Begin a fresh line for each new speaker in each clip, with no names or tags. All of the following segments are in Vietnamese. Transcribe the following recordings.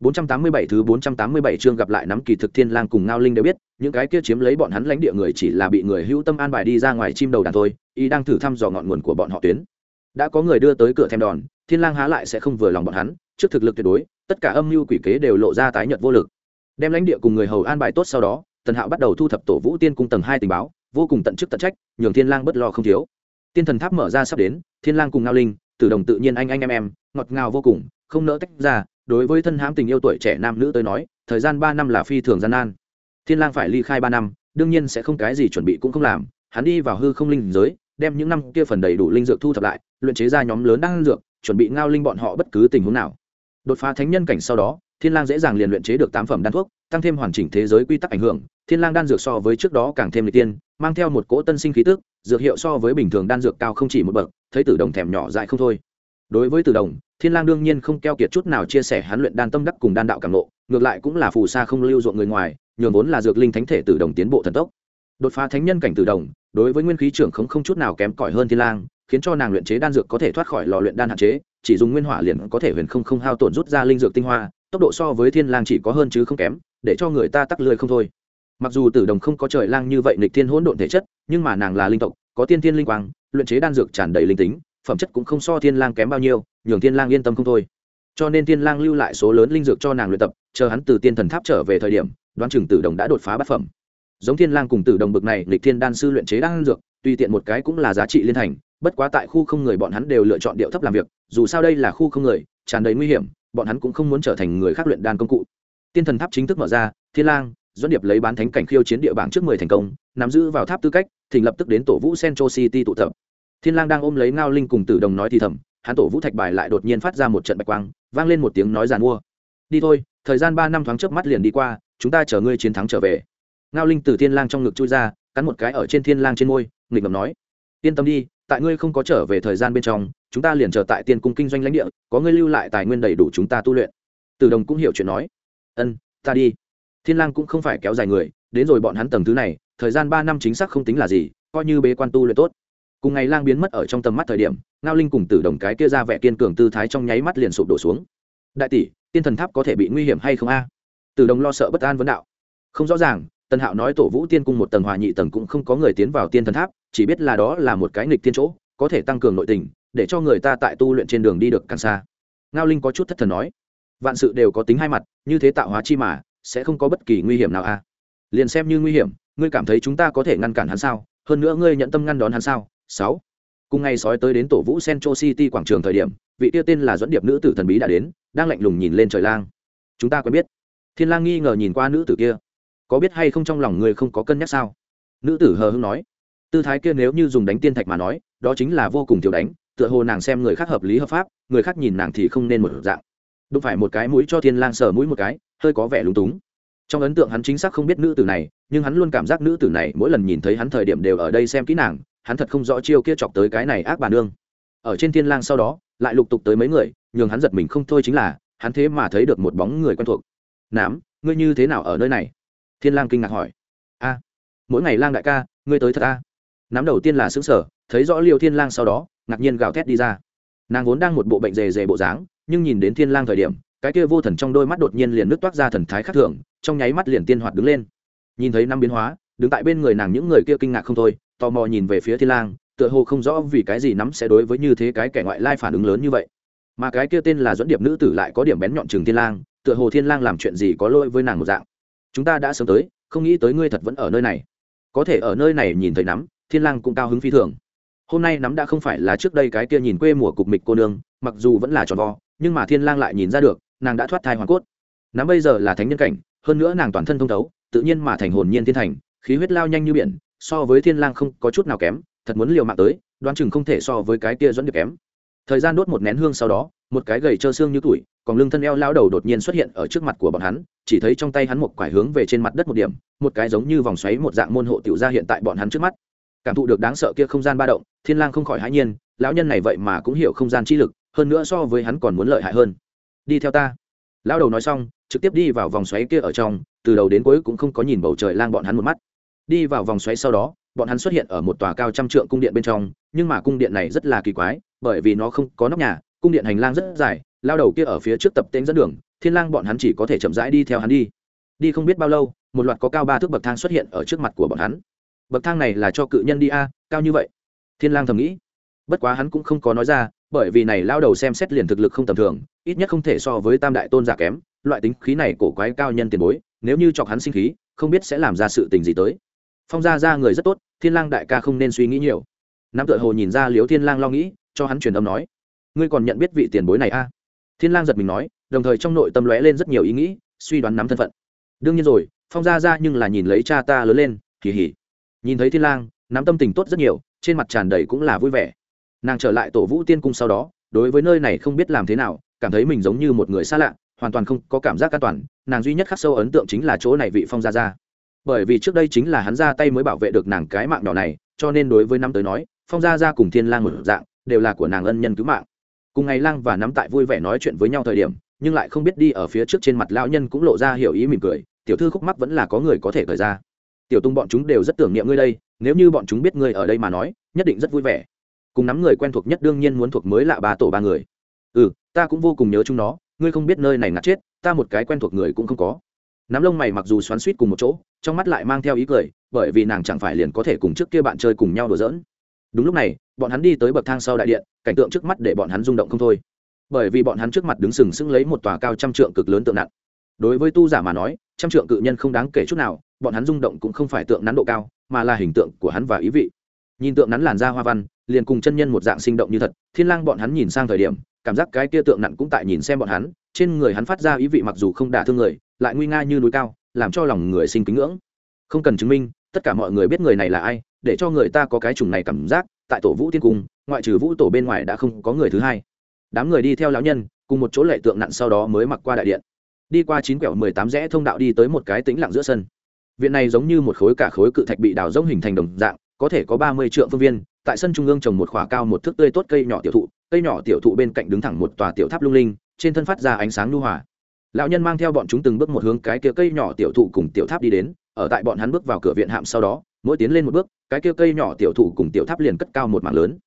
487 thứ 487 chương gặp lại nắm kỳ thực thiên lang cùng ngao linh đều biết, những cái kia chiếm lấy bọn hắn lãnh địa người chỉ là bị người hữu tâm an bài đi ra ngoài chim đầu đàn thôi, ý đang thử thăm dò ngọn nguồn của bọn họ tuyến. Đã có người đưa tới cửa thêm đòn, thiên lang há lại sẽ không vừa lòng bọn hắn, trước thực lực tuyệt đối, tất cả âm mưu quỷ kế đều lộ ra tái nhợt vô lực. Đem lãnh địa cùng người hầu an bài tốt sau đó, Tần Hạo bắt đầu thu thập tổ Vũ Tiên cung tầng 2 tình báo, vô cùng tận chức tận trách, nhường thiên lang bất lo không thiếu. Tiên thần tháp mở ra sắp đến, thiên lang cùng ngao linh, tử đồng tự nhiên anh anh em em, ngọt ngào vô cùng, không nỡ tách ra, đối với thân hãm tình yêu tuổi trẻ nam nữ tới nói, thời gian ba năm là phi thường gian nan. Thiên lang phải ly khai ba năm, đương nhiên sẽ không cái gì chuẩn bị cũng không làm. Hắn đi vào hư không linh giới, đem những năm kia phần đầy đủ linh dược thu thập lại, luyện chế ra nhóm lớn đan dược, chuẩn bị ngao linh bọn họ bất cứ tình huống nào. Đột phá thánh nhân cảnh sau đó, thiên lang dễ dàng liền luyện chế được tám phẩm đan thuốc, tăng thêm hoàn chỉnh thế giới quy tắc ảnh hưởng, thiên lang đan dược so với trước đó càng thêm lịch tiên, mang theo một cỗ tân sinh khí tức, dược hiệu so với bình thường đan dược cao không chỉ một bậc, thấy tử đồng thèm nhỏ dại không thôi đối với tử đồng, thiên lang đương nhiên không keo kiệt chút nào chia sẻ hắn luyện đan tâm đắc cùng đan đạo cảm ngộ, ngược lại cũng là phù sa không lưu ruộng người ngoài, nhường vốn là dược linh thánh thể tử đồng tiến bộ thần tốc. Đột phá thánh nhân cảnh tử đồng, đối với nguyên khí trưởng không không chút nào kém cỏi hơn thiên lang, khiến cho nàng luyện chế đan dược có thể thoát khỏi lò luyện đan hạn chế, chỉ dùng nguyên hỏa liền có thể huyền không không hao tổn rút ra linh dược tinh hoa, tốc độ so với thiên lang chỉ có hơn chứ không kém, để cho người ta tắc lười không thôi. Mặc dù tử đồng không có trời lang như vậy nghịch thiên hỗn độn thể chất, nhưng mà nàng là linh tộc, có tiên thiên linh quang, luyện chế đan dược tràn đầy linh tính phẩm chất cũng không so thiên lang kém bao nhiêu, nhường thiên lang yên tâm không thôi. Cho nên thiên lang lưu lại số lớn linh dược cho nàng luyện tập, chờ hắn từ tiên thần tháp trở về thời điểm, đoán chừng tử đồng đã đột phá bát phẩm. Giống thiên lang cùng tử đồng bực này lịch thiên đan sư luyện chế đan dược, tùy tiện một cái cũng là giá trị liên thành, bất quá tại khu không người bọn hắn đều lựa chọn điệu thấp làm việc, dù sao đây là khu không người, tràn đầy nguy hiểm, bọn hắn cũng không muốn trở thành người khác luyện đan công cụ. Tiên thần tháp chính thức mở ra, thiên lang, doãn điệp lấy bán thánh cảnh khiêu chiến địa bảng trước mười thành công, nắm giữ vào tháp tư cách, thỉnh lập tức đến tổ vũ central city tụ tập thiên lang đang ôm lấy ngao linh cùng tử đồng nói thì thầm, hắn tổ vũ thạch bài lại đột nhiên phát ra một trận bạch quang, vang lên một tiếng nói giàn mua. Đi thôi, thời gian ba năm thoáng chớp mắt liền đi qua, chúng ta chờ ngươi chiến thắng trở về. Ngao linh từ thiên lang trong ngực chui ra, cắn một cái ở trên thiên lang trên môi, nghịch ngầm nói, yên tâm đi, tại ngươi không có trở về thời gian bên trong, chúng ta liền chờ tại tiên cung kinh doanh lãnh địa, có ngươi lưu lại tài nguyên đầy đủ chúng ta tu luyện. Từ đồng cũng hiểu chuyện nói, ân, ta đi. Thiên lang cũng không phải kéo dài người, đến rồi bọn hắn tầng thứ này, thời gian ba năm chính xác không tính là gì, coi như bế quan tu luyện tốt cùng ngày lang biến mất ở trong tầm mắt thời điểm, ngao linh cùng tử đồng cái kia ra vẻ kiên cường tư thái trong nháy mắt liền sụp đổ xuống. Đại tỷ, tiên thần tháp có thể bị nguy hiểm hay không a? Tử đồng lo sợ bất an vấn đạo. Không rõ ràng, tần hạo nói tổ vũ tiên cung một tầng hòa nhị tầng cũng không có người tiến vào tiên thần tháp, chỉ biết là đó là một cái nghịch tiên chỗ, có thể tăng cường nội tình, để cho người ta tại tu luyện trên đường đi được càng xa. Ngao linh có chút thất thần nói. Vạn sự đều có tính hai mặt, như thế tạo hóa chi mà, sẽ không có bất kỳ nguy hiểm nào a? Liền xem như nguy hiểm, ngươi cảm thấy chúng ta có thể ngăn cản hắn sao? Hơn nữa ngươi nhận tâm ngăn đón hắn sao? Sáu. Cùng ngày sói tới đến tổ vũ central city quảng trường thời điểm, vị tiêu tên là dẫn điệp nữ tử thần bí đã đến, đang lạnh lùng nhìn lên trời lang. Chúng ta quen biết. Thiên lang nghi ngờ nhìn qua nữ tử kia. Có biết hay không trong lòng người không có cân nhắc sao? Nữ tử hờ hững nói. Tư thái kia nếu như dùng đánh tiên thạch mà nói, đó chính là vô cùng thiếu đánh, tựa hồ nàng xem người khác hợp lý hợp pháp, người khác nhìn nàng thì không nên một dạng. Đụng phải một cái mũi cho thiên lang sờ mũi một cái, hơi có vẻ lúng túng. Trong ấn tượng hắn chính xác không biết nữ tử này, nhưng hắn luôn cảm giác nữ tử này mỗi lần nhìn thấy hắn thời điểm đều ở đây xem kỹ nàng hắn thật không rõ chiêu kia chọc tới cái này ác bà nương. Ở trên thiên lang sau đó, lại lục tục tới mấy người, nhường hắn giật mình không thôi chính là, hắn thế mà thấy được một bóng người quen thuộc. Nám, ngươi như thế nào ở nơi này? Thiên lang kinh ngạc hỏi. A, mỗi ngày lang đại ca, ngươi tới thật a. Nắm đầu tiên là sững sờ, thấy rõ liêu thiên lang sau đó, ngạc nhiên gào thét đi ra. Nàng vốn đang một bộ bệnh dề dề bộ dáng, nhưng nhìn đến thiên lang thời điểm, cái kia vô thần trong đôi mắt đột nhiên liền nước toát ra thần thái khác thường, trong nháy mắt liền tiên hoạt đứng lên. Nhìn thấy năm biến hóa, đứng tại bên người nàng những người kia kinh ngạc không thôi tò mò nhìn về phía thiên lang, tựa hồ không rõ vì cái gì nắm sẽ đối với như thế cái kẻ ngoại lai phản ứng lớn như vậy. Mà cái kia tên là dẫn điệp nữ tử lại có điểm bén nhọn chừng thiên lang, tựa hồ thiên lang làm chuyện gì có lỗi với nàng một dạng. Chúng ta đã sớm tới, không nghĩ tới ngươi thật vẫn ở nơi này. Có thể ở nơi này nhìn thấy nắm, thiên lang cũng cao hứng phi thường. Hôm nay nắm đã không phải là trước đây cái kia nhìn quê mùa cục mịch cô nương, mặc dù vẫn là tròn vo, nhưng mà thiên lang lại nhìn ra được, nàng đã thoát thai hoàn cốt. Nắm bây giờ là thánh nhân cảnh, hơn nữa nàng toàn thân thông thấu, tự nhiên mà thành hồn nhiên thiên thành, khí huyết lao nhanh như biển so với thiên lang không có chút nào kém, thật muốn liều mạng tới, đoán chừng không thể so với cái kia dẫn được kém. Thời gian đốt một nén hương sau đó, một cái gầy trơ xương như tuổi, còn lưng thân eo lao đầu đột nhiên xuất hiện ở trước mặt của bọn hắn, chỉ thấy trong tay hắn một quải hướng về trên mặt đất một điểm, một cái giống như vòng xoáy một dạng môn hộ tiểu ra hiện tại bọn hắn trước mắt. Cảm thụ được đáng sợ kia không gian ba động, thiên lang không khỏi hãi nhiên, lão nhân này vậy mà cũng hiểu không gian chi lực, hơn nữa so với hắn còn muốn lợi hại hơn. Đi theo ta. Lão đầu nói xong, trực tiếp đi vào vòng xoáy kia ở trong, từ đầu đến cuối cũng không có nhìn bầu trời lang bọn hắn một mắt đi vào vòng xoáy sau đó, bọn hắn xuất hiện ở một tòa cao trăm trượng cung điện bên trong, nhưng mà cung điện này rất là kỳ quái, bởi vì nó không có nóc nhà, cung điện hành lang rất dài, lao đầu kia ở phía trước tập tên dẫn đường, thiên lang bọn hắn chỉ có thể chậm rãi đi theo hắn đi. Đi không biết bao lâu, một loạt có cao ba thước bậc thang xuất hiện ở trước mặt của bọn hắn. Bậc thang này là cho cự nhân đi a, cao như vậy. Thiên lang thầm nghĩ. Bất quá hắn cũng không có nói ra, bởi vì này lao đầu xem xét liền thực lực không tầm thường, ít nhất không thể so với tam đại tôn giả kém, loại tính khí này cổ quái cao nhân tiền bối, nếu như chọc hắn sinh khí, không biết sẽ làm ra sự tình gì tới phong gia ra người rất tốt, thiên lang đại ca không nên suy nghĩ nhiều. Nam tựa hồ nhìn ra liếu thiên lang lo nghĩ, cho hắn truyền âm nói, ngươi còn nhận biết vị tiền bối này a thiên lang giật mình nói, đồng thời trong nội tâm lóe lên rất nhiều ý nghĩ, suy đoán nắm thân phận. Đương nhiên rồi, phong gia ra nhưng là nhìn lấy cha ta lớn lên kỳ hỉ nhìn thấy thiên lang, nắm tâm tình tốt rất nhiều, trên mặt tràn đầy cũng là vui vẻ. Nàng trở lại tổ vũ tiên cung sau đó, đối với nơi này không biết làm thế nào, cảm thấy mình giống như một người xa lạ, hoàn toàn không có cảm giác an toàn, nàng duy nhất khắc sâu ấn tượng chính là chỗ này vị phong gia gia bởi vì trước đây chính là hắn ra tay mới bảo vệ được nàng cái mạng nhỏ này, cho nên đối với năm tới nói, phong gia gia cùng thiên lang một dạng, đều là của nàng ân nhân cứu mạng. Cùng ngày lang và nắm tại vui vẻ nói chuyện với nhau thời điểm, nhưng lại không biết đi ở phía trước trên mặt lão nhân cũng lộ ra hiểu ý mỉm cười, tiểu thư khúc mắc vẫn là có người có thể thời ra. Tiểu tung bọn chúng đều rất tưởng niệm ngươi đây, nếu như bọn chúng biết ngươi ở đây mà nói, nhất định rất vui vẻ. Cùng nắm người quen thuộc nhất đương nhiên muốn thuộc mới lạ ba tổ ba người. Ừ ta cũng vô cùng nhớ chúng nó, ngươi không biết nơi này ngạt chết, ta một cái quen thuộc người cũng không có. Nắm lông mày mặc dù xoắn suýt cùng một chỗ trong mắt lại mang theo ý cười, bởi vì nàng chẳng phải liền có thể cùng trước kia bạn chơi cùng nhau đùa giỡn. Đúng lúc này, bọn hắn đi tới bậc thang sau đại điện, cảnh tượng trước mắt để bọn hắn rung động không thôi. Bởi vì bọn hắn trước mặt đứng sừng sững lấy một tòa cao trăm trượng cực lớn tượng nặng. Đối với tu giả mà nói, trăm trượng cự nhân không đáng kể chút nào, bọn hắn rung động cũng không phải tượng nắn độ cao, mà là hình tượng của hắn và ý vị. Nhìn tượng nắn làn da hoa văn, liền cùng chân nhân một dạng sinh động như thật, thiên lang bọn hắn nhìn sang thời điểm, cảm giác cái kia tượng nặng cũng tại nhìn xem bọn hắn, trên người hắn phát ra ý vị mặc dù không đả thương người, lại nguy nga như núi cao làm cho lòng người sinh kính ngưỡng. Không cần chứng minh, tất cả mọi người biết người này là ai, để cho người ta có cái chủng này cảm giác, tại tổ vũ tiên cung, ngoại trừ vũ tổ bên ngoài đã không có người thứ hai. Đám người đi theo lão nhân, cùng một chỗ lệ tượng nặng sau đó mới mặc qua đại điện. Đi qua chín quẹo mười tám rẽ thông đạo đi tới một cái tĩnh lặng giữa sân. Viện này giống như một khối cả khối cự thạch bị đào rỗng hình thành đồng dạng, có thể có ba mươi trượng phương viên, tại sân trung ương trồng một khỏa cao một thước tươi tốt cây nhỏ tiểu thụ, cây nhỏ tiểu thụ bên cạnh đứng thẳng một tòa tiểu tháp lung linh, trên thân phát ra ánh sáng lưu hòa lão nhân mang theo bọn chúng từng bước một hướng cái kia cây nhỏ tiểu thụ cùng tiểu tháp đi đến, ở tại bọn hắn bước vào cửa viện hạm sau đó, mỗi tiến lên một bước, cái kia cây nhỏ tiểu thụ cùng tiểu tháp liền cất cao một mảng lớn.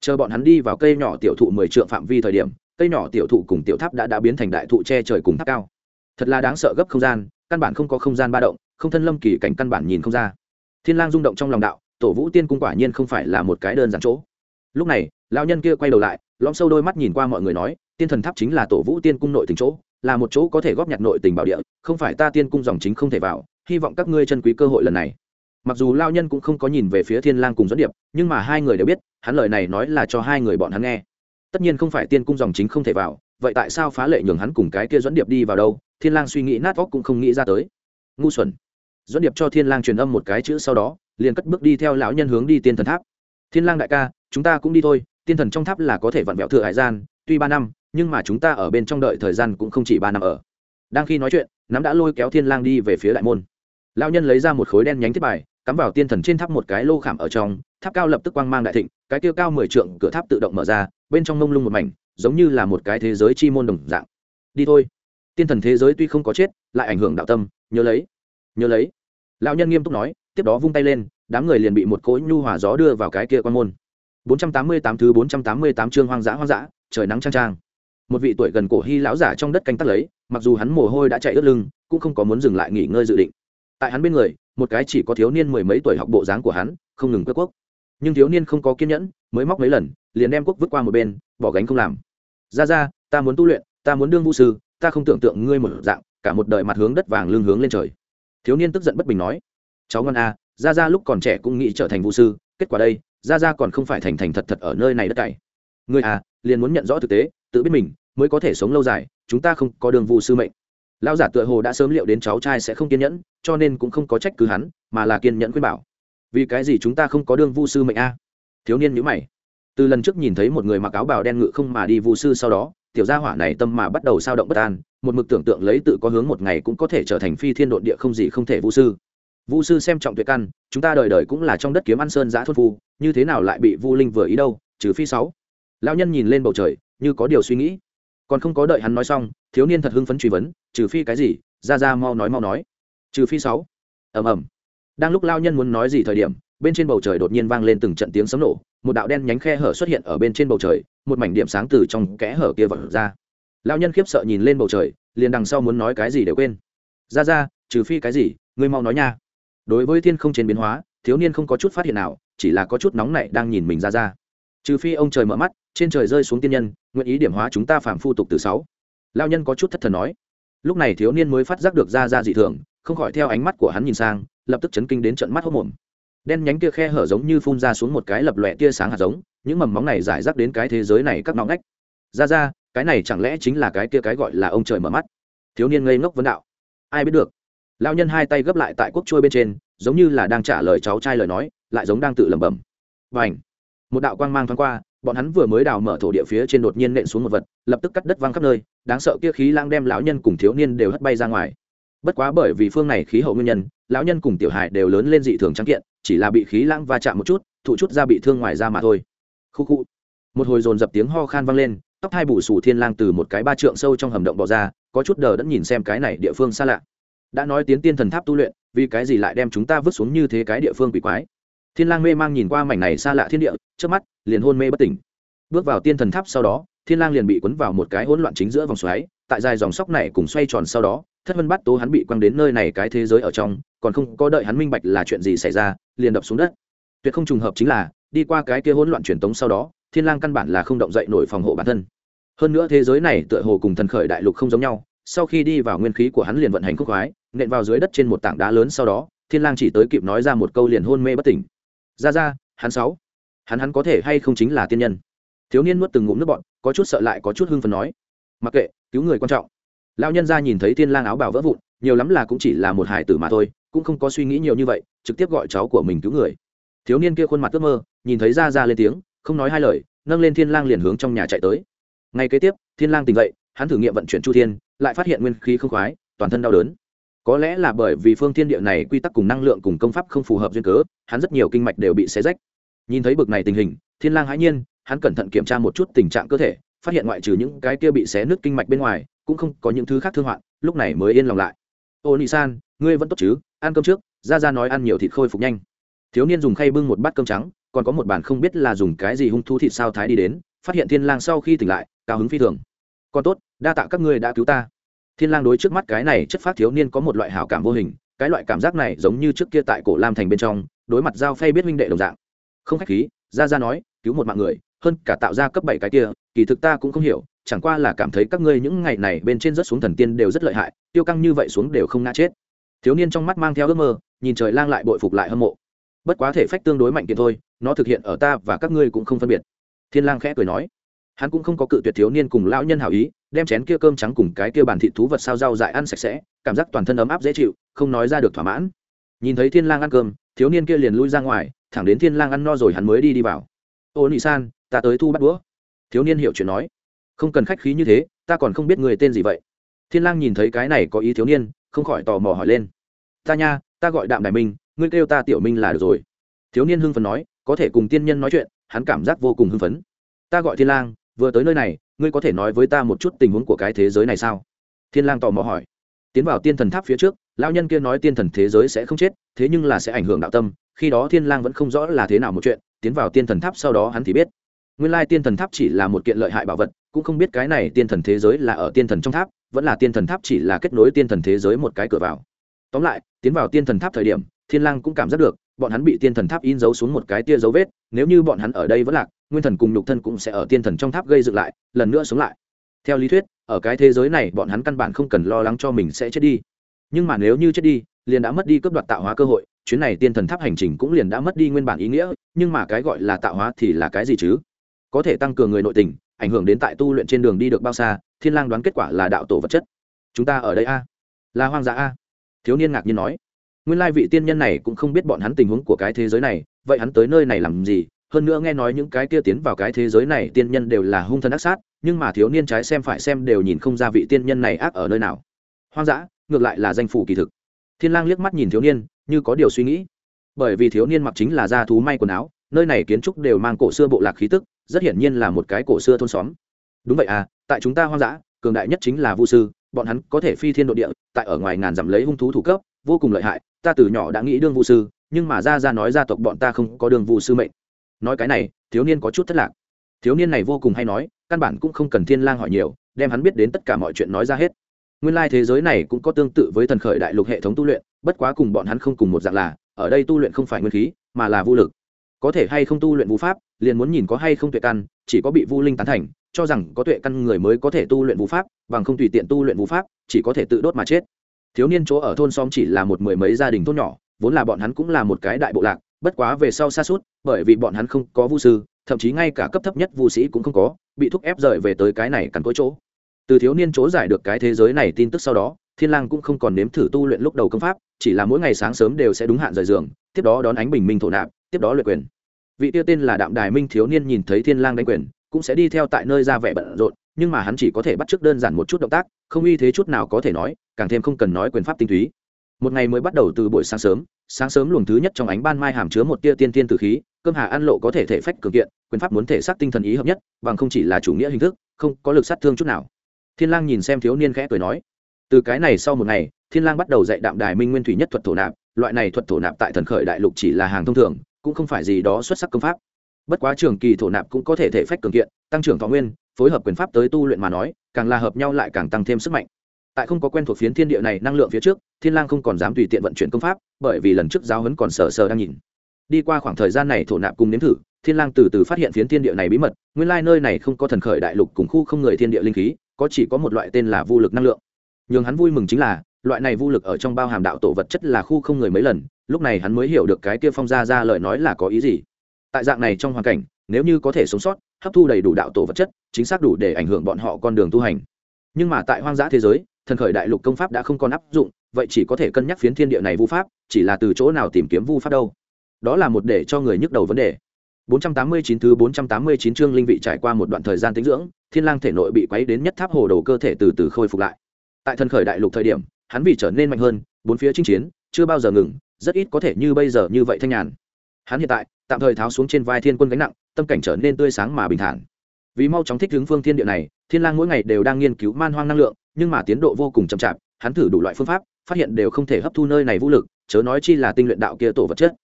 Chờ bọn hắn đi vào cây nhỏ tiểu thụ mười trượng phạm vi thời điểm, cây nhỏ tiểu thụ cùng tiểu tháp đã đã biến thành đại thụ che trời cùng tháp cao. Thật là đáng sợ gấp không gian, căn bản không có không gian ba động, không thân lâm kỳ cảnh căn bản nhìn không ra. Thiên lang rung động trong lòng đạo, tổ vũ tiên cung quả nhiên không phải là một cái đơn giản chỗ. Lúc này, lão nhân kia quay đầu lại, lõm sâu đôi mắt nhìn qua mọi người nói, tiên thần tháp chính là tổ vũ tiên cung nội tình chỗ là một chỗ có thể góp nhặt nội tình bảo địa, không phải ta tiên cung dòng chính không thể vào, hy vọng các ngươi chân quý cơ hội lần này. Mặc dù lao nhân cũng không có nhìn về phía thiên lang cùng dẫn điệp, nhưng mà hai người đều biết, hắn lời này nói là cho hai người bọn hắn nghe. Tất nhiên không phải tiên cung dòng chính không thể vào, vậy tại sao phá lệ nhường hắn cùng cái kia dẫn điệp đi vào đâu? Thiên lang suy nghĩ nát óc cũng không nghĩ ra tới. Ngu xuẩn. Dẫn điệp cho thiên lang truyền âm một cái chữ sau đó, liền cất bước đi theo lão nhân hướng đi tiên thần tháp. Thiên lang đại ca, chúng ta cũng đi thôi, tiên thần trong tháp là có thể vặn vẹo thừa hải gian tuy ba năm, nhưng mà chúng ta ở bên trong đợi thời gian cũng không chỉ ba năm ở. Đang khi nói chuyện, nắm đã lôi kéo thiên lang đi về phía đại môn. Lão nhân lấy ra một khối đen nhánh thiết bài, cắm vào tiên thần trên tháp một cái lô khảm ở trong, tháp cao lập tức quang mang đại thịnh, cái kia cao mười trượng cửa tháp tự động mở ra, bên trong mông lung một mảnh, giống như là một cái thế giới chi môn đồng dạng. Đi thôi. Tiên thần thế giới tuy không có chết, lại ảnh hưởng đạo tâm, nhớ lấy. Nhớ lấy. Lão nhân nghiêm túc nói, tiếp đó vung tay lên, đám người liền bị một cỗ nhu hòa gió đưa vào cái kia quan môn. 488 thứ 488 chương hoang dã hoang dã trời nắng trang trang một vị tuổi gần cổ hy lão giả trong đất canh tác lấy mặc dù hắn mồ hôi đã chạy ướt lưng cũng không có muốn dừng lại nghỉ ngơi dự định. Tại hắn bên người một cái chỉ có thiếu niên mười mấy tuổi học bộ dáng của hắn không ngừng cướp quốc. Nhưng thiếu niên không có kiên nhẫn mới móc mấy lần liền đem quốc vứt qua một bên bỏ gánh không làm. Ra ra ta muốn tu luyện ta muốn đương vũ sư ta không tưởng tượng ngươi một dạng cả một đời mặt hướng đất vàng lưng hướng lên trời. Thiếu niên tức giận bất bình nói cháu ngon a à, ra ra lúc còn trẻ cũng nghĩ trở thành vũ sư kết quả đây ra ra còn không phải thành thành thật thật ở nơi này đất cày ngươi à liền muốn nhận rõ thực tế, tự biết mình, mới có thể sống lâu dài, chúng ta không có đường vụ sư mệnh. Lão giả tựa hồ đã sớm liệu đến cháu trai sẽ không kiên nhẫn, cho nên cũng không có trách cứ hắn, mà là kiên nhẫn khuyên bảo. Vì cái gì chúng ta không có đương vu sư mệnh a? Thiếu niên nhữ mày. Từ lần trước nhìn thấy một người mặc áo bào đen ngự không mà đi vu sư sau đó, tiểu gia hỏa này tâm mà bắt đầu sao động bất an, một mực tưởng tượng lấy tự có hướng một ngày cũng có thể trở thành phi thiên độn địa không gì không thể vu sư. Vu sư xem trọng tuyệt căn, chúng ta đời đời cũng là trong đất kiếm ăn sơn giã thôn phu, như thế nào lại bị vu linh vừa ý đâu, trừ phi sáu lão nhân nhìn lên bầu trời, như có điều suy nghĩ. Còn không có đợi hắn nói xong, thiếu niên thật hưng phấn truy vấn, trừ phi cái gì? Ra ra mau nói mau nói. Trừ phi sáu. Ầm ầm. Đang lúc lao nhân muốn nói gì thời điểm, bên trên bầu trời đột nhiên vang lên từng trận tiếng sấm nổ, một đạo đen nhánh khe hở xuất hiện ở bên trên bầu trời, một mảnh điểm sáng từ trong kẽ hở kia vật ra. Lao nhân khiếp sợ nhìn lên bầu trời, liền đằng sau muốn nói cái gì đều quên. Ra ra, trừ phi cái gì? Ngươi mau nói nha. Đối với thiên không trên biến hóa, thiếu niên không có chút phát hiện nào, chỉ là có chút nóng nảy đang nhìn mình ra ra trừ phi ông trời mở mắt, trên trời rơi xuống tiên nhân, nguyện ý điểm hóa chúng ta phạm phu tục từ sáu. Lao nhân có chút thất thần nói. Lúc này thiếu niên mới phát giác được ra ra dị thường, không khỏi theo ánh mắt của hắn nhìn sang, lập tức chấn kinh đến trận mắt hốc mồm đen nhánh kia khe hở giống như phun ra xuống một cái lập lòe tia sáng hạt giống, những mầm móng này giải rác đến cái thế giới này các ngõ ngách. Ra ra, cái này chẳng lẽ chính là cái kia cái gọi là ông trời mở mắt? Thiếu niên ngây ngốc vấn đạo. Ai biết được? Lao nhân hai tay gấp lại tại quốc trôi bên trên, giống như là đang trả lời cháu trai lời nói, lại giống đang tự lẩm bẩm. Và ảnh một đạo quang mang thoáng qua, bọn hắn vừa mới đào mở thổ địa phía trên đột nhiên nện xuống một vật, lập tức cắt đất văng khắp nơi, đáng sợ kia khí lang đem lão nhân cùng thiếu niên đều hất bay ra ngoài. Bất quá bởi vì phương này khí hậu nguyên nhân, lão nhân cùng tiểu hải đều lớn lên dị thường trắng kiện, chỉ là bị khí lãng va chạm một chút, thụ chút ra bị thương ngoài ra mà thôi. Khu khu. Một hồi dồn dập tiếng ho khan vang lên, tóc hai bù sù thiên lang từ một cái ba trượng sâu trong hầm động bò ra, có chút đờ đẫn nhìn xem cái này địa phương xa lạ. Đã nói tiến tiên thần tháp tu luyện, vì cái gì lại đem chúng ta vứt xuống như thế cái địa phương quỷ quái? Thiên lang mê mang nhìn qua mảnh này xa lạ thiên địa trước mắt, liền hôn mê bất tỉnh. Bước vào tiên thần tháp sau đó, thiên lang liền bị cuốn vào một cái hỗn loạn chính giữa vòng xoáy, tại dài dòng sóc này cùng xoay tròn sau đó, thất vân bắt tố hắn bị quăng đến nơi này cái thế giới ở trong, còn không có đợi hắn minh bạch là chuyện gì xảy ra, liền đập xuống đất. Tuyệt không trùng hợp chính là, đi qua cái kia hỗn loạn truyền tống sau đó, thiên lang căn bản là không động dậy nổi phòng hộ bản thân. Hơn nữa thế giới này tựa hồ cùng thần khởi đại lục không giống nhau, sau khi đi vào nguyên khí của hắn liền vận hành khúc khoái, nện vào dưới đất trên một tảng đá lớn sau đó, thiên lang chỉ tới kịp nói ra một câu liền hôn mê bất tỉnh ra ra, hắn sáu. Hắn hắn có thể hay không chính là tiên nhân? Thiếu niên nuốt từng ngụm nước bọt, có chút sợ lại có chút hưng phấn nói. Mặc kệ, cứu người quan trọng. Lão nhân gia nhìn thấy thiên lang áo bào vỡ vụn, nhiều lắm là cũng chỉ là một hải tử mà thôi, cũng không có suy nghĩ nhiều như vậy, trực tiếp gọi cháu của mình cứu người. Thiếu niên kia khuôn mặt ước mơ, nhìn thấy ra ra lên tiếng, không nói hai lời, nâng lên thiên lang liền hướng trong nhà chạy tới. Ngay kế tiếp, thiên lang tỉnh dậy, hắn thử nghiệm vận chuyển chu thiên, lại phát hiện nguyên khí không khoái, toàn thân đau đớn có lẽ là bởi vì phương thiên địa này quy tắc cùng năng lượng cùng công pháp không phù hợp duyên cớ, hắn rất nhiều kinh mạch đều bị xé rách. Nhìn thấy bực này tình hình, thiên lang hãi nhiên, hắn cẩn thận kiểm tra một chút tình trạng cơ thể, phát hiện ngoại trừ những cái kia bị xé nứt kinh mạch bên ngoài, cũng không có những thứ khác thương hoạn, lúc này mới yên lòng lại. Ô nị san, ngươi vẫn tốt chứ? Ăn cơm trước ra ra nói ăn nhiều thịt khôi phục nhanh. Thiếu niên dùng khay bưng một bát cơm trắng, còn có một bàn không biết là dùng cái gì hung thú thịt sao thái đi đến, phát hiện thiên lang sau khi tỉnh lại, cao hứng phi thường. Còn tốt, đa tạ các ngươi đã cứu ta thiên lang đối trước mắt cái này chất phát thiếu niên có một loại hảo cảm vô hình, cái loại cảm giác này giống như trước kia tại cổ lam thành bên trong, đối mặt giao phay biết minh đệ đồng dạng. Không khách khí, gia gia nói, cứu một mạng người, hơn cả tạo ra cấp bảy cái kia, kỳ thực ta cũng không hiểu, chẳng qua là cảm thấy các ngươi những ngày này bên trên rất xuống thần tiên đều rất lợi hại, tiêu căng như vậy xuống đều không ngã chết. Thiếu niên trong mắt mang theo ước mơ, nhìn trời lang lại bội phục lại hâm mộ. Bất quá thể phách tương đối mạnh kiện thôi, nó thực hiện ở ta và các ngươi cũng không phân biệt. Thiên lang khẽ cười nói, hắn cũng không có cự tuyệt thiếu niên cùng lão nhân hảo ý đem chén kia cơm trắng cùng cái kia bàn thịt thú vật sao rau dại ăn sạch sẽ, cảm giác toàn thân ấm áp dễ chịu, không nói ra được thỏa mãn. Nhìn thấy thiên lang ăn cơm, thiếu niên kia liền lui ra ngoài, thẳng đến thiên lang ăn no rồi hắn mới đi đi vào. Ô nị san, ta tới thu bắt đũa. Thiếu niên hiểu chuyện nói. Không cần khách khí như thế, ta còn không biết người tên gì vậy. Thiên lang nhìn thấy cái này có ý thiếu niên, không khỏi tò mò hỏi lên. Ta nha, ta gọi đạm đại minh, ngươi kêu ta tiểu minh là được rồi. Thiếu niên hưng phấn nói, có thể cùng tiên nhân nói chuyện, hắn cảm giác vô cùng hưng phấn. Ta gọi thiên lang, vừa tới nơi này ngươi có thể nói với ta một chút tình huống của cái thế giới này sao thiên lang tò mò hỏi tiến vào tiên thần tháp phía trước lão nhân kia nói tiên thần thế giới sẽ không chết thế nhưng là sẽ ảnh hưởng đạo tâm khi đó thiên lang vẫn không rõ là thế nào một chuyện tiến vào tiên thần tháp sau đó hắn thì biết nguyên lai tiên thần tháp chỉ là một kiện lợi hại bảo vật cũng không biết cái này tiên thần thế giới là ở tiên thần trong tháp vẫn là tiên thần tháp chỉ là kết nối tiên thần thế giới một cái cửa vào tóm lại tiến vào tiên thần tháp thời điểm thiên lang cũng cảm giác được bọn hắn bị tiên thần tháp in dấu xuống một cái tia dấu vết nếu như bọn hắn ở đây vẫn lạc nguyên thần cùng nhục thân cũng sẽ ở tiên thần trong tháp gây dựng lại, lần nữa sống lại. Theo lý thuyết, ở cái thế giới này, bọn hắn căn bản không cần lo lắng cho mình sẽ chết đi. Nhưng mà nếu như chết đi, liền đã mất đi cấp đoạt tạo hóa cơ hội, chuyến này tiên thần tháp hành trình cũng liền đã mất đi nguyên bản ý nghĩa, nhưng mà cái gọi là tạo hóa thì là cái gì chứ? Có thể tăng cường người nội tình, ảnh hưởng đến tại tu luyện trên đường đi được bao xa, thiên lang đoán kết quả là đạo tổ vật chất. Chúng ta ở đây a? Là hoang dã a? Thiếu niên ngạc nhiên nói. Nguyên lai vị tiên nhân này cũng không biết bọn hắn tình huống của cái thế giới này, vậy hắn tới nơi này làm gì hơn nữa nghe nói những cái kia tiến vào cái thế giới này tiên nhân đều là hung thần ác sát, nhưng mà thiếu niên trái xem phải xem đều nhìn không ra vị tiên nhân này ác ở nơi nào. Hoang dã, ngược lại là danh phủ kỳ thực. Thiên lang liếc mắt nhìn thiếu niên, như có điều suy nghĩ. Bởi vì thiếu niên mặc chính là da thú may quần áo, nơi này kiến trúc đều mang cổ xưa bộ lạc khí tức, rất hiển nhiên là một cái cổ xưa thôn xóm. Đúng vậy à tại chúng ta hoang dã, cường đại nhất chính là vu sư, bọn hắn có thể phi thiên độ địa, tại ở ngoài ngàn dặm lấy hung thú thủ cấp, vô cùng lợi hại, ta từ nhỏ đã nghĩ đương vu sư, nhưng mà ra ra nói gia tộc bọn ta không có đường vu sư mệnh nói cái này, thiếu niên có chút thất lạc. Thiếu niên này vô cùng hay nói, căn bản cũng không cần thiên lang hỏi nhiều, đem hắn biết đến tất cả mọi chuyện nói ra hết. Nguyên lai thế giới này cũng có tương tự với thần khởi đại lục hệ thống tu luyện, bất quá cùng bọn hắn không cùng một dạng là, ở đây tu luyện không phải nguyên khí, mà là vô lực. Có thể hay không tu luyện vũ pháp, liền muốn nhìn có hay không tuệ căn, chỉ có bị vu linh tán thành, cho rằng có tuệ căn người mới có thể tu luyện vũ pháp, bằng không tùy tiện tu luyện vũ pháp, chỉ có thể tự đốt mà chết. Thiếu niên chỗ ở thôn xóm chỉ là một mười mấy gia đình thôn nhỏ, vốn là bọn hắn cũng là một cái đại bộ lạc bất quá về sau xa suốt, bởi vì bọn hắn không có vu sư, thậm chí ngay cả cấp thấp nhất vu sĩ cũng không có, bị thúc ép rời về tới cái này cắn cỗi chỗ. Từ thiếu niên chỗ giải được cái thế giới này tin tức sau đó, thiên lang cũng không còn nếm thử tu luyện lúc đầu công pháp, chỉ là mỗi ngày sáng sớm đều sẽ đúng hạn rời giường, tiếp đó đón ánh bình minh thổ nạp, tiếp đó luyện quyền. Vị tiêu tên là đạm đài minh thiếu niên nhìn thấy thiên lang đánh quyền, cũng sẽ đi theo tại nơi ra vẻ bận rộn, nhưng mà hắn chỉ có thể bắt chước đơn giản một chút động tác, không uy thế chút nào có thể nói, càng thêm không cần nói quyền pháp tinh túy. Một ngày mới bắt đầu từ buổi sáng sớm sáng sớm luồng thứ nhất trong ánh ban mai hàm chứa một tia tiên tiên tử khí, cơm hà ăn lộ có thể thể phách cường kiện, quyền pháp muốn thể xác tinh thần ý hợp nhất, bằng không chỉ là chủ nghĩa hình thức, không có lực sát thương chút nào. Thiên lang nhìn xem thiếu niên khẽ cười nói, từ cái này sau một ngày, thiên lang bắt đầu dạy đạm đài minh nguyên thủy nhất thuật thổ nạp, loại này thuật thổ nạp tại thần khởi đại lục chỉ là hàng thông thường, cũng không phải gì đó xuất sắc công pháp. Bất quá trường kỳ thổ nạp cũng có thể thể phách cường kiện, tăng trưởng thọ nguyên, phối hợp quyền pháp tới tu luyện mà nói, càng là hợp nhau lại càng tăng thêm sức mạnh tại không có quen thuộc phiến thiên địa này năng lượng phía trước, thiên lang không còn dám tùy tiện vận chuyển công pháp, bởi vì lần trước giáo huấn còn sờ sờ đang nhìn. Đi qua khoảng thời gian này thổ nạp cùng nếm thử, thiên lang từ từ phát hiện phiến thiên địa này bí mật, nguyên lai nơi này không có thần khởi đại lục cùng khu không người thiên địa linh khí, có chỉ có một loại tên là vô lực năng lượng. Nhưng hắn vui mừng chính là, loại này vô lực ở trong bao hàm đạo tổ vật chất là khu không người mấy lần, lúc này hắn mới hiểu được cái kia phong gia ra lời nói là có ý gì. Tại dạng này trong hoàn cảnh, nếu như có thể sống sót, hấp thu đầy đủ đạo tổ vật chất, chính xác đủ để ảnh hưởng bọn họ con đường tu hành. Nhưng mà tại hoang dã thế giới thần khởi đại lục công pháp đã không còn áp dụng, vậy chỉ có thể cân nhắc phiến thiên địa này vu pháp, chỉ là từ chỗ nào tìm kiếm vu pháp đâu. Đó là một để cho người nhức đầu vấn đề. 489 thứ 489 chương linh vị trải qua một đoạn thời gian tĩnh dưỡng, thiên lang thể nội bị quấy đến nhất tháp hồ đồ cơ thể từ từ khôi phục lại. Tại thần khởi đại lục thời điểm, hắn vì trở nên mạnh hơn, bốn phía chinh chiến, chưa bao giờ ngừng, rất ít có thể như bây giờ như vậy thanh nhàn. Hắn hiện tại, tạm thời tháo xuống trên vai thiên quân gánh nặng, tâm cảnh trở nên tươi sáng mà bình thản. Vì mau chóng thích ứng phương thiên địa này, thiên lang mỗi ngày đều đang nghiên cứu man hoang năng lượng nhưng mà tiến độ vô cùng chậm chạp, hắn thử đủ loại phương pháp, phát hiện đều không thể hấp thu nơi này vũ lực, chớ nói chi là tinh luyện đạo kia tổ vật chất.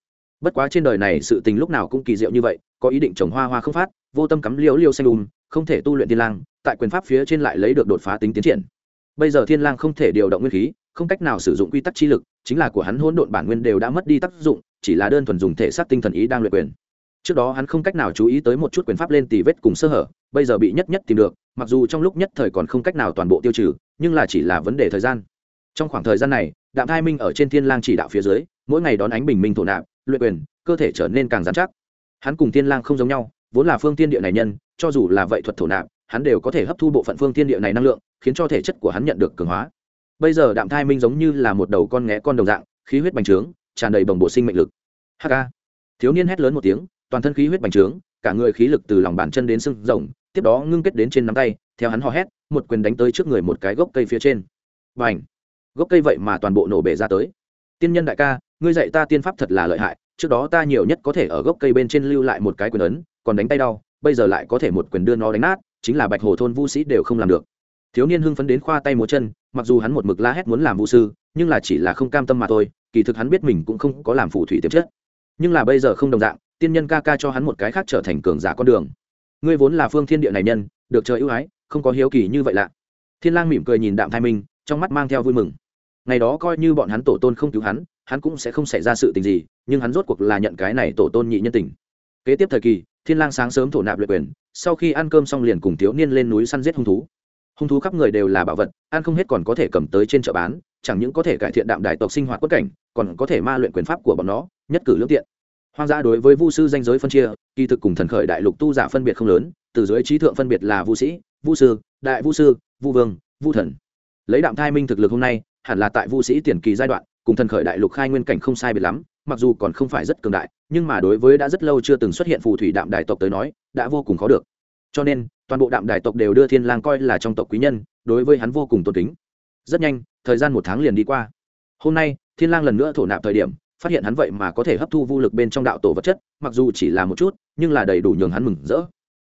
Bất quá trên đời này sự tình lúc nào cũng kỳ diệu như vậy, có ý định trồng hoa hoa không phát, vô tâm cắm liễu liêu xanh um không thể tu luyện thiên lang, tại quyền pháp phía trên lại lấy được đột phá tính tiến triển. Bây giờ thiên lang không thể điều động nguyên khí, không cách nào sử dụng quy tắc chi lực, chính là của hắn hỗn độn bản nguyên đều đã mất đi tác dụng, chỉ là đơn thuần dùng thể xác tinh thần ý đang luyện quyền. Trước đó hắn không cách nào chú ý tới một chút quyền pháp lên tì vết cùng sơ hở bây giờ bị nhất nhất tìm được, mặc dù trong lúc nhất thời còn không cách nào toàn bộ tiêu trừ, nhưng là chỉ là vấn đề thời gian. Trong khoảng thời gian này, đạm thai minh ở trên thiên lang chỉ đạo phía dưới, mỗi ngày đón ánh bình minh thổ nạp, luyện quyền, cơ thể trở nên càng dán chắc. Hắn cùng thiên lang không giống nhau, vốn là phương thiên địa này nhân, cho dù là vậy thuật thổ nạp, hắn đều có thể hấp thu bộ phận phương thiên địa này năng lượng, khiến cho thể chất của hắn nhận được cường hóa. Bây giờ đạm thai minh giống như là một đầu con nghé con đồng dạng, khí huyết bành trướng, tràn đầy bồng bộ sinh mệnh lực. Hk thiếu niên hét lớn một tiếng, toàn thân khí huyết bành trướng, cả người khí lực từ lòng bàn chân đến sưng rồng tiếp đó ngưng kết đến trên nắm tay, theo hắn hò hét, một quyền đánh tới trước người một cái gốc cây phía trên. Và ảnh gốc cây vậy mà toàn bộ nổ bể ra tới. Tiên nhân đại ca, ngươi dạy ta tiên pháp thật là lợi hại, trước đó ta nhiều nhất có thể ở gốc cây bên trên lưu lại một cái quyền ấn, còn đánh tay đau, bây giờ lại có thể một quyền đưa nó đánh nát, chính là bạch hồ thôn vũ sĩ đều không làm được. Thiếu niên hưng phấn đến khoa tay múa chân, mặc dù hắn một mực la hét muốn làm vũ sư, nhưng là chỉ là không cam tâm mà thôi, kỳ thực hắn biết mình cũng không có làm phù thủy tiềm chất. Nhưng là bây giờ không đồng dạng, tiên nhân ca ca cho hắn một cái khác trở thành cường giả con đường ngươi vốn là phương thiên địa này nhân, được trời ưu ái, không có hiếu kỳ như vậy lạ. Thiên lang mỉm cười nhìn đạm thai minh, trong mắt mang theo vui mừng. Ngày đó coi như bọn hắn tổ tôn không cứu hắn hắn cũng sẽ không xảy ra sự tình gì, nhưng hắn rốt cuộc là nhận cái này tổ tôn nhị nhân tình. Kế tiếp thời kỳ, thiên lang sáng sớm thổ nạp luyện quyền, sau khi ăn cơm xong liền cùng thiếu niên lên núi săn giết hung thú. Hung thú khắp người đều là bảo vật, ăn không hết còn có thể cầm tới trên chợ bán, chẳng những có thể cải thiện đạm đại tộc sinh hoạt quất cảnh, còn có thể ma luyện quyền pháp của bọn nó, nhất cử lương tiện hoang dã đối với vu sư danh giới phân chia, kỳ thực cùng thần khởi đại lục tu giả phân biệt không lớn, từ dưới trí thượng phân biệt là vu sĩ, vu sư, đại vu sư, vu vương, vu thần. Lấy đạm thai minh thực lực hôm nay, hẳn là tại vu sĩ tiền kỳ giai đoạn, cùng thần khởi đại lục khai nguyên cảnh không sai biệt lắm, mặc dù còn không phải rất cường đại, nhưng mà đối với đã rất lâu chưa từng xuất hiện phù thủy đạm đại tộc tới nói, đã vô cùng khó được. Cho nên, toàn bộ đạm đại tộc đều đưa thiên lang coi là trong tộc quý nhân, đối với hắn vô cùng tôn kính. Rất nhanh, thời gian một tháng liền đi qua. Hôm nay, thiên lang lần nữa thổ nạp thời điểm phát hiện hắn vậy mà có thể hấp thu vô lực bên trong đạo tổ vật chất, mặc dù chỉ là một chút, nhưng là đầy đủ nhường hắn mừng rỡ.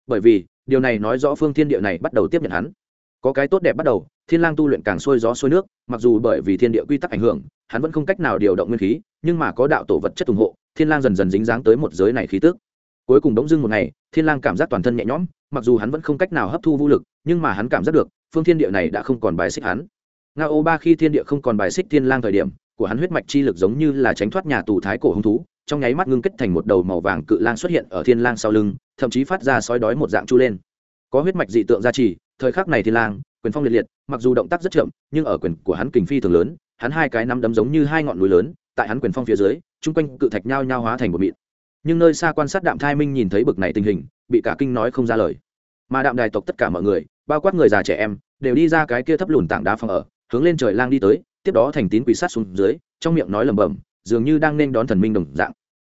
Bởi vì, điều này nói rõ phương thiên địa này bắt đầu tiếp nhận hắn. Có cái tốt đẹp bắt đầu, thiên lang tu luyện càng xuôi gió xuôi nước, mặc dù bởi vì thiên địa quy tắc ảnh hưởng, hắn vẫn không cách nào điều động nguyên khí, nhưng mà có đạo tổ vật chất ủng hộ, thiên lang dần dần dính dáng tới một giới này khí tức. Cuối cùng đống dưng một ngày, thiên lang cảm giác toàn thân nhẹ nhõm, mặc dù hắn vẫn không cách nào hấp thu vũ lực, nhưng mà hắn cảm giác được, phương thiên địa này đã không còn bài xích hắn. Nga ô ba khi thiên địa không còn bài xích thiên lang thời điểm của hắn huyết mạch chi lực giống như là tránh thoát nhà tù thái cổ hung thú, trong nháy mắt ngưng kết thành một đầu màu vàng cự lang xuất hiện ở thiên lang sau lưng, thậm chí phát ra sói đói một dạng chu lên. Có huyết mạch dị tượng gia trì, thời khắc này thiên lang, quyền phong liệt liệt, mặc dù động tác rất chậm, nhưng ở quyền của hắn kình phi thường lớn, hắn hai cái nắm đấm giống như hai ngọn núi lớn, tại hắn quyền phong phía dưới, chung quanh cự thạch nhao nhao hóa thành một mịn. Nhưng nơi xa quan sát đạm thai minh nhìn thấy bực này tình hình, bị cả kinh nói không ra lời. Mà đạm đài tộc tất cả mọi người, bao quát người già trẻ em, đều đi ra cái kia thấp lùn tảng đá phòng ở, hướng lên trời lang đi tới tiếp đó thành tín quỷ sát xuống dưới, trong miệng nói lẩm bẩm, dường như đang nên đón thần minh đồng dạng.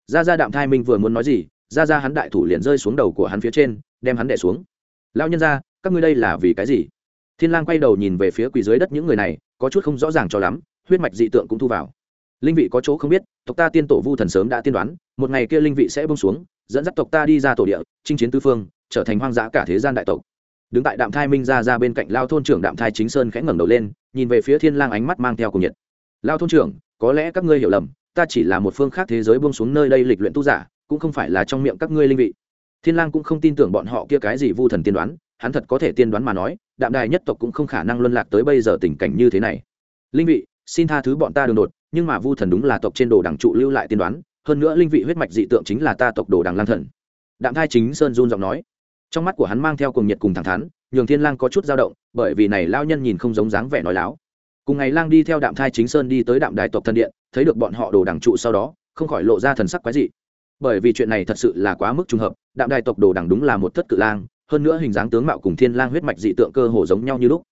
Ra ra đạm thai minh vừa muốn nói gì ra ra hắn đại thủ liền rơi xuống đầu của hắn phía trên, đem hắn đẻ xuống. Lao nhân ra các ngươi đây là vì cái gì? Thiên lang quay đầu nhìn về phía quỳ dưới đất những người này, có chút không rõ ràng cho lắm, huyết mạch dị tượng cũng thu vào. Linh vị có chỗ không biết, tộc ta tiên tổ vu thần sớm đã tiên đoán, một ngày kia linh vị sẽ bông xuống, dẫn dắt tộc ta đi ra tổ địa, chinh chiến tư phương, trở thành hoang dã cả thế gian đại tộc đứng tại đạm thai minh ra ra bên cạnh lao thôn trưởng đạm thai chính sơn khẽ ngẩng đầu lên, nhìn về phía thiên lang ánh mắt mang theo cùng nhiệt. Lao thôn trưởng, có lẽ các ngươi hiểu lầm, ta chỉ là một phương khác thế giới buông xuống nơi đây lịch luyện tu giả, cũng không phải là trong miệng các ngươi linh vị. Thiên lang cũng không tin tưởng bọn họ kia cái gì vu thần tiên đoán, hắn thật có thể tiên đoán mà nói, đạm đài nhất tộc cũng không khả năng luân lạc tới bây giờ tình cảnh như thế này. Linh vị, xin tha thứ bọn ta đường đột, nhưng mà vu thần đúng là tộc trên đồ đẳng trụ lưu lại tiên đoán, hơn nữa linh vị huyết mạch dị tượng chính là ta tộc đồ đằng lang thần. Đạm thai chính sơn run giọng nói trong mắt của hắn mang theo cùng nhiệt cùng thẳng thắn, nhường thiên lang có chút dao động, bởi vì này lao nhân nhìn không giống dáng vẻ nói láo. Cùng ngày lang đi theo đạm thai chính sơn đi tới đạm đài tộc thân điện, thấy được bọn họ đồ đẳng trụ sau đó, không khỏi lộ ra thần sắc quái dị. Bởi vì chuyện này thật sự là quá mức trùng hợp, đạm đài tộc đồ đẳng đúng là một thất cự lang, hơn nữa hình dáng tướng mạo cùng thiên lang huyết mạch dị tượng cơ hồ giống nhau như lúc.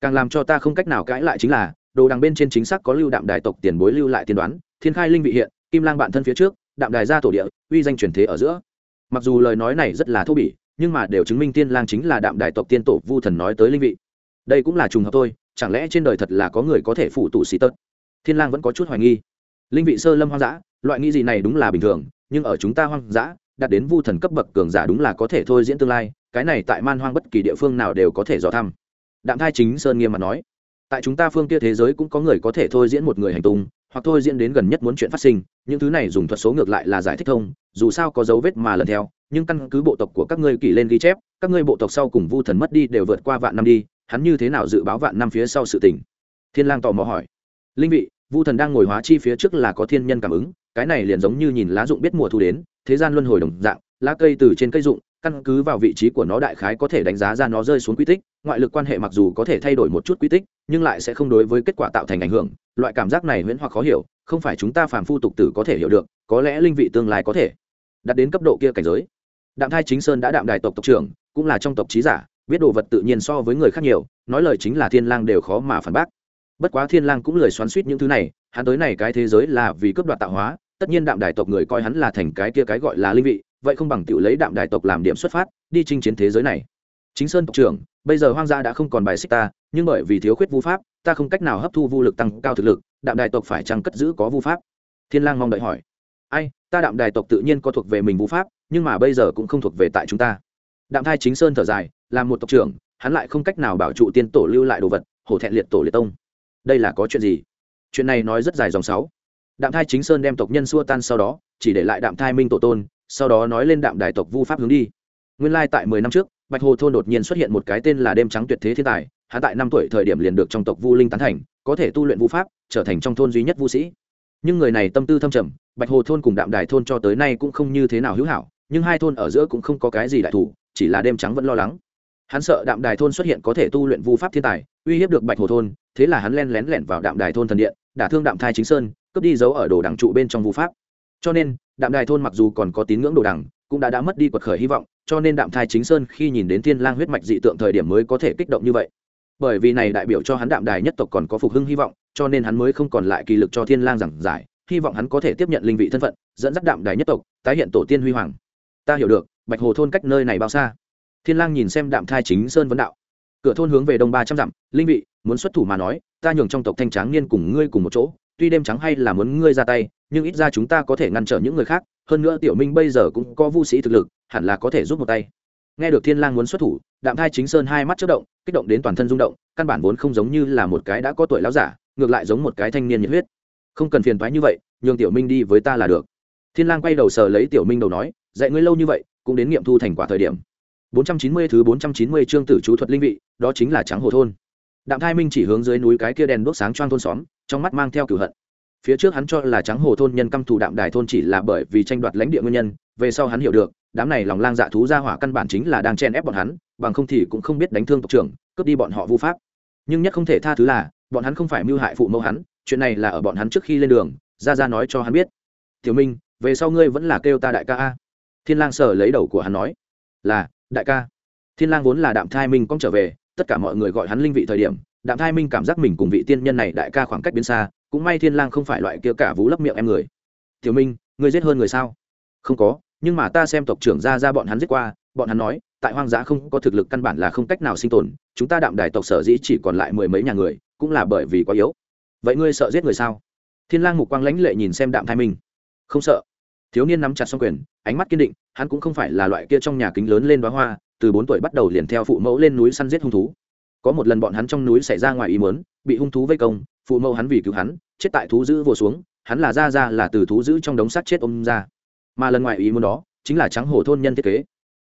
Càng làm cho ta không cách nào cãi lại chính là, đồ đằng bên trên chính xác có lưu đạm đài tộc tiền bối lưu lại tiên đoán, thiên khai linh vị hiện, kim lang bạn thân phía trước, đạm đài gia tổ địa, uy danh truyền thế ở giữa. Mặc dù lời nói này rất là thô bỉ nhưng mà đều chứng minh tiên lang chính là đạm đại tộc tiên tổ vu thần nói tới linh vị. Đây cũng là trùng hợp thôi, chẳng lẽ trên đời thật là có người có thể phụ tụ xì tớt thiên lang vẫn có chút hoài nghi. Linh vị sơ lâm hoang dã, loại nghi gì này đúng là bình thường, nhưng ở chúng ta hoang dã, đạt đến vu thần cấp bậc cường giả đúng là có thể thôi diễn tương lai, cái này tại man hoang bất kỳ địa phương nào đều có thể dò thăm. Đạm thai chính sơn nghiêm mặt nói, tại chúng ta phương kia thế giới cũng có người có thể thôi diễn một người hành tung, hoặc thôi diễn đến gần nhất muốn chuyện phát sinh, những thứ này dùng thuật số ngược lại là giải thích thông, dù sao có dấu vết mà lần theo nhưng căn cứ bộ tộc của các ngươi kỷ lên ghi chép, các ngươi bộ tộc sau cùng vu thần mất đi đều vượt qua vạn năm đi, hắn như thế nào dự báo vạn năm phía sau sự tình? Thiên lang tò mò hỏi. Linh vị, vu thần đang ngồi hóa chi phía trước là có thiên nhân cảm ứng, cái này liền giống như nhìn lá dụng biết mùa thu đến, thế gian luân hồi đồng dạng, lá cây từ trên cây dụng căn cứ vào vị trí của nó đại khái có thể đánh giá ra nó rơi xuống quy tích, ngoại lực quan hệ mặc dù có thể thay đổi một chút quy tích, nhưng lại sẽ không đối với kết quả tạo thành ảnh hưởng, loại cảm giác này huyễn hoặc khó hiểu, không phải chúng ta phàm phu tục tử có thể hiểu được, có lẽ linh vị tương lai có thể đạt đến cấp độ kia cảnh giới đạm thai chính sơn đã đạm đài tộc tộc trưởng, cũng là trong tộc trí giả, biết đồ vật tự nhiên so với người khác nhiều, nói lời chính là thiên lang đều khó mà phản bác. Bất quá thiên lang cũng lười xoắn suýt những thứ này, hắn tới này cái thế giới là vì cướp đoạt tạo hóa, tất nhiên đạm đài tộc người coi hắn là thành cái kia cái gọi là linh vị, vậy không bằng tự lấy đạm đài tộc làm điểm xuất phát, đi chinh chiến thế giới này. Chính sơn tộc trưởng, bây giờ hoang gia đã không còn bài xích ta, nhưng bởi vì thiếu khuyết vu pháp, ta không cách nào hấp thu vu lực tăng cao thực lực, đạm đài tộc phải chăng cất giữ có vu pháp? Thiên lang mong đợi hỏi. Ai, ta đạm đài tộc tự nhiên có thuộc về mình vu pháp nhưng mà bây giờ cũng không thuộc về tại chúng ta. Đạm thai chính sơn thở dài làm một tộc trưởng, hắn lại không cách nào bảo trụ tiên tổ lưu lại đồ vật, hổ thẹn liệt tổ liệt tông. Đây là có chuyện gì? Chuyện này nói rất dài dòng sáu. Đạm thai chính sơn đem tộc nhân xua tan sau đó, chỉ để lại đạm thai minh tổ tôn, sau đó nói lên đạm đài tộc vu pháp hướng đi. Nguyên lai tại mười năm trước, bạch hồ thôn đột nhiên xuất hiện một cái tên là đêm trắng tuyệt thế thiên tài, hắn tại năm tuổi thời điểm liền được trong tộc vu linh tán thành, có thể tu luyện vu pháp, trở thành trong thôn duy nhất vu sĩ. Nhưng người này tâm tư thâm trầm, bạch hồ thôn cùng đạm đài thôn cho tới nay cũng không như thế nào hữu hảo nhưng hai thôn ở giữa cũng không có cái gì đại thủ, chỉ là đêm trắng vẫn lo lắng. Hắn sợ đạm đài thôn xuất hiện có thể tu luyện vu pháp thiên tài, uy hiếp được bạch hồ thôn, thế là hắn len lén lẻn vào đạm đài thôn thần điện, đả thương đạm thai chính sơn, cướp đi dấu ở đồ đằng trụ bên trong vu pháp. Cho nên, đạm đài thôn mặc dù còn có tín ngưỡng đồ đằng, cũng đã đã mất đi quật khởi hy vọng, cho nên đạm thai chính sơn khi nhìn đến thiên lang huyết mạch dị tượng thời điểm mới có thể kích động như vậy. Bởi vì này đại biểu cho hắn đạm đài nhất tộc còn có phục hưng hy vọng, cho nên hắn mới không còn lại kỳ lực cho thiên lang giảng giải, hy vọng hắn có thể tiếp nhận linh vị thân phận, dẫn dắt đạm đài nhất tộc, tái hiện tổ tiên huy hoàng ta hiểu được, bạch hồ thôn cách nơi này bao xa? Thiên lang nhìn xem đạm thai chính sơn vấn đạo. Cửa thôn hướng về đông ba trăm dặm, linh vị, muốn xuất thủ mà nói, ta nhường trong tộc thanh tráng niên cùng ngươi cùng một chỗ, tuy đêm trắng hay là muốn ngươi ra tay, nhưng ít ra chúng ta có thể ngăn trở những người khác, hơn nữa tiểu minh bây giờ cũng có vu sĩ thực lực, hẳn là có thể giúp một tay. Nghe được thiên lang muốn xuất thủ, đạm thai chính sơn hai mắt chớp động, kích động đến toàn thân rung động, căn bản vốn không giống như là một cái đã có tuổi lão giả, ngược lại giống một cái thanh niên nhiệt huyết. Không cần phiền toái như vậy, nhường tiểu minh đi với ta là được. Thiên lang quay đầu sờ lấy tiểu minh đầu nói dạy ngươi lâu như vậy, cũng đến nghiệm thu thành quả thời điểm. 490 thứ 490 chương tử chú thuật linh vị, đó chính là trắng hồ thôn. Đạm thai minh chỉ hướng dưới núi cái kia đèn đuốc sáng choang thôn xóm, trong mắt mang theo cửu hận. Phía trước hắn cho là trắng hồ thôn nhân căm thù đạm đài thôn chỉ là bởi vì tranh đoạt lãnh địa nguyên nhân, về sau hắn hiểu được, đám này lòng lang dạ thú ra hỏa căn bản chính là đang chen ép bọn hắn, bằng không thì cũng không biết đánh thương tộc trưởng, cướp đi bọn họ vu pháp. Nhưng nhất không thể tha thứ là, bọn hắn không phải mưu hại phụ mẫu hắn, chuyện này là ở bọn hắn trước khi lên đường ra ra nói cho hắn biết. Tiểu minh, về sau ngươi vẫn là kêu ta đại ca a thiên lang sờ lấy đầu của hắn nói, là, đại ca. Thiên lang vốn là đạm thai minh cong trở về, tất cả mọi người gọi hắn linh vị thời điểm, đạm thai minh cảm giác mình cùng vị tiên nhân này đại ca khoảng cách biến xa, cũng may thiên lang không phải loại kia cả vú lấp miệng em người. Tiểu minh, ngươi giết hơn người sao? Không có, nhưng mà ta xem tộc trưởng ra ra bọn hắn giết qua, bọn hắn nói, tại hoang dã không có thực lực căn bản là không cách nào sinh tồn, chúng ta đạm đài tộc sở dĩ chỉ còn lại mười mấy nhà người, cũng là bởi vì quá yếu. Vậy ngươi sợ giết người sao? Thiên lang mục quang lãnh lệ nhìn xem đạm thai minh. Không sợ thiếu niên nắm chặt song quyền, ánh mắt kiên định, hắn cũng không phải là loại kia trong nhà kính lớn lên đoá hoa, từ bốn tuổi bắt đầu liền theo phụ mẫu lên núi săn giết hung thú. Có một lần bọn hắn trong núi xảy ra ngoài ý muốn, bị hung thú vây công, phụ mẫu hắn vì cứu hắn, chết tại thú giữ vô xuống, hắn là ra ra là từ thú giữ trong đống sắt chết ôm ra. Mà lần ngoài ý muốn đó, chính là trắng hổ thôn nhân thiết kế.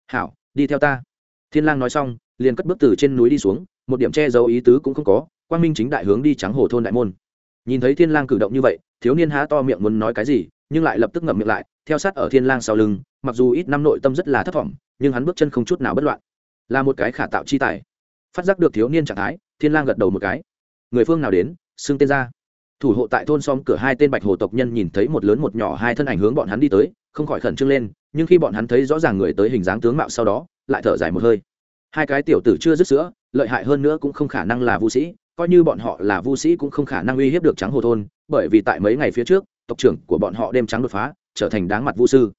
Hảo, đi theo ta. Thiên lang nói xong, liền cất bước từ trên núi đi xuống, một điểm che giấu ý tứ cũng không có, quang minh chính đại hướng đi trắng hổ thôn đại môn. Nhìn thấy thiên lang cử động như vậy, thiếu niên há to miệng muốn nói cái gì, nhưng lại lập tức ngậm miệng lại theo sát ở thiên lang sau lưng, mặc dù ít năm nội tâm rất là thất vọng nhưng hắn bước chân không chút nào bất loạn. Là một cái khả tạo chi tài. Phát giác được thiếu niên trạng thái, thiên lang gật đầu một cái. Người phương nào đến, xưng tên ra. Thủ hộ tại thôn xóm cửa hai tên bạch hồ tộc nhân nhìn thấy một lớn một nhỏ hai thân ảnh hướng bọn hắn đi tới, không khỏi khẩn trương lên, nhưng khi bọn hắn thấy rõ ràng người tới hình dáng tướng mạo sau đó, lại thở dài một hơi. Hai cái tiểu tử chưa dứt sữa, lợi hại hơn nữa cũng không khả năng là vu sĩ, coi như bọn họ là vu sĩ cũng không khả năng uy hiếp được trắng hồ thôn, bởi vì tại mấy ngày phía trước, tộc trưởng của bọn họ đêm trắng đột phá trở thành đáng mặt vu sư.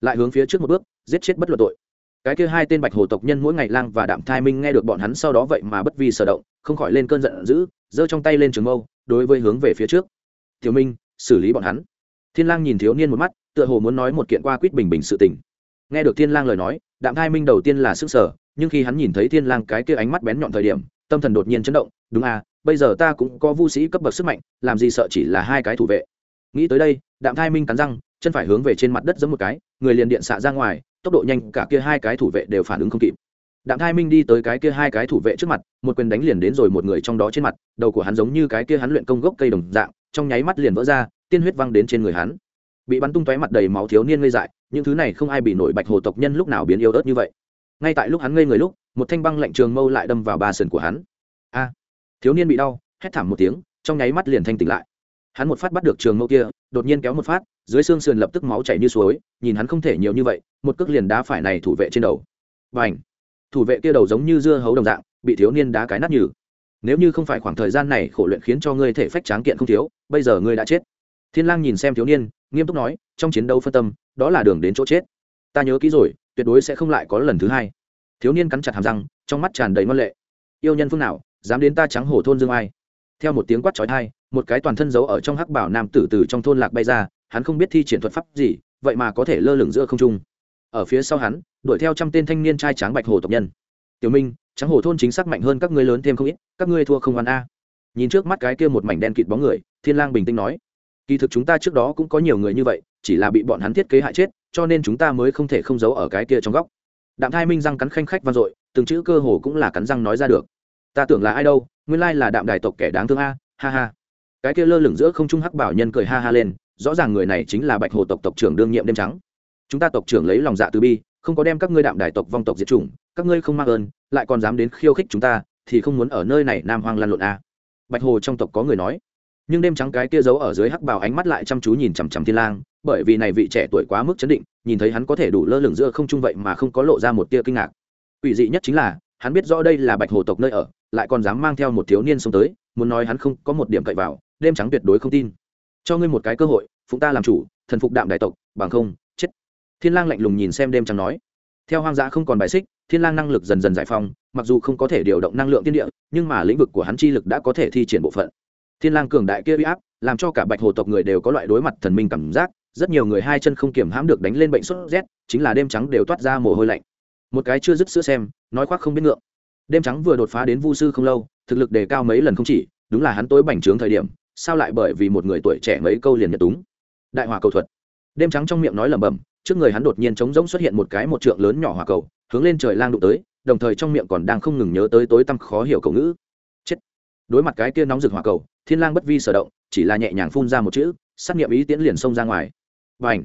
Lại hướng phía trước một bước, giết chết bất luận tội. Cái kia hai tên bạch hồ tộc nhân mỗi ngày lang và đạm thai minh nghe được bọn hắn sau đó vậy mà bất vi sở động, không khỏi lên cơn giận dữ, giơ trong tay lên trường mâu, đối với hướng về phía trước. Thiếu minh, xử lý bọn hắn. Thiên lang nhìn thiếu niên một mắt, tựa hồ muốn nói một kiện qua quýt bình bình sự tình. Nghe được thiên lang lời nói, đạm thai minh đầu tiên là sức sở nhưng khi hắn nhìn thấy thiên lang cái kia ánh mắt bén nhọn thời điểm, tâm thần đột nhiên chấn động, đúng à bây giờ ta cũng có vu sĩ cấp bậc sức mạnh, làm gì sợ chỉ là hai cái thủ vệ nghĩ tới đây, đạm thai minh cắn răng, chân phải hướng về trên mặt đất giẫm một cái, người liền điện xạ ra ngoài, tốc độ nhanh, cả kia hai cái thủ vệ đều phản ứng không kịp. Đạm thai minh đi tới cái kia hai cái thủ vệ trước mặt, một quyền đánh liền đến rồi một người trong đó trên mặt, đầu của hắn giống như cái kia hắn luyện công gốc cây đồng dạng, trong nháy mắt liền vỡ ra, tiên huyết văng đến trên người hắn. Bị bắn tung tóe mặt đầy máu thiếu niên ngây dại, những thứ này không ai bị nổi bạch hồ tộc nhân lúc nào biến yêu ớt như vậy. Ngay tại lúc hắn ngây người lúc, một thanh băng lạnh trường mâu lại đâm vào ba sườn của hắn. A! Thiếu niên bị đau, hét thảm một tiếng, trong nháy mắt liền thanh tỉnh lại hắn một phát bắt được trường mâu kia, đột nhiên kéo một phát, dưới xương sườn lập tức máu chảy như suối, nhìn hắn không thể nhiều như vậy, một cước liền đá phải này thủ vệ trên đầu. Và h thủ vệ kia đầu giống như dưa hấu đồng dạng, bị thiếu niên đá cái nát nhừ. Nếu như không phải khoảng thời gian này khổ luyện khiến cho ngươi thể phách tráng kiện không thiếu, bây giờ ngươi đã chết. Thiên lang nhìn xem thiếu niên, nghiêm túc nói, trong chiến đấu phân tâm, đó là đường đến chỗ chết. Ta nhớ kỹ rồi, tuyệt đối sẽ không lại có lần thứ hai. Thiếu niên cắn chặt hàm răng, trong mắt tràn đầy ngoan lệ. Yêu nhân phương nào, dám đến ta trắng hổ thôn dương ai? Theo một tiếng quát chói tai một cái toàn thân giấu ở trong hắc bảo nam tử từ trong thôn lạc bay ra, hắn không biết thi triển thuật pháp gì, vậy mà có thể lơ lửng giữa không trung. Ở phía sau hắn, đuổi theo trăm tên thanh niên trai tráng bạch hồ tộc nhân. Tiểu minh trắng hồ thôn chính xác mạnh hơn các ngươi lớn thêm không ít, các ngươi thua không ăn a. Nhìn trước mắt cái kia một mảnh đen kịt bóng người, thiên lang bình tĩnh nói, kỳ thực chúng ta trước đó cũng có nhiều người như vậy, chỉ là bị bọn hắn thiết kế hại chết, cho nên chúng ta mới không thể không giấu ở cái kia trong góc. Đạm thai minh răng cắn khanh khách vang dội, từng chữ cơ hồ cũng là cắn răng nói ra được. Ta tưởng là ai đâu, nguyên lai là đạm đài tộc kẻ đáng thương a, ha ha cái kia lơ lửng giữa không trung hắc bảo nhân cười ha ha lên, rõ ràng người này chính là bạch hồ tộc tộc trưởng đương nhiệm đêm trắng. Chúng ta tộc trưởng lấy lòng dạ từ bi, không có đem các ngươi đạm đài tộc vong tộc diệt chủng, các ngươi không mang ơn, lại còn dám đến khiêu khích chúng ta, thì không muốn ở nơi này nam hoang lan lộn a. Bạch hồ trong tộc có người nói. Nhưng đêm trắng cái kia giấu ở dưới hắc bào ánh mắt lại chăm chú nhìn chằm chằm thiên lang, bởi vì này vị trẻ tuổi quá mức chấn định, nhìn thấy hắn có thể đủ lơ lửng giữa không trung vậy mà không có lộ ra một tia kinh ngạc. Quỷ dị nhất chính là, hắn biết rõ đây là bạch hồ tộc nơi ở, lại còn dám mang theo một thiếu niên xông tới, muốn nói hắn không có một điểm cậy vào đêm trắng tuyệt đối không tin. Cho ngươi một cái cơ hội phụng ta làm chủ, thần phục đạm đại tộc, bằng không, chết. Thiên lang lạnh lùng nhìn xem đêm trắng nói. Theo hoang dã không còn bài xích, thiên lang năng lực dần dần giải phóng, mặc dù không có thể điều động năng lượng tiên địa, nhưng mà lĩnh vực của hắn chi lực đã có thể thi triển bộ phận. Thiên lang cường đại kia uy áp, làm cho cả bạch hồ tộc người đều có loại đối mặt thần minh cảm giác, rất nhiều người hai chân không kiểm hãm được đánh lên bệnh sốt rét, chính là đêm trắng đều toát ra mồ hôi lạnh. Một cái chưa dứt sữa xem, nói khoác không biết ngượng. Đêm trắng vừa đột phá đến vu sư không lâu, thực lực đề cao mấy lần không chỉ, đúng là hắn tối bành trướng thời điểm sao lại bởi vì một người tuổi trẻ mấy câu liền nhật túng? Đại hỏa cầu thuật. Đêm trắng trong miệng nói lẩm bẩm, trước người hắn đột nhiên trống rỗng xuất hiện một cái một trượng lớn nhỏ hỏa cầu, hướng lên trời lang đụng tới, đồng thời trong miệng còn đang không ngừng nhớ tới tối tăm khó hiểu cầu ngữ. Chết. Đối mặt cái kia nóng rực hỏa cầu, thiên lang bất vi sở động, chỉ là nhẹ nhàng phun ra một chữ, sát nghiệm ý tiễn liền xông ra ngoài. Và ảnh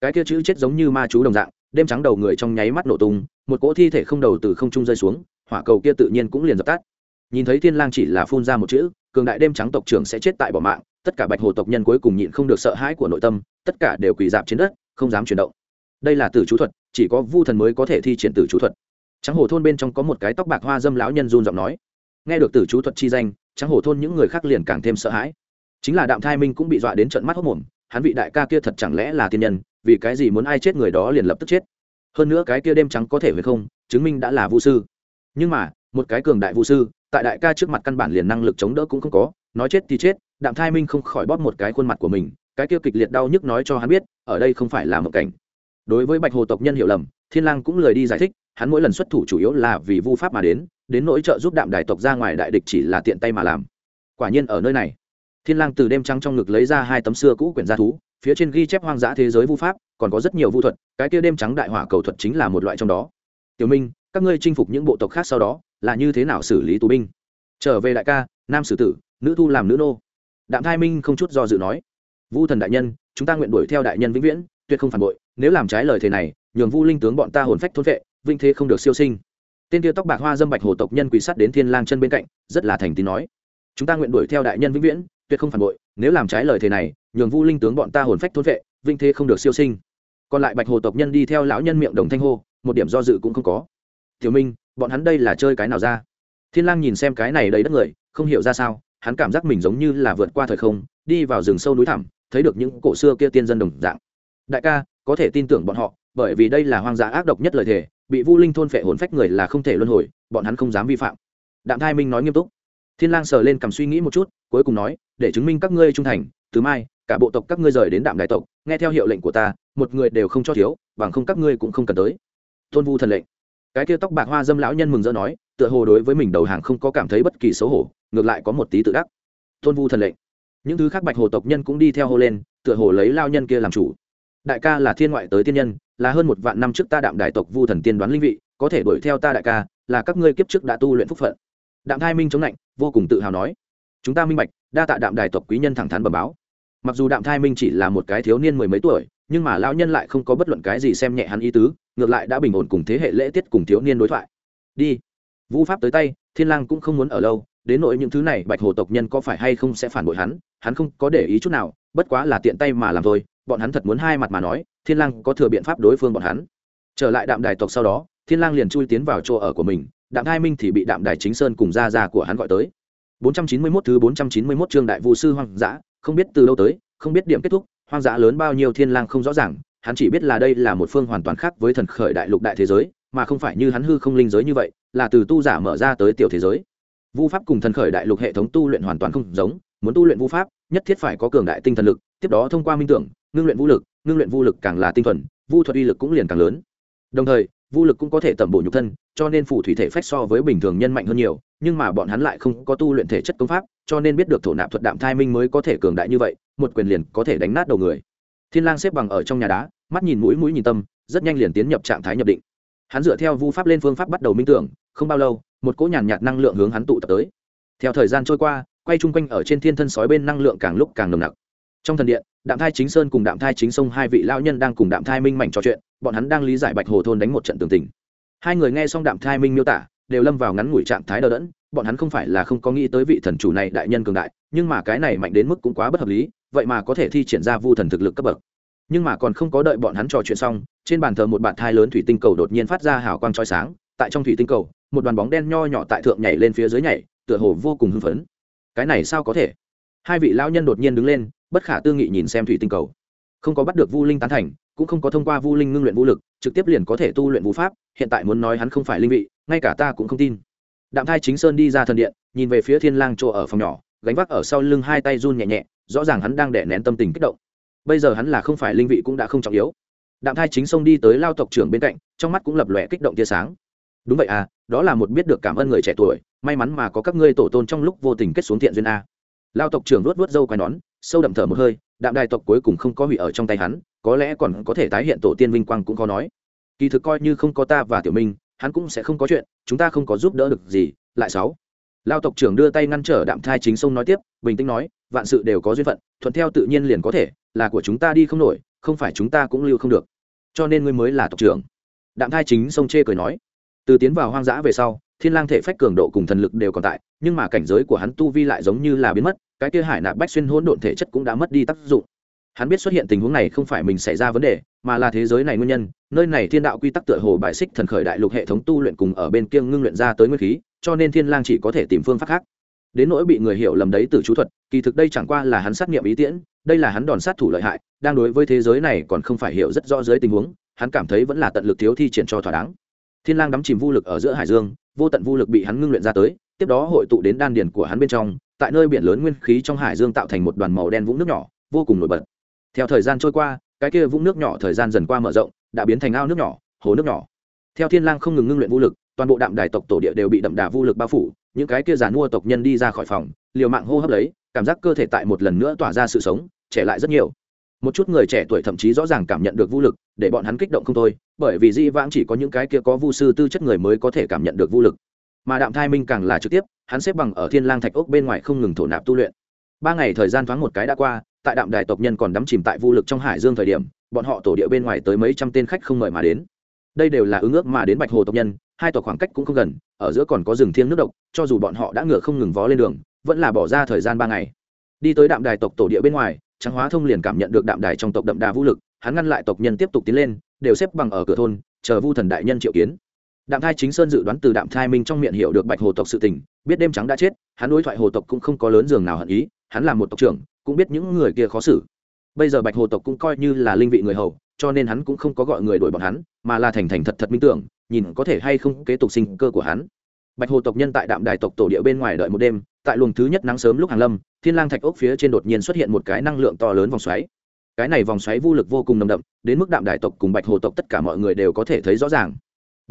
cái kia chữ chết giống như ma chú đồng dạng, đêm trắng đầu người trong nháy mắt nổ tung, một cỗ thi thể không đầu từ không trung rơi xuống, hỏa cầu kia tự nhiên cũng liền dập tắt. Nhìn thấy thiên lang chỉ là phun ra một chữ cường đại đêm trắng tộc trưởng sẽ chết tại bỏ mạng, tất cả bạch hồ tộc nhân cuối cùng nhịn không được sợ hãi của nội tâm, tất cả đều quỳ dạp trên đất, không dám chuyển động. Đây là tử chú thuật, chỉ có vu thần mới có thể thi triển tử chú thuật. Trắng hồ thôn bên trong có một cái tóc bạc hoa dâm lão nhân run giọng nói. Nghe được tử chú thuật chi danh, trắng hồ thôn những người khác liền càng thêm sợ hãi. Chính là đạm thai minh cũng bị dọa đến trận mắt hốc mồm, hắn vị đại ca kia thật chẳng lẽ là tiên nhân, vì cái gì muốn ai chết người đó liền lập tức chết. Hơn nữa cái kia đêm trắng có thể hay không, chứng minh đã là vũ sư. Nhưng mà một cái cường đại vũ sư, tại đại ca trước mặt căn bản liền năng lực chống đỡ cũng không có, nói chết thì chết, đạm thai minh không khỏi bóp một cái khuôn mặt của mình, cái kia kịch liệt đau nhức nói cho hắn biết, ở đây không phải là một cảnh. Đối với bạch hồ tộc nhân hiểu lầm, thiên lang cũng lời đi giải thích, hắn mỗi lần xuất thủ chủ yếu là vì vu pháp mà đến đến nỗi trợ giúp đạm đại tộc ra ngoài đại địch chỉ là tiện tay mà làm. Quả nhiên ở nơi này, thiên lang từ đêm trắng trong ngực lấy ra hai tấm xưa cũ quyển gia thú, phía trên ghi chép hoang dã thế giới vu pháp, còn có rất nhiều vu thuật, cái kia đêm trắng đại hỏa cầu thuật chính là một loại trong đó. Tiểu minh, các ngươi chinh phục những bộ tộc khác sau đó là như thế nào xử lý tù binh? Trở về đại ca, nam sử tử, nữ thu làm nữ nô. Đạm thai minh không chút do dự nói, vu thần đại nhân, chúng ta nguyện đuổi theo đại nhân vĩnh viễn, tuyệt không phản bội. Nếu làm trái lời thế này, nhường vu linh tướng bọn ta hồn phách thôn vệ vinh thế không được siêu sinh. Tên kia tóc bạc hoa dâm bạch hồ tộc nhân quỷ sắt đến thiên lang chân bên cạnh, rất là thành tín nói, chúng ta nguyện đuổi theo đại nhân vĩnh viễn, tuyệt không phản bội. Nếu làm trái lời thế này, nhường vu linh tướng bọn ta hồn phách thôn vệ vinh thế không được siêu sinh. Còn lại bạch hồ tộc nhân đi theo lão nhân miệng đồng thanh hô, một điểm do dự cũng không có. Tiểu minh bọn hắn đây là chơi cái nào ra? Thiên lang nhìn xem cái này đầy đất người, không hiểu ra sao, hắn cảm giác mình giống như là vượt qua thời không, đi vào rừng sâu núi thẳm, thấy được những cổ xưa kia tiên dân đồng dạng. Đại ca, có thể tin tưởng bọn họ, bởi vì đây là hoang dã ác độc nhất lời thề, bị vu linh thôn phệ hồn phách người là không thể luân hồi, bọn hắn không dám vi phạm. Đạm thai minh nói nghiêm túc. Thiên lang sờ lên cầm suy nghĩ một chút, cuối cùng nói, để chứng minh các ngươi trung thành, từ mai, cả bộ tộc các ngươi rời đến đạm đại tộc, nghe theo hiệu lệnh của ta, một người đều không cho thiếu, bằng không các ngươi cũng không cần tới. Tôn vu thần lệnh cái kia tóc bạc hoa dâm lão nhân mừng rỡ nói, tựa hồ đối với mình đầu hàng không có cảm thấy bất kỳ xấu hổ, ngược lại có một tí tự đắc. Tôn vu thần lệnh. Những thứ khác bạch hồ tộc nhân cũng đi theo hô lên, tựa hồ lấy lao nhân kia làm chủ. Đại ca là thiên ngoại tới tiên nhân, là hơn một vạn năm trước ta đạm đại tộc vu thần tiên đoán linh vị, có thể đuổi theo ta đại ca, là các ngươi kiếp trước đã tu luyện phúc phận. Đạm thai minh chống lạnh, vô cùng tự hào nói. Chúng ta minh bạch, đa tạ đạm đài tộc quý nhân thẳng thắn bẩm báo. Mặc dù đạm thai minh chỉ là một cái thiếu niên mười mấy tuổi nhưng mà lão nhân lại không có bất luận cái gì xem nhẹ hắn ý tứ, ngược lại đã bình ổn cùng thế hệ lễ tiết cùng thiếu niên đối thoại. Đi. Vũ pháp tới tay, thiên lang cũng không muốn ở lâu, đến nỗi những thứ này bạch hồ tộc nhân có phải hay không sẽ phản bội hắn hắn không có để ý chút nào, bất quá là tiện tay mà làm thôi, bọn hắn thật muốn hai mặt mà nói, thiên lang có thừa biện pháp đối phương bọn hắn. Trở lại đạm đài tộc sau đó, thiên lang liền chui tiến vào chỗ ở của mình, đạm hai minh thì bị đạm đài chính sơn cùng gia gia của hắn gọi tới. 491 thứ 491 chương đại vu sư hoang dã, không biết từ đâu tới, không biết điểm kết thúc hoang dã lớn bao nhiêu thiên lang không rõ ràng, hắn chỉ biết là đây là một phương hoàn toàn khác với thần khởi đại lục đại thế giới, mà không phải như hắn hư không linh giới như vậy, là từ tu giả mở ra tới tiểu thế giới. Vu pháp cùng thần khởi đại lục hệ thống tu luyện hoàn toàn không giống, muốn tu luyện vu pháp, nhất thiết phải có cường đại tinh thần lực, tiếp đó thông qua minh tưởng, ngưng luyện vũ lực, ngưng luyện vũ lực càng là tinh thuần, vu thuật uy lực cũng liền càng lớn. Đồng thời, vũ lực cũng có thể tẩm bổ nhục thân cho nên phù thủy thể phách so với bình thường nhân mạnh hơn nhiều, nhưng mà bọn hắn lại không có tu luyện thể chất công pháp, cho nên biết được thổ nạp thuật đạm thai minh mới có thể cường đại như vậy, một quyền liền có thể đánh nát đầu người. Thiên lang xếp bằng ở trong nhà đá, mắt nhìn mũi mũi nhìn tâm, rất nhanh liền tiến nhập trạng thái nhập định. Hắn dựa theo vu pháp lên phương pháp bắt đầu minh tưởng, không bao lâu, một cỗ nhàn nhạt năng lượng hướng hắn tụ tập tới. Theo thời gian trôi qua, quay chung quanh ở trên thiên thân sói bên năng lượng càng lúc càng nồng nặc. Trong thần điện, đạm thai chính sơn cùng đạm thai chính sông hai vị lao nhân đang cùng đạm thai minh mảnh trò chuyện, bọn hắn đang lý giải bạch hồ thôn đánh một trận tường tình hai người nghe xong đạm thai minh miêu tả, đều lâm vào ngắn ngủi trạng thái đờ đẫn, bọn hắn không phải là không có nghĩ tới vị thần chủ này đại nhân cường đại, nhưng mà cái này mạnh đến mức cũng quá bất hợp lý, vậy mà có thể thi triển ra vu thần thực lực cấp bậc. Nhưng mà còn không có đợi bọn hắn trò chuyện xong, trên bàn thờ một bạn thai lớn thủy tinh cầu đột nhiên phát ra hào quang trói sáng, tại trong thủy tinh cầu, một đoàn bóng đen nho nhỏ tại thượng nhảy lên phía dưới nhảy, tựa hồ vô cùng hưng phấn. Cái này sao có thể? Hai vị lão nhân đột nhiên đứng lên, bất khả tư nghị nhìn xem thủy tinh cầu. Không có bắt được vu linh tán thành cũng không có thông qua vu linh ngưng luyện vũ lực, trực tiếp liền có thể tu luyện vũ pháp, hiện tại muốn nói hắn không phải linh vị, ngay cả ta cũng không tin. Đạm thai chính sơn đi ra thần điện, nhìn về phía thiên lang chỗ ở phòng nhỏ, gánh vác ở sau lưng hai tay run nhẹ nhẹ, rõ ràng hắn đang đè nén tâm tình kích động. Bây giờ hắn là không phải linh vị cũng đã không trọng yếu. Đạm thai chính sông đi tới lao tộc trưởng bên cạnh, trong mắt cũng lập lòe kích động tia sáng. Đúng vậy à đó là một biết được cảm ơn người trẻ tuổi, may mắn mà có các ngươi tổ tôn trong lúc vô tình kết xuống thiện duyên a. Lao tộc trưởng luốt luốt dâu quai nón, sâu đậm thở một hơi đạm đài tộc cuối cùng không có hủy ở trong tay hắn, có lẽ còn có thể tái hiện tổ tiên vinh quang cũng có nói. Kỳ thực coi như không có ta và tiểu minh, hắn cũng sẽ không có chuyện, chúng ta không có giúp đỡ được gì. Lại sáu. Lao tộc trưởng đưa tay ngăn trở đạm thai chính sông nói tiếp, bình tĩnh nói, vạn sự đều có duyên phận, thuận theo tự nhiên liền có thể, là của chúng ta đi không nổi, không phải chúng ta cũng lưu không được. Cho nên ngươi mới là tộc trưởng. Đạm thai chính sông chê cười nói. Từ tiến vào hoang dã về sau, thiên lang thể phách cường độ cùng thần lực đều còn tại, nhưng mà cảnh giới của hắn tu vi lại giống như là biến mất cái kia hải nạp bách xuyên hỗn độn thể chất cũng đã mất đi tác dụng. Hắn biết xuất hiện tình huống này không phải mình xảy ra vấn đề, mà là thế giới này nguyên nhân, nơi này thiên đạo quy tắc tựa hồ bài xích thần khởi đại lục hệ thống tu luyện cùng ở bên kia ngưng luyện ra tới nguyên khí, cho nên thiên lang chỉ có thể tìm phương pháp khác. Đến nỗi bị người hiểu lầm đấy từ chú thuật, kỳ thực đây chẳng qua là hắn sát nghiệm ý tiễn, đây là hắn đòn sát thủ lợi hại, đang đối với thế giới này còn không phải hiểu rất rõ dưới tình huống, hắn cảm thấy vẫn là tận lực thiếu thi triển cho thỏa đáng. Thiên lang đắm chìm vô lực ở giữa hải dương, vô tận vô lực bị hắn ngưng luyện ra tới tiếp đó hội tụ đến đan điền của hắn bên trong, tại nơi biển lớn nguyên khí trong hải dương tạo thành một đoàn màu đen vũng nước nhỏ, vô cùng nổi bật. Theo thời gian trôi qua, cái kia vũng nước nhỏ thời gian dần qua mở rộng, đã biến thành ao nước nhỏ, hồ nước nhỏ. Theo thiên lang không ngừng ngưng luyện vũ lực, toàn bộ đạm đài tộc tổ địa đều bị đậm đà vũ lực bao phủ, những cái kia giàn mua tộc nhân đi ra khỏi phòng, liều mạng hô hấp lấy, cảm giác cơ thể tại một lần nữa tỏa ra sự sống, trẻ lại rất nhiều. Một chút người trẻ tuổi thậm chí rõ ràng cảm nhận được vũ lực, để bọn hắn kích động không thôi, bởi vì di vãng chỉ có những cái kia có vu sư tư chất người mới có thể cảm nhận được vũ lực mà đạm thai minh càng là trực tiếp, hắn xếp bằng ở thiên lang thạch ốc bên ngoài không ngừng thổ nạp tu luyện. Ba ngày thời gian thoáng một cái đã qua, tại đạm đài tộc nhân còn đắm chìm tại vô lực trong hải dương thời điểm, bọn họ tổ địa bên ngoài tới mấy trăm tên khách không mời mà đến. Đây đều là ứng ước mà đến bạch hồ tộc nhân, hai tộc khoảng cách cũng không gần, ở giữa còn có rừng thiêng nước độc, cho dù bọn họ đã ngựa không ngừng vó lên đường, vẫn là bỏ ra thời gian ba ngày. Đi tới đạm đài tộc tổ địa bên ngoài trắng hóa thông liền cảm nhận được đạm đài trong tộc đậm đà vũ lực, hắn ngăn lại tộc nhân tiếp tục tiến lên, đều xếp bằng ở cửa thôn, chờ vu thần đại nhân triệu kiến đạm thai chính sơn dự đoán từ đạm thai minh trong miệng hiểu được bạch hồ tộc sự tình, biết đêm trắng đã chết, hắn đối thoại hồ tộc cũng không có lớn giường nào hận ý, hắn là một tộc trưởng, cũng biết những người kia khó xử. Bây giờ bạch hồ tộc cũng coi như là linh vị người hầu, cho nên hắn cũng không có gọi người đuổi bọn hắn, mà là thành thành thật thật minh tưởng, nhìn có thể hay không kế tục sinh cơ của hắn. Bạch hồ tộc nhân tại đạm đài tộc tổ địa bên ngoài đợi một đêm, tại luồng thứ nhất nắng sớm lúc hàng lâm, thiên lang thạch ốc phía trên đột nhiên xuất hiện một cái năng lượng to lớn vòng xoáy. Cái này vòng xoáy vô lực vô cùng nồng đậm, đến mức đạm đài tộc cùng bạch hồ tộc tất cả mọi người đều có thể thấy rõ ràng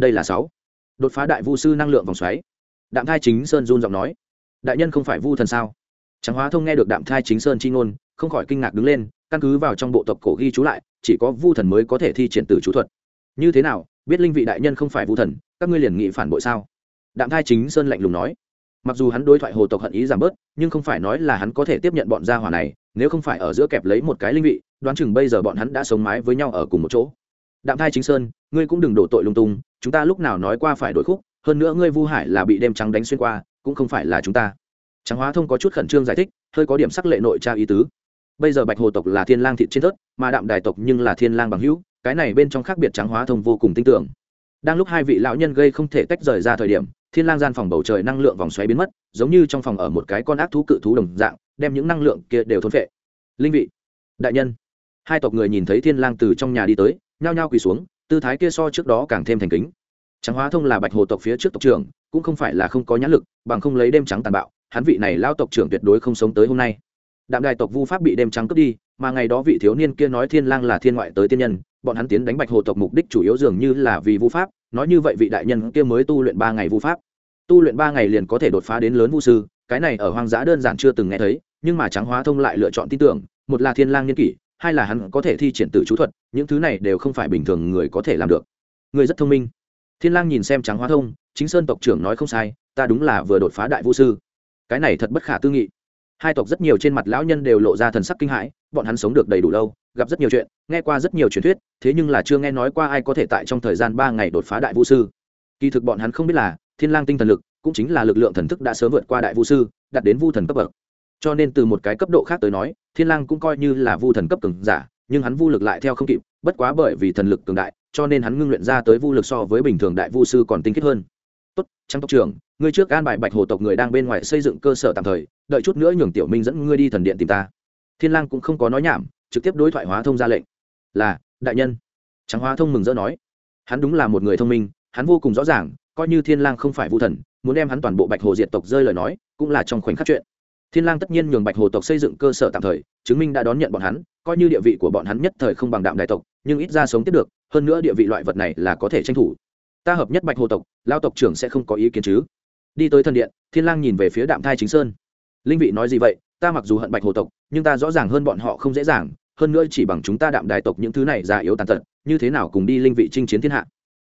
đây là sáu. Đột phá đại vu sư năng lượng vòng xoáy. Đạm thai chính sơn run giọng nói. Đại nhân không phải vu thần sao? Trắng hóa thông nghe được đạm thai chính sơn chi ngôn, không khỏi kinh ngạc đứng lên, căn cứ vào trong bộ tộc cổ ghi chú lại, chỉ có vu thần mới có thể thi triển tử chú thuật. Như thế nào, biết linh vị đại nhân không phải vu thần, các ngươi liền nghị phản bội sao? Đạm thai chính sơn lạnh lùng nói. Mặc dù hắn đối thoại hồ tộc hận ý giảm bớt, nhưng không phải nói là hắn có thể tiếp nhận bọn gia hỏa này, nếu không phải ở giữa kẹp lấy một cái linh vị, đoán chừng bây giờ bọn hắn đã sống mái với nhau ở cùng một chỗ đạm thai chính sơn, ngươi cũng đừng đổ tội lung tung, chúng ta lúc nào nói qua phải đổi khúc, hơn nữa ngươi vu hải là bị đêm trắng đánh xuyên qua, cũng không phải là chúng ta. Trắng hóa thông có chút khẩn trương giải thích, hơi có điểm sắc lệ nội tra ý tứ. Bây giờ bạch hồ tộc là thiên lang thịt trên thớt, mà đạm đài tộc nhưng là thiên lang bằng hữu, cái này bên trong khác biệt trắng hóa thông vô cùng tin tưởng. Đang lúc hai vị lão nhân gây không thể tách rời ra thời điểm, thiên lang gian phòng bầu trời năng lượng vòng xoáy biến mất, giống như trong phòng ở một cái con ác thú cự thú đồng dạng, đem những năng lượng kia đều thôn phệ. Linh vị, đại nhân. Hai tộc người nhìn thấy thiên lang từ trong nhà đi tới nhao nhao quỳ xuống, tư thái kia so trước đó càng thêm thành kính. Trắng hóa thông là bạch hồ tộc phía trước tộc trưởng, cũng không phải là không có nhãn lực, bằng không lấy đêm trắng tàn bạo, hắn vị này lao tộc trưởng tuyệt đối không sống tới hôm nay. Đạm đài tộc vu pháp bị đêm trắng cướp đi, mà ngày đó vị thiếu niên kia nói thiên lang là thiên ngoại tới tiên nhân, bọn hắn tiến đánh bạch hồ tộc mục đích chủ yếu dường như là vì vu pháp, nói như vậy vị đại nhân kia mới tu luyện ba ngày vu pháp. Tu luyện ba ngày liền có thể đột phá đến lớn vu sư, cái này ở hoang dã đơn giản chưa từng nghe thấy, nhưng mà trắng hóa thông lại lựa chọn tin tưởng, một là thiên lang nhân kỷ hai là hắn có thể thi triển tự chú thuật, những thứ này đều không phải bình thường người có thể làm được. Người rất thông minh. Thiên lang nhìn xem trắng hóa thông, chính sơn tộc trưởng nói không sai, ta đúng là vừa đột phá đại vũ sư. Cái này thật bất khả tư nghị. Hai tộc rất nhiều trên mặt lão nhân đều lộ ra thần sắc kinh hãi, bọn hắn sống được đầy đủ lâu, gặp rất nhiều chuyện, nghe qua rất nhiều truyền thuyết, thế nhưng là chưa nghe nói qua ai có thể tại trong thời gian ba ngày đột phá đại vũ sư. Kỳ thực bọn hắn không biết là thiên lang tinh thần lực, cũng chính là lực lượng thần thức đã sớm vượt qua đại vũ sư, đạt đến vu thần cấp bậc cho nên từ một cái cấp độ khác tới nói, thiên lang cũng coi như là vu thần cấp cường giả, nhưng hắn vu lực lại theo không kịp, bất quá bởi vì thần lực cường đại, cho nên hắn ngưng luyện ra tới vu lực so với bình thường đại vu sư còn tinh khiết hơn. Tốt trang tộc trưởng, ngươi trước an bài bạch hồ tộc người đang bên ngoài xây dựng cơ sở tạm thời, đợi chút nữa nhường tiểu minh dẫn ngươi đi thần điện tìm ta. Thiên lang cũng không có nói nhảm, trực tiếp đối thoại hóa thông ra lệnh. Là, đại nhân. Trắng hóa thông mừng rỡ nói. Hắn đúng là một người thông minh, hắn vô cùng rõ ràng, coi như thiên lang không phải vu thần, muốn đem hắn toàn bộ bạch hồ diệt tộc rơi lời nói, cũng là trong khoảnh khắc chuyện thiên lang tất nhiên nhường bạch hồ tộc xây dựng cơ sở tạm thời, chứng minh đã đón nhận bọn hắn, coi như địa vị của bọn hắn nhất thời không bằng đạm đại tộc, nhưng ít ra sống tiếp được, hơn nữa địa vị loại vật này là có thể tranh thủ. Ta hợp nhất bạch hồ tộc, lao tộc trưởng sẽ không có ý kiến chứ. Đi tới thần điện, thiên lang nhìn về phía đạm thai chính sơn. Linh vị nói gì vậy? Ta mặc dù hận bạch hồ tộc, nhưng ta rõ ràng hơn bọn họ không dễ dàng, hơn nữa chỉ bằng chúng ta đạm đại tộc những thứ này già yếu tàn tật, như thế nào cùng đi linh vị chinh chiến thiên hạ?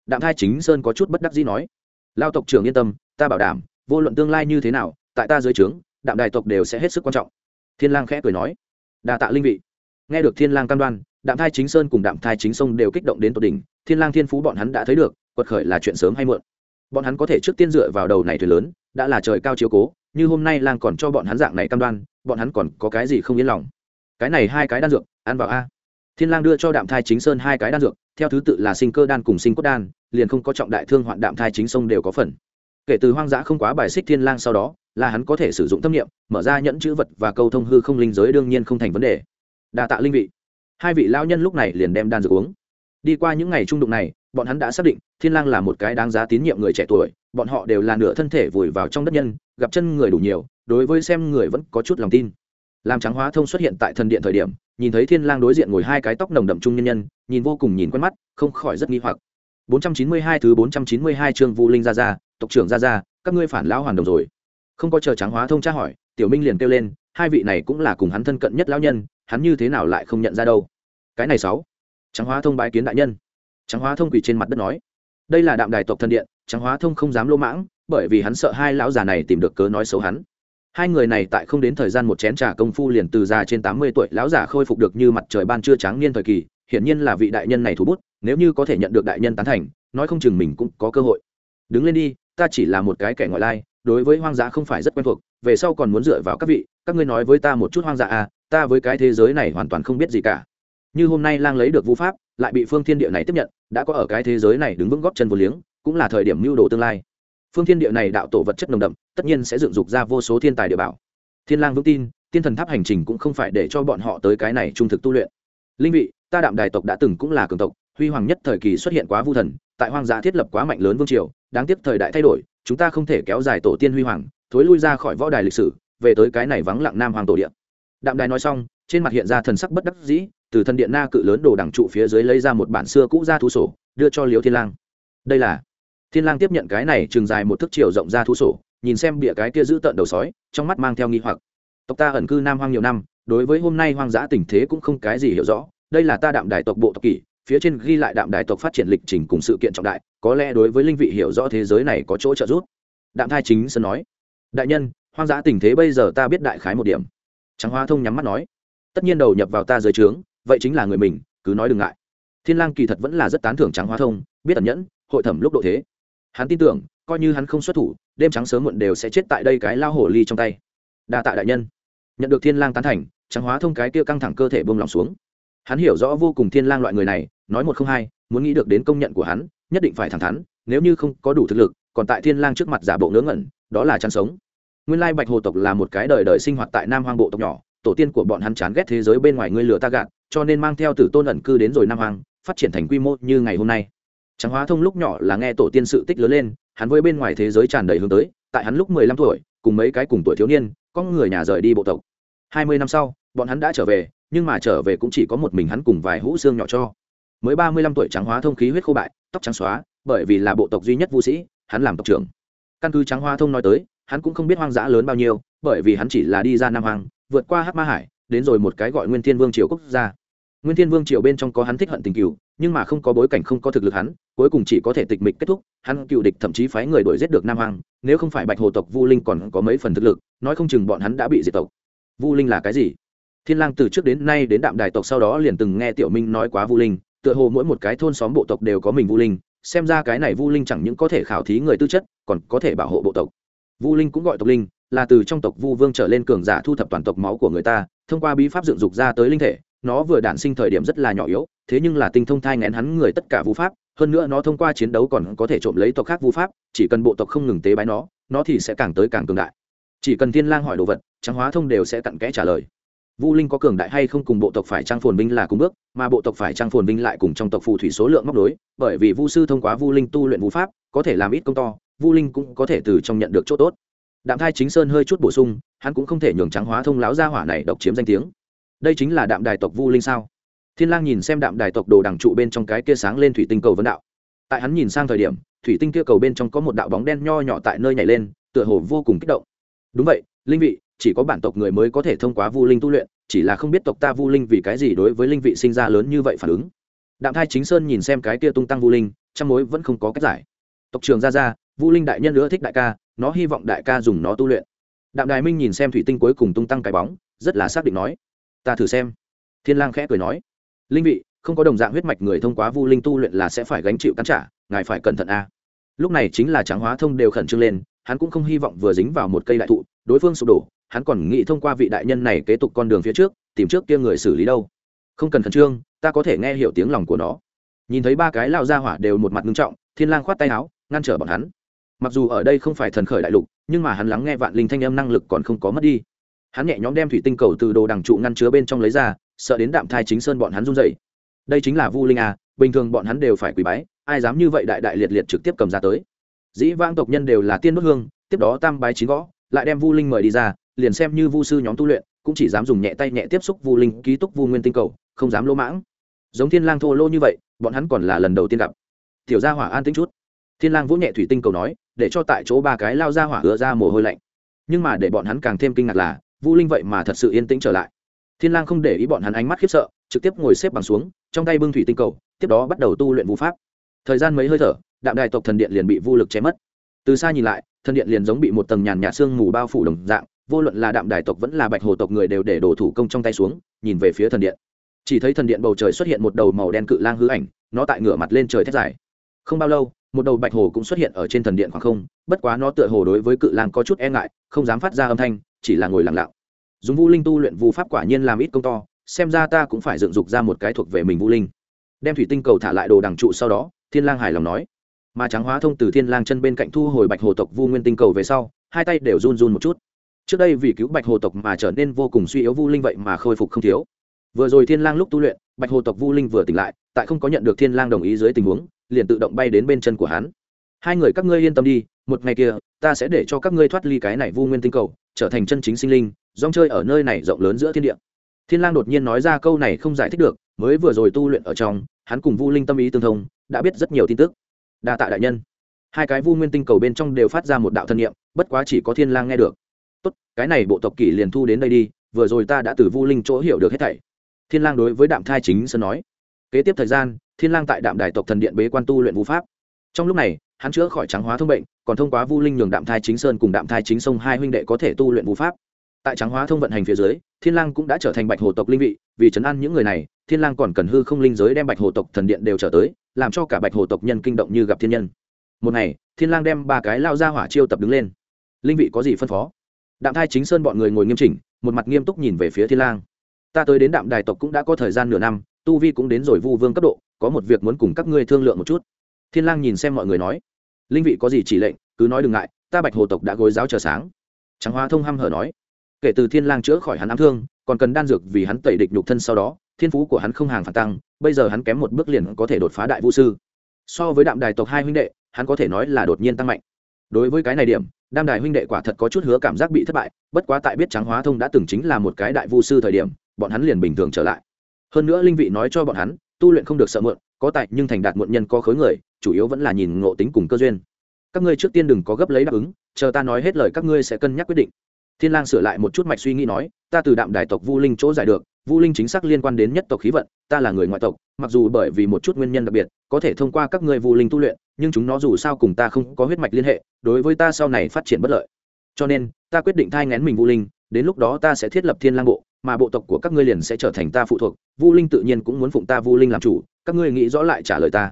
Đạm thai chính sơn có chút bất đắc dĩ nói. Lao tộc trưởng yên tâm, ta bảo đảm, vô luận tương lai như thế nào, tại ta dưới trướng đạm đài tộc đều sẽ hết sức quan trọng. Thiên lang khẽ cười nói, đa tạ linh vị. Nghe được thiên lang cam đoan, đạm thai chính sơn cùng đạm thai chính sông đều kích động đến tột đỉnh, thiên lang thiên phú bọn hắn đã thấy được, quật khởi là chuyện sớm hay muộn. Bọn hắn có thể trước tiên dựa vào đầu này thuyền lớn, đã là trời cao chiếu cố, như hôm nay lang còn cho bọn hắn dạng này cam đoan, bọn hắn còn có cái gì không yên lòng. Cái này hai cái đan dược, ăn vào a. Thiên lang đưa cho đạm thai chính sơn hai cái đan dược, theo thứ tự là sinh cơ đan cùng sinh cốt đan, liền không có trọng đại thương hoạn đạm thai chính sông đều có phần. Kể từ hoang dã không quá bài xích thiên lang sau đó là hắn có thể sử dụng tâm niệm mở ra nhẫn chữ vật và câu thông hư không linh giới đương nhiên không thành vấn đề. Đa tạ linh vị. Hai vị lao nhân lúc này liền đem đan dược uống. Đi qua những ngày trung đụng này bọn hắn đã xác định thiên lang là một cái đáng giá tín nhiệm người trẻ tuổi bọn họ đều là nửa thân thể vùi vào trong đất nhân gặp chân người đủ nhiều đối với xem người vẫn có chút lòng tin. Làm trắng hóa thông xuất hiện tại thần điện thời điểm nhìn thấy thiên lang đối diện ngồi hai cái tóc nồng đậm trung nhân nhân nhìn vô cùng nhìn quen mắt không khỏi rất nghi hoặc. 492 thứ 492 chương Vu Linh gia gia, tộc trưởng gia gia, các ngươi phản lão hoàn đồng rồi. Không có chờ Trắng Hóa Thông tra hỏi, Tiểu Minh liền kêu lên, hai vị này cũng là cùng hắn thân cận nhất lão nhân, hắn như thế nào lại không nhận ra đâu? Cái này sáu. Trắng Hóa Thông bái kiến đại nhân. Trắng Hóa Thông quỳ trên mặt đất nói, đây là đạm đài tộc thân điện, Trắng Hóa Thông không dám lỗ mãng, bởi vì hắn sợ hai lão già này tìm được cớ nói xấu hắn. Hai người này tại không đến thời gian một chén trà công phu liền từ già trên tám mươi tuổi lão giả khôi phục được như mặt trời ban trưa trắng niên thời kỳ, hiển nhiên là vị đại nhân này thủ bút, nếu như có thể nhận được đại nhân tán thành nói không chừng mình cũng có cơ hội đứng lên đi ta chỉ là một cái kẻ ngoại lai đối với hoang dã không phải rất quen thuộc, về sau còn muốn dựa vào các vị, các ngươi nói với ta một chút hoang dã à ta với cái thế giới này hoàn toàn không biết gì cả. Như hôm nay lang lấy được vũ pháp, lại bị phương thiên địa này tiếp nhận, đã có ở cái thế giới này đứng vững góp chân vô liếng, cũng là thời điểm mưu đồ tương lai. Phương thiên địa này đạo tổ vật chất nồng đậm, tất nhiên sẽ dựng dục ra vô số thiên tài địa bảo. Thiên lang vững tin thiên thần tháp hành trình cũng không phải để cho bọn họ tới cái này trung thực tu luyện. Linh vị, ta đạm đài tộc đã từng cũng là cường tộc, huy hoàng nhất thời kỳ xuất hiện quá vu thần tại hoang dã thiết lập quá mạnh lớn vương triều, đáng tiếc thời đại thay đổi, chúng ta không thể kéo dài tổ tiên huy hoàng, thối lui ra khỏi võ đài lịch sử, về tới cái này vắng lặng nam hoàng tổ điện đạm đài nói xong, trên mặt hiện ra thần sắc bất đắc dĩ, từ thần điện na cự lớn đồ đằng trụ phía dưới lấy ra một bản xưa cũ ra thu sổ, đưa cho liễu thiên lang. Đây là, thiên lang tiếp nhận cái này trường dài một thước chiều rộng ra thu sổ, nhìn xem bịa cái kia giữ tận đầu sói, trong mắt mang theo nghi hoặc. Tộc ta ẩn cư nam hoang nhiều năm, đối với hôm nay hoang dã tình thế cũng không cái gì hiểu rõ, đây là ta đạm đài tộc bộ tộc kỷ phía trên ghi lại đạm đài tộc phát triển lịch trình cùng sự kiện trọng đại, có lẽ đối với linh vị hiểu rõ thế giới này có chỗ trợ giúp. Đạm thai chính sơn nói, đại nhân, hoang dã tình thế bây giờ ta biết đại khái một điểm. Trắng hoa thông nhắm mắt nói, tất nhiên đầu nhập vào ta dưới trướng, vậy chính là người mình, cứ nói đừng ngại. Thiên lang kỳ thật vẫn là rất tán thưởng trắng hoa thông, biết ẩn nhẫn, hội thẩm lúc độ thế. Hắn tin tưởng, coi như hắn không xuất thủ, đêm trắng sớm muộn đều sẽ chết tại đây cái lao hổ ly trong tay. Đa tạ đại nhân. Nhận được thiên lang tán thành trắng hóa thông cái kia căng thẳng cơ thể buông lòng xuống hắn hiểu rõ vô cùng thiên lang loại người này, nói một không hai, muốn nghĩ được đến công nhận của hắn, nhất định phải thẳng thắn, nếu như không có đủ thực lực, còn tại thiên lang trước mặt giả bộ ngớ ngẩn, đó là chăn sống. Nguyên lai bạch hồ tộc là một cái đời đời sinh hoạt tại nam hoang bộ tộc nhỏ, tổ tiên của bọn hắn chán ghét thế giới bên ngoài ngươi lừa ta gạt, cho nên mang theo tử tôn ẩn cư đến rồi nam hoang, phát triển thành quy mô như ngày hôm nay. Trắng hóa thông lúc nhỏ là nghe tổ tiên sự tích lớn lên, hắn với bên ngoài thế giới tràn đầy hướng tới, tại hắn lúc mười lăm tuổi, cùng mấy cái cùng tuổi thiếu niên, có người nhà rời đi bộ tộc. Hai mươi năm sau, bọn hắn đã trở về nhưng mà trở về cũng chỉ có một mình hắn cùng vài hũ xương nhỏ cho. Mới ba mươi lăm tuổi trắng hóa thông khí huyết khô bại, tóc trắng xóa, bởi vì là bộ tộc duy nhất vũ sĩ, hắn làm tộc trưởng. Căn cứ trắng hoa thông nói tới, hắn cũng không biết hoang dã lớn bao nhiêu, bởi vì hắn chỉ là đi ra nam hoàng vượt qua hát ma hải, đến rồi một cái gọi nguyên thiên vương triều quốc gia. Nguyên thiên vương triều bên trong có hắn thích hận tình cựu nhưng mà không có bối cảnh không có thực lực hắn, cuối cùng chỉ có thể tịch mịch kết thúc, hắn cựu địch thậm chí phái người đuổi giết được nam hoàng nếu không phải bạch hồ tộc vu linh còn có mấy phần thực lực, nói không chừng bọn hắn đã bị diệt tộc. Vu linh là cái gì? Thiên lang từ trước đến nay đến đạm đài tộc sau đó liền từng nghe tiểu minh nói quá vu linh, tựa hồ mỗi một cái thôn xóm bộ tộc đều có mình vu linh, xem ra cái này vu linh chẳng những có thể khảo thí người tư chất, còn có thể bảo hộ bộ tộc. Vu linh cũng gọi tộc linh, là từ trong tộc vu vương trở lên cường giả thu thập toàn tộc máu của người ta, thông qua bí pháp dựng dục ra tới linh thể, nó vừa đản sinh thời điểm rất là nhỏ yếu, thế nhưng là tinh thông thai ngén hắn người tất cả vu pháp, hơn nữa nó thông qua chiến đấu còn có thể trộm lấy tộc khác vu pháp, chỉ cần bộ tộc không ngừng tế bái nó nó thì sẽ càng tới càng cường đại. Chỉ cần thiên lang hỏi đồ vật trắng hóa thông đều sẽ tận kẽ trả lời vu linh có cường đại hay không cùng bộ tộc phải trang phồn vinh là cùng bước, mà bộ tộc phải trang phồn vinh lại cùng trong tộc phù thủy số lượng móc đối, bởi vì vu sư thông qua vu linh tu luyện vũ pháp, có thể làm ít công to, vu linh cũng có thể từ trong nhận được chỗ tốt. Đạm thai chính sơn hơi chút bổ sung, hắn cũng không thể nhường trắng hóa thông láo gia hỏa này độc chiếm danh tiếng. Đây chính là đạm đài tộc vu linh sao? Thiên lang nhìn xem đạm đài tộc đồ đằng trụ bên trong cái kia sáng lên thủy tinh cầu vấn đạo. Tại hắn nhìn sang thời điểm, thủy tinh kia cầu bên trong có một đạo bóng đen nho nhỏ tại nơi nhảy lên, tựa hồ vô cùng kích động. Đúng vậy, linh vị chỉ có bản tộc người mới có thể thông qua vu linh tu luyện, chỉ là không biết tộc ta vu linh vì cái gì đối với linh vị sinh ra lớn như vậy phản ứng. Đạm thai chính sơn nhìn xem cái kia tung tăng vu linh, trong mối vẫn không có cách giải. Tộc trường ra ra vu linh đại nhân nữa thích đại ca, nó hy vọng đại ca dùng nó tu luyện. Đạm đài minh nhìn xem thủy tinh cuối cùng tung tăng cái bóng, rất là xác định nói, ta thử xem. Thiên lang khẽ cười nói, linh vị, không có đồng dạng huyết mạch người thông qua vu linh tu luyện là sẽ phải gánh chịu cắn trả, ngài phải cẩn thận a. Lúc này chính là trắng hóa thông đều khẩn trương lên, hắn cũng không hy vọng vừa dính vào một cây đại thụ, đối phương sụp đổ hắn còn nghĩ thông qua vị đại nhân này kế tục con đường phía trước, tìm trước kia người xử lý đâu. Không cần khẩn trương, ta có thể nghe hiểu tiếng lòng của nó. Nhìn thấy ba cái lao ra hỏa đều một mặt ngưng trọng, thiên lang khoát tay áo, ngăn trở bọn hắn. Mặc dù ở đây không phải thần khởi đại lục, nhưng mà hắn lắng nghe vạn linh thanh âm năng lực còn không có mất đi. Hắn nhẹ nhõm đem thủy tinh cầu từ đồ đằng trụ ngăn chứa bên trong lấy ra, sợ đến đạm thai chính sơn bọn hắn run dậy đây chính là vu linh à bình thường bọn hắn đều phải quỳ bái, ai dám như vậy đại đại liệt liệt trực tiếp cầm ra tới. Dĩ vãng tộc nhân đều là tiên đốt hương, tiếp đó tam bái chín gõ, lại đem vu linh mời đi ra liền xem như vu sư nhóm tu luyện, cũng chỉ dám dùng nhẹ tay nhẹ tiếp xúc vu linh, ký túc vu nguyên tinh cầu, không dám lỗ mãng. Giống thiên lang thô lô như vậy, bọn hắn còn là lần đầu tiên gặp. Tiểu gia hỏa an tĩnh chút. Thiên lang vỗ nhẹ thủy tinh cầu nói, để cho tại chỗ ba cái lao ra hỏa hứa ra mồ hôi lạnh. Nhưng mà để bọn hắn càng thêm kinh ngạc là, vu linh vậy mà thật sự yên tĩnh trở lại. Thiên lang không để ý bọn hắn ánh mắt khiếp sợ, trực tiếp ngồi xếp bằng xuống, trong tay bưng thủy tinh cầu, tiếp đó bắt đầu tu luyện vu pháp. Thời gian mấy hơi thở, đạm đài tộc thần điện liền bị vu lực che mất. Từ xa nhìn lại, thần điện liền giống bị một tầng nhàn nhạt xương mù bao phủ đồng dạng vô luận là đạm đài tộc vẫn là bạch hồ tộc người đều để đồ thủ công trong tay xuống, nhìn về phía thần điện. Chỉ thấy thần điện bầu trời xuất hiện một đầu màu đen cự lang hư ảnh, nó tại ngửa mặt lên trời thét dài. Không bao lâu, một đầu bạch hồ cũng xuất hiện ở trên thần điện khoảng không, bất quá nó tựa hồ đối với cự lang có chút e ngại, không dám phát ra âm thanh, chỉ là ngồi lặng lặng. Dùng vũ linh tu luyện vu pháp quả nhiên làm ít công to, xem ra ta cũng phải dựng dục ra một cái thuộc về mình vũ linh. Đem thủy tinh cầu thả lại đồ đằng trụ sau đó, thiên lang hài lòng nói. Mà trắng hóa thông từ thiên lang chân bên cạnh thu hồi bạch hồ tộc vu nguyên tinh cầu về sau, hai tay đều run run một chút trước đây vì cứu bạch hồ tộc mà trở nên vô cùng suy yếu vu linh vậy mà khôi phục không thiếu. Vừa rồi thiên lang lúc tu luyện, bạch hồ tộc vu linh vừa tỉnh lại, tại không có nhận được thiên lang đồng ý dưới tình huống, liền tự động bay đến bên chân của hắn. Hai người các ngươi yên tâm đi, một ngày kia, ta sẽ để cho các ngươi thoát ly cái này vu nguyên tinh cầu, trở thành chân chính sinh linh, dòng chơi ở nơi này rộng lớn giữa thiên địa. Thiên lang đột nhiên nói ra câu này không giải thích được, mới vừa rồi tu luyện ở trong, hắn cùng vu linh tâm ý tương thông, đã biết rất nhiều tin tức. Đa tạ đại nhân. Hai cái vu nguyên tinh cầu bên trong đều phát ra một đạo thân niệm, bất quá chỉ có thiên lang nghe được cái này bộ tộc kỷ liền thu đến đây đi, vừa rồi ta đã từ vu linh chỗ hiểu được hết thảy. Thiên lang đối với đạm thai chính sơn nói. Kế tiếp thời gian, thiên lang tại đạm đài tộc thần điện bế quan tu luyện vũ pháp. Trong lúc này, hắn chữa khỏi trắng hóa thông bệnh, còn thông qua vu linh nhường đạm thai chính sơn cùng đạm thai chính sông hai huynh đệ có thể tu luyện vũ pháp. Tại trắng hóa thông vận hành phía dưới, thiên lang cũng đã trở thành bạch hồ tộc linh vị, vì chấn an những người này, thiên lang còn cần hư không linh giới đem bạch hồ tộc thần điện đều trở tới, làm cho cả bạch hồ tộc nhân kinh động như gặp thiên nhân. Một ngày, thiên lang đem ba cái lao ra hỏa chiêu tập đứng lên. Linh vị có gì phân phó? Đạm thai chính sơn bọn người ngồi nghiêm chỉnh, một mặt nghiêm túc nhìn về phía thiên lang. Ta tới đến đạm đài tộc cũng đã có thời gian nửa năm, tu vi cũng đến rồi vu vương cấp độ, có một việc muốn cùng các ngươi thương lượng một chút. Thiên lang nhìn xem mọi người nói. Linh vị có gì chỉ lệnh, cứ nói đừng ngại, ta bạch hồ tộc đã gối giáo chờ sáng. Trắng hoa thông hăm hở nói. Kể từ thiên lang chữa khỏi hắn ám thương, còn cần đan dược vì hắn tẩy địch nhục thân sau đó, thiên phú của hắn không hàng phản tăng, bây giờ hắn kém một bước liền có thể đột phá đại vũ sư. So với đạm đài tộc hai huynh đệ, hắn có thể nói là đột nhiên tăng mạnh đối với cái này điểm, đam đài huynh đệ quả thật có chút hứa cảm giác bị thất bại, bất quá tại biết trắng hóa thông đã từng chính là một cái đại vu sư thời điểm, bọn hắn liền bình thường trở lại. Hơn nữa linh vị nói cho bọn hắn, tu luyện không được sợ mượn có tại nhưng thành đạt muộn nhân có khối người, chủ yếu vẫn là nhìn ngộ tính cùng cơ duyên. Các ngươi trước tiên đừng có gấp lấy đáp ứng, chờ ta nói hết lời các ngươi sẽ cân nhắc quyết định. Thiên lang sửa lại một chút mạch suy nghĩ nói, ta từ đạm đài tộc vu linh chỗ giải được vu linh chính xác liên quan đến nhất tộc khí vận ta là người ngoại tộc mặc dù bởi vì một chút nguyên nhân đặc biệt có thể thông qua các ngươi vu linh tu luyện nhưng chúng nó dù sao cùng ta không có huyết mạch liên hệ đối với ta sau này phát triển bất lợi cho nên ta quyết định thai ngén mình vu linh đến lúc đó ta sẽ thiết lập thiên lang bộ mà bộ tộc của các ngươi liền sẽ trở thành ta phụ thuộc vu linh tự nhiên cũng muốn phụng ta vu linh làm chủ các ngươi nghĩ rõ lại trả lời ta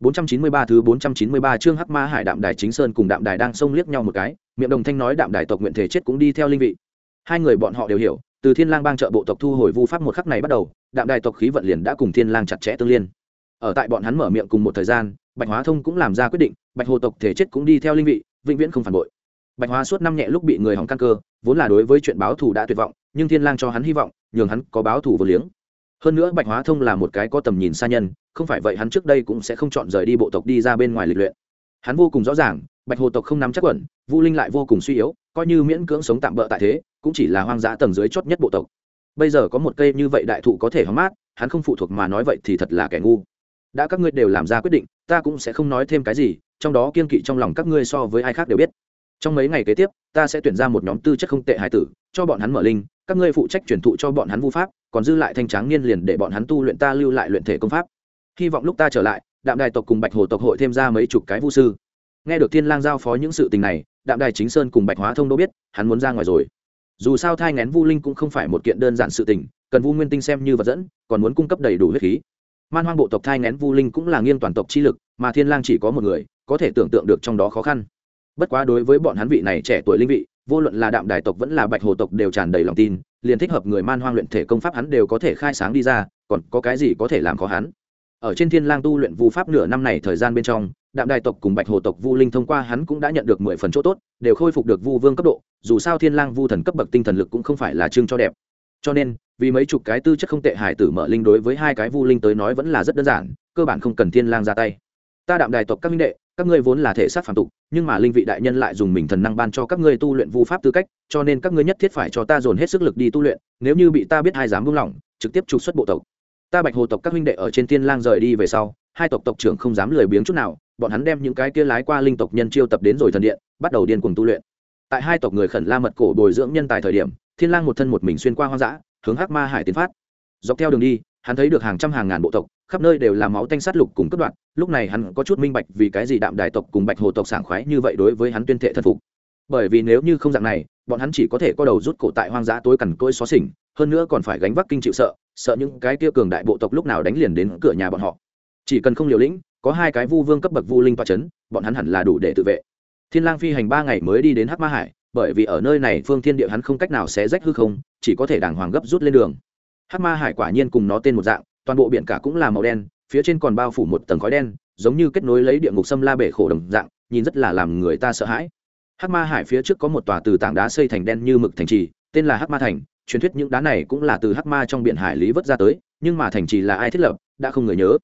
493 thứ 493 chương Hắc Ma Hải Đạm Đài Chính Sơn cùng Đạm Đài đang xông liếc nhau một cái, miệng đồng thanh nói Đạm Đài tộc nguyện thể chết cũng đi theo linh vị. Hai người bọn họ đều hiểu, từ Thiên Lang bang trợ bộ tộc thu hồi vu pháp một khắc này bắt đầu, Đạm Đài tộc khí vận liền đã cùng Thiên Lang chặt chẽ tương liên. Ở tại bọn hắn mở miệng cùng một thời gian, Bạch Hóa Thông cũng làm ra quyết định, Bạch Hồ tộc thể chết cũng đi theo linh vị, vĩnh viễn không phản bội. Bạch Hóa suốt năm nhẹ lúc bị người hỏng căn cơ, vốn là đối với chuyện báo thù đã tuyệt vọng, nhưng Thiên Lang cho hắn hy vọng, nhường hắn có báo thù vô liếng hơn nữa bạch hóa thông là một cái có tầm nhìn xa nhân không phải vậy hắn trước đây cũng sẽ không chọn rời đi bộ tộc đi ra bên ngoài lịch luyện hắn vô cùng rõ ràng bạch hồ tộc không nắm chắc quẩn vu linh lại vô cùng suy yếu coi như miễn cưỡng sống tạm bỡ tại thế cũng chỉ là hoang dã tầng dưới chót nhất bộ tộc. Bây giờ có một cây như vậy đại thụ có thể hóng mát, hắn không phụ thuộc mà nói vậy thì thật là kẻ ngu. Đã các ngươi đều làm ra quyết định, ta cũng sẽ không nói thêm cái gì, trong đó kiên kỵ trong lòng các ngươi so với ai khác đều biết. Trong mấy ngày kế tiếp, ta sẽ tuyển ra một nhóm tư chất không tệ hải tử, cho bọn hắn mở linh, các ngươi phụ trách truyền thụ cho bọn hắn vu pháp, còn dư lại thanh tráng niên liền để bọn hắn tu luyện ta lưu lại luyện thể công pháp. Hy vọng lúc ta trở lại, đạm đài tộc cùng bạch hồ tộc hội thêm ra mấy chục cái vu sư. Nghe được thiên lang giao phó những sự tình này, đạm đài chính sơn cùng bạch hóa thông đâu biết, hắn muốn ra ngoài rồi dù sao thai ngén vu linh cũng không phải một kiện đơn giản sự tình, cần vu nguyên tinh xem như vật dẫn, còn muốn cung cấp đầy đủ huyết khí. Man hoang bộ tộc thai ngén vu linh cũng là nghiêng toàn tộc chi lực, mà thiên lang chỉ có một người, có thể tưởng tượng được trong đó khó khăn. Bất quá đối với bọn hắn vị này trẻ tuổi linh vị, vô luận là đạm đài tộc vẫn là bạch hồ tộc đều tràn đầy lòng tin, liền thích hợp người man hoang luyện thể công pháp hắn đều có thể khai sáng đi ra, còn có cái gì có thể làm khó hắn? Ở trên thiên lang tu luyện vu pháp nửa năm này thời gian bên trong, đạm đài tộc cùng bạch hồ tộc vu linh thông qua hắn cũng đã nhận được mười phần chỗ tốt, đều khôi phục được vu vương cấp độ, dù sao thiên lang vu thần cấp bậc tinh thần lực cũng không phải là trương cho đẹp. Cho nên, vì mấy chục cái tư chất không tệ hải tử mở linh đối với hai cái vu linh tới nói vẫn là rất đơn giản, cơ bản không cần thiên lang ra tay. Ta đạm đài tộc các minh đệ, các ngươi vốn là thể xác phản tục, nhưng mà linh vị đại nhân lại dùng mình thần năng ban cho các ngươi tu luyện vu pháp tư cách, cho nên các ngươi nhất thiết phải cho ta dồn hết sức lực đi tu luyện, nếu như bị ta biết hai dám buông lỏng, trực tiếp trục xuất bộ tộc ta bạch hồ tộc các huynh đệ ở trên thiên lang rời đi về sau, hai tộc tộc trưởng không dám lười biếng chút nào, bọn hắn đem những cái kia lái qua linh tộc nhân chiêu tập đến rồi thần điện, bắt đầu điên cuồng tu luyện. Tại hai tộc người khẩn la mật cổ bồi dưỡng nhân tài thời điểm, thiên lang một thân một mình xuyên qua hoang dã, hướng hắc ma hải tiến phát. Dọc theo đường đi, hắn thấy được hàng trăm hàng ngàn bộ tộc, khắp nơi đều là máu tanh sát lục cùng cướp đoạn lúc này hắn có chút minh bạch vì cái gì đạm đài tộc cùng bạch hồ tộc sảng khoái như vậy đối với hắn tuyên thệ thân phục. Bởi vì nếu như không dạng này, bọn hắn chỉ có thể có đầu rút cổ tại hoang dã tối cằn cỗi xó xỉnh, hơn nữa còn phải gánh vác kinh chịu sợ sợ những cái kia cường đại bộ tộc lúc nào đánh liền đến cửa nhà bọn họ. Chỉ cần không liều lĩnh, có hai cái vu vương cấp bậc vu linh toa c bọn hắn hẳn là đủ để tự vệ. Thiên lang phi hành ba ngày mới đi đến hắc ma hải, bởi vì ở nơi này phương thiên địa hắn không cách nào xé rách hư không, chỉ có thể đàng hoàng gấp rút lên đường. Hắc ma hải quả nhiên cùng nó tên một dạng, toàn bộ biển cả cũng là màu đen, phía trên còn bao phủ một tầng khói đen, giống như kết nối lấy địa ngục xâm la bể khổ đồng dạng, nhìn rất là làm người ta sợ hãi. Hắc ma hải phía trước có một tòa từ tảng đá xây thành đen như mực thành trì, tên là hắc ma thành truyền thuyết những đá này cũng là từ hắc ma trong biển hải lý vớt ra tới, nhưng mà thành trì là ai thiết lập, đã không người nhớ.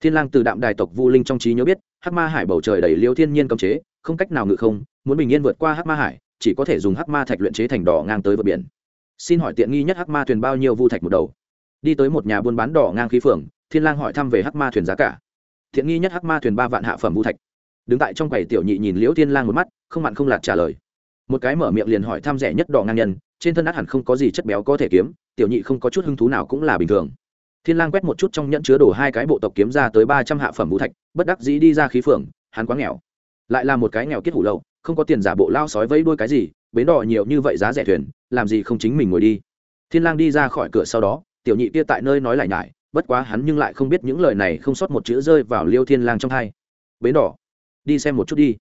Thiên lang từ đạm đài tộc vu linh trong trí nhớ biết, hắc ma hải bầu trời đầy liêu thiên nhiên cấm chế, không cách nào ngự không, muốn bình yên vượt qua hắc ma hải, chỉ có thể dùng hắc ma thạch luyện chế thành đỏ ngang tới vượt biển. Xin hỏi tiện nghi nhất hắc ma thuyền bao nhiêu vu thạch một đầu? Đi tới một nhà buôn bán đỏ ngang khí phường, thiên lang hỏi thăm về hắc ma thuyền giá cả. Tiện nghi nhất hắc ma thuyền ba vạn hạ phẩm vu thạch. Đứng tại trong quầy tiểu nhị nhìn liễu thiên lang một mắt, không mặn không lạt trả lời. Một cái mở miệng liền hỏi thăm rẻ nhất đỏ ngang nhân trên thân át hẳn không có gì chất béo có thể kiếm, tiểu nhị không có chút hứng thú nào cũng là bình thường. Thiên lang quét một chút trong nhẫn chứa đồ hai cái bộ tộc kiếm ra tới ba trăm hạ phẩm vũ thạch, bất đắc dĩ đi ra khí phượng, hắn quá nghèo. Lại là một cái nghèo kết hủ lậu, không có tiền giả bộ lao sói vây đuôi cái gì, bến đỏ nhiều như vậy giá rẻ thuyền, làm gì không chính mình ngồi đi. Thiên lang đi ra khỏi cửa sau đó, tiểu nhị kia tại nơi nói lại nhải, bất quá hắn nhưng lại không biết những lời này không sót một chữ rơi vào liêu thiên lang trong hai. Bến đỏ, đi xem một chút đi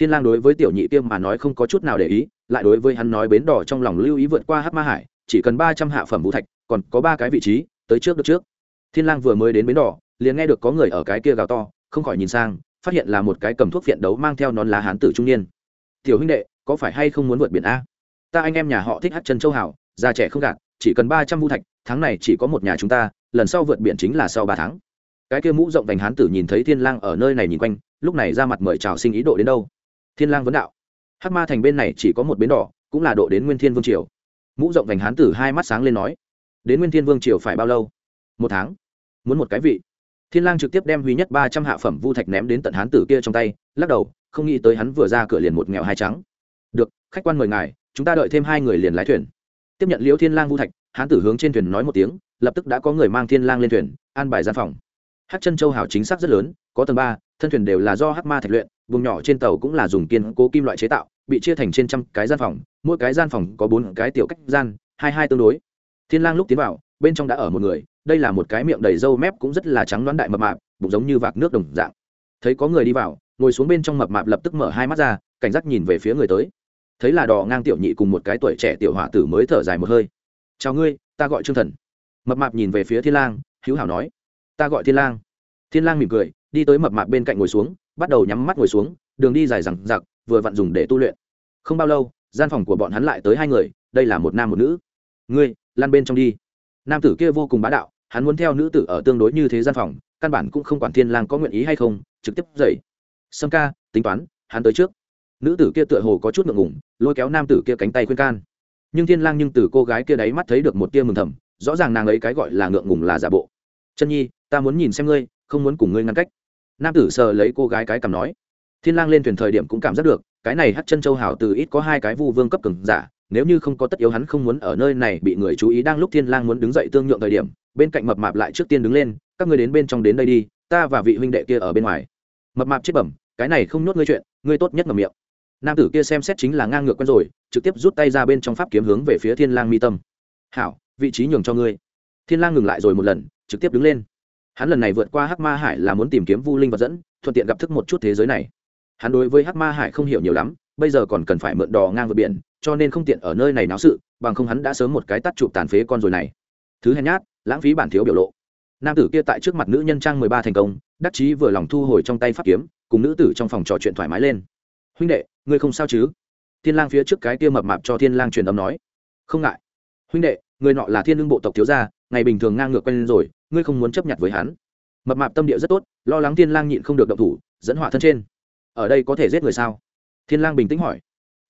thiên lang đối với tiểu nhị kia mà nói không có chút nào để ý, lại đối với hắn nói bến đỏ trong lòng lưu ý vượt qua hắc ma hải, chỉ cần ba trăm hạ phẩm vũ thạch, còn có ba cái vị trí, tới trước được trước. Thiên lang vừa mới đến bến đỏ, liền nghe được có người ở cái kia gào to, không khỏi nhìn sang, phát hiện là một cái cầm thuốc phiện đấu mang theo nón lá hán tử trung niên. Tiểu huynh đệ, có phải hay không muốn vượt biển a? Ta anh em nhà họ thích hát chân châu hảo, già trẻ không gạt, chỉ cần ba trăm vũ thạch, tháng này chỉ có một nhà chúng ta, lần sau vượt biển chính là sau ba tháng. Cái kia mũ rộng vành hán tử nhìn thấy thiên lang ở nơi này nhìn quanh, lúc này ra mặt mời chào sinh ý độ đến đâu thiên lang vấn đạo. Hắc ma thành bên này chỉ có một bến đỏ, cũng là độ đến nguyên thiên vương triều. Mũ rộng vành hán tử hai mắt sáng lên nói, đến nguyên thiên vương triều phải bao lâu? Một tháng. Muốn một cái vị. Thiên lang trực tiếp đem huy nhất ba trăm hạ phẩm vu thạch ném đến tận hán tử kia trong tay, lắc đầu, không nghĩ tới hắn vừa ra cửa liền một nghèo hai trắng. Được, khách quan mời ngài, chúng ta đợi thêm hai người liền lái thuyền. Tiếp nhận liễu thiên lang vu thạch, hán tử hướng trên thuyền nói một tiếng, lập tức đã có người mang thiên lang lên thuyền, an bài gian phòng. Hát chân châu hảo chính xác rất lớn, có tầng ba, thân thuyền đều là do hắc ma thạch luyện vùng nhỏ trên tàu cũng là dùng kiên cố kim loại chế tạo, bị chia thành trên trăm cái gian phòng, mỗi cái gian phòng có bốn cái tiểu cách gian, hai hai tương đối. Thiên lang lúc tiến vào, bên trong đã ở một người, đây là một cái miệng đầy râu mép cũng rất là trắng đoán đại mập mạp, bụng giống như vạc nước đồng dạng. Thấy có người đi vào, ngồi xuống bên trong mập mạp lập tức mở hai mắt ra, cảnh giác nhìn về phía người tới. Thấy là đò ngang tiểu nhị cùng một cái tuổi trẻ tiểu hỏa tử mới thở dài một hơi. Chào ngươi, ta gọi trương thần. Mập mạp nhìn về phía thiên lang, hữu hảo nói. Ta gọi thiên lang. Thiên lang mỉm cười, đi tới mập mạp bên cạnh ngồi xuống bắt đầu nhắm mắt ngồi xuống, đường đi dài rằng giặc vừa vặn dùng để tu luyện. Không bao lâu, gian phòng của bọn hắn lại tới hai người, đây là một nam một nữ. Ngươi, lan bên trong đi. Nam tử kia vô cùng bá đạo, hắn muốn theo nữ tử ở tương đối như thế gian phòng, căn bản cũng không quản thiên lang có nguyện ý hay không, trực tiếp dậy. Sâm ca, tính toán, hắn tới trước. Nữ tử kia tựa hồ có chút ngượng ngùng, lôi kéo nam tử kia cánh tay khuyên can. Nhưng thiên lang nhưng từ cô gái kia đấy mắt thấy được một tia mừng thầm, rõ ràng nàng ấy cái gọi là ngượng ngùng là giả bộ. Chân nhi, ta muốn nhìn xem ngươi, không muốn cùng ngươi ngăn cách nam tử sờ lấy cô gái cái cầm nói, thiên lang lên thuyền thời điểm cũng cảm giác được, cái này hắc chân châu hảo từ ít có hai cái vu vương cấp cường giả, nếu như không có tất yếu hắn không muốn ở nơi này bị người chú ý đang lúc thiên lang muốn đứng dậy tương nhượng thời điểm, bên cạnh mập mạp lại trước tiên đứng lên, các ngươi đến bên trong đến đây đi, ta và vị huynh đệ kia ở bên ngoài. Mập mạp chết bẩm, cái này không nhốt ngươi chuyện, ngươi tốt nhất ngậm miệng. Nam tử kia xem xét chính là ngang ngược quen rồi, trực tiếp rút tay ra bên trong pháp kiếm hướng về phía thiên lang mi tâm. Hảo, vị trí nhường cho ngươi. Thiên lang ngừng lại rồi một lần, trực tiếp đứng lên hắn lần này vượt qua hắc ma hải là muốn tìm kiếm vu linh vật dẫn, thuận tiện gặp thức một chút thế giới này. Hắn đối với hắc ma hải không hiểu nhiều lắm, bây giờ còn cần phải mượn đò ngang vượt biển, cho nên không tiện ở nơi này náo sự, bằng không hắn đã sớm một cái tắt chụp tàn phế con rồi này. Thứ hèn nhát, lãng phí bản thiếu biểu lộ. Nam tử kia tại trước mặt nữ nhân trang mười ba thành công, đắc chí vừa lòng thu hồi trong tay pháp kiếm, cùng nữ tử trong phòng trò chuyện thoải mái lên. Huynh đệ, ngươi không sao chứ? Thiên lang phía trước cái kia mập mạp cho thiên lang truyền âm nói. Không ngại. Huynh đệ, người nọ là thiên lương bộ tộc thiếu gia, ngày bình thường ngang ngược quen rồi ngươi không muốn chấp nhận với hắn. Mập mạp tâm địa rất tốt, lo lắng thiên lang nhịn không được động thủ, dẫn họa thân trên. Ở đây có thể giết người sao? Thiên lang bình tĩnh hỏi.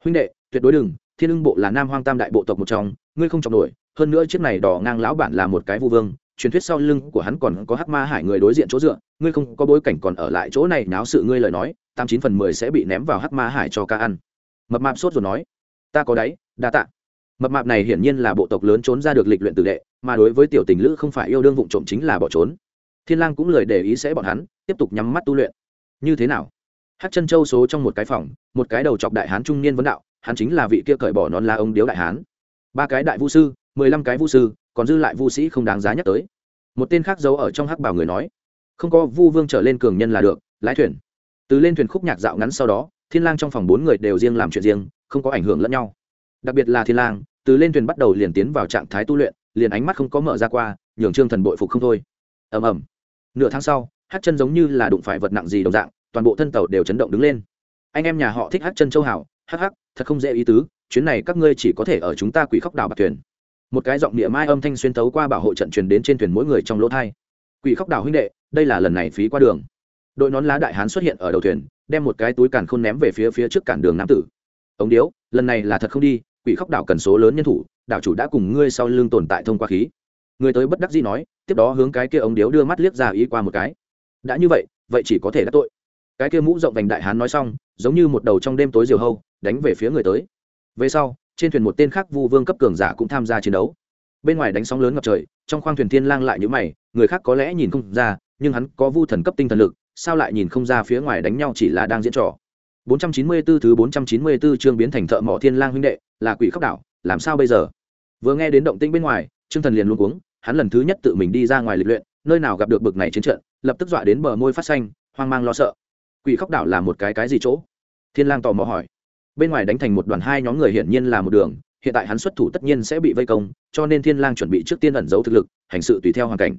Huynh đệ, tuyệt đối đừng, thiên lương bộ là nam hoang tam đại bộ tộc một trong, ngươi không chọc nổi, hơn nữa chiếc này đỏ ngang lão bản là một cái vu vương, truyền thuyết sau lưng của hắn còn có hắc ma hải người đối diện chỗ dựa, ngươi không có bối cảnh còn ở lại chỗ này náo sự ngươi lời nói, tám chín phần mười sẽ bị ném vào hắc ma hải cho ca ăn. Mập mạp sốt rồi nói. Ta có đáy, đa tạ mập mạp này hiển nhiên là bộ tộc lớn trốn ra được lịch luyện tử đệ, mà đối với tiểu tình lữ không phải yêu đương vụ trộm chính là bỏ trốn. Thiên lang cũng lời để ý sẽ bọn hắn, tiếp tục nhắm mắt tu luyện. Như thế nào? Hát chân châu số trong một cái phòng, một cái đầu chọc đại hán trung niên vấn đạo, hắn chính là vị kia cởi bỏ nón lá ống điếu đại hán. Ba cái đại vu sư, mười lăm cái vu sư, còn dư lại vu sĩ không đáng giá nhắc tới. Một tên khác giấu ở trong hắc bảo người nói, không có, vu vương trở lên cường nhân là được, lái thuyền. Từ lên thuyền khúc nhạc dạo ngắn sau đó, thiên lang trong phòng bốn người đều riêng làm chuyện riêng, không có ảnh hưởng lẫn nhau. Đặc biệt là thiên lang từ lên thuyền bắt đầu liền tiến vào trạng thái tu luyện, liền ánh mắt không có mở ra qua, nhường trương thần bội phục không thôi. Ầm ầm. Nửa tháng sau hát chân giống như là đụng phải vật nặng gì đồng dạng, toàn bộ thân tàu đều chấn động đứng lên. Anh em nhà họ thích hát chân châu hảo, hắc hắc, thật không dễ ý tứ, chuyến này các ngươi chỉ có thể ở chúng ta quỷ khóc đảo bạc thuyền. Một cái giọng địa mai âm thanh xuyên tấu qua bảo hộ trận truyền đến trên thuyền mỗi người trong lỗ thai. Quỷ khóc đảo huynh đệ, đây là lần này phí qua đường. Đội nón lá đại hán xuất hiện ở đầu thuyền, đem một cái túi càn khôn ném về phía phía trước cản đường nam tử. Ống điếu, lần này là thật không đi quỷ khóc đảo cần số lớn nhân thủ, đảo chủ đã cùng ngươi sau lưng tồn tại thông qua khí. Người tới bất đắc dĩ nói, tiếp đó hướng cái kia ống điếu đưa mắt liếc ra ý qua một cái. Đã như vậy vậy chỉ có thể đắc tội. Cái kia mũ rộng vành đại hán nói xong, giống như một đầu trong đêm tối diều hâu, đánh về phía người tới. Về sau, trên thuyền một tên khác vu vương cấp cường giả cũng tham gia chiến đấu. Bên ngoài đánh sóng lớn ngập trời, trong khoang thuyền thiên lang lại như mày, người khác có lẽ nhìn không ra, nhưng hắn có vu thần cấp tinh thần lực, sao lại nhìn không ra phía ngoài đánh nhau chỉ là đang diễn trò. 494 thứ 494 chương biến thành thợ mỏ thiên lang huynh đệ, là quỷ khóc đảo, làm sao bây giờ? Vừa nghe đến động tĩnh bên ngoài, trương thần liền luống cuống, hắn lần thứ nhất tự mình đi ra ngoài lịch luyện, nơi nào gặp được bực này chiến trận, lập tức dọa đến bờ môi phát xanh, hoang mang lo sợ. Quỷ khóc đảo là một cái cái gì chỗ? Thiên lang tò mò hỏi. Bên ngoài đánh thành một đoàn hai nhóm người hiển nhiên là một đường, hiện tại hắn xuất thủ tất nhiên sẽ bị vây công, cho nên thiên lang chuẩn bị trước tiên ẩn giấu thực lực, hành sự tùy theo hoàn cảnh.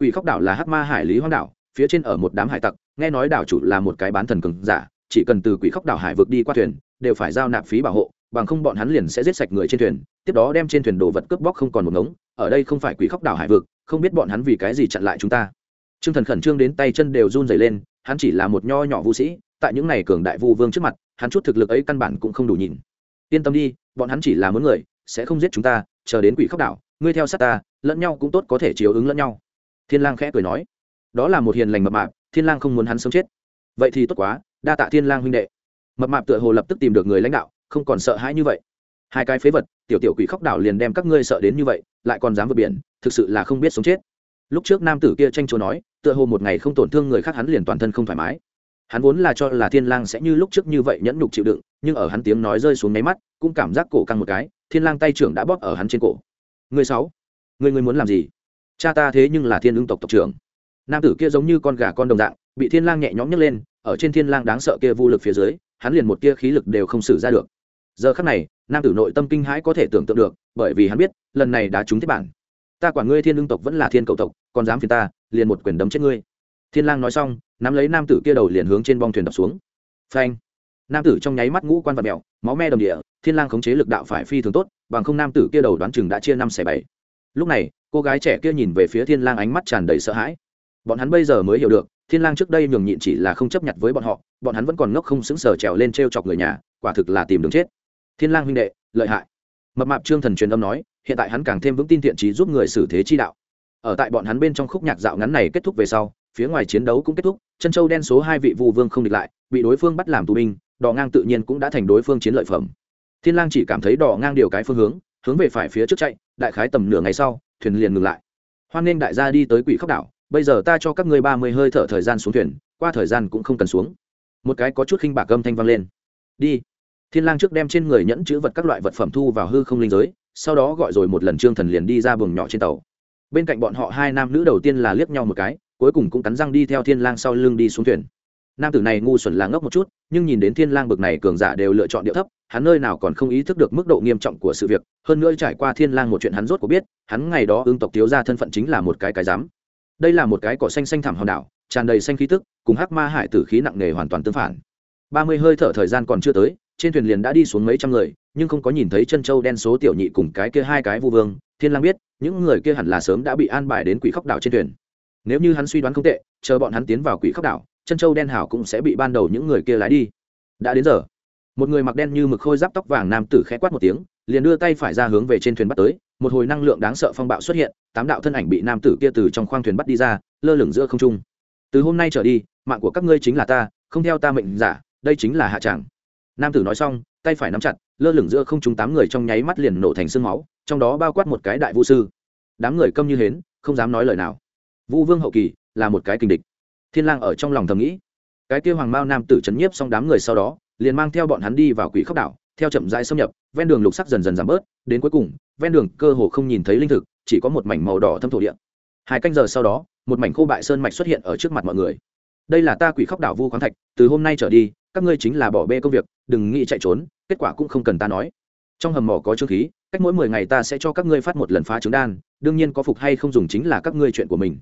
Quỷ khóc đảo là hắc ma hải lý hoang đảo, phía trên ở một đám hải tặc, nghe nói đảo chủ là một cái bán thần cường giả chỉ cần từ quỷ khóc đảo hải vực đi qua thuyền đều phải giao nạp phí bảo hộ bằng không bọn hắn liền sẽ giết sạch người trên thuyền tiếp đó đem trên thuyền đồ vật cướp bóc không còn một ngống ở đây không phải quỷ khóc đảo hải vực không biết bọn hắn vì cái gì chặn lại chúng ta Trương Thần khẩn trương đến tay chân đều run rẩy lên, hắn chỉ là một nho nhỏ vũ sĩ, tại những ngày cường đại vu vương trước mặt, hắn chút thực lực ấy căn bản cũng không đủ nhìn. Yên tâm đi, bọn hắn chỉ là muốn người, sẽ không giết chúng ta, chờ đến quỷ khóc đảo, ngươi theo sát ta, lẫn nhau cũng tốt có thể chiếu ứng lẫn nhau. Thiên Lang khẽ cười nói, đó là một hiền lành mập mạp, Thiên Lang không muốn hắn sống chết. Vậy thì tốt quá, đa tạ Thiên Lang huynh đệ. Mập mạp tựa hồ lập tức tìm được người lãnh đạo, không còn sợ hãi như vậy. Hai cái phế vật, tiểu tiểu quỷ khóc đảo liền đem các ngươi sợ đến như vậy, lại còn dám vượt biển, thực sự là không biết sống chết. Lúc trước nam tử kia tranh chúa nói tựa hồ một ngày không tổn thương người khác hắn liền toàn thân không thoải mái. Hắn vốn là cho là thiên lang sẽ như lúc trước như vậy nhẫn nhục chịu đựng nhưng ở hắn tiếng nói rơi xuống máy mắt cũng cảm giác cổ căng một cái thiên lang tay trưởng đã bóp ở hắn trên cổ. Người sáu người người muốn làm gì? Cha ta thế nhưng là thiên ưng tộc tộc trưởng. Nam tử kia giống như con gà con đồng dạng bị thiên lang nhẹ nhõm nhấc lên ở trên thiên lang đáng sợ kia vô lực phía dưới, hắn liền một tia khí lực đều không sử ra được. Giờ khắc này, nam tử nội tâm kinh hãi có thể tưởng tượng được, bởi vì hắn biết, lần này đã trúng thiết bản. Ta quản ngươi thiên lương tộc vẫn là thiên cầu tộc, còn dám phiền ta, liền một quyền đấm chết ngươi. Thiên lang nói xong, nắm lấy nam tử kia đầu liền hướng trên bong thuyền đập xuống. Phanh! Nam tử trong nháy mắt ngũ quan vật mèo, máu me đồng địa, thiên lang khống chế lực đạo phải phi thường tốt, bằng không nam tử kia đầu đoán chừng đã chia năm xẻ bảy. Lúc này, cô gái trẻ kia nhìn về phía thiên lang ánh mắt tràn đầy sợ hãi. Bọn hắn bây giờ mới hiểu được thiên lang trước đây nhường nhịn chỉ là không chấp nhận với bọn họ, bọn hắn vẫn còn ngốc không xứng sở trèo lên treo chọc người nhà, quả thực là tìm đường chết. Thiên lang huynh đệ, lợi hại. Mập mạp trương thần truyền âm nói, hiện tại hắn càng thêm vững tin thiện trí giúp người xử thế chi đạo. Ở tại bọn hắn bên trong khúc nhạc dạo ngắn này kết thúc về sau, phía ngoài chiến đấu cũng kết thúc chân châu đen số hai vị vu vương không địch lại, bị đối phương bắt làm tù binh, đỏ ngang tự nhiên cũng đã thành đối phương chiến lợi phẩm. Thiên lang chỉ cảm thấy đỏ ngang điều cái phương hướng hướng về phải phía trước chạy, đại khái tầm nửa ngày sau, thuyền liền ngừng lại. Hoan nên đại gia đi tới quỷ khóc đảo bây giờ ta cho các ngươi ba mươi hơi thở thời gian xuống thuyền, qua thời gian cũng không cần xuống. Một cái có chút khinh bạc âm thanh vang lên. Đi. Thiên lang trước đem trên người nhẫn chữ vật các loại vật phẩm thu vào hư không linh giới, sau đó gọi rồi một lần trương thần liền đi ra buồng nhỏ trên tàu. Bên cạnh bọn họ hai nam nữ đầu tiên là liếc nhau một cái, cuối cùng cũng cắn răng đi theo thiên lang sau lưng đi xuống thuyền. Nam tử này ngu xuẩn là ngốc một chút, nhưng nhìn đến thiên lang bực này cường giả đều lựa chọn địa thấp, hắn nơi nào còn không ý thức được mức độ nghiêm trọng của sự việc. Hơn nữa trải qua thiên lang một chuyện hắn rốt có biết, hắn ngày đó ương tộc thiếu gia thân phận chính là một cái cái dám đây là một cái cỏ xanh xanh thảm hòn đảo, tràn đầy xanh khí tức, cùng hắc ma hải tử khí nặng nề hoàn toàn tương phản. Ba mươi hơi thở thời gian còn chưa tới, trên thuyền liền đã đi xuống mấy trăm người, nhưng không có nhìn thấy chân châu đen số tiểu nhị cùng cái kia hai cái vu vương. Thiên lang biết, những người kia hẳn là sớm đã bị an bài đến quỷ khóc đảo trên thuyền. Nếu như hắn suy đoán không tệ, chờ bọn hắn tiến vào quỷ khóc đảo, chân châu đen hảo cũng sẽ bị ban đầu những người kia lái đi. Đã đến giờ, một người mặc đen như mực khôi giáp tóc vàng nam tử khẽ quát một tiếng, liền đưa tay phải ra hướng về trên thuyền bắt tới một hồi năng lượng đáng sợ phong bạo xuất hiện, tám đạo thân ảnh bị nam tử kia từ trong khoang thuyền bắt đi ra, lơ lửng giữa không trung. Từ hôm nay trở đi, mạng của các ngươi chính là ta, không theo ta mệnh giả, đây chính là hạ tràng nam tử nói xong, tay phải nắm chặt, lơ lửng giữa không trung tám người trong nháy mắt liền nổ thành sương máu, trong đó bao quát một cái đại vũ sư. Đám người câm như hến, không dám nói lời nào. Vũ vương hậu kỳ, là một cái kình địch. Thiên lang ở trong lòng thầm nghĩ. Cái kia hoàng mao nam tử chấn nhiếp xong đám người sau đó, liền mang theo bọn hắn đi vào quỷ khốc đảo theo chậm rãi xâm nhập, ven đường lục sắc dần dần giảm bớt, đến cuối cùng, ven đường cơ hồ không nhìn thấy linh thực, chỉ có một mảnh màu đỏ thâm thổ địa. Hai canh giờ sau đó, một mảnh khô bại sơn mạch xuất hiện ở trước mặt mọi người. Đây là ta quỷ khóc đảo vu khoáng thạch, từ hôm nay trở đi, các ngươi chính là bỏ bê công việc, đừng nghĩ chạy trốn, kết quả cũng không cần ta nói. Trong hầm mỏ có trương khí, cách mỗi mười ngày ta sẽ cho các ngươi phát một lần phá trứng đan, đương nhiên có phục hay không dùng chính là các ngươi chuyện của mình.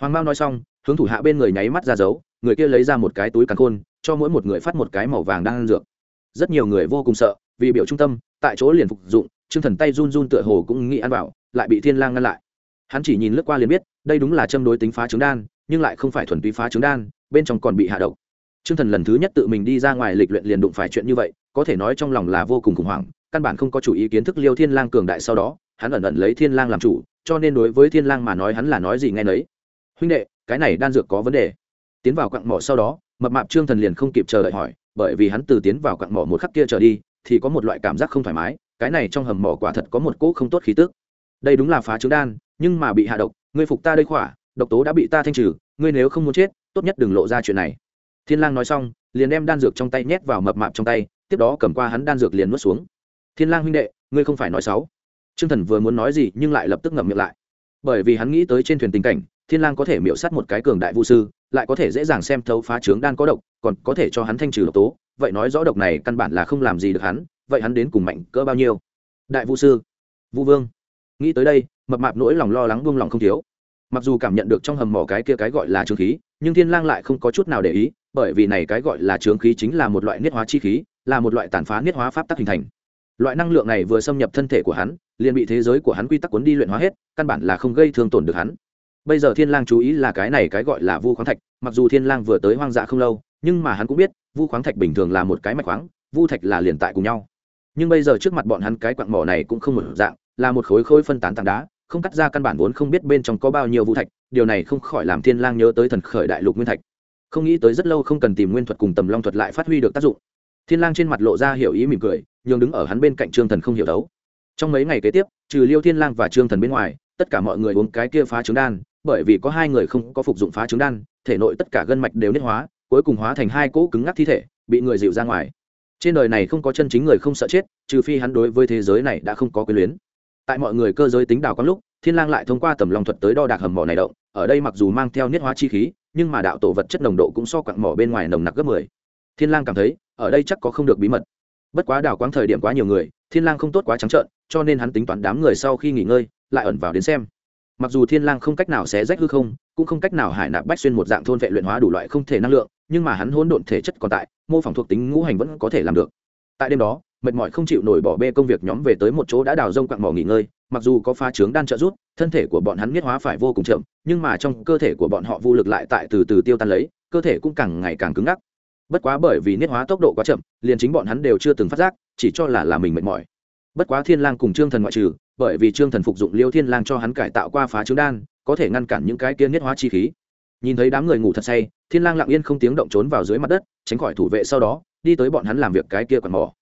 Hoàng mao nói xong, hướng thủ hạ bên người nháy mắt ra dấu, người kia lấy ra một cái túi càn khôn, cho mỗi một người phát một cái màu vàng đang ăn dược rất nhiều người vô cùng sợ, vì biểu trung tâm, tại chỗ liền phục dụng chương thần tay run run tựa hồ cũng nghĩ ăn vào, lại bị thiên lang ngăn lại. Hắn chỉ nhìn lướt qua liền biết, đây đúng là châm đối tính phá trứng đan, nhưng lại không phải thuần túy phá trứng đan, bên trong còn bị hạ độc. Chương thần lần thứ nhất tự mình đi ra ngoài lịch luyện liền đụng phải chuyện như vậy, có thể nói trong lòng là vô cùng khủng hoảng, căn bản không có chủ ý kiến thức liêu thiên lang cường đại sau đó, hắn ẩn ẩn lấy thiên lang làm chủ, cho nên đối với thiên lang mà nói hắn là nói gì nghe nấy. Huynh đệ, cái này đan dược có vấn đề. Tiến vào quặng mỏ sau đó, mập mạp trương thần liền không kịp chờ đợi hỏi bởi vì hắn từ tiến vào quặng mỏ một khắc kia trở đi, thì có một loại cảm giác không thoải mái, cái này trong hầm mỏ quả thật có một cỗ không tốt khí tức. Đây đúng là phá trứng đan, nhưng mà bị hạ độc, ngươi phục ta đây khỏa, độc tố đã bị ta thanh trừ, ngươi nếu không muốn chết, tốt nhất đừng lộ ra chuyện này. Thiên lang nói xong, liền đem đan dược trong tay nhét vào mập mạp trong tay, tiếp đó cầm qua hắn đan dược liền nuốt xuống. Thiên lang huynh đệ, ngươi không phải nói xấu. Trương thần vừa muốn nói gì, nhưng lại lập tức ngậm miệng lại. Bởi vì hắn nghĩ tới trên thuyền tình cảnh, thiên lang có thể miểu sát một cái cường đại vu sư lại có thể dễ dàng xem thấu phá trướng đan có độc, còn có thể cho hắn thanh trừ độc tố. Vậy nói rõ độc này căn bản là không làm gì được hắn, vậy hắn đến cùng mạnh cỡ bao nhiêu? Đại vu sư vu vương, nghĩ tới đây, mập mạp nỗi lòng lo lắng buông lòng không thiếu. Mặc dù cảm nhận được trong hầm mỏ cái kia cái gọi là trướng khí, nhưng thiên lang lại không có chút nào để ý, bởi vì này cái gọi là trướng khí chính là một loại niết hóa chi khí, là một loại tàn phá niết hóa pháp tắc hình thành. Loại năng lượng này vừa xâm nhập thân thể của hắn, liền bị thế giới của hắn quy tắc cuốn đi luyện hóa hết, căn bản là không gây thương tổn được hắn bây giờ thiên lang chú ý là cái này cái gọi là vu khoáng thạch, mặc dù thiên lang vừa tới hoang dã không lâu, nhưng mà hắn cũng biết, vu khoáng thạch bình thường là một cái mạch khoáng, vu thạch là liền tại cùng nhau. Nhưng bây giờ trước mặt bọn hắn cái quặng mỏ này cũng không một dạng, là một khối khối phân tán tảng đá, không cắt ra căn bản vốn không biết bên trong có bao nhiêu vu thạch, điều này không khỏi làm thiên lang nhớ tới thần khởi đại lục nguyên thạch. Không nghĩ tới rất lâu không cần tìm nguyên thuật cùng tầm long thuật lại phát huy được tác dụng. Thiên lang trên mặt lộ ra hiểu ý mỉm cười nhưng đứng ở hắn bên cạnh trương thần không hiểu đấu trong mấy ngày kế tiếp, trừ liêu thiên lang và trương thần bên ngoài, tất cả mọi người uống cái kia phá trứng đan bởi vì có hai người không có phục dụng phá trứng đan, thể nội tất cả gân mạch đều niết hóa, cuối cùng hóa thành hai cỗ cứng ngắc thi thể, bị người dịu ra ngoài. Trên đời này không có chân chính người không sợ chết, trừ phi hắn đối với thế giới này đã không có quyền luyến. Tại mọi người cơ giới tính đào quang lúc, thiên lang lại thông qua tầm long thuật tới đo đạc hầm mỏ này động, ở đây mặc dù mang theo niết hóa chi khí, nhưng mà đạo tổ vật chất nồng độ cũng so quặng mỏ bên ngoài nồng nặc gấp 10. thiên lang cảm thấy, ở đây chắc có không được bí mật. Bất quá đào quang thời điểm quá nhiều người, thiên lang không tốt quá trắng trợn, cho nên hắn tính toán đám người sau khi nghỉ ngơi, lại ẩn vào đến xem mặc dù thiên lang không cách nào xé rách hư không, cũng không cách nào hải nạp bách xuyên một dạng thôn vệ luyện hóa đủ loại không thể năng lượng, nhưng mà hắn hỗn độn thể chất còn tại, mô phỏng thuộc tính ngũ hành vẫn có thể làm được. Tại đêm đó, mệt mỏi không chịu nổi bỏ bê công việc nhóm về tới một chỗ đã đào rông quặng mỏ nghỉ ngơi, mặc dù có pha trướng đan trợ rút thân thể của bọn hắn nghiết hóa phải vô cùng chậm, nhưng mà trong cơ thể của bọn họ vô lực lại tại từ từ tiêu tan lấy, cơ thể cũng càng ngày càng cứng ngắc. Bất quá bởi vì niết hóa tốc độ quá chậm, liền chính bọn hắn đều chưa từng phát giác, chỉ cho là là mình mệt mỏi. Bất quá thiên lang cùng trương thần ngoại trừ bởi vì trương thần phục dụng liêu thiên lang cho hắn cải tạo qua phá trứng đan, có thể ngăn cản những cái kia nhất hóa chi khí. Nhìn thấy đám người ngủ thật say, thiên lang lặng yên không tiếng động trốn vào dưới mặt đất, tránh khỏi thủ vệ sau đó, đi tới bọn hắn làm việc cái kia còn mỏ.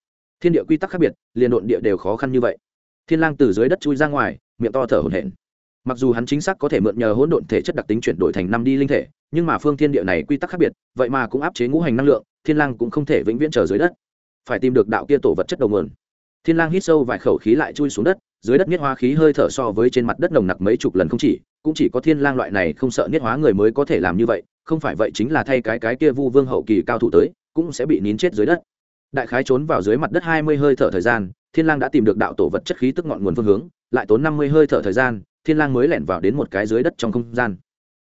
Thiên địa quy tắc khác biệt, liền độn địa đều khó khăn như vậy. Thiên lang từ dưới đất chui ra ngoài, miệng to thở hổn hển. Mặc dù hắn chính xác có thể mượn nhờ hỗn độn thể chất đặc tính chuyển đổi thành năm đi linh thể, nhưng mà phương thiên địa này quy tắc khác biệt, vậy mà cũng áp chế ngũ hành năng lượng, thiên lang cũng không thể vĩnh viễn chờ dưới đất. Phải tìm được đạo kia tổ vật chất đầu nguồn. Thiên lang hít sâu vài khẩu khí lại chui xuống đất dưới đất niết hóa khí hơi thở so với trên mặt đất nồng nặc mấy chục lần không chỉ, cũng chỉ có thiên lang loại này không sợ niết hóa người mới có thể làm như vậy, không phải vậy chính là thay cái cái kia vu vương hậu kỳ cao thủ tới, cũng sẽ bị nín chết dưới đất. Đại khái trốn vào dưới mặt đất hai mươi hơi thở thời gian, thiên lang đã tìm được đạo tổ vật chất khí tức ngọn nguồn phương hướng, lại tốn năm mươi hơi thở thời gian, thiên lang mới lẻn vào đến một cái dưới đất trong không gian.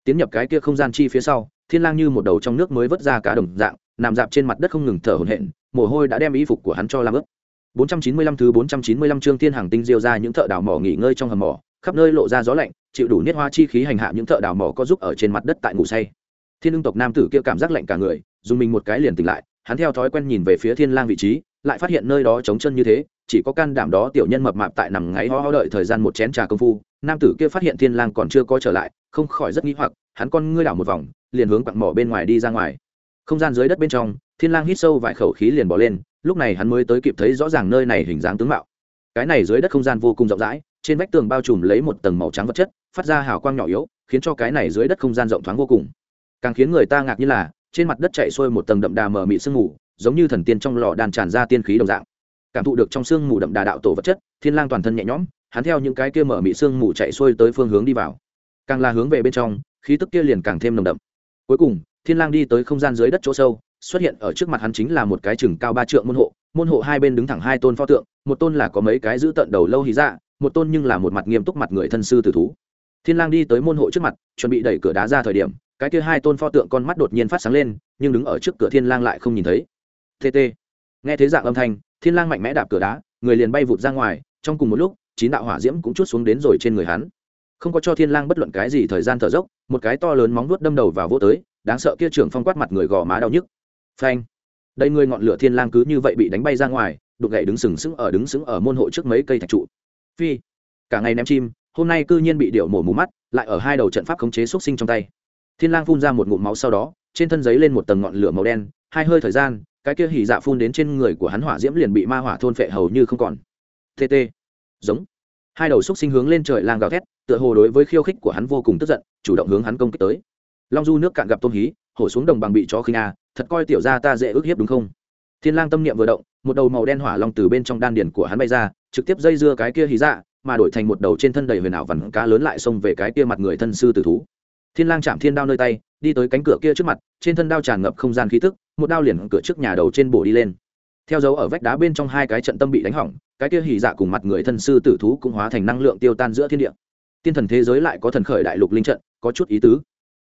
Tiến nhập cái kia không gian chi phía sau, thiên lang như một đầu trong nước mới vớt ra cá đồng dạng, nằm dạp trên mặt đất không ngừng thở hổn hển, mồ hôi đã đem y phục của hắn cho làm ướt. 495 thứ 495 chương thiên hàng tinh diêu ra những thợ đào mỏ nghỉ ngơi trong hầm mỏ, khắp nơi lộ ra gió lạnh, chịu đủ niết hoa chi khí hành hạ những thợ đào mỏ có giúp ở trên mặt đất tại ngủ say. Thiên ưng tộc nam tử kia cảm giác lạnh cả người, dùng mình một cái liền tỉnh lại, hắn theo thói quen nhìn về phía thiên lang vị trí, lại phát hiện nơi đó trống chân như thế, chỉ có can đảm đó tiểu nhân mập mạp tại nằm ngáy ho ho đợi thời gian một chén trà công phu, nam tử kia phát hiện thiên lang còn chưa có trở lại, không khỏi rất nghi hoặc, hắn con ngươi đảo một vòng, liền hướng quặng mỏ bên ngoài đi ra ngoài. Không gian dưới đất bên trong thiên lang hít sâu vài khẩu khí liền bỏ lên, lúc này hắn mới tới kịp thấy rõ ràng nơi này hình dáng tướng mạo. Cái này dưới đất không gian vô cùng rộng rãi, trên vách tường bao trùm lấy một tầng màu trắng vật chất, phát ra hào quang nhỏ yếu, khiến cho cái này dưới đất không gian rộng thoáng vô cùng. Càng khiến người ta ngạc như là, trên mặt đất chạy xuôi một tầng đậm đà mờ mị sương mù, giống như thần tiên trong lò đàn tràn ra tiên khí đồng dạng. Cảm thụ được trong sương mù đậm đà đạo tổ vật chất, thiên lang toàn thân nhẹ nhõm, hắn theo những cái kia mở mị sương mù chạy xuôi tới phương hướng đi vào. Càng là hướng về bên trong, khí tức kia liền càng thêm nồng đậm. Cuối cùng, thiên lang đi tới không gian dưới đất chỗ sâu xuất hiện ở trước mặt hắn chính là một cái chừng cao ba trượng môn hộ môn hộ hai bên đứng thẳng hai tôn pho tượng, một tôn là có mấy cái giữ tận đầu lâu hí dạ một tôn nhưng là một mặt nghiêm túc mặt người thân sư tử thú. Thiên lang đi tới môn hộ trước mặt, chuẩn bị đẩy cửa đá ra thời điểm, cái kia hai tôn pho tượng con mắt đột nhiên phát sáng lên, nhưng đứng ở trước cửa thiên lang lại không nhìn thấy. Tt nghe thấy dạng âm thanh, thiên lang mạnh mẽ đạp cửa đá, người liền bay vụt ra ngoài, trong cùng một lúc, chín đạo hỏa diễm cũng chút xuống đến rồi trên người hắn. Không có cho thiên lang bất luận cái gì thời gian thở dốc, một cái to lớn móng vuốt đâm đầu vào vô tới, đáng sợ kia trưởng phong quát mặt người gò má đau nhức phanh. Đây người ngọn lửa thiên lang cứ như vậy bị đánh bay ra ngoài, đục gậy đứng sừng sững ở đứng sững ở môn hộ trước mấy cây thạch trụ. Phi. Cả ngày ném chim, hôm nay cư nhiên bị điệu mổ mù mắt, lại ở hai đầu trận pháp khống chế xuất sinh trong tay. Thiên lang phun ra một ngụm máu sau đó, trên thân giấy lên một tầng ngọn lửa màu đen, hai hơi thời gian, cái kia hỉ dạ phun đến trên người của hắn hỏa diễm liền bị ma hỏa thôn phệ hầu như không còn. Tt giống. Hai đầu xúc sinh hướng lên trời lang gào thét, tựa hồ đối với khiêu khích của hắn vô cùng tức giận, chủ động hướng hắn công kích tới. Long du nước cạn gặp tôm hí, hổ xuống đồng bằng bị chó khinh a thật coi tiểu gia ta dễ ức hiếp đúng không? Thiên lang tâm niệm vừa động, một đầu màu đen hỏa long từ bên trong đan điền của hắn bay ra, trực tiếp dây dưa cái kia hí dạ mà đổi thành một đầu trên thân đầy huyền ảo vằn cá lớn lại xông về cái kia mặt người thân sư tử thú. Thiên lang chạm thiên đao nơi tay, đi tới cánh cửa kia trước mặt, trên thân đao tràn ngập không gian khí tức, một đao liền cửa trước nhà đầu trên bổ đi lên. Theo dấu ở vách đá bên trong hai cái trận tâm bị đánh hỏng, cái kia hỉ dạ cùng mặt người thân sư tử thú cũng hóa thành năng lượng tiêu tan giữa thiên địa. Tiên thần thế giới lại có thần khởi đại lục linh trận, có chút ý tứ.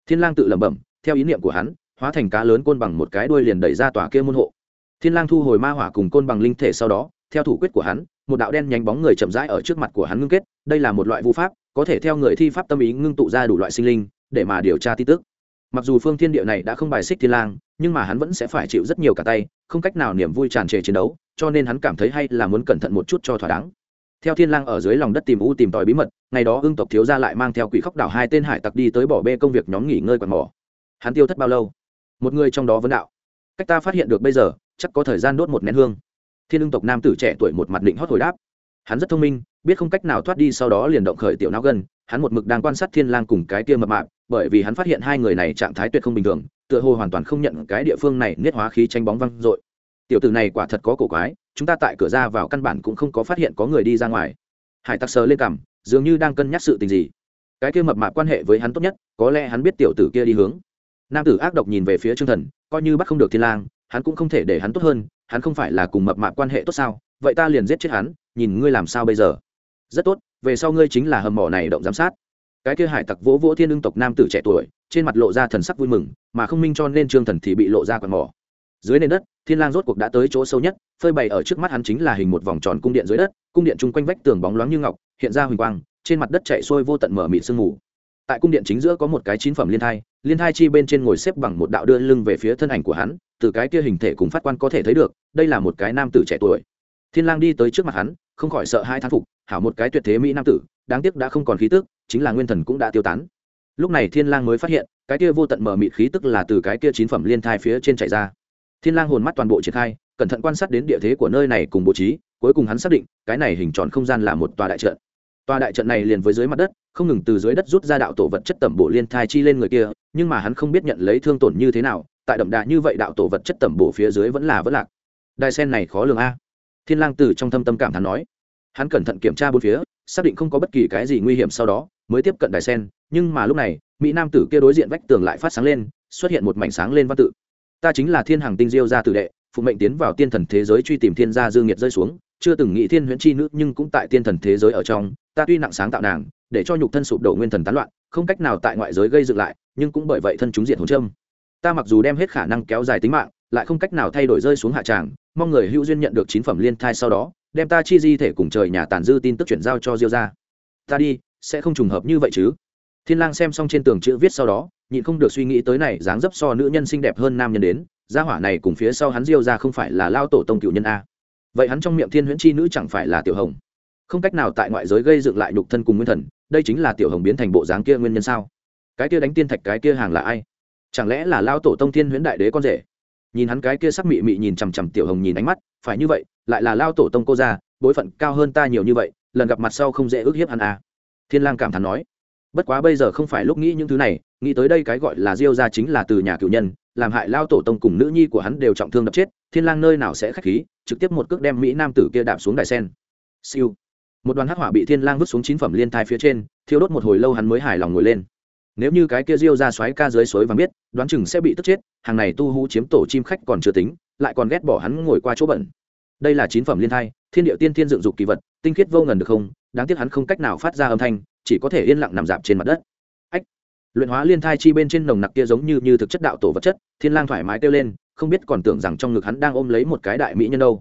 Thiên lang tự lẩm bẩm, theo ý niệm của hắn hóa thành cá lớn côn bằng một cái đuôi liền đẩy ra tòa kia môn hộ. Thiên lang thu hồi ma hỏa cùng côn bằng linh thể sau đó, theo thủ quyết của hắn, một đạo đen nhánh bóng người chậm rãi ở trước mặt của hắn ngưng kết, đây là một loại vu pháp, có thể theo người thi pháp tâm ý ngưng tụ ra đủ loại sinh linh, để mà điều tra tin tức. Mặc dù phương thiên địa này đã không bài xích thiên lang, nhưng mà hắn vẫn sẽ phải chịu rất nhiều cả tay, không cách nào niềm vui tràn trề chiến đấu, cho nên hắn cảm thấy hay là muốn cẩn thận một chút cho thỏa đáng. Theo thiên lang ở dưới lòng đất tìm u tìm tòi bí mật, ngày đó ương tộc thiếu gia lại mang theo quỷ khóc đảo hai tên hải tặc đi tới bỏ bê công việc nhóm nghỉ ngơi quạt mỏ. Hắn tiêu thất bao lâu? Một người trong đó vấn đạo. Cách ta phát hiện được bây giờ, chắc có thời gian đốt một nén hương. Thiên lương tộc nam tử trẻ tuổi một mặt định hót hồi đáp. Hắn rất thông minh, biết không cách nào thoát đi sau đó liền động khởi tiểu não gần hắn một mực đang quan sát thiên lang cùng cái kia mập mạp, bởi vì hắn phát hiện hai người này trạng thái tuyệt không bình thường, tựa hồ hoàn toàn không nhận cái địa phương này niết hóa khí tranh bóng văng dội. Tiểu tử này quả thật có cổ quái, chúng ta tại cửa ra vào căn bản cũng không có phát hiện có người đi ra ngoài. Hải tặc sờ lên cằm, dường như đang cân nhắc sự tình gì. Cái kia mập mạp quan hệ với hắn tốt nhất, có lẽ hắn biết tiểu tử kia đi hướng nam tử ác độc nhìn về phía trương thần, coi như bắt không được thiên lang, hắn cũng không thể để hắn tốt hơn, hắn không phải là cùng mập mạp quan hệ tốt sao? Vậy ta liền giết chết hắn, nhìn ngươi làm sao bây giờ? Rất tốt, về sau ngươi chính là hầm mỏ này động giám sát. Cái kia hải tặc vỗ vỗ thiên lương tộc nam tử trẻ tuổi, trên mặt lộ ra thần sắc vui mừng, mà không minh cho nên trương thần thì bị lộ ra quạt mỏ. Dưới nền đất, thiên lang rốt cuộc đã tới chỗ sâu nhất, phơi bày ở trước mắt hắn chính là hình một vòng tròn cung điện dưới đất, cung điện chung quanh vách tường bóng loáng như ngọc, hiện ra huỳnh quang, trên mặt đất chạy xuôi vô tận mở mịt sương mù tại cung điện chính giữa có một cái chín phẩm liên thai liên thai chi bên trên ngồi xếp bằng một đạo đưa lưng về phía thân ảnh của hắn, từ cái kia hình thể cùng phát quan có thể thấy được, đây là một cái nam tử trẻ tuổi. Thiên lang đi tới trước mặt hắn, không khỏi sợ hai thán phục, hảo một cái tuyệt thế mỹ nam tử, đáng tiếc đã không còn khí tức, chính là nguyên thần cũng đã tiêu tán. Lúc này thiên lang mới phát hiện, cái kia vô tận mở mịt khí tức là từ cái kia chín phẩm liên thai phía trên chạy ra. Thiên lang hồn mắt toàn bộ triển khai, cẩn thận quan sát đến địa thế của nơi này cùng bố trí, cuối cùng hắn xác định, cái này hình tròn không gian là một tòa đại trận tòa đại trận này liền với dưới mặt đất, không ngừng từ dưới đất rút ra đạo tổ vật chất tẩm bổ liên thai chi lên người kia, nhưng mà hắn không biết nhận lấy thương tổn như thế nào, tại đậm đà như vậy đạo tổ vật chất tẩm bổ phía dưới vẫn là vẫn lạc. Đài sen này khó lường a. Thiên lang từ trong thâm tâm cảm thán nói. Hắn cẩn thận kiểm tra bốn phía, xác định không có bất kỳ cái gì nguy hiểm sau đó, mới tiếp cận đài sen, nhưng mà lúc này, mỹ nam tử kia đối diện vách tường lại phát sáng lên, xuất hiện một mảnh sáng lên văn tự. Ta chính là thiên hàng tinh diêu gia tử đệ, phụ mệnh tiến vào tiên thần thế giới truy tìm thiên gia dương nhiệt rơi xuống chưa từng nghĩ thiên huyễn chi nữ nhưng cũng tại tiên thần thế giới ở trong, ta tuy nặng sáng tạo nàng, để cho nhục thân sụp đổ nguyên thần tán loạn, không cách nào tại ngoại giới gây dựng lại, nhưng cũng bởi vậy thân chúng diện hồn trâm ta mặc dù đem hết khả năng kéo dài tính mạng, lại không cách nào thay đổi rơi xuống hạ tràng, mong người hữu duyên nhận được chín phẩm liên thai sau đó, đem ta chi di thể cùng trời nhà tàn dư tin tức chuyển giao cho diêu ra ta đi, sẽ không trùng hợp như vậy chứ? Thiên lang xem xong trên tường chữ viết sau đó, nhịn không được suy nghĩ tới này dáng dấp so nữ nhân xinh đẹp hơn nam nhân đến, gia hỏa này cùng phía sau hắn diêu ra không phải là lao tổ tông cựu nhân a vậy hắn trong miệng thiên huyễn chi nữ chẳng phải là tiểu hồng? Không cách nào tại ngoại giới gây dựng lại nhục thân cùng nguyên thần, đây chính là tiểu hồng biến thành bộ dáng kia nguyên nhân sao? Cái kia đánh tiên thạch, cái kia hàng là ai? Chẳng lẽ là lao tổ tông thiên huyễn đại đế con rể? Nhìn hắn cái kia sắc mị mị nhìn chằm chằm tiểu hồng nhìn ánh mắt, phải như vậy, lại là lao tổ tông cô gia, bối phận cao hơn ta nhiều như vậy, lần gặp mặt sau không dễ ước hiếp hắn à. thiên lang cảm thán nói. Bất quá bây giờ không phải lúc nghĩ những thứ này, nghĩ tới đây cái gọi là diêu gia chính là từ nhà cựu nhân, làm hại lao tổ tông cùng nữ nhi của hắn đều trọng thương đập chết, thiên lang nơi nào sẽ khách khí? Trực tiếp một cước đem mỹ nam tử kia đạp xuống đài sen. Siêu. Một đoàn hắc hỏa bị thiên lang vứt xuống chín phẩm liên thai phía trên, thiêu đốt một hồi lâu hắn mới hài lòng ngồi lên. Nếu như cái kia diêu ra xoáy ca dưới suối vàng biết, đoán chừng sẽ bị tức chết, hàng này tu hú chiếm tổ chim khách còn chưa tính, lại còn ghét bỏ hắn ngồi qua chỗ bẩn. Đây là chín phẩm liên thai, thiên địa tiên thiên dựng dục kỳ vật, tinh khiết vô ngần được không? Đáng tiếc hắn không cách nào phát ra âm thanh, chỉ có thể yên lặng nằm dạp trên mặt đất. Ách. Luyện hóa liên thai chi bên trên nồng nặc kia giống như như thực chất đạo tổ vật chất, thiên lang thoải mái kêu lên không biết còn tưởng rằng trong ngực hắn đang ôm lấy một cái đại mỹ nhân đâu.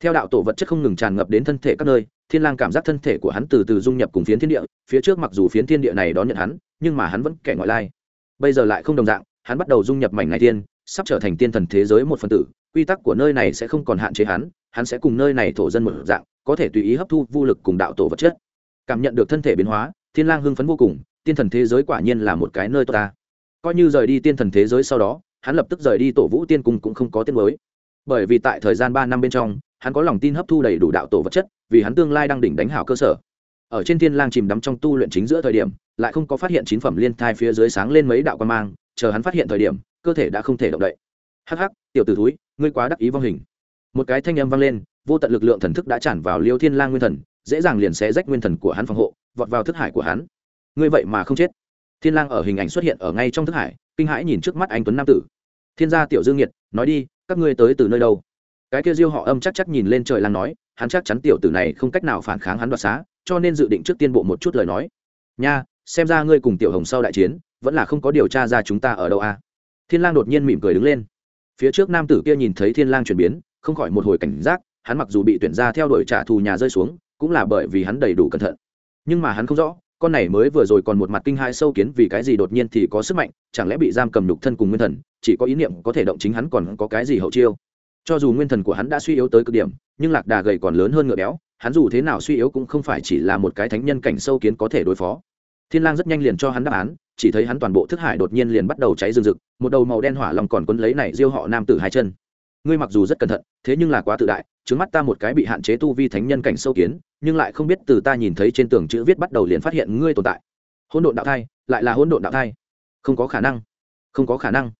Theo đạo tổ vật chất không ngừng tràn ngập đến thân thể các nơi, thiên lang cảm giác thân thể của hắn từ từ dung nhập cùng phiến thiên địa, phía trước mặc dù phiến thiên địa này đón nhận hắn, nhưng mà hắn vẫn kẻ ngoại lai. Bây giờ lại không đồng dạng, hắn bắt đầu dung nhập mảnh này tiên, sắp trở thành tiên thần thế giới một phần tử, quy tắc của nơi này sẽ không còn hạn chế hắn hắn sẽ cùng nơi này thổ dân một dạng, có thể tùy ý hấp thu vô lực cùng đạo tổ vật chất. Cảm nhận được thân thể biến hóa, thiên lang hưng phấn vô cùng, tiên thần thế giới quả nhiên là một cái nơi tốt ta. Coi như rời đi tiên thần thế giới sau đó hắn lập tức rời đi tổ vũ tiên cung cũng không có tiếng mới. Bởi vì tại thời gian ba năm bên trong, hắn có lòng tin hấp thu đầy đủ đạo tổ vật chất, vì hắn tương lai đang đỉnh đánh hảo cơ sở. Ở trên thiên lang chìm đắm trong tu luyện chính giữa thời điểm, lại không có phát hiện chín phẩm liên thai phía dưới sáng lên mấy đạo quan mang, chờ hắn phát hiện thời điểm, cơ thể đã không thể động đậy. Hắc hắc, tiểu tử thúi, ngươi quá đắc ý vong hình. Một cái thanh âm vang lên, vô tận lực lượng thần thức đã tràn vào liêu thiên lang nguyên thần, dễ dàng liền xé rách nguyên thần của hắn phòng hộ, vọt vào thức hải của hắn. Ngươi vậy mà không chết. Thiên lang ở hình ảnh xuất hiện ở ngay trong thức hải kinh hãi nhìn trước mắt anh tuấn nam tử. Thiên gia tiểu dương nhiệt, nói đi, các ngươi tới từ nơi đâu? Cái kia diêu họ âm chắc chắc nhìn lên trời lang nói, hắn chắc chắn tiểu tử này không cách nào phản kháng hắn đoạt xá, cho nên dự định trước tiên bộ một chút lời nói. Nha, xem ra ngươi cùng tiểu hồng sau đại chiến, vẫn là không có điều tra ra chúng ta ở đâu à thiên lang đột nhiên mỉm cười đứng lên. Phía trước nam tử kia nhìn thấy thiên lang chuyển biến, không khỏi một hồi cảnh giác, hắn mặc dù bị tuyển ra theo đuổi trả thù nhà rơi xuống, cũng là bởi vì hắn đầy đủ cẩn thận. Nhưng mà hắn không rõ con này mới vừa rồi còn một mặt kinh hai sâu kiến vì cái gì đột nhiên thì có sức mạnh, chẳng lẽ bị giam cầm nhục thân cùng nguyên thần, chỉ có ý niệm có thể động chính hắn còn có cái gì hậu chiêu? Cho dù nguyên thần của hắn đã suy yếu tới cực điểm, nhưng lạc đà gầy còn lớn hơn ngựa béo, hắn dù thế nào suy yếu cũng không phải chỉ là một cái thánh nhân cảnh sâu kiến có thể đối phó. Thiên lang rất nhanh liền cho hắn đáp án, chỉ thấy hắn toàn bộ thức hải đột nhiên liền bắt đầu cháy rừng rực, một đầu màu đen hỏa lòng còn quấn lấy này diêu họ nam tử hai chân ngươi mặc dù rất cẩn thận, thế nhưng là quá tự đại, trước mắt ta một cái bị hạn chế tu vi thánh nhân cảnh sâu kiến, nhưng lại không biết từ ta nhìn thấy trên tường chữ viết bắt đầu liền phát hiện ngươi tồn tại. Hỗn độn đạo thai, lại là hỗn độn đạo thai. Không có khả năng, không có khả năng.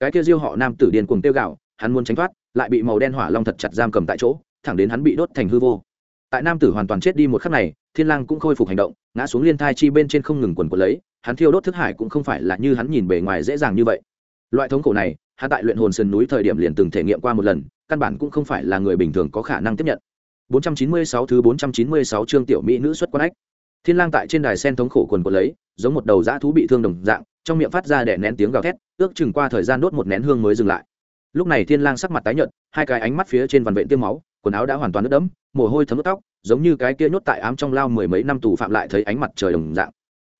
Cái kia diêu họ nam tử điền cuồng tiêu gạo hắn muốn tránh thoát, lại bị màu đen hỏa long thật chặt giam cầm tại chỗ, thẳng đến hắn bị đốt thành hư vô. Tại nam tử hoàn toàn chết đi một khắc này, thiên lang cũng khôi phục hành động, ngã xuống liên thai chi bên trên không ngừng quần quần lấy, hắn thiêu đốt thức hải cũng không phải là như hắn nhìn bề ngoài dễ dàng như vậy. Loại thống khổ này hắn tại luyện hồn sơn núi thời điểm liền từng thể nghiệm qua một lần, căn bản cũng không phải là người bình thường có khả năng tiếp nhận. 496 thứ 496 chương tiểu mỹ nữ xuất quan ách. Thiên lang tại trên đài sen thống khổ quần của lấy, giống một đầu dã thú bị thương đồng dạng, trong miệng phát ra đè nén tiếng gào thét, ước chừng qua thời gian đốt một nén hương mới dừng lại. Lúc này thiên lang sắc mặt tái nhợt, hai cái ánh mắt phía trên vằn vện tiêm máu, quần áo đã hoàn toàn ướt đẫm, mồ hôi thấm ướt tóc, giống như cái kia nhốt tại ám trong lao mười mấy năm tù phạm lại thấy ánh mặt trời đồng dạng.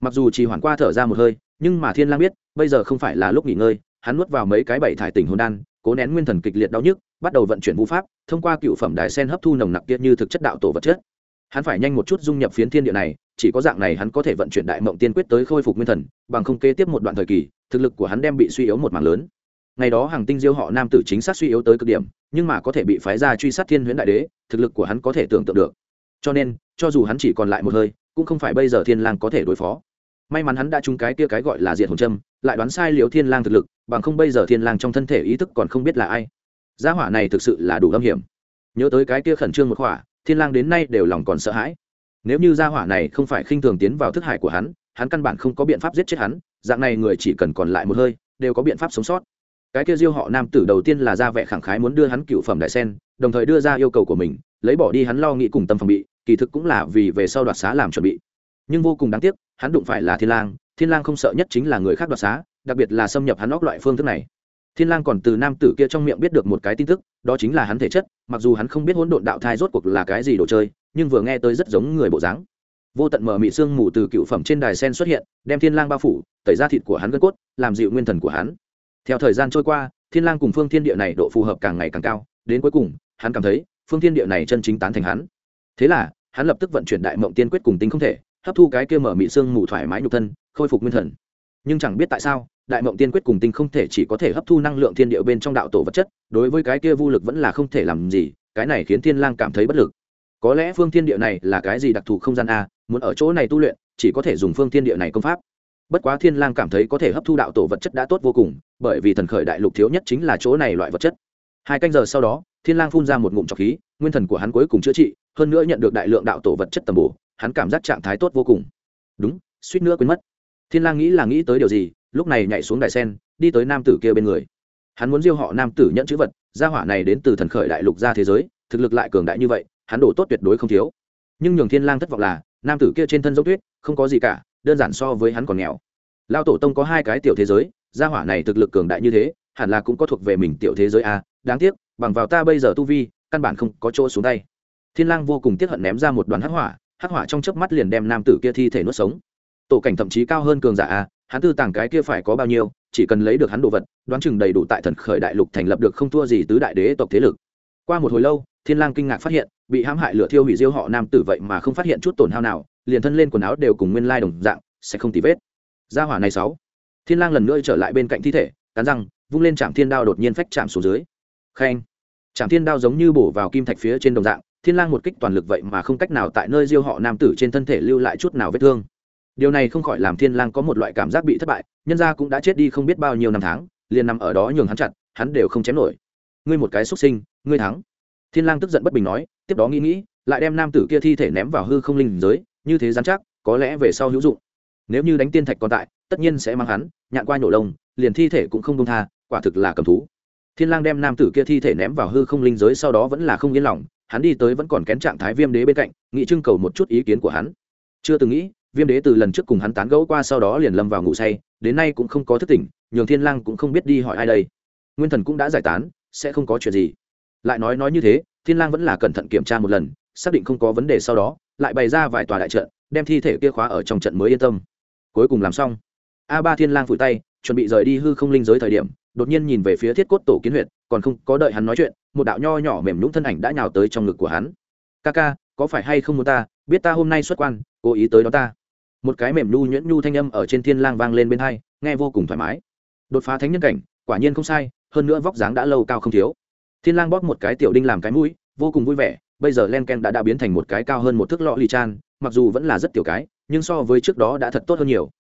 Mặc dù chỉ hoàn qua thở ra một hơi, nhưng mà thiên lang biết, bây giờ không phải là lúc nghỉ ngơi hắn nuốt vào mấy cái bảy thải tỉnh hồn đan, cố nén nguyên thần kịch liệt đau nhức, bắt đầu vận chuyển vũ pháp, thông qua cựu phẩm đài sen hấp thu nồng nặc kia như thực chất đạo tổ vật chất. Hắn phải nhanh một chút dung nhập phiến thiên địa này, chỉ có dạng này hắn có thể vận chuyển đại mộng tiên quyết tới khôi phục nguyên thần, bằng không kế tiếp một đoạn thời kỳ, thực lực của hắn đem bị suy yếu một mảng lớn. Ngày đó hàng tinh diêu họ nam tử chính xác suy yếu tới cực điểm, nhưng mà có thể bị phái ra truy sát thiên huyễn đại đế, thực lực của hắn có thể tưởng tượng được. Cho nên, cho dù hắn chỉ còn lại một hơi, cũng không phải bây giờ thiên lang có thể đối phó. May mắn hắn đã trúng cái kia cái gọi là diệt hồn châm lại đoán sai liều thiên lang thực lực, bằng không bây giờ thiên lang trong thân thể ý thức còn không biết là ai. Gia hỏa này thực sự là đủ âm hiểm. Nhớ tới cái kia khẩn trương một khỏa, thiên lang đến nay đều lòng còn sợ hãi. Nếu như gia hỏa này không phải khinh thường tiến vào thức hải của hắn hắn căn bản không có biện pháp giết chết hắn, dạng này người chỉ cần còn lại một hơi, đều có biện pháp sống sót. Cái kia diêu họ nam tử đầu tiên là ra vẻ khẳng khái muốn đưa hắn cựu phẩm đại sen, đồng thời đưa ra yêu cầu của mình, lấy bỏ đi hắn lo nghĩ cùng tâm phòng bị, kỳ thực cũng là vì về sau đoạt xá làm chuẩn bị. Nhưng vô cùng đáng tiếc, hắn đụng phải là thiên lang thiên lang không sợ nhất chính là người khác đoạt xá, đặc biệt là xâm nhập hắn óc loại phương thức này. Thiên lang còn từ nam tử kia trong miệng biết được một cái tin tức, đó chính là hắn thể chất, mặc dù hắn không biết hỗn độn đạo thai rốt cuộc là cái gì đồ chơi, nhưng vừa nghe tới rất giống người bộ dáng. Vô tận mở mị xương mù từ cựu phẩm trên đài sen xuất hiện, đem thiên lang bao phủ, tẩy ra thịt của hắn gân cốt, làm dịu nguyên thần của hắn. Theo thời gian trôi qua, thiên lang cùng phương thiên địa này độ phù hợp càng ngày càng cao, đến cuối cùng, hắn cảm thấy, phương thiên địa này chân chính tán thành hắn. Thế là, hắn lập tức vận chuyển đại mộng tiên quyết cùng tính không thể hấp thu cái kia mở mị xương mù thoải mái nhục thân, khôi phục nguyên thần. Nhưng chẳng biết tại sao, đại mộng tiên quyết cùng tinh không thể chỉ có thể hấp thu năng lượng thiên địa bên trong đạo tổ vật chất, đối với cái kia vô lực vẫn là không thể làm gì, cái này khiến thiên lang cảm thấy bất lực. Có lẽ phương thiên địa này là cái gì đặc thù không gian a, muốn ở chỗ này tu luyện, chỉ có thể dùng phương thiên địa này công pháp. Bất quá thiên lang cảm thấy có thể hấp thu đạo tổ vật chất đã tốt vô cùng, bởi vì thần khởi đại lục thiếu nhất chính là chỗ này loại vật chất. Hai canh giờ sau đó, thiên lang phun ra một ngụm trọc khí, nguyên thần của hắn cuối cùng chữa trị, hơn nữa nhận được đại lượng đạo tổ vật chất tầm bổ hắn cảm giác trạng thái tốt vô cùng. Đúng, suýt nữa quên mất. Thiên lang nghĩ là nghĩ tới điều gì, lúc này nhảy xuống đại sen, đi tới nam tử kia bên người. Hắn muốn diêu họ nam tử nhận chữ vật, gia hỏa này đến từ thần khởi đại lục ra thế giới, thực lực lại cường đại như vậy, hắn đổ tốt tuyệt đối không thiếu. Nhưng nhường thiên lang thất vọng là, nam tử kia trên thân giống tuyết, không có gì cả, đơn giản so với hắn còn nghèo. Lao tổ tông có hai cái tiểu thế giới, gia hỏa này thực lực cường đại như thế, hẳn là cũng có thuộc về mình tiểu thế giới a, đáng tiếc, bằng vào ta bây giờ tu vi, căn bản không có chỗ xuống tay. Thiên lang vô cùng tiếc hận ném ra một đoàn hắc hỏa hắc hỏa trong chớp mắt liền đem nam tử kia thi thể nuốt sống. Tổ cảnh thậm chí cao hơn cường giả a, hắn tư tàng cái kia phải có bao nhiêu, chỉ cần lấy được hắn đồ vật, đoán chừng đầy đủ tại thần khởi đại lục thành lập được không thua gì tứ đại đế tộc thế lực. Qua một hồi lâu, thiên lang kinh ngạc phát hiện, bị hãm hại lửa thiêu hủy diêu họ nam tử vậy mà không phát hiện chút tổn hao nào, liền thân lên quần áo đều cùng nguyên lai đồng dạng, sẽ không tì vết. Gia hỏa này sáu. Thiên lang lần nữa trở lại bên cạnh thi thể, cắn răng, vung lên chạm thiên đao đột nhiên phách chạm xuống dưới. Khen. Chạm thiên đao giống như bổ vào kim thạch phía trên đồng dạng thiên lang một kích toàn lực vậy mà không cách nào tại nơi diêu họ nam tử trên thân thể lưu lại chút nào vết thương. Điều này không khỏi làm thiên lang có một loại cảm giác bị thất bại, nhân gia cũng đã chết đi không biết bao nhiêu năm tháng, liền nằm ở đó nhường hắn chặt, hắn đều không chém nổi. Ngươi một cái xuất sinh, ngươi thắng. Thiên lang tức giận bất bình nói, tiếp đó nghĩ nghĩ, lại đem nam tử kia thi thể ném vào hư không linh giới, như thế rắn chắc, có lẽ về sau hữu dụng. Nếu như đánh tiên thạch còn tại, tất nhiên sẽ mang hắn, nhạn qua nhổ lông, liền thi thể cũng không đông tha, quả thực là cầm thú. Thiên lang đem nam tử kia thi thể ném vào hư không linh giới sau đó vẫn là không yên lòng hắn đi tới vẫn còn kén trạng thái viêm đế bên cạnh nghị trưng cầu một chút ý kiến của hắn. Chưa từng nghĩ, viêm đế từ lần trước cùng hắn tán gẫu qua sau đó liền lâm vào ngủ say, đến nay cũng không có thức tỉnh, nhường thiên lang cũng không biết đi hỏi ai đây. Nguyên thần cũng đã giải tán, sẽ không có chuyện gì. Lại nói nói như thế, thiên lang vẫn là cẩn thận kiểm tra một lần, xác định không có vấn đề sau đó, lại bày ra vài tòa đại trận, đem thi thể kia khóa ở trong trận mới yên tâm. Cuối cùng làm xong. A ba thiên lang phủi tay, chuẩn bị rời đi hư không linh giới thời điểm đột nhiên nhìn về phía thiết cốt tổ kiến huyện còn không có đợi hắn nói chuyện, một đạo nho nhỏ mềm nhũng thân ảnh đã nhào tới trong ngực của hắn. Ca ca, có phải hay không muốn ta? Biết ta hôm nay xuất quan, cố ý tới đó ta. Một cái mềm nhu nhuyễn nhu thanh âm ở trên thiên lang vang lên bên hai, nghe vô cùng thoải mái. Đột phá thánh nhân cảnh, quả nhiên không sai, hơn nữa vóc dáng đã lâu cao không thiếu. Thiên lang bóp một cái tiểu đinh làm cái mũi, vô cùng vui vẻ, bây giờ len ken đã đã biến thành một cái cao hơn một thước lọ lì chan, mặc dù vẫn là rất tiểu cái, nhưng so với trước đó đã thật tốt hơn nhiều.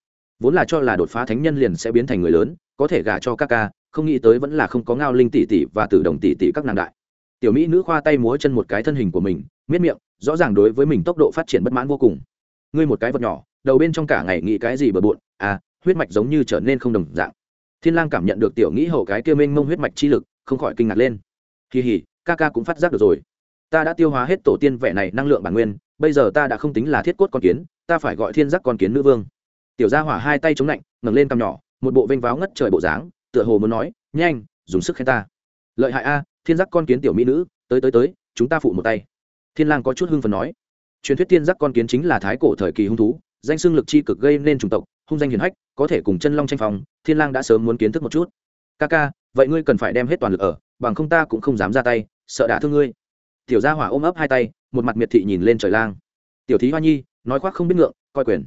Vốn là cho là đột phá thánh nhân liền sẽ biến thành người lớn có thể gả cho các ca, không nghĩ tới vẫn là không có ngao linh tỷ tỷ và tử đồng tỷ tỷ các nàng đại. Tiểu mỹ nữ khoa tay múa chân một cái thân hình của mình, miết miệng, rõ ràng đối với mình tốc độ phát triển bất mãn vô cùng. Ngươi một cái vật nhỏ, đầu bên trong cả ngày nghĩ cái gì bừa bộn à huyết mạch giống như trở nên không đồng dạng. Thiên lang cảm nhận được tiểu nghĩ hậu cái kia mênh mông huyết mạch chi lực, không khỏi kinh ngạc lên. Kỳ hỉ, ca ca cũng phát giác được rồi. Ta đã tiêu hóa hết tổ tiên vẻ này năng lượng bản nguyên, bây giờ ta đã không tính là thiết cốt con kiến, ta phải gọi thiên giác con kiến nữ vương. Tiểu gia hỏa hai tay chống lạnh ngẩng lên cằm nhỏ một bộ vênh váo ngất trời bộ dáng, tựa hồ muốn nói, nhanh, dùng sức khen ta. Lợi hại a, thiên giác con kiến tiểu mỹ nữ, tới tới tới, chúng ta phụ một tay. Thiên lang có chút hưng phấn nói. Truyền thuyết thiên giác con kiến chính là thái cổ thời kỳ hung thú, danh xưng lực chi cực gây nên chủng tộc, hung danh hiển hách, có thể cùng chân long tranh phòng thiên lang đã sớm muốn kiến thức một chút. Ca ca, vậy ngươi cần phải đem hết toàn lực ở, bằng không ta cũng không dám ra tay, sợ đả thương ngươi. Tiểu gia hỏa ôm ấp hai tay, một mặt miệt thị nhìn lên trời lang. Tiểu thí hoa nhi, nói khoác không biết ngượng, coi quyền.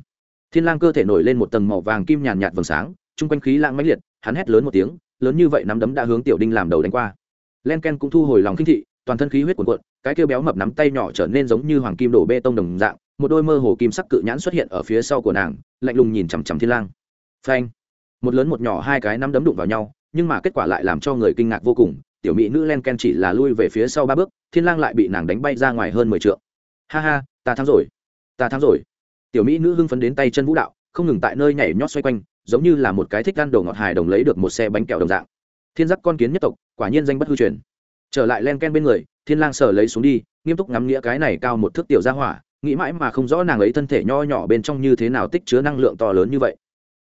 Thiên lang cơ thể nổi lên một tầng màu vàng kim nhàn nhạt vầng sáng trung quanh khí lãng mãnh liệt, hắn hét lớn một tiếng, lớn như vậy nắm đấm đã hướng tiểu đinh làm đầu đánh qua. Len ken cũng thu hồi lòng kinh thị, toàn thân khí huyết cuồn cuộn, cái kêu béo mập nắm tay nhỏ trở nên giống như hoàng kim đổ bê tông đồng dạng, một đôi mơ hồ kim sắc cự nhãn xuất hiện ở phía sau của nàng, lạnh lùng nhìn chằm chằm thiên lang. Phanh! Một lớn một nhỏ hai cái nắm đấm đụng vào nhau, nhưng mà kết quả lại làm cho người kinh ngạc vô cùng, tiểu mỹ nữ len ken chỉ là lui về phía sau ba bước, thiên lang lại bị nàng đánh bay ra ngoài hơn mười trượng. Ha ha, ta thắng rồi, ta thắng rồi. Tiểu mỹ nữ hưng phấn đến tay chân vũ đạo, không ngừng tại nơi nhảy nhót xoay quanh giống như là một cái thích ăn đồ ngọt hài đồng lấy được một xe bánh kẹo đồng dạng. Thiên giác con kiến nhất tộc, quả nhiên danh bất hư truyền. Trở lại len ken bên người, thiên lang sờ lấy xuống đi, nghiêm túc ngắm nghĩa cái này cao một thước tiểu gia hỏa, nghĩ mãi mà không rõ nàng ấy thân thể nho nhỏ bên trong như thế nào tích chứa năng lượng to lớn như vậy.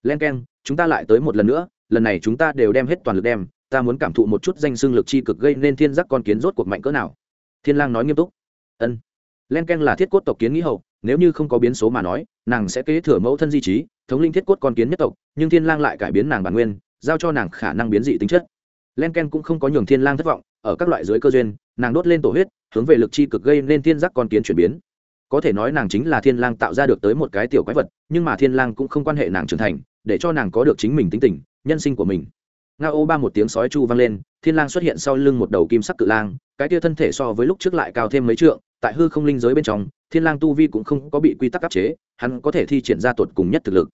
Len ken, chúng ta lại tới một lần nữa, lần này chúng ta đều đem hết toàn lực đem, ta muốn cảm thụ một chút danh sương lực chi cực gây nên thiên giác con kiến rốt cuộc mạnh cỡ nào. Thiên lang nói nghiêm túc. Ân. Len ken là thiết cốt tộc kiến nghĩ hậu, nếu như không có biến số mà nói nàng sẽ kế thừa mẫu thân di trí, thống linh thiết cốt con kiến nhất tộc, nhưng thiên lang lại cải biến nàng bản nguyên, giao cho nàng khả năng biến dị tính chất. Len ken cũng không có nhường thiên lang thất vọng, ở các loại dưới cơ duyên, nàng đốt lên tổ huyết, hướng về lực chi cực gây nên thiên giác con kiến chuyển biến. Có thể nói nàng chính là thiên lang tạo ra được tới một cái tiểu quái vật, nhưng mà thiên lang cũng không quan hệ nàng trưởng thành, để cho nàng có được chính mình tính tình, nhân sinh của mình. Nga ô ba một tiếng sói chu vang lên, thiên lang xuất hiện sau lưng một đầu kim sắc cự lang cái kia thân thể so với lúc trước lại cao thêm mấy trượng, tại hư không linh giới bên trong, thiên lang tu vi cũng không có bị quy tắc áp chế, hắn có thể thi triển ra tuột cùng nhất thực lực.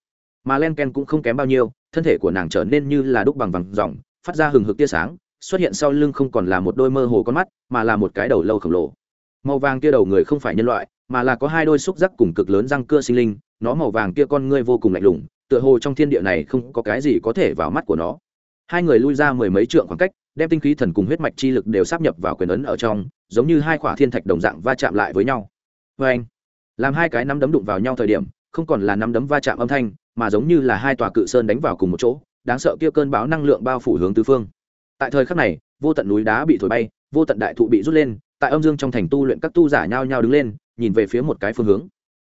Mà len ken cũng không kém bao nhiêu, thân thể của nàng trở nên như là đúc bằng vàng ròng, phát ra hừng hực tia sáng, xuất hiện sau lưng không còn là một đôi mơ hồ con mắt, mà là một cái đầu lâu khổng lồ. Màu vàng kia đầu người không phải nhân loại, mà là có hai đôi xúc giác cùng cực lớn răng cưa sinh linh, nó màu vàng kia con ngươi vô cùng lạnh lùng, tựa hồ trong thiên địa này không có cái gì có thể vào mắt của nó. Hai người lui ra mười mấy trượng khoảng cách đem tinh khí thần cùng huyết mạch chi lực đều sắp nhập vào quyền ấn ở trong, giống như hai khỏa thiên thạch đồng dạng va chạm lại với nhau. Vê anh, làm hai cái nắm đấm đụng vào nhau thời điểm, không còn là nắm đấm va chạm âm thanh, mà giống như là hai tòa cự sơn đánh vào cùng một chỗ, đáng sợ kia cơn bão năng lượng bao phủ hướng tứ phương. Tại thời khắc này, vô tận núi đá bị thổi bay, vô tận đại thụ bị rút lên, tại âm dương trong thành tu luyện các tu giả nhao nhao đứng lên, nhìn về phía một cái phương hướng.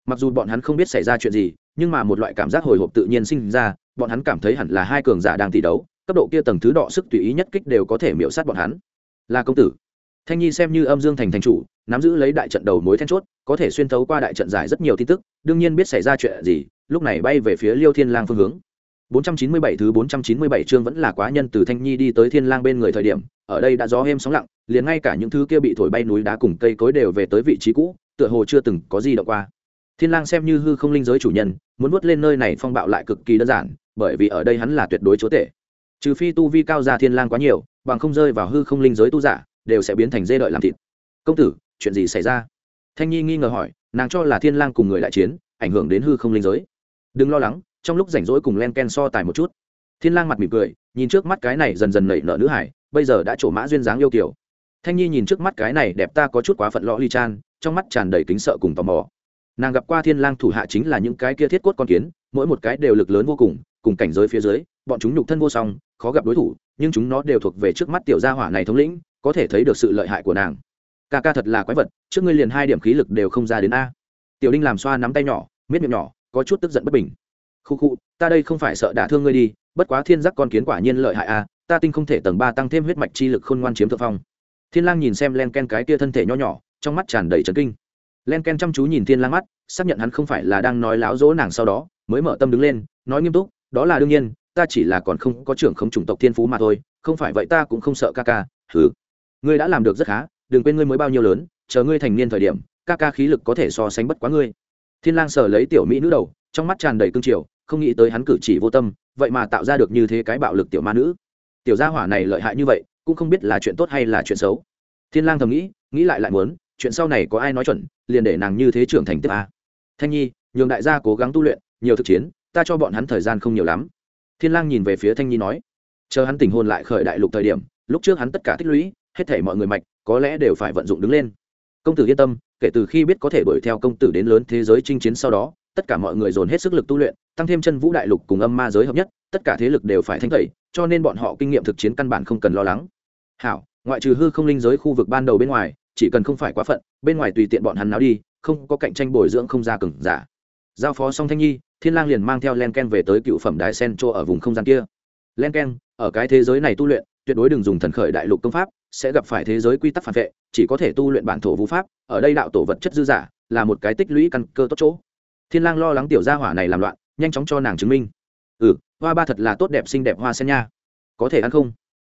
Mặc dù bọn hắn không biết xảy ra chuyện gì, nhưng mà một loại cảm giác hồi hộp tự nhiên sinh ra, bọn hắn cảm thấy hẳn là hai cường giả đang tỷ đấu cấp độ kia tầng thứ đọ sức tùy ý nhất kích đều có thể miễu sát bọn hắn. Là công tử. Thanh nhi xem như âm dương thành thành chủ, nắm giữ lấy đại trận đầu mối then chốt, có thể xuyên thấu qua đại trận giải rất nhiều tin tức, đương nhiên biết xảy ra chuyện gì, lúc này bay về phía liêu thiên lang phương hướng. 497 thứ 497 chương vẫn là quá nhân từ thanh nhi đi tới thiên lang bên người thời điểm, ở đây đã gió êm sóng lặng, liền ngay cả những thứ kia bị thổi bay núi đá cùng cây cối đều về tới vị trí cũ, tựa hồ chưa từng có gì động qua. Thiên lang xem như hư không linh giới chủ nhân, muốn bước lên nơi này phong bạo lại cực kỳ đơn giản, bởi vì ở đây hắn là tuyệt đối chúa tể trừ phi tu vi cao ra thiên lang quá nhiều, bằng không rơi vào hư không linh giới tu giả, đều sẽ biến thành dê đợi làm thịt. Công tử, chuyện gì xảy ra? Thanh nhi nghi ngờ hỏi, nàng cho là thiên lang cùng người đại chiến, ảnh hưởng đến hư không linh giới. Đừng lo lắng, trong lúc rảnh rỗi cùng len ken so tài một chút. Thiên lang mặt mỉm cười, nhìn trước mắt cái này dần dần nảy nở nữ hải, bây giờ đã trổ mã duyên dáng yêu kiều. Thanh nhi nhìn trước mắt cái này đẹp ta có chút quá phận lõ ly chan, trong mắt tràn đầy kính sợ cùng tò mò. Nàng gặp qua thiên lang thủ hạ chính là những cái kia thiết cốt con kiến, mỗi một cái đều lực lớn vô cùng cùng cảnh giới phía dưới bọn chúng nhục thân vô song, khó gặp đối thủ, nhưng chúng nó đều thuộc về trước mắt tiểu gia hỏa này thống lĩnh, có thể thấy được sự lợi hại của nàng. Ca ca thật là quái vật, trước ngươi liền hai điểm khí lực đều không ra đến a. Tiểu đinh làm xoa nắm tay nhỏ, miết miệng nhỏ, có chút tức giận bất bình. Khu khu, ta đây không phải sợ đả thương ngươi đi, bất quá thiên giác con kiến quả nhiên lợi hại a, ta tinh không thể tầng ba tăng thêm huyết mạch chi lực khôn ngoan chiếm thượng phong. Thiên lang nhìn xem len ken cái kia thân thể nho nhỏ, trong mắt tràn đầy trấn kinh. Len ken chăm chú nhìn thiên lang mắt, xác nhận hắn không phải là đang nói láo dỗ nàng sau đó, mới mở tâm đứng lên, nói nghiêm túc, đó là đương nhiên ta chỉ là còn không có trưởng không chủng tộc thiên phú mà thôi, không phải vậy ta cũng không sợ ca ca thứ ngươi đã làm được rất khá, đừng quên ngươi mới bao nhiêu lớn, chờ ngươi thành niên thời điểm, ca ca khí lực có thể so sánh bất quá ngươi. Thiên lang sờ lấy tiểu mỹ nữ đầu, trong mắt tràn đầy cương triều, không nghĩ tới hắn cử chỉ vô tâm, vậy mà tạo ra được như thế cái bạo lực tiểu ma nữ. Tiểu gia hỏa này lợi hại như vậy, cũng không biết là chuyện tốt hay là chuyện xấu. Thiên lang thầm nghĩ nghĩ lại lại muốn, chuyện sau này có ai nói chuẩn, liền để nàng như thế trưởng thành tiếp a. Thanh nhi, nhường đại gia cố gắng tu luyện, nhiều thực chiến, ta cho bọn hắn thời gian không nhiều lắm thiên lang nhìn về phía thanh nhi nói, chờ hắn tỉnh hồn lại khởi đại lục thời điểm, lúc trước hắn tất cả tích lũy, hết thảy mọi người mạch, có lẽ đều phải vận dụng đứng lên. Công tử yên tâm, kể từ khi biết có thể đuổi theo công tử đến lớn thế giới chinh chiến sau đó, tất cả mọi người dồn hết sức lực tu luyện, tăng thêm chân vũ đại lục cùng âm ma giới hợp nhất, tất cả thế lực đều phải thanh tẩy, cho nên bọn họ kinh nghiệm thực chiến căn bản không cần lo lắng. Hảo, ngoại trừ hư không linh giới khu vực ban đầu bên ngoài, chỉ cần không phải quá phận, bên ngoài tùy tiện bọn hắn náo đi, không có cạnh tranh bồi dưỡng không ra cừng giả giao phó xong thanh nhi, thiên lang liền mang theo len ken về tới cựu phẩm đại sen chỗ ở vùng không gian kia. Len ken, ở cái thế giới này tu luyện, tuyệt đối đừng dùng thần khởi đại lục công pháp, sẽ gặp phải thế giới quy tắc phản vệ, chỉ có thể tu luyện bản thổ vũ pháp, ở đây đạo tổ vật chất dư giả, là một cái tích lũy căn cơ tốt chỗ. Thiên lang lo lắng tiểu gia hỏa này làm loạn, nhanh chóng cho nàng chứng minh. Ừ hoa ba thật là tốt đẹp xinh đẹp hoa sen nha. Có thể ăn không?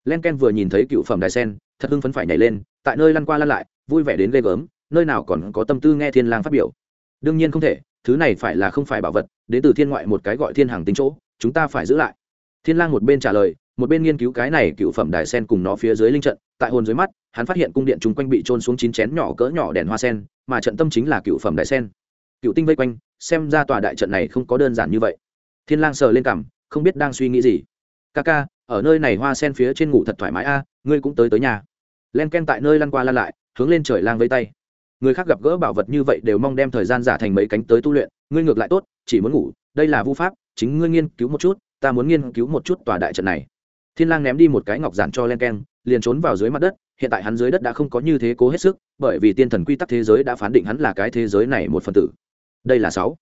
Len ken vừa nhìn thấy cựu phẩm đài sen, thật hưng phấn phải nhảy lên, tại nơi lăn qua lăn lại, vui vẻ đến ghê gớm, nơi nào còn có tâm tư nghe thiên lang phát biểu. Đương nhiên không thể thứ này phải là không phải bảo vật, đến từ thiên ngoại một cái gọi thiên hàng tính chỗ, chúng ta phải giữ lại. Thiên lang một bên trả lời, một bên nghiên cứu cái này cựu phẩm đài sen cùng nó phía dưới linh trận, tại hồn dưới mắt, hắn phát hiện cung điện chung quanh bị trôn xuống chín chén nhỏ cỡ nhỏ đèn hoa sen, mà trận tâm chính là cựu phẩm đài sen. Cựu tinh vây quanh, xem ra tòa đại trận này không có đơn giản như vậy. Thiên lang sờ lên cằm không biết đang suy nghĩ gì. Ca ca ở nơi này hoa sen phía trên ngủ thật thoải mái a, ngươi cũng tới tới nhà. Len ken tại nơi lăn qua lăn lại, hướng lên trời lang vây tay người khác gặp gỡ bảo vật như vậy đều mong đem thời gian giả thành mấy cánh tới tu luyện, ngươi ngược lại tốt, chỉ muốn ngủ, đây là vu pháp, chính ngươi nghiên cứu một chút, ta muốn nghiên cứu một chút tòa đại trận này. Thiên lang ném đi một cái ngọc giản cho len ken liền trốn vào dưới mặt đất, hiện tại hắn dưới đất đã không có như thế cố hết sức, bởi vì tiên thần quy tắc thế giới đã phán định hắn là cái thế giới này một phần tử. Đây là sáu.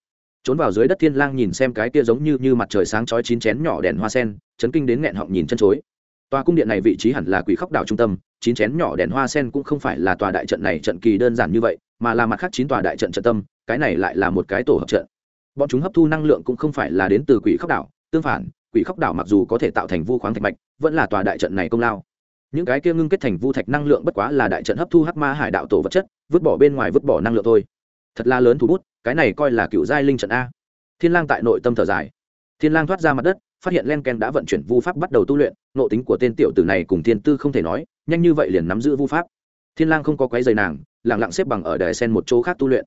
Trốn vào dưới đất thiên lang nhìn xem cái kia giống như như mặt trời sáng chói chín chén nhỏ đèn hoa sen, chấn kinh đến nghẹn họng nhìn chân chối tòa cung điện này vị trí hẳn là quỷ khóc đảo trung tâm, chín chén nhỏ đèn hoa sen cũng không phải là tòa đại trận này trận kỳ đơn giản như vậy, mà là mặt khác chín tòa đại trận trận tâm, cái này lại là một cái tổ hợp trận. Bọn chúng hấp thu năng lượng cũng không phải là đến từ quỷ khóc đảo, tương phản, quỷ khóc đảo mặc dù có thể tạo thành vu khoáng thạch mạch, vẫn là tòa đại trận này công lao. Những cái kia ngưng kết thành vu thạch năng lượng bất quá là đại trận hấp thu hắc ma hải đạo tổ vật chất, vứt bỏ bên ngoài vứt bỏ năng lượng thôi. Thật là lớn thú bút, cái này coi là cựu giai linh trận a. Thiên lang tại nội tâm thở dài. Thiên lang thoát ra mặt đất phát hiện len ken đã vận chuyển vu pháp bắt đầu tu luyện, nội tính của tên tiểu tử này cùng thiên tư không thể nói, nhanh như vậy liền nắm giữ vu pháp. Thiên lang không có quấy giày nàng, lặng lặng xếp bằng ở đài sen một chỗ khác tu luyện.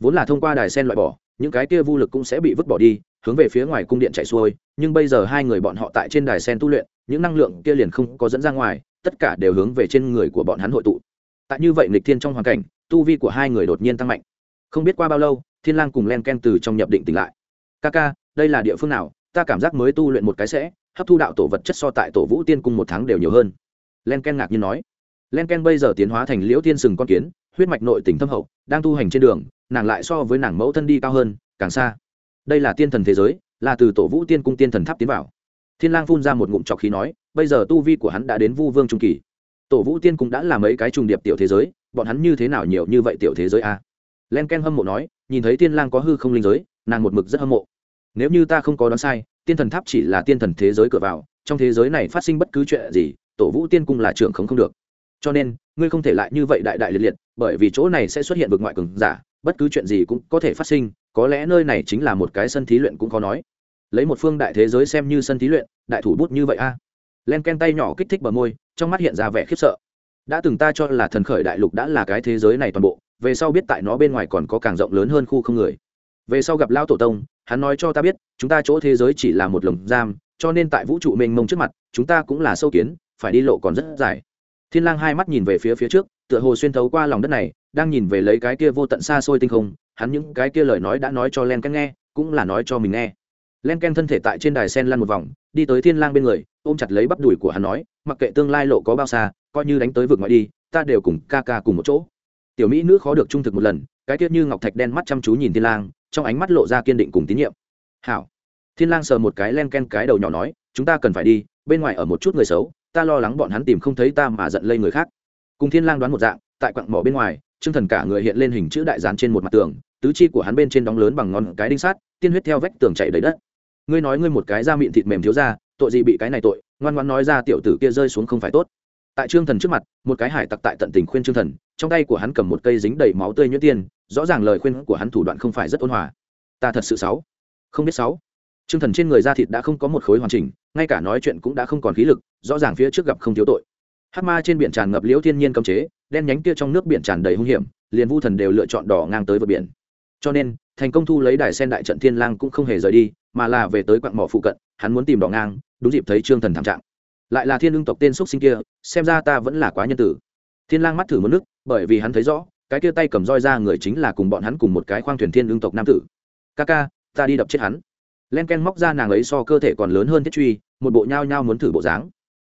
Vốn là thông qua đài sen loại bỏ, những cái kia vu lực cũng sẽ bị vứt bỏ đi, hướng về phía ngoài cung điện chạy xuôi, nhưng bây giờ hai người bọn họ tại trên đài sen tu luyện, những năng lượng kia liền không có dẫn ra ngoài, tất cả đều hướng về trên người của bọn hắn hội tụ. Tại như vậy nghịch thiên trong hoàn cảnh, tu vi của hai người đột nhiên tăng mạnh. Không biết qua bao lâu, thiên lang cùng len ken từ trong nhập định tỉnh lại. Ca ca, đây là địa phương nào? Ta cảm giác mới tu luyện một cái sẽ, hấp thu đạo tổ vật chất so tại tổ vũ tiên cung một tháng đều nhiều hơn. Len ken ngạc nhiên nói. Len ken bây giờ tiến hóa thành liễu tiên sừng con kiến, huyết mạch nội tỉnh thâm hậu, đang tu hành trên đường, nàng lại so với nàng mẫu thân đi cao hơn, càng xa. Đây là tiên thần thế giới, là từ tổ vũ tiên cung tiên thần tháp tiến vào. Thiên lang phun ra một ngụm trọc khí nói, bây giờ tu vi của hắn đã đến vu vương trung kỳ. Tổ vũ tiên cung đã là mấy cái trùng điệp tiểu thế giới, bọn hắn như thế nào nhiều như vậy tiểu thế giới a? Len ken hâm mộ nói, nhìn thấy thiên lang có hư không linh giới, nàng một mực rất hâm mộ nếu như ta không có đoán sai, tiên thần tháp chỉ là tiên thần thế giới cửa vào, trong thế giới này phát sinh bất cứ chuyện gì, tổ vũ tiên cung là trưởng không không được. Cho nên, ngươi không thể lại như vậy đại đại liệt liệt, bởi vì chỗ này sẽ xuất hiện vực ngoại cường giả, bất cứ chuyện gì cũng có thể phát sinh, có lẽ nơi này chính là một cái sân thí luyện cũng khó nói. Lấy một phương đại thế giới xem như sân thí luyện, đại thủ bút như vậy a. À. Len ken tay nhỏ kích thích bờ môi, trong mắt hiện ra vẻ khiếp sợ. Đã từng ta cho là thần khởi đại lục đã là cái thế giới này toàn bộ, về sau biết tại nó bên ngoài còn có càng rộng lớn hơn khu không người. Về sau gặp lao tổ tông hắn nói cho ta biết, chúng ta chỗ thế giới chỉ là một lồng giam, cho nên tại vũ trụ mênh mông trước mặt, chúng ta cũng là sâu kiến, phải đi lộ còn rất dài. Thiên lang hai mắt nhìn về phía phía trước, tựa hồ xuyên thấu qua lòng đất này, đang nhìn về lấy cái kia vô tận xa xôi tinh không, hắn những cái kia lời nói đã nói cho len ken nghe, cũng là nói cho mình nghe. Len ken thân thể tại trên đài sen lăn một vòng, đi tới thiên lang bên người, ôm chặt lấy bắp đùi của hắn nói, mặc kệ tương lai lộ có bao xa, coi như đánh tới vực ngoại đi, ta đều cùng ca ca cùng một chỗ. Tiểu mỹ nữ khó được trung thực một lần, cái tiết như ngọc thạch đen mắt chăm chú nhìn thiên lang trong ánh mắt lộ ra kiên định cùng tín nhiệm. Hảo. Thiên lang sờ một cái len ken cái đầu nhỏ nói, chúng ta cần phải đi, bên ngoài ở một chút người xấu, ta lo lắng bọn hắn tìm không thấy ta mà giận lây người khác. Cùng thiên lang đoán một dạng, tại quặng mỏ bên ngoài, trương thần cả người hiện lên hình chữ đại dán trên một mặt tường, tứ chi của hắn bên trên đóng lớn bằng ngón cái đinh sát, tiên huyết theo vách tường chảy đầy đất. Ngươi nói ngươi một cái da miệng thịt mềm thiếu ra, tội gì bị cái này tội, ngoan ngoan nói ra tiểu tử kia rơi xuống không phải tốt tại trương thần trước mặt, một cái hải tặc tại tận tình khuyên trương thần, trong tay của hắn cầm một cây dính đầy máu tươi nhuyễn tiên, rõ ràng lời khuyên của hắn thủ đoạn không phải rất ôn hòa. Ta thật sự sáu không biết sáu trương thần trên người da thịt đã không có một khối hoàn chỉnh, ngay cả nói chuyện cũng đã không còn khí lực, rõ ràng phía trước gặp không thiếu tội. Hát ma trên biển tràn ngập liễu thiên nhiên cấm chế, đen nhánh kia trong nước biển tràn đầy hung hiểm, liền vu thần đều lựa chọn đỏ ngang tới vượt biển. Cho nên, thành công thu lấy đài sen đại trận thiên lang cũng không hề rời đi, mà là về tới quặng mỏ phụ cận, hắn muốn tìm đỏ ngang, đúng dịp thấy trương thần thảm trạng lại là thiên lương tộc tên xuất sinh kia, xem ra ta vẫn là quá nhân tử. Thiên lang mắt thử một nước, bởi vì hắn thấy rõ, cái kia tay cầm roi ra người chính là cùng bọn hắn cùng một cái khoang thuyền thiên lương tộc nam tử. Ca ca, ta đi đập chết hắn. Len ken móc ra nàng ấy so cơ thể còn lớn hơn thiết truy, một bộ nhao nhao muốn thử bộ dáng.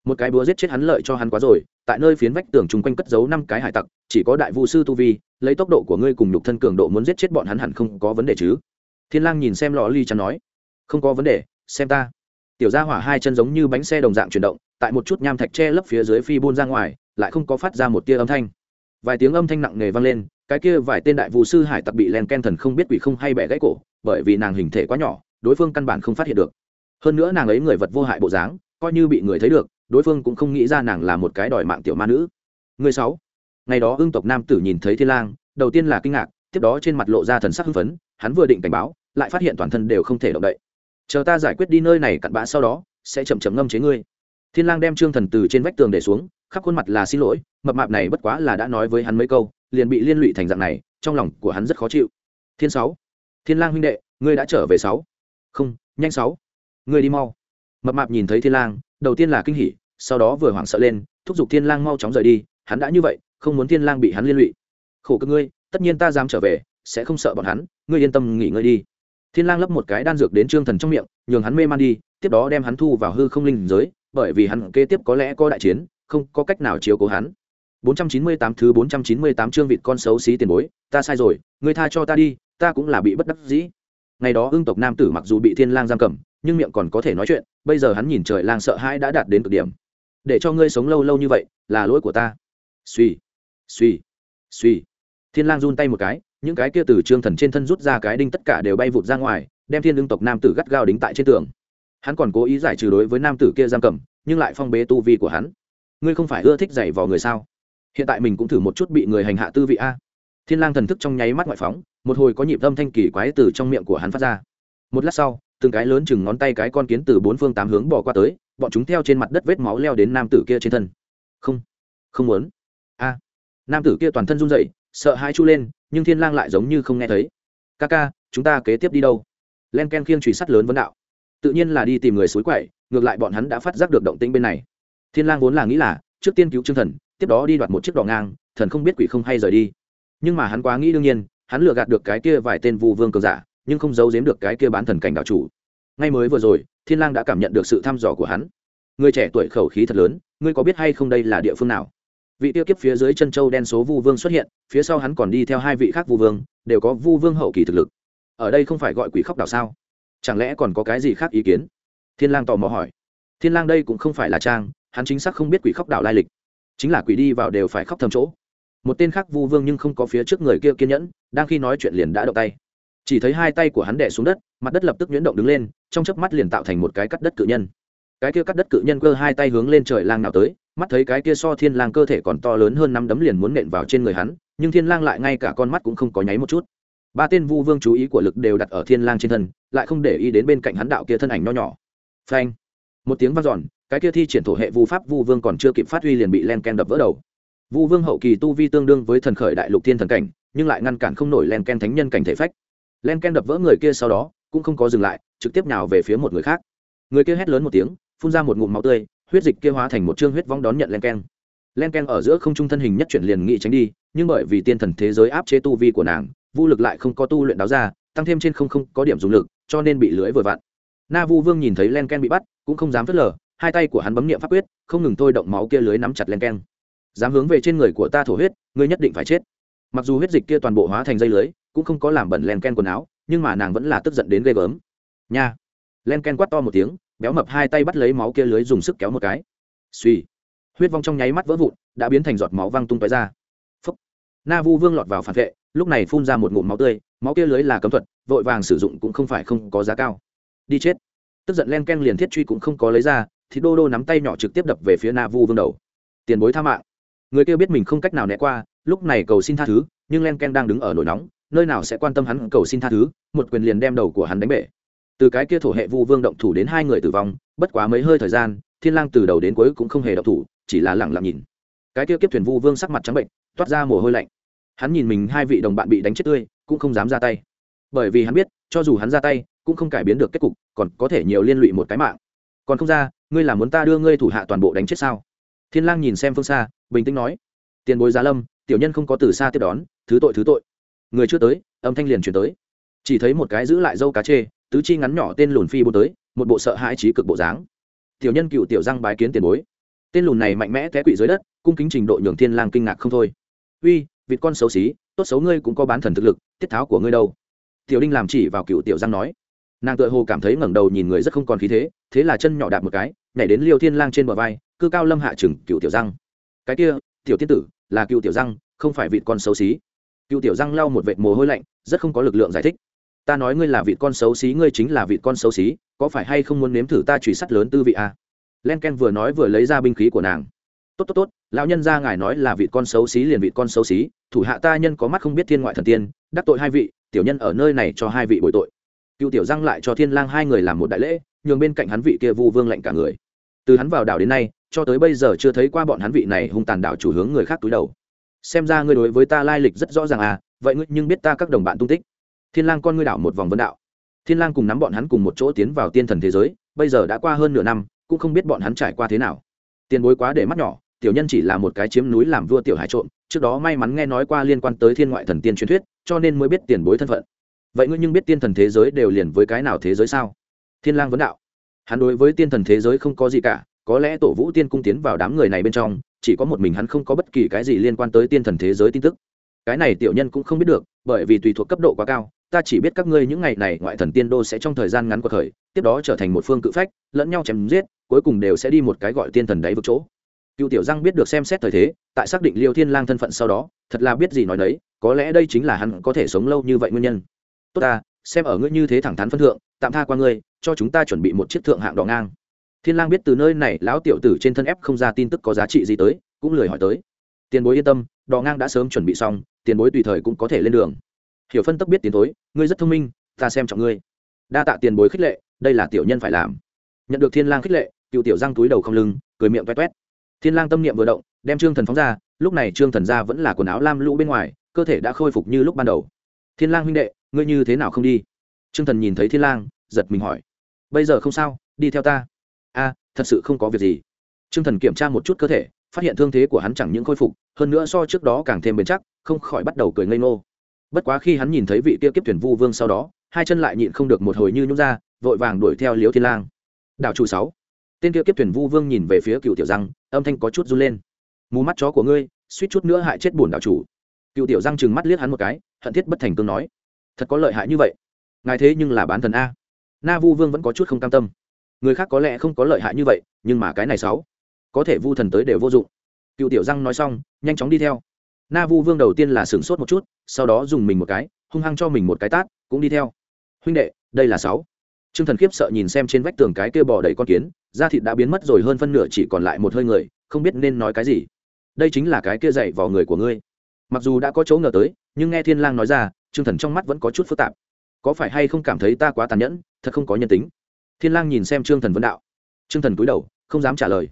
Một cái búa giết chết hắn lợi cho hắn quá rồi, tại nơi phiến vách tường chung quanh cất giấu năm cái hải tặc, chỉ có đại vu sư tu vi, lấy tốc độ của ngươi cùng nhục thân cường độ muốn giết chết bọn hắn hẳn không có vấn đề chứ? Thiên lang nhìn xem lò ly chắn nói. Không có vấn đề, xem ta tiểu gia hỏa hai chân giống như bánh xe đồng dạng chuyển động, tại một chút nham thạch tre lấp phía dưới phi buôn ra ngoài, lại không có phát ra một tia âm thanh. Vài tiếng âm thanh nặng nề vang lên, cái kia vài tên đại vụ sư hải tặc bị len ken thần không biết quỷ không hay bẻ gãy cổ, bởi vì nàng hình thể quá nhỏ, đối phương căn bản không phát hiện được. Hơn nữa nàng ấy người vật vô hại bộ dáng, coi như bị người thấy được, đối phương cũng không nghĩ ra nàng là một cái đòi mạng tiểu ma nữ. Người sáu. Ngày đó ương tộc nam tử nhìn thấy thiên lang, đầu tiên là kinh ngạc, tiếp đó trên mặt lộ ra thần sắc hưng phấn, hắn vừa định cảnh báo, lại phát hiện toàn thân đều không thể động đậy chờ ta giải quyết đi nơi này cặn bã sau đó, sẽ chậm chậm ngâm chế ngươi. Thiên lang đem trương thần từ trên vách tường để xuống, khắp khuôn mặt là xin lỗi, mập mạp này bất quá là đã nói với hắn mấy câu, liền bị liên lụy thành dạng này, trong lòng của hắn rất khó chịu. Thiên sáu, thiên lang huynh đệ, ngươi đã trở về sáu. Không, nhanh sáu, ngươi đi mau. Mập mạp nhìn thấy thiên lang, đầu tiên là kinh hỉ, sau đó vừa hoảng sợ lên, thúc giục thiên lang mau chóng rời đi, hắn đã như vậy, không muốn thiên lang bị hắn liên lụy. Khổ cực ngươi, tất nhiên ta dám trở về, sẽ không sợ bọn hắn, ngươi yên tâm nghỉ ngơi đi thiên lang lấp một cái đan dược đến trương thần trong miệng, nhường hắn mê man đi, tiếp đó đem hắn thu vào hư không linh giới, bởi vì hắn kế tiếp có lẽ có đại chiến, không có cách nào chiếu cố hắn. 498 thứ 498 chương vịt con xấu xí tiền bối, ta sai rồi ngươi tha cho ta đi, ta cũng là bị bất đắc dĩ. Ngày đó ương tộc nam tử mặc dù bị thiên lang giam cầm, nhưng miệng còn có thể nói chuyện, bây giờ hắn nhìn trời lang sợ hãi đã đạt đến cực điểm. Để cho ngươi sống lâu lâu như vậy, là lỗi của ta. Suy suy suy thiên lang run tay một cái những cái kia từ trương thần trên thân rút ra cái đinh tất cả đều bay vụt ra ngoài, đem thiên lương tộc nam tử gắt gao đính tại trên tường. Hắn còn cố ý giải trừ đối với nam tử kia giam cầm, nhưng lại phong bế tu vi của hắn. Ngươi không phải ưa thích giày vò người sao? Hiện tại mình cũng thử một chút bị người hành hạ tư vị a. Thiên lang thần thức trong nháy mắt ngoại phóng, một hồi có nhịp âm thanh kỳ quái từ trong miệng của hắn phát ra. Một lát sau, từng cái lớn chừng ngón tay cái con kiến từ bốn phương tám hướng bỏ qua tới, bọn chúng theo trên mặt đất vết máu leo đến nam tử kia trên thân. Không không muốn. A. Nam tử kia toàn thân run rẩy, sợ hãi chu lên nhưng thiên lang lại giống như không nghe thấy. Ca ca, chúng ta kế tiếp đi đâu? Len ken khiêng truy sát lớn vấn đạo. Tự nhiên là đi tìm người suối quậy, ngược lại bọn hắn đã phát giác được động tĩnh bên này. Thiên lang vốn là nghĩ là, trước tiên cứu trương thần, tiếp đó đi đoạt một chiếc đỏ ngang, thần không biết quỷ không hay rời đi. Nhưng mà hắn quá nghĩ đương nhiên, hắn lừa gạt được cái kia vài tên vu vương cường giả, nhưng không giấu giếm được cái kia bán thần cảnh đạo chủ. Ngay mới vừa rồi, thiên lang đã cảm nhận được sự thăm dò của hắn. Người trẻ tuổi khẩu khí thật lớn, ngươi có biết hay không đây là địa phương nào? Vị tiêu kiếp phía dưới chân châu đen số vu vương xuất hiện, phía sau hắn còn đi theo hai vị khác vu vương, đều có vu vương hậu kỳ thực lực. Ở đây không phải gọi quỷ khóc đảo sao? Chẳng lẽ còn có cái gì khác ý kiến? Thiên lang tò mò hỏi. Thiên lang đây cũng không phải là trang, hắn chính xác không biết quỷ khóc đảo lai lịch. Chính là quỷ đi vào đều phải khóc thầm chỗ. Một tên khác vu vương nhưng không có phía trước người kia kiên nhẫn, đang khi nói chuyện liền đã động tay. Chỉ thấy hai tay của hắn đè xuống đất, mặt đất lập tức nhuyễn động đứng lên, trong chớp mắt liền tạo thành một cái cắt đất cự nhân. Cái kia cắt đất cự nhân cơ hai tay hướng lên trời lang nào tới mắt thấy cái kia so thiên lang cơ thể còn to lớn hơn năm đấm liền muốn nện vào trên người hắn, nhưng thiên lang lại ngay cả con mắt cũng không có nháy một chút. Ba tên vu vương chú ý của lực đều đặt ở thiên lang trên thân, lại không để ý đến bên cạnh hắn đạo kia thân ảnh nho nhỏ. Phanh! Một tiếng vang dọn, cái kia thi triển thổ hệ vu pháp vu vương còn chưa kịp phát huy liền bị len ken đập vỡ đầu. Vu vương hậu kỳ tu vi tương đương với thần khởi đại lục thiên thần cảnh, nhưng lại ngăn cản không nổi len ken thánh nhân cảnh thể phách. Len ken đập vỡ người kia sau đó, cũng không có dừng lại, trực tiếp nào về phía một người khác. Người kia hét lớn một tiếng, phun ra một ngụm máu tươi huyết dịch kia hóa thành một chương huyết vong đón nhận len keng. Len keng ở giữa không trung thân hình nhất chuyển liền nghị tránh đi, nhưng bởi vì tiên thần thế giới áp chế tu vi của nàng, vũ lực lại không có tu luyện đáo ra, tăng thêm trên không không có điểm dùng lực, cho nên bị lưỡi vừa vặn. Na vu vương nhìn thấy len keng bị bắt, cũng không dám phớt lờ, hai tay của hắn bấm niệm pháp quyết, không ngừng thôi động máu kia lưới nắm chặt len keng. Dám hướng về trên người của ta thổ huyết, ngươi nhất định phải chết. Mặc dù huyết dịch kia toàn bộ hóa thành dây lưới, cũng không có làm bẩn len ken quần áo, nhưng mà nàng vẫn là tức giận đến ghê gớm. Nha! Len ken quát to một tiếng béo mập hai tay bắt lấy máu kia lưới dùng sức kéo một cái. Suy huyết vong trong nháy mắt vỡ vụn, đã biến thành giọt máu văng tung tói ra. Phúc. na vu vương lọt vào phản vệ, lúc này phun ra một ngụm máu tươi, máu kia lưới là cấm thuật, vội vàng sử dụng cũng không phải không có giá cao. Đi chết. Tức giận len ken liền thiết truy cũng không có lấy ra, thì đô đô nắm tay nhỏ trực tiếp đập về phía na vu vương đầu. Tiền bối tha mạng. Người kia biết mình không cách nào né qua, lúc này cầu xin tha thứ, nhưng len ken đang đứng ở nổi nóng, nơi nào sẽ quan tâm hắn cầu xin tha thứ, một quyền liền đem đầu của hắn đánh bể từ cái kia thổ hệ vu vương động thủ đến hai người tử vong, bất quá mấy hơi thời gian, thiên lang từ đầu đến cuối cũng không hề động thủ, chỉ là lặng lặng nhìn. Cái kia kiếp thuyền vu vương sắc mặt trắng bệnh, toát ra mồ hôi lạnh. Hắn nhìn mình hai vị đồng bạn bị đánh chết tươi, cũng không dám ra tay. Bởi vì hắn biết, cho dù hắn ra tay, cũng không cải biến được kết cục, còn có thể nhiều liên lụy một cái mạng. Còn không ra, ngươi là muốn ta đưa ngươi thủ hạ toàn bộ đánh chết sao? Thiên lang nhìn xem phương xa, bình tĩnh nói. Tiền bối giá lâm, tiểu nhân không có từ xa tiếp đón, thứ tội thứ tội. Người chưa tới, âm thanh liền truyền tới. Chỉ thấy một cái giữ lại dâu cá chê tứ chi ngắn nhỏ tên lùn phi bố tới, một bộ sợ hãi trí cực bộ dáng. Tiểu nhân cựu tiểu răng bái kiến tiền bối. Tên lùn này mạnh mẽ té quỵ dưới đất, cung kính trình độ nhường thiên lang kinh ngạc không thôi. Uy, vịt con xấu xí, tốt xấu ngươi cũng có bán thần thực lực, tiết tháo của ngươi đâu? Tiểu đinh làm chỉ vào cựu tiểu răng nói. Nàng tựa hồ cảm thấy ngẩng đầu nhìn người rất không còn khí thế thế là chân nhỏ đạp một cái, nhảy đến liêu thiên lang trên bờ vai, cư cao lâm hạ chừng cựu tiểu răng. Cái kia, tiểu tiên tử, là cựu tiểu răng, không phải vịt con xấu xí. Cựu tiểu răng lau một vệt mồ hôi lạnh, rất không có lực lượng giải thích ta nói ngươi là vị con xấu xí, ngươi chính là vị con xấu xí, có phải hay không muốn nếm thử ta truy sát lớn tư vị à? len ken vừa nói vừa lấy ra binh khí của nàng. Tốt tốt tốt, lão nhân ra ngài nói là vị con xấu xí liền vị con xấu xí, thủ hạ ta nhân có mắt không biết thiên ngoại thần tiên, đắc tội hai vị, tiểu nhân ở nơi này cho hai vị bồi tội. Cựu tiểu răng lại cho thiên lang hai người làm một đại lễ, nhường bên cạnh hắn vị kia vu vương lạnh cả người. Từ hắn vào đảo đến nay, cho tới bây giờ chưa thấy qua bọn hắn vị này hung tàn đảo chủ hướng người khác túi đầu. Xem ra ngươi đối với ta lai lịch rất rõ ràng à vậy ngươi nhưng biết ta các đồng bạn tung tích thiên lang con ngươi đảo một vòng vấn đạo. Thiên lang cùng nắm bọn hắn cùng một chỗ tiến vào tiên thần thế giới, bây giờ đã qua hơn nửa năm, cũng không biết bọn hắn trải qua thế nào. Tiền bối quá để mắt nhỏ, tiểu nhân chỉ là một cái chiếm núi làm vua tiểu hải trộm, trước đó may mắn nghe nói qua liên quan tới thiên ngoại thần tiên truyền thuyết, cho nên mới biết tiền bối thân phận. Vậy ngươi nhưng biết tiên thần thế giới đều liền với cái nào thế giới sao? Thiên lang vấn đạo. Hắn đối với tiên thần thế giới không có gì cả, có lẽ tổ vũ tiên cung tiến vào đám người này bên trong, chỉ có một mình hắn không có bất kỳ cái gì liên quan tới tiên thần thế giới tin tức. Cái này tiểu nhân cũng không biết được, bởi vì tùy thuộc cấp độ quá cao ta chỉ biết các ngươi những ngày này ngoại thần tiên đô sẽ trong thời gian ngắn qua khởi, tiếp đó trở thành một phương cự phách, lẫn nhau chém giết, cuối cùng đều sẽ đi một cái gọi tiên thần đáy vực chỗ. Cựu tiểu giang biết được xem xét thời thế, tại xác định liêu thiên lang thân phận sau đó, thật là biết gì nói đấy có lẽ đây chính là hắn có thể sống lâu như vậy nguyên nhân. Tốt ta, xem ở ngươi như thế thẳng thắn phân thượng, tạm tha qua ngươi, cho chúng ta chuẩn bị một chiếc thượng hạng đỏ ngang. Thiên lang biết từ nơi này, lão tiểu tử trên thân ép không ra tin tức có giá trị gì tới, cũng lười hỏi tới. Tiền bối yên tâm, đỏ ngang đã sớm chuẩn bị xong, tiền bối tùy thời cũng có thể lên đường hiểu phân tức biết tiến thối, ngươi rất thông minh ta xem trọng ngươi. Đa tạ tiền bối khích lệ đây là tiểu nhân phải làm. Nhận được thiên lang khích lệ cựu tiểu giang túi đầu không lưng cười miệng toét toét thiên lang tâm niệm vừa động đem trương thần phóng ra lúc này trương thần ra vẫn là quần áo lam lũ bên ngoài cơ thể đã khôi phục như lúc ban đầu. Thiên lang huynh đệ ngươi như thế nào không đi? Trương thần nhìn thấy thiên lang giật mình hỏi. Bây giờ không sao đi theo ta. A thật sự không có việc gì. Trương thần kiểm tra một chút cơ thể phát hiện thương thế của hắn chẳng những khôi phục hơn nữa so trước đó càng thêm bền chắc không khỏi bắt đầu cười ngây ngô bất quá khi hắn nhìn thấy vị kia kiếp tuyển vu vương sau đó, hai chân lại nhịn không được một hồi như nhúng ra, vội vàng đuổi theo liếu thiên lang. Đảo chủ sáu. Tên kia kiếp tuyển vu vương nhìn về phía cựu tiểu răng âm thanh có chút run lên. Mù mắt chó của ngươi, suýt chút nữa hại chết bổn đảo chủ. Cựu tiểu răng chừng mắt liếc hắn một cái, hận thiết bất thành cương nói. Thật có lợi hại như vậy. Ngài thế nhưng là bán thần a. Na vu vương vẫn có chút không cam tâm. Người khác có lẽ không có lợi hại như vậy, nhưng mà cái này sáu. Có thể vu thần tới đều vô dụng. Cựu tiểu răng nói xong, nhanh chóng đi theo na vu vương đầu tiên là sửng sốt một chút, sau đó dùng mình một cái, hung hăng cho mình một cái tát, cũng đi theo. Huynh đệ, đây là sáu. T r ư ơ n g thần khiếp sợ nhìn xem trên vách tường cái kia bò đầy con kiến, da thịt đã biến mất rồi hơn phân nửa chỉ còn lại một hơi người, không biết nên nói cái gì. Đây chính là cái kia dậy vào người của ngươi. Mặc dù đã có chỗ ngờ tới, nhưng nghe thiên lang nói ra t r ư ơ n g thần trong mắt vẫn có chút phức tạp. Có phải hay không cảm thấy ta quá tàn nhẫn, thật không có nhân tính? Thiên lang nhìn xem trương thần vấn đạo. Trương thần cúi đầu, không dám trả lời.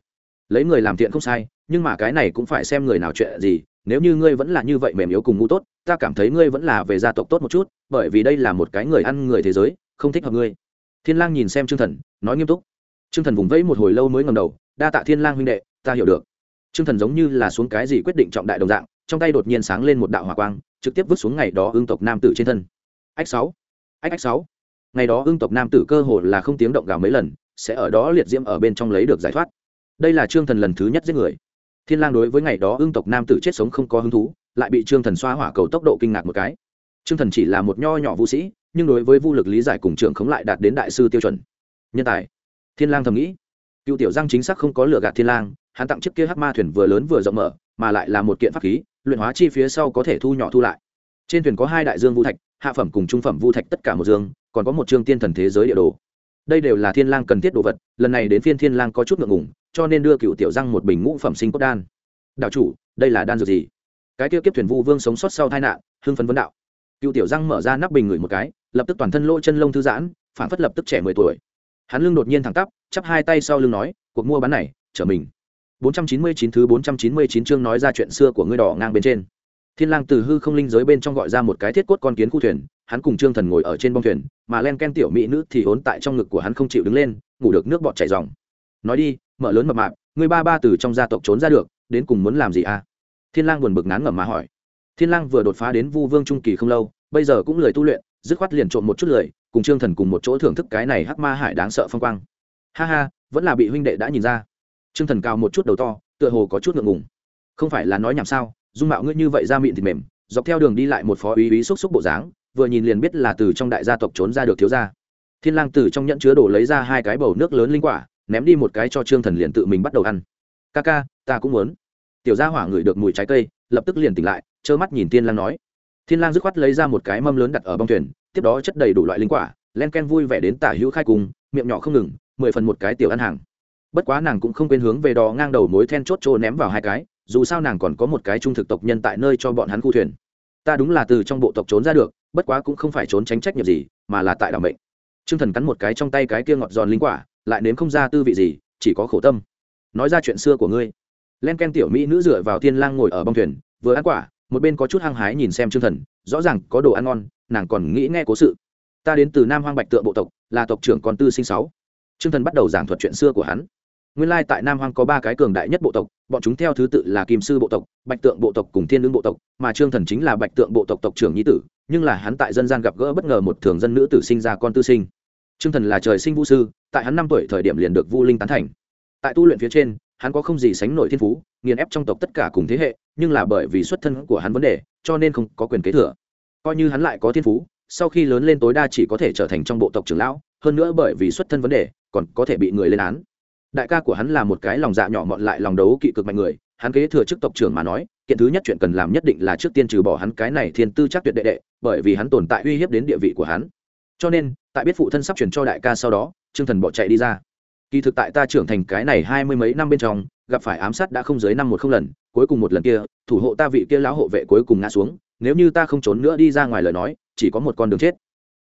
Lấy người làm thiện không sai, nhưng mà cái này cũng phải xem người nào chuyện gì nếu như ngươi vẫn là như vậy mềm yếu cùng ngu tốt, ta cảm thấy ngươi vẫn là về gia tộc tốt một chút, bởi vì đây là một cái người ăn người thế giới, không thích hợp ngươi. Thiên lang nhìn xem trương thần, nói nghiêm túc. Trương thần vùng vẫy một hồi lâu mới ngầm đầu, đa tạ thiên lang huynh đệ, ta hiểu được. Trương thần giống như là xuống cái gì quyết định trọng đại đồng dạng, trong tay đột nhiên sáng lên một đạo hỏa quang, trực tiếp vứt xuống ngày đó ương tộc nam tử trên thân. Ách sáu, ách ách sáu. Ngày đó ương tộc nam tử cơ hồ là không tiếng động gào mấy lần, sẽ ở đó liệt diễm ở bên trong lấy được giải thoát. Đây là trương thần lần thứ nhất giết người thiên lang đối với ngày đó ương tộc nam tử chết sống không có hứng thú, lại bị trương thần xoa hỏa cầu tốc độ kinh ngạc một cái. Trương thần chỉ là một nho nhỏ vũ sĩ, nhưng đối với vũ lực lý giải cùng trưởng khống lại đạt đến đại sư tiêu chuẩn. Nhân tài. Thiên lang thầm nghĩ. Cựu tiểu giang chính xác không có lừa gạt thiên lang, hắn tặng chiếc kia hắc ma thuyền vừa lớn vừa rộng mở, mà lại là một kiện pháp khí, luyện hóa chi phía sau có thể thu nhỏ thu lại. Trên thuyền có hai đại dương vũ thạch, hạ phẩm cùng trung phẩm vũ thạch tất cả một dương, còn có một chương tiên thần thế giới địa đồ. Đây đều là thiên lang cần thiết đồ vật, lần này đến phiên thiên lang có chút ngượng ngùng cho nên đưa cựu tiểu răng một bình ngũ phẩm sinh cốt đan. Đạo chủ, đây là đan dược gì? Cái kia kiếp thuyền vu vương sống sót sau tai nạn, hưng phấn vấn đạo. Cựu tiểu răng mở ra nắp bình ngửi một cái, lập tức toàn thân lỗ chân lông thư giãn phản phất lập tức trẻ mười tuổi. Hắn lưng đột nhiên thẳng tắp, chắp hai tay sau lưng nói, cuộc mua bán này trở mình. 499 thứ 499 chương nói ra chuyện xưa của ngươi đỏ ngang bên trên. Thiên lang từ hư không linh giới bên trong gọi ra một cái thiết cốt con kiến khu thuyền, hắn cùng trương thần ngồi ở trên bông thuyền, mà len ken tiểu mỹ nữ thì hốn tại trong ngực của hắn không chịu đứng lên, ngủ được nước bọt chảy ròng. Nói đi mở lớn mập mạp, người ba ba từ trong gia tộc trốn ra được, đến cùng muốn làm gì à? Thiên lang buồn bực ngán ngẩm mà hỏi. Thiên lang vừa đột phá đến vu vương trung kỳ không lâu, bây giờ cũng lười tu luyện, dứt khoát liền trộm một chút lười, cùng trương thần cùng một chỗ thưởng thức cái này hắc ma hải đáng sợ phong quang. Ha ha, vẫn là bị huynh đệ đã nhìn ra. Trương thần cao một chút đầu to, tựa hồ có chút ngượng ngùng. Không phải là nói nhảm sao, dung mạo ngươi như vậy ra miệng thịt mềm, dọc theo đường đi lại một phó úy úy xúc xúc bộ dáng, vừa nhìn liền biết là từ trong đại gia tộc trốn ra được thiếu gia. Thiên lang từ trong nhẫn chứa đồ lấy ra hai cái bầu nước lớn linh quả ném đi một cái cho trương thần liền tự mình bắt đầu ăn. Ca ca, ta cũng muốn. Tiểu gia hỏa ngửi được mùi trái cây, lập tức liền tỉnh lại, trơ mắt nhìn thiên lang nói. Thiên lang dứt khoát lấy ra một cái mâm lớn đặt ở bong thuyền, tiếp đó chất đầy đủ loại linh quả, len ken vui vẻ đến tả hữu khai cùng, miệng nhỏ không ngừng, mười phần một cái tiểu ăn hàng. Bất quá nàng cũng không quên hướng về đò ngang đầu mối then chốt trô ném vào hai cái, dù sao nàng còn có một cái trung thực tộc nhân tại nơi cho bọn hắn khu thuyền. Ta đúng là từ trong bộ tộc trốn ra được, bất quá cũng không phải trốn tránh trách nhiệm gì, mà là tại đảm mệnh. Trương thần cắn một cái trong tay cái kia ngọt giòn linh quả lại nếm không ra tư vị gì, chỉ có khổ tâm. Nói ra chuyện xưa của ngươi. Len ken tiểu mỹ nữ dựa vào thiên lang ngồi ở bong thuyền, vừa ăn quả, một bên có chút hăng hái nhìn xem trương thần, rõ ràng có đồ ăn ngon, nàng còn nghĩ nghe cố sự. Ta đến từ nam hoang bạch tượng bộ tộc, là tộc trưởng con tư sinh sáu. Trương thần bắt đầu giảng thuật chuyện xưa của hắn. Nguyên lai tại nam hoang có ba cái cường đại nhất bộ tộc, bọn chúng theo thứ tự là kim sư bộ tộc, bạch tượng bộ tộc cùng thiên lương bộ tộc, mà trương thần chính là bạch tượng bộ tộc tộc trưởng nhi tử, nhưng là hắn tại dân gian gặp gỡ bất ngờ một thường dân nữ tử sinh ra con tư sinh trương thần là trời sinh vũ sư, tại hắn năm tuổi thời điểm liền được vu linh tán thành. Tại tu luyện phía trên, hắn có không gì sánh nổi thiên phú, nghiền ép trong tộc tất cả cùng thế hệ, nhưng là bởi vì xuất thân của hắn vấn đề, cho nên không có quyền kế thừa. Coi như hắn lại có thiên phú, sau khi lớn lên tối đa chỉ có thể trở thành trong bộ tộc trưởng lão, hơn nữa bởi vì xuất thân vấn đề, còn có thể bị người lên án. Đại ca của hắn là một cái lòng dạ nhỏ mọn lại lòng đấu kỵ cực mạnh người, hắn kế thừa chức tộc trưởng mà nói, kiện thứ nhất chuyện cần làm nhất định là trước tiên trừ bỏ hắn cái này thiên tư chắc tuyệt đệ đệ, bởi vì hắn tồn tại uy hiếp đến địa vị của hắn. Cho nên tại biết phụ thân sắp chuyển cho đại ca sau đó, trương thần bỏ chạy đi ra. Kỳ thực tại ta trưởng thành cái này hai mươi mấy năm bên trong, gặp phải ám sát đã không dưới năm một không lần, cuối cùng một lần kia, thủ hộ ta vị kia lão hộ vệ cuối cùng ngã xuống. Nếu như ta không trốn nữa đi ra ngoài lời nói, chỉ có một con đường chết.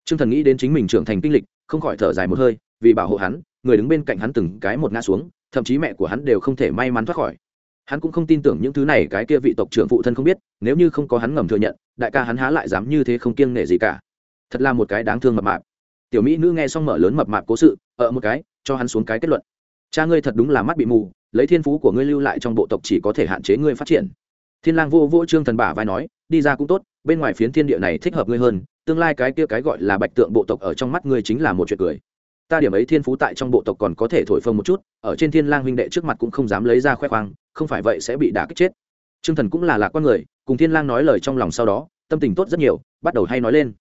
Trương thần nghĩ đến chính mình trưởng thành kinh lịch, không khỏi thở dài một hơi, vì bảo hộ hắn, người đứng bên cạnh hắn từng cái một ngã xuống, thậm chí mẹ của hắn đều không thể may mắn thoát khỏi. Hắn cũng không tin tưởng những thứ này cái kia vị tộc trưởng phụ thân không biết, nếu như không có hắn ngầm thừa nhận, đại ca hắn há lại dám như thế không kiêng nể gì cả. Thật là một cái đáng thương mập mạp tiểu mỹ nữ nghe xong mở lớn mập mạp cố sự ở một cái, cho hắn xuống cái kết luận. Cha ngươi thật đúng là mắt bị mù, lấy thiên phú của ngươi lưu lại trong bộ tộc chỉ có thể hạn chế ngươi phát triển. Thiên lang vô vô trương thần bả vai nói, đi ra cũng tốt, bên ngoài phiến thiên địa này thích hợp ngươi hơn, tương lai cái kia cái gọi là bạch tượng bộ tộc ở trong mắt ngươi chính là một chuyện cười. Ta điểm ấy thiên phú tại trong bộ tộc còn có thể thổi phồng một chút, ở trên thiên lang huynh đệ trước mặt cũng không dám lấy ra khoe khoang, không phải vậy sẽ bị đả kích chết. Trương thần cũng là lạc quan người, cùng thiên lang nói lời trong lòng sau đó, tâm tình tốt rất nhiều, bắt đầu hay nói lên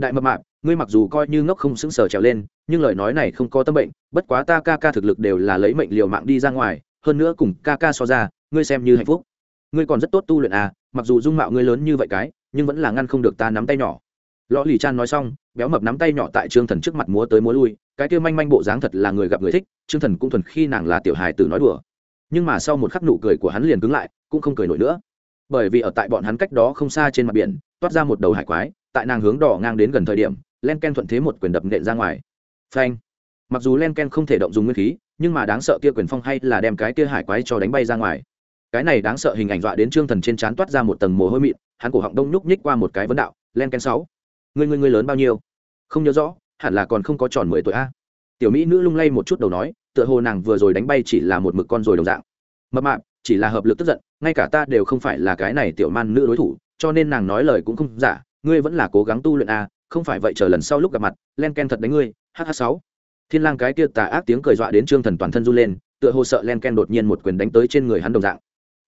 đại mập mạp, ngươi mặc dù coi như ngốc không xứng sở trèo lên, nhưng lời nói này không có tâm bệnh, bất quá ta ca ca thực lực đều là lấy mệnh liều mạng đi ra ngoài, hơn nữa cùng ca ca so ra, ngươi xem như hạnh phúc. Ngươi còn rất tốt tu luyện à mặc dù dung mạo ngươi lớn như vậy cái, nhưng vẫn là ngăn không được ta nắm tay nhỏ. Lõ lì chan nói xong, béo mập nắm tay nhỏ tại trương thần trước mặt múa tới múa lui, cái kia manh manh bộ dáng thật là người gặp người thích, trương thần cũng thuần khi nàng là tiểu hài tử nói đùa. Nhưng mà sau một khắc nụ cười của hắn liền cứng lại, cũng không cười nổi nữa. Bởi vì ở tại bọn hắn cách đó không xa trên mặt biển, toát ra một đầu hải quái tại nàng hướng đỏ ngang đến gần thời điểm, len ken thuận thế một quyền đập nện ra ngoài. Phanh. Mặc dù len ken không thể động dùng nguyên khí, nhưng mà đáng sợ kia quyền phong hay là đem cái kia hải quái cho đánh bay ra ngoài. Cái này đáng sợ hình ảnh dọa đến trương thần trên trán toát ra một tầng mồ hôi mịn, hắn cổ họng đông nhúc nhích qua một cái vấn đạo, len ken sáu người người người lớn bao nhiêu? Không nhớ rõ, hẳn là còn không có tròn mười tuổi a. Tiểu mỹ nữ lung lay một chút đầu nói, tựa hồ nàng vừa rồi đánh bay chỉ là một mực con rồi đồng dạng. Mập mạp, chỉ là hợp lực tức giận, ngay cả ta đều không phải là cái này tiểu man nữ đối thủ, cho nên nàng nói lời cũng không giả ngươi vẫn là cố gắng tu luyện a không phải vậy chờ lần sau lúc gặp mặt, len ken thật đánh ngươi hh sáu. Thiên lang cái kia tà ác tiếng cười dọa đến trương thần toàn thân run lên, tựa hồ sợ len ken đột nhiên một quyền đánh tới trên người hắn đồng dạng.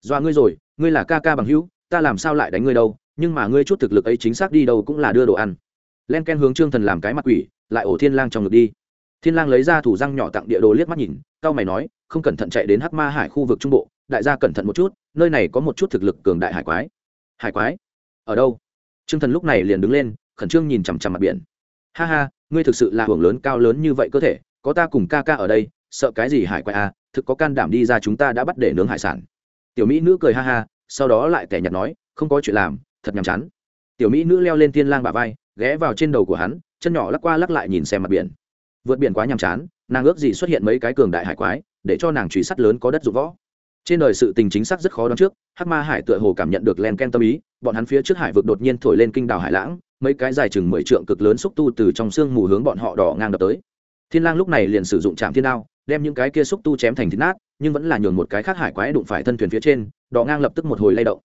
Dọa ngươi rồi, ngươi là ca ca bằng hữu, ta làm sao lại đánh ngươi đâu, nhưng mà ngươi chút thực lực ấy chính xác đi đâu cũng là đưa đồ ăn. Len ken hướng trương thần làm cái mặt quỷ, lại ổ thiên lang trong ngực đi. Thiên lang lấy ra thủ răng nhỏ tặng địa đồ liếc mắt nhìn cao mày nói, không cẩn thận chạy đến hắc ma hải khu vực trung bộ, đại gia cẩn thận một chút, nơi này có một chút thực lực cường đại hải quái. Hải quái? Ở đâu? Trương thần lúc này liền đứng lên, khẩn trương nhìn chằm chằm mặt biển. Ha ha, ngươi thực sự là hưởng lớn cao lớn như vậy cơ thể, có ta cùng ca ca ở đây, sợ cái gì hải quái à thực có can đảm đi ra chúng ta đã bắt để nướng hải sản. Tiểu mỹ nữ cười ha ha, sau đó lại tẻ nhạt nói, không có chuyện làm, thật nhàm chán. Tiểu mỹ nữ leo lên thiên lang bả vai, ghé vào trên đầu của hắn, chân nhỏ lắc qua lắc lại nhìn xem mặt biển. Vượt biển quá nhàm chán, nàng ước gì xuất hiện mấy cái cường đại hải quái, để cho nàng truy sát lớn có đất dụng võ. Trên đời sự tình chính xác rất khó đoán trước, hắc ma hải tựa hồ cảm nhận được len ken tâm ý bọn hắn phía trước hải vực đột nhiên thổi lên kinh đảo hải lãng, mấy cái dài chừng mười trượng cực lớn xúc tu từ trong sương mù hướng bọn họ đỏ ngang đập tới. Thiên lang lúc này liền sử dụng trạm thiên đao, đem những cái kia xúc tu chém thành thịt nát, nhưng vẫn là nhường một cái khác hải quái đụng phải thân thuyền phía trên, đỏ ngang lập tức một hồi lay động.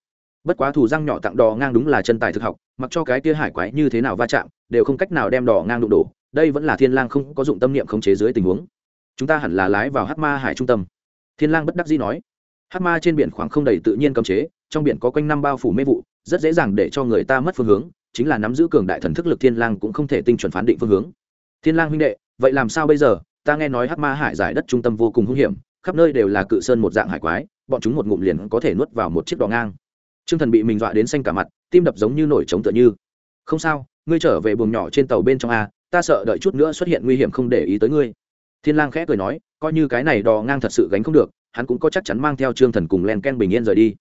Bất quá thủ răng nhỏ tặng đỏ ngang đúng là chân tài thực học, mặc cho cái kia hải quái như thế nào va chạm, đều không cách nào đem đỏ ngang đụng đổ, đây vẫn là thiên lang không có dụng tâm niệm khống chế dưới tình huống. Chúng ta hẳn là lái vào hắc ma hải trung tâm. Thiên lang bất đắc dĩ nói. Hắc ma trên biển khoảng không đầy tự nhiên cấm chế, trong biển có quanh năm bao phủ mê vụ rất dễ dàng để cho người ta mất phương hướng, chính là nắm giữ cường đại thần thức lực thiên lang cũng không thể tinh chuẩn phán định phương hướng. Thiên lang huynh đệ, vậy làm sao bây giờ? Ta nghe nói hắc ma hải giải đất trung tâm vô cùng hung hiểm, khắp nơi đều là cự sơn một dạng hải quái, bọn chúng một ngụm liền có thể nuốt vào một chiếc đò ngang. Trương thần bị mình dọa đến xanh cả mặt, tim đập giống như nổi trống tựa như. Không sao, ngươi trở về buồng nhỏ trên tàu bên trong a, ta sợ đợi chút nữa xuất hiện nguy hiểm không để ý tới ngươi. Thiên lang khẽ cười nói, coi như cái này đò ngang thật sự gánh không được, hắn cũng có chắc chắn mang theo trương thần cùng len ken bình yên rời đi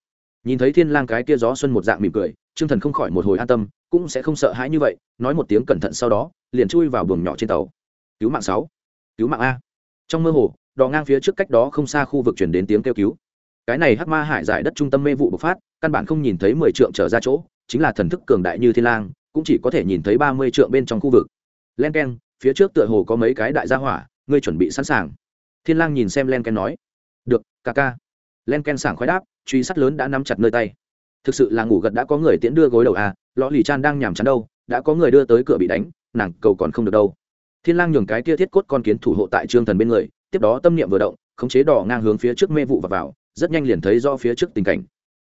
nhìn thấy thiên lang cái kia gió xuân một dạng mỉm cười, trương thần không khỏi một hồi an tâm, cũng sẽ không sợ hãi như vậy, nói một tiếng cẩn thận sau đó, liền chui vào buồng nhỏ trên tàu. Cứu mạng sáu. Cứu mạng a. Trong mơ hồ, đò ngang phía trước cách đó không xa khu vực chuyển đến tiếng kêu cứu. Cái này hắc ma hải giải đất trung tâm mê vụ bộc phát, căn bản không nhìn thấy mười trượng trở ra chỗ, chính là thần thức cường đại như thiên lang, cũng chỉ có thể nhìn thấy ba mươi trượng bên trong khu vực. Len ken, phía trước tựa hồ có mấy cái đại gia hỏa, ngươi chuẩn bị sẵn sàng. Thiên lang nhìn xem len ken nói. Được, ca ca. Len ken sảng khoái đáp truy sát lớn đã nắm chặt nơi tay. Thực sự là ngủ gật đã có người tiễn đưa gối đầu à lọ lì chan đang nhảm chán đâu, đã có người đưa tới cửa bị đánh, nàng cầu còn không được đâu. Thiên lang nhường cái kia thiết cốt con kiến thủ hộ tại trương thần bên người, tiếp đó tâm niệm vừa động, khống chế đỏ ngang hướng phía trước mê vụ và vào, rất nhanh liền thấy do phía trước tình cảnh.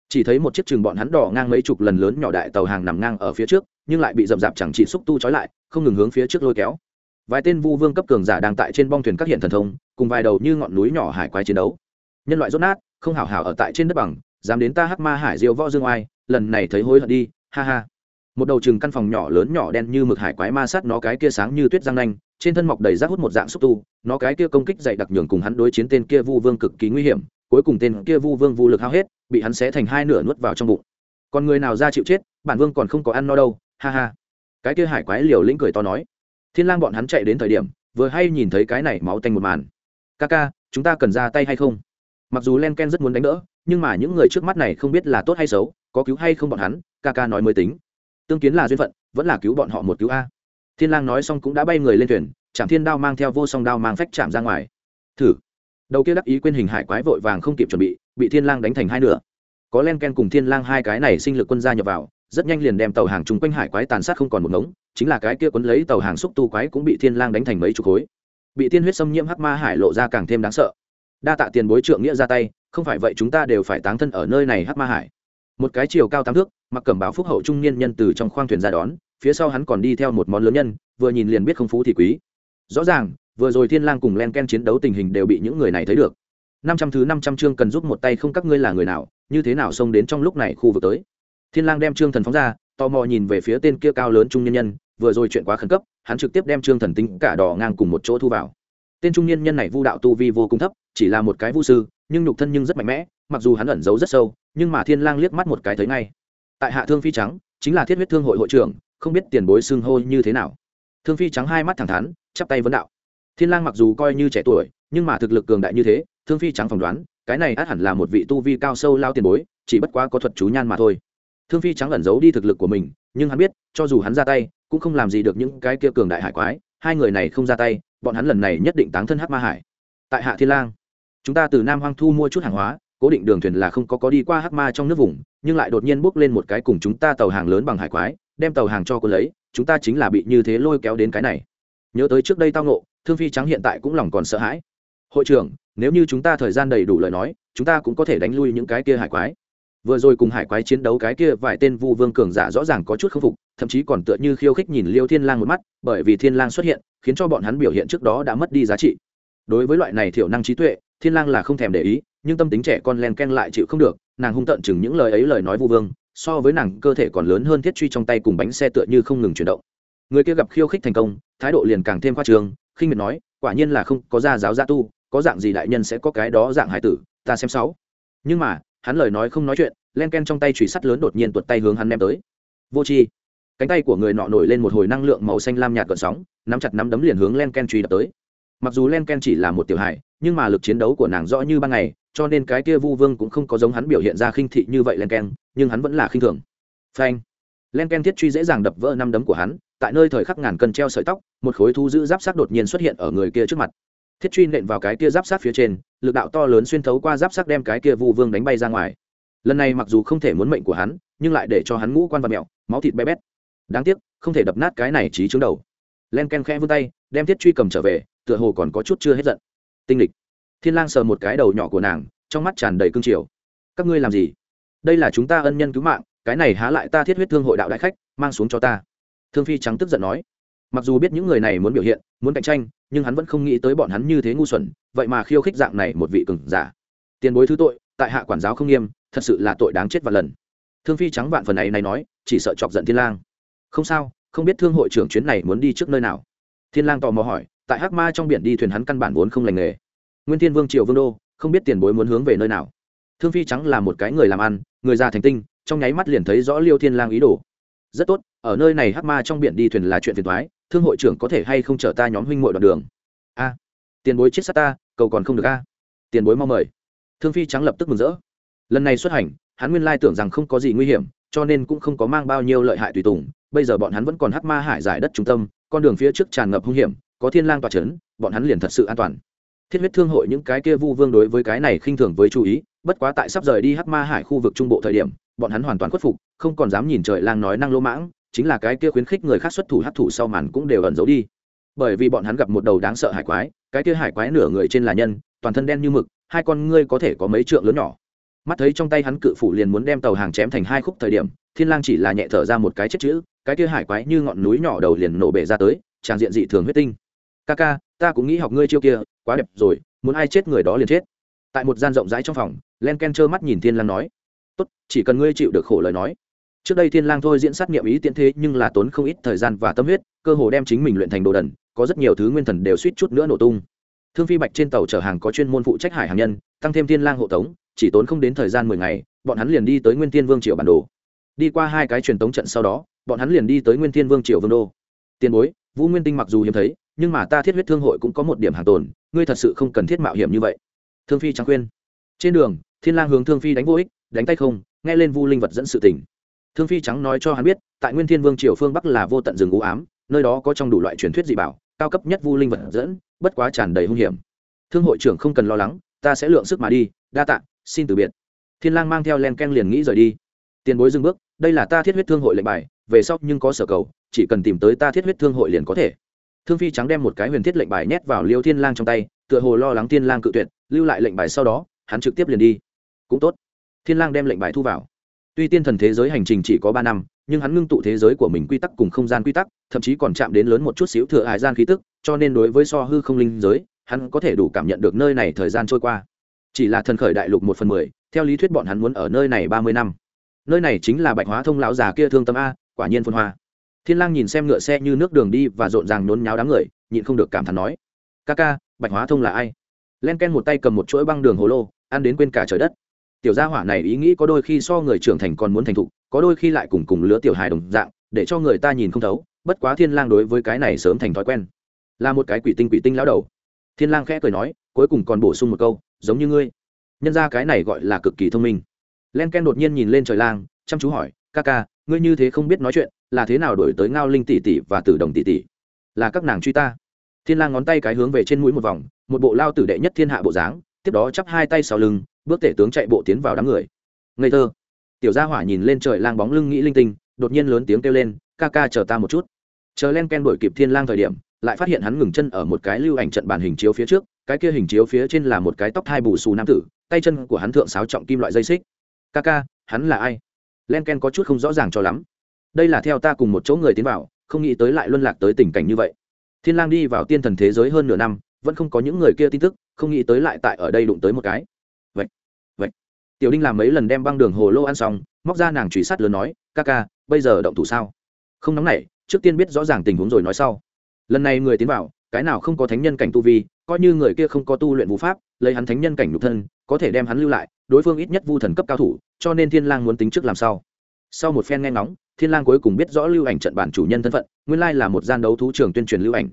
Chỉ thấy một chiếc chừng bọn hắn đỏ ngang mấy chục lần lớn nhỏ đại tàu hàng nằm ngang ở phía trước, nhưng lại bị dập dạp chẳng chỉ xúc tu trói lại, không ngừng hướng phía trước lôi kéo. Vài tên vu vương cấp cường giả đang tại trên bong thuyền các hiện thần thông, cùng vài đầu như ngọn núi nhỏ hải quái chiến đấu. Nhân loại rốt nát không hảo hảo ở tại trên đất bằng, dám đến ta hắc ma hải diêu võ dương oai, lần này thấy hối hận đi, ha ha. Một đầu chừng căn phòng nhỏ lớn nhỏ đen như mực hải quái ma sát nó cái kia sáng như tuyết răng nanh, trên thân mọc đầy rác hút một dạng xúc tu, nó cái kia công kích dày đặc nhường cùng hắn đối chiến tên kia vu vương cực kỳ nguy hiểm, cuối cùng tên kia vu vương vô lực hao hết, bị hắn xé thành hai nửa nuốt vào trong bụng. Còn người nào ra chịu chết, bản vương còn không có ăn no đâu, ha ha. Cái kia hải quái liều lĩnh cười to nói. Thiên lang bọn hắn chạy đến thời điểm, vừa hay nhìn thấy cái này máu tanh một màn. Ca ca, chúng ta cần ra tay hay không? Mặc dù len ken rất muốn đánh đỡ, nhưng mà những người trước mắt này không biết là tốt hay xấu, có cứu hay không bọn hắn, ca ca nói mới tính. Tương kiến là duyên phận, vẫn là cứu bọn họ một cứu a. Thiên lang nói xong cũng đã bay người lên thuyền chạm thiên đao mang theo vô song đao mang phách chạm ra ngoài. Thử. Đầu kia đắc ý quên hình hải quái vội vàng không kịp chuẩn bị bị thiên lang đánh thành hai nửa. Có len ken cùng thiên lang hai cái này sinh lực quân gia nhập vào, rất nhanh liền đem tàu hàng chung quanh hải quái tàn sát không còn một ngống, chính là cái kia quấn lấy tàu hàng xúc tu quái cũng bị thiên lang đánh thành mấy chục khối. Bị tiên huyết xâm nhiễm hắc ma hải lộ ra càng thêm đáng sợ đa tạ tiền bối trượng nghĩa ra tay, không phải vậy chúng ta đều phải táng thân ở nơi này Hát ma hải. Một cái chiều cao tám thước, mặc cẩm báo phúc hậu trung niên nhân từ trong khoang thuyền ra đón, phía sau hắn còn đi theo một món lớn nhân, vừa nhìn liền biết không phú thì quý. Rõ ràng, vừa rồi thiên lang cùng len ken chiến đấu tình hình đều bị những người này thấy được. Năm trăm thứ năm trăm chương cần giúp một tay không các ngươi là người nào, như thế nào xông đến trong lúc này khu vực tới. Thiên lang đem trương thần phóng ra, tò mò nhìn về phía tên kia cao lớn trung nhân nhân, vừa rồi chuyện quá khẩn cấp, hắn trực tiếp đem trương thần tính cả đỏ ngang cùng một chỗ thu vào tên trung niên nhân này vu đạo tu vi vô cùng thấp, chỉ là một cái vu sư, nhưng nhục thân nhưng rất mạnh mẽ, mặc dù hắn ẩn giấu rất sâu, nhưng mà thiên lang liếc mắt một cái thấy ngay. Tại hạ thương phi trắng, chính là thiết huyết thương hội hội trưởng, không biết tiền bối xưng hô như thế nào. Thương phi trắng hai mắt thẳng thắn, chắp tay vấn đạo. Thiên lang mặc dù coi như trẻ tuổi, nhưng mà thực lực cường đại như thế, thương phi trắng phỏng đoán, cái này át hẳn là một vị tu vi cao sâu lao tiền bối, chỉ bất quá có thuật chú nhan mà thôi. Thương phi trắng ẩn giấu đi thực lực của mình, nhưng hắn biết, cho dù hắn ra tay, cũng không làm gì được những cái kia cường đại hải quái, hai người này không ra tay bọn hắn lần này nhất định táng thân hắc ma hải. Tại hạ thiên lang, chúng ta từ nam hoang thu mua chút hàng hóa, cố định đường thuyền là không có có đi qua hắc ma trong nước vùng, nhưng lại đột nhiên bước lên một cái cùng chúng ta tàu hàng lớn bằng hải quái, đem tàu hàng cho cô lấy, chúng ta chính là bị như thế lôi kéo đến cái này. Nhớ tới trước đây tao nộ thương phi trắng hiện tại cũng lòng còn sợ hãi. Hội trưởng, nếu như chúng ta thời gian đầy đủ lời nói, chúng ta cũng có thể đánh lui những cái kia hải quái vừa rồi cùng hải quái chiến đấu cái kia vài tên vu vương cường giả rõ ràng có chút khâm phục, thậm chí còn tựa như khiêu khích nhìn liêu thiên lang một mắt, bởi vì thiên lang xuất hiện, khiến cho bọn hắn biểu hiện trước đó đã mất đi giá trị. Đối với loại này thiểu năng trí tuệ, thiên lang là không thèm để ý, nhưng tâm tính trẻ con len ken lại chịu không được, nàng hung tận chừng những lời ấy lời nói vu vương, so với nàng cơ thể còn lớn hơn thiết truy trong tay cùng bánh xe tựa như không ngừng chuyển động. Người kia gặp khiêu khích thành công, thái độ liền càng thêm khoa trương, khinh miệt nói, quả nhiên là không có gia giáo gia tu, có dạng gì đại nhân sẽ có cái đó dạng hải tử, ta xem sáu. Nhưng mà hắn lời nói không nói chuyện, len ken trong tay chùy sắt lớn đột nhiên tuột tay hướng hắn ném tới. Vô chi cánh tay của người nọ nổi lên một hồi năng lượng màu xanh lam nhạt gợn sóng, nắm chặt nắm đấm liền hướng len ken truy đập tới. Mặc dù len ken chỉ là một tiểu hài, nhưng mà lực chiến đấu của nàng rõ như ban ngày, cho nên cái kia vu vương cũng không có giống hắn biểu hiện ra khinh thị như vậy len ken, nhưng hắn vẫn là khinh thường. Phanh. Len ken thiết truy dễ dàng đập vỡ năm đấm của hắn, tại nơi thời khắc ngàn cân treo sợi tóc, một khối thu giữ giáp sát đột nhiên xuất hiện ở người kia trước mặt thiết truy nện vào cái kia giáp sát phía trên, lực đạo to lớn xuyên thấu qua giáp sát đem cái kia vu vương đánh bay ra ngoài. Lần này mặc dù không thể muốn mệnh của hắn, nhưng lại để cho hắn ngũ quan và mẹo, máu thịt bé bét. Đáng tiếc, không thể đập nát cái này trí chứng đầu. Len ken khẽ vươn tay, đem thiết truy cầm trở về, tựa hồ còn có chút chưa hết giận. Tinh lịch. Thiên lang sờ một cái đầu nhỏ của nàng, trong mắt tràn đầy cương triều. Các ngươi làm gì? Đây là chúng ta ân nhân cứu mạng, cái này há lại ta thiết huyết thương hội đạo đại khách, mang xuống cho ta. Thương phi trắng tức giận nói mặc dù biết những người này muốn biểu hiện, muốn cạnh tranh, nhưng hắn vẫn không nghĩ tới bọn hắn như thế ngu xuẩn, vậy mà khiêu khích dạng này một vị cừng giả. Tiền bối thứ tội, tại hạ quản giáo không nghiêm, thật sự là tội đáng chết và lần. Thương phi trắng vạn phần này này nói, chỉ sợ chọc giận thiên lang. Không sao, không biết thương hội trưởng chuyến này muốn đi trước nơi nào. Thiên lang tò mò hỏi, tại hắc ma trong biển đi thuyền hắn căn bản vốn không lành nghề. Nguyên thiên vương triều vương đô, không biết tiền bối muốn hướng về nơi nào. Thương phi trắng là một cái người làm ăn, người già thành tinh, trong nháy mắt liền thấy rõ liêu thiên lang ý đồ. Rất tốt, ở nơi này hắc ma trong biển đi thuyền là chuyện phiền toái thương hội trưởng có thể hay không chở ta nhóm huynh muội đoạn đường? A, tiền bối chết sát ta, cầu còn không được a. Tiền bối mau mời. Thương phi trắng lập tức mừng rỡ. Lần này xuất hành, hắn nguyên lai tưởng rằng không có gì nguy hiểm, cho nên cũng không có mang bao nhiêu lợi hại tùy tùng. Bây giờ bọn hắn vẫn còn hắc ma hải giải đất trung tâm, con đường phía trước tràn ngập hung hiểm, có thiên lang tỏa chấn, bọn hắn liền thật sự an toàn. Thiết huyết thương hội những cái kia vu vương đối với cái này khinh thường với chú ý, bất quá tại sắp rời đi hắc ma hải khu vực trung bộ thời điểm, bọn hắn hoàn toàn khuất phục, không còn dám nhìn trời lang nói năng lỗ mãng chính là cái kia khuyến khích người khác xuất thủ hấp thủ sau màn cũng đều ẩn giấu đi. Bởi vì bọn hắn gặp một đầu đáng sợ hải quái, cái kia hải quái nửa người trên là nhân, toàn thân đen như mực, hai con ngươi có thể có mấy trượng lớn nhỏ. Mắt thấy trong tay hắn cự phủ liền muốn đem tàu hàng chém thành hai khúc thời điểm, thiên lang chỉ là nhẹ thở ra một cái chết chữ, cái kia hải quái như ngọn núi nhỏ đầu liền nổ bể ra tới, tràn diện dị thường huyết tinh. Ca ca, ta cũng nghĩ học ngươi chiêu kia, quá đẹp rồi, muốn ai chết người đó liền chết. Tại một gian rộng rãi trong phòng, len ken trơ mắt nhìn thiên lang nói, tốt, chỉ cần ngươi chịu được khổ lời nói trước đây thiên lang thôi diễn sát nghiệm ý tiện thế nhưng là tốn không ít thời gian và tâm huyết, cơ hồ đem chính mình luyện thành đồ đần, có rất nhiều thứ nguyên thần đều suýt chút nữa nổ tung. Thương phi bạch trên tàu chở hàng có chuyên môn phụ trách hải hàng nhân, tăng thêm thiên lang hộ tống, chỉ tốn không đến thời gian mười ngày, bọn hắn liền đi tới nguyên thiên vương triều bản đồ. Đi qua hai cái truyền tống trận sau đó, bọn hắn liền đi tới nguyên thiên vương triều vương đô. Tiền bối, vũ nguyên tinh mặc dù hiếm thấy, nhưng mà ta thiết huyết thương hội cũng có một điểm hàng tồn, ngươi thật sự không cần thiết mạo hiểm như vậy. Thương phi trắng khuyên. Trên đường, thiên lang hướng thương phi đánh vô ích, đánh tay không, nghe lên vu linh vật dẫn sự tình thương phi trắng nói cho hắn biết, tại nguyên thiên vương triều phương bắc là vô tận rừng u ám, nơi đó có trong đủ loại truyền thuyết dị bảo, cao cấp nhất vu linh vật dẫn, bất quá tràn đầy hung hiểm. Thương hội trưởng không cần lo lắng, ta sẽ lượng sức mà đi, đa tạ, xin từ biệt. Thiên lang mang theo len ken liền nghĩ rời đi. Tiền bối dừng bước, đây là ta thiết huyết thương hội lệnh bài, về sau nhưng có sở cầu, chỉ cần tìm tới ta thiết huyết thương hội liền có thể. Thương phi trắng đem một cái huyền thiết lệnh bài nhét vào liêu thiên lang trong tay, tựa hồ lo lắng thiên lang cự tuyệt, lưu lại lệnh bài sau đó, hắn trực tiếp liền đi. Cũng tốt. Thiên lang đem lệnh bài thu vào tuy tiên thần thế giới hành trình chỉ có ba năm, nhưng hắn ngưng tụ thế giới của mình quy tắc cùng không gian quy tắc, thậm chí còn chạm đến lớn một chút xíu thừa hải gian khí tức, cho nên đối với so hư không linh giới, hắn có thể đủ cảm nhận được nơi này thời gian trôi qua. Chỉ là thần khởi đại lục một phần mười, theo lý thuyết bọn hắn muốn ở nơi này ba mươi năm. Nơi này chính là bạch hóa thông lão già kia thương tâm a, quả nhiên phân hoa. Thiên lang nhìn xem ngựa xe như nước đường đi và rộn ràng nhốn nháo đám người, nhịn không được cảm thán nói ca ca bạch hóa thông là ai? Len ken một tay cầm một chuỗi băng đường hồ lô, ăn đến quên cả trời đất tiểu gia hỏa này ý nghĩ có đôi khi so người trưởng thành còn muốn thành thục, có đôi khi lại cùng cùng lứa tiểu hài đồng dạng, để cho người ta nhìn không thấu, bất quá thiên lang đối với cái này sớm thành thói quen. Là một cái quỷ tinh quỷ tinh lão đầu. Thiên lang khẽ cười nói, cuối cùng còn bổ sung một câu, giống như ngươi. Nhân ra cái này gọi là cực kỳ thông minh. Len ken đột nhiên nhìn lên trời lang, chăm chú hỏi, ca ca, ngươi như thế không biết nói chuyện, là thế nào đổi tới ngao linh tỷ tỷ và tử đồng tỷ tỷ? Là các nàng truy ta. Thiên lang ngón tay cái hướng về trên mũi một vòng, một bộ lao tử đệ nhất thiên hạ bộ dáng, tiếp đó chắp hai tay sau lưng bước tể tướng chạy bộ tiến vào đám người. Ngây thơ. Tiểu gia hỏa nhìn lên trời lang bóng lưng nghĩ linh tinh, đột nhiên lớn tiếng kêu lên, ca ca chờ ta một chút. Chờ len ken đổi kịp thiên lang thời điểm, lại phát hiện hắn ngừng chân ở một cái lưu ảnh trận bàn hình chiếu phía trước, cái kia hình chiếu phía trên là một cái tóc hai bù xù nam tử, tay chân của hắn thượng sáo trọng kim loại dây xích. Ca ca, hắn là ai? Len ken có chút không rõ ràng cho lắm. Đây là theo ta cùng một chỗ người tiến vào, không nghĩ tới lại luân lạc tới tình cảnh như vậy. Thiên lang đi vào tiên thần thế giới hơn nửa năm, vẫn không có những người kia tin tức, không nghĩ tới lại tại ở đây đụng tới một cái tiểu đinh làm mấy lần đem băng đường hồ lô ăn xong, móc ra nàng truy sát lớn nói, ca ca, bây giờ động thủ sao? Không nóng nảy, trước tiên biết rõ ràng tình huống rồi nói sau. Lần này người tiến vào, cái nào không có thánh nhân cảnh tu vi, coi như người kia không có tu luyện vũ pháp, lấy hắn thánh nhân cảnh nhục thân, có thể đem hắn lưu lại, đối phương ít nhất vu thần cấp cao thủ, cho nên thiên lang muốn tính trước làm sao sau một phen nghe ngóng, thiên lang cuối cùng biết rõ lưu ảnh trận bản chủ nhân thân phận, nguyên lai là một gian đấu thú trường tuyên truyền lưu ảnh.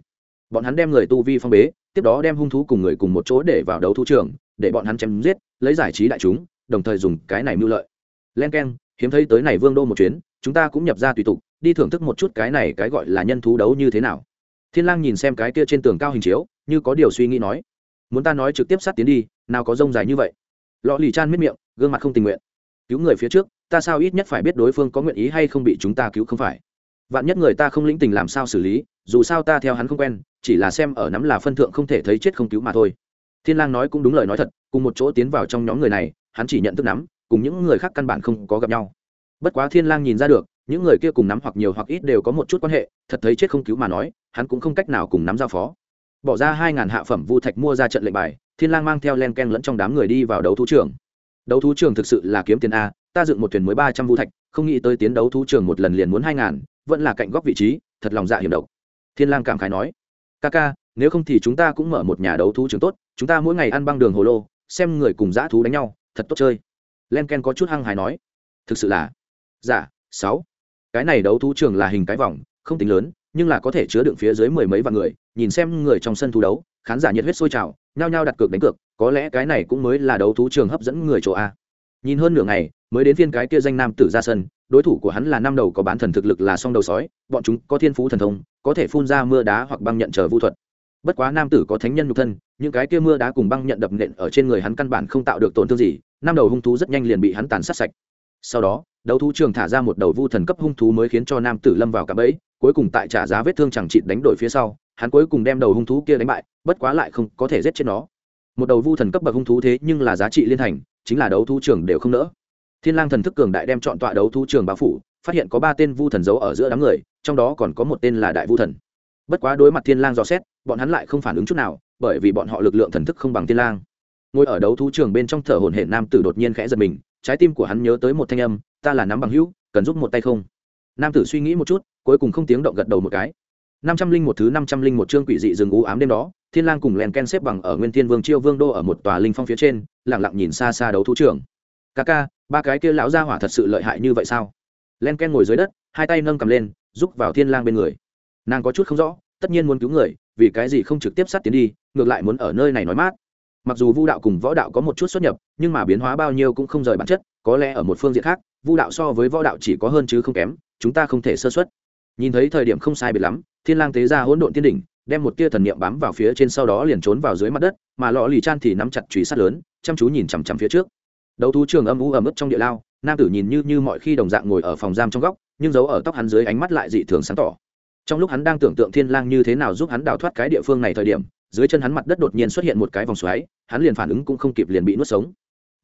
Bọn hắn đem người tu vi phong bế, tiếp đó đem hung thú cùng người cùng một chỗ để vào đấu thú trường, để bọn hắn chém giết, lấy giải trí đại chúng đồng thời dùng cái này mưu lợi. Len keng, hiếm thấy tới này vương đô một chuyến, chúng ta cũng nhập ra tùy tục, đi thưởng thức một chút cái này cái gọi là nhân thú đấu như thế nào. Thiên lang nhìn xem cái kia trên tường cao hình chiếu, như có điều suy nghĩ nói. Muốn ta nói trực tiếp sát tiến đi, nào có rông dài như vậy? Lọ lì chan miết miệng, gương mặt không tình nguyện. Cứu người phía trước, ta sao ít nhất phải biết đối phương có nguyện ý hay không bị chúng ta cứu không phải? Vạn nhất người ta không lĩnh tình làm sao xử lý, dù sao ta theo hắn không quen, chỉ là xem ở nắm là phân thượng không thể thấy chết không cứu mà thôi. Thiên lang nói cũng đúng lời nói thật, cùng một chỗ tiến vào trong nhóm người này hắn chỉ nhận thức nắm, cùng những người khác căn bản không có gặp nhau. Bất quá thiên lang nhìn ra được, những người kia cùng nắm hoặc nhiều hoặc ít đều có một chút quan hệ, thật thấy chết không cứu mà nói, hắn cũng không cách nào cùng nắm giao phó. Bỏ ra hai ngàn hạ phẩm vu thạch mua ra trận lệnh bài, thiên lang mang theo len ken lẫn trong đám người đi vào đấu thú trường. Đấu thú trường thực sự là kiếm tiền a, ta dựng một thuyền mới ba trăm vu thạch, không nghĩ tới tiến đấu thú trường một lần liền muốn hai ngàn, vẫn là cạnh góc vị trí, thật lòng dạ hiểm độc. Thiên lang cảm khái nói, ca ca, nếu không thì chúng ta cũng mở một nhà đấu thú trường tốt, chúng ta mỗi ngày ăn băng đường hồ lô, xem người cùng dã thú đánh nhau thật tốt chơi. Len ken có chút hăng hài nói, thực sự là dạ sáu. Cái này đấu thú trường là hình cái vòng, không tính lớn, nhưng là có thể chứa đựng phía dưới mười mấy vạn người, nhìn xem người trong sân thú đấu, khán giả nhiệt huyết sôi trào, nhao nhao đặt cược đánh cược, có lẽ cái này cũng mới là đấu thú trường hấp dẫn người chỗ a. Nhìn hơn nửa ngày, mới đến phiên cái kia danh nam tử ra sân, đối thủ của hắn là năm đầu có bán thần thực lực là song đầu sói, bọn chúng có thiên phú thần thông, có thể phun ra mưa đá hoặc băng nhận chờ vu thuật. Bất quá nam tử có thánh nhân nhục thân, những cái kia mưa đá cùng băng nhận đập nện ở trên người hắn căn bản không tạo được tổn thương gì năm đầu hung thú rất nhanh liền bị hắn tàn sát sạch. Sau đó, đấu thú trường thả ra một đầu vu thần cấp hung thú mới khiến cho nam tử lâm vào cạm bẫy, cuối cùng tại trả giá vết thương chẳng chịt đánh đổi phía sau, hắn cuối cùng đem đầu hung thú kia đánh bại, bất quá lại không có thể giết chết nó. Một đầu vu thần cấp bậc hung thú thế nhưng là giá trị liên thành, chính là đấu thú trường đều không nỡ. Thiên lang thần thức cường đại đem chọn tọa đấu thú trường bao phủ, phát hiện có ba tên vu thần giấu ở giữa đám người, trong đó còn có một tên là đại vu thần. Bất quá đối mặt thiên lang dò xét, bọn hắn lại không phản ứng chút nào, bởi vì bọn họ lực lượng thần thức không bằng thiên lang ngồi ở đấu thú trường bên trong thở hổn hển nam tử đột nhiên khẽ giật mình, trái tim của hắn nhớ tới một thanh âm, ta là nắm bằng hữu, cần giúp một tay không? Nam tử suy nghĩ một chút, cuối cùng không tiếng động gật đầu một cái. năm trăm linh một thứ năm trăm linh một chương quỷ dị rừng u ám đêm đó, thiên lang cùng len ken xếp bằng ở nguyên thiên vương chiêu vương đô ở một tòa linh phong phía trên, lặng lặng nhìn xa xa đấu thú trường. Ca ca, ba cái kia lão gia hỏa thật sự lợi hại như vậy sao? Len ken ngồi dưới đất, hai tay nâng cầm lên giúp vào thiên lang bên người. Nàng có chút không rõ, tất nhiên muốn cứu người, vì cái gì không trực tiếp sát tiến đi, ngược lại muốn ở nơi này nói mát mặc dù vu đạo cùng võ đạo có một chút xuất nhập, nhưng mà biến hóa bao nhiêu cũng không rời bản chất, có lẽ ở một phương diện khác, vu đạo so với võ đạo chỉ có hơn chứ không kém, chúng ta không thể sơ xuất nhìn thấy thời điểm không sai biệt lắm, thiên lang tế ra hỗn độn tiên đỉnh, đem một tia thần niệm bám vào phía trên sau đó liền trốn vào dưới mặt đất, mà lọ lì chan thì nắm chặt chùy sắt lớn, chăm chú nhìn chằm chằm phía trước. Đấu thú trường âm u ẩm ướt trong địa lao, nam tử nhìn như như mọi khi đồng dạng ngồi ở phòng giam trong góc, nhưng giấu ở tóc hắn dưới ánh mắt lại dị thường sáng tỏ. Trong lúc hắn đang tưởng tượng thiên lang như thế nào giúp hắn đào thoát cái địa phương này thời điểm dưới chân hắn mặt đất đột nhiên xuất hiện một cái vòng xoáy hắn liền phản ứng cũng không kịp liền bị nuốt sống.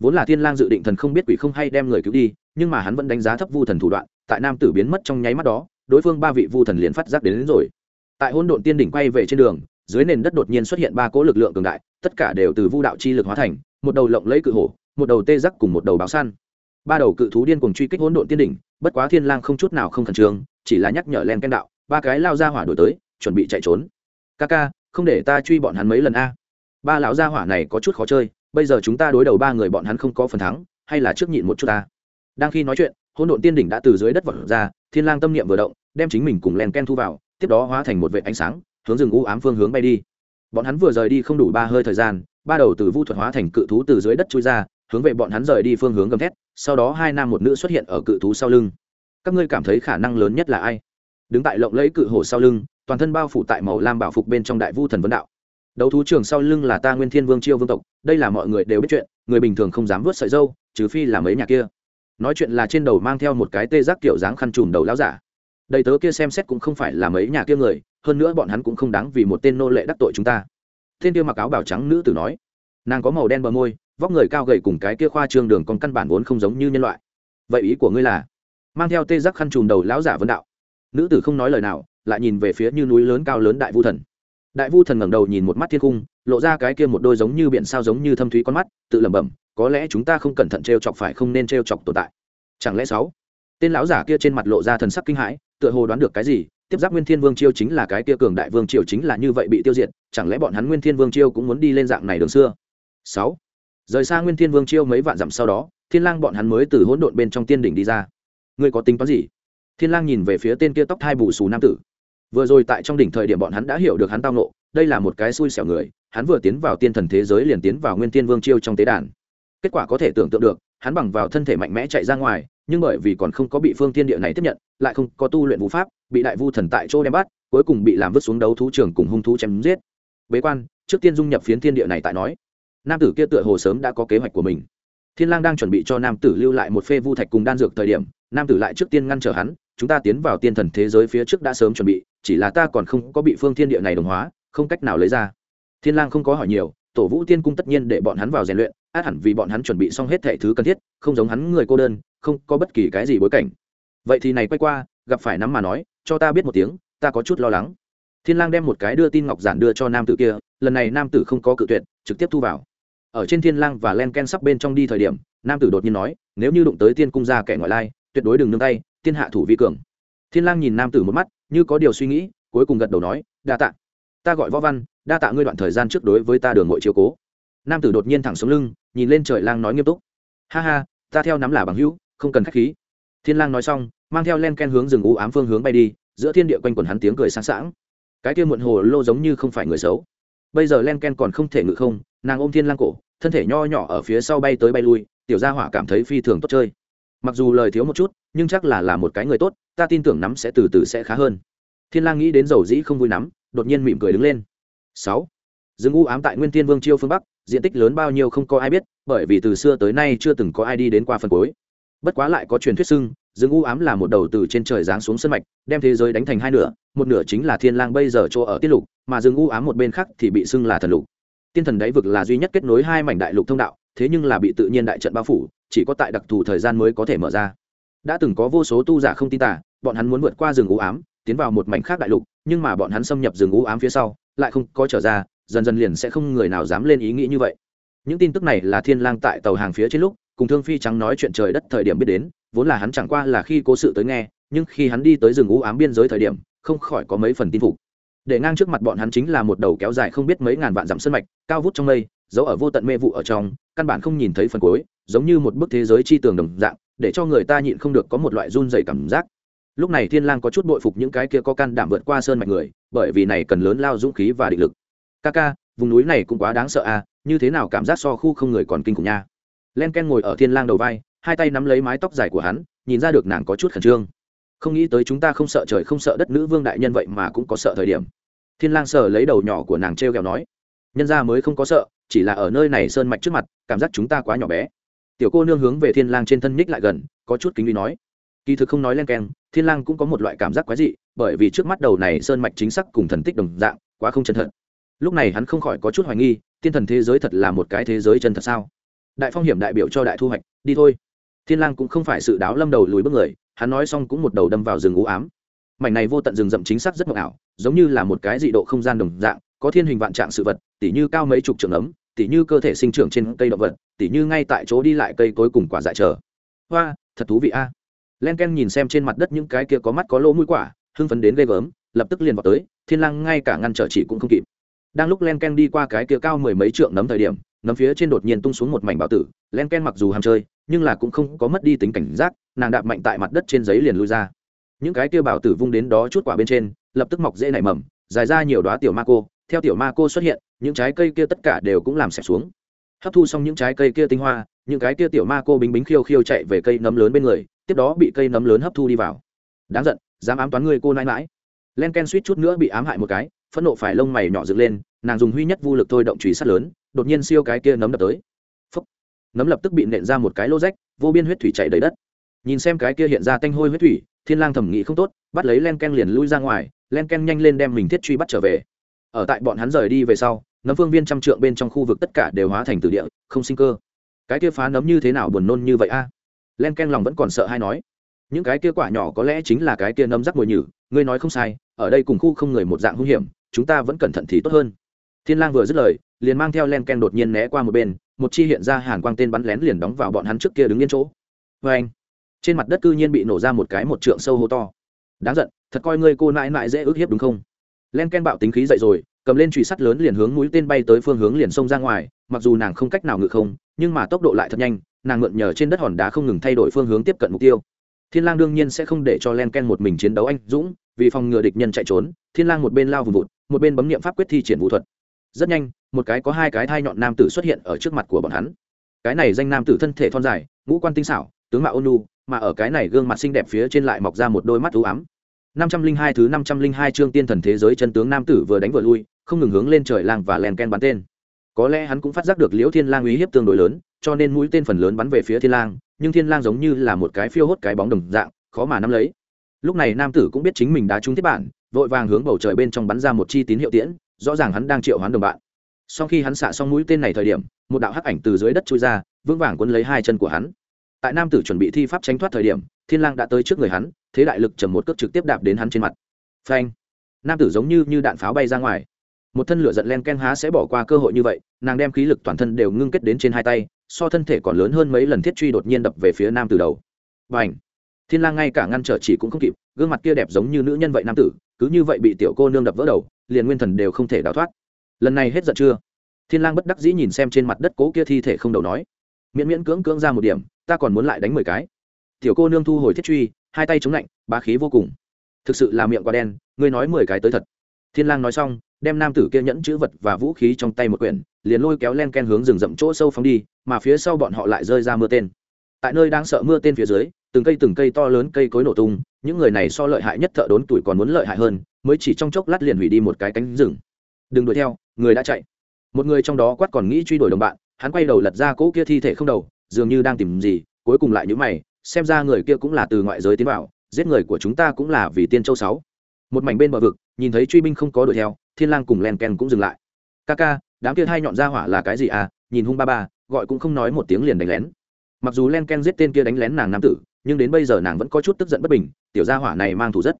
Vốn là thiên lang dự định thần không biết quỷ không hay đem người cứu đi nhưng mà hắn vẫn đánh giá thấp vu thần thủ đoạn tại nam tử biến mất trong nháy mắt đó đối phương ba vị vu thần liền phát giác đến, đến rồi. Tại hỗn độn tiên đỉnh quay về trên đường dưới nền đất đột nhiên xuất hiện ba cỗ lực lượng cường đại tất cả đều từ vu đạo chi lực hóa thành một đầu lộng lấy cự hổ một đầu tê giác cùng một đầu báo săn. Ba đầu cự thú điên cùng truy kích hỗn độn tiên đỉnh bất quá thiên lang không chút nào không khẩn trương chỉ là nhắc nhở len ken đạo ba cái lao ra hỏa đổi tới chuẩn bị chạy trốn. Ca ca không để ta truy bọn hắn mấy lần a. Ba lão gia hỏa này có chút khó chơi, bây giờ chúng ta đối đầu ba người bọn hắn không có phần thắng, hay là trước nhịn một chút ta. Đang khi nói chuyện, hỗn độn tiên đỉnh đã từ dưới đất vật ra, thiên lang tâm niệm vừa động, đem chính mình cùng len ken thu vào, tiếp đó hóa thành một vệ ánh sáng, hướng rừng u ám phương hướng bay đi. Bọn hắn vừa rời đi không đủ ba hơi thời gian, ba đầu từ vu thuật hóa thành cự thú từ dưới đất chui ra, hướng về bọn hắn rời đi phương hướng gầm thét, sau đó hai nam một nữ xuất hiện ở cự thú sau lưng. Các ngươi cảm thấy khả năng lớn nhất là ai? Đứng tại lộng lẫy cự hổ sau lưng toàn thân bao phủ tại màu lam bảo phục bên trong đại vu thần vấn đạo. Đấu thú trường sau lưng là ta nguyên thiên vương chiêu vương tộc, đây là mọi người đều biết chuyện, người bình thường không dám vớt sợi dâu, trừ phi là mấy nhà kia. Nói chuyện là trên đầu mang theo một cái tê giác kiểu dáng khăn trùm đầu láo giả. Đầy tớ kia xem xét cũng không phải là mấy nhà kia người, hơn nữa bọn hắn cũng không đáng vì một tên nô lệ đắc tội chúng ta. Tên kia mặc áo bảo trắng nữ tử nói, nàng có màu đen bờ môi, vóc người cao gầy cùng cái kia khoa trương đường còn căn bản vốn không giống như nhân loại. Vậy ý của ngươi là, mang theo tê giác khăn trùm đầu lão giả vấn đạo. Nữ tử không nói lời nào lại nhìn về phía như núi lớn cao lớn đại vu thần. Đại vu thần ngẩng đầu nhìn một mắt thiên cung lộ ra cái kia một đôi giống như biển sao giống như thâm thúy con mắt, tự lẩm bẩm, có lẽ chúng ta không cẩn thận t chọc phải không nên t chọc tồn tại. Chẳng lẽ sáu? Tên lão giả kia trên mặt lộ ra thần sắc kinh hãi, tựa hồ đoán được cái gì, tiếp giáp nguyên thiên vương chiêu chính là cái kia cường đại vương triều chính là như vậy bị tiêu diệt, chẳng lẽ bọn hắn nguyên thiên vương chiêu cũng muốn đi lên dạng này đường xưa? Sáu? Rời xa nguyên thiên vương chiêu mấy vạn dặm sau đó, thiên lang bọn hắn mới từ hỗn độn bên trong tiên đỉnh đi ra. Ngươi có tính toán gì? Thiên lang nhìn về phía tên kia tóc thai bù xù nam tử vừa rồi tại trong đỉnh thời điểm bọn hắn đã hiểu được hắn tao nộ đây là một cái xui xẻo người, hắn vừa tiến vào tiên thần thế giới liền tiến vào nguyên tiên vương chiêu trong tế đàn. Kết quả có thể tưởng tượng được, hắn bằng vào thân thể mạnh mẽ chạy ra ngoài, nhưng bởi vì còn không có bị phương tiên địa này tiếp nhận, lại không có tu luyện vũ pháp, bị đại vu thần tại chỗ đem bắt, cuối cùng bị làm vứt xuống đấu thú trường cùng hung thú chém giết. Bế quan, trước tiên dung nhập phiến thiên địa này tại nói. Nam tử kia tựa hồ sớm đã có kế hoạch của mình. Thiên lang đang chuẩn bị cho nam tử lưu lại một phê vu thạch cùng đan dược thời điểm, nam tử lại trước tiên ngăn trở hắn chúng ta tiến vào tiên thần thế giới phía trước đã sớm chuẩn bị, chỉ là ta còn không có bị phương thiên địa này đồng hóa, không cách nào lấy ra. Thiên lang không có hỏi nhiều, tổ vũ tiên cung tất nhiên để bọn hắn vào rèn luyện, át hẳn vì bọn hắn chuẩn bị xong hết thảy thứ cần thiết, không giống hắn người cô đơn, không có bất kỳ cái gì bối cảnh. Vậy thì này quay qua, gặp phải nắm mà nói, cho ta biết một tiếng, ta có chút lo lắng. Thiên lang đem một cái đưa tin ngọc giản đưa cho nam tử kia, lần này nam tử không có cự tuyệt, trực tiếp thu vào. Ở trên thiên lang và len ken sắp bên trong đi thời điểm, nam tử đột nhiên nói, nếu như đụng tới tiên cung gia kẻ ngoại lai, tuyệt đối đừng nương tay tiên hạ thủ vi cường. Thiên lang nhìn nam tử một mắt, như có điều suy nghĩ, cuối cùng gật đầu nói, đa tạ. Ta gọi võ văn, đa tạ ngươi đoạn thời gian trước đối với ta đường ngội chiếu cố. Nam tử đột nhiên thẳng xuống lưng, nhìn lên trời lang nói nghiêm túc, ha ha, ta theo nắm là bằng hữu, không cần khách khí. Thiên lang nói xong, mang theo len ken hướng rừng u ám phương hướng bay đi, giữa thiên địa quanh quần hắn tiếng cười sáng sảng. Cái kia muộn hồ lô giống như không phải người xấu. Bây giờ len ken còn không thể ngự không, nàng ôm thiên lang cổ, thân thể nho nhỏ ở phía sau bay tới bay lui, tiểu gia hỏa cảm thấy phi thường tốt chơi mặc dù lời thiếu một chút, nhưng chắc là là một cái người tốt, ta tin tưởng nắm sẽ từ từ sẽ khá hơn. Thiên lang nghĩ đến dầu dĩ không vui nắm, đột nhiên mỉm cười đứng lên. Sáu. Rừng u ám tại nguyên thiên vương chiêu phương bắc, diện tích lớn bao nhiêu không có ai biết, bởi vì từ xưa tới nay chưa từng có ai đi đến qua phần cuối. Bất quá lại có truyền thuyết xưng rừng u ám là một đầu từ trên trời giáng xuống sân mạch, đem thế giới đánh thành hai nửa, một nửa chính là thiên lang bây giờ chỗ ở tiết lục, mà rừng u ám một bên khác thì bị xưng là thần lục. Tiên thần đáy vực là duy nhất kết nối hai mảnh đại lục thông đạo, thế nhưng là bị tự nhiên đại trận bao phủ chỉ có tại đặc thù thời gian mới có thể mở ra. Đã từng có vô số tu giả không tin tả bọn hắn muốn vượt qua rừng u ám, tiến vào một mảnh khác đại lục, nhưng mà bọn hắn xâm nhập rừng u ám phía sau, lại không có trở ra, dần dần liền sẽ không người nào dám lên ý nghĩ như vậy. Những tin tức này là thiên lang tại tàu hàng phía trên lúc, cùng thương phi trắng nói chuyện trời đất thời điểm biết đến, vốn là hắn chẳng qua là khi cố sự tới nghe, nhưng khi hắn đi tới rừng u ám biên giới thời điểm, không khỏi có mấy phần tin phục. Để ngang trước mặt bọn hắn chính là một đầu kéo dài không biết mấy ngàn vạn dặm sân mạch, cao vút trong mây giấu ở vô tận mê vụ ở trong, căn bản không nhìn thấy phần cuối, giống như một bức thế giới chi tường đồng dạng, để cho người ta nhịn không được có một loại run dày cảm giác. Lúc này thiên lang có chút bội phục những cái kia có can đảm vượt qua sơn mạch người, bởi vì này cần lớn lao dũng khí và định lực. Ca ca, vùng núi này cũng quá đáng sợ à như thế nào cảm giác so khu không người còn kinh khủng nha. Len ken ngồi ở thiên lang đầu vai, hai tay nắm lấy mái tóc dài của hắn, nhìn ra được nàng có chút khẩn trương. Không nghĩ tới chúng ta không sợ trời không sợ đất nữ vương đại nhân vậy mà cũng có sợ thời điểm. Thiên lang sờ lấy đầu nhỏ của nàng treo kẹo nói. Nhân gia mới không có sợ chỉ là ở nơi này sơn mạch trước mặt, cảm giác chúng ta quá nhỏ bé. Tiểu cô nương hướng về thiên lang trên thân nhích lại gần, có chút kính uy nói. Kỳ thực không nói len keng, thiên lang cũng có một loại cảm giác quái dị, bởi vì trước mắt đầu này sơn mạch chính xác cùng thần tích đồng dạng, quá không chân thật. Lúc này hắn không khỏi có chút hoài nghi, tiên thần thế giới thật là một cái thế giới chân thật sao? Đại phong hiểm đại biểu cho đại thu hoạch, đi thôi. Thiên lang cũng không phải sự đáo lâm đầu lùi bước người, hắn nói xong cũng một đầu đâm vào rừng u ám. Mảnh này vô tận rừng rậm chính xác rất mộng ảo, giống như là một cái dị độ không gian đồng dạng, có thiên hình vạn trạng sự vật, tỉ như cao mấy chục trượng ấm tỉ như cơ thể sinh trưởng trên cây động vật, tỉ như ngay tại chỗ đi lại cây cối cùng quả dại chờ. Hoa, thật thú vị a. Len ken nhìn xem trên mặt đất những cái kia có mắt có lỗ mũi quả, hưng phấn đến ghê gớm, lập tức liền vào tới, thiên lang ngay cả ngăn trở chỉ cũng không kịp. Đang lúc len ken đi qua cái kia cao mười mấy trượng nấm thời điểm, nấm phía trên đột nhiên tung xuống một mảnh bảo tử, len ken mặc dù ham chơi, nhưng là cũng không có mất đi tính cảnh giác, nàng đạp mạnh tại mặt đất trên giấy liền lui ra. Những cái kia bảo tử vung đến đó chút quả bên trên, lập tức mọc dễ nảy mầm, dài ra nhiều đóa tiểu ma cô theo tiểu ma cô xuất hiện, những trái cây kia tất cả đều cũng làm xẹp xuống. Hấp thu xong những trái cây kia tinh hoa, những cái kia tiểu ma cô bính bính khiêu khiêu chạy về cây nấm lớn bên người, tiếp đó bị cây nấm lớn hấp thu đi vào. Đáng giận, dám ám toán người cô nãi mãi len ken suýt chút nữa bị ám hại một cái, phẫn nộ phải lông mày nhỏ dựng lên, nàng dùng huy nhất vô lực thôi động trùy sắt lớn, đột nhiên siêu cái kia nấm đập tới. Phúc. nấm lập tức bị nện ra một cái lô rách, vô biên huyết thủy chảy đầy đất. Nhìn xem cái kia hiện ra tanh hôi huyết thủy, thiên lang thẩm nghĩ không tốt, bắt lấy len ken liền lui ra ngoài, len ken nhanh lên đem mình thiết truy bắt trở về ở tại bọn hắn rời đi về sau, nấm phương viên trăm trượng bên trong khu vực tất cả đều hóa thành từ địa, không sinh cơ. Cái kia phá nấm như thế nào buồn nôn như vậy a? Len ken lòng vẫn còn sợ hay nói. Những cái kia quả nhỏ có lẽ chính là cái kia nấm rắc mùi nhử, ngươi nói không sai, ở đây cùng khu không người một dạng hung hiểm, chúng ta vẫn cẩn thận thì tốt hơn. Thiên lang vừa dứt lời, liền mang theo len ken đột nhiên né qua một bên, một chi hiện ra hàn quang tên bắn lén liền đóng vào bọn hắn trước kia đứng yên chỗ. Với anh, trên mặt đất cư nhiên bị nổ ra một cái một trượng sâu hô to. Đáng giận, thật coi ngươi cô nãi nãi dễ ức hiếp đúng không? Len ken bạo tính khí dậy rồi, cầm lên truy sắt lớn liền hướng mũi tên bay tới phương hướng liền xông ra ngoài, mặc dù nàng không cách nào ngự không, nhưng mà tốc độ lại thật nhanh, nàng mượn nhờ trên đất hòn đá không ngừng thay đổi phương hướng tiếp cận mục tiêu. Thiên lang đương nhiên sẽ không để cho len ken một mình chiến đấu anh dũng, vì phòng ngừa địch nhân chạy trốn, thiên lang một bên lao vùng vụt, một bên bấm niệm pháp quyết thi triển vũ thuật. Rất nhanh, một cái có hai cái thai nhọn nam tử xuất hiện ở trước mặt của bọn hắn. Cái này danh nam tử thân thể thon dài, ngũ quan tinh xảo, tướng mạo ôn nhu, mà ở cái này gương mặt xinh đẹp phía trên lại mọc ra một đôi mắt u ám năm trăm linh hai thứ năm trăm linh hai chương tiên thần thế giới chân tướng nam tử vừa đánh vừa lui, không ngừng hướng lên trời lang và len ken bắn tên. Có lẽ hắn cũng phát giác được liễu thiên lang uy hiếp tương đối lớn, cho nên mũi tên phần lớn bắn về phía thiên lang, nhưng thiên lang giống như là một cái phiêu hốt cái bóng đồng dạng, khó mà nắm lấy. Lúc này nam tử cũng biết chính mình đã trúng thiết bản, vội vàng hướng bầu trời bên trong bắn ra một chi tín hiệu tiễn, rõ ràng hắn đang triệu hoán đồng bạn. Sau khi hắn xạ xong mũi tên này thời điểm, một đạo hắc ảnh từ dưới đất chui ra, vững vàng cuốn lấy hai chân của hắn tại nam tử chuẩn bị thi pháp tránh thoát thời điểm thiên lang đã tới trước người hắn thế đại lực trầm một cước trực tiếp đạp đến hắn trên mặt. Phanh! Nam tử giống như như đạn pháo bay ra ngoài. Một thân lửa giận len ken há sẽ bỏ qua cơ hội như vậy nàng đem khí lực toàn thân đều ngưng kết đến trên hai tay so thân thể còn lớn hơn mấy lần thiết truy đột nhiên đập về phía nam tử đầu. Bành, thiên lang ngay cả ngăn trở chỉ cũng không kịp gương mặt kia đẹp giống như nữ nhân vậy nam tử cứ như vậy bị tiểu cô nương đập vỡ đầu liền nguyên thần đều không thể đào thoát. Lần này hết giận chưa? Thiên lang bất đắc dĩ nhìn xem trên mặt đất cố kia thi thể không đầu nói miễn miễn cưỡng cưỡng ra một điểm, ta còn muốn lại đánh mười cái. Tiểu cô nương thu hồi thiết truy, hai tay chống lạnh, bá khí vô cùng. Thực sự là miệng quá đen, ngươi nói mười cái tới thật. Thiên lang nói xong, đem nam tử kia nhẫn chữ vật và vũ khí trong tay một quyển, liền lôi kéo len ken hướng rừng rậm chỗ sâu phóng đi, mà phía sau bọn họ lại rơi ra mưa tên. Tại nơi đang sợ mưa tên phía dưới, từng cây từng cây to lớn cây cối nổ tung, những người này so lợi hại nhất thợ đốn tuổi còn muốn lợi hại hơn, mới chỉ trong chốc lát liền hủy đi một cái cánh rừng. Đừng đuổi theo, người đã chạy. Một người trong đó quát còn nghĩ truy đuổi đồng bạn hắn quay đầu lật ra cỗ kia thi thể không đầu, dường như đang tìm gì, cuối cùng lại nhữ mày, xem ra người kia cũng là từ ngoại giới tiến vào, giết người của chúng ta cũng là vì tiên châu sáu. Một mảnh bên bờ vực, nhìn thấy truy binh không có đuổi theo, thiên lang cùng len ken cũng dừng lại. Ca ca, đám kia hai nhọn ra hỏa là cái gì à? Nhìn hung ba ba, gọi cũng không nói một tiếng liền đánh lén. Mặc dù len ken giết tên kia đánh lén nàng nam tử, nhưng đến bây giờ nàng vẫn có chút tức giận bất bình, tiểu gia hỏa này mang thủ rất.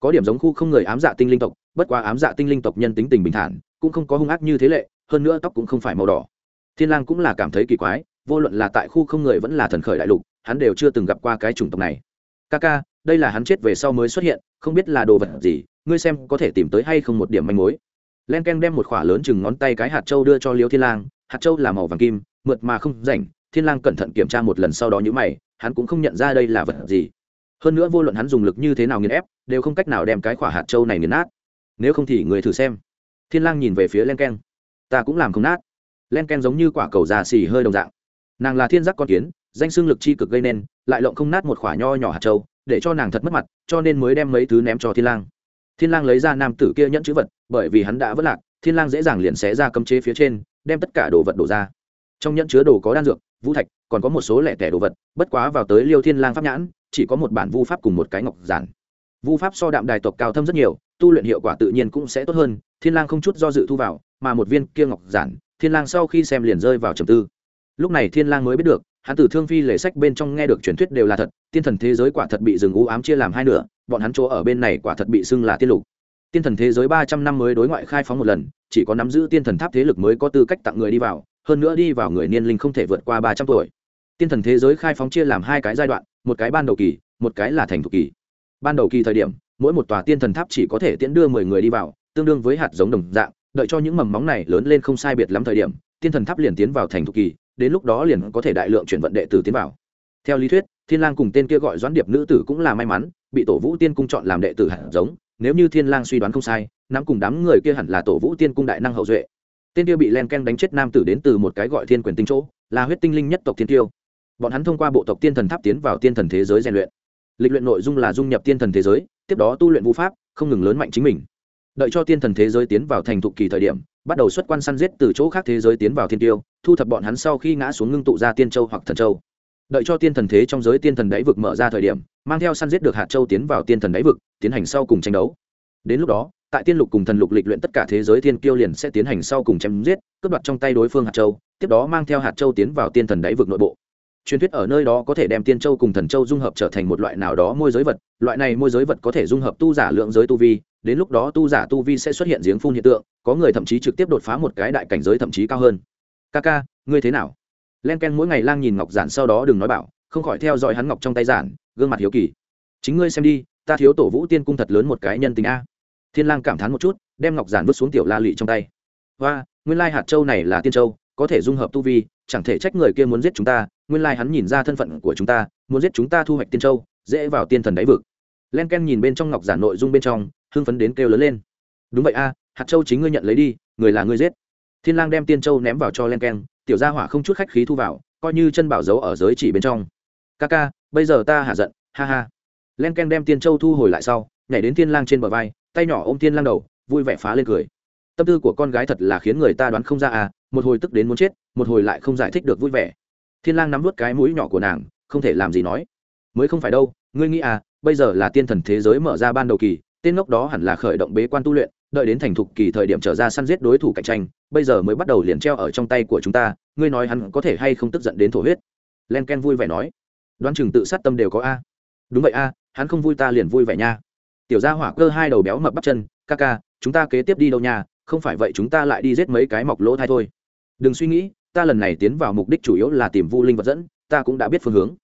Có điểm giống khu không người ám dạ tinh linh tộc, bất quá ám dạ tinh linh tộc nhân tính tình bình thản, cũng không có hung ác như thế lệ, hơn nữa tóc cũng không phải màu đỏ thiên lang cũng là cảm thấy kỳ quái vô luận là tại khu không người vẫn là thần khởi đại lục hắn đều chưa từng gặp qua cái chủng tộc này. Kaka, đây là hắn chết về sau mới xuất hiện không biết là đồ vật gì ngươi xem có thể tìm tới hay không một điểm manh mối. Len ken đem một khỏa lớn chừng ngón tay cái hạt châu đưa cho liêu thiên lang hạt châu là màu vàng kim mượt mà không rảnh thiên lang cẩn thận kiểm tra một lần sau đó nhũ mày hắn cũng không nhận ra đây là vật gì. Hơn nữa vô luận hắn dùng lực như thế nào nghiền ép đều không cách nào đem cái khỏa hạt châu này nghiền nát. Nếu không thì người thử xem. Thiên lang nhìn về phía len ken. Ta cũng làm không nát len ken giống như quả cầu già xì hơi đồng dạng. Nàng là thiên giác con kiến, danh xương lực chi cực gây nên, lại lộng không nát một khỏa nho nhỏ hạt châu, để cho nàng thật mất mặt, cho nên mới đem mấy thứ ném cho thiên lang. Thiên lang lấy ra nam tử kia nhẫn chữ vật, bởi vì hắn đã vất lạc, thiên lang dễ dàng liền xé ra cấm chế phía trên, đem tất cả đồ vật đổ ra. Trong nhẫn chứa đồ có đan dược, vũ thạch, còn có một số lẻ tẻ đồ vật, bất quá vào tới liêu thiên lang pháp nhãn, chỉ có một bản vu pháp cùng một cái ngọc giản. Vu pháp so đạm đài tộc cao thâm rất nhiều, tu luyện hiệu quả tự nhiên cũng sẽ tốt hơn, thiên lang không chút do dự thu vào, mà một viên kia ngọc giản thiên lang sau khi xem liền rơi vào trầm tư. Lúc này thiên lang mới biết được, hắn từ thương phi lề sách bên trong nghe được truyền thuyết đều là thật, tiên thần thế giới quả thật bị rừng u ám chia làm hai nửa, bọn hắn chỗ ở bên này quả thật bị xưng là tiên lục. Tiên thần thế giới ba trăm năm mới đối ngoại khai phóng một lần, chỉ có nắm giữ tiên thần tháp thế lực mới có tư cách tặng người đi vào, hơn nữa đi vào người niên linh không thể vượt qua ba trăm tuổi. Tiên thần thế giới khai phóng chia làm hai cái giai đoạn, một cái ban đầu kỳ, một cái là thành thục kỳ. Ban đầu kỳ thời điểm, mỗi một tòa tiên thần tháp chỉ có thể tiễn đưa mười người đi vào, tương đương với hạt giống đồng dạng đợi cho những mầm móng này lớn lên không sai biệt lắm thời điểm, tiên thần tháp liền tiến vào thành thục kỳ, đến lúc đó liền có thể đại lượng chuyển vận đệ tử tiến vào. Theo lý thuyết, thiên lang cùng tên kia gọi doãn điệp nữ tử cũng là may mắn, bị tổ vũ tiên cung chọn làm đệ tử hạt giống, nếu như thiên lang suy đoán không sai, nắm cùng đám người kia hẳn là tổ vũ tiên cung đại năng hậu duệ. Tên kia bị len ken đánh chết nam tử đến từ một cái gọi thiên quyền tinh chỗ, là huyết tinh linh nhất tộc thiên tiêu. Bọn hắn thông qua bộ tộc tiên thần tháp tiến vào tiên thần thế giới rèn luyện. Lịch luyện nội dung là dung nhập tiên thần thế giới, tiếp đó tu luyện vũ pháp, không ngừng lớn mạnh chính mình đợi cho tiên thần thế giới tiến vào thành thục kỳ thời điểm, bắt đầu xuất quan săn giết từ chỗ khác thế giới tiến vào thiên tiêu, thu thập bọn hắn sau khi ngã xuống ngưng tụ ra tiên châu hoặc thần châu. Đợi cho tiên thần thế trong giới tiên thần đáy vực mở ra thời điểm, mang theo săn giết được hạt châu tiến vào tiên thần đáy vực, tiến hành sau cùng tranh đấu. Đến lúc đó, tại tiên lục cùng thần lục lịch luyện tất cả thế giới thiên kiêu liền sẽ tiến hành sau cùng chém giết, cướp đoạt trong tay đối phương hạt châu, tiếp đó mang theo hạt châu tiến vào tiên thần đáy vực nội bộ. Truyền thuyết ở nơi đó có thể đem tiên châu cùng thần châu dung hợp trở thành một loại nào đó môi giới vật, loại này môi giới vật có thể dung hợp tu giả lượng giới tu vi đến lúc đó tu giả tu vi sẽ xuất hiện giếng phun hiện tượng, có người thậm chí trực tiếp đột phá một cái đại cảnh giới thậm chí cao hơn. Ca ca, ngươi thế nào? Len ken mỗi ngày lang nhìn ngọc giản sau đó đừng nói bảo, không khỏi theo dõi hắn ngọc trong tay giản, gương mặt hiếu kỳ. Chính ngươi xem đi, ta thiếu tổ vũ tiên cung thật lớn một cái nhân tình a. Thiên lang cảm thán một chút, đem ngọc giản vứt xuống tiểu la lụy trong tay. Và nguyên lai hạt châu này là tiên châu, có thể dung hợp tu vi, chẳng thể trách người kia muốn giết chúng ta, nguyên lai hắn nhìn ra thân phận của chúng ta, muốn giết chúng ta thu hoạch tiên châu, dễ vào tiên thần đáy vực. Len ken nhìn bên trong ngọc giản nội dung bên trong hưng phấn đến kêu lớn lên. Đúng vậy a, hạt châu chính ngươi nhận lấy đi, người là ngươi giết. Thiên lang đem tiên châu ném vào cho len ken tiểu gia hỏa không chút khách khí thu vào, coi như chân bảo giấu ở giới chỉ bên trong. Ca ca, bây giờ ta hạ giận, ha ha. Len ken đem tiên châu thu hồi lại sau, nhảy đến thiên lang trên bờ vai, tay nhỏ ôm thiên lang đầu, vui vẻ phá lên cười. Tâm tư của con gái thật là khiến người ta đoán không ra à một hồi tức đến muốn chết, một hồi lại không giải thích được vui vẻ. Thiên lang nắm nuốt cái mũi nhỏ của nàng, không thể làm gì nói. Mới không phải đâu, ngươi nghĩ à bây giờ là tiên thần thế giới mở ra ban đầu kỳ tên ngốc đó hẳn là khởi động bế quan tu luyện, đợi đến thành thục kỳ thời điểm trở ra săn giết đối thủ cạnh tranh, bây giờ mới bắt đầu liền treo ở trong tay của chúng ta, ngươi nói hắn có thể hay không tức giận đến thổ huyết? Len ken vui vẻ nói. Đoán chừng tự sát tâm đều có a. Đúng vậy a, hắn không vui ta liền vui vẻ nha. Tiểu gia hỏa cơ hai đầu béo mập bắp chân, ca ca, chúng ta kế tiếp đi đâu nha? Không phải vậy chúng ta lại đi giết mấy cái mọc lỗ thai thôi. Đừng suy nghĩ, ta lần này tiến vào mục đích chủ yếu là tìm vu linh vật dẫn, ta cũng đã biết phương hướng.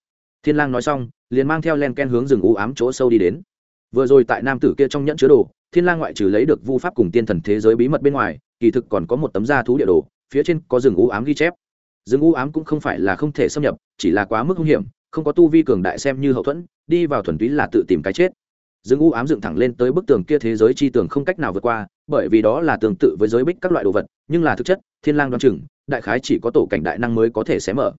Thiên lang nói xong, liền mang theo len ken hướng rừng u ám chỗ sâu đi đến vừa rồi tại nam tử kia trong nhẫn chứa đồ, thiên lang ngoại trừ lấy được vu pháp cùng tiên thần thế giới bí mật bên ngoài, kỳ thực còn có một tấm da thú địa đồ, phía trên có rừng u ám ghi chép. Rừng u ám cũng không phải là không thể xâm nhập, chỉ là quá mức hung hiểm, không có tu vi cường đại xem như hậu thuẫn, đi vào thuần túy là tự tìm cái chết. Rừng u ám dựng thẳng lên tới bức tường kia thế giới chi tường không cách nào vượt qua, bởi vì đó là tương tự với giới bích các loại đồ vật, nhưng là thực chất, thiên lang đoan chừng, đại khái chỉ có tổ cảnh đại năng mới có thể xé mở.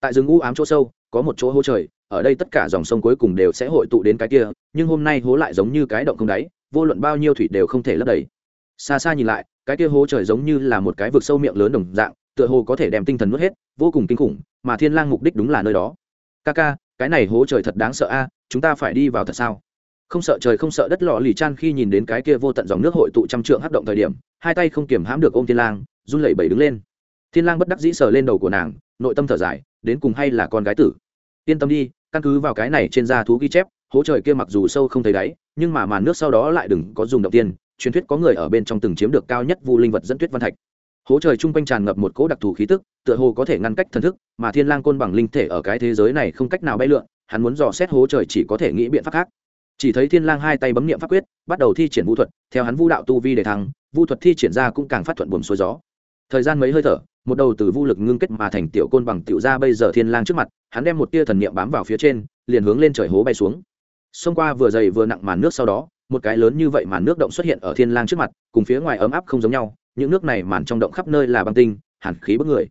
Tại rừng u ám chỗ sâu, có một chỗ hố trời ở đây tất cả dòng sông cuối cùng đều sẽ hội tụ đến cái kia, nhưng hôm nay hố lại giống như cái động không đáy, vô luận bao nhiêu thủy đều không thể lấp đầy. Xa xa nhìn lại, cái kia hố trời giống như là một cái vực sâu miệng lớn đồng dạng, tựa hồ có thể đem tinh thần nuốt hết, vô cùng kinh khủng, mà thiên lang mục đích đúng là nơi đó. Ca ca, cái này hố trời thật đáng sợ a à, chúng ta phải đi vào thật sao? Không sợ trời không sợ đất lọ lì chan khi nhìn đến cái kia vô tận dòng nước hội tụ trăm trượng hấp động thời điểm, hai tay không kiềm hãm được ôm thiên lang, run lẩy bẩy đứng lên. Thiên lang bất đắc dĩ sờ lên đầu của nàng, nội tâm thở dài, đến cùng hay là con gái tử. Yên tâm đi căn cứ vào cái này trên da thú ghi chép, hố trời kia mặc dù sâu không thấy đáy, nhưng mà màn nước sau đó lại đừng có dùng động tiên. Truyền thuyết có người ở bên trong từng chiếm được cao nhất vu linh vật dẫn tuyết văn thạch. Hố trời chung quanh tràn ngập một cỗ đặc thù khí tức, tựa hồ có thể ngăn cách thần thức, mà thiên lang côn bằng linh thể ở cái thế giới này không cách nào bay lượn, hắn muốn dò xét hố trời chỉ có thể nghĩ biện pháp khác. Chỉ thấy thiên lang hai tay bấm niệm pháp quyết, bắt đầu thi triển vũ thuật, theo hắn vu đạo tu vi để thăng, vu thuật thi triển ra cũng càng phát thuận buồm xuôi gió. Thời gian mấy hơi thở một đầu từ vu lực ngưng kết mà thành tiểu côn bằng tiểu ra bây giờ thiên lang trước mặt, hắn đem một tia thần niệm bám vào phía trên, liền hướng lên trời hố bay xuống. Xông qua vừa dày vừa nặng màn nước sau đó, một cái lớn như vậy màn nước động xuất hiện ở thiên lang trước mặt, cùng phía ngoài ấm áp không giống nhau, những nước này màn trong động khắp nơi là băng tinh, hàn khí bức người.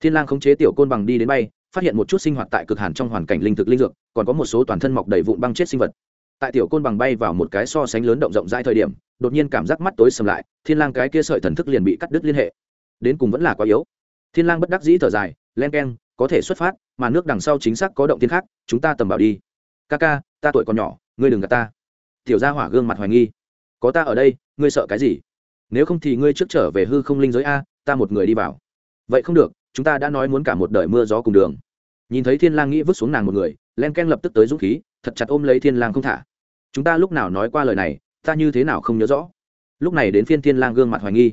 Thiên lang khống chế tiểu côn bằng đi đến bay, phát hiện một chút sinh hoạt tại cực hàn trong hoàn cảnh linh thực linh dược, còn có một số toàn thân mọc đầy vụn băng chết sinh vật. Tại tiểu côn bằng bay vào một cái so sánh lớn động rộng rãi thời điểm, đột nhiên cảm giác mắt tối sầm lại, thiên lang cái kia sợi thần thức liền bị cắt đứt liên hệ. Đến cùng vẫn là quá yếu thiên lang bất đắc dĩ thở dài, len keng, có thể xuất phát, mà nước đằng sau chính xác có động tiên khác, chúng ta tầm bảo đi. Ca ca, ta tuổi còn nhỏ, ngươi đừng gạt ta. Tiểu gia hỏa gương mặt hoài nghi. Có ta ở đây, ngươi sợ cái gì? Nếu không thì ngươi trước trở về hư không linh giới a, ta một người đi vào. Vậy không được, chúng ta đã nói muốn cả một đời mưa gió cùng đường. Nhìn thấy thiên lang nghĩ vứt xuống nàng một người, len ken lập tức tới dũng khí, thật chặt ôm lấy thiên lang không thả. Chúng ta lúc nào nói qua lời này, ta như thế nào không nhớ rõ? Lúc này đến phiên thiên lang gương mặt hoài nghi.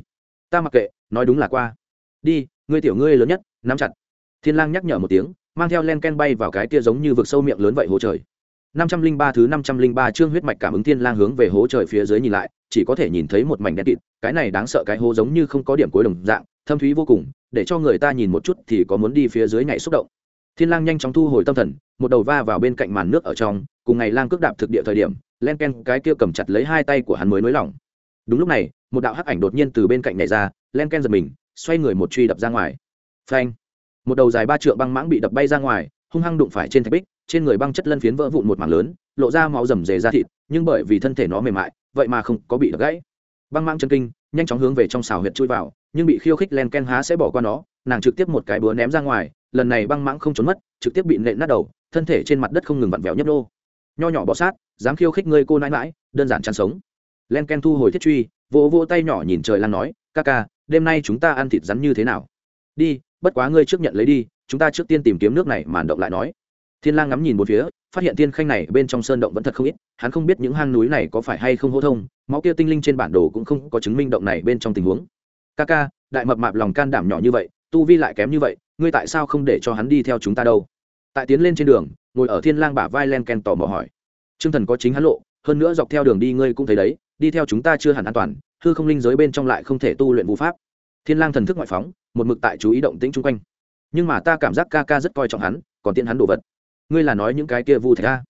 Ta mặc kệ, nói đúng là qua. Đi ngươi tiểu ngươi lớn nhất, nắm chặt. Thiên lang nhắc nhở một tiếng, mang theo len ken bay vào cái kia giống như vực sâu miệng lớn vậy hố trời. năm trăm linh ba thứ năm trăm linh ba chương huyết mạch cảm ứng thiên lang hướng về hố trời phía dưới nhìn lại, chỉ có thể nhìn thấy một mảnh đen kịt, cái này đáng sợ cái hố giống như không có điểm cuối đồng dạng, thâm thúy vô cùng, để cho người ta nhìn một chút thì có muốn đi phía dưới nhảy xúc động. Thiên lang nhanh chóng thu hồi tâm thần, một đầu va vào bên cạnh màn nước ở trong, cùng ngày lang cước đạp thực địa thời điểm, len ken cái kia cầm chặt lấy hai tay của hắn mới nới lỏng. Đúng lúc này, một đạo hắc ảnh đột nhiên từ bên cạnh nhảy ra, len ken giật mình xoay người một truy đập ra ngoài. Phanh. Một đầu dài ba trượng băng mãng bị đập bay ra ngoài, hung hăng đụng phải trên thạch bích, trên người băng chất lân phiến vỡ vụn một mảng lớn, lộ ra máu rầm rề ra thịt, nhưng bởi vì thân thể nó mềm mại, vậy mà không có bị đập gãy. Băng mãng chân kinh, nhanh chóng hướng về trong xào huyệt chui vào, nhưng bị khiêu khích len ken há sẽ bỏ qua nó, nàng trực tiếp một cái búa ném ra ngoài, lần này băng mãng không trốn mất, trực tiếp bị nện nát đầu, thân thể trên mặt đất không ngừng vặn vẹo nhấp nô. Nho nhỏ bọ sát, dám khiêu khích ngươi cô nãi mãi, đơn giản chăn sống. Len ken thu hồi thiết truy, vỗ vỗ tay nhỏ nhìn trời lan nói, ca ca đêm nay chúng ta ăn thịt rắn như thế nào? Đi, bất quá ngươi trước nhận lấy đi, chúng ta trước tiên tìm kiếm nước này màn động lại nói. Thiên lang ngắm nhìn một phía, phát hiện tiên khanh này bên trong sơn động vẫn thật không ít, hắn không biết những hang núi này có phải hay không hô thông, máu kia tinh linh trên bản đồ cũng không có chứng minh động này bên trong tình huống. Ca ca, đại mập mạp lòng can đảm nhỏ như vậy, tu vi lại kém như vậy, ngươi tại sao không để cho hắn đi theo chúng ta đâu? Tại tiến lên trên đường, ngồi ở thiên lang bả vai len ken tò mò hỏi. Trương thần có chính hắn lộ, hơn nữa dọc theo đường đi ngươi cũng thấy đấy, đi theo chúng ta chưa hẳn an toàn hư không linh giới bên trong lại không thể tu luyện vũ pháp. Thiên lang thần thức ngoại phóng, một mực tại chú ý động tĩnh chung quanh. Nhưng mà ta cảm giác ca ca rất coi trọng hắn, còn tiện hắn đồ vật. Ngươi là nói những cái kia vu thạch ca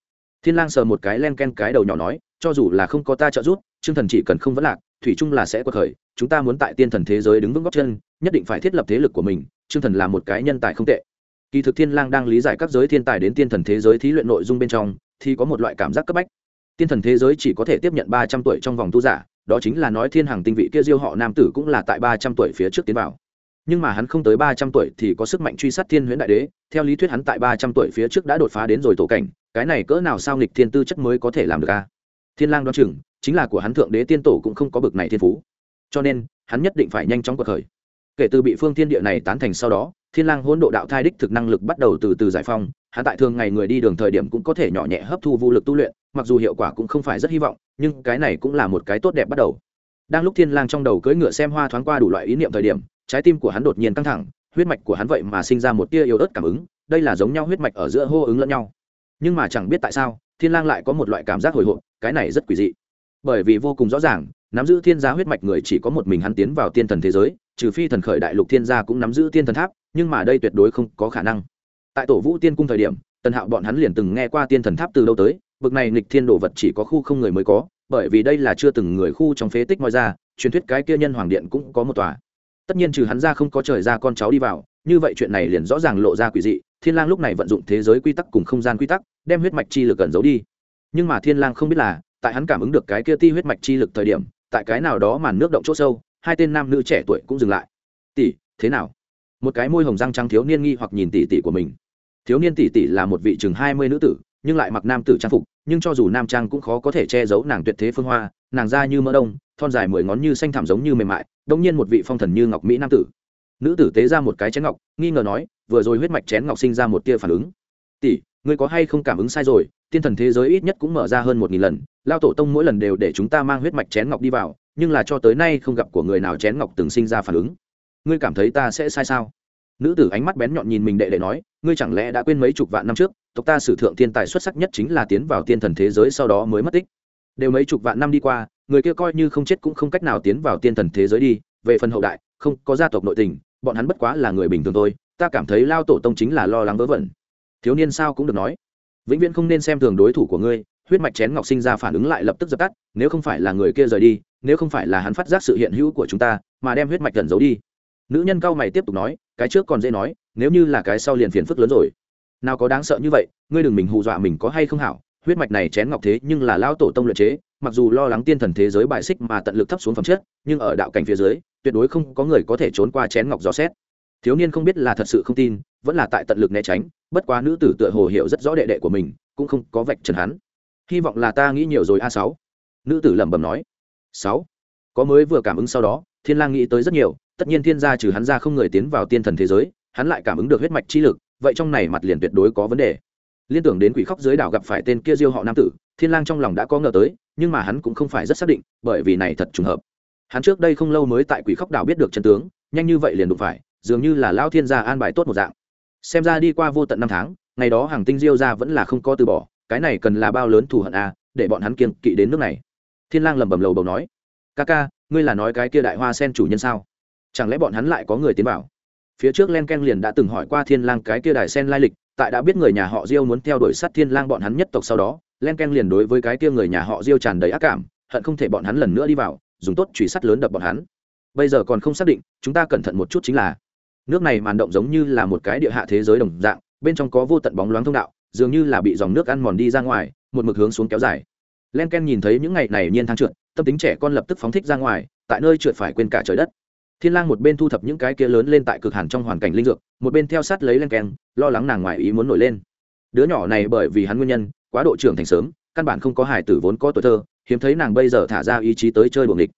thiên lang sờ một cái len ken cái đầu nhỏ nói, cho dù là không có ta trợ giúp, trương thần chỉ cần không vấn lạc, thủy chung là sẽ quật khởi, chúng ta muốn tại tiên thần thế giới đứng vững góc chân, nhất định phải thiết lập thế lực của mình, trương thần là một cái nhân tài không tệ. Kỳ thực thiên lang đang lý giải các giới thiên tài đến tiên thần thế giới thí luyện nội dung bên trong, thì có một loại cảm giác cấp bách. Tiên thần thế giới chỉ có thể tiếp nhận ba trăm tuổi trong vòng tu giả đó chính là nói thiên hàng tinh vị kia diêu họ nam tử cũng là tại ba trăm tuổi phía trước tiến vào. Nhưng mà hắn không tới ba trăm tuổi thì có sức mạnh truy sát thiên huyễn đại đế, theo lý thuyết hắn tại ba trăm tuổi phía trước đã đột phá đến rồi tổ cảnh, cái này cỡ nào sao nghịch thiên tư chất mới có thể làm được a? Thiên lang đoán chừng, chính là của hắn thượng đế tiên tổ cũng không có bực này thiên phú. Cho nên, hắn nhất định phải nhanh chóng cuộc khởi. Kể từ bị phương thiên địa này tán thành sau đó, thiên lang hỗn độ đạo thai đích thực năng lực bắt đầu từ từ giải phóng, hắn tại thường ngày người đi đường thời điểm cũng có thể nhỏ nhẹ hấp thu vô lực tu luyện mặc dù hiệu quả cũng không phải rất hy vọng, nhưng cái này cũng là một cái tốt đẹp bắt đầu. Đang lúc thiên lang trong đầu cưỡi ngựa xem hoa thoáng qua đủ loại ý niệm thời điểm, trái tim của hắn đột nhiên căng thẳng, huyết mạch của hắn vậy mà sinh ra một tia yếu ớt cảm ứng, đây là giống nhau huyết mạch ở giữa hô ứng lẫn nhau. Nhưng mà chẳng biết tại sao, thiên lang lại có một loại cảm giác hồi hộp, cái này rất quỷ dị. Bởi vì vô cùng rõ ràng, nắm giữ thiên gia huyết mạch người chỉ có một mình hắn tiến vào tiên thần thế giới, trừ phi thần khởi đại lục thiên gia cũng nắm giữ tiên thần tháp, nhưng mà đây tuyệt đối không có khả năng. Tại tổ vũ tiên cung thời điểm, tần hạo bọn hắn liền từng nghe qua tiên thần tháp từ lâu tới bực này nghịch thiên đồ vật chỉ có khu không người mới có, bởi vì đây là chưa từng người khu trong phế tích ngoài ra, truyền thuyết cái kia nhân hoàng điện cũng có một tòa. Tất nhiên trừ hắn ra không có trời ra con cháu đi vào, như vậy chuyện này liền rõ ràng lộ ra quỷ dị, thiên lang lúc này vận dụng thế giới quy tắc cùng không gian quy tắc, đem huyết mạch chi lực gần giấu đi. Nhưng mà thiên lang không biết là, tại hắn cảm ứng được cái kia ti huyết mạch chi lực thời điểm, tại cái nào đó màn nước động chỗ sâu, hai tên nam nữ trẻ tuổi cũng dừng lại. Tỷ, thế nào? Một cái môi hồng răng trắng thiếu niên nghi hoặc nhìn tỷ tỷ của mình. Thiếu niên tỷ tỷ là một vị chừng hai mươi nữ tử nhưng lại mặc nam tử trang phục, nhưng cho dù nam trang cũng khó có thể che giấu nàng tuyệt thế phương hoa, nàng da như mỡ đông, thon dài mười ngón như xanh thảm giống như mềm mại, đông nhiên một vị phong thần như ngọc mỹ nam tử. Nữ tử tế ra một cái chén ngọc, nghi ngờ nói, vừa rồi huyết mạch chén ngọc sinh ra một tia phản ứng. Tỷ, ngươi có hay không cảm ứng sai rồi, tiên thần thế giới ít nhất cũng mở ra hơn một nghìn lần, lao tổ tông mỗi lần đều để chúng ta mang huyết mạch chén ngọc đi vào, nhưng là cho tới nay không gặp của người nào chén ngọc từng sinh ra phản ứng. Ngươi cảm thấy ta sẽ sai sao? Nữ tử ánh mắt bén nhọn nhìn mình đệ đệ nói, ngươi chẳng lẽ đã quên mấy chục vạn năm trước tộc ta sử thượng thiên tài xuất sắc nhất chính là tiến vào tiên thần thế giới sau đó mới mất tích. Đều mấy chục vạn năm đi qua, người kia coi như không chết cũng không cách nào tiến vào tiên thần thế giới đi. Về phần hậu đại, không có gia tộc nội tình, bọn hắn bất quá là người bình thường thôi. Ta cảm thấy lao tổ tông chính là lo lắng vớ vẩn. Thiếu niên sao cũng được nói. Vĩnh viễn không nên xem thường đối thủ của ngươi. Huyết mạch chén ngọc sinh ra phản ứng lại lập tức dập tắt, nếu không phải là người kia rời đi, nếu không phải là hắn phát giác sự hiện hữu của chúng ta, mà đem huyết mạch gần giấu đi. Nữ nhân cao mày tiếp tục nói, cái trước còn dễ nói, nếu như là cái sau liền phiền phức lớn rồi nào có đáng sợ như vậy, ngươi đừng mình hù dọa mình có hay không hảo, huyết mạch này chén ngọc thế nhưng là lao tổ tông luyện chế, mặc dù lo lắng tiên thần thế giới bại xích mà tận lực thấp xuống phẩm chất, nhưng ở đạo cảnh phía dưới, tuyệt đối không có người có thể trốn qua chén ngọc gió xét. Thiếu niên không biết là thật sự không tin, vẫn là tại tận lực né tránh, bất quá nữ tử tựa hồ hiểu rất rõ đệ đệ của mình, cũng không có vạch trần hắn. Hy vọng là ta nghĩ nhiều rồi a sáu. Nữ tử lẩm bẩm nói. Sáu. Có mới vừa cảm ứng sau đó, thiên lang nghĩ tới rất nhiều, tất nhiên thiên gia trừ hắn ra không người tiến vào tiên thần thế giới, hắn lại cảm ứng được huyết mạch chi lực vậy trong này mặt liền tuyệt đối có vấn đề. Liên tưởng đến quỷ khóc dưới đảo gặp phải tên kia diêu họ nam tử thiên lang trong lòng đã có ngờ tới nhưng mà hắn cũng không phải rất xác định bởi vì này thật trùng hợp. Hắn trước đây không lâu mới tại quỷ khóc đảo biết được chân tướng nhanh như vậy liền đụng phải dường như là lao thiên gia an bài tốt một dạng. Xem ra đi qua vô tận năm tháng ngày đó hàng tinh diêu ra vẫn là không có từ bỏ cái này cần là bao lớn thù hận a à, để bọn hắn kiên kỵ đến nước này. Thiên lang lẩm bẩm lầu bầu nói ca ca ngươi là nói cái kia đại hoa sen chủ nhân sao? Chẳng lẽ bọn hắn lại có người tiến vào? Phía trước len ken liền đã từng hỏi qua thiên lang cái kia đài sen lai lịch, tại đã biết người nhà họ diêu muốn theo đuổi sát thiên lang bọn hắn nhất tộc sau đó, len ken liền đối với cái kia người nhà họ diêu tràn đầy ác cảm, hận không thể bọn hắn lần nữa đi vào, dùng tốt chùy sắt lớn đập bọn hắn. Bây giờ còn không xác định, chúng ta cẩn thận một chút chính là, nước này màn động giống như là một cái địa hạ thế giới đồng dạng, bên trong có vô tận bóng loáng thông đạo, dường như là bị dòng nước ăn mòn đi ra ngoài, một mực hướng xuống kéo dài. Len ken nhìn thấy những ngày này nhiên thang trượt, tâm tính trẻ con lập tức phóng thích ra ngoài, tại nơi trượt phải quên cả trời đất thiên lang một bên thu thập những cái kia lớn lên tại cực hàn trong hoàn cảnh linh dược, một bên theo sát lấy len keng lo lắng nàng ngoài ý muốn nổi lên. Đứa nhỏ này bởi vì hắn nguyên nhân, quá độ trưởng thành sớm, căn bản không có hài tử vốn có tuổi thơ, hiếm thấy nàng bây giờ thả ra ý chí tới chơi buồng địch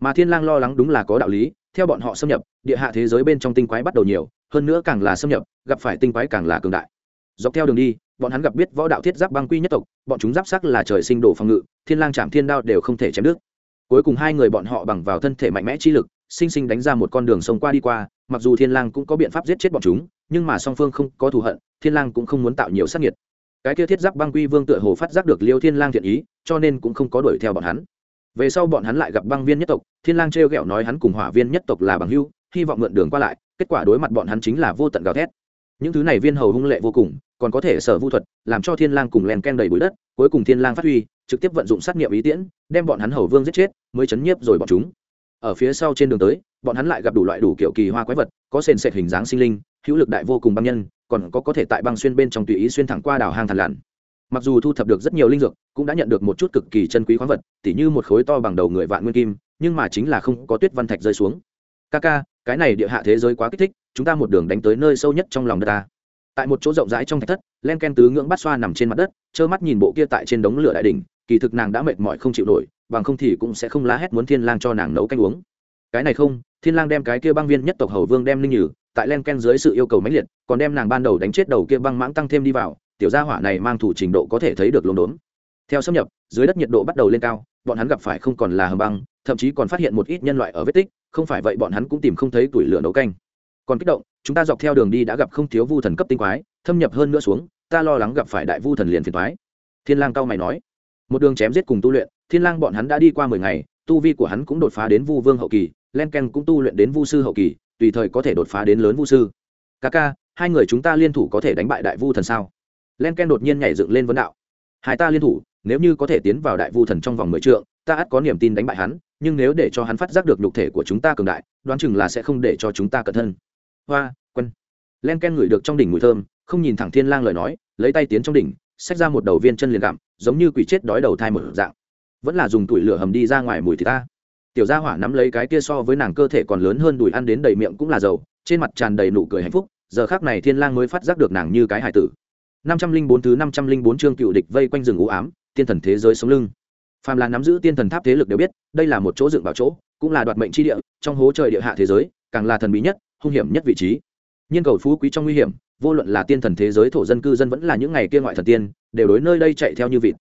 mà thiên lang lo lắng đúng là có đạo lý, theo bọn họ xâm nhập, địa hạ thế giới bên trong tinh quái bắt đầu nhiều, hơn nữa càng là xâm nhập, gặp phải tinh quái càng là cường đại. Dọc theo đường đi, bọn hắn gặp biết võ đạo thiết giáp băng quy nhất tộc, bọn chúng giáp sắc là trời sinh đổ phòng ngự, thiên lang chạm thiên đao đều không thể chém đứt. Cuối cùng hai người bọn họ bằng vào thân thể mạnh mẽ chi lực sinh sinh đánh ra một con đường sông qua đi qua, mặc dù thiên lang cũng có biện pháp giết chết bọn chúng, nhưng mà song phương không có thù hận, thiên lang cũng không muốn tạo nhiều sát nhiệt cái kia thiết giáp băng quy vương tựa hồ phát giác được liêu thiên lang thiện ý, cho nên cũng không có đuổi theo bọn hắn. Về sau bọn hắn lại gặp băng viên nhất tộc, thiên lang treo gẹo nói hắn cùng hỏa viên nhất tộc là bằng hữu, hy vọng mượn đường qua lại, kết quả đối mặt bọn hắn chính là vô tận gào thét. Những thứ này viên hầu hung lệ vô cùng, còn có thể sở vu thuật, làm cho thiên lang cùng len ken đầy bụi đất, cuối cùng thiên lang phát huy, trực tiếp vận dụng sát nghiệm ý tiễn, đem bọn hắn hầu vương giết chết, mới chấn nhiếp rồi bọn chúng ở phía sau trên đường tới, bọn hắn lại gặp đủ loại đủ kiểu kỳ hoa quái vật, có sền sệt hình dáng sinh linh, hữu lực đại vô cùng băng nhân, còn có có thể tại băng xuyên bên trong tùy ý xuyên thẳng qua đảo hang thần lặn. Mặc dù thu thập được rất nhiều linh dược, cũng đã nhận được một chút cực kỳ chân quý khoáng vật, tỉ như một khối to bằng đầu người vạn nguyên kim, nhưng mà chính là không có tuyết văn thạch rơi xuống. Ca ca, cái này địa hạ thế giới quá kích thích, chúng ta một đường đánh tới nơi sâu nhất trong lòng đất ta. Tại một chỗ rộng rãi trong thạch thất, len ken tứ ngưỡng bát xoa nằm trên mặt đất, trơ mắt nhìn bộ kia tại trên đống lửa đại đỉnh, kỳ thực nàng đã mệt mỏi không chịu nổi bằng không thì cũng sẽ không lá hét muốn thiên lang cho nàng nấu canh uống. Cái này không, thiên lang đem cái kia băng viên nhất tộc hầu vương đem linh nhử, tại len ken dưới sự yêu cầu mãnh liệt, còn đem nàng ban đầu đánh chết đầu kia băng mãng tăng thêm đi vào, tiểu gia hỏa này mang thủ trình độ có thể thấy được lốm đốm theo xâm nhập, dưới đất nhiệt độ bắt đầu lên cao, bọn hắn gặp phải không còn là hầm băng, thậm chí còn phát hiện một ít nhân loại ở vết tích, không phải vậy bọn hắn cũng tìm không thấy tuổi lửa nấu canh. Còn kích động, chúng ta dọc theo đường đi đã gặp không thiếu vu thần cấp tinh quái, thâm nhập hơn nữa xuống, ta lo lắng gặp phải đại vu thần liền phiền toái. Thiên lang cao mày nói, một đường chém giết cùng tu luyện thiên lang bọn hắn đã đi qua mười ngày, tu vi của hắn cũng đột phá đến vu vương hậu kỳ, len ken cũng tu luyện đến vu sư hậu kỳ, tùy thời có thể đột phá đến lớn vu sư. Ca ca, hai người chúng ta liên thủ có thể đánh bại đại vu thần sao? Len ken đột nhiên nhảy dựng lên vấn đạo. Hai ta liên thủ, nếu như có thể tiến vào đại vu thần trong vòng mười trượng, ta ắt có niềm tin đánh bại hắn, nhưng nếu để cho hắn phát giác được nhục thể của chúng ta cường đại, đoán chừng là sẽ không để cho chúng ta cẩn thân. Hoa, quân. Len ken ngửi được trong đỉnh mùi thơm, không nhìn thẳng thiên lang lời nói, lấy tay tiến trong đỉnh, xách ra một đầu viên chân liền gặm giống như quỷ chết đói đầu thai một dạng vẫn là dùng tuổi lửa hầm đi ra ngoài mùi thì ta. Tiểu gia hỏa nắm lấy cái kia so với nàng cơ thể còn lớn hơn đùi ăn đến đầy miệng cũng là dầu trên mặt tràn đầy nụ cười hạnh phúc, giờ khác này thiên lang mới phát giác được nàng như cái hải tử. năm trăm linh bốn thứ năm trăm linh bốn chương cựu địch vây quanh rừng u ám, tiên thần thế giới sống lưng. Phàm là nắm giữ tiên thần tháp thế lực đều biết, đây là một chỗ dựng vào chỗ, cũng là đoạt mệnh chi địa, trong hố trời địa hạ thế giới, càng là thần bí nhất, hung hiểm nhất vị trí. Nhân cầu phú quý trong nguy hiểm, vô luận là tiên thần thế giới, thổ dân, cư dân vẫn là những ngày kia ngoại thần tiên, đều đối nơi đây chạy theo như vịt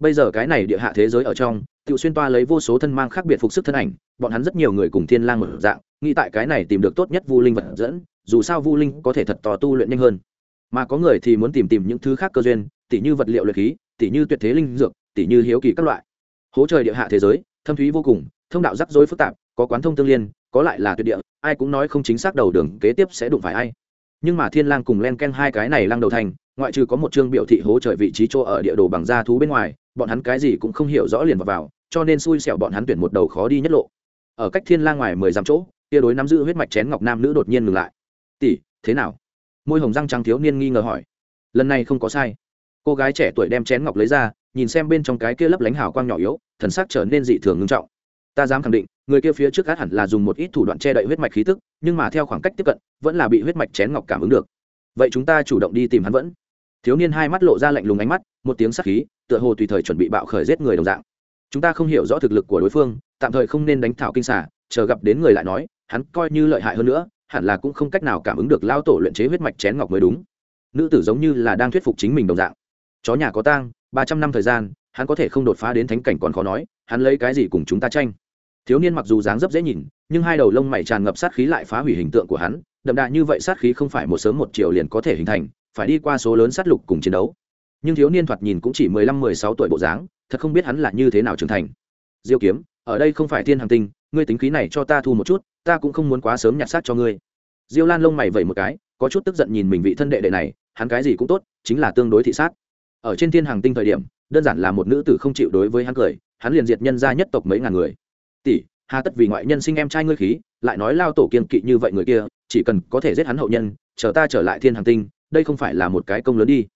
bây giờ cái này địa hạ thế giới ở trong tự xuyên toa lấy vô số thân mang khác biệt phục sức thân ảnh, bọn hắn rất nhiều người cùng thiên lang một dạng, nghĩ tại cái này tìm được tốt nhất vu linh vật dẫn, dù sao vu linh có thể thật to tu luyện nhanh hơn. Mà có người thì muốn tìm tìm những thứ khác cơ duyên, tỉ như vật liệu luyện khí, tỉ như tuyệt thế linh dược, tỉ như hiếu kỳ các loại. Hố trời địa hạ thế giới, thâm thúy vô cùng, thông đạo rắc rối phức tạp, có quán thông tương liên, có lại là tuyệt địa, ai cũng nói không chính xác đầu đường kế tiếp sẽ đụng phải ai. Nhưng mà thiên lang cùng len ken hai cái này lăng đầu thành, ngoại trừ có một chương biểu thị hố trời vị trí chỗ ở địa đồ bằng da thú bên ngoài bọn hắn cái gì cũng không hiểu rõ liền vào, vào cho nên xui xẻo bọn hắn tuyển một đầu khó đi nhất lộ. Ở cách thiên lang ngoài mười dặm chỗ kia đối nắm giữ huyết mạch chén ngọc nam nữ đột nhiên ngừng lại. Tỷ thế nào? Môi hồng răng trắng thiếu niên nghi ngờ hỏi. Lần này không có sai. Cô gái trẻ tuổi đem chén ngọc lấy ra nhìn xem bên trong cái kia lấp lánh hào quang nhỏ yếu thần sắc trở nên dị thường ngưng trọng. Ta dám khẳng định người kia phía trước át hẳn là dùng một ít thủ đoạn che đậy huyết mạch khí tức nhưng mà theo khoảng cách tiếp cận vẫn là bị huyết mạch chén ngọc cảm ứng được. Vậy chúng ta chủ động đi tìm hắn vẫn thiếu niên hai mắt lộ ra lạnh lùng ánh mắt, một tiếng sắc khí, tựa hồ tùy thời chuẩn bị bạo khởi giết người đồng dạng. Chúng ta không hiểu rõ thực lực của đối phương, tạm thời không nên đánh thảo kinh xả chờ gặp đến người lại nói, hắn coi như lợi hại hơn nữa, hẳn là cũng không cách nào cảm ứng được lao tổ luyện chế huyết mạch chén ngọc mới đúng. Nữ tử giống như là đang thuyết phục chính mình đồng dạng. Chó nhà có tang, ba trăm năm thời gian, hắn có thể không đột phá đến thánh cảnh còn khó nói, hắn lấy cái gì cùng chúng ta tranh? Thiếu niên mặc dù dáng dấp dễ nhìn, nhưng hai đầu lông mày tràn ngập sát khí lại phá hủy hình tượng của hắn, đậm đà như vậy sát khí không phải một sớm một chiều liền có thể hình thành phải đi qua số lớn sát lục cùng chiến đấu. Nhưng thiếu niên thoạt nhìn cũng chỉ mười lăm, mười sáu tuổi bộ dáng, thật không biết hắn là như thế nào trưởng thành. Diêu kiếm, ở đây không phải thiên hàng tinh, ngươi tính khí này cho ta thu một chút, ta cũng không muốn quá sớm nhặt xác cho ngươi. Diêu lan lông mày vẩy một cái, có chút tức giận nhìn mình vị thân đệ đệ này, hắn cái gì cũng tốt, chính là tương đối thị sát. Ở trên thiên hàng tinh thời điểm, đơn giản là một nữ tử không chịu đối với hắn cười, hắn liền diệt nhân ra nhất tộc mấy ngàn người. Tỷ, hà tất vì ngoại nhân sinh em trai ngươi khí, lại nói lao tổ kiên kỵ như vậy người kia, chỉ cần có thể giết hắn hậu nhân, chờ ta trở lại thiên hàng tinh đây không phải là một cái công lớn đi.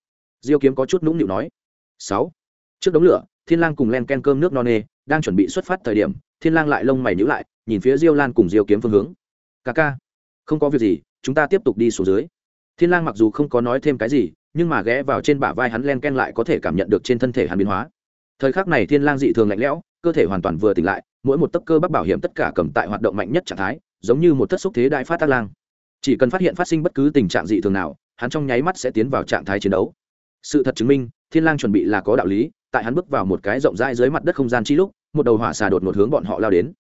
Diêu kiếm có chút nũng nịu nói. Sáu. Trước đống lửa, thiên lang cùng len ken cơm nước no nê đang chuẩn bị xuất phát thời điểm, thiên lang lại lông mày nhíu lại, nhìn phía diêu lan cùng diêu kiếm phương hướng. Ca ca, không có việc gì, chúng ta tiếp tục đi xuống dưới. Thiên lang mặc dù không có nói thêm cái gì, nhưng mà ghé vào trên bả vai hắn len ken lại có thể cảm nhận được trên thân thể hắn biến hóa. Thời khắc này thiên lang dị thường lạnh lẽo, cơ thể hoàn toàn vừa tỉnh lại, mỗi một tấc cơ bắp bảo hiểm tất cả cầm tại hoạt động mạnh nhất trạng thái, giống như một thất xúc thế đại phát tác lang. Chỉ cần phát hiện phát sinh bất cứ tình trạng dị thường nào hắn trong nháy mắt sẽ tiến vào trạng thái chiến đấu. Sự thật chứng minh, thiên lang chuẩn bị là có đạo lý, tại hắn bước vào một cái rộng rãi dưới mặt đất không gian chi lúc, một đầu hỏa xà đột ngột hướng bọn họ lao đến.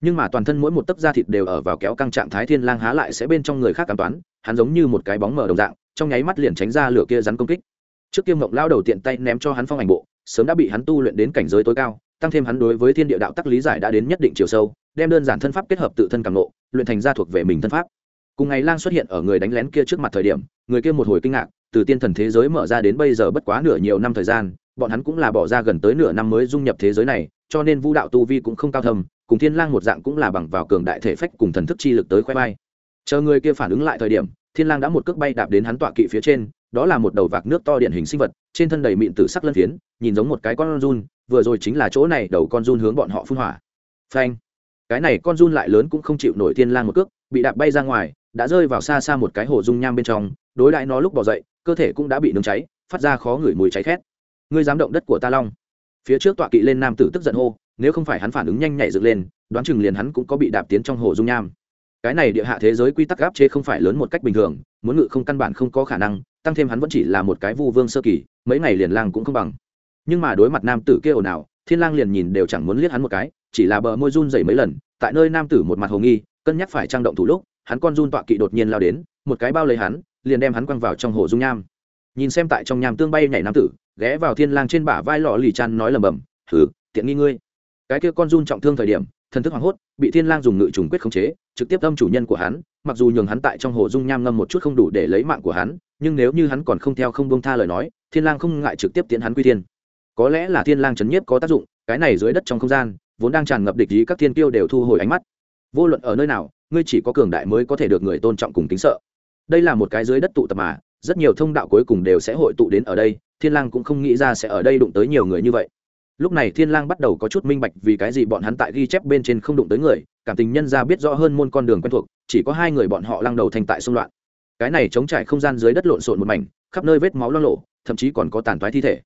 Nhưng mà toàn thân mỗi một tấc da thịt đều ở vào kéo căng trạng thái thiên lang há lại sẽ bên trong người khác cảm toán, hắn giống như một cái bóng mờ đồng dạng, trong nháy mắt liền tránh ra lửa kia rắn công kích. Trước kia ngọc lao đầu tiện tay ném cho hắn phong ảnh bộ, sớm đã bị hắn tu luyện đến cảnh giới tối cao, tăng thêm hắn đối với thiên địa đạo tắc lý giải đã đến nhất định chiều sâu, đem đơn giản thân pháp kết hợp tự thân càng nộ luyện thành ra thuộc về mình thân pháp. Cùng ngày lang xuất hiện ở người đánh lén kia trước mặt thời điểm người kia một hồi kinh ngạc, từ tiên thần thế giới mở ra đến bây giờ bất quá nửa nhiều năm thời gian, bọn hắn cũng là bỏ ra gần tới nửa năm mới dung nhập thế giới này, cho nên vu đạo tu vi cũng không cao thầm cùng thiên lang một dạng cũng là bằng vào cường đại thể phách cùng thần thức chi lực tới khoe bay chờ người kia phản ứng lại thời điểm, thiên lang đã một cước bay đạp đến hắn tọa kỵ phía trên, đó là một đầu vạc nước to điện hình sinh vật, trên thân đầy mịn tử sắc lân phiến, nhìn giống một cái con run, vừa rồi chính là chỗ này đầu con run hướng bọn họ phun hỏa. Phanh! Cái này con run lại lớn cũng không chịu nổi thiên lang một cước, bị đạp bay ra ngoài, đã rơi vào xa xa một cái hồ dung nham bên trong đối đại nó lúc bỏ dậy, cơ thể cũng đã bị nướng cháy, phát ra khó ngửi mùi cháy khét. Ngươi dám động đất của ta long. Phía trước tọa kỵ lên nam tử tức giận hô, nếu không phải hắn phản ứng nhanh nhạy dựng lên, đoán chừng liền hắn cũng có bị đạp tiến trong hồ dung nham. Cái này địa hạ thế giới quy tắc áp chế không phải lớn một cách bình thường, muốn ngự không căn bản không có khả năng, tăng thêm hắn vẫn chỉ là một cái vu vương sơ kỳ, mấy ngày liền lang cũng không bằng. Nhưng mà đối mặt nam tử kia ồn ào, thiên lang liền nhìn đều chẳng muốn liếc hắn một cái, chỉ là bờ môi run rẩy mấy lần, tại nơi nam tử một mặt hồ nghi, cân nhắc phải trang động thủ lúc, hắn con run tọa kỵ đột nhiên lao đến, một cái bao lấy hắn liền đem hắn quăng vào trong hồ dung nham. Nhìn xem tại trong nham tương bay nhảy nam tử, ghé vào thiên lang trên bả vai lọ lì chăn nói lầm bầm thử tiện nghi ngươi. Cái kia con run trọng thương thời điểm, thần thức hoảng hốt, bị thiên lang dùng ngự trùng quyết khống chế, trực tiếp âm chủ nhân của hắn, mặc dù nhường hắn tại trong hồ dung nham ngâm một chút không đủ để lấy mạng của hắn, nhưng nếu như hắn còn không theo không buông tha lời nói, thiên lang không ngại trực tiếp tiến hắn quy thiên. Có lẽ là thiên lang chấn nhiếp có tác dụng, cái này dưới đất trong không gian, vốn đang tràn ngập địch ý các thiên tiêu đều thu hồi ánh mắt. Vô luận ở nơi nào, ngươi chỉ có cường đại mới có thể được người tôn trọng cùng kính sợ đây là một cái dưới đất tụ tập mà rất nhiều thông đạo cuối cùng đều sẽ hội tụ đến ở đây thiên lang cũng không nghĩ ra sẽ ở đây đụng tới nhiều người như vậy. Lúc này thiên lang bắt đầu có chút minh bạch vì cái gì bọn hắn tại ghi chép bên trên không đụng tới người cảm tình nhân ra biết rõ hơn môn con đường quen thuộc chỉ có hai người bọn họ lăng đầu thành tại xung loạn. Cái này chống trải không gian dưới đất lộn xộn một mảnh khắp nơi vết máu loang lộ thậm chí còn có tàn toái thi thể.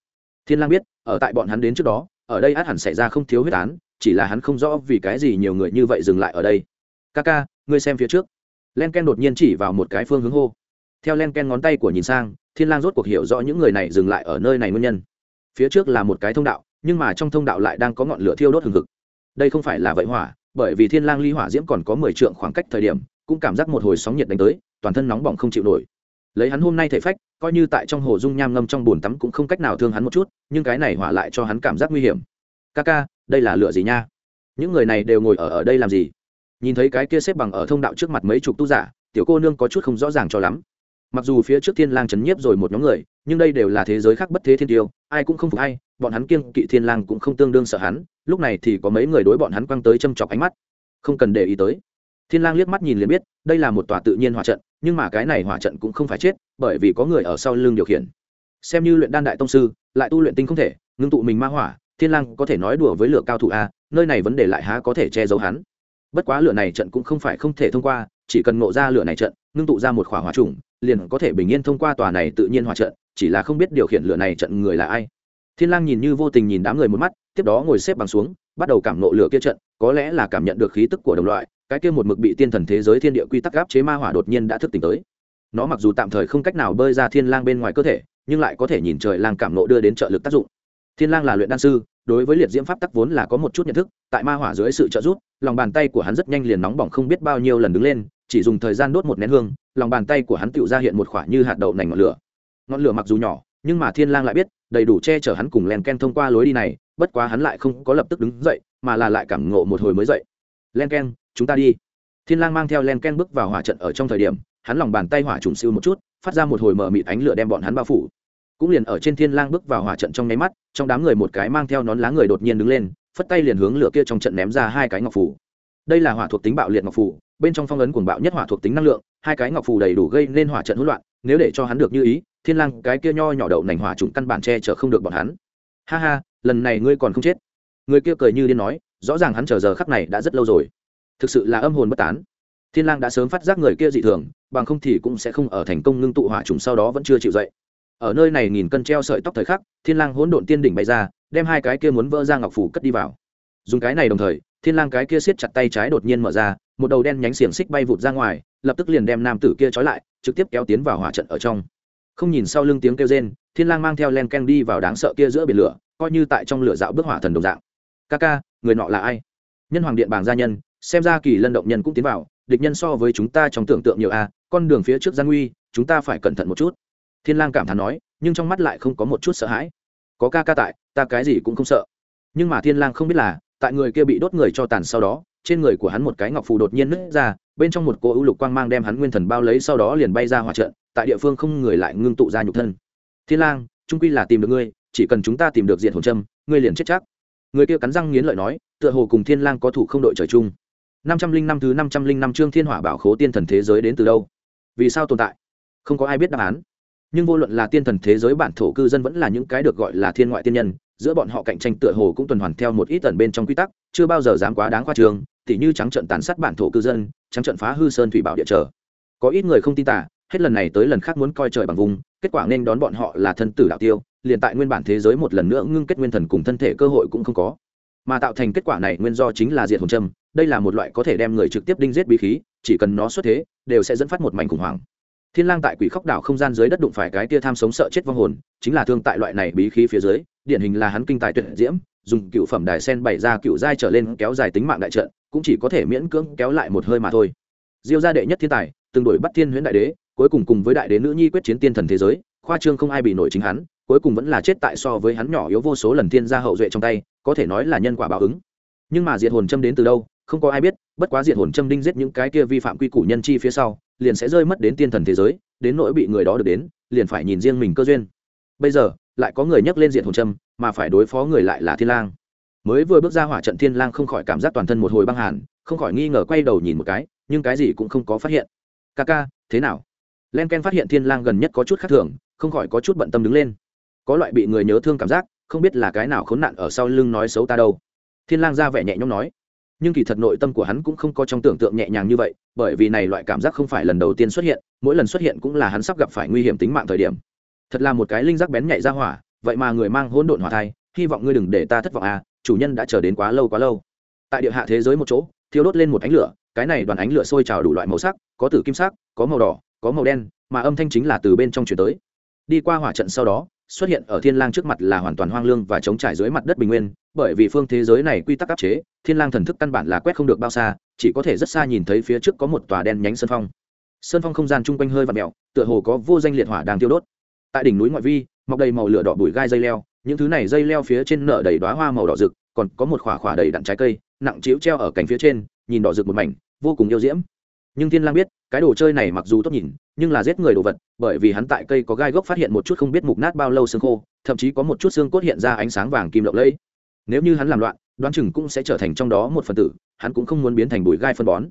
Thiên lang biết ở tại bọn hắn đến trước đó ở đây át hẳn xảy ra không thiếu huyết án chỉ là hắn không rõ vì cái gì nhiều người như vậy dừng lại ở đây. Kaka, ngươi xem phía trước len ken đột nhiên chỉ vào một cái phương hướng hô. Theo len ken ngón tay của nhìn sang thiên lang rốt cuộc hiểu rõ những người này dừng lại ở nơi này nguyên nhân. Phía trước là một cái thông đạo nhưng mà trong thông đạo lại đang có ngọn lửa thiêu đốt hừng hực. Đây không phải là vậy hỏa bởi vì thiên lang ly hỏa diễm còn có mười trượng khoảng cách thời điểm cũng cảm giác một hồi sóng nhiệt đánh tới toàn thân nóng bỏng không chịu nổi. Lấy hắn hôm nay thể phách coi như tại trong hồ dung nham ngâm trong bồn tắm cũng không cách nào thương hắn một chút nhưng cái này hỏa lại cho hắn cảm giác nguy hiểm. Kaka, đây là lửa gì nha? Những người này đều ngồi ở ở đây làm gì? Nhìn thấy cái kia xếp bằng ở thông đạo trước mặt mấy chục tu giả, tiểu cô nương có chút không rõ ràng cho lắm. Mặc dù phía trước thiên lang chấn nhiếp rồi một nhóm người, nhưng đây đều là thế giới khác bất thế thiên tiêu, ai cũng không phục ai, bọn hắn kiêng kỵ thiên lang cũng không tương đương sợ hắn, lúc này thì có mấy người đối bọn hắn quăng tới châm chọc ánh mắt. Không cần để ý tới. Thiên lang liếc mắt nhìn liền biết, đây là một tòa tự nhiên hỏa trận, nhưng mà cái này hỏa trận cũng không phải chết, bởi vì có người ở sau lưng điều khiển. Xem như luyện đan đại tông sư, lại tu luyện tinh không thể, ngưng tụ mình ma hỏa, thiên lang có thể nói đùa với lửa cao thủ a, nơi này vấn đề lại há có thể che giấu hắn bất quá lửa này trận cũng không phải không thể thông qua, chỉ cần ngộ ra lửa này trận, ngưng tụ ra một khỏa hỏa trùng, liền có thể bình yên thông qua tòa này tự nhiên hỏa trận, chỉ là không biết điều khiển lửa này trận người là ai. Thiên lang nhìn như vô tình nhìn đám người một mắt, tiếp đó ngồi xếp bằng xuống, bắt đầu cảm nộ lửa kia trận, có lẽ là cảm nhận được khí tức của đồng loại, cái kia một mực bị tiên thần thế giới thiên địa quy tắc áp chế ma hỏa đột nhiên đã thức tỉnh tới. Nó mặc dù tạm thời không cách nào bơi ra thiên lang bên ngoài cơ thể, nhưng lại có thể nhìn trời lang cảm nộ đưa đến trợ lực tác dụng thiên lang là luyện đan sư, đối với liệt diễm pháp tắc vốn là có một chút nhận thức, tại ma hỏa dưới sự trợ giúp, lòng bàn tay của hắn rất nhanh liền nóng bỏng không biết bao nhiêu lần đứng lên, chỉ dùng thời gian đốt một nén hương, lòng bàn tay của hắn tựu ra hiện một khỏa như hạt đậu nành ngọn lửa. Ngọn lửa mặc dù nhỏ, nhưng mà thiên lang lại biết, đầy đủ che chở hắn cùng len ken thông qua lối đi này, bất quá hắn lại không có lập tức đứng dậy, mà là lại cảm ngộ một hồi mới dậy. Len ken, chúng ta đi. Thiên lang mang theo len ken bước vào hỏa trận ở trong thời điểm, hắn lòng bàn tay hỏa trùng siêu một chút, phát ra một hồi mở mịt ánh lửa đem bọn hắn bao phủ cũng liền ở trên thiên lang bước vào hỏa trận trong nháy mắt, trong đám người một cái mang theo nón lá người đột nhiên đứng lên, phất tay liền hướng lửa kia trong trận ném ra hai cái ngọc phủ đây là hỏa thuộc tính bạo liệt ngọc phủ bên trong phong ấn cuồng bạo nhất hỏa thuộc tính năng lượng, hai cái ngọc phủ đầy đủ gây nên hỏa trận hỗn loạn, nếu để cho hắn được như ý, thiên lang cái kia nho nhỏ đậu nành hỏa trùng căn bản che chở không được bọn hắn. Ha ha, lần này ngươi còn không chết. Người kia cười như điên nói, rõ ràng hắn chờ giờ khắc này đã rất lâu rồi. Thực sự là âm hồn bất tán. Thiên lang đã sớm phát giác người kia dị thường, bằng không thì cũng sẽ không ở thành công ngưng tụ hỏa trùng sau đó vẫn chưa chịu dậy ở nơi này nghìn cân treo sợi tóc thời khắc, thiên lang hỗn độn tiên đỉnh bay ra, đem hai cái kia muốn vỡ ra ngọc phủ cất đi vào. Dùng cái này đồng thời, thiên lang cái kia siết chặt tay trái đột nhiên mở ra, một đầu đen nhánh xiềng xích bay vụt ra ngoài, lập tức liền đem nam tử kia trói lại, trực tiếp kéo tiến vào hỏa trận ở trong. Không nhìn sau lưng tiếng kêu rên, thiên lang mang theo len ken đi vào đáng sợ kia giữa biển lửa, coi như tại trong lửa dạo bước hỏa thần đồng dạng. Ca ca, người nọ là ai? Nhân hoàng điện bảng gia nhân, xem ra kỳ lân động nhân cũng tiến vào, địch nhân so với chúng ta trong tưởng tượng nhiều a, con đường phía trước gian nguy chúng ta phải cẩn thận một chút thiên lang cảm thán nói, nhưng trong mắt lại không có một chút sợ hãi. Có ca ca tại, ta cái gì cũng không sợ. Nhưng mà thiên lang không biết là, tại người kia bị đốt người cho tàn sau đó, trên người của hắn một cái ngọc phù đột nhiên nứt ra, bên trong một cô ưu lục quang mang đem hắn nguyên thần bao lấy sau đó liền bay ra hỏa trận, tại địa phương không người lại ngưng tụ ra nhục thân. Thiên lang trung quy là tìm được ngươi, chỉ cần chúng ta tìm được diện hồn trâm ngươi liền chết chắc. Người kia cắn răng nghiến lợi nói, tựa hồ cùng thiên lang có thủ không đội trời chung. Năm trăm linh năm thứ năm trăm linh năm chương thiên hỏa bảo khố tiên thần thế giới đến từ đâu? Vì sao tồn tại? Không có ai biết đáp án nhưng vô luận là tiên thần thế giới bản thổ cư dân vẫn là những cái được gọi là thiên ngoại tiên nhân, giữa bọn họ cạnh tranh tựa hồ cũng tuần hoàn theo một ít tần bên trong quy tắc, chưa bao giờ dám quá đáng khoa trường tỉ như trắng trận tàn sát bản thổ cư dân, trắng trận phá hư sơn thủy bảo địa trở có ít người không tin tả hết lần này tới lần khác muốn coi trời bằng vùng, kết quả nên đón bọn họ là thân tử đạo tiêu, liền tại nguyên bản thế giới một lần nữa ngưng kết nguyên thần cùng thân thể cơ hội cũng không có mà tạo thành kết quả này nguyên do chính là diệt hồn trâm. đây là một loại có thể đem người trực tiếp đinh giết bí khí, chỉ cần nó xuất thế, đều sẽ dẫn phát một mảnh khủng hoảng thiên lang tại quỷ khóc đảo không gian dưới đất đụng phải cái tia tham sống sợ chết vong hồn, chính là thương tại loại này bí khí phía dưới, điển hình là hắn kinh tài tuyệt diễm, dùng cựu phẩm đài sen bày ra cựu giai trở lên kéo dài tính mạng đại trận, cũng chỉ có thể miễn cưỡng kéo lại một hơi mà thôi. Diêu gia đệ nhất thiên tài, từng đổi bắt thiên huyễn đại đế, cuối cùng cùng với đại đế nữ nhi quyết chiến tiên thần thế giới, khoa trương không ai bị nổi chính hắn, cuối cùng vẫn là chết tại so với hắn nhỏ yếu vô số lần thiên gia hậu duệ trong tay, có thể nói là nhân quả báo ứng. Nhưng mà diệt hồn châm đến từ đâu không có ai biết, bất quá diệt hồn châm đinh giết những cái kia vi phạm quy củ nhân chi phía sau, liền sẽ rơi mất đến tiên thần thế giới, đến nỗi bị người đó được đến, liền phải nhìn riêng mình cơ duyên. Bây giờ, lại có người nhắc lên diện hồn châm, mà phải đối phó người lại là thiên lang. Mới vừa bước ra hỏa trận thiên lang không khỏi cảm giác toàn thân một hồi băng hàn, không khỏi nghi ngờ quay đầu nhìn một cái, nhưng cái gì cũng không có phát hiện. Ca ca, thế nào? Len ken phát hiện thiên lang gần nhất có chút khác thường, không khỏi có chút bận tâm đứng lên. Có loại bị người nhớ thương cảm giác, không biết là cái nào khốn nạn ở sau lưng nói xấu ta đâu. Thiên lang ra vẻ nhẹ nhõm nói nhưng kỳ thật nội tâm của hắn cũng không có trong tưởng tượng nhẹ nhàng như vậy, bởi vì này loại cảm giác không phải lần đầu tiên xuất hiện, mỗi lần xuất hiện cũng là hắn sắp gặp phải nguy hiểm tính mạng thời điểm. Thật là một cái linh giác bén nhạy ra hỏa, vậy mà người mang hỗn độn hỏa thai, hy vọng ngươi đừng để ta thất vọng à chủ nhân đã chờ đến quá lâu quá lâu. Tại địa hạ thế giới một chỗ thiếu đốt lên một ánh lửa, cái này đoàn ánh lửa sôi trào đủ loại màu sắc, có tử kim sắc, có màu đỏ, có màu đen, mà âm thanh chính là từ bên trong chuyển tới. Đi qua hỏa trận sau đó xuất hiện ở thiên lang trước mặt là hoàn toàn hoang lương và chống trải dưới mặt đất bình nguyên, bởi vì phương thế giới này quy tắc áp chế, thiên lang thần thức căn bản là quét không được bao xa, chỉ có thể rất xa nhìn thấy phía trước có một tòa đen nhánh sơn phong. Sơn phong không gian chung quanh hơi vặn mèo, tựa hồ có vô danh liệt hỏa đang tiêu đốt. Tại đỉnh núi ngoại vi, mọc đầy màu lửa đỏ bụi gai dây leo, những thứ này dây leo phía trên nở đầy đóa hoa màu đỏ rực, còn có một khỏa khỏa đầy đặn trái cây, nặng chiếu treo ở cành phía trên, nhìn đỏ rực một mảnh, vô cùng yêu diễm. Nhưng thiên lang biết, cái đồ chơi này mặc dù tốt nhìn nhưng là giết người đồ vật, bởi vì hắn tại cây có gai gốc phát hiện một chút không biết mục nát bao lâu xương khô, thậm chí có một chút xương cốt hiện ra ánh sáng vàng kim lộng lẫy. Nếu như hắn làm loạn, đoán chừng cũng sẽ trở thành trong đó một phần tử, hắn cũng không muốn biến thành bụi gai phân bón.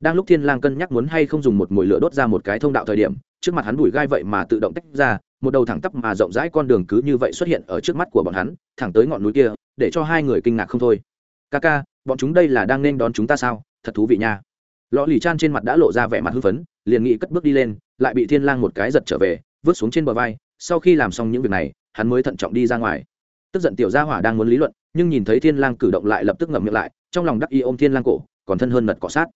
Đang lúc thiên lang cân nhắc muốn hay không dùng một mũi lửa đốt ra một cái thông đạo thời điểm, trước mặt hắn bụi gai vậy mà tự động tách ra, một đầu thẳng tắp mà rộng rãi con đường cứ như vậy xuất hiện ở trước mắt của bọn hắn, thẳng tới ngọn núi kia, để cho hai người kinh ngạc không thôi. Ca ca, bọn chúng đây là đang nên đón chúng ta sao? Thật thú vị nha. Lọ lì chan trên mặt đã lộ ra vẻ mặt hưng phấn, liền nghĩ cất bước đi lên lại bị thiên lang một cái giật trở về, vứt xuống trên bờ vai. Sau khi làm xong những việc này, hắn mới thận trọng đi ra ngoài. Tức giận tiểu gia hỏa đang muốn lý luận, nhưng nhìn thấy thiên lang cử động lại lập tức ngậm miệng lại, trong lòng đắc ý ôm thiên lang cổ, còn thân hơn mật cọ sát.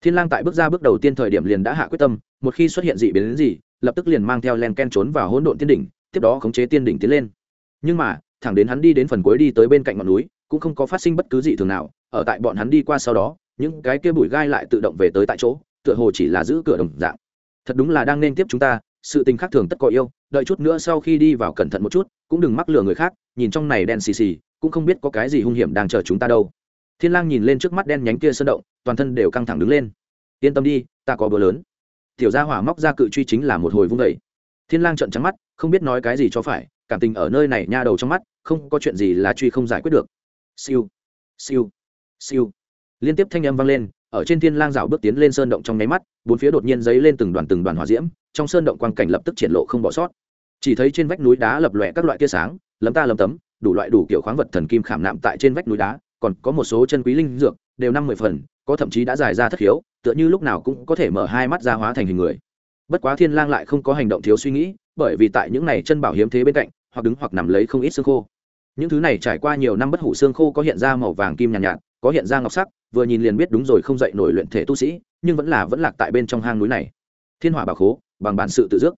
Thiên lang tại bước ra bước đầu tiên thời điểm liền đã hạ quyết tâm, một khi xuất hiện dị biến đến gì, lập tức liền mang theo len ken trốn vào hỗn độn tiên đỉnh, tiếp đó khống chế tiên đỉnh tiến lên. Nhưng mà, thẳng đến hắn đi đến phần cuối đi tới bên cạnh ngọn núi, cũng không có phát sinh bất cứ gì thường nào. Ở tại bọn hắn đi qua sau đó, những cái kia bụi gai lại tự động về tới tại chỗ, tựa hồ chỉ là giữ cửa đồng dạng thật đúng là đang nên tiếp chúng ta, sự tình khác thường tất có yêu, đợi chút nữa sau khi đi vào cẩn thận một chút, cũng đừng mắc lừa người khác, nhìn trong này đen xì xì, cũng không biết có cái gì hung hiểm đang chờ chúng ta đâu. Thiên lang nhìn lên trước mắt đen nhánh kia sơn động, toàn thân đều căng thẳng đứng lên. Yên tâm đi, ta có bữa lớn. Tiểu gia hỏa móc ra cự truy chính là một hồi vung đẩy thiên lang trợn trắng mắt, không biết nói cái gì cho phải, cảm tình ở nơi này nha đầu trong mắt, không có chuyện gì là truy không giải quyết được. Siêu siêu siêu. Liên tiếp thanh âm vang lên ở trên thiên lang rào bước tiến lên sơn động trong nháy mắt bốn phía đột nhiên giấy lên từng đoàn từng đoàn hỏa diễm trong sơn động quang cảnh lập tức triển lộ không bỏ sót. Chỉ thấy trên vách núi đá lập lòe các loại tia sáng lấm ta lấm tấm đủ loại đủ kiểu khoáng vật thần kim khảm nạm tại trên vách núi đá còn có một số chân quý linh dược đều năm mười phần có thậm chí đã dài ra thất hiếu tựa như lúc nào cũng có thể mở hai mắt ra hóa thành hình người. Bất quá thiên lang lại không có hành động thiếu suy nghĩ bởi vì tại những này chân bảo hiếm thế bên cạnh hoặc đứng hoặc nằm lấy không ít xương khô. Những thứ này trải qua nhiều năm bất hủ xương khô có hiện ra màu vàng kim nhàn nhạt, nhạt có hiện ra ngọc sắc vừa nhìn liền biết đúng rồi không dậy nổi luyện thể tu sĩ, nhưng vẫn là vẫn lạc tại bên trong hang núi này. Thiên hỏa bảo khố, bằng bản sự tự dước.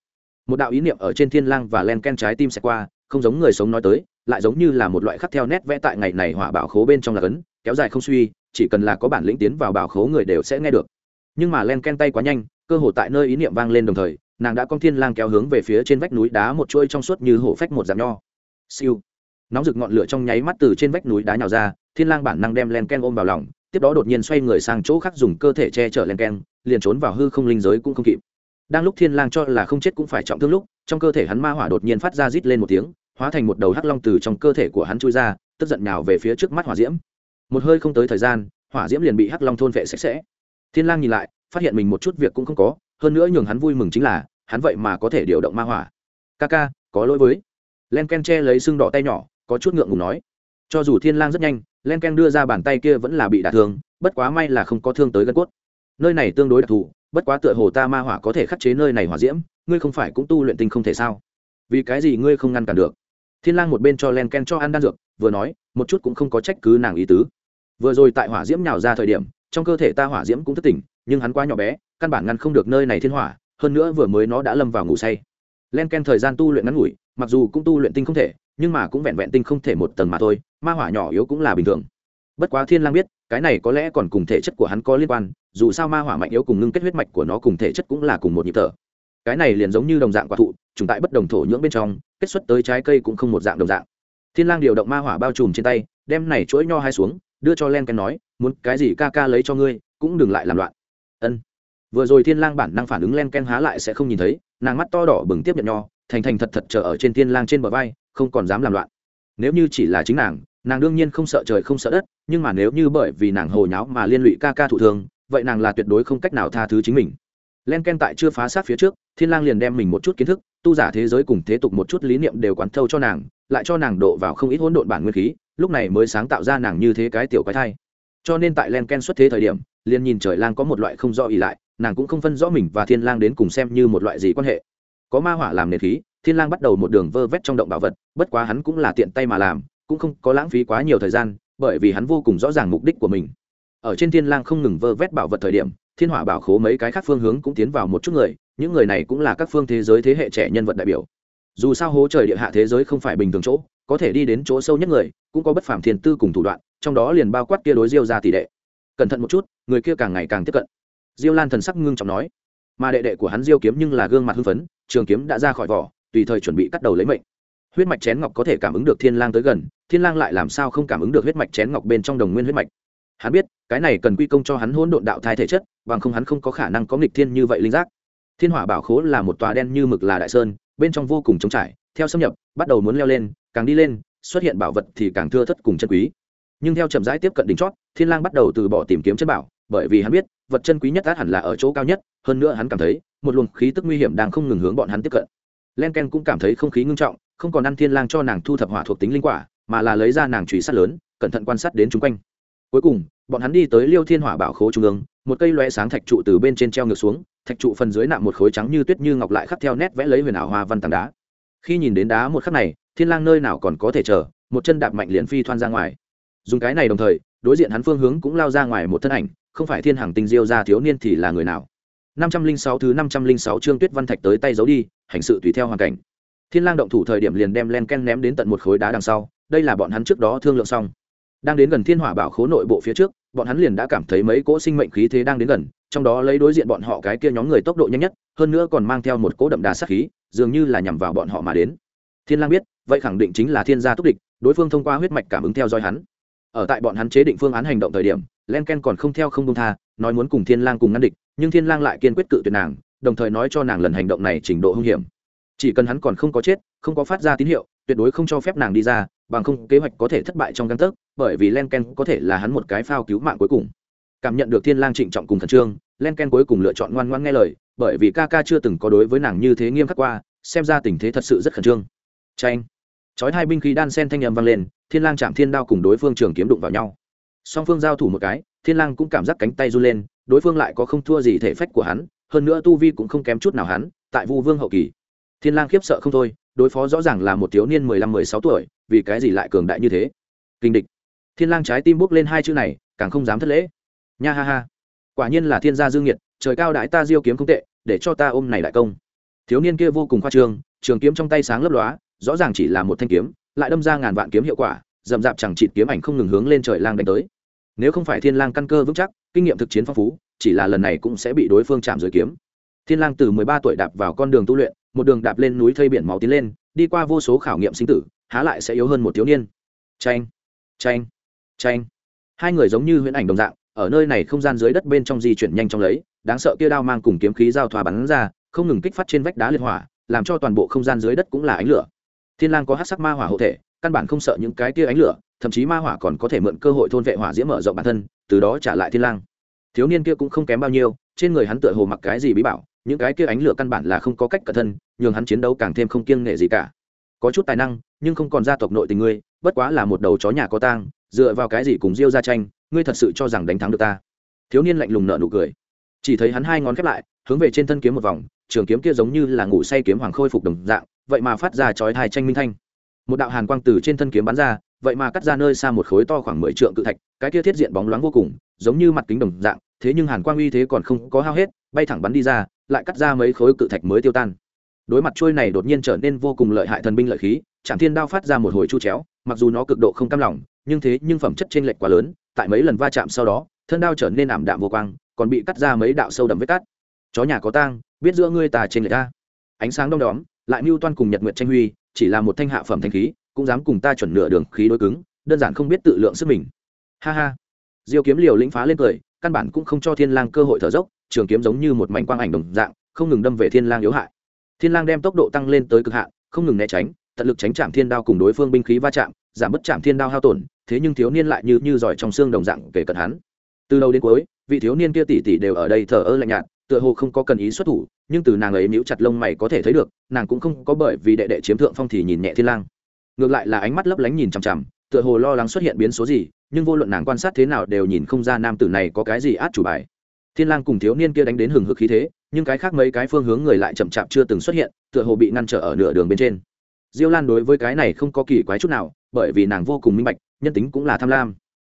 Một đạo ý niệm ở trên thiên lang và len ken trái tim sẽ qua, không giống người sống nói tới, lại giống như là một loại khắc theo nét vẽ tại ngày này hỏa bảo khố bên trong là cấn, kéo dài không suy, chỉ cần là có bản lĩnh tiến vào bảo khố người đều sẽ nghe được. Nhưng mà len ken tay quá nhanh, cơ hồ tại nơi ý niệm vang lên đồng thời, nàng đã con thiên lang kéo hướng về phía trên vách núi đá một chuôi trong suốt như hổ phách một dạng nho. Siêu. Nóng rực ngọn lửa trong nháy mắt từ trên vách núi đá nhào ra, thiên lang bản năng đem len ken ôm vào lòng tiếp đó đột nhiên xoay người sang chỗ khác dùng cơ thể che chở len ken liền trốn vào hư không linh giới cũng không kịp. Đang lúc thiên lang cho là không chết cũng phải trọng thương lúc, trong cơ thể hắn ma hỏa đột nhiên phát ra rít lên một tiếng, hóa thành một đầu hắc long từ trong cơ thể của hắn chui ra, tức giận nào về phía trước mắt hỏa diễm. Một hơi không tới thời gian, hỏa diễm liền bị hắc long thôn vệ sạch sẽ. Thiên lang nhìn lại, phát hiện mình một chút việc cũng không có, hơn nữa nhường hắn vui mừng chính là, hắn vậy mà có thể điều động ma hỏa. Ca ca, có lỗi với. Len ken che lấy xương đỏ tay nhỏ, có chút ngượng ngùng nói cho dù thiên lang rất nhanh len ken đưa ra bàn tay kia vẫn là bị đả thương, bất quá may là không có thương tới gân cốt. Nơi này tương đối đặc thù, bất quá tựa hồ ta ma hỏa có thể khắc chế nơi này hỏa diễm, ngươi không phải cũng tu luyện tinh không thể sao? Vì cái gì ngươi không ngăn cản được? Thiên lang một bên cho len ken cho ăn đan dược, vừa nói, một chút cũng không có trách cứ nàng ý tứ. Vừa rồi tại hỏa diễm nhào ra thời điểm, trong cơ thể ta hỏa diễm cũng thức tỉnh, nhưng hắn quá nhỏ bé, căn bản ngăn không được nơi này thiên hỏa, hơn nữa vừa mới nó đã lâm vào ngủ say. Len ken thời gian tu luyện ngắn ngủi, mặc dù cũng tu luyện tinh không thể, nhưng mà cũng vẹn vẹn tinh không thể một tầng mà thôi ma hỏa nhỏ yếu cũng là bình thường. Bất quá thiên lang biết, cái này có lẽ còn cùng thể chất của hắn có liên quan, dù sao ma hỏa mạnh yếu cùng ngưng kết huyết mạch của nó cùng thể chất cũng là cùng một nhịp thở. Cái này liền giống như đồng dạng quả thụ, trùng tại bất đồng thổ nhưỡng bên trong, kết xuất tới trái cây cũng không một dạng đồng dạng. Thiên lang điều động ma hỏa bao trùm trên tay, đem này chuỗi nho hai xuống, đưa cho len ken nói, muốn cái gì ca ca lấy cho ngươi, cũng đừng lại làm loạn. Ân. Vừa rồi thiên lang bản năng phản ứng len ken há lại sẽ không nhìn thấy, nàng mắt to đỏ bừng tiếp nhận nho, thành thành thật thật chờ ở trên thiên lang trên bờ vai, không còn dám làm loạn. Nếu như chỉ là chính nàng nàng đương nhiên không sợ trời không sợ đất, nhưng mà nếu như bởi vì nàng hồ nháo mà liên lụy ca ca thụ thường vậy nàng là tuyệt đối không cách nào tha thứ chính mình. Len ken tại chưa phá sát phía trước, thiên lang liền đem mình một chút kiến thức, tu giả thế giới cùng thế tục một chút lý niệm đều quán thâu cho nàng, lại cho nàng độ vào không ít hỗn độn bản nguyên khí, lúc này mới sáng tạo ra nàng như thế cái tiểu quái thai. Cho nên tại len ken xuất thế thời điểm, liền nhìn trời lang có một loại không rõ ý lại, nàng cũng không phân rõ mình và thiên lang đến cùng xem như một loại gì quan hệ. Có ma hỏa làm nền khí, thiên lang bắt đầu một đường vơ vét trong động bảo vật, bất quá hắn cũng là tiện tay mà làm cũng không có lãng phí quá nhiều thời gian, bởi vì hắn vô cùng rõ ràng mục đích của mình. Ở trên thiên lang không ngừng vơ vét bảo vật thời điểm, thiên hỏa bảo khố mấy cái khác phương hướng cũng tiến vào một chút người, những người này cũng là các phương thế giới thế hệ trẻ nhân vật đại biểu. Dù sao hố trời địa hạ thế giới không phải bình thường chỗ, có thể đi đến chỗ sâu nhất người, cũng có bất phàm thiên tư cùng thủ đoạn, trong đó liền bao quát kia đối diêu ra tỷ đệ. Cẩn thận một chút, người kia càng ngày càng tiếp cận. Diêu lan thần sắc ngưng trọng nói, mà đệ đệ của hắn diêu kiếm nhưng là gương mặt hưng phấn, trường kiếm đã ra khỏi vỏ, tùy thời chuẩn bị cắt đầu lấy mệnh. Huyết mạch chén ngọc có thể cảm ứng được thiên lang tới gần thiên lang lại làm sao không cảm ứng được huyết mạch chén ngọc bên trong đồng nguyên huyết mạch? Hắn biết, cái này cần quy công cho hắn hỗn độn đạo thai thể chất, bằng không hắn không có khả năng có nghịch thiên như vậy linh giác. Thiên hỏa bảo khố là một tòa đen như mực là đại sơn, bên trong vô cùng trống trải, theo xâm nhập, bắt đầu muốn leo lên, càng đi lên, xuất hiện bảo vật thì càng thưa thất cùng chân quý. Nhưng theo chậm rãi tiếp cận đỉnh chót, thiên lang bắt đầu từ bỏ tìm kiếm chân bảo, bởi vì hắn biết, vật chân quý nhất át hẳn là ở chỗ cao nhất, hơn nữa hắn cảm thấy, một luồng khí tức nguy hiểm đang không ngừng hướng bọn hắn tiếp cận. Len ken cũng cảm thấy không khí ngưng trọng, không còn ăn thiên lang cho nàng thu thập hỏa thuộc tính linh quả mà là lấy ra nàng chùy sắt lớn, cẩn thận quan sát đến chúng quanh. Cuối cùng, bọn hắn đi tới liêu thiên hỏa bảo khố trung ương, một cây loe sáng thạch trụ từ bên trên treo ngược xuống, thạch trụ phần dưới nạm một khối trắng như tuyết như ngọc lại khắc theo nét vẽ lấy huyền ảo hoa văn tảng đá. Khi nhìn đến đá một khắc này, thiên lang nơi nào còn có thể chờ, một chân đạp mạnh liền phi thoan ra ngoài. Dùng cái này đồng thời, đối diện hắn phương hướng cũng lao ra ngoài một thân ảnh, không phải thiên hàng tinh diêu ra thiếu niên thì là người nào. năm trăm linh sáu thứ năm trăm linh sáu chương tuyết văn thạch tới tay giấu đi, hành sự tùy theo hoàn cảnh. Thiên lang động thủ thời điểm liền đem len ken ném đến tận một khối đá đằng sau đây là bọn hắn trước đó thương lượng xong. Đang đến gần thiên hỏa bảo khố nội bộ phía trước, bọn hắn liền đã cảm thấy mấy cỗ sinh mệnh khí thế đang đến gần, trong đó lấy đối diện bọn họ cái kia nhóm người tốc độ nhanh nhất, hơn nữa còn mang theo một cỗ đậm đà sát khí, dường như là nhằm vào bọn họ mà đến. Thiên lang biết, vậy khẳng định chính là thiên gia túc địch, đối phương thông qua huyết mạch cảm ứng theo dõi hắn. Ở tại bọn hắn chế định phương án hành động thời điểm, len ken còn không theo không công tha, nói muốn cùng thiên lang cùng ngăn địch, nhưng thiên lang lại kiên quyết cự tuyệt nàng, đồng thời nói cho nàng lần hành động này trình độ hung hiểm. Chỉ cần hắn còn không có chết, không có phát ra tín hiệu, tuyệt đối không cho phép nàng đi ra bằng không kế hoạch có thể thất bại trong găng tấc, bởi vì len ken có thể là hắn một cái phao cứu mạng cuối cùng. Cảm nhận được thiên lang trịnh trọng cùng khẩn trương, len ken cuối cùng lựa chọn ngoan ngoãn nghe lời, bởi vì ca ca chưa từng có đối với nàng như thế nghiêm khắc qua, xem ra tình thế thật sự rất khẩn trương. Tranh chói hai binh khí đan sen thanh âm vang lên, thiên lang chạm thiên đao cùng đối phương trường kiếm đụng vào nhau. Song phương giao thủ một cái, thiên lang cũng cảm giác cánh tay run lên, đối phương lại có không thua gì thể phách của hắn, hơn nữa tu vi cũng không kém chút nào hắn, tại vu vương hậu kỳ thiên lang khiếp sợ không thôi, đối phó rõ ràng là một thiếu niên mười lăm, mười sáu tuổi, vì cái gì lại cường đại như thế? Kinh địch. Thiên lang trái tim bốc lên hai chữ này, càng không dám thất lễ. Nha ha ha. Quả nhiên là thiên gia dương nhiệt trời cao đại ta diêu kiếm không tệ, để cho ta ôm này đại công. Thiếu niên kia vô cùng khoa trương, trường kiếm trong tay sáng lấp lóa, rõ ràng chỉ là một thanh kiếm, lại đâm ra ngàn vạn kiếm hiệu quả dậm dạp chẳng chịt kiếm ảnh không ngừng hướng lên trời lang đánh tới. Nếu không phải thiên lang căn cơ vững chắc, kinh nghiệm thực chiến phong phú, chỉ là lần này cũng sẽ bị đối phương chạm dưới kiếm thiên lang từ 13 tuổi đạp vào con đường tu luyện, một đường đạp lên núi thây biển máu tiến lên, đi qua vô số khảo nghiệm sinh tử, há lại sẽ yếu hơn một thiếu niên. Tranh tranh tranh hai người giống như huyễn ảnh đồng dạng, ở nơi này không gian dưới đất bên trong di chuyển nhanh trong lấy, đáng sợ kia đao mang cùng kiếm khí giao thoa bắn ra, không ngừng kích phát trên vách đá liên hỏa, làm cho toàn bộ không gian dưới đất cũng là ánh lửa. Thiên lang có hắc sắc ma hỏa hộ thể, căn bản không sợ những cái kia ánh lửa, thậm chí ma hỏa còn có thể mượn cơ hội thôn vệ hỏa diễm mở rộng bản thân, từ đó trả lại thiên lang. Thiếu niên kia cũng không kém bao nhiêu trên người hắn tựa hồ mặc cái gì bí bảo, những cái kia ánh lửa căn bản là không có cách cẩn thân, nhường hắn chiến đấu càng thêm không kiêng nghệ gì cả. Có chút tài năng, nhưng không còn gia tộc nội tình ngươi, bất quá là một đầu chó nhà có tang, dựa vào cái gì cùng diêu ra tranh, ngươi thật sự cho rằng đánh thắng được ta? Thiếu niên lạnh lùng nợ nụ cười. Chỉ thấy hắn hai ngón khép lại, hướng về trên thân kiếm một vòng, trường kiếm kia giống như là ngủ say kiếm hoàng khôi phục đồng dạng, vậy mà phát ra chói thai tranh minh thanh. Một đạo hàn quang từ trên thân kiếm bắn ra, vậy mà cắt ra nơi xa một khối to khoảng mười trượng cự thạch, cái kia thiết diện bóng loáng vô cùng, giống như mặt kính đồng dạng thế nhưng hàn quang uy thế còn không có hao hết, bay thẳng bắn đi ra, lại cắt ra mấy khối cự thạch mới tiêu tan. Đối mặt trôi này đột nhiên trở nên vô cùng lợi hại thần binh lợi khí trạm thiên đao phát ra một hồi chu chéo, mặc dù nó cực độ không cam lòng, nhưng thế nhưng phẩm chất t r ê n lệch quá lớn, tại mấy lần va chạm sau đó, thân đao trở nên ảm đạm vô quang, còn bị cắt ra mấy đạo sâu đậm vết cắt. Chó nhà có tang, biết giữa ngươi tà trên lệch ta. Ánh sáng đông đóm, lại mưu toan cùng nhật nguyện tranh huy, chỉ là một thanh hạ phẩm thanh khí, cũng dám cùng ta chuẩn nửa đường khí đối cứng, đơn giản không biết tự lượng sức mình. Ha ha. Diêu kiếm liều lĩnh phá lên cười căn bản cũng không cho thiên lang cơ hội thở dốc, trường kiếm giống như một mảnh quang ảnh đồng dạng, không ngừng đâm về thiên lang yếu hại. Thiên lang đem tốc độ tăng lên tới cực hạn, không ngừng né tránh, tận lực tránh chạm thiên đao cùng đối phương binh khí va chạm, giảm bất chạm thiên đao hao tổn, thế nhưng thiếu niên lại như như giỏi trong xương đồng dạng kể cận hắn. Từ đầu đến cuối, vị thiếu niên kia tỷ tỷ đều ở đây thờ ơ lạnh nhạt, tựa hồ không có cần ý xuất thủ, nhưng từ nàng ấy níu chặt lông mày có thể thấy được, nàng cũng không có bởi vì đệ đệ chiếm thượng phong thì nhìn nhẹ thiên lang. Ngược lại là ánh mắt lấp lánh nhìn chằm chằm, tựa hồ lo lắng xuất hiện biến số gì nhưng vô luận nàng quan sát thế nào đều nhìn không ra nam tử này có cái gì át chủ bài. Thiên lang cùng thiếu niên kia đánh đến hừng hực khí thế, nhưng cái khác mấy cái phương hướng người lại chậm chạp chưa từng xuất hiện, tựa hồ bị ngăn trở ở nửa đường bên trên. Diêu lan đối với cái này không có kỳ quái chút nào, bởi vì nàng vô cùng minh bạch, nhân tính cũng là tham lam.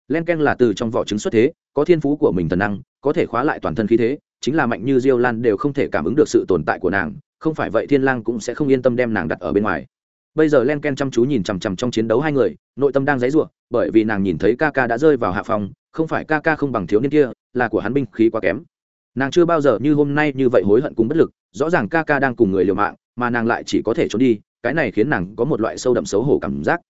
Len ken là từ trong vỏ trứng xuất thế, có thiên phú của mình thần năng, có thể khóa lại toàn thân khí thế, chính là mạnh như diêu lan đều không thể cảm ứng được sự tồn tại của nàng, không phải vậy thiên lang cũng sẽ không yên tâm đem nàng đặt ở bên ngoài bây giờ len ken chăm chú nhìn chằm chằm trong chiến đấu hai người, nội tâm đang dãy ruộng bởi vì nàng nhìn thấy ca ca đã rơi vào hạ phòng, không phải ca ca không bằng thiếu niên kia, là của hắn binh khí quá kém. Nàng chưa bao giờ như hôm nay như vậy hối hận cùng bất lực, rõ ràng ca ca đang cùng người liều mạng, mà nàng lại chỉ có thể trốn đi, cái này khiến nàng có một loại sâu đậm xấu hổ cảm giác.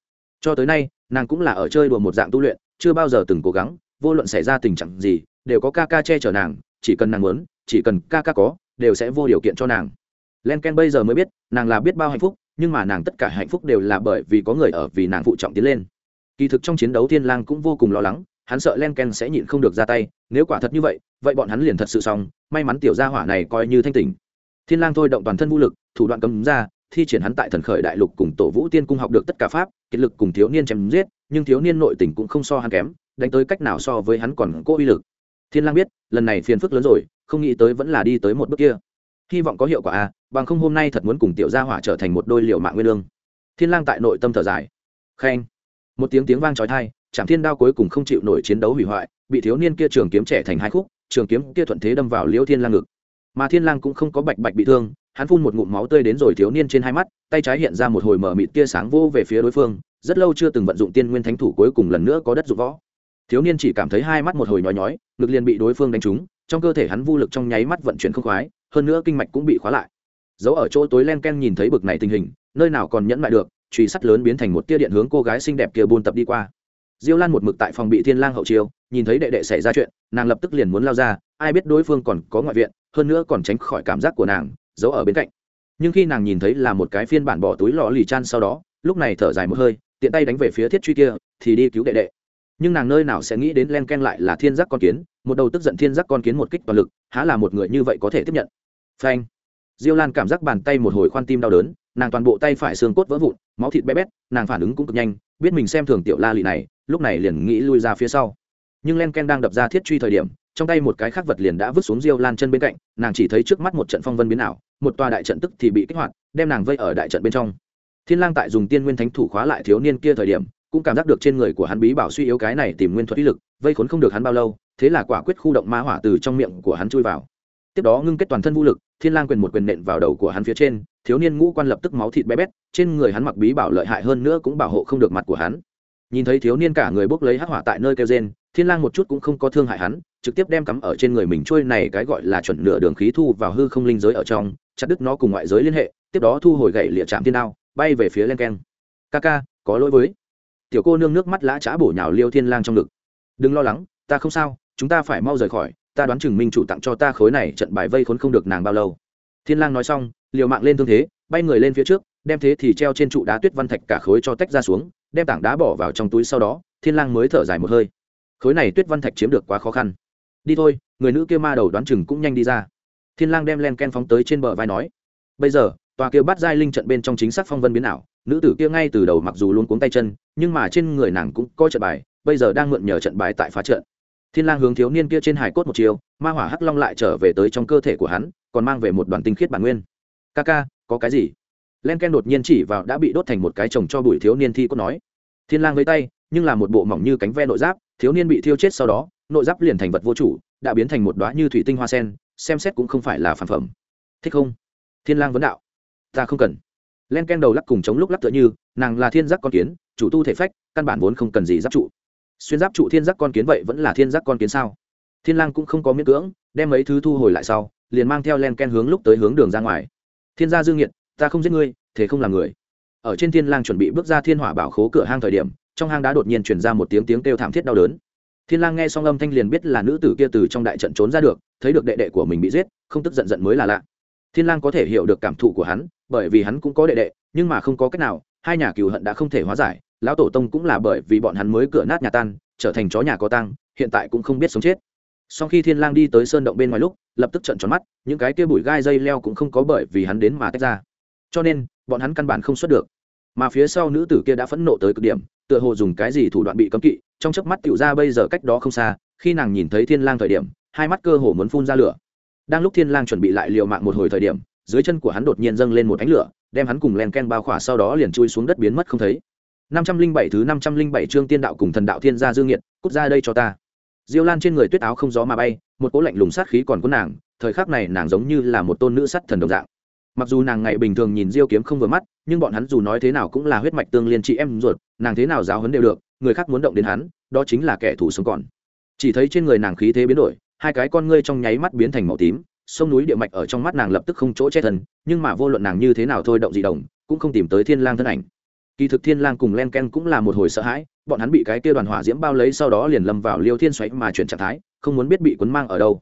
Cho tới nay, nàng cũng là ở chơi đùa một dạng tu luyện, chưa bao giờ từng cố gắng, vô luận xảy ra tình trạng gì, đều có ca ca che chở nàng, chỉ cần nàng muốn, chỉ cần ca ca có, đều sẽ vô điều kiện cho nàng len ken bây giờ mới biết, nàng là biết bao hạnh phúc, nhưng mà nàng tất cả hạnh phúc đều là bởi vì có người ở vì nàng phụ trọng tiến lên. Kỳ thực trong chiến đấu thiên lang cũng vô cùng lo lắng, hắn sợ len ken sẽ nhịn không được ra tay, nếu quả thật như vậy vậy bọn hắn liền thật sự xong, may mắn tiểu gia hỏa này coi như thanh tỉnh. Thiên lang thôi động toàn thân vũ lực, thủ đoạn cấm ra, thi triển hắn tại thần khởi đại lục cùng tổ vũ tiên cung học được tất cả pháp, kiệt lực cùng thiếu niên chém giết, nhưng thiếu niên nội tình cũng không so hắn kém, đánh tới cách nào so với hắn còn cố uy lực. Thiên lang biết, lần này phiền phức lớn rồi, không nghĩ tới vẫn là đi tới một bước kia hy vọng có hiệu quả a, bằng không hôm nay thật muốn cùng tiểu gia hỏa trở thành một đôi liều mạng nguyên lương. Thiên lang tại nội tâm thở dài. Khen. Một tiếng tiếng vang chói tai chạm thiên đao cuối cùng không chịu nổi chiến đấu hủy hoại, bị thiếu niên kia trường kiếm trẻ thành hai khúc, trường kiếm kia thuận thế đâm vào liễu thiên lang ngực. Mà thiên lang cũng không có bạch bạch bị thương, hắn phun một ngụm máu tươi đến rồi thiếu niên trên hai mắt, tay trái hiện ra một hồi mở mịt tia sáng vô về phía đối phương, rất lâu chưa từng vận dụng tiên nguyên thánh thủ cuối cùng lần nữa có đất dụng võ. Thiếu niên chỉ cảm thấy hai mắt một hồi nhói nhói, ngực liền bị đối phương đánh trúng, trong cơ thể hắn vô lực trong nháy mắt vận chuyển không khoái hơn nữa kinh mạch cũng bị khóa lại. Giấu ở chỗ tối len ken nhìn thấy bực này tình hình, nơi nào còn nhẫn lại được truy sắt lớn biến thành một tia điện hướng cô gái xinh đẹp kia buôn tập đi qua. Diêu lan một mực tại phòng bị thiên lang hậu chiêu, nhìn thấy đệ đệ xảy ra chuyện, nàng lập tức liền muốn lao ra, ai biết đối phương còn có ngoại viện, hơn nữa còn tránh khỏi cảm giác của nàng, giấu ở bên cạnh. Nhưng khi nàng nhìn thấy là một cái phiên bản bỏ túi lọ lì chan sau đó, lúc này thở dài một hơi, tiện tay đánh về phía thiết truy kia, thì đi cứu đệ đệ. Nhưng nàng nơi nào sẽ nghĩ đến len ken lại là thiên giác con kiến, một đầu tức giận thiên giác con kiến một kích toàn lực, há là một người như vậy có thể tiếp nhận phanh. Diêu lan cảm giác bàn tay một hồi khoan tim đau đớn, nàng toàn bộ tay phải xương cốt vỡ vụn, máu thịt bé bét, nàng phản ứng cũng cực nhanh, biết mình xem thường tiểu la lị này, lúc này liền nghĩ lui ra phía sau. Nhưng len ken đang đập ra thiết truy thời điểm, trong tay một cái khắc vật liền đã vứt xuống diêu lan chân bên cạnh, nàng chỉ thấy trước mắt một trận phong vân biến ảo, một tòa đại trận tức thì bị kích hoạt, đem nàng vây ở đại trận bên trong. Thiên lang tại dùng tiên nguyên thánh thủ khóa lại thiếu niên kia thời điểm, cũng cảm giác được trên người của hắn bí bảo suy yếu cái này tìm nguyên thuật ý lực, vây khốn không được hắn bao lâu, thế là quả quyết khu động ma hỏa từ trong miệng của hắn chui vào. Tiếp đó ngưng kết toàn thân vũ lực thiên lang quyền một quyền nện vào đầu của hắn phía trên, thiếu niên ngũ quan lập tức máu thịt bé bét, trên người hắn mặc bí bảo lợi hại hơn nữa cũng bảo hộ không được mặt của hắn. Nhìn thấy thiếu niên cả người bốc lấy hắc hỏa tại nơi kêu gen thiên lang một chút cũng không có thương hại hắn, trực tiếp đem cắm ở trên người mình trôi này cái gọi là chuẩn nửa đường khí thu vào hư không linh giới ở trong, chặt đứt nó cùng ngoại giới liên hệ, tiếp đó thu hồi gậy lịa chạm thiên đao, bay về phía len keng. Ca ca, có lỗi với. Tiểu cô nương nước mắt lã chã bổ nhào liêu thiên lang trong ngực. Đừng lo lắng, ta không sao, chúng ta phải mau rời khỏi ta đoán chừng minh chủ tặng cho ta khối này trận bài vây khốn không được nàng bao lâu. Thiên lang nói xong, liều mạng lên thương thế, bay người lên phía trước, đem thế thì treo trên trụ đá tuyết văn thạch cả khối cho tách ra xuống, đem tảng đá bỏ vào trong túi sau đó, thiên lang mới thở dài một hơi. Khối này tuyết văn thạch chiếm được quá khó khăn. Đi thôi, người nữ kia ma đầu đoán chừng cũng nhanh đi ra. Thiên lang đem len ken phóng tới trên bờ vai nói, bây giờ, tòa kia bắt giai linh trận bên trong chính xác phong vân biến ảo, nữ tử kia ngay từ đầu mặc dù luôn cuống tay chân, nhưng mà trên người nàng cũng có trận bài, bây giờ đang mượn nhờ trận bài tại phá trận thiên lang hướng thiếu niên kia trên hải cốt một chiều, ma hỏa hắc long lại trở về tới trong cơ thể của hắn, còn mang về một đoàn tinh khiết bản nguyên. Ca ca, có cái gì? Len ken đột nhiên chỉ vào đã bị đốt thành một cái chồng cho bụi thiếu niên thi cốt nói. Thiên lang với tay, nhưng là một bộ mỏng như cánh ve nội giáp, thiếu niên bị thiêu chết sau đó, nội giáp liền thành vật vô chủ, đã biến thành một đóa như thủy tinh hoa sen, xem xét cũng không phải là phản phẩm. Thích không? Thiên lang vấn đạo. Ta không cần. Len ken đầu lắc cùng chống lúc lắc tựa như, nàng là thiên giác con kiến, chủ tu thể phách, căn bản vốn không cần gì giáp trụ xuyên giáp trụ thiên giác con kiến vậy vẫn là thiên giác con kiến sao? Thiên lang cũng không có miễn cưỡng, đem mấy thứ thu hồi lại sau, liền mang theo len ken hướng lúc tới hướng đường ra ngoài. Thiên gia dương nghiệt, ta không giết ngươi, thế không làm người. Ở trên thiên lang chuẩn bị bước ra thiên hỏa bảo khố cửa hang thời điểm, trong hang đá đột nhiên truyền ra một tiếng tiếng kêu thảm thiết đau đớn. Thiên lang nghe xong âm thanh liền biết là nữ tử kia từ trong đại trận trốn ra được, thấy được đệ đệ của mình bị giết, không tức giận giận mới là lạ. Thiên lang có thể hiểu được cảm thụ của hắn, bởi vì hắn cũng có đệ đệ, nhưng mà không có cách nào, hai nhà cừu hận đã không thể hóa giải lão tổ tông cũng là bởi vì bọn hắn mới cửa nát nhà tan, trở thành chó nhà có tăng hiện tại cũng không biết sống chết. Sau khi thiên lang đi tới sơn động bên ngoài lúc, lập tức trợn tròn mắt, những cái kia bụi gai dây leo cũng không có bởi vì hắn đến mà tách ra. Cho nên, bọn hắn căn bản không xuất được. Mà phía sau nữ tử kia đã phẫn nộ tới cực điểm, tựa hồ dùng cái gì thủ đoạn bị cấm kỵ, trong chớp mắt tiểu ra bây giờ cách đó không xa, khi nàng nhìn thấy thiên lang thời điểm, hai mắt cơ hồ muốn phun ra lửa. Đang lúc thiên lang chuẩn bị lại liều mạng một hồi thời điểm, dưới chân của hắn đột nhiên dâng lên một ánh lửa, đem hắn cùng len ken bao khỏa sau đó liền chui xuống đất biến mất không thấy. 507 thứ 507 chương tiên đạo cùng thần đạo thiên gia dương nghiệt, cút ra đây cho ta. Diêu lan trên người tuyết áo không gió mà bay, một cỗ lạnh lùng sát khí còn cuốn nàng, thời khắc này nàng giống như là một tôn nữ sắt thần đồng dạng. Mặc dù nàng ngày bình thường nhìn diêu kiếm không vừa mắt, nhưng bọn hắn dù nói thế nào cũng là huyết mạch tương liên chị em ruột, nàng thế nào giáo huấn đều được, người khác muốn động đến hắn, đó chính là kẻ thù sống còn. Chỉ thấy trên người nàng khí thế biến đổi, hai cái con ngươi trong nháy mắt biến thành màu tím, sông núi địa mạch ở trong mắt nàng lập tức không chỗ che thân, nhưng mà vô luận nàng như thế nào thôi động dị động, cũng không tìm tới thiên lang thân ảnh kỳ thực thiên lang cùng len ken cũng là một hồi sợ hãi, bọn hắn bị cái kia đoàn hỏa diễm bao lấy sau đó liền lâm vào liêu thiên xoáy mà chuyển trạng thái, không muốn biết bị cuốn mang ở đâu.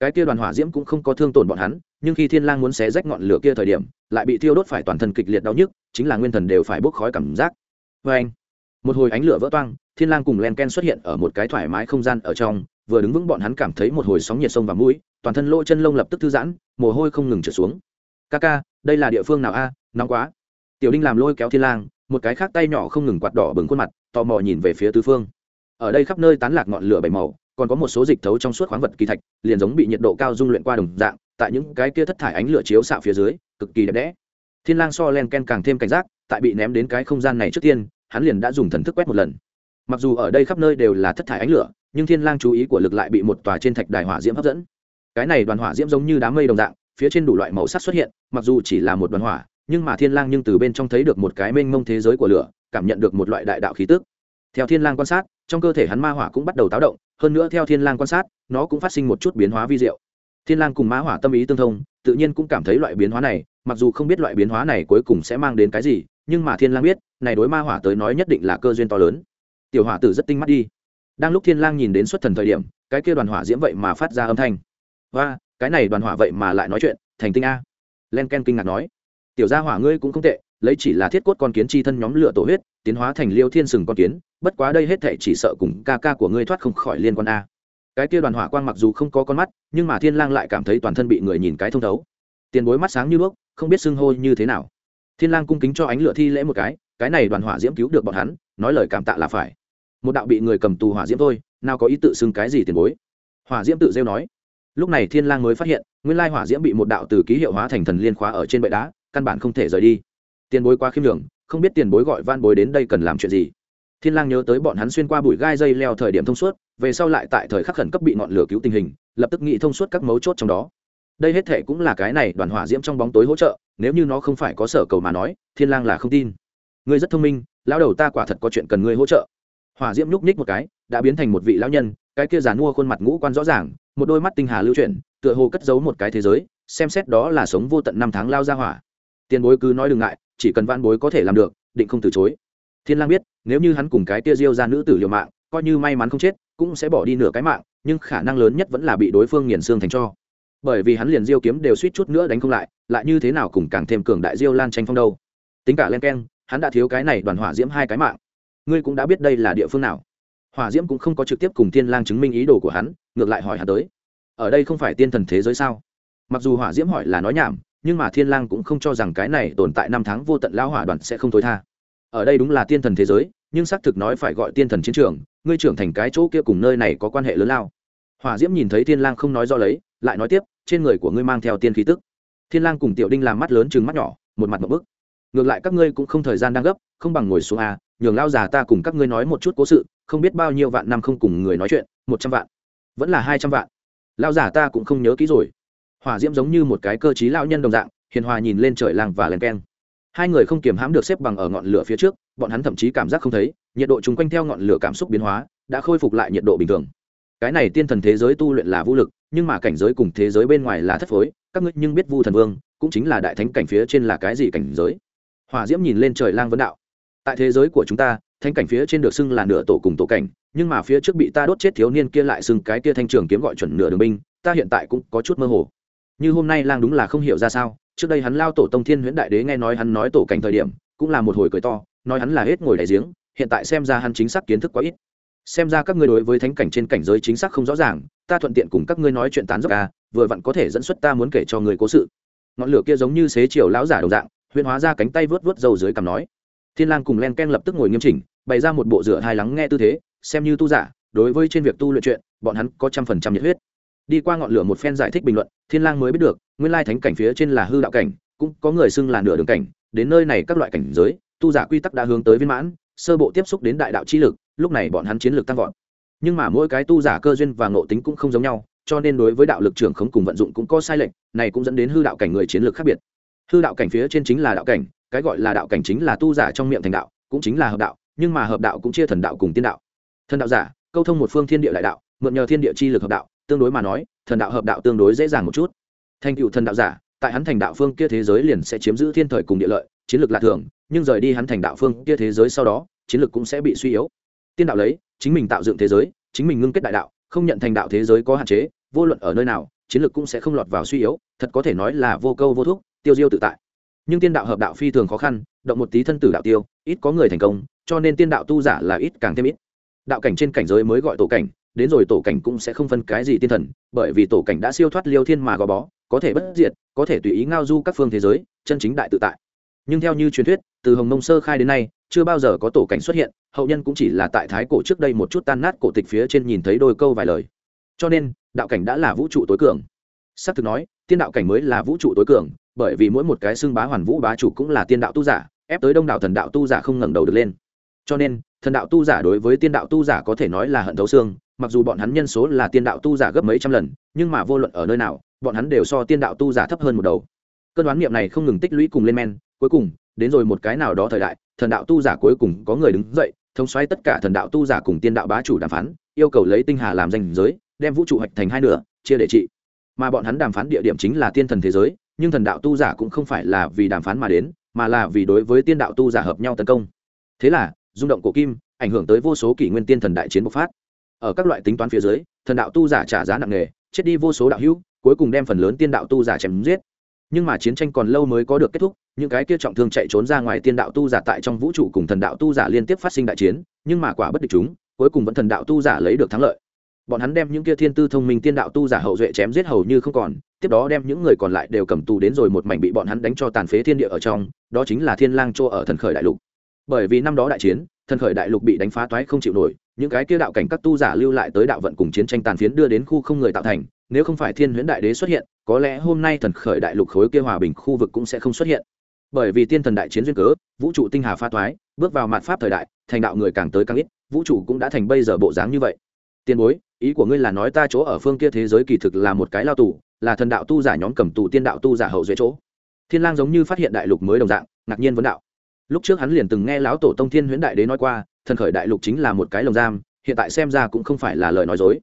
Cái kia đoàn hỏa diễm cũng không có thương tổn bọn hắn, nhưng khi thiên lang muốn xé rách ngọn lửa kia thời điểm, lại bị thiêu đốt phải toàn thân kịch liệt đau nhức, chính là nguyên thần đều phải bốc khói cảm giác. Với anh một hồi ánh lửa vỡ toang, thiên lang cùng len ken xuất hiện ở một cái thoải mái không gian ở trong, vừa đứng vững bọn hắn cảm thấy một hồi sóng nhiệt sông vào mũi, toàn thân lỗ chân lông lập tức thư giãn, mồ hôi không ngừng trượt xuống. Ca ca, đây là địa phương nào a? Nóng quá. Tiểu đinh làm lôi kéo thiên lang một cái khác tay nhỏ không ngừng quạt đỏ bừng khuôn mặt, tò mò nhìn về phía tứ phương. Ở đây khắp nơi tán lạc ngọn lửa bảy màu, còn có một số dịch thấu trong suốt khoáng vật kỳ thạch, liền giống bị nhiệt độ cao dung luyện qua đồng dạng, tại những cái kia thất thải ánh lửa chiếu xạ phía dưới, cực kỳ đẹp đẽ. Thiên lang so len ken càng thêm cảnh giác, tại bị ném đến cái không gian này trước tiên, hắn liền đã dùng thần thức quét một lần. Mặc dù ở đây khắp nơi đều là thất thải ánh lửa, nhưng thiên lang chú ý của lực lại bị một tòa trên thạch đài hỏa diễm hấp dẫn. Cái này đoàn hỏa diễm giống như đám mây đồng dạng, phía trên đủ loại màu sắc xuất hiện, mặc dù chỉ là một đoàn hỏa nhưng mà thiên lang nhưng từ bên trong thấy được một cái mênh mông thế giới của lửa, cảm nhận được một loại đại đạo khí tức. Theo thiên lang quan sát, trong cơ thể hắn ma hỏa cũng bắt đầu táo động, hơn nữa theo thiên lang quan sát, nó cũng phát sinh một chút biến hóa vi diệu. Thiên lang cùng ma hỏa tâm ý tương thông, tự nhiên cũng cảm thấy loại biến hóa này, mặc dù không biết loại biến hóa này cuối cùng sẽ mang đến cái gì, nhưng mà thiên lang biết, này đối ma hỏa tới nói nhất định là cơ duyên to lớn. Tiểu hỏa tử rất tinh mắt đi. Đang lúc thiên lang nhìn đến xuất thần thời điểm, cái kia đoàn hỏa diễm vậy mà phát ra âm thanh. Và cái này đoàn hỏa vậy mà lại nói chuyện, thành tinh a. Len ken kinh ngạc nói tiểu gia hỏa ngươi cũng không tệ, lấy chỉ là thiết cốt con kiến chi thân nhóm lửa tổ huyết, tiến hóa thành liêu thiên sừng con kiến, bất quá đây hết thệ chỉ sợ cùng ca ca của ngươi thoát không khỏi liên quan a. Cái kia đoàn hỏa quang mặc dù không có con mắt, nhưng mà thiên lang lại cảm thấy toàn thân bị người nhìn cái thông thấu. Tiền bối mắt sáng như đuốc, không biết xưng hô như thế nào. Thiên lang cung kính cho ánh lửa thi lễ một cái cái này đoàn hỏa diễm cứu được bọn hắn, nói lời cảm tạ là phải. Một đạo bị người cầm tù hỏa diễm thôi, nào có ý tự xưng cái gì tiền bối? Hỏa diễm tự rêu nói. Lúc này thiên lang mới phát hiện, nguyên lai hỏa diễm bị một đạo từ ký hiệu hóa thành thần liên khóa ở trên bệ đá căn bản không thể rời đi. Tiền bối quá khiêm đường không biết tiền bối gọi van bối đến đây cần làm chuyện gì. Thiên lang nhớ tới bọn hắn xuyên qua bụi gai dây leo thời điểm thông suốt, về sau lại tại thời khắc khẩn cấp bị ngọn lửa cứu tình hình, lập tức nghĩ thông suốt các mấu chốt trong đó. Đây hết thể cũng là cái này đoàn hỏa diễm trong bóng tối hỗ trợ, nếu như nó không phải có sở cầu mà nói, thiên lang là không tin. Ngươi rất thông minh, lão đầu ta quả thật có chuyện cần ngươi hỗ trợ. Hỏa diễm nhúc nhích một cái, đã biến thành một vị lão nhân, cái kia giàn mua khuôn mặt ngũ quan rõ ràng, một đôi mắt tinh hà lưu chuyển, tựa hồ cất giấu một cái thế giới, xem xét đó là sống vô tận năm tháng lao ra hỏa tiền bối cứ nói đừng ngại, chỉ cần van bối có thể làm được, định không từ chối. Thiên lang biết, nếu như hắn cùng cái tia diêu ra nữ tử liều mạng, coi như may mắn không chết, cũng sẽ bỏ đi nửa cái mạng, nhưng khả năng lớn nhất vẫn là bị đối phương nghiền xương thành cho. Bởi vì hắn liền diêu kiếm đều suýt chút nữa đánh không lại lại như thế nào cùng càng thêm cường đại diêu lan tranh phong đâu. Tính cả len keng, hắn đã thiếu cái này đoàn hỏa diễm hai cái mạng. Ngươi cũng đã biết đây là địa phương nào. Hỏa diễm cũng không có trực tiếp cùng thiên lang chứng minh ý đồ của hắn, ngược lại hỏi hắn tới. Ở đây không phải tiên thần thế giới sao? Mặc dù hỏa diễm hỏi là nói nhảm nhưng mà thiên lang cũng không cho rằng cái này tồn tại năm tháng vô tận lão hỏa đoàn sẽ không tối tha. Ở đây đúng là tiên thần thế giới, nhưng xác thực nói phải gọi tiên thần chiến trường, ngươi trưởng thành cái chỗ kia cùng nơi này có quan hệ lớn lao. Hỏa diễm nhìn thấy thiên lang không nói do lấy, lại nói tiếp, trên người của ngươi mang theo tiên khí tức. Thiên lang cùng tiểu đinh làm mắt lớn trừng mắt nhỏ, một mặt một bức. Ngược lại các ngươi cũng không thời gian đang gấp, không bằng ngồi xuống a nhường lao già ta cùng các ngươi nói một chút cố sự, không biết bao nhiêu vạn năm không cùng người nói chuyện, một trăm vạn. Vẫn là hai trăm vạn. Lao già ta cũng không nhớ kỹ rồi hỏa diễm giống như một cái cơ trí lao nhân đồng dạng, hiền hòa nhìn lên trời làng và len keng. Hai người không kiềm hãm được xếp bằng ở ngọn lửa phía trước, bọn hắn thậm chí cảm giác không thấy, nhiệt độ chung quanh theo ngọn lửa cảm xúc biến hóa, đã khôi phục lại nhiệt độ bình thường. Cái này tiên thần thế giới tu luyện là vũ lực, nhưng mà cảnh giới cùng thế giới bên ngoài là thất phối, các ngươi nhưng biết vu thần vương, cũng chính là đại thánh cảnh phía trên là cái gì cảnh giới? Hòa diễm nhìn lên trời lang vấn đạo. Tại thế giới của chúng ta, thánh cảnh phía trên được xưng là nửa tổ cùng tổ cảnh, nhưng mà phía trước bị ta đốt chết thiếu niên kia lại xưng cái kia thanh trường kiếm gọi chuẩn nửa đường binh, ta hiện tại cũng có chút mơ hồ như hôm nay lang đúng là không hiểu ra sao, trước đây hắn lao tổ tông thiên huyễn đại đế nghe nói hắn nói tổ cảnh thời điểm, cũng là một hồi cười to, nói hắn là hết ngồi đại giếng, hiện tại xem ra hắn chính xác kiến thức quá ít. Xem ra các ngươi đối với thánh cảnh trên cảnh giới chính xác không rõ ràng, ta thuận tiện cùng các ngươi nói chuyện tán dốc à vừa vặn có thể dẫn xuất ta muốn kể cho người cố sự. Ngọn lửa kia giống như xế chiều lão giả đồng dạng, huyễn hóa ra cánh tay vớt vớt dầu dưới cằm nói. Thiên lang cùng len ken lập tức ngồi nghiêm chỉnh, bày ra một bộ rửa hai lắng nghe tư thế, xem như tu giả, đối với trên việc tu luyện chuyện, bọn hắn có trăm phần trăm nhiệt huyết đi qua ngọn lửa một phen giải thích bình luận, thiên lang mới biết được, nguyên lai thánh cảnh phía trên là hư đạo cảnh, cũng có người xưng là nửa đường cảnh, đến nơi này các loại cảnh giới, tu giả quy tắc đã hướng tới viên mãn, sơ bộ tiếp xúc đến đại đạo chi lực, lúc này bọn hắn chiến lược tăng vọt. Nhưng mà mỗi cái tu giả cơ duyên và ngộ tính cũng không giống nhau, cho nên đối với đạo lực trưởng khống cùng vận dụng cũng có sai lệch, này cũng dẫn đến hư đạo cảnh người chiến lược khác biệt. Hư đạo cảnh phía trên chính là đạo cảnh, cái gọi là đạo cảnh chính là tu giả trong miệng thành đạo, cũng chính là hợp đạo, nhưng mà hợp đạo cũng chia thần đạo cùng tiên đạo. Thần đạo giả, câu thông một phương thiên địa đại đạo, mượn nhờ thiên địa chi lực hợp đạo tương đối mà nói, thần đạo hợp đạo tương đối dễ dàng một chút. Thành cựu thần đạo giả, tại hắn thành đạo phương kia thế giới liền sẽ chiếm giữ thiên thời cùng địa lợi, chiến lược lạ thường, nhưng rời đi hắn thành đạo phương kia thế giới sau đó, chiến lược cũng sẽ bị suy yếu. Tiên đạo lấy, chính mình tạo dựng thế giới, chính mình ngưng kết đại đạo, không nhận thành đạo thế giới có hạn chế, vô luận ở nơi nào, chiến lược cũng sẽ không lọt vào suy yếu, thật có thể nói là vô câu vô thuốc tiêu diêu tự tại. Nhưng tiên đạo hợp đạo phi thường khó khăn, động một tí thân tử đạo tiêu, ít có người thành công, cho nên tiên đạo tu giả là ít càng thêm ít. Đạo cảnh trên cảnh giới mới gọi tổ cảnh đến rồi tổ cảnh cũng sẽ không phân cái gì tiên thần, bởi vì tổ cảnh đã siêu thoát liêu thiên mà gò bó, có thể bất diệt, có thể tùy ý ngao du các phương thế giới, chân chính đại tự tại. Nhưng theo như truyền thuyết, từ hồng mông sơ khai đến nay, chưa bao giờ có tổ cảnh xuất hiện, hậu nhân cũng chỉ là tại thái cổ trước đây một chút tan nát cổ tịch phía trên nhìn thấy đôi câu vài lời. Cho nên, đạo cảnh đã là vũ trụ tối cường. S c thực nói, tiên đạo cảnh mới là vũ trụ tối cường, bởi vì mỗi một cái xưng bá hoàn vũ bá chủ cũng là tiên đạo tu giả, ép tới đông đạo thần đạo tu giả không ngẩng đầu được lên. Cho nên, thần đạo tu giả đối với tiên đạo tu giả có thể nói là hận thấu xương mặc dù bọn hắn nhân số là tiên đạo tu giả gấp mấy trăm lần, nhưng mà vô luận ở nơi nào, bọn hắn đều so tiên đạo tu giả thấp hơn một đầu. Cơn đoán niệm này không ngừng tích lũy cùng lên men, cuối cùng, đến rồi một cái nào đó thời đại, thần đạo tu giả cuối cùng có người đứng dậy, thống xoáy tất cả thần đạo tu giả cùng tiên đạo bá chủ đàm phán, yêu cầu lấy tinh hà làm danh giới, đem vũ trụ hoạch thành hai nửa, chia để trị. Mà bọn hắn đàm phán địa điểm chính là tiên thần thế giới, nhưng thần đạo tu giả cũng không phải là vì đàm phán mà đến, mà là vì đối với tiên đạo tu giả hợp nhau tấn công. Thế là, rung động cổ kim, ảnh hưởng tới vô số kỷ nguyên tiên thần đại chiến bộc phát ở các loại tính toán phía dưới, thần đạo tu giả trả giá nặng nề, chết đi vô số đạo hữu, cuối cùng đem phần lớn tiên đạo tu giả chém giết. Nhưng mà chiến tranh còn lâu mới có được kết thúc, những cái kia trọng thương chạy trốn ra ngoài tiên đạo tu giả tại trong vũ trụ cùng thần đạo tu giả liên tiếp phát sinh đại chiến, nhưng mà quả bất địch chúng, cuối cùng vẫn thần đạo tu giả lấy được thắng lợi. Bọn hắn đem những kia thiên tư thông minh tiên đạo tu giả hậu duệ chém giết hầu như không còn, tiếp đó đem những người còn lại đều cầm tù đến rồi một mảnh bị bọn hắn đánh cho tàn phế thiên địa ở trong, đó chính là thiên lang chô ở thần khởi đại lục. Bởi vì năm đó đại chiến, thần khởi đại lục bị đánh phá toái không chịu nổi những cái kia đạo cảnh các tu giả lưu lại tới đạo vận cùng chiến tranh tàn phiến đưa đến khu không người tạo thành, nếu không phải thiên huyễn đại đế xuất hiện, có lẽ hôm nay thần khởi đại lục khối kia hòa bình khu vực cũng sẽ không xuất hiện. Bởi vì tiên thần đại chiến duyên cớ, vũ trụ tinh hà pha thoái, bước vào mạn pháp thời đại, thành đạo người càng tới càng ít, vũ trụ cũng đã thành bây giờ bộ dáng như vậy. Tiền bối, ý của ngươi là nói ta chỗ ở phương kia thế giới kỳ thực là một cái lao tù, là thần đạo tu giả nhóm cầm tù tiên đạo tu giả hậu duệ chỗ. Thiên lang giống như phát hiện đại lục mới đồng dạng, ngạc nhiên vấn đạo. Lúc trước hắn liền từng nghe lão tổ tông thiên huyễn đại đế nói qua thần khởi đại lục chính là một cái lồng giam, hiện tại xem ra cũng không phải là lời nói dối.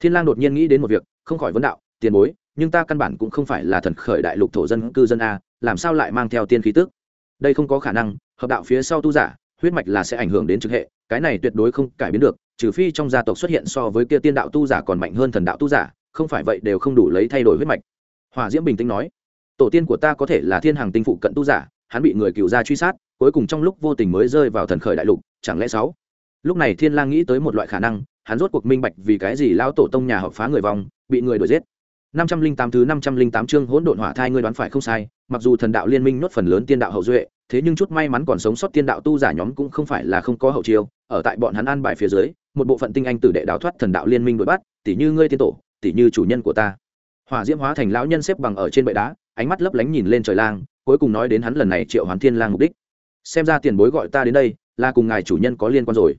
Thiên lang đột nhiên nghĩ đến một việc, không khỏi vấn đạo, tiền bối, nhưng ta căn bản cũng không phải là thần khởi đại lục thổ dân cư dân a, làm sao lại mang theo tiên khí tức đây không có khả năng, hợp đạo phía sau tu giả, huyết mạch là sẽ ảnh hưởng đến trực hệ, cái này tuyệt đối không cải biến được, trừ phi trong gia tộc xuất hiện so với kia tiên đạo tu giả còn mạnh hơn thần đạo tu giả, không phải vậy đều không đủ lấy thay đổi huyết mạch. Hòa diễm bình tĩnh nói, tổ tiên của ta có thể là thiên hàng tinh phụ cận tu giả, hắn bị người cựu gia truy sát, cuối cùng trong lúc vô tình mới rơi vào thần khởi đại lục chẳng lẽ sáu lúc này thiên lang nghĩ tới một loại khả năng hắn rốt cuộc minh bạch vì cái gì lão tổ tông nhà hợp phá người vong bị người đuổi giết 508 thứ 508 chương hỗn độn hỏa thai ngươi đoán phải không sai, mặc dù thần đạo liên minh nuốt phần lớn tiên đạo hậu duệ, thế nhưng chút may mắn còn sống sót tiên đạo tu giả nhóm cũng không phải là không có hậu chiêu, ở tại bọn hắn an bài phía dưới, một bộ phận tinh anh tử đệ đào thoát thần đạo liên minh đuổi bắt, tỷ như ngươi tiên tổ, tỷ như chủ nhân của ta. Hỏa diễm hóa thành lão nhân xếp bằng ở trên bệ đá, ánh mắt lấp lánh nhìn lên trời lang, cuối cùng nói đến hắn lần này triệu hoán thiên lang mục đích. Xem ra tiền bối gọi ta đến đây, là cùng ngài chủ nhân có liên quan rồi.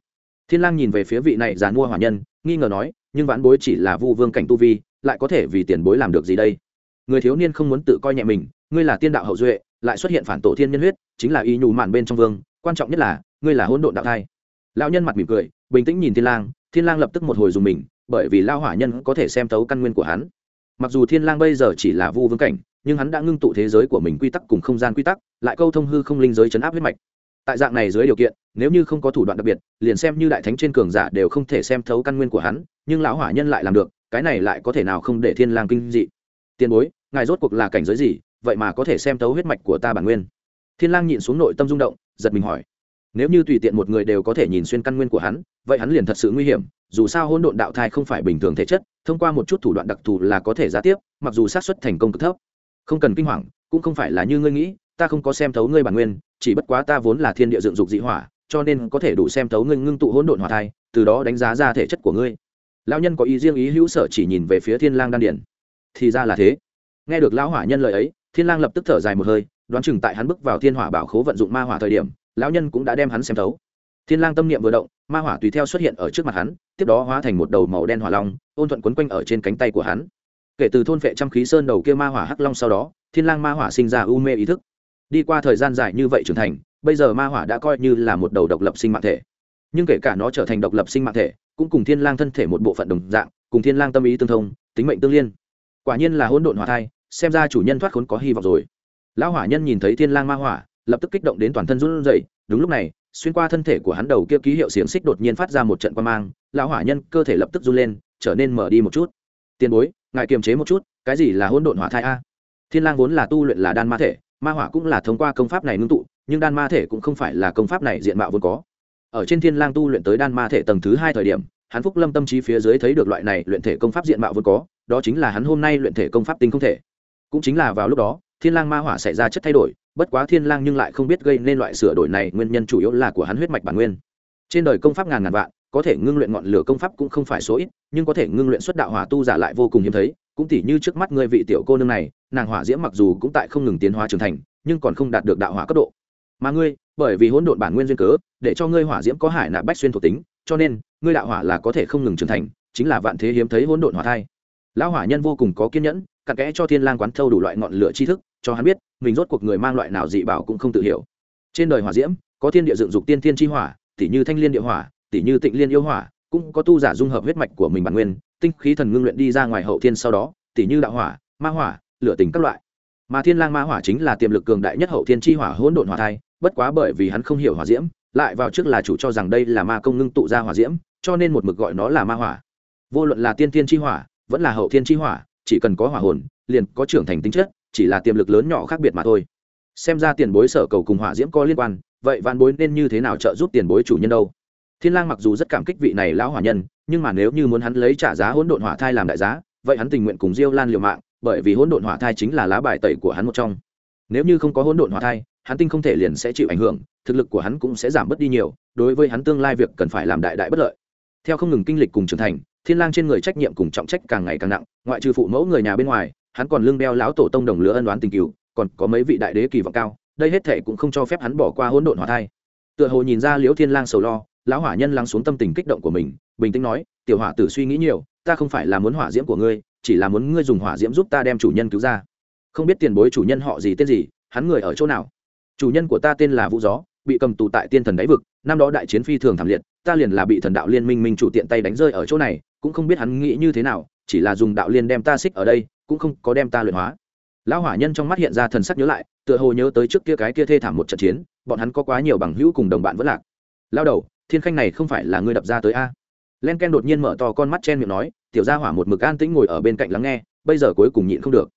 Thiên lang nhìn về phía vị này giàn mua hỏa nhân, nghi ngờ nói, nhưng vãn bối chỉ là vu vương cảnh tu vi, lại có thể vì tiền bối làm được gì đây? Người thiếu niên không muốn tự coi nhẹ mình ngươi là tiên đạo hậu duệ lại xuất hiện phản tổ thiên nhân huyết chính là y nhù mạn bên trong vương quan trọng nhất là ngươi là hỗn độn đạo thai. Lão nhân mặt mỉm cười bình tĩnh nhìn thiên lang thiên lang lập tức một hồi dùng mình bởi vì lao hỏa nhân có thể xem thấu căn nguyên của hắn. Mặc dù thiên lang bây giờ chỉ là vu vương cảnh nhưng hắn đã ngưng tụ thế giới của mình quy tắc cùng không gian quy tắc lại câu thông hư không linh giới chấn áp huyết mạch tại dạng này dưới điều kiện, nếu như không có thủ đoạn đặc biệt, liền xem như đại thánh trên cường giả đều không thể xem thấu căn nguyên của hắn, nhưng lão hỏa nhân lại làm được, cái này lại có thể nào không để thiên lang kinh dị? Tiền bối, ngài rốt cuộc là cảnh giới gì, vậy mà có thể xem thấu huyết mạch của ta bản nguyên? Thiên lang nhịn xuống nội tâm rung động, giật mình hỏi. Nếu như tùy tiện một người đều có thể nhìn xuyên căn nguyên của hắn, vậy hắn liền thật sự nguy hiểm, dù sao hỗn độn đạo thai không phải bình thường thể chất, thông qua một chút thủ đoạn đặc thù là có thể giá tiếp, mặc dù xác suất thành công cực thấp. Không cần kinh hoàng, cũng không phải là như ngươi nghĩ ta không có xem thấu ngươi bản nguyên, chỉ bất quá ta vốn là thiên địa dựng dục dị hỏa, cho nên có thể đủ xem thấu ngươi ngưng tụ hỗn độn hỏa thai, từ đó đánh giá ra thể chất của ngươi. Lão nhân có ý riêng ý hữu sở chỉ nhìn về phía thiên lang đan điển thì ra là thế. Nghe được lão hỏa nhân lời ấy, thiên lang lập tức thở dài một hơi, đoán chừng tại hắn bước vào thiên hỏa bảo khố vận dụng ma hỏa thời điểm, lão nhân cũng đã đem hắn xem thấu. Thiên lang tâm niệm vừa động, ma hỏa tùy theo xuất hiện ở trước mặt hắn, tiếp đó hóa thành một đầu màu đen hỏa long, ôn thuận quấn quanh ở trên cánh tay của hắn. Kể từ thôn phệ trăm khí sơn đầu kia ma hỏa hắc long sau đó, thiên lang ma hỏa sinh ra u mê ý thức đi qua thời gian dài như vậy trưởng thành, bây giờ ma hỏa đã coi như là một đầu độc lập sinh mạng thể. Nhưng kể cả nó trở thành độc lập sinh mạng thể, cũng cùng thiên lang thân thể một bộ phận đồng dạng, cùng thiên lang tâm ý tương thông, tính mệnh tương liên. Quả nhiên là hỗn độn hỏa thai, xem ra chủ nhân thoát khốn có hy vọng rồi. Lão hỏa nhân nhìn thấy thiên lang ma hỏa, lập tức kích động đến toàn thân run rẩy. Đúng lúc này, xuyên qua thân thể của hắn đầu kia ký hiệu xiềng xích đột nhiên phát ra một trận quan mang, lão hỏa nhân cơ thể lập tức run lên, trở nên mở đi một chút. Tiền bối, ngài kiềm chế một chút, cái gì là hỗn độn hỏa thai a? Thiên lang vốn là tu luyện là đan ma thể ma hỏa cũng là thông qua công pháp này ngưng tụ, nhưng đan ma thể cũng không phải là công pháp này diện mạo vốn có. Ở trên thiên lang tu luyện tới đan ma thể tầng thứ hai thời điểm, hắn phúc lâm tâm trí phía dưới thấy được loại này luyện thể công pháp diện mạo vốn có, đó chính là hắn hôm nay luyện thể công pháp tinh không thể. Cũng chính là vào lúc đó, thiên lang ma hỏa xảy ra chất thay đổi, bất quá thiên lang nhưng lại không biết gây nên loại sửa đổi này nguyên nhân chủ yếu là của hắn huyết mạch bản nguyên. Trên đời công pháp ngàn ngàn vạn, có thể ngưng luyện ngọn lửa công pháp cũng không phải số ít, nhưng có thể ngưng luyện xuất đạo hỏa tu giả lại vô cùng hiếm thấy, cũng tỉ như trước mắt ngươi vị tiểu cô nương này nàng hỏa diễm mặc dù cũng tại không ngừng tiến hóa trưởng thành, nhưng còn không đạt được đạo hỏa cấp độ. Mà ngươi, bởi vì hỗn độn bản nguyên duyên cớ, để cho ngươi hỏa diễm có hải nạp bách xuyên thuộc tính, cho nên, ngươi đạo hỏa là có thể không ngừng trưởng thành, chính là vạn thế hiếm thấy hỗn độn hỏa thai. Lão hỏa nhân vô cùng có kiên nhẫn, cặn kẽ cho thiên lang quán thâu đủ loại ngọn lửa tri thức, cho hắn biết, mình rốt cuộc người mang loại nào dị bảo cũng không tự hiểu. Trên đời hỏa diễm, có thiên địa dựng dục tiên thiên chi hỏa tỷ như thanh liên địa hỏa tỷ như tịnh liên yêu hỏa, cũng có tu giả dung hợp huyết mạch của mình bản nguyên, tinh khí thần ngưng luyện đi ra ngoài hậu thiên sau đó tỷ như đạo hỏa, ma hỏa lửa tình các loại. Mà thiên lang ma hỏa chính là tiềm lực cường đại nhất hậu thiên chi hỏa hỗn độn hỏa thai, bất quá bởi vì hắn không hiểu hỏa diễm, lại vào trước là chủ cho rằng đây là ma công ngưng tụ ra hỏa diễm, cho nên một mực gọi nó là ma hỏa. Vô luận là tiên thiên chi hỏa, vẫn là hậu thiên chi hỏa, chỉ cần có hỏa hồn, liền có trưởng thành tính chất, chỉ là tiềm lực lớn nhỏ khác biệt mà thôi. Xem ra tiền bối sở cầu cùng hỏa diễm có liên quan, vậy văn bối nên như thế nào trợ giúp tiền bối chủ nhân đâu? Thiên lang mặc dù rất cảm kích vị này lão hỏa nhân, nhưng mà nếu như muốn hắn lấy trả giá hỗn độn hỏa thai làm đại giá, vậy hắn tình nguyện cùng diêu lan liều mạng bởi vì hỗn độn hỏa thai chính là lá bài tẩy của hắn một trong. Nếu như không có hỗn độn hỏa thai, hắn tinh không thể liền sẽ chịu ảnh hưởng, thực lực của hắn cũng sẽ giảm bớt đi nhiều, đối với hắn tương lai việc cần phải làm đại đại bất lợi. Theo không ngừng kinh lịch cùng trưởng thành, thiên lang trên người trách nhiệm cùng trọng trách càng ngày càng nặng, ngoại trừ phụ mẫu người nhà bên ngoài, hắn còn lương đeo lão tổ tông đồng lứa ân đoán tình cừu còn có mấy vị đại đế kỳ vọng cao, đây hết thể cũng không cho phép hắn bỏ qua hỗn độn hỏa thai. Tựa hồ nhìn ra liễu thiên lang sầu lo, lão hỏa nhân lắng xuống tâm tình kích động của mình, bình tĩnh nói, tiểu hỏa tử suy nghĩ nhiều, ta không phải là muốn hỏa diễm của ngươi chỉ là muốn ngươi dùng hỏa diễm giúp ta đem chủ nhân cứu ra. Không biết tiền bối chủ nhân họ gì, tên gì, hắn người ở chỗ nào? Chủ nhân của ta tên là vũ gió, bị cầm tù tại tiên thần đáy vực, năm đó đại chiến phi thường thảm liệt, ta liền là bị thần đạo liên minh minh chủ tiện tay đánh rơi ở chỗ này, cũng không biết hắn nghĩ như thế nào, chỉ là dùng đạo liên đem ta xích ở đây, cũng không có đem ta luyện hóa. Lão hỏa nhân trong mắt hiện ra thần sắc nhớ lại, tựa hồ nhớ tới trước kia cái kia thê thảm một trận chiến, bọn hắn có quá nhiều bằng hữu cùng đồng bạn vẫn lạc. Lao đầu, thiên khanh này không phải là ngươi đập ra tới a? Len ken đột nhiên mở to con mắt chen miệng nói tiểu gia hỏa một mực an tĩnh ngồi ở bên cạnh lắng nghe, bây giờ cuối cùng nhịn không được.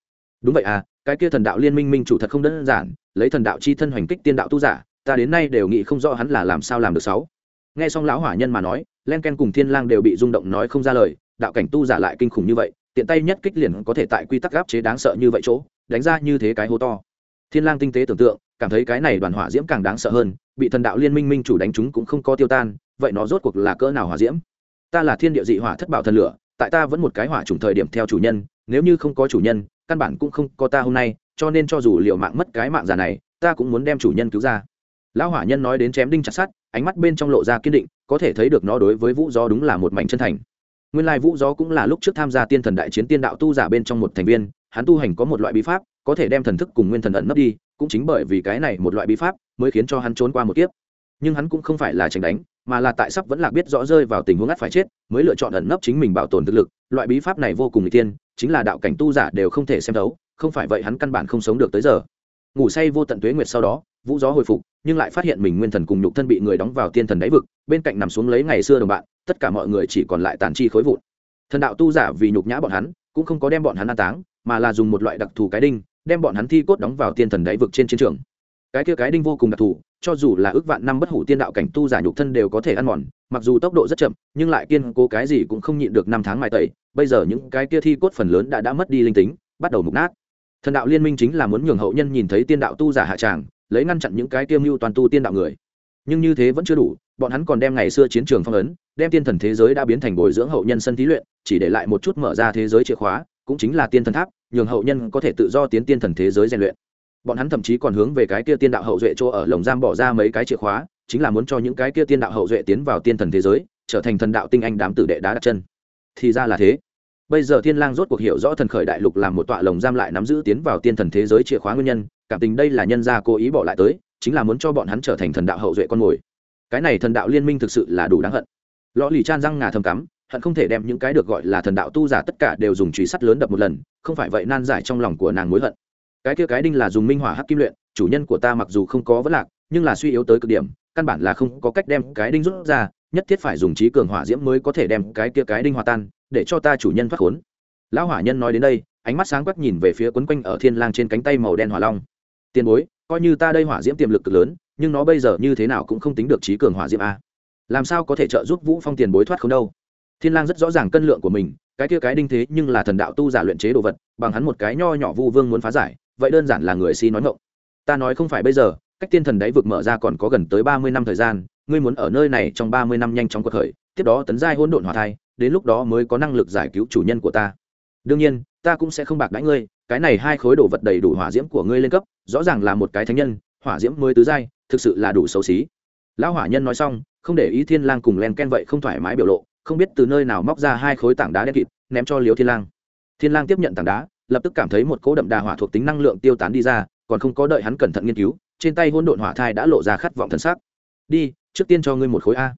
Đúng vậy à cái kia thần đạo liên minh minh chủ thật không đơn giản, lấy thần đạo chi thân hoành kích tiên đạo tu giả, ta đến nay đều nghĩ không rõ hắn là làm sao làm được sáu. Nghe xong lão hỏa nhân mà nói, len ken cùng thiên lang đều bị rung động nói không ra lời, đạo cảnh tu giả lại kinh khủng như vậy, tiện tay nhất kích liền có thể tại quy tắc áp chế đáng sợ như vậy chỗ, đánh ra như thế cái hố to. Thiên lang tinh tế tưởng tượng, cảm thấy cái này đoàn hỏa diễm càng đáng sợ hơn, bị thần đạo liên minh minh chủ đánh chúng cũng không có tiêu tan, vậy nó rốt cuộc là cỡ nào hỏa diễm? Ta là thiên địa dị hỏa thất bảo thần lửa tại ta vẫn một cái hỏa trùng thời điểm theo chủ nhân, nếu như không có chủ nhân, căn bản cũng không có ta hôm nay, cho nên cho dù liều mạng mất cái mạng già này, ta cũng muốn đem chủ nhân cứu ra. Lão hỏa nhân nói đến chém đinh chặt sắt, ánh mắt bên trong lộ ra kiên định, có thể thấy được nó đối với vũ gió đúng là một mảnh chân thành. Nguyên lai vũ gió cũng là lúc trước tham gia tiên thần đại chiến tiên đạo tu giả bên trong một thành viên, hắn tu hành có một loại bí pháp, có thể đem thần thức cùng nguyên thần ẩn nấp đi, cũng chính bởi vì cái này một loại bí pháp, mới khiến cho hắn trốn qua một kiếp. Nhưng hắn cũng không phải là tránh đánh mà là tại sắp vẫn là biết rõ rơi vào tình huống ngắt phải chết, mới lựa chọn ẩn nấp chính mình bảo tồn thực lực. Loại bí pháp này vô cùng n g tiên chính là đạo cảnh tu giả đều không thể xem thấu, không phải vậy hắn căn bản không sống được tới giờ. Ngủ say vô tận tuế nguyệt sau đó, vũ gió hồi phục, nhưng lại phát hiện mình nguyên thần cùng nhục thân bị người đóng vào tiên thần đáy vực, bên cạnh nằm xuống lấy ngày xưa đồng bạn, tất cả mọi người chỉ còn lại tàn chi khối vụn. Thần đạo tu giả vì nhục nhã bọn hắn, cũng không có đem bọn hắn an táng, mà là dùng một loại đặc thù cái đinh, đem bọn hắn thi cốt đóng vào tiên thần đáy vực trên chiến trường. Cái kia cái đinh vô cùng đặc thù cho dù là ước vạn năm bất hủ tiên đạo cảnh tu giả nhục thân đều có thể ăn mòn, mặc dù tốc độ rất chậm, nhưng lại kiên cố cái gì cũng không nhịn được năm tháng mài tẩy, bây giờ những cái kia thi cốt phần lớn đã đã mất đi linh tính, bắt đầu mục nát. Thần đạo liên minh chính là muốn nhường hậu nhân nhìn thấy tiên đạo tu giả hạ tràng, lấy ngăn chặn những cái kiêm mưu toàn tu tiên đạo người. Nhưng như thế vẫn chưa đủ, bọn hắn còn đem ngày xưa chiến trường phong ấn, đem tiên thần thế giới đã biến thành bồi dưỡng hậu nhân sân thí luyện, chỉ để lại một chút mở ra thế giới chìa khóa, cũng chính là tiên thần tháp, nhường hậu nhân có thể tự do tiến tiên thần thế giới rèn luyện bọn hắn thậm chí còn hướng về cái kia tiên đạo hậu duệ chỗ ở lồng giam bỏ ra mấy cái chìa khóa, chính là muốn cho những cái kia tiên đạo hậu duệ tiến vào tiên thần thế giới, trở thành thần đạo tinh anh đám tử đệ đá đặt chân. Thì ra là thế. Bây giờ thiên lang rốt cuộc hiểu rõ thần khởi đại lục làm một tọa lồng giam lại nắm giữ tiến vào tiên thần thế giới chìa khóa nguyên nhân, cảm tình đây là nhân gia cố ý bỏ lại tới, chính là muốn cho bọn hắn trở thành thần đạo hậu duệ con mồi. Cái này thần đạo liên minh thực sự là đủ đáng hận. Lõ lì chan răng ngà thầm cắm, hận không thể đem những cái được gọi là thần đạo tu giả tất cả đều dùng chùy sắt lớn đập một lần, không phải vậy nan giải trong lòng của nàng mối hận cái kia cái đinh là dùng minh hỏa hắc kim luyện, chủ nhân của ta mặc dù không có vấn lạc, nhưng là suy yếu tới cực điểm, căn bản là không có cách đem cái đinh rút ra, nhất thiết phải dùng trí cường hỏa diễm mới có thể đem cái kia cái đinh hòa tan, để cho ta chủ nhân thoát khốn. Lão hỏa nhân nói đến đây, ánh mắt sáng quắc nhìn về phía quấn quanh ở thiên lang trên cánh tay màu đen hỏa long. Tiền bối, coi như ta đây hỏa diễm tiềm lực cực lớn, nhưng nó bây giờ như thế nào cũng không tính được trí cường hỏa diễm a. Làm sao có thể trợ giúp vũ phong tiền bối thoát không đâu? Thiên lang rất rõ ràng cân lượng của mình, cái kia cái đinh thế nhưng là thần đạo tu giả luyện chế đồ vật, bằng hắn một cái nho nhỏ vu vương muốn phá giải vậy đơn giản là người si nói ngọng. Ta nói không phải bây giờ, cách tiên thần đáy vực mở ra còn có gần tới ba mươi năm thời gian, ngươi muốn ở nơi này trong ba mươi năm nhanh chóng cuộc khởi, tiếp đó tấn giai hỗn độn hỏa thai, đến lúc đó mới có năng lực giải cứu chủ nhân của ta. Đương nhiên, ta cũng sẽ không bạc đãi ngươi, cái này hai khối đồ vật đầy đủ hỏa diễm của ngươi lên cấp, rõ ràng là một cái thánh nhân, hỏa diễm mới tứ giai, thực sự là đủ xấu xí. Lão hỏa nhân nói xong, không để ý thiên lang cùng len ken vậy không thoải mái biểu lộ, không biết từ nơi nào móc ra hai khối tảng đá đen kịt, ném cho liếu thiên lang. Thiên lang tiếp nhận tảng đá lập tức cảm thấy một cỗ đậm đà hỏa thuộc tính năng lượng tiêu tán đi ra, còn không có đợi hắn cẩn thận nghiên cứu, trên tay hỗn độn hỏa thai đã lộ ra khát vọng thần sắc. Đi, trước tiên cho ngươi một khối a.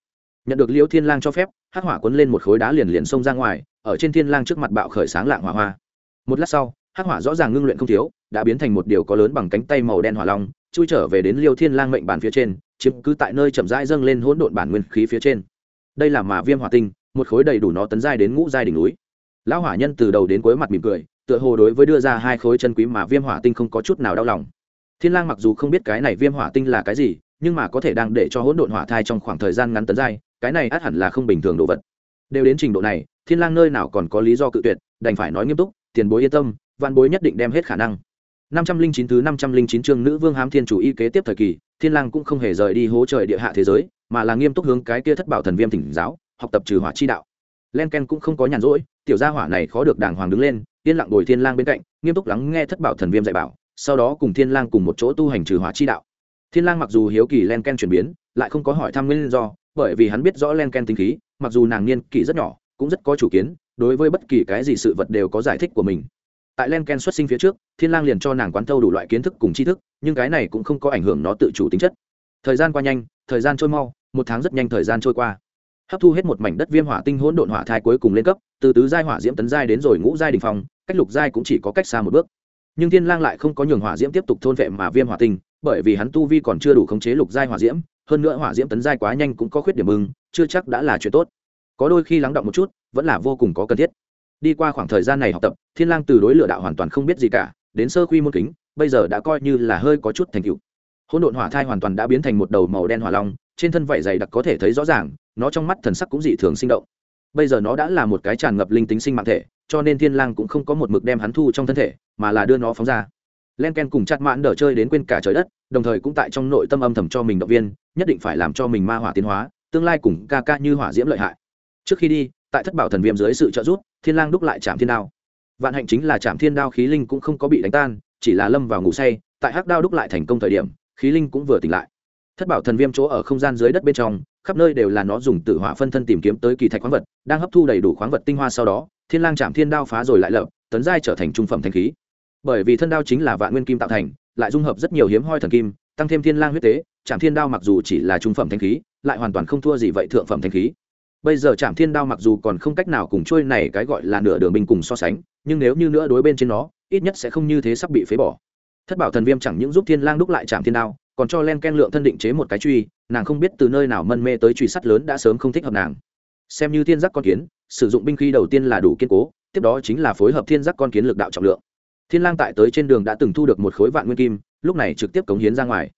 Nhận được liễu thiên lang cho phép, hắc hỏa cuốn lên một khối đá liền liền xông ra ngoài, ở trên thiên lang trước mặt bạo khởi sáng lạng hỏa hoa. Một lát sau, hắc hỏa rõ ràng ngưng luyện không thiếu, đã biến thành một điều có lớn bằng cánh tay màu đen hỏa long, chui trở về đến liêu thiên lang mệnh bản phía trên, chiếm cứ tại nơi chậm rãi dâng lên hỗn độn bản nguyên khí phía trên. Đây là mà viêm hỏa tinh, một khối đầy đủ nó tấn giai đến ngũ giai đỉnh núi. Lão hỏa nhân từ đầu đến cuối mặt mỉm cười tựa hồ đối với đưa ra hai khối chân quý mà viêm hỏa tinh không có chút nào đau lòng. Thiên lang mặc dù không biết cái này viêm hỏa tinh là cái gì, nhưng mà có thể đang để cho hỗn độn hỏa thai trong khoảng thời gian ngắn tấn giai, cái này ắt hẳn là không bình thường đồ vật. Đều đến trình độ này, thiên lang nơi nào còn có lý do cự tuyệt, đành phải nói nghiêm túc, tiền bối yên tâm, vạn bối nhất định đem hết khả năng. Năm trăm linh chín thứ năm trăm linh chín chương nữ vương hám thiên chủ y kế tiếp thời kỳ, thiên lang cũng không hề rời đi hố trời địa hạ thế giới, mà là nghiêm túc hướng cái kia thất bảo thần viêm thỉnh giáo, học tập trừ hỏa chi đạo. Len ken cũng không có nhàn rỗi, tiểu gia hỏa này khó được đàng hoàng đứng lên yên lặng ngồi thiên lang bên cạnh, nghiêm túc lắng nghe thất bảo thần viêm dạy bảo, sau đó cùng thiên lang cùng một chỗ tu hành trừ hỏa chi đạo. Thiên lang mặc dù hiếu kỳ len ken chuyển biến, lại không có hỏi thăm nguyên do, bởi vì hắn biết rõ len ken tính khí, mặc dù nàng niên kỷ rất nhỏ, cũng rất có chủ kiến, đối với bất kỳ cái gì sự vật đều có giải thích của mình. Tại len ken xuất sinh phía trước, thiên lang liền cho nàng quán thâu đủ loại kiến thức cùng tri thức, nhưng cái này cũng không có ảnh hưởng nó tự chủ tính chất. Thời gian qua nhanh, thời gian trôi mau, một tháng rất nhanh thời gian trôi qua hấp thu hết một mảnh đất viêm hỏa tinh hỗn độn hỏa thai cuối cùng lên cấp, từ tứ giai hỏa diễm tấn giai đến rồi ngũ giai đình phong, cách lục giai cũng chỉ có cách xa một bước. Nhưng thiên lang lại không có nhường hỏa diễm tiếp tục thôn vệ mà viêm hỏa tinh, bởi vì hắn tu vi còn chưa đủ khống chế lục giai hỏa diễm, hơn nữa hỏa diễm tấn giai quá nhanh cũng có khuyết điểm mừng, chưa chắc đã là chuyện tốt. Có đôi khi lắng động một chút, vẫn là vô cùng có cần thiết. Đi qua khoảng thời gian này học tập, thiên lang từ đối lửa đạo hoàn toàn không biết gì cả, đến sơ quy môn kính, bây giờ đã coi như là hơi có chút thành tựu. Hỗn độn hỏa thai hoàn toàn đã biến thành một đầu màu đen hỏa long, trên thân vảy dày đặc có thể thấy rõ ràng nó trong mắt thần sắc cũng dị thường sinh động. Bây giờ nó đã là một cái tràn ngập linh tính sinh mạng thể, cho nên thiên lang cũng không có một mực đem hắn thu trong thân thể, mà là đưa nó phóng ra. Len ken cùng chặt mãn đỡ chơi đến quên cả trời đất, đồng thời cũng tại trong nội tâm âm thầm cho mình động viên, nhất định phải làm cho mình ma hỏa tiến hóa, tương lai cùng ca ca như hỏa diễm lợi hại. Trước khi đi, tại thất bảo thần viêm dưới sự trợ giúp, thiên lang đúc lại chạm thiên đao. Vạn hạnh chính là chạm thiên đao khí linh cũng không có bị đánh tan, chỉ là lâm vào ngủ say, tại hắc đao đúc lại thành công thời điểm, khí linh cũng vừa tỉnh lại. Thất bảo thần viêm chỗ ở không gian dưới đất bên trong khắp nơi đều là nó dùng tự hỏa phân thân tìm kiếm tới kỳ thạch khoáng vật, đang hấp thu đầy đủ khoáng vật tinh hoa sau đó, thiên lang chạm thiên đao phá rồi lại lập, tấn giai trở thành trung phẩm thanh khí. Bởi vì thân đao chính là vạn nguyên kim tạo thành, lại dung hợp rất nhiều hiếm hoi thần kim, tăng thêm thiên lang huyết tế, chạm thiên đao mặc dù chỉ là trung phẩm thanh khí, lại hoàn toàn không thua gì vậy thượng phẩm thanh khí. Bây giờ chạm thiên đao mặc dù còn không cách nào cùng trôi này cái gọi là nửa đường binh cùng so sánh, nhưng nếu như nữa đối bên trên nó, ít nhất sẽ không như thế sắp bị phế bỏ. Thất bảo thần viêm chẳng những giúp thiên lang đúc lại chạm thiên đao còn cho len ken lượng thân định chế một cái truy, nàng không biết từ nơi nào mân mê tới truy sắt lớn đã sớm không thích hợp nàng. Xem như thiên giác con kiến, sử dụng binh khí đầu tiên là đủ kiên cố, tiếp đó chính là phối hợp thiên giác con kiến lực đạo trọng lượng. Thiên lang tại tới trên đường đã từng thu được một khối vạn nguyên kim, lúc này trực tiếp cống hiến ra ngoài.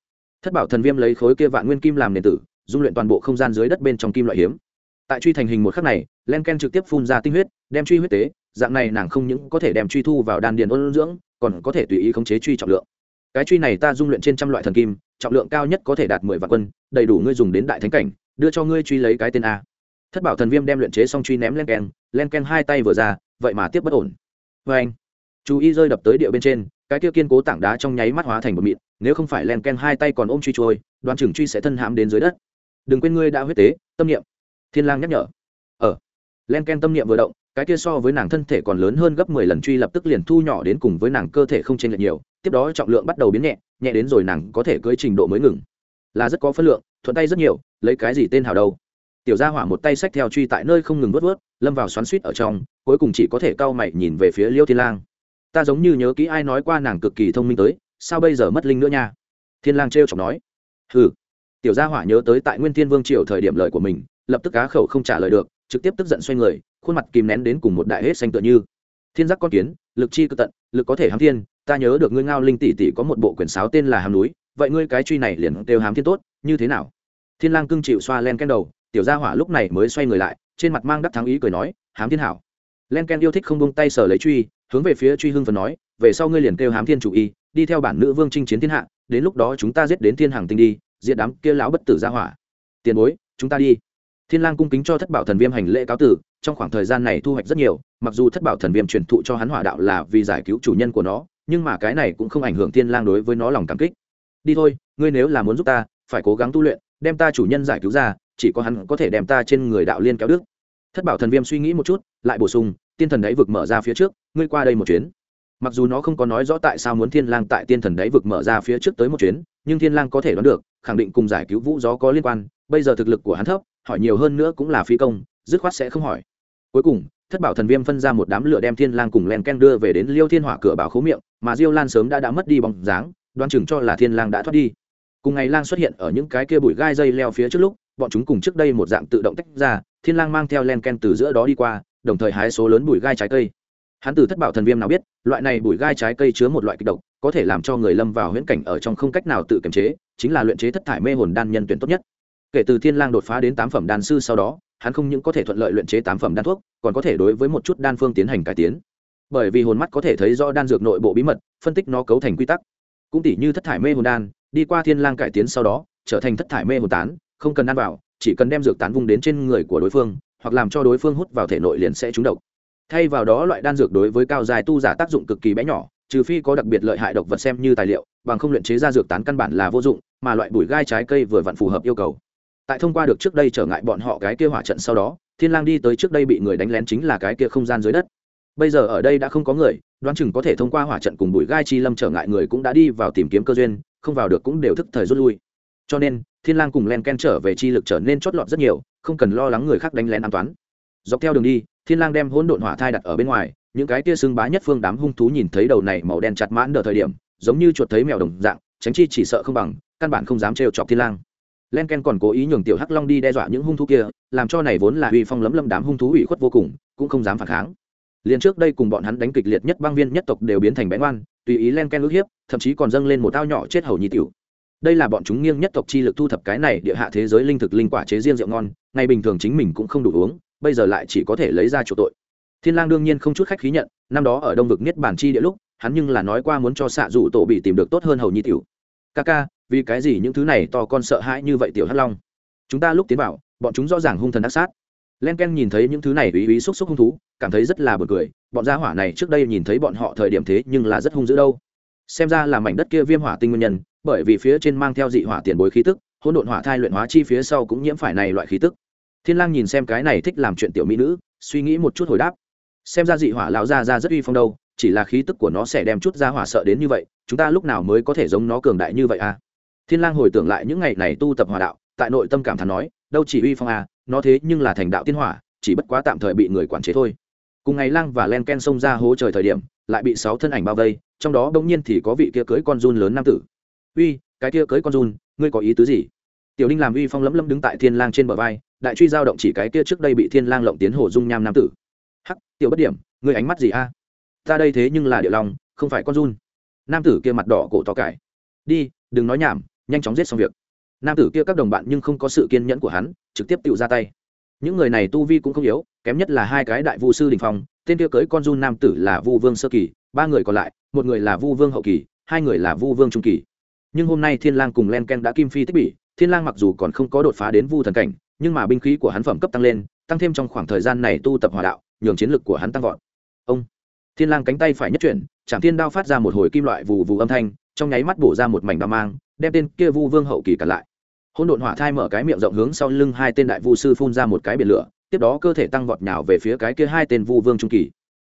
Thất bảo thần viêm lấy khối kia vạn nguyên kim làm nền tử, dung luyện toàn bộ không gian dưới đất bên trong kim loại hiếm. Tại truy thành hình một khắc này, len ken trực tiếp phun ra tinh huyết, đem truy huyết tế, dạng này nàng không những có thể đem truy thu vào đan điền ôn dưỡng, còn có thể tùy ý khống chế truy trọng lượng cái truy này ta dung luyện trên trăm loại thần kim, trọng lượng cao nhất có thể đạt mười vạn quân, đầy đủ ngươi dùng đến đại thánh cảnh, đưa cho ngươi truy lấy cái tên a. Thất bảo thần viêm đem luyện chế xong truy ném len ken len ken hai tay vừa ra, vậy mà tiếp bất ổn. Vê anh, chú ý rơi đập tới địa bên trên, cái kia kiên cố tảng đá trong nháy mắt hóa thành một mịn, nếu không phải len ken hai tay còn ôm truy trôi đoàn trưởng truy sẽ thân hãm đến dưới đất. Đừng quên ngươi đã huyết tế, tâm niệm. Thiên lang nhắc nhở. Ở len ken tâm niệm vừa động cái kia so với nàng thân thể còn lớn hơn gấp mười lần truy lập tức liền thu nhỏ đến cùng với nàng cơ thể không chênh lệch nhiều, tiếp đó trọng lượng bắt đầu biến nhẹ nhẹ đến rồi nàng có thể cưỡi trình độ mới ngừng. Là rất có phân lượng, thuận tay rất nhiều, lấy cái gì tên hào đâu. Tiểu gia hỏa một tay xách theo truy tại nơi không ngừng vớt vớt lâm vào xoắn xuýt ở trong, cuối cùng chỉ có thể cau mày nhìn về phía liêu thiên lang. Ta giống như nhớ kỹ ai nói qua nàng cực kỳ thông minh tới, sao bây giờ mất linh nữa nha? Thiên lang trêu chọc nói. Hừ. Tiểu gia hỏa nhớ tới tại nguyên thiên vương triều thời điểm lời của mình, lập tức cá khẩu không trả lời được, trực tiếp tức giận xoay người khuôn mặt kìm nén đến cùng một đại hết xanh tựa như. Thiên giác con kiến, lực chi cực tận, lực có thể hám thiên, ta nhớ được ngươi ngao linh tỷ tỷ có một bộ quyển sáo tên là hàm núi, vậy ngươi cái truy này liền đều hám thiên tốt, như thế nào? Thiên lang cưng chịu xoa len ken đầu, tiểu gia hỏa lúc này mới xoay người lại, trên mặt mang đắc thắng ý cười nói, hám thiên hảo. Len ken yêu thích không buông tay sờ lấy truy, hướng về phía truy hưng phần nói, về sau ngươi liền kêu hám thiên chủ y, đi theo bản nữ vương chinh chiến thiên hạ, đến lúc đó chúng ta giết đến thiên hàng tinh đi, diệt đám kia lão bất tử gia hỏa. Tiền bối, chúng ta đi thiên lang cung kính cho thất bảo thần viêm hành lễ cáo tử trong khoảng thời gian này thu hoạch rất nhiều, mặc dù thất bảo thần viêm truyền thụ cho hắn hỏa đạo là vì giải cứu chủ nhân của nó, nhưng mà cái này cũng không ảnh hưởng thiên lang đối với nó lòng cảm kích. Đi thôi, ngươi nếu là muốn giúp ta, phải cố gắng tu luyện, đem ta chủ nhân giải cứu ra, chỉ có hắn có thể đem ta trên người đạo liên kéo đức thất bảo thần viêm suy nghĩ một chút, lại bổ sung, tiên thần đáy vực mở ra phía trước, ngươi qua đây một chuyến. Mặc dù nó không có nói rõ tại sao muốn thiên lang tại tiên thần đáy vực mở ra phía trước tới một chuyến, nhưng thiên lang có thể đoán được, khẳng định cùng giải cứu vũ gió có liên quan, bây giờ thực lực của hắn thấp hỏi nhiều hơn nữa cũng là phi công, dứt khoát sẽ không hỏi. Cuối cùng, thất bảo thần viêm phân ra một đám lửa đem thiên lang cùng len ken đưa về đến liêu thiên hỏa cửa bảo khố miệng, mà diêu lan sớm đã đã mất đi bóng dáng đoan chừng cho là thiên lang đã thoát đi. Cùng ngày lang xuất hiện ở những cái kia bụi gai dây leo phía trước lúc, bọn chúng cùng trước đây một dạng tự động tách ra, thiên lang mang theo len ken từ giữa đó đi qua, đồng thời hái số lớn bụi gai trái cây. Hắn từ thất bảo thần viêm nào biết, loại này bụi gai trái cây chứa một loại kịch độc, có thể làm cho người lâm vào huyễn cảnh ở trong không cách nào tự kiềm chế, chính là luyện chế thất thải mê hồn đan nhân tuyển tốt nhất kể từ thiên lang đột phá đến tám phẩm đan sư sau đó, hắn không những có thể thuận lợi luyện chế tám phẩm đan thuốc, còn có thể đối với một chút đan phương tiến hành cải tiến. Bởi vì hồn mắt có thể thấy rõ đan dược nội bộ bí mật, phân tích nó cấu thành quy tắc. Cũng tỷ như thất thải mê hồn đan, đi qua thiên lang cải tiến sau đó, trở thành thất thải mê hồn tán, không cần ăn vào, chỉ cần đem dược tán vung đến trên người của đối phương, hoặc làm cho đối phương hút vào thể nội liền sẽ trúng độc. Thay vào đó, loại đan dược đối với cao dài tu giả tác dụng cực kỳ bé nhỏ, trừ phi có đặc biệt lợi hại độc vật xem như tài liệu, bằng không luyện chế ra dược tán căn bản là vô dụng, mà loại bụi gai trái cây vừa vặn phù hợp yêu cầu tại thông qua được trước đây trở ngại bọn họ cái kia hỏa trận sau đó, thiên lang đi tới trước đây bị người đánh lén chính là cái kia không gian dưới đất. Bây giờ ở đây đã không có người, đoán chừng có thể thông qua hỏa trận cùng bụi gai chi lâm trở ngại người cũng đã đi vào tìm kiếm cơ duyên, không vào được cũng đều thức thời rút lui. Cho nên, thiên lang cùng len ken trở về chi lực trở nên chót lọt rất nhiều, không cần lo lắng người khác đánh lén an toán dọc theo đường đi, thiên lang đem hỗn độn hỏa thai đặt ở bên ngoài, những cái kia sưng bá nhất phương đám hung thú nhìn thấy đầu này màu đen chặt mãn đờ thời điểm, giống như chuột thấy mèo đồng dạng, tránh chi chỉ sợ không bằng, căn bản không dám trêu chọc thiên lang len ken còn cố ý nhường tiểu hắc long đi đe dọa những hung thú kia, làm cho này vốn là uy phong lấm lâm đám hung thú ủy khuất vô cùng, cũng không dám phản kháng. Liền trước đây cùng bọn hắn đánh kịch liệt nhất băng viên nhất tộc đều biến thành bén ngoan tùy ý len ken ước hiếp, thậm chí còn dâng lên một tao nhỏ chết hầu nhi tiểu. Đây là bọn chúng nghiêng nhất tộc chi lực thu thập cái này địa hạ thế giới linh thực linh quả chế riêng rượu ngon, ngày bình thường chính mình cũng không đủ uống, bây giờ lại chỉ có thể lấy ra chỗ tội. Thiên lang đương nhiên không chút khách khí nhận, năm đó ở đông vực niết bản chi địa lúc, hắn nhưng là nói qua muốn cho xạ dụ tổ bị tìm được tốt hơn hầu nhi tiểu. Ca ca vì cái gì những thứ này to con sợ hãi như vậy tiểu hắc long? Chúng ta lúc tiến vào, bọn chúng rõ ràng hung thần ác sát. Len ken nhìn thấy những thứ này ý ý xúc xúc hung thú, cảm thấy rất là buồn cười. Bọn gia hỏa này trước đây nhìn thấy bọn họ thời điểm thế nhưng là rất hung dữ đâu. Xem ra là mảnh đất kia viêm hỏa tinh nguyên nhân, bởi vì phía trên mang theo dị hỏa tiền bối khí tức, hỗn độn hỏa thai luyện hóa chi phía sau cũng nhiễm phải này loại khí tức. Thiên lang nhìn xem cái này thích làm chuyện tiểu mỹ nữ, suy nghĩ một chút hồi đáp. Xem ra dị hỏa lão gia ra rất uy phong đâu, chỉ là khí tức của nó sẽ đem chút gia hỏa sợ đến như vậy, chúng ta lúc nào mới có thể giống nó cường đại như vậy à? Thiên lang hồi tưởng lại những ngày này tu tập hòa đạo, tại nội tâm cảm thán nói, đâu chỉ uy phong à nó thế nhưng là thành đạo tiên hỏa, chỉ bất quá tạm thời bị người quản chế thôi. Cùng ngày lang và len ken xông ra hố trời thời điểm, lại bị sáu thân ảnh bao vây, trong đó bỗng nhiên thì có vị kia cưới con run lớn nam tử. Uy, cái kia cưới con run, ngươi có ý tứ gì? Tiểu đinh làm uy phong lấm lấm đứng tại thiên lang trên bờ vai, đại truy giao động chỉ cái kia trước đây bị thiên lang lộng tiến hồ dung nham nam tử. Hắc, tiểu bất điểm, ngươi ánh mắt gì a? Ta đây thế nhưng là địa long không phải con run. Nam tử kia mặt đỏ cổ to cải. Đi, đừng nói nhảm nhanh chóng giết xong việc. Nam tử kia các đồng bạn nhưng không có sự kiên nhẫn của hắn, trực tiếp tự ra tay. Những người này tu vi cũng không yếu, kém nhất là hai cái đại vu sư đình phong, tên kia cưới con run nam tử là vu vương sơ kỳ, ba người còn lại, một người là vu vương hậu kỳ, hai người là vu vương trung kỳ. Nhưng hôm nay thiên lang cùng len ken đã kim phi tích bị thiên lang mặc dù còn không có đột phá đến vu thần cảnh, nhưng mà binh khí của hắn phẩm cấp tăng lên, tăng thêm trong khoảng thời gian này tu tập hòa đạo, nhường chiến lực của hắn tăng vọt. Ông! Thiên lang cánh tay phải nhất chuyển chạm thiên đao phát ra một hồi kim loại vù vù âm thanh, trong nháy mắt bổ ra một mảnh đao mang đem tên kia vu vương hậu kỳ cả lại. Hỗn độn hỏa thai mở cái miệng rộng hướng sau lưng hai tên đại vu sư phun ra một cái biển lửa, tiếp đó cơ thể tăng vọt nhào về phía cái kia hai tên vu vương trung kỳ.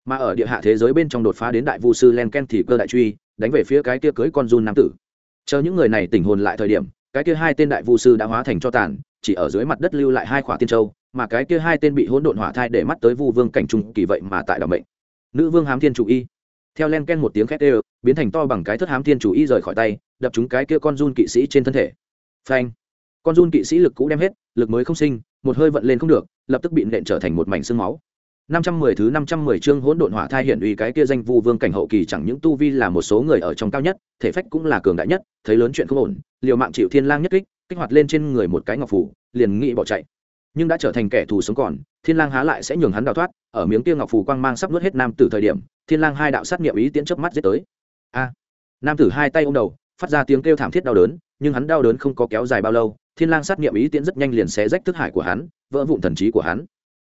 Mà ở địa hạ thế giới bên trong đột phá đến đại vu sư len ken thì cơ đại truy, đánh về phía cái kia cưới con run nam tử. Chờ những người này tỉnh hồn lại thời điểm, cái kia hai tên đại vu sư đã hóa thành cho tàn, chỉ ở dưới mặt đất lưu lại hai khỏa tiên châu, mà cái kia hai tên bị hỗn độn hỏa thai để mắt tới vu vương cảnh trung kỳ vậy mà tại đ mệnh. Nữ vương hám thiên chủ y. Theo len ken một tiếng khét ê biến thành to bằng cái thất hám thiên chủ y rời khỏi tay đập chúng cái kia con run kỵ sĩ trên thân thể phanh con run kỵ sĩ lực cũ đem hết lực mới không sinh một hơi vận lên không được lập tức bị nện trở thành một mảnh xương máu năm trăm mười thứ năm trăm mười chương hỗn độn hỏa thai hiển uy cái kia danh vu vương cảnh hậu kỳ chẳng những tu vi là một số người ở trong cao nhất, thể phách cũng là cường đại nhất, thấy lớn chuyện không ổn, liều mạng chịu thiên lang nhất kích, kích hoạt lên trên người một cái ngọc phủ, liền nghĩ bỏ chạy. Nhưng đã trở thành kẻ thù sống còn, thiên lang há lại sẽ nhường hắn đào thoát, ở miếng kia ngọc phủ quang mang sắp nuốt hết nam tử thời điểm, thiên lang hai đạo sát niệm ý tiến chớp mắt giết tới. A! nam tử hai tay ôm đầu, phát ra tiếng kêu thảm thiết đau đớn, nhưng hắn đau đớn không có kéo dài bao lâu, thiên lang sát niệm ý tiến rất nhanh liền xé rách thức hải của hắn, vỡ vụn thần trí của hắn.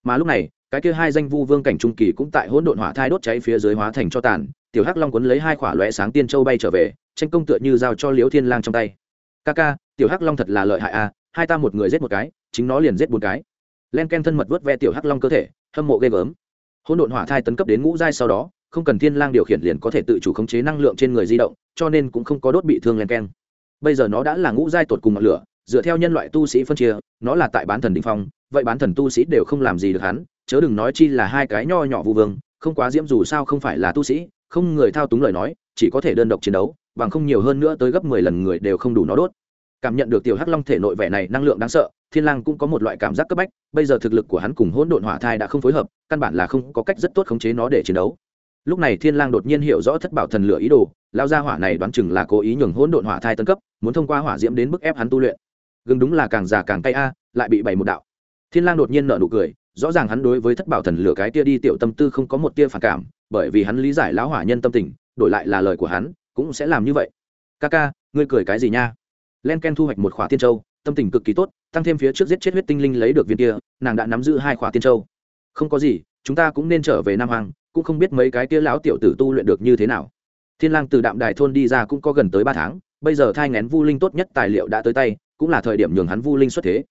Mà lúc này, cái kia hai danh vu vương cảnh trung kỳ cũng tại hỗn độn hỏa thai đốt cháy phía dưới hóa thành cho tàn tiểu hắc long quấn lấy hai khỏa lóe sáng tiên châu bay trở về tranh công tựa như giao cho liễu thiên lang trong tay. Ca ca tiểu hắc long thật là lợi hại a hai ta một người giết một cái chính nó liền giết bốn cái. Len ken thân mật vớt ve tiểu hắc long cơ thể hâm mộ ghê gớm. Hỗn độn hỏa thai tấn cấp đến ngũ giai sau đó không cần thiên lang điều khiển liền có thể tự chủ khống chế năng lượng trên người di động, cho nên cũng không có đốt bị thương len ken bây giờ nó đã là ngũ giai tột cùng ngọn lửa, dựa theo nhân loại tu sĩ phân chia, nó là tại bán thần đỉnh phong, vậy bán thần tu sĩ đều không làm gì được hắn, chớ đừng nói chi là hai cái nho nhỏ vu vương, không quá diễm dù sao không phải là tu sĩ, không người thao túng lời nói, chỉ có thể đơn độc chiến đấu, bằng không nhiều hơn nữa tới gấp mười lần người đều không đủ nó đốt. Cảm nhận được tiểu hắc long thể nội vẻ này năng lượng đáng sợ, thiên lang cũng có một loại cảm giác cấp bách, bây giờ thực lực của hắn cùng hỗn độn hỏa thai đã không phối hợp, căn bản là không có cách rất tốt khống chế nó để chiến đấu lúc này thiên lang đột nhiên hiểu rõ thất bảo thần lửa ý đồ lao ra hỏa này đoán chừng là cố ý nhường hỗn độn hỏa thai tân cấp, muốn thông qua hỏa diễm đến bức ép hắn tu luyện. Gừng đúng là càng già càng cay a, lại bị bày một đạo. Thiên lang đột nhiên nở nụ cười, rõ ràng hắn đối với thất bảo thần lửa cái tia đi tiểu tâm tư không có một tia phản cảm, bởi vì hắn lý giải lão hỏa nhân tâm tình, đổi lại là lời của hắn, cũng sẽ làm như vậy. Ca ca, ngươi cười cái gì nha? Len ken thu hoạch một khỏa tiên châu, tâm tình cực kỳ tốt, tăng thêm phía trước giết chết huyết tinh linh lấy được viên kia, nàng đã nắm giữ hai khỏa tiên châu không có gì, chúng ta cũng nên trở về nam hoàng cũng không biết mấy cái tia lão tiểu tử tu luyện được như thế nào. Thiên lang từ đạm đài thôn đi ra cũng có gần tới ba tháng, bây giờ thai ngén vu linh tốt nhất tài liệu đã tới tay, cũng là thời điểm nhường hắn vu linh xuất thế.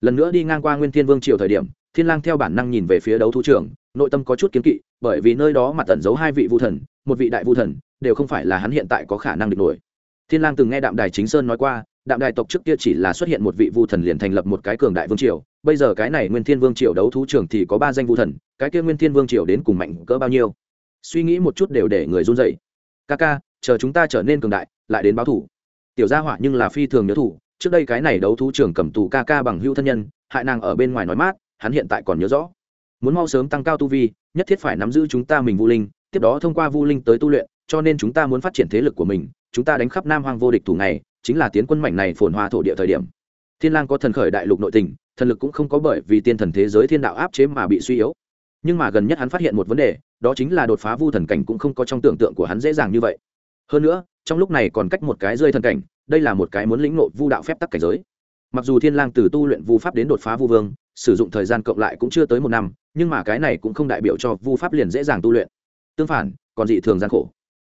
Lần nữa đi ngang qua nguyên thiên vương triều thời điểm, thiên lang theo bản năng nhìn về phía đấu thú trưởng, nội tâm có chút kiến kỵ, bởi vì nơi đó mặt tẩn giấu hai vị vu thần, một vị đại vu thần, đều không phải là hắn hiện tại có khả năng địch nổi. Thiên lang từng nghe đạm đài chính sơn nói qua, đạm đài tộc trước kia chỉ là xuất hiện một vị vu thần liền thành lập một cái cường đại vương triều bây giờ cái này nguyên thiên vương triều đấu thú trưởng thì có ba danh vũ thần, cái kia nguyên thiên vương triều đến cùng mạnh cỡ bao nhiêu? Suy nghĩ một chút đều để người run rẩy. Ca ca, chờ chúng ta trở nên cường đại, lại đến báo thủ. Tiểu gia hỏa nhưng là phi thường nhớ thủ, trước đây cái này đấu thú trưởng cầm tù ca ca bằng hữu thân nhân, hại nàng ở bên ngoài nói mát, hắn hiện tại còn nhớ rõ. Muốn mau sớm tăng cao tu vi, nhất thiết phải nắm giữ chúng ta mình vu linh, tiếp đó thông qua vu linh tới tu luyện, cho nên chúng ta muốn phát triển thế lực của mình, chúng ta đánh khắp nam hoang vô địch thủ này, chính là tiến quân mảnh này phồn hoa thổ địa thời điểm thiên lang có thần khởi đại lục nội tình, thần lực cũng không có bởi vì tiên thần thế giới thiên đạo áp chế mà bị suy yếu. Nhưng mà gần nhất hắn phát hiện một vấn đề, đó chính là đột phá vu thần cảnh cũng không có trong tưởng tượng của hắn dễ dàng như vậy. Hơn nữa, trong lúc này còn cách một cái rơi thần cảnh, đây là một cái muốn lĩnh ngộ vu đạo phép tắc cảnh giới. Mặc dù thiên lang từ tu luyện vu pháp đến đột phá vu vương, sử dụng thời gian cộng lại cũng chưa tới một năm, nhưng mà cái này cũng không đại biểu cho vu pháp liền dễ dàng tu luyện. Tương phản, còn dị thường gian khổ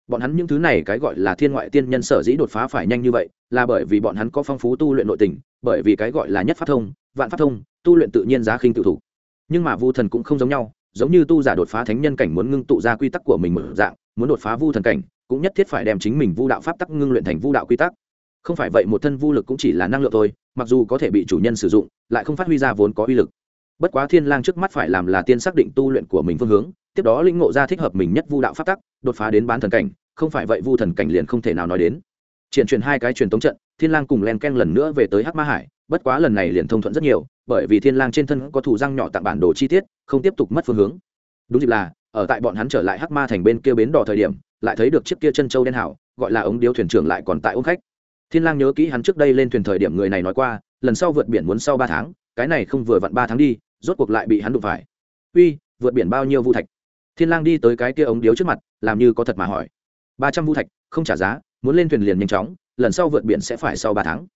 bọn hắn những thứ này cái gọi là thiên ngoại tiên nhân sở dĩ đột phá phải nhanh như vậy, là bởi vì bọn hắn có phong phú tu luyện nội tình, bởi vì cái gọi là nhất pháp thông, vạn pháp thông, tu luyện tự nhiên giá khinh tự thủ. Nhưng mà vu thần cũng không giống nhau, giống như tu giả đột phá thánh nhân cảnh muốn ngưng tụ ra quy tắc của mình mở dạng, muốn đột phá vu thần cảnh, cũng nhất thiết phải đem chính mình vu đạo pháp tắc ngưng luyện thành vu đạo quy tắc. Không phải vậy một thân vu lực cũng chỉ là năng lượng thôi, mặc dù có thể bị chủ nhân sử dụng, lại không phát huy ra vốn có uy lực. Bất quá thiên lang trước mắt phải làm là tiên xác định tu luyện của mình phương hướng tiếp đó lĩnh ngộ ra thích hợp mình nhất vu đạo pháp tắc, đột phá đến bán thần cảnh, không phải vậy vu thần cảnh liền không thể nào nói đến. Triển truyền hai cái truyền tống trận, thiên lang cùng len ken lần nữa về tới hắc ma hải, bất quá lần này liền thông thuận rất nhiều, bởi vì thiên lang trên thân có thủ răng nhỏ tặng bản đồ chi tiết, không tiếp tục mất phương hướng. Đúng dịp là, ở tại bọn hắn trở lại hắc ma thành bên kia bến đò thời điểm, lại thấy được chiếc kia chân châu đen hảo gọi là ống điếu thuyền trưởng lại còn tại ôm khách. Thiên lang nhớ kỹ hắn trước đây lên thuyền thời điểm người này nói qua, lần sau vượt biển muốn sau ba tháng, cái này không vừa vặn ba tháng đi, rốt cuộc lại bị hắn đụng phải. Uy, vượt biển bao nhiêu vu thạch? Thiên lang đi tới cái kia ống điếu trước mặt, làm như có thật mà hỏi. Ba trăm vu thạch, không trả giá, muốn lên thuyền liền nhanh chóng, lần sau vượt biển sẽ phải sau ba tháng.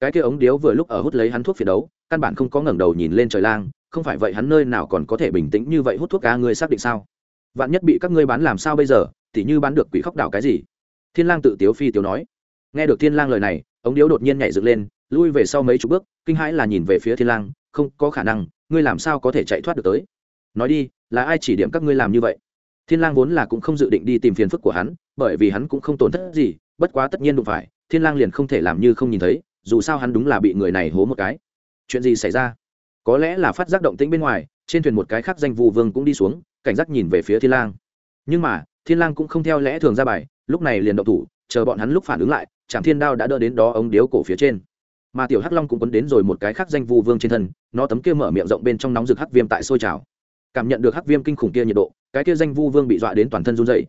Cái kia ống điếu vừa lúc ở hút lấy hắn thuốc phiền đấu, căn bản không có ngẩng đầu nhìn lên trời lang, không phải vậy hắn nơi nào còn có thể bình tĩnh như vậy hút thuốc cá ngươi xác định sao? Vạn nhất bị các ngươi bán làm sao bây giờ tỉ như bán được quỷ khóc đảo cái gì? Thiên lang tự tiếu phi tiếu nói. Nghe được thiên lang lời này, ống điếu đột nhiên nhảy dựng lên, lui về sau mấy chục bước, kinh hãi là nhìn về phía thiên lang, không có khả năng, ngươi làm sao có thể chạy thoát được tới? Nói đi là ai chỉ điểm các ngươi làm như vậy? Thiên lang vốn là cũng không dự định đi tìm phiền phức của hắn, bởi vì hắn cũng không tổn thất gì, bất quá tất nhiên đụng phải, thiên lang liền không thể làm như không nhìn thấy, dù sao hắn đúng là bị người này hố một cái. Chuyện gì xảy ra? Có lẽ là phát giác động tĩnh bên ngoài, trên thuyền một cái khác danh vu vương cũng đi xuống, cảnh giác nhìn về phía thiên lang. Nhưng mà, thiên lang cũng không theo lẽ thường ra bài, lúc này liền động thủ, chờ bọn hắn lúc phản ứng lại trạm thiên đao đã đỡ đến đó ống điếu cổ phía trên. Mà tiểu hắc long cũng quấn đến rồi một cái khác danh vu vương trên thân, nó tấm kia mở miệng rộng bên trong nóng rực hắc viêm tại sôi trào cảm nhận được hắc viêm kinh khủng kia nhiệt độ, cái kia danh vu vương bị dọa đến toàn thân run dậy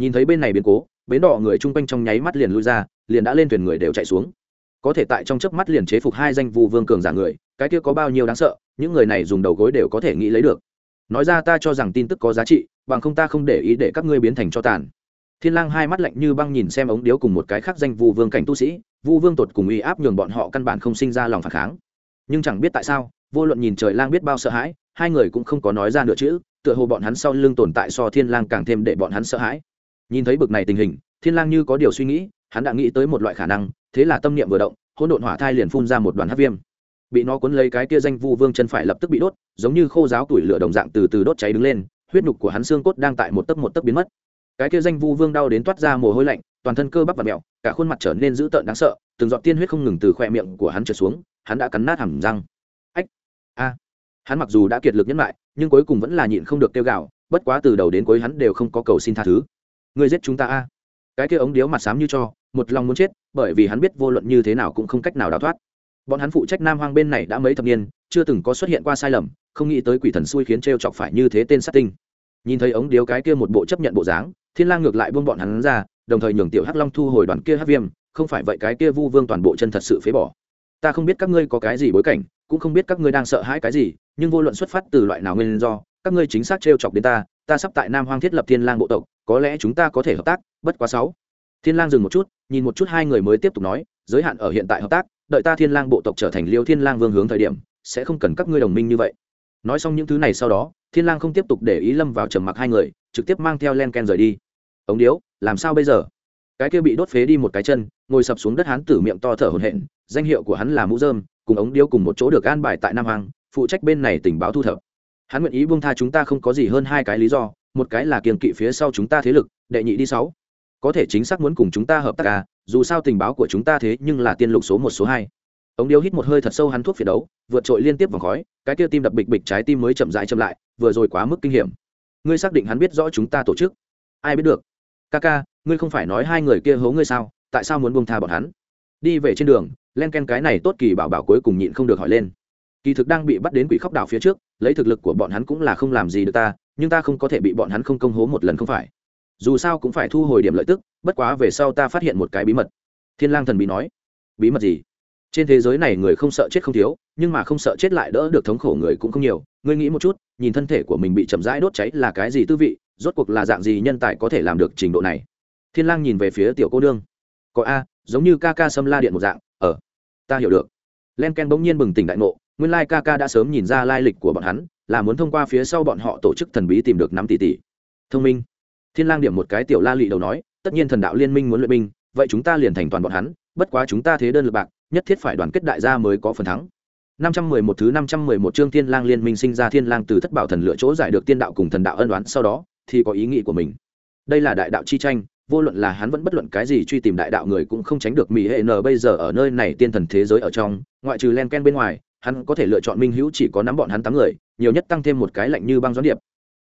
nhìn thấy bên này biến cố, bến đỏ người chung quanh trong nháy mắt liền lui ra, liền đã lên thuyền người đều chạy xuống. Có thể tại trong chớp mắt liền chế phục hai danh vu vương cường giả người, cái kia có bao nhiêu đáng sợ, những người này dùng đầu gối đều có thể nghĩ lấy được. Nói ra ta cho rằng tin tức có giá trị, bằng không ta không để ý để các ngươi biến thành cho tàn. Thiên lang hai mắt lạnh như băng nhìn xem ống điếu cùng một cái khác danh vu vương cảnh tu sĩ, vu vương tột cùng uy áp nhường bọn họ căn bản không sinh ra lòng phản kháng. Nhưng chẳng biết tại sao vô luận nhìn trời lang biết bao sợ hãi, hai người cũng không có nói ra nửa chữ, tựa hồ bọn hắn sau lưng tồn tại so thiên lang càng thêm để bọn hắn sợ hãi. Nhìn thấy bực này tình hình, thiên lang như có điều suy nghĩ, hắn đã nghĩ tới một loại khả năng, thế là tâm niệm vừa động, hỗn độn hỏa thai liền phun ra một đoàn hắc viêm. Bị nó cuốn lấy cái kia danh vu vương chân phải lập tức bị đốt, giống như khô giáo tuổi lửa đồng dạng từ từ đốt cháy đứng lên, huyết nhục của hắn xương cốt đang tại một tấc một tấc biến mất. Cái kia danh vu vương đau đến toát ra mồ hôi lạnh, toàn thân cơ bắp và mèo cả khuôn mặt trở nên dữ tợn đáng sợ, từng giọt tiên huyết không ngừng từ khoe miệng của hắn trượt xuống, hắn đã cắn nát hàm răng hắn mặc dù đã kiệt lực nhẫn lại, nhưng cuối cùng vẫn là nhịn không được kêu gào, bất quá từ đầu đến cuối hắn đều không có cầu xin tha thứ. Người giết chúng ta a. Cái kia ống điếu mặt xám như cho, một lòng muốn chết, bởi vì hắn biết vô luận như thế nào cũng không cách nào đào thoát. Bọn hắn phụ trách nam hoang bên này đã mấy thập niên, chưa từng có xuất hiện qua sai lầm, không nghĩ tới quỷ thần xui khiến t r e o chọc phải như thế tên sát tinh. Nhìn thấy ống điếu cái kia một bộ chấp nhận bộ dáng, thiên lang ngược lại buông bọn hắn ra, đồng thời nhường tiểu hắc long thu hồi đoàn kia hắc viêm, không phải vậy cái kia vu vương toàn bộ chân thật sự phế bỏ. Ta không biết các ngươi có cái gì bối cảnh, cũng không biết các ngươi đang sợ hãi cái gì nhưng vô luận xuất phát từ loại nào nguyên do, các ngươi chính xác t chọc đến ta ta sắp tại nam hoang thiết lập thiên lang bộ tộc, có lẽ chúng ta có thể hợp tác, bất quá sáu. Thiên lang dừng một chút, nhìn một chút hai người mới tiếp tục nói, giới hạn ở hiện tại hợp tác, đợi ta thiên lang bộ tộc trở thành liêu thiên lang vương hướng thời điểm, sẽ không cần các ngươi đồng minh như vậy. Nói xong những thứ này sau đó, thiên lang không tiếp tục để ý lâm vào trầm mặc hai người, trực tiếp mang theo len ken rời đi. Ống điếu, làm sao bây giờ? Cái kia bị đốt phế đi một cái chân, ngồi sập xuống đất hắn tử miệng to thở hổn hển, danh hiệu của hắn là mũ dơm, cùng ống điếu cùng một chỗ được an bài tại nam hoàng phụ trách bên này tình báo thu thập. Hắn nguyện ý buông tha chúng ta không có gì hơn hai cái lý do, một cái là kiềng kỵ phía sau chúng ta thế lực, đệ nhị đi sáu. Có thể chính xác muốn cùng chúng ta hợp tác à dù sao tình báo của chúng ta thế nhưng là tiên lục số một số hai. Ống điếu hít một hơi thật sâu hắn thuốc phiền đấu, vượt trội liên tiếp vòng khói, cái kia tim đập bịch bịch trái tim mới chậm rãi chậm lại, vừa rồi quá mức kinh hiểm. Ngươi xác định hắn biết rõ chúng ta tổ chức? Ai biết được? Ca ca ngươi không phải nói hai người kia hố ngươi sao? Tại sao muốn buông tha bọn hắn? Đi về trên đường, len ken cái này tốt kỳ bảo bảo cuối cùng nhịn không được hỏi lên kỳ thực đang bị bắt đến quỷ khóc đảo phía trước lấy thực lực của bọn hắn cũng là không làm gì được ta nhưng ta không có thể bị bọn hắn không công hố một lần không phải. Dù sao cũng phải thu hồi điểm lợi tức bất quá về sau ta phát hiện một cái bí mật. Thiên lang thần bí nói. Bí mật gì? Trên thế giới này người không sợ chết không thiếu nhưng mà không sợ chết lại đỡ được thống khổ người cũng không nhiều. Ngươi nghĩ một chút nhìn thân thể của mình bị chậm rãi đốt cháy là cái gì tư vị rốt cuộc là dạng gì nhân tài có thể làm được trình độ này? Thiên lang nhìn về phía tiểu cô nương. Có a giống như ca ca sâm la điện một dạng ở ờ, ta hiểu được. Len ken bỗng nhiên bừng tỉnh đại ngộ nguyên lai ca ca đã sớm nhìn ra lai lịch của bọn hắn là muốn thông qua phía sau bọn họ tổ chức thần bí tìm được năm tỷ tỷ. Thông minh. Thiên lang điểm một cái tiểu la lị đầu nói tất nhiên thần đạo liên minh muốn luyện binh vậy chúng ta liền thành toàn bọn hắn bất quá chúng ta thế đơn lực bạc nhất thiết phải đoàn kết đại gia mới có phần thắng. 511 thứ 511 chương Thiên Lang Liên Minh sinh ra Thiên Lang từ thất bảo thần lựa chỗ giải được tiên đạo cùng thần đạo ân oán sau đó, thì có ý nghĩ của mình. Đây là đại đạo chi tranh, vô luận là hắn vẫn bất luận cái gì truy tìm đại đạo người cũng không tránh được mỹ hệ n bây giờ ở nơi này tiên thần thế giới ở trong, ngoại trừ Len Ken bên ngoài, hắn có thể lựa chọn minh hữu chỉ có nắm bọn hắn tám người, nhiều nhất tăng thêm một cái lạnh như băng gió điệp.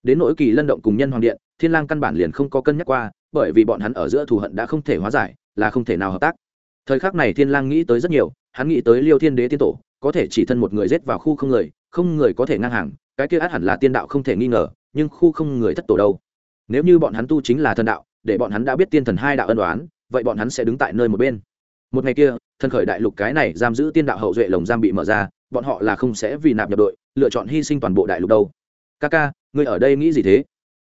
Đến nỗi kỳ lân động cùng nhân hoàng điện, Thiên Lang căn bản liền không có cân nhắc qua, bởi vì bọn hắn ở giữa thù hận đã không thể hóa giải, là không thể nào hợp tác. Thời khắc này Thiên Lang nghĩ tới rất nhiều, hắn nghĩ tới Liêu Thiên Đế tiên tổ, có thể chỉ thân một người giết vào khu không người không người có thể ngang hàng cái kia át hẳn là tiên đạo không thể nghi ngờ nhưng khu không người thất tổ đâu nếu như bọn hắn tu chính là thần đạo để bọn hắn đã biết tiên thần hai đạo ân đoán vậy bọn hắn sẽ đứng tại nơi một bên một ngày kia thần khởi đại lục cái này giam giữ tiên đạo hậu duệ lồng giam bị mở ra bọn họ là không sẽ vì nạp nhập đội, lựa chọn hy sinh toàn bộ đại lục đâu. Ca ca ngươi ở đây nghĩ gì thế?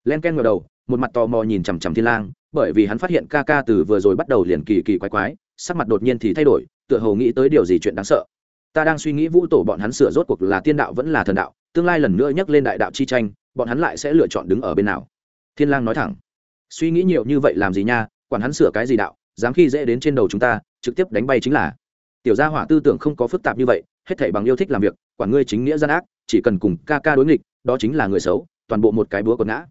Len ken ngờ đầu, một mặt tò mò nhìn chằm chằm thiên lang, bởi vì hắn phát hiện ca ca từ vừa rồi bắt đầu liền kỳ kỳ quái quái, sắc mặt đột nhiên thì thay đổi, tựa hồ nghĩ tới điều gì chuyện đáng sợ. Ta đang suy nghĩ vũ tổ bọn hắn sửa rốt cuộc là tiên đạo vẫn là thần đạo, tương lai lần nữa nhắc lên đại đạo chi tranh, bọn hắn lại sẽ lựa chọn đứng ở bên nào? Thiên lang nói thẳng. Suy nghĩ nhiều như vậy làm gì nha, quản hắn sửa cái gì đạo, dám khi dễ đến trên đầu chúng ta, trực tiếp đánh bay chính là. Tiểu gia hỏa tư tưởng không có phức tạp như vậy hết thảy bằng yêu thích làm việc quản ngươi chính nghĩa gian ác, chỉ cần cùng ca ca đối nghịch, đó chính là người xấu, toàn bộ một cái búa còn ngã.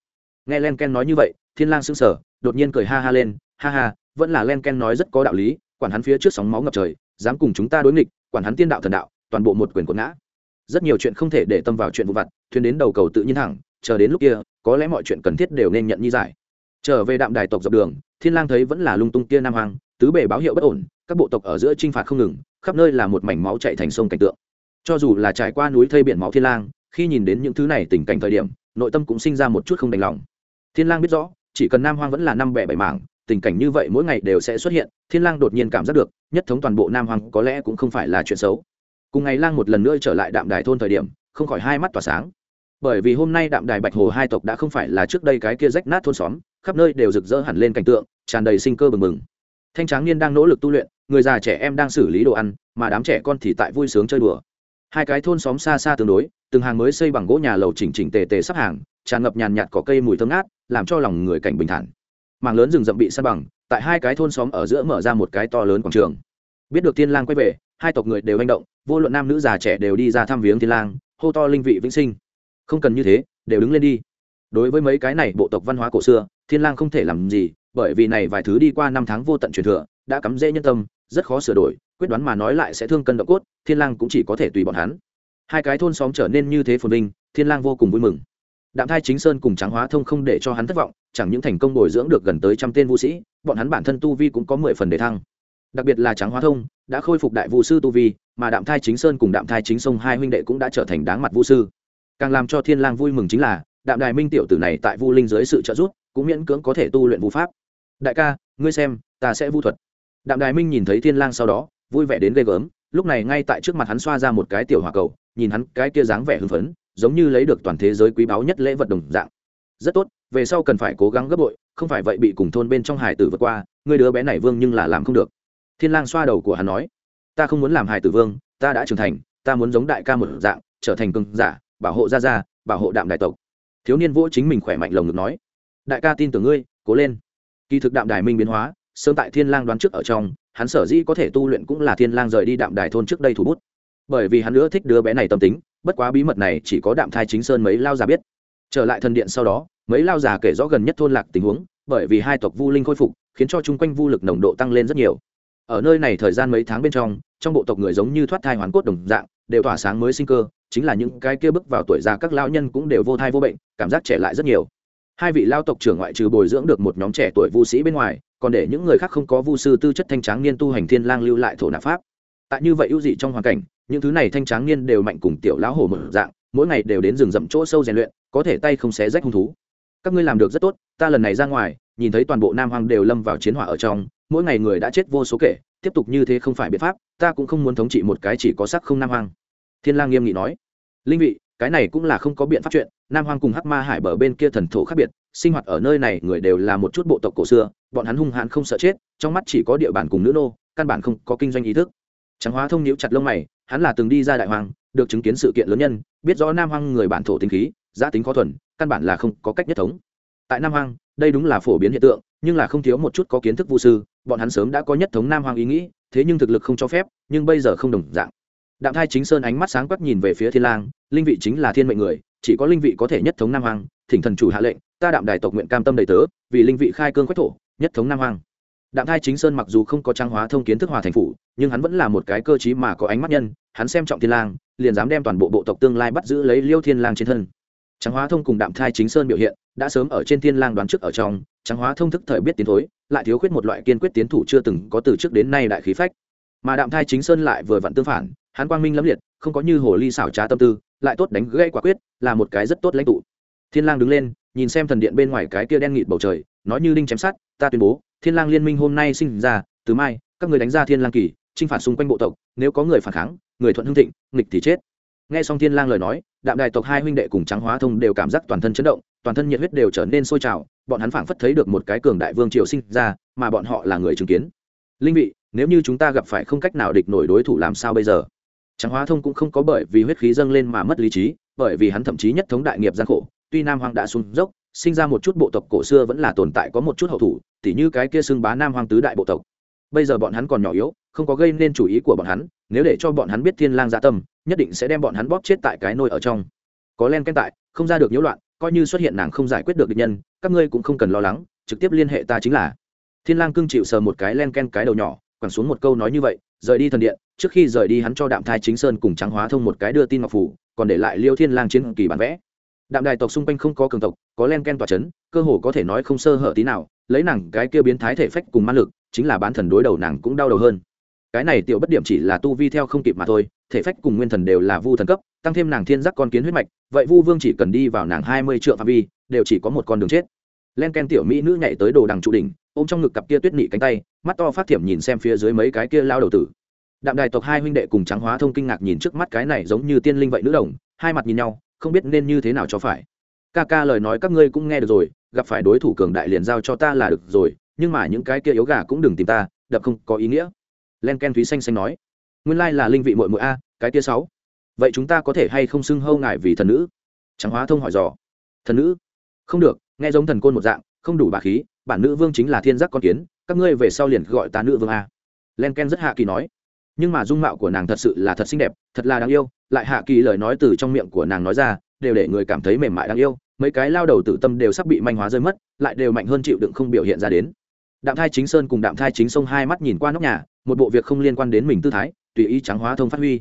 Nghe len ken nói như vậy, thiên lang sững sờ, đột nhiên cười ha ha lên, ha ha, vẫn là len ken nói rất có đạo lý, quản hắn phía trước sóng máu ngập trời, dám cùng chúng ta đối nghịch, quản hắn tiên đạo thần đạo, toàn bộ một quyền quần ngã. Rất nhiều chuyện không thể để tâm vào chuyện vụ vặt, thuyền đến đầu cầu tự nhiên thẳng, chờ đến lúc kia, có lẽ mọi chuyện cần thiết đều nên nhận như giải. Trở về đạm đài tộc dọc đường, thiên lang thấy vẫn là lung tung kia nam hoàng tứ bề báo hiệu bất ổn các bộ tộc ở giữa chinh phạt không ngừng, khắp nơi là một mảnh máu chảy thành sông cảnh tượng. Cho dù là trải qua núi thây biển máu thiên lang, khi nhìn đến những thứ này tình cảnh thời điểm, nội tâm cũng sinh ra một chút không đành lòng. Thiên lang biết rõ, chỉ cần nam hoang vẫn là năm bẻ bảy mảng, tình cảnh như vậy mỗi ngày đều sẽ xuất hiện, thiên lang đột nhiên cảm giác được, nhất thống toàn bộ nam hoang có lẽ cũng không phải là chuyện xấu. Cùng ngày lang một lần nữa trở lại đạm đài thôn thời điểm, không khỏi hai mắt tỏa sáng. Bởi vì hôm nay đạm đài bạch hồ hai tộc đã không phải là trước đây cái kia rách nát thôn xóm, khắp nơi đều rực rỡ hẳn lên cảnh tượng, tràn đầy sinh cơ bừng bừng. Thanh tráng niên đang nỗ lực tu luyện người già trẻ em đang xử lý đồ ăn, mà đám trẻ con thì tại vui sướng chơi đùa. Hai cái thôn xóm xa xa tương đối, từng hàng mới xây bằng gỗ nhà lầu chỉnh chỉnh tề tề sắp hàng, tràn ngập nhàn nhạt có cây mùi thơm ngát, làm cho lòng người cảnh bình thản. Mảng lớn rừng rậm bị san bằng, tại hai cái thôn xóm ở giữa mở ra một cái to lớn quảng trường. Biết được thiên lang quay về, hai tộc người đều hành động, vô luận nam nữ già trẻ đều đi ra thăm viếng thiên lang, hô to linh vị vĩnh sinh. Không cần như thế, đều đứng lên đi. Đối với mấy cái này, bộ tộc văn hóa cổ xưa, thiên lang không thể làm gì, bởi vì này vài thứ đi qua năm tháng vô tận truyền thừa đã cắm rễ nhân tâm, rất khó sửa đổi, quyết đoán mà nói lại sẽ thương cân động cốt, thiên lang cũng chỉ có thể tùy bọn hắn. Hai cái thôn xóm trở nên như thế phồn vinh, thiên lang vô cùng vui mừng. Đạm thai chính sơn cùng Tráng hóa thông không để cho hắn thất vọng, chẳng những thành công bồi dưỡng được gần tới trăm tên vũ sĩ, bọn hắn bản thân tu vi cũng có mười phần để thăng. Đặc biệt là Tráng hóa thông, đã khôi phục đại vũ sư tu vi, mà đạm thai chính sơn cùng đạm thai chính sông hai huynh đệ cũng đã trở thành đáng mặt vũ sư. Càng làm cho thiên lang vui mừng chính là, đạm đài minh tiểu tử này tại vu linh dưới sự trợ giúp, cũng miễn cưỡng có thể tu luyện vũ pháp. Đại ca, ngươi xem, ta sẽ vu thuật đạm đài minh nhìn thấy thiên lang sau đó, vui vẻ đến ghê gớm, lúc này ngay tại trước mặt hắn xoa ra một cái tiểu hỏa cầu, nhìn hắn cái kia dáng vẻ hưng phấn, giống như lấy được toàn thế giới quý báu nhất lễ vật đồng dạng. Rất tốt, về sau cần phải cố gắng gấp bội, không phải vậy bị cùng thôn bên trong hải tử vượt qua, người đứa bé này vương nhưng là làm không được. Thiên lang xoa đầu của hắn nói, ta không muốn làm hải tử vương, ta đã trưởng thành, ta muốn giống đại ca một dạng, trở thành cường giả, bảo hộ gia gia, bảo hộ đạm đại tộc. Thiếu niên vỗ chính mình khỏe mạnh lồng ngực nói, đại ca tin tưởng ngươi, cố lên. Kỳ thực đạm đài minh biến hóa sớm tại thiên lang đoán trước ở trong, hắn sở dĩ có thể tu luyện cũng là thiên lang rời đi đạm đài thôn trước đây thủ bút. Bởi vì hắn nữa thích đứa bé này tâm tính, bất quá bí mật này chỉ có đạm thai chính sơn mấy lao già biết. Trở lại thần điện sau đó, mấy lao già kể rõ gần nhất thôn lạc tình huống, bởi vì hai tộc vu linh khôi phục, khiến cho chung quanh vu lực nồng độ tăng lên rất nhiều. Ở nơi này thời gian mấy tháng bên trong trong bộ tộc người giống như thoát thai hoàn cốt đồng dạng, đều tỏa sáng mới sinh cơ, chính là những cái kia bước vào tuổi già các lão nhân cũng đều vô thai vô bệnh, cảm giác trẻ lại rất nhiều hai vị lao tộc trưởng ngoại trừ bồi dưỡng được một nhóm trẻ tuổi vu sĩ bên ngoài, còn để những người khác không có vu sư tư chất thanh tráng niên tu hành thiên lang lưu lại thổ nạp pháp. Tại như vậy ưu dị trong hoàn cảnh, những thứ này thanh tráng niên đều mạnh cùng tiểu lão hổ mở dạng, mỗi ngày đều đến rừng rậm chỗ sâu rèn luyện, có thể tay không xé rách hung thú. Các ngươi làm được rất tốt, ta lần này ra ngoài, nhìn thấy toàn bộ nam hoang đều lâm vào chiến hỏa ở trong, mỗi ngày người đã chết vô số kể, tiếp tục như thế không phải biện pháp, ta cũng không muốn thống trị một cái chỉ có sắc không nam hoang. Thiên lang nghiêm nghị nói. Linh vị cái này cũng là không có biện pháp chuyện, nam hoang cùng hắc ma hải bờ bên kia thần thổ khác biệt, sinh hoạt ở nơi này người đều là một chút bộ tộc cổ xưa, bọn hắn hung hãn không sợ chết, trong mắt chỉ có địa bàn cùng nữ nô, căn bản không có kinh doanh ý thức. Trắng hóa thông nhiễu chặt lông mày, hắn là từng đi ra đại hoàng được chứng kiến sự kiện lớn nhân, biết rõ nam hoang người bản thổ tính khí, giá tính khó thuần, căn bản là không có cách nhất thống. Tại nam hoang, đây đúng là phổ biến hiện tượng, nhưng là không thiếu một chút có kiến thức vũ sư, bọn hắn sớm đã có nhất thống nam hoang ý nghĩ, thế nhưng thực lực không cho phép, nhưng bây giờ không đồng dạng đạm thai chính sơn ánh mắt sáng quắc nhìn về phía thiên lang, linh vị chính là thiên mệnh người, chỉ có linh vị có thể nhất thống nam hoang, thỉnh thần chủ hạ lệnh, ta đạm đài tộc nguyện cam tâm đầy tớ, vì linh vị khai cương quách thổ, nhất thống nam hoang. Đạm thai chính sơn mặc dù không có trang hóa thông kiến thức hòa thành phủ, nhưng hắn vẫn là một cái cơ chí mà có ánh mắt nhân, hắn xem trọng thiên lang, liền dám đem toàn bộ bộ tộc tương lai bắt giữ lấy liêu thiên lang trên thân. Trang hóa thông cùng đạm thai chính sơn biểu hiện, đã sớm ở trên thiên lang đoán trước ở trong, trang hóa thông thức thời biết tiến thối, lại thiếu khuyết một loại kiên quyết tiến thủ chưa từng có từ trước đến nay đại khí phách. Mà đạm thai chính sơn lại vừa vặn tương phản hắn quang minh lẫm liệt, không có như hồ ly xảo trá tâm tư, lại tốt đánh gãy quả quyết, là một cái rất tốt lãnh tụ. Thiên lang đứng lên, nhìn xem thần điện bên ngoài cái kia đen nghịt bầu trời, nói như đinh chém sắt, ta tuyên bố, thiên lang liên minh hôm nay sinh ra, từ mai, các người đánh ra thiên lang kỳ, chinh phạt xung quanh bộ tộc, nếu có người phản kháng, người thuận hưng thịnh, nghịch thì chết. Nghe xong thiên lang lời nói, đạm đài tộc hai huynh đệ cùng trắng hóa thông đều cảm giác toàn thân chấn động, toàn thân nhiệt huyết đều trở nên sôi trào, bọn hắn phảng phất thấy được một cái cường đại vương triều sinh ra, mà bọn họ là người chứng kiến. Linh vị, nếu như chúng ta gặp phải không cách nào địch nổi đối thủ làm sao bây giờ? Trắng hóa thông cũng không có bởi vì huyết khí dâng lên mà mất lý trí, bởi vì hắn thậm chí nhất thống đại nghiệp gian khổ, tuy nam hoàng đã xuống dốc, sinh ra một chút bộ tộc cổ xưa vẫn là tồn tại có một chút hậu thủ, tỉ như cái kia xưng bá nam hoàng tứ đại bộ tộc. Bây giờ bọn hắn còn nhỏ yếu, không có gây nên chủ ý của bọn hắn, nếu để cho bọn hắn biết thiên lang dạ tâm, nhất định sẽ đem bọn hắn bóp chết tại cái nôi ở trong. Có len ken tại, không ra được nhiễu loạn, coi như xuất hiện nàng không giải quyết được địch nhân, các ngươi cũng không cần lo lắng, trực tiếp liên hệ ta chính là. Thiên lang cương chịu sờ một cái len ken cái đầu nhỏ, quẳng xuống một câu nói như vậy rời đi thần điện, trước khi rời đi hắn cho đạm thai chính sơn cùng trắng hóa thông một cái đưa tin ngọc phủ, còn để lại liêu thiên lang chiến kỳ bản vẽ. Đạm đài tộc xung quanh không có cường tộc, có len ken tỏa chấn, cơ hồ có thể nói không sơ hở tí nào, lấy nàng cái kia biến thái thể phách cùng ma lực, chính là bán thần đối đầu nàng cũng đau đầu hơn. Cái này tiểu bất điểm chỉ là tu vi theo không kịp mà thôi, thể phách cùng nguyên thần đều là vu thần cấp, tăng thêm nàng thiên giác con kiến huyết mạch, vậy vu vương chỉ cần đi vào nàng hai mươi triệu phạm vi, đều chỉ có một con đường chết len ken tiểu mỹ nữ nhảy tới đồ đằng trụ đỉnh, ôm trong ngực cặp kia tuyết nị cánh tay, mắt to phát thiểm nhìn xem phía dưới mấy cái kia lao đầu tử. Đạm đài tộc hai huynh đệ cùng trắng hóa thông kinh ngạc nhìn trước mắt cái này giống như tiên linh vậy nữ đồng, hai mặt nhìn nhau, không biết nên như thế nào cho phải. Ca ca lời nói các ngươi cũng nghe được rồi, gặp phải đối thủ cường đại liền giao cho ta là được rồi, nhưng mà những cái kia yếu gà cũng đừng tìm ta, đập không có ý nghĩa. Len ken thúy xanh xanh nói. Nguyên lai là linh vị mội mội a, cái kia sáu. Vậy chúng ta có thể hay không xưng hâu ngài vì thần nữ? Trắng hóa thông hỏi dò. Thần nữ? Không được nghe giống thần côn một dạng, không đủ bà khí, bản nữ vương chính là thiên giác con kiến, các ngươi về sau liền gọi ta nữ vương a. Len ken rất hạ kỳ nói. Nhưng mà dung mạo của nàng thật sự là thật xinh đẹp, thật là đáng yêu, lại hạ kỳ lời nói từ trong miệng của nàng nói ra, đều để người cảm thấy mềm mại đáng yêu, mấy cái lao đầu tử tâm đều sắp bị manh hóa rơi mất, lại đều mạnh hơn chịu đựng không biểu hiện ra đến. Đạm thai chính sơn cùng đạm thai chính sông hai mắt nhìn qua nóc nhà, một bộ việc không liên quan đến mình tư thái, tùy ý trắng hóa thông phát huy.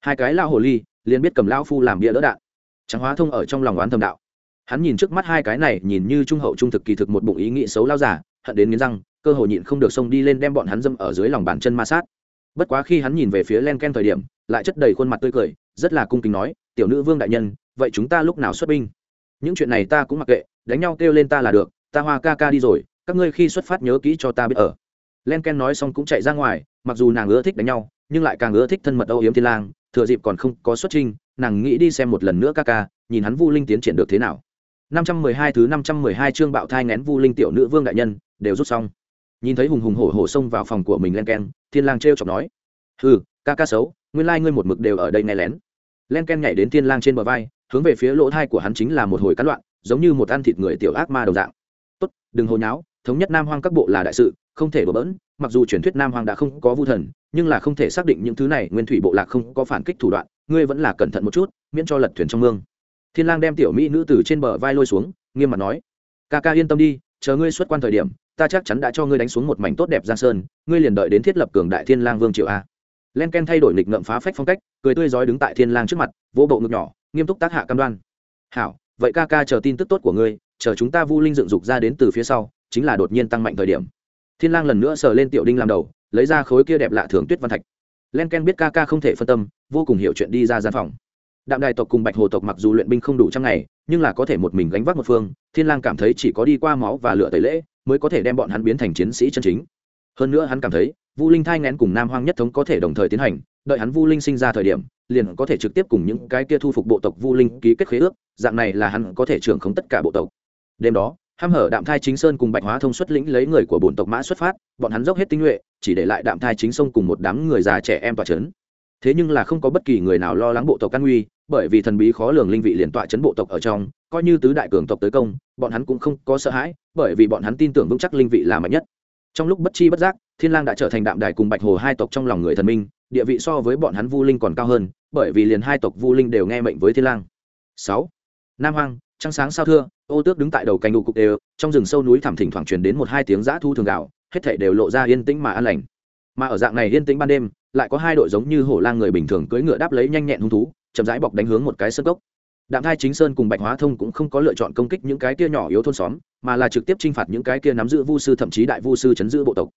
Hai cái lao hồ ly, liền biết cầm lao phu làm bia đỡ đạn. Trắng hóa thông ở trong lòng oán thầm đạo hắn nhìn trước mắt hai cái này, nhìn như trung hậu trung thực kỳ thực một bụng ý nghĩ xấu lao giả hận đến nghiến răng, cơ hội nhịn không được xông đi lên đem bọn hắn dâm ở dưới lòng bàn chân ma sát. Bất quá khi hắn nhìn về phía len ken thời điểm, lại chất đầy khuôn mặt tươi cười, rất là cung kính nói, tiểu nữ vương đại nhân, vậy chúng ta lúc nào xuất binh? Những chuyện này ta cũng mặc kệ, đánh nhau kêu lên ta là được, ta hoa ca ca đi rồi, các ngươi khi xuất phát nhớ kỹ cho ta biết ở. Len ken nói xong cũng chạy ra ngoài, mặc dù nàng ưa thích đánh nhau, nhưng lại càng ưa thích thân mật âu yếm thiên lang, thừa dịp còn không có xuất trình nàng nghĩ đi xem một lần nữa ca ca, nhìn hắn vu linh tiến triển được thế nào. 512 thứ 512 chương bạo thai ngén vu linh tiểu nữ vương đại nhân, đều rút xong. Nhìn thấy hùng hùng hổ hổ xông vào phòng của mình len ken, thiên lang trêu chọc nói, hừ, ca ca xấu, nguyên lai like ngươi một mực đều ở đây nghe lén. Len ken nhảy đến thiên lang trên bờ vai, hướng về phía lỗ thai của hắn chính là một hồi cắn loạn, giống như một ăn thịt người tiểu ác ma đồng dạng. Tốt, đừng hồ nháo, thống nhất nam hoang các bộ là đại sự, không thể bỡ bỡn, mặc dù truyền thuyết nam hoang đã không có vu thần, nhưng là không thể xác định những thứ này nguyên thủy bộ lạc không có phản kích thủ đoạn, ngươi vẫn là cẩn thận một chút, miễn cho lật thuyền trong mương thiên lang đem tiểu mỹ nữ từ trên bờ vai lôi xuống, nghiêm mặt nói, ca ca yên tâm đi, chờ ngươi xuất quan thời điểm, ta chắc chắn đã cho ngươi đánh xuống một mảnh tốt đẹp giang sơn, ngươi liền đợi đến thiết lập cường đại thiên lang vương triệu a. Len ken thay đổi lịch ngậm phá phách phong cách, cười tươi rói đứng tại thiên lang trước mặt, vỗ bộ ngực nhỏ, nghiêm túc tác hạ cam đoan, hảo, vậy ca ca chờ tin tức tốt của ngươi, chờ chúng ta vu linh dựng dục ra đến từ phía sau, chính là đột nhiên tăng mạnh thời điểm. Thiên lang lần nữa sờ lên tiểu đinh làm đầu, lấy ra khối kia đẹp lạ thường tuyết văn thạch. Len ken biết ca ca không thể phân tâm, vô cùng hiểu chuyện đi ra gian phòng đạm đài tộc cùng bạch hồ tộc mặc dù luyện binh không đủ trăm ngày, nhưng là có thể một mình gánh vác một phương, thiên lang cảm thấy chỉ có đi qua máu và lửa tẩy lễ mới có thể đem bọn hắn biến thành chiến sĩ chân chính. Hơn nữa hắn cảm thấy, vu linh thai ngén cùng nam hoang nhất thống có thể đồng thời tiến hành, đợi hắn vu linh sinh ra thời điểm, liền có thể trực tiếp cùng những cái kia thu phục bộ tộc vu linh ký kết khế ước, dạng này là hắn có thể trưởng khống tất cả bộ tộc. Đêm đó, ham hở, đạm thai chính sơn cùng bạch hóa thông xuất lĩnh lấy người của bổn tộc mã xuất phát, bọn hắn dốc hết tinh nhuệ, chỉ để lại đạm thai chính sông cùng một đám người già trẻ em tọa chấn. Thế nhưng là không có bất kỳ người nào lo lắng bộ tộc căn nguy bởi vì thần bí khó lường linh vị liền tọa chấn bộ tộc ở trong, coi như tứ đại cường tộc tới công, bọn hắn cũng không có sợ hãi, bởi vì bọn hắn tin tưởng vững chắc linh vị là mạnh nhất. Trong lúc bất chi bất giác, thiên lang đã trở thành đạm đài cùng bạch hồ hai tộc trong lòng người thần minh, địa vị so với bọn hắn vu linh còn cao hơn, bởi vì liền hai tộc vu linh đều nghe mệnh với thiên lang. Sáu, nam hoang, trăng sáng sao thưa, ô tước đứng tại đầu cành đủ cục đều, trong rừng sâu núi thẳm thỉnh thoảng truyền đến một hai tiếng giã thu thường gạo, hết thảy đều lộ ra yên tĩnh mà an lành. Mà ở dạng này yên tĩnh ban đêm, lại có hai đội giống như hổ lang người bình thường cưỡi ngựa đáp lấy nhanh nhẹn hung thú chậm rãi bọc đánh hướng một cái sân gốc đạm thai chính sơn cùng bạch hóa thông cũng không có lựa chọn công kích những cái kia nhỏ yếu thôn xóm, mà là trực tiếp chinh phạt những cái kia nắm giữ vu sư thậm chí đại vu sư chấn giữ bộ tộc.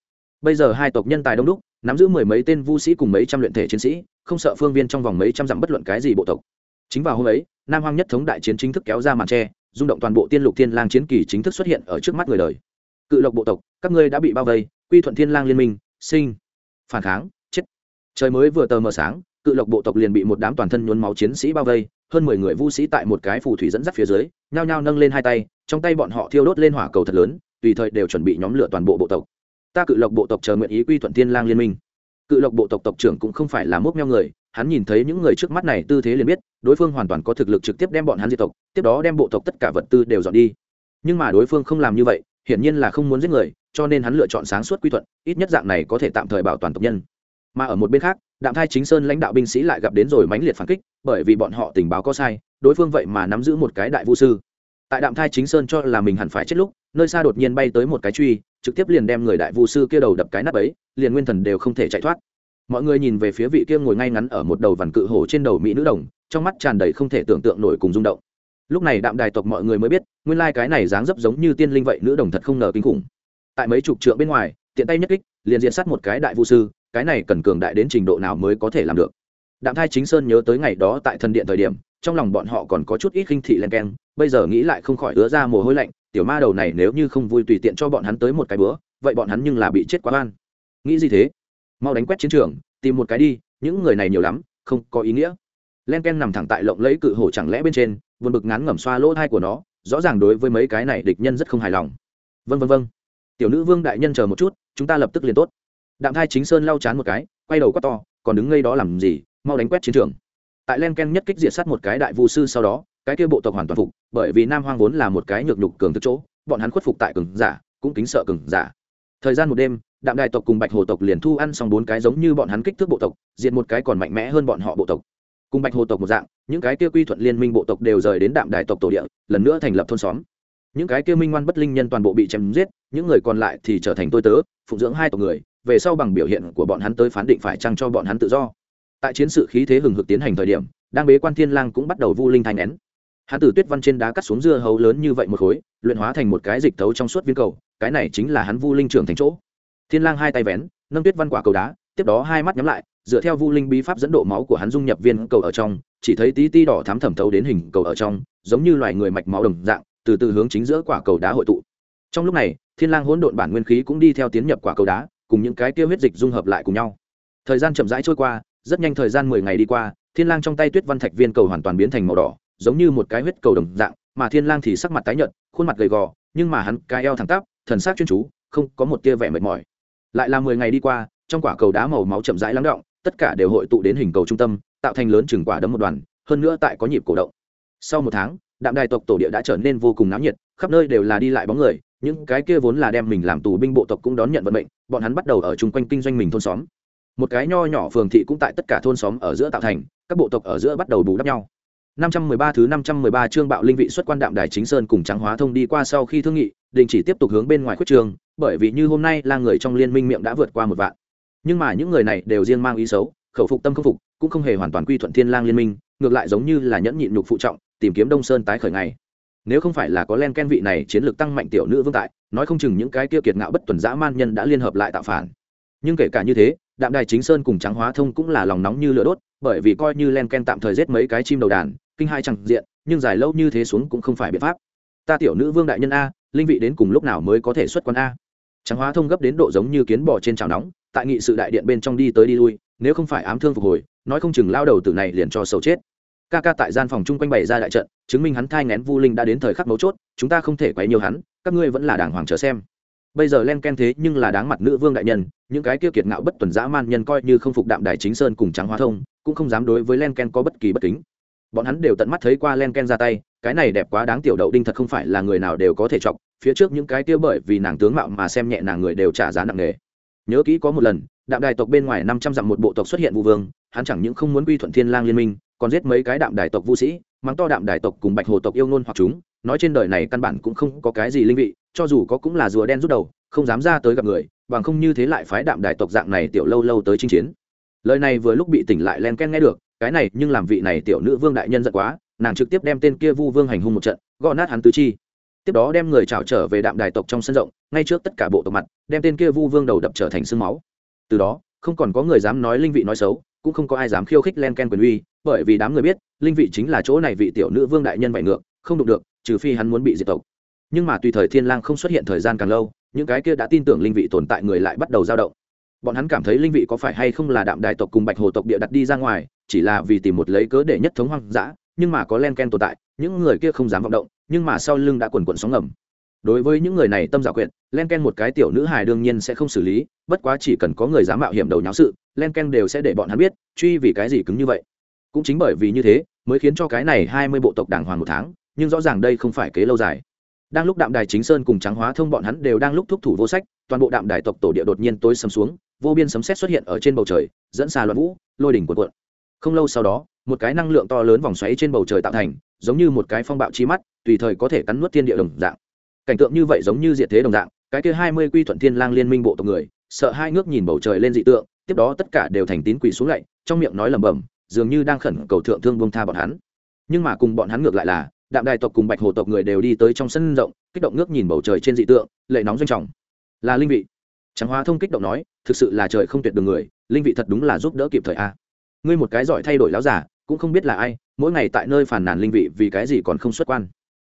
Bây giờ hai tộc nhân tài đông đúc, nắm giữ mười mấy tên vu sĩ cùng mấy trăm luyện thể chiến sĩ, không sợ phương viên trong vòng mấy trăm dặm bất luận cái gì bộ tộc. Chính vào hôm ấy, nam hoang nhất thống đại chiến chính thức kéo ra màn tre, rung động toàn bộ tiên lục thiên lang chiến kỳ chính thức xuất hiện ở trước mắt người đời. Cự lộc bộ tộc, các ngươi đã bị bao vây, quy thuận thiên lang liên minh, sinh, phản kháng, chết. Trời mới vừa tờ mờ sáng cự lộc bộ tộc liền bị một đám toàn thân nhuốm máu chiến sĩ bao vây, hơn mười người vu sĩ tại một cái phù thủy dẫn dắt phía dưới, nhao nhao nâng lên hai tay, trong tay bọn họ thiêu đốt lên hỏa cầu thật lớn, tùy thời đều chuẩn bị nhóm lửa toàn bộ bộ tộc. Ta cự lộc bộ tộc chờ nguyện ý quy thuận thiên lang liên minh. Cự lộc bộ tộc tộc trưởng cũng không phải là mốc meo người, hắn nhìn thấy những người trước mắt này tư thế liền biết, đối phương hoàn toàn có thực lực trực tiếp đem bọn hắn diệt tộc, tiếp đó đem bộ tộc tất cả vật tư đều dọn đi. Nhưng mà đối phương không làm như vậy, hiển nhiên là không muốn giết người, cho nên hắn lựa chọn sáng suốt quy thuận, ít nhất dạng này có thể tạm thời bảo toàn tộc nhân. Mà ở một bên khác đạm thai chính sơn lãnh đạo binh sĩ lại gặp đến rồi mãnh liệt phản kích, bởi vì bọn họ tình báo có sai, đối phương vậy mà nắm giữ một cái đại vũ sư. Tại đạm thai chính sơn cho là mình hẳn phải chết lúc, nơi xa đột nhiên bay tới một cái truy, trực tiếp liền đem người đại vũ sư kia đầu đập cái nắp ấy, liền nguyên thần đều không thể chạy thoát. Mọi người nhìn về phía vị kia ngồi ngay ngắn ở một đầu vằn cự hổ trên đầu mỹ nữ đồng, trong mắt tràn đầy không thể tưởng tượng nổi cùng rung động. Lúc này đạm đài tộc mọi người mới biết, nguyên lai cái này dáng dấp giống như tiên linh vậy, nữ đồng thật không ngờ kinh khủng. Tại mấy chục trượng bên ngoài, tiện tay nhất kích, liền diện sát một cái đại vũ sư cái này cần cường đại đến trình độ nào mới có thể làm được. Đạm thai chính sơn nhớ tới ngày đó tại thần điện thời điểm, trong lòng bọn họ còn có chút ít khinh thị len keng, bây giờ nghĩ lại không khỏi ứa ra mồ hôi lạnh, tiểu ma đầu này nếu như không vui tùy tiện cho bọn hắn tới một cái bữa, vậy bọn hắn nhưng là bị chết quá oan. Nghĩ gì thế? Mau đánh quét chiến trường, tìm một cái đi, những người này nhiều lắm, không có ý nghĩa. Len ken nằm thẳng tại lộng lấy cự hổ chẳng lẽ bên trên vượt bực ngắn ngẩm xoa lỗ thai của nó, rõ ràng đối với mấy cái này địch nhân rất không hài lòng. Vân vân vân tiểu nữ vương đại nhân chờ một chút, chúng ta lập tức liền tốt đạm thai chính sơn lau chán một cái, quay đầu quát to, còn đứng ngây đó làm gì? Mau đánh quét chiến trường. Tại len ken nhất kích diệt sát một cái đại vũ sư sau đó, cái kia bộ tộc hoàn toàn phục, bởi vì nam hoang vốn là một cái nhược nhục cường thực chỗ, bọn hắn khuất phục tại cường giả, cũng kính sợ cường giả. Thời gian một đêm, đạm đại tộc cùng bạch hồ tộc liền thu ăn xong bốn cái giống như bọn hắn kích thước bộ tộc, diệt một cái còn mạnh mẽ hơn bọn họ bộ tộc. Cùng bạch hồ tộc một dạng, những cái kia quy thuận liên minh bộ tộc đều rời đến đạm đại tộc tổ địa, lần nữa thành lập thôn xóm. Những cái kia minh ngoan bất linh nhân toàn bộ bị chém giết, những người còn lại thì trở thành tôi tớ, phụng dưỡng hai tộc người về sau bằng biểu hiện của bọn hắn tới phán định phải chăng cho bọn hắn tự do. Tại chiến sự khí thế hừng hực tiến hành thời điểm, đang bế quan thiên lang cũng bắt đầu vu linh thanh nén. Hắn từ tuyết văn trên đá cắt xuống dưa hấu lớn như vậy một khối, luyện hóa thành một cái dịch thấu trong suốt viên cầu, cái này chính là hắn vu linh trưởng thành chỗ. Thiên lang hai tay vén, nâng tuyết văn quả cầu đá, tiếp đó hai mắt nhắm lại, dựa theo vu linh bí pháp dẫn độ máu của hắn dung nhập viên cầu ở trong, chỉ thấy tí ti đỏ thắm thẩm thấu đến hình cầu ở trong, giống như loài người mạch máu đồng dạng, từ từ hướng chính giữa quả cầu đá hội tụ. Trong lúc này, thiên lang hỗn độn bản nguyên khí cũng đi theo tiến nhập quả cầu đá cùng những cái kia huyết dịch dung hợp lại cùng nhau. Thời gian chậm rãi trôi qua, rất nhanh thời gian mười ngày đi qua, thiên lang trong tay tuyết văn thạch viên cầu hoàn toàn biến thành màu đỏ, giống như một cái huyết cầu đồng dạng, mà thiên lang thì sắc mặt tái nhợt, khuôn mặt gầy gò, nhưng mà hắn cái eo thẳng tắp, thần sắc chuyên chú, không có một tia vẻ mệt mỏi. Lại là mười ngày đi qua, trong quả cầu đá màu máu chậm rãi lắng động, tất cả đều hội tụ đến hình cầu trung tâm, tạo thành lớn chừng quả đấm một đoàn, hơn nữa tại có nhịp cổ động. Sau một tháng, đạm đài tộc tổ địa đã trở nên vô cùng náo nhiệt, khắp nơi đều là đi lại bóng người những cái kia vốn là đem mình làm tù binh bộ tộc cũng đón nhận vận mệnh, bọn hắn bắt đầu ở chung quanh kinh doanh mình thôn xóm. Một cái nho nhỏ phường thị cũng tại tất cả thôn xóm ở giữa tạo thành, các bộ tộc ở giữa bắt đầu bù đắp nhau. 513 thứ 513 chương bạo linh vị xuất quan đạm đài chính sơn cùng trắng hóa thông đi qua sau khi thương nghị, đình chỉ tiếp tục hướng bên ngoài khuất trường, bởi vì như hôm nay là người trong liên minh miệng đã vượt qua một vạn. Nhưng mà những người này đều riêng mang ý xấu, khẩu phục tâm không phục, cũng không hề hoàn toàn quy thuận thiên lang liên minh, ngược lại giống như là nhẫn nhịn nhục phụ trọng, tìm kiếm đông sơn tái khởi ngày nếu không phải là có len ken vị này chiến lược tăng mạnh tiểu nữ vương tại, nói không chừng những cái kia kiệt ngạo bất tuần dã man nhân đã liên hợp lại tạo phản. Nhưng kể cả như thế, đạm đài chính sơn cùng trắng hóa thông cũng là lòng nóng như lửa đốt, bởi vì coi như len ken tạm thời giết mấy cái chim đầu đàn, kinh hai chẳng diện, nhưng dài lâu như thế xuống cũng không phải biện pháp. Ta tiểu nữ vương đại nhân a, linh vị đến cùng lúc nào mới có thể xuất quan a? Trắng hóa thông gấp đến độ giống như kiến bò trên chảo nóng, tại nghị sự đại điện bên trong đi tới đi lui, nếu không phải ám thương phục hồi, nói không chừng lao đầu tử này liền cho sầu chết ca ca tại gian phòng chung quanh bày ra đại trận, chứng minh hắn thai ngén vu linh đã đến thời khắc mấu chốt, chúng ta không thể quấy nhiều hắn, các ngươi vẫn là đàng hoàng chờ xem. Bây giờ len ken thế nhưng là đáng mặt nữ vương đại nhân, những cái kia kiệt ngạo bất tuần dã man nhân coi như không phục đạm đài chính sơn cùng trắng hóa thông, cũng không dám đối với len ken có bất kỳ bất kính. Bọn hắn đều tận mắt thấy qua len ken ra tay, cái này đẹp quá đáng tiểu đậu đinh thật không phải là người nào đều có thể chọc, phía trước những cái kia bởi vì nàng tướng mạo mà xem nhẹ nàng người đều trả giá nặng nề. Nhớ kỹ có một lần, đạm đài tộc bên ngoài năm trăm dặm một bộ tộc xuất hiện vụ vương, hắn chẳng những không muốn quy thuận thiên lang liên minh còn giết mấy cái đạm đài tộc vũ sĩ, mắng to đạm đài tộc cùng bạch hồ tộc yêu nôn hoặc chúng, nói trên đời này căn bản cũng không có cái gì linh vị, cho dù có cũng là rùa đen rút đầu, không dám ra tới gặp người, bằng không như thế lại phái đạm đài tộc dạng này tiểu lâu lâu tới chinh chiến. Lời này vừa lúc bị tỉnh lại len ken nghe được, cái này nhưng làm vị này tiểu nữ vương đại nhân giận quá, nàng trực tiếp đem tên kia vu vương hành hung một trận, gõ nát hắn tứ chi. Tiếp đó đem người trào trở về đạm đài tộc trong sân rộng, ngay trước tất cả bộ tộc mặt, đem tên kia vu vương đầu đập trở thành sương máu. Từ đó, không còn có người dám nói linh vị nói xấu, cũng không có ai dám khiêu khích len ken quyền uy bởi vì đám người biết, linh vị chính là chỗ này vị tiểu nữ vương đại nhân vậy ngược, không đụng được, trừ phi hắn muốn bị diệt tộc. Nhưng mà tùy thời thiên lang không xuất hiện thời gian càng lâu, những cái kia đã tin tưởng linh vị tồn tại người lại bắt đầu dao động. Bọn hắn cảm thấy linh vị có phải hay không là đạm đài tộc cùng bạch hồ tộc địa đặt đi ra ngoài, chỉ là vì tìm một lấy cớ để nhất thống hoang dã, nhưng mà có len ken tồn tại, những người kia không dám vọng động, nhưng mà sau lưng đã quần cuộn sóng ngầm. Đối với những người này tâm dạ giả quyện len ken một cái tiểu nữ hài đương nhiên sẽ không xử lý, bất quá chỉ cần có người dám mạo hiểm đầu nháo sự, len ken đều sẽ để bọn hắn biết, truy vì cái gì cứng như vậy cũng chính bởi vì như thế, mới khiến cho cái này hai mươi bộ tộc đàng hoàng một tháng, nhưng rõ ràng đây không phải kế lâu dài. Đang lúc đạm đài chính sơn cùng trắng hóa thông bọn hắn đều đang lúc thúc thủ vô sách, toàn bộ đạm đài tộc tổ địa đột nhiên tối sầm xuống, vô biên sấm sét xuất hiện ở trên bầu trời, dẫn xa loạn vũ, lôi đỉnh cuộn cuộn. Không lâu sau đó, một cái năng lượng to lớn vòng xoáy trên bầu trời tạo thành, giống như một cái phong bạo chi mắt, tùy thời có thể cắn nuốt thiên địa đồng dạng. Cảnh tượng như vậy giống như diệt thế đồng dạng, cái kia hai mươi quy thuận thiên lang liên minh bộ tộc người, sợ hai ngước nhìn bầu trời lên dị tượng, tiếp đó tất cả đều thành tín quỷ xuống lạy, trong miệng nói lẩm bẩm dường như đang khẩn cầu thượng thương buông tha bọn hắn. Nhưng mà cùng bọn hắn ngược lại là, đạm đài tộc cùng bạch hồ tộc người đều đi tới trong sân rộng, kích động ngước nhìn bầu trời trên dị tượng, lệ nóng doanh trọng. Là linh vị. Trắng hóa thông kích động nói, thực sự là trời không tuyệt đường người, linh vị thật đúng là giúp đỡ kịp thời a. Ngươi một cái giỏi thay đổi láo giả, cũng không biết là ai, mỗi ngày tại nơi phản nàn linh vị vì cái gì còn không xuất quan.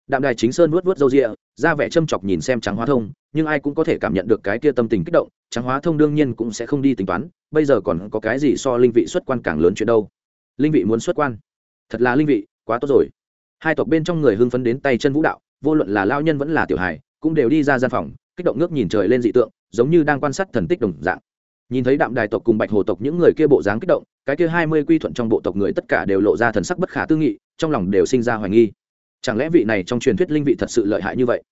Đạm đài chính sơn vuốt vuốt râu rịa ra vẻ châm chọc nhìn xem trắng hóa thông, nhưng ai cũng có thể cảm nhận được cái kia tâm tình kích động trắng hóa thông đương nhiên cũng sẽ không đi tính toán, bây giờ còn có cái gì so linh vị xuất quan càng lớn chuyện đâu linh vị muốn xuất quan. Thật là linh vị, quá tốt rồi. Hai tộc bên trong người hưng phấn đến tay chân vũ đạo, vô luận là lao nhân vẫn là tiểu hài, cũng đều đi ra gian phòng, kích động ngước nhìn trời lên dị tượng, giống như đang quan sát thần tích đồng dạng. Nhìn thấy đạm đài tộc cùng bạch hồ tộc những người kia bộ dáng kích động, cái kia hai mươi quy thuận trong bộ tộc người tất cả đều lộ ra thần sắc bất khả tư nghị, trong lòng đều sinh ra hoài nghi. Chẳng lẽ vị này trong truyền thuyết linh vị thật sự lợi hại như vậy?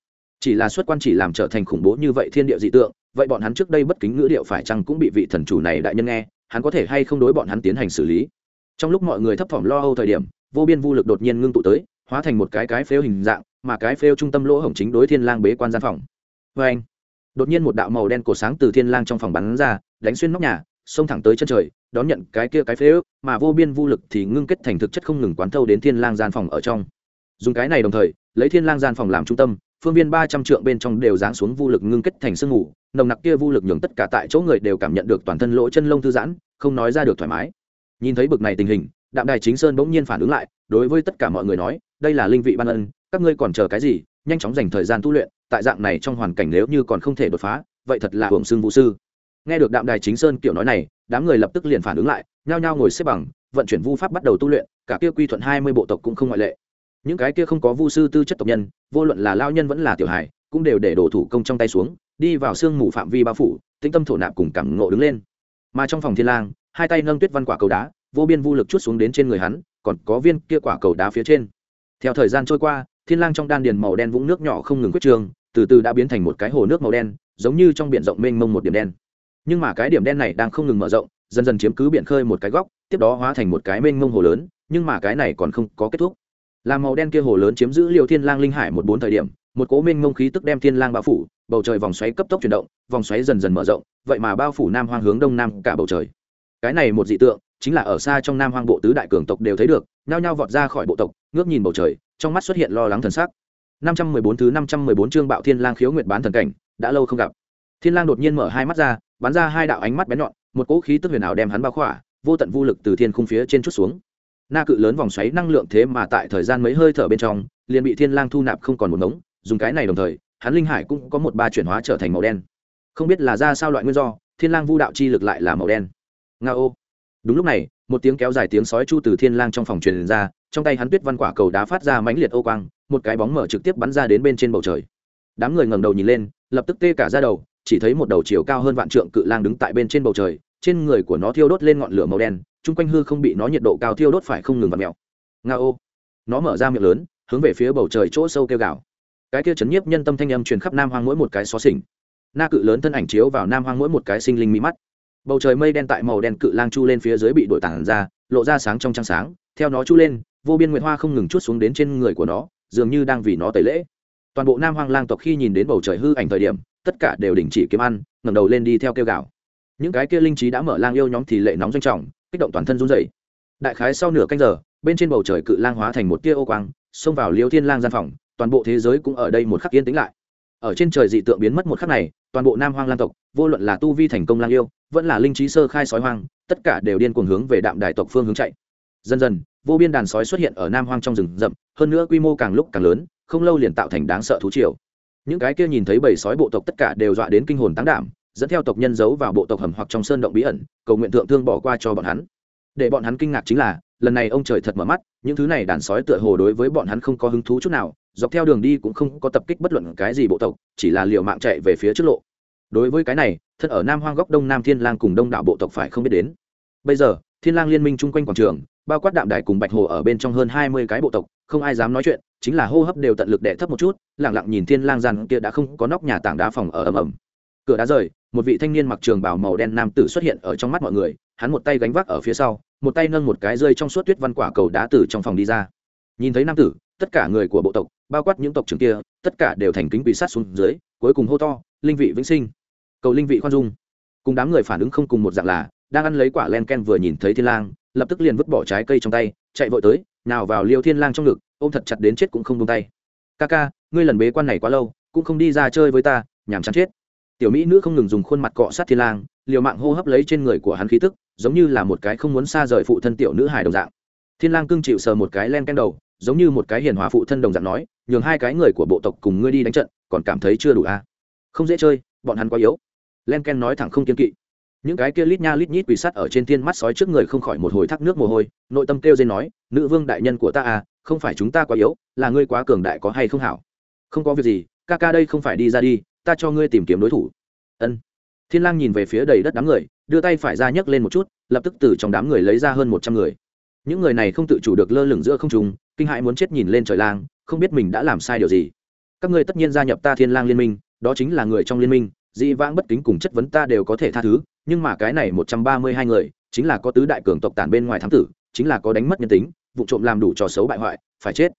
Chỉ là xuất quan chỉ làm trở thành khủng bố như vậy thiên địa dị tượng, vậy bọn hắn trước đây bất kính ngữ điệu phải chăng cũng bị vị thần chủ này đại nhân nghe, hắn có thể hay không đối bọn hắn tiến hành xử lý? Trong lúc mọi người thấp thỏm lo âu thời điểm, vô biên vô lực đột nhiên ngưng tụ tới, hóa thành một cái cái phêu hình dạng, mà cái phêu trung tâm lỗ hổng chính đối thiên lang bế quan gian phòng. Vê anh, đột nhiên một đạo màu đen cổ sáng từ thiên lang trong phòng bắn ra, đánh xuyên nóc nhà, xông thẳng tới chân trời, đón nhận cái kia cái phêu mà vô biên vô lực thì ngưng kết thành thực chất không ngừng quán thâu đến thiên lang gian phòng ở trong. Dùng cái này đồng thời, lấy thiên lang gian phòng làm trung tâm, phương viên ba trăm trượng bên trong đều giáng xuống vô lực ngưng kết thành sương mù, nồng nặc kia vô lực nhường tất cả tại chỗ người đều cảm nhận được toàn thân lỗ chân lông thư giãn, không nói ra được thoải mái nhìn thấy bực này tình hình, đạm đài chính sơn bỗng nhiên phản ứng lại, đối với tất cả mọi người nói, đây là linh vị ban ân, các ngươi còn chờ cái gì? Nhanh chóng dành thời gian tu luyện, tại dạng này trong hoàn cảnh nếu như còn không thể đột phá, vậy thật là hưởng xương vũ sư. Nghe được đạm đài chính sơn kiểu nói này, đám người lập tức liền phản ứng lại, nhao nhao ngồi xếp bằng, vận chuyển vu pháp bắt đầu tu luyện, cả kia quy thuận hai mươi bộ tộc cũng không ngoại lệ. Những cái kia không có vu sư tư chất tộc nhân, vô luận là lao nhân vẫn là tiểu hài, cũng đều để đổ thủ công trong tay xuống, đi vào sương mù phạm vi bao phủ, tĩnh tâm thổ nạp cùng cảm ngộ đứng lên. Mà trong phòng thiên lang hai tay nâng tuyết văn quả cầu đá, vô biên vô lực chút xuống đến trên người hắn, còn có viên kia quả cầu đá phía trên. Theo thời gian trôi qua, thiên lang trong đan điền màu đen vũng nước nhỏ không ngừng quyết trường từ từ đã biến thành một cái hồ nước màu đen, giống như trong biển rộng mênh mông một điểm đen. Nhưng mà cái điểm đen này đang không ngừng mở rộng, dần dần chiếm cứ biển khơi một cái góc, tiếp đó hóa thành một cái mênh mông hồ lớn, nhưng mà cái này còn không có kết thúc. Làm màu đen kia hồ lớn chiếm giữ liều thiên lang linh hải một bốn thời điểm, một cố mênh mông khí tức đem thiên lang bao phủ, bầu trời vòng xoáy cấp tốc chuyển động, vòng xoáy dần dần mở rộng, vậy mà bao phủ nam hoang hướng đông nam cả bầu trời cái này một dị tượng, chính là ở xa trong nam hoang bộ tứ đại cường tộc đều thấy được, nhao nhao vọt ra khỏi bộ tộc, ngước nhìn bầu trời, trong mắt xuất hiện lo lắng thần sắc. 514 thứ 514 chương bạo thiên lang khiếu nguyệt bán thần cảnh, đã lâu không gặp. Thiên lang đột nhiên mở hai mắt ra, bắn ra hai đạo ánh mắt bén nhọn, một cỗ khí tức huyền ảo đem hắn bao khỏa, vô tận vô lực từ thiên khung phía trên chút xuống. Na cự lớn vòng xoáy năng lượng thế mà tại thời gian mấy hơi thở bên trong, liền bị thiên lang thu nạp không còn một ngống, dùng cái này đồng thời, hắn linh hải cũng có một ba chuyển hóa trở thành màu đen. Không biết là ra sao loại nguyên do, thiên lang vu đạo chi lực lại là màu đen nga ô đúng lúc này, một tiếng kéo dài tiếng sói chu từ thiên lang trong phòng truyền ra, trong tay hắn tuyết văn quả cầu đá phát ra mãnh liệt ô quang, một cái bóng mở trực tiếp bắn ra đến bên trên bầu trời. Đám người ngẩng đầu nhìn lên, lập tức tê cả ra đầu, chỉ thấy một đầu chiều cao hơn vạn trượng cự lang đứng tại bên trên bầu trời, trên người của nó thiêu đốt lên ngọn lửa màu đen, chung quanh hư không bị nó nhiệt độ cao thiêu đốt phải không ngừng vặn mèo. Nga ô nó mở ra miệng lớn, hướng về phía bầu trời chỗ sâu kêu gào. Cái kia chấn nhiếp nhân tâm thanh âm truyền khắp nam hoang mỗi một cái xó xỉnh. Na cự lớn thân ảnh chiếu vào nam hoang mỗi một cái sinh linh mỹ mắt bầu trời mây đen tại màu đen cự lang chu lên phía dưới bị đổi tản ra, lộ ra sáng trong trăng sáng, theo nó chu lên, vô biên nguyệt hoa không ngừng chút xuống đến trên người của nó, dường như đang vì nó tẩy lễ. Toàn bộ nam hoang lang tộc khi nhìn đến bầu trời hư ảnh thời điểm, tất cả đều đình chỉ kiếm ăn, ngẩng đầu lên đi theo kêu gào. Những cái kia linh trí đã mở lang yêu nhóm thì lệ nóng doanh trọng, kích động toàn thân run dậy đại khái sau nửa canh giờ, bên trên bầu trời cự lang hóa thành một tia ô quang, xông vào liêu thiên lang gian phòng, toàn bộ thế giới cũng ở đây một khắc yên tĩnh lại. Ở trên trời dị tượng biến mất một khắc này toàn bộ nam hoang lan tộc, vô luận là tu vi thành công lang yêu, vẫn là linh trí sơ khai sói hoang, tất cả đều điên cuồng hướng về đạm đài tộc phương hướng chạy. Dần dần, vô biên đàn sói xuất hiện ở nam hoang trong rừng rậm, hơn nữa quy mô càng lúc càng lớn, không lâu liền tạo thành đáng sợ thú triều. Những cái kia nhìn thấy bầy sói bộ tộc tất cả đều dọa đến kinh hồn tán đảm dẫn theo tộc nhân giấu vào bộ tộc hầm hoặc trong sơn động bí ẩn, cầu nguyện thượng thương bỏ qua cho bọn hắn. Để bọn hắn kinh ngạc chính là, lần này ông trời thật mở mắt, những thứ này đàn sói tựa hồ đối với bọn hắn không có hứng thú chút nào dọc theo đường đi cũng không có tập kích bất luận cái gì bộ tộc, chỉ là liều mạng chạy về phía trước lộ. Đối với cái này thân ở nam hoang góc đông nam thiên lang cùng đông đảo bộ tộc phải không biết đến. Bây giờ, thiên lang liên minh chung quanh quảng trường, bao quát đạm đài cùng bạch hồ ở bên trong hơn hai mươi cái bộ tộc, không ai dám nói chuyện, chính là hô hấp đều tận lực đẻ thấp một chút lẳng lặng nhìn thiên lang rằng kia đã không có nóc nhà tảng đá phòng ở ầm ầm. Cửa đá rời, một vị thanh niên mặc trường bào màu đen nam tử xuất hiện ở trong mắt mọi người, hắn một tay gánh vác ở phía sau, một tay nâng một cái rơi trong suốt tuyết văn quả cầu đá từ trong phòng đi ra. Nhìn thấy nam tử tất cả người của bộ tộc, bao quát những tộc trưởng kia, tất cả đều thành kính bị sát xuống dưới, cuối cùng hô to, linh vị vĩnh sinh! Cầu linh vị khoan dung. Cùng đám người phản ứng không cùng một dạng là, đang ăn lấy quả len ken vừa nhìn thấy thiên lang, lập tức liền vứt bỏ trái cây trong tay, chạy vội tới, nào vào liêu thiên lang trong ngực, ôm thật chặt đến chết cũng không buông tay. Ca ca, ngươi lần bế quan này quá lâu, cũng không đi ra chơi với ta, nhảm chán chết. Tiểu mỹ nữ không ngừng dùng khuôn mặt cọ sát thiên lang, liều mạng hô hấp lấy trên người của hắn khí tức, giống như là một cái không muốn xa rời phụ thân tiểu nữ hài đồng dạng. Thiên lang cương chịu sờ một cái len ken đầu giống như một cái hiền hòa phụ thân đồng dạng nói, nhường hai cái người của bộ tộc cùng ngươi đi đánh trận, còn cảm thấy chưa đủ à? không dễ chơi, bọn hắn quá yếu. Len ken nói thẳng không kiên kỵ. Những cái kia lít nha lít nhít quỳ sắt ở trên thiên mắt sói trước người không khỏi một hồi thác nước mồ hôi, nội tâm kêu dên nói, nữ vương đại nhân của ta à không phải chúng ta quá yếu, là ngươi quá cường đại có hay không hảo? Không có việc gì, ca ca đây không phải đi ra đi, ta cho ngươi tìm kiếm đối thủ. Ân. Thiên lang nhìn về phía đầy đất đám người, đưa tay phải ra nhấc lên một chút, lập tức từ trong đám người lấy ra hơn một trăm người những người này không tự chủ được lơ lửng giữa không trung, kinh hãi muốn chết nhìn lên trời lang, không biết mình đã làm sai điều gì. Các ngươi tất nhiên gia nhập ta thiên lang liên minh, đó chính là người trong liên minh dị vãng bất kính cùng chất vấn ta đều có thể tha thứ, nhưng mà cái này một trăm ba mươi hai người, chính là có tứ đại cường tộc tản bên ngoài thám tử, chính là có đánh mất nhân tính, vụ trộm làm đủ trò xấu bại hoại, phải chết.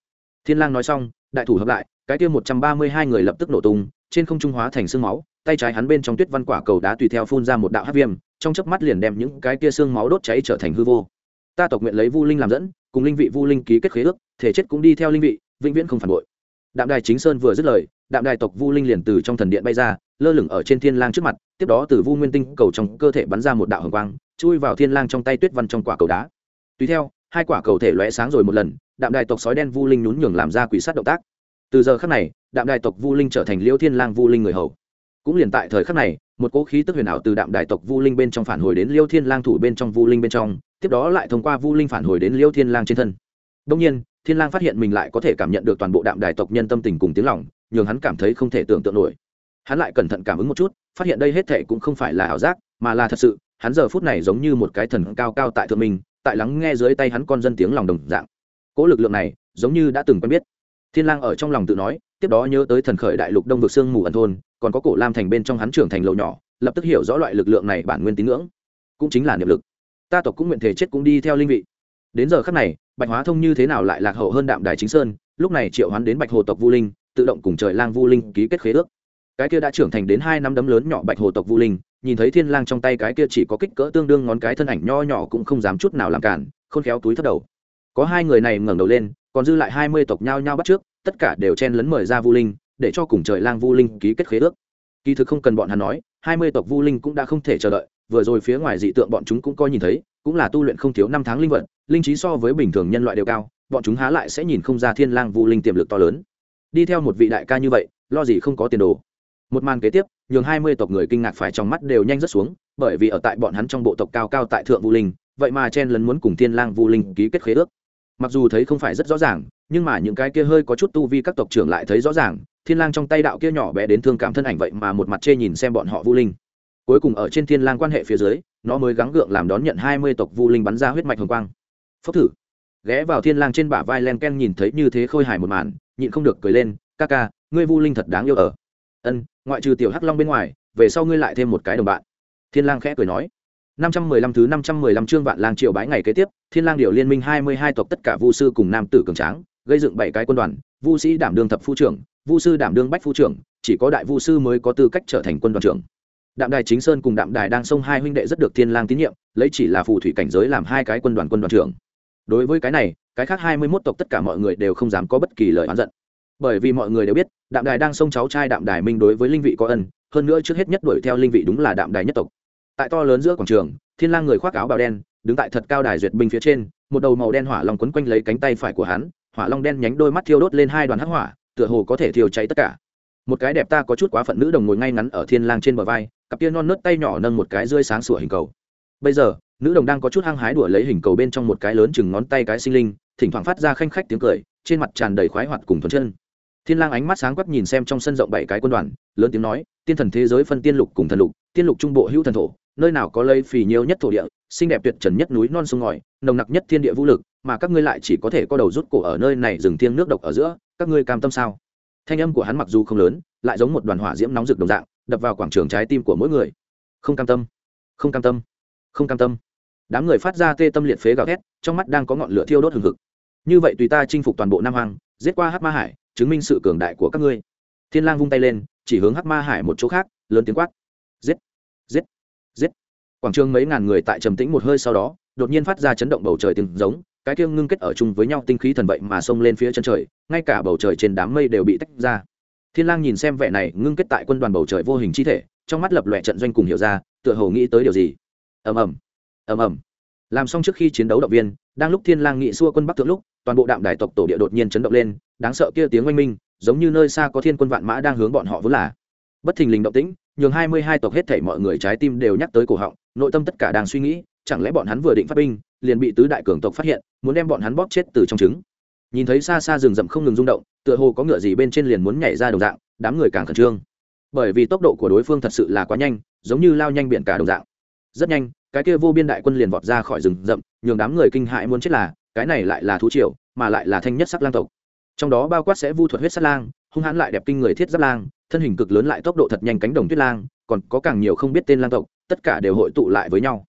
Thiên lang nói xong, đại thủ hợp lại, cái kia một trăm ba mươi hai người lập tức nổ tung, trên không trung hóa thành xương máu, tay trái hắn bên trong tuyết văn quả cầu đá tùy theo phun ra một đạo hắc viêm, trong chớp mắt liền đem những cái kia xương máu đốt cháy trở thành hư vô ta tộc nguyện lấy vu linh làm dẫn, cùng linh vị vu linh ký kết khế ước, thể chết cũng đi theo linh vị, vĩnh viễn không phản bội. Đạm đài chính sơn vừa dứt lời, đạm đài tộc vu linh liền từ trong thần điện bay ra, lơ lửng ở trên thiên lang trước mặt, tiếp đó từ vu nguyên tinh cầu trong cơ thể bắn ra một đạo hồng quang, chui vào thiên lang trong tay tuyết văn trong quả cầu đá. Tùy theo, hai quả cầu thể lóe sáng rồi một lần, đạm đài tộc sói đen vu linh nhún nhường làm ra quỷ sát động tác. Từ giờ khắc này, đạm đài tộc vu linh trở thành liêu thiên lang vu linh người hầu cũng liền tại thời khắc này, một cỗ khí tức huyền ảo từ đạm đại tộc vu linh bên trong phản hồi đến liêu thiên lang thủ bên trong vu linh bên trong, tiếp đó lại thông qua vu linh phản hồi đến liêu thiên lang trên thân. Đông nhiên, thiên lang phát hiện mình lại có thể cảm nhận được toàn bộ đạm đại tộc nhân tâm tình cùng tiếng lòng, nhường hắn cảm thấy không thể tưởng tượng nổi. Hắn lại cẩn thận cảm ứng một chút, phát hiện đây hết thệ cũng không phải là ảo giác, mà là thật sự, hắn giờ phút này giống như một cái thần cao cao tại thượng mình, tại lắng nghe dưới tay hắn con dân tiếng lòng đồng dạng. Cỗ lực lượng này, giống như đã từng quen biết. Thiên lang ở trong lòng tự nói, tiếp đó nhớ tới thần khởi đại lục đông vực sương mù ẩn thôn còn có cổ lam thành bên trong hắn trưởng thành lầu nhỏ, lập tức hiểu rõ loại lực lượng này bản nguyên tín ngưỡng, cũng chính là niệm lực. Ta tộc cũng nguyện thể chết cũng đi theo linh vị. Đến giờ khắc này, bạch hóa thông như thế nào lại lạc hậu hơn đạm đài chính sơn, lúc này triệu hoán đến bạch hồ tộc vu linh, tự động cùng trời lang vu linh ký kết khế ước. Cái kia đã trưởng thành đến hai năm đấm lớn nhỏ bạch hồ tộc vu linh, nhìn thấy thiên lang trong tay cái kia chỉ có kích cỡ tương đương ngón cái thân ảnh nho nhỏ cũng không dám chút nào làm cản, khôn khéo túi thấp đầu. Có hai người này ngẩng đầu lên, còn dư lại hai mươi tộc nhao nhao bắt trước, tất cả đều chen lấn mời ra vu linh để cho cùng trời lang vu linh ký kết khế ước. Kỳ thực không cần bọn hắn nói, hai mươi tộc vu linh cũng đã không thể chờ đợi, vừa rồi phía ngoài dị tượng bọn chúng cũng coi nhìn thấy, cũng là tu luyện không thiếu năm tháng linh vật linh trí so với bình thường nhân loại đều cao, bọn chúng há lại sẽ nhìn không ra thiên lang vu linh tiềm lực to lớn. Đi theo một vị đại ca như vậy, lo gì không có tiền đồ. Một màn kế tiếp, nhường hai mươi tộc người kinh ngạc phải trong mắt đều nhanh rất xuống, bởi vì ở tại bọn hắn trong bộ tộc cao cao tại thượng vu linh, vậy mà chen lấn muốn cùng thiên lang vu linh ký kết khế ước. Mặc dù thấy không phải rất rõ ràng, nhưng mà những cái kia hơi có chút tu vi các tộc trưởng lại thấy rõ ràng thiên lang trong tay đạo kia nhỏ bé đến thương cảm thân ảnh vậy mà một mặt chê nhìn xem bọn họ vu linh. Cuối cùng ở trên thiên lang quan hệ phía dưới, nó mới gắng gượng làm đón nhận hai mươi tộc vu linh bắn ra huyết mạch hồng quang. Phốc thử. Ghé vào thiên lang trên bả vai len ken nhìn thấy như thế khôi hài một màn, nhịn không được cười lên, ca ca, ngươi vu linh thật đáng yêu ở. Ân, ngoại trừ tiểu hắc long bên ngoài, về sau ngươi lại thêm một cái đồng bạn. Thiên lang khẽ cười nói. Năm trăm mười lăm thứ năm trăm mười lăm chương vạn lang triều bái ngày kế tiếp, thiên lang điều liên minh hai mươi hai tộc tất cả vu sư cùng nam tử cường tráng, gây dựng bảy cái quân đoàn, vu sĩ đảm đương thập phu trưởng vu sư đảm đương bách phu trưởng, chỉ có đại vu sư mới có tư cách trở thành quân đoàn trưởng. Đạm đài chính sơn cùng đạm đài đang sông hai huynh đệ rất được thiên lang tín nhiệm, lấy chỉ là phù thủy cảnh giới làm hai cái quân đoàn quân đoàn trưởng. Đối với cái này, cái khác hai mươi 21 tộc tất cả mọi người đều không dám có bất kỳ lời oán giận. Bởi vì mọi người đều biết, đạm đài đang sông cháu trai đạm đài minh đối với linh vị có ân, hơn nữa trước hết nhất đuổi theo linh vị đúng là đạm đài nhất tộc. Tại to lớn giữa quảng trường, thiên lang người khoác áo bào đen, đứng tại thật cao đài duyệt binh phía trên, một đầu màu đen hỏa long quấn quanh lấy cánh tay phải của hắn, hỏa long đen nhánh đôi mắt thiêu đốt lên hai đoàn hắc hỏa tựa hồ có thể thiêu cháy tất cả. Một cái đẹp ta có chút quá phận nữ đồng ngồi ngay ngắn ở thiên lang trên bờ vai, cặp kia non nớt tay nhỏ nâng một cái rơi sáng sủa hình cầu. Bây giờ, nữ đồng đang có chút hăng hái đùa lấy hình cầu bên trong một cái lớn chừng ngón tay cái sinh linh, thỉnh thoảng phát ra khanh khách tiếng cười, trên mặt tràn đầy khoái hoạt cùng thuần chân. Thiên lang ánh mắt sáng quắc nhìn xem trong sân rộng bảy cái quân đoàn, lớn tiếng nói, tiên thần thế giới phân tiên lục cùng thần lục, tiên lục trung bộ hữu thần thổ, nơi nào có lây phì nhiều nhất thổ địa, xinh đẹp tuyệt trần nhất núi non sông ngòi, nồng nặc nhất thiên địa vũ lực, mà các ngươi lại chỉ có thể có đầu rút cổ ở nơi này rừng thiêng nước độc ở giữa các ngươi cam tâm sao? Thanh âm của hắn mặc dù không lớn, lại giống một đoàn hỏa diễm nóng rực đồng dạng, đập vào quảng trường trái tim của mỗi người. Không cam tâm, không cam tâm, không cam tâm. Đám người phát ra tê tâm liệt phế gào thét, trong mắt đang có ngọn lửa thiêu đốt hừng hực. Như vậy tùy ta chinh phục toàn bộ nam hoàng giết qua hắc ma hải, chứng minh sự cường đại của các ngươi. Thiên lang vung tay lên, chỉ hướng hắc ma hải một chỗ khác, lớn tiếng quát. Giết giết giết. Quảng trường mấy ngàn người tại trầm tĩnh một hơi sau đó, đột nhiên phát ra chấn động bầu trời tiếng giống cái kia ngưng kết ở chung với nhau tinh khí thần vậy mà xông lên phía chân trời, ngay cả bầu trời trên đám mây đều bị tách ra. Thiên lang nhìn xem vẻ này ngưng kết tại quân đoàn bầu trời vô hình chi thể, trong mắt lập loè trận doanh cùng hiểu ra, tựa hồ nghĩ tới điều gì. Ầm ầm ầm ầm. Làm xong trước khi chiến đấu động viên, đang lúc thiên lang nghị xua quân bắc thượng lúc, toàn bộ đạm đài tộc tổ địa đột nhiên chấn động lên, đáng sợ kia tiếng oanh minh, giống như nơi xa có thiên quân vạn mã đang hướng bọn họ vốn là. Bất thình lình động tĩnh, nhường hai mươi hai tộc hết thảy mọi người trái tim đều nhắc tới cổ họng, nội tâm tất cả đang suy nghĩ, chẳng lẽ bọn hắn vừa định phát binh liền bị tứ đại cường tộc phát hiện, muốn đem bọn hắn bóp chết từ trong trứng. Nhìn thấy xa xa rừng rậm không ngừng rung động, tựa hồ có ngựa gì bên trên liền muốn nhảy ra đồng dạng, đám người càng khẩn trương. Bởi vì tốc độ của đối phương thật sự là quá nhanh, giống như lao nhanh biển cả đồng dạng. Rất nhanh, cái kia vô biên đại quân liền vọt ra khỏi rừng rậm, nhường đám người kinh hãi muốn chết là, cái này lại là thú triều, mà lại là thanh nhất sắc lang tộc. Trong đó bao quát sẽ vu thuật huyết sắc lang, hung hãn lại đẹp kinh người thiết giáp lang, thân hình cực lớn lại tốc độ thật nhanh cánh đồng tuyết lang, còn có càng nhiều không biết tên lang tộc, tất cả đều hội tụ lại với nhau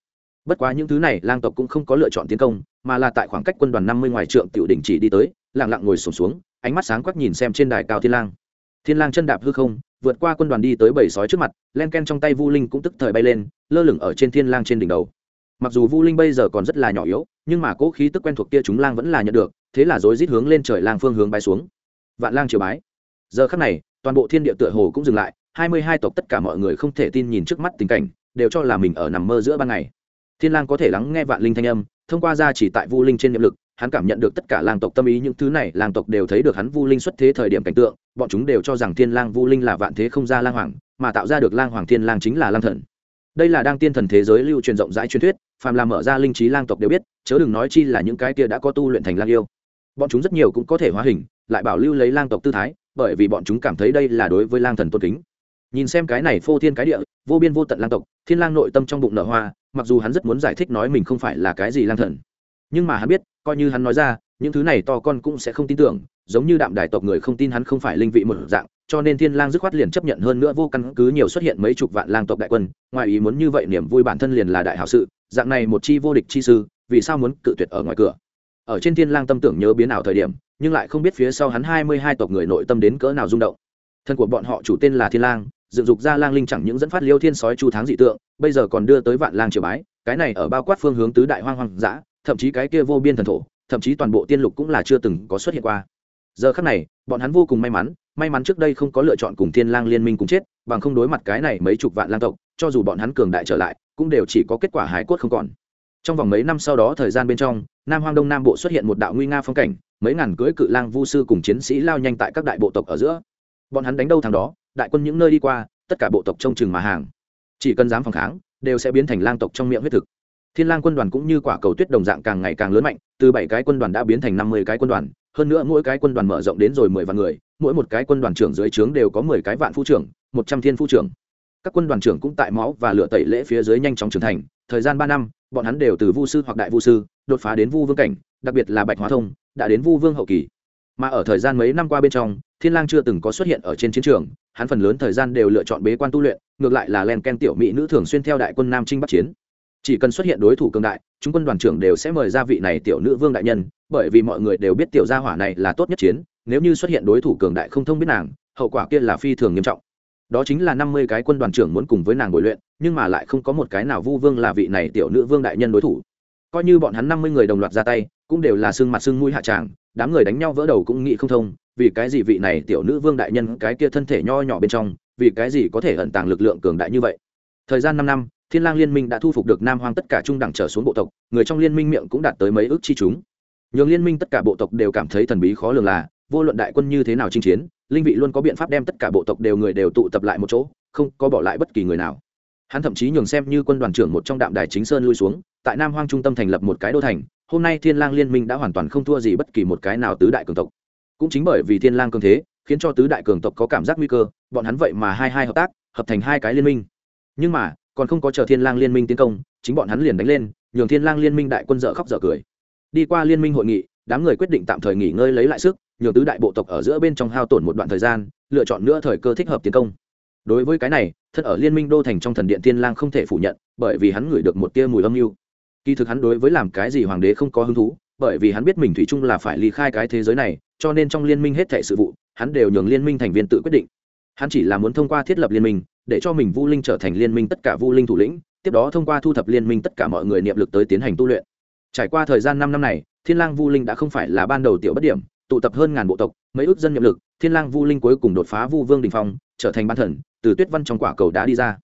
bất quá những thứ này lang tộc cũng không có lựa chọn tiến công mà là tại khoảng cách quân đoàn năm mươi ngoài trượng tiểu đỉnh chỉ đi tới lặng lặng ngồi sổm xuống, xuống ánh mắt sáng quắc nhìn xem trên đài cao thiên lang. Thiên lang chân đạp hư không vượt qua quân đoàn đi tới bảy sói trước mặt len ken trong tay vu linh cũng tức thời bay lên lơ lửng ở trên thiên lang trên đỉnh đầu. Mặc dù vu linh bây giờ còn rất là nhỏ yếu nhưng mà cỗ khí tức quen thuộc kia chúng lang vẫn là nhận được thế là rối rít hướng lên trời lang phương hướng bay xuống. Vạn lang triều bái. Giờ khắc này toàn bộ thiên địa tựa hồ cũng dừng lại hai mươi hai tộc tất cả mọi người không thể tin nhìn trước mắt tình cảnh đều cho là mình ở nằm mơ giữa ban ngày thiên lang có thể lắng nghe vạn linh thanh âm, thông qua ra chỉ tại vu linh trên niệm lực, hắn cảm nhận được tất cả lang tộc tâm ý, những thứ này lang tộc đều thấy được hắn vu linh xuất thế thời điểm cảnh tượng, bọn chúng đều cho rằng thiên lang vu linh là vạn thế không ra lang hoàng, mà tạo ra được lang hoàng thiên lang chính là lang thần. Đây là đang tiên thần thế giới lưu truyền rộng rãi truyền thuyết, phàm là mở ra linh trí lang tộc đều biết, chớ đừng nói chi là những cái kia đã có tu luyện thành lang yêu. Bọn chúng rất nhiều cũng có thể hóa hình, lại bảo lưu lấy lang tộc tư thái, bởi vì bọn chúng cảm thấy đây là đối với lang thần tôn kính nhìn xem cái này phô thiên cái địa, vô biên vô tận lang tộc, thiên lang nội tâm trong bụng nở hoa, mặc dù hắn rất muốn giải thích nói mình không phải là cái gì lang thần. Nhưng mà hắn biết, coi như hắn nói ra, những thứ này to con cũng sẽ không tin tưởng, giống như đạm đài tộc người không tin hắn không phải linh vị một dạng, cho nên thiên lang dứt khoát liền chấp nhận hơn nữa vô căn cứ nhiều xuất hiện mấy chục vạn lang tộc đại quân, ngoài ý muốn như vậy niềm vui bản thân liền là đại hảo sự, dạng này một chi vô địch chi sư, vì sao muốn cự tuyệt ở ngoài cửa? Ở trên thiên lang tâm tưởng nhớ biến ảo thời điểm, nhưng lại không biết phía sau hắn hai mươi hai tộc người nội tâm đến cỡ nào rung động. Thân của bọn họ chủ tên là thiên lang dựng dục ra lang linh chẳng những dẫn phát liêu thiên sói chu tháng dị tượng, bây giờ còn đưa tới vạn lang triều bái, cái này ở bao quát phương hướng tứ đại hoang hoang dã, thậm chí cái kia vô biên thần thổ, thậm chí toàn bộ tiên lục cũng là chưa từng có xuất hiện qua. Giờ khắc này, bọn hắn vô cùng may mắn may mắn trước đây không có lựa chọn cùng thiên lang liên minh cùng chết, bằng không đối mặt cái này mấy chục vạn lang tộc, cho dù bọn hắn cường đại trở lại, cũng đều chỉ có kết quả hải cốt không còn. Trong vòng mấy năm sau đó thời gian bên trong, nam hoang đông nam bộ xuất hiện một đạo nguy nga phong cảnh, mấy ngàn cưỡi cự lang vu sư cùng chiến sĩ lao nhanh tại các đại bộ tộc ở giữa bọn hắn đánh đâu thằng đó, đại quân những nơi đi qua, tất cả bộ tộc trông chừng mà hàng. Chỉ cần dám phòng kháng, đều sẽ biến thành lang tộc trong miệng huyết thực. Thiên lang quân đoàn cũng như quả cầu tuyết đồng dạng càng ngày càng lớn mạnh, từ bảy cái quân đoàn đã biến thành năm mươi cái quân đoàn, hơn nữa mỗi cái quân đoàn mở rộng đến rồi mười vạn người, mỗi một cái quân đoàn trưởng dưới trướng đều có mười cái vạn phu trưởng, một trăm thiên phu trưởng. Các quân đoàn trưởng cũng tại máu và lửa tẩy lễ phía dưới nhanh chóng trưởng thành, thời gian ba năm, bọn hắn đều từ vu sư hoặc đại vu sư, đột phá đến vu vương cảnh, đặc biệt là bạch hóa thông, đã đến vu vương hậu kỳ. Mà ở thời gian mấy năm qua bên trong thiên lang chưa từng có xuất hiện ở trên chiến trường, hắn phần lớn thời gian đều lựa chọn bế quan tu luyện, ngược lại là len ken tiểu mỹ nữ thường xuyên theo đại quân nam trinh bắc chiến. Chỉ cần xuất hiện đối thủ cường đại, chúng quân đoàn trưởng đều sẽ mời ra vị này tiểu nữ vương đại nhân, bởi vì mọi người đều biết tiểu gia hỏa này là tốt nhất chiến, nếu như xuất hiện đối thủ cường đại không thông biết nàng, hậu quả kia là phi thường nghiêm trọng. Đó chính là năm mươi cái quân đoàn trưởng muốn cùng với nàng bồi luyện, nhưng mà lại không có một cái nào vu vương là vị này tiểu nữ vương đại nhân đối thủ. Coi như bọn hắn năm mươi người đồng loạt ra tay cũng đều là xương mặt xương mũi hạ tràng, đám người đánh nhau vỡ đầu cũng nghĩ không thông, vì cái gì vị này tiểu nữ vương đại nhân cái kia thân thể nho nhỏ bên trong, vì cái gì có thể ẩn tàng lực lượng cường đại như vậy? Thời gian năm năm, thiên lang liên minh đã thu phục được nam hoang tất cả trung đẳng trở xuống bộ tộc, người trong liên minh miệng cũng đạt tới mấy ước chi chúng. Nhường liên minh tất cả bộ tộc đều cảm thấy thần bí khó lường là, vô luận đại quân như thế nào chinh chiến, linh vị luôn có biện pháp đem tất cả bộ tộc đều người đều tụ tập lại một chỗ, không có bỏ lại bất kỳ người nào. Hắn thậm chí nhường xem như quân đoàn trưởng một trong đạm đài chính sơn lui xuống, tại nam hoang trung tâm thành lập một cái đô thành hôm nay thiên lang liên minh đã hoàn toàn không thua gì bất kỳ một cái nào tứ đại cường tộc. Cũng chính bởi vì thiên lang cường thế, khiến cho tứ đại cường tộc có cảm giác nguy cơ, bọn hắn vậy mà hai hai hợp tác, hợp thành hai cái liên minh. Nhưng mà, còn không có chờ thiên lang liên minh tiến công, chính bọn hắn liền đánh lên, nhường thiên lang liên minh đại quân dở khóc dở cười. Đi qua liên minh hội nghị, đám người quyết định tạm thời nghỉ ngơi lấy lại sức, nhường tứ đại bộ tộc ở giữa bên trong hao tổn một đoạn thời gian, lựa chọn nữa thời cơ thích hợp tiến công. Đối với cái này thân ở liên minh đô thành trong thần điện thiên lang không thể phủ nhận, bởi vì hắn ngửi được một tia mùi âm mưu kỳ thực hắn đối với làm cái gì hoàng đế không có hứng thú, bởi vì hắn biết mình thủy chung là phải ly khai cái thế giới này, cho nên trong liên minh hết thảy sự vụ, hắn đều nhường liên minh thành viên tự quyết định. Hắn chỉ là muốn thông qua thiết lập liên minh, để cho mình vu linh trở thành liên minh tất cả vu linh thủ lĩnh, tiếp đó thông qua thu thập liên minh tất cả mọi người niệm lực tới tiến hành tu luyện. Trải qua thời gian năm năm này, thiên lang vu linh đã không phải là ban đầu tiểu bất điểm, tụ tập hơn ngàn bộ tộc, mấy ước dân niệm lực, thiên lang vu linh cuối cùng đột phá vu vương đình phong, trở thành ban thần, từ tuyết văn trong quả cầu đá đi ra.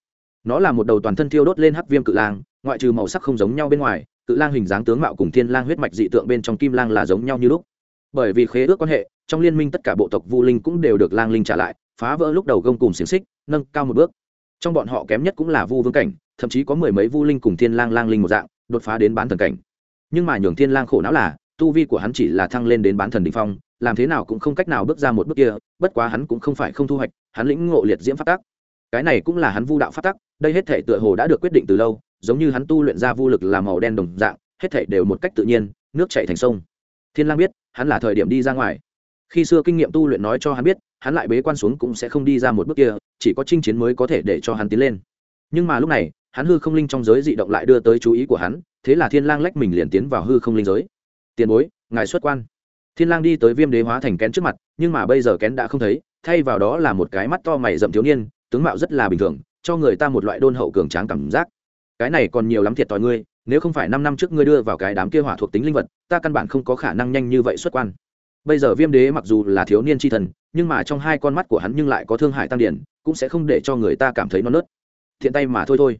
Nó là một đầu toàn thân thiêu đốt lên hắc viêm cự lang ngoại trừ màu sắc không giống nhau bên ngoài cự lang hình dáng tướng mạo cùng thiên lang huyết mạch dị tượng bên trong kim lang là giống nhau như lúc. Bởi vì khế ước quan hệ trong liên minh tất cả bộ tộc vu linh cũng đều được lang linh trả lại phá vỡ lúc đầu gông cùng xiềng xích nâng cao một bước. Trong bọn họ kém nhất cũng là vu vương cảnh thậm chí có mười mấy vu linh cùng thiên lang lang linh một dạng đột phá đến bán thần cảnh. Nhưng mà nhường thiên lang khổ não là tu vi của hắn chỉ là thăng lên đến bán thần đỉnh phong làm thế nào cũng không cách nào bước ra một bước kia bất quá hắn cũng không phải không thu hoạch hắn lĩnh ngộ liệt diễm phát tác, cái này cũng là hắn vu đạo phát tác, đây hết thể tựa hồ đã được quyết định từ lâu giống như hắn tu luyện ra vu lực là màu đen đồng dạng, hết thảy đều một cách tự nhiên, nước chảy thành sông. Thiên lang biết, hắn là thời điểm đi ra ngoài. Khi xưa kinh nghiệm tu luyện nói cho hắn biết, hắn lại bế quan xuống cũng sẽ không đi ra một bước kia, chỉ có chinh chiến mới có thể để cho hắn tiến lên. Nhưng mà lúc này, hắn hư không linh trong giới dị động lại đưa tới chú ý của hắn, thế là thiên lang lách mình liền tiến vào hư không linh giới. Tiền bối, ngài xuất quan. Thiên lang đi tới viêm đế hóa thành kén trước mặt, nhưng mà bây giờ kén đã không thấy, thay vào đó là một cái mắt to mày rậm thiếu niên, tướng mạo rất là bình thường, cho người ta một loại đôn hậu cường tráng cảm giác cái này còn nhiều lắm thiệt thòi ngươi, nếu không phải năm năm trước ngươi đưa vào cái đám kia hỏa thuộc tính linh vật, ta căn bản không có khả năng nhanh như vậy xuất quan. Bây giờ viêm đế mặc dù là thiếu niên tri thần, nhưng mà trong hai con mắt của hắn nhưng lại có thương hại tăng điển, cũng sẽ không để cho người ta cảm thấy non nớt. Thiện tay mà thôi thôi.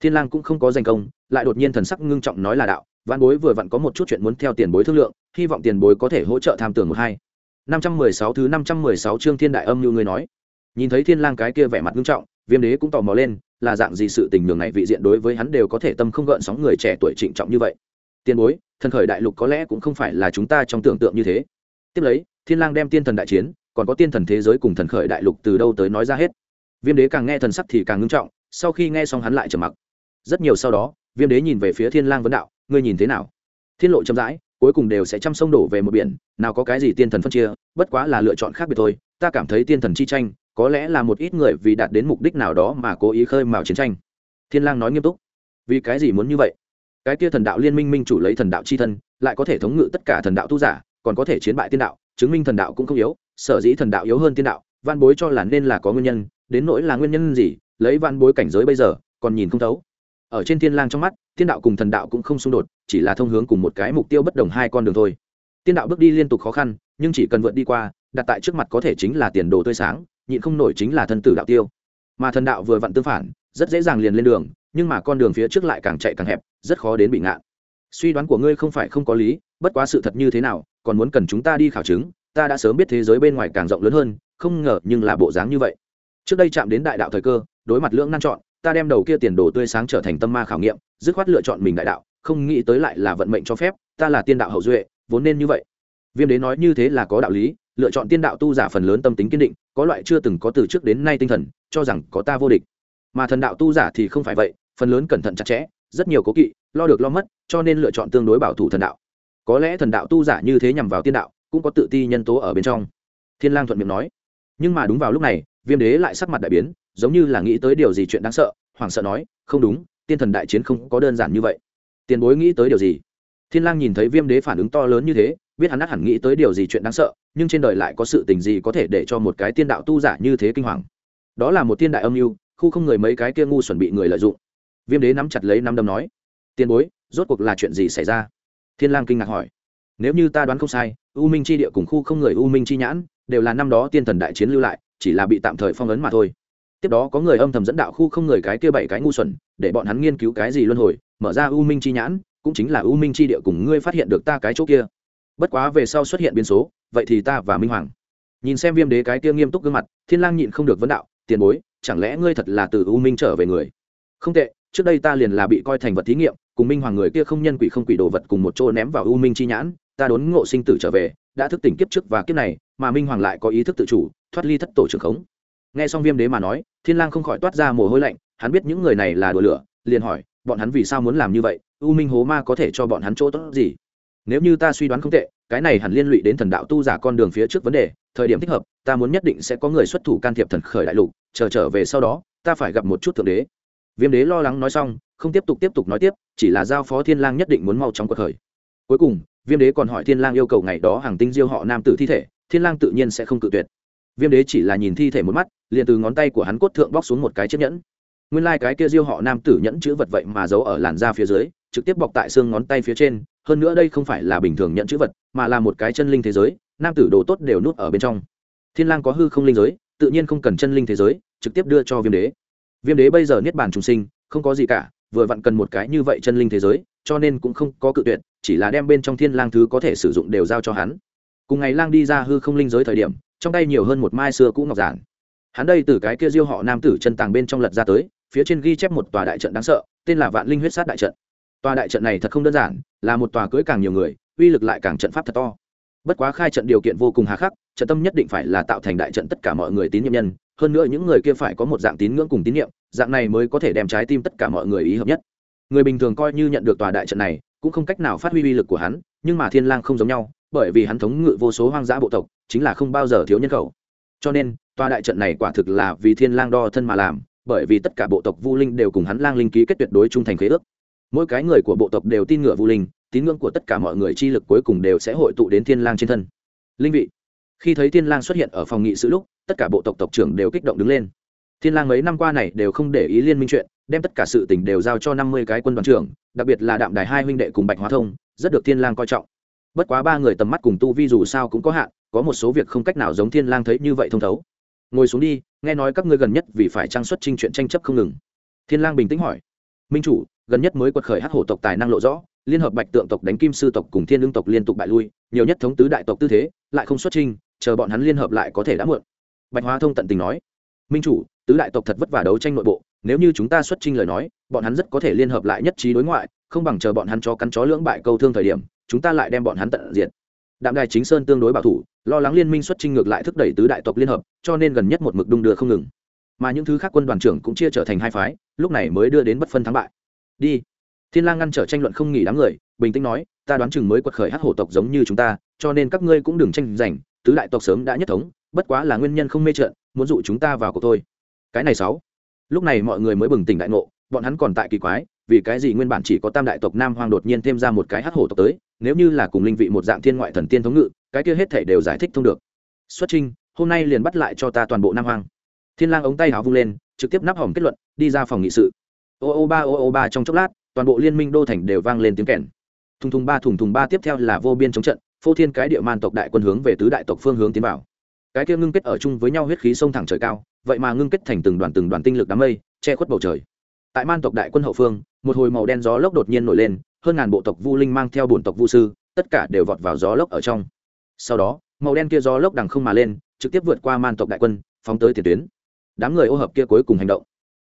Thiên lang cũng không có danh công, lại đột nhiên thần sắc ngưng trọng nói là đạo văn bối vừa vặn có một chút chuyện muốn theo tiền bối thương lượng, hy vọng tiền bối có thể hỗ trợ tham tưởng một hai. Năm trăm mười sáu thứ năm trăm mười sáu chương thiên đại âm như người nói. Nhìn thấy thiên lang cái kia vẻ mặt ngưng trọng, viêm đế cũng tò mò lên là dạng gì sự tình nhường này vị diện đối với hắn đều có thể tâm không gợn sóng người trẻ tuổi trịnh trọng như vậy. Tiền bối, thần khởi đại lục có lẽ cũng không phải là chúng ta trong tưởng tượng như thế. Tiếp lấy, thiên lang đem tiên thần đại chiến, còn có tiên thần thế giới cùng thần khởi đại lục từ đâu tới nói ra hết. Viêm đế càng nghe thần sắc thì càng ngưng trọng, sau khi nghe xong hắn lại trầm mặc. Rất nhiều sau đó, viêm đế nhìn về phía thiên lang vấn đạo, ngươi nhìn thế nào? Thiên lộ chậm rãi, cuối cùng đều sẽ chăm sông đổ về một biển, nào có cái gì tiên thần phân chia, bất quá là lựa chọn khác biệt thôi, ta cảm thấy tiên thần chi tranh có lẽ là một ít người vì đạt đến mục đích nào đó mà cố ý khơi mào chiến tranh. Thiên lang nói nghiêm túc. Vì cái gì muốn như vậy? Cái kia thần đạo liên minh minh chủ lấy thần đạo chi thân, lại có thể thống ngự tất cả thần đạo tu giả, còn có thể chiến bại tiên đạo, chứng minh thần đạo cũng không yếu, sở dĩ thần đạo yếu hơn tiên đạo, văn bối cho là nên là có nguyên nhân, đến nỗi là nguyên nhân gì, lấy văn bối cảnh giới bây giờ, còn nhìn không thấu. Ở trên thiên lang trong mắt, tiên đạo cùng thần đạo cũng không xung đột, chỉ là thông hướng cùng một cái mục tiêu bất đồng hai con đường thôi. Tiên đạo bước đi liên tục khó khăn, nhưng chỉ cần vượt đi qua, đặt tại trước mặt có thể chính là tiền đồ tươi sáng nhịn không nổi chính là thân tử đạo tiêu. Mà thần đạo vừa vặn tương phản, rất dễ dàng liền lên đường, nhưng mà con đường phía trước lại càng chạy càng hẹp, rất khó đến bị ngạn. Suy đoán của ngươi không phải không có lý, bất quá sự thật như thế nào, còn muốn cần chúng ta đi khảo chứng, ta đã sớm biết thế giới bên ngoài càng rộng lớn hơn, không ngờ nhưng là bộ dáng như vậy. Trước đây chạm đến đại đạo thời cơ, đối mặt lưỡng nan chọn, ta đem đầu kia tiền đồ tươi sáng trở thành tâm ma khảo nghiệm, dứt khoát lựa chọn mình đại đạo, không nghĩ tới lại là vận mệnh cho phép, ta là tiên đạo hậu duệ, vốn nên như vậy. Viêm đế nói như thế là có đạo lý lựa chọn tiên đạo tu giả phần lớn tâm tính kiên định, có loại chưa từng có từ trước đến nay tinh thần, cho rằng có ta vô địch. Mà thần đạo tu giả thì không phải vậy, phần lớn cẩn thận chặt chẽ, rất nhiều cố kỵ, lo được lo mất, cho nên lựa chọn tương đối bảo thủ thần đạo. Có lẽ thần đạo tu giả như thế nhằm vào tiên đạo, cũng có tự ti nhân tố ở bên trong. Thiên lang thuận miệng nói. Nhưng mà đúng vào lúc này, viêm đế lại sắc mặt đại biến, giống như là nghĩ tới điều gì chuyện đáng sợ, hoảng sợ nói, không đúng, tiên thần đại chiến không có đơn giản như vậy. Tiền bối nghĩ tới điều gì? Thiên lang nhìn thấy viêm đế phản ứng to lớn như thế biết hắn ắt hẳn nghĩ tới điều gì chuyện đáng sợ, nhưng trên đời lại có sự tình gì có thể để cho một cái tiên đạo tu giả như thế kinh hoàng. Đó là một tiên đại âm mưu, khu không người mấy cái kia ngu chuẩn bị người lợi dụng. Viêm đế nắm chặt lấy năm đấm nói tiền bối, rốt cuộc là chuyện gì xảy ra? Thiên lang kinh ngạc hỏi, nếu như ta đoán không sai, u minh chi địa cùng khu không người u minh chi nhãn đều là năm đó tiên thần đại chiến lưu lại, chỉ là bị tạm thời phong ấn mà thôi. Tiếp đó có người âm thầm dẫn đạo khu không người cái kia bảy cái ngu xuẩn, để bọn hắn nghiên cứu cái gì luân hồi, mở ra u minh chi nhãn, cũng chính là u minh chi địa cùng ngươi phát hiện được ta cái chỗ kia bất quá về sau xuất hiện biến số, vậy thì ta và minh hoàng. Nhìn xem viêm đế cái kia nghiêm túc gương mặt, thiên lang nhịn không được vấn đạo, tiền bối, chẳng lẽ ngươi thật là từ u minh trở về người? Không tệ, trước đây ta liền là bị coi thành vật thí nghiệm, cùng minh hoàng người kia không nhân quỷ không quỷ đồ vật cùng một chỗ ném vào u minh chi nhãn, ta đốn ngộ sinh tử trở về, đã thức tỉnh kiếp trước và kiếp này, mà minh hoàng lại có ý thức tự chủ, thoát ly thất tổ trưởng khống. Nghe xong viêm đế mà nói, thiên lang không khỏi toát ra mồ hôi lạnh, hắn biết những người này là đùa lửa, liền hỏi, bọn hắn vì sao muốn làm như vậy? U minh hố ma có thể cho bọn hắn chỗ tốt gì? Nếu như ta suy đoán không tệ, cái này hẳn liên lụy đến thần đạo tu giả con đường phía trước vấn đề, thời điểm thích hợp, ta muốn nhất định sẽ có người xuất thủ can thiệp thần khởi đại lục, chờ trở về sau đó, ta phải gặp một chút thượng đế. Viêm đế lo lắng nói xong, không tiếp tục tiếp tục nói tiếp, chỉ là giao phó thiên lang nhất định muốn mau chóng cuộc khởi. Cuối cùng, viêm đế còn hỏi thiên lang yêu cầu ngày đó hàng tinh diêu họ nam tử thi thể, thiên lang tự nhiên sẽ không cự tuyệt. Viêm đế chỉ là nhìn thi thể một mắt, liền từ ngón tay của hắn cốt thượng bóc xuống một cái chiếc nhẫn. Nguyên lai cái kia diêu họ nam tử nhẫn chữ vật vậy mà giấu ở làn da phía dưới trực tiếp bọc tại xương ngón tay phía trên, hơn nữa đây không phải là bình thường nhận chữ vật, mà là một cái chân linh thế giới, nam tử đồ tốt đều nút ở bên trong. Thiên lang có hư không linh giới, tự nhiên không cần chân linh thế giới, trực tiếp đưa cho viêm đế. Viêm đế bây giờ niết bàn trùng sinh, không có gì cả, vừa vặn cần một cái như vậy chân linh thế giới, cho nên cũng không có cự tuyệt, chỉ là đem bên trong thiên lang thứ có thể sử dụng đều giao cho hắn. Cùng ngày lang đi ra hư không linh giới thời điểm, trong tay nhiều hơn một mai xưa cũ ngọc giản. Hắn đây từ cái kia diêu họ nam tử chân tàng bên trong lật ra tới, phía trên ghi chép một tòa đại trận đáng sợ, tên là vạn linh huyết sát đại trận tòa đại trận này thật không đơn giản, là một tòa cưới càng nhiều người, uy lực lại càng trận pháp thật to. Bất quá khai trận điều kiện vô cùng hà khắc, trận tâm nhất định phải là tạo thành đại trận tất cả mọi người tín nhiệm nhân, hơn nữa những người kia phải có một dạng tín ngưỡng cùng tín nhiệm, dạng này mới có thể đem trái tim tất cả mọi người ý hợp nhất. Người bình thường coi như nhận được tòa đại trận này, cũng không cách nào phát huy uy lực của hắn, nhưng mà thiên lang không giống nhau, bởi vì hắn thống ngự vô số hoang dã bộ tộc, chính là không bao giờ thiếu nhân khẩu. Cho nên, tòa đại trận này quả thực là vì thiên lang đo thân mà làm, bởi vì tất cả bộ tộc vu linh đều cùng hắn lang linh ký kết tuyệt đối trung thành khế ước mỗi cái người của bộ tộc đều tin ngựa vu linh, tín ngưỡng của tất cả mọi người chi lực cuối cùng đều sẽ hội tụ đến thiên lang trên thân. Linh vị, khi thấy thiên lang xuất hiện ở phòng nghị sự lúc, tất cả bộ tộc tộc trưởng đều kích động đứng lên. Thiên lang mấy năm qua này đều không để ý liên minh chuyện, đem tất cả sự tình đều giao cho năm mươi cái quân đoàn trưởng, đặc biệt là đạm đài hai huynh đệ cùng bạch hóa thông, rất được thiên lang coi trọng. Bất quá ba người tầm mắt cùng tu vi dù sao cũng có hạn, có một số việc không cách nào giống thiên lang thấy như vậy thông thấu. Ngồi xuống đi, nghe nói các ngươi gần nhất vì phải trang xuất trinh chuyện tranh chấp không ngừng. Thiên lang bình tĩnh hỏi minh chủ, gần nhất mới quật khởi hắc hổ tộc tài năng lộ rõ, liên hợp bạch tượng tộc đánh kim sư tộc cùng thiên lương tộc liên tục bại lui, nhiều nhất thống tứ đại tộc tư thế, lại không xuất trinh chờ bọn hắn liên hợp lại có thể đã muộn. Bạch hóa thông tận tình nói, minh chủ, tứ đại tộc thật vất vả đấu tranh nội bộ, nếu như chúng ta xuất trinh lời nói, bọn hắn rất có thể liên hợp lại nhất trí đối ngoại, không bằng chờ bọn hắn cho cắn chó lưỡng bại câu thương thời điểm, chúng ta lại đem bọn hắn tận diệt. Đạm đài chính sơn tương đối bảo thủ, lo lắng liên minh xuất trinh ngược lại thúc đẩy tứ đại tộc liên hợp, cho nên gần nhất một mực đung đưa không ngừng mà những thứ khác quân đoàn trưởng cũng chia trở thành hai phái, lúc này mới đưa đến bất phân thắng bại. Đi. Thiên lang ngăn trở tranh luận không nghỉ đám người, bình tĩnh nói, ta đoán chừng mới quật khởi hắc hổ tộc giống như chúng ta, cho nên các ngươi cũng đừng tranh giành, tứ đại tộc sớm đã nhất thống, bất quá là nguyên nhân không mê trận muốn dụ chúng ta vào cuộc thôi. Cái này sáu. Lúc này mọi người mới bừng tỉnh đại ngộ, bọn hắn còn tại kỳ quái, vì cái gì nguyên bản chỉ có tam đại tộc nam hoang đột nhiên thêm ra một cái hắc hổ tộc tới, nếu như là cùng linh vị một dạng thiên ngoại thần tiên thống ngự, cái kia hết thể đều giải thích thông được. Xuất trinh, hôm nay liền bắt lại cho ta toàn bộ nam hoang thiên lang ống tay hào vung lên, trực tiếp nắp hỏng kết luận, đi ra phòng nghị sự. Ô ô ba, ô ô ba trong chốc lát, toàn bộ liên minh đô thành đều vang lên tiếng kèn. Thùng thùng ba, thùng thùng ba tiếp theo là vô biên chống trận, phô thiên cái địa man tộc đại quân hướng về tứ đại tộc phương hướng tiến vào. Cái kia ngưng kết ở chung với nhau huyết khí sông thẳng trời cao, vậy mà ngưng kết thành từng đoàn từng đoàn tinh lực đám mây, che khuất bầu trời. Tại man tộc đại quân hậu phương, một hồi màu đen gió lốc đột nhiên nổi lên, hơn ngàn bộ tộc vu linh mang theo bổn tộc vu sư, tất cả đều vọt vào gió lốc ở trong. Sau đó, màu đen kia gió lốc đằng không mà lên, trực tiếp vượt qua man tộc đại quân, phóng tới tiền tuyến đám người ô hợp kia cuối cùng hành động.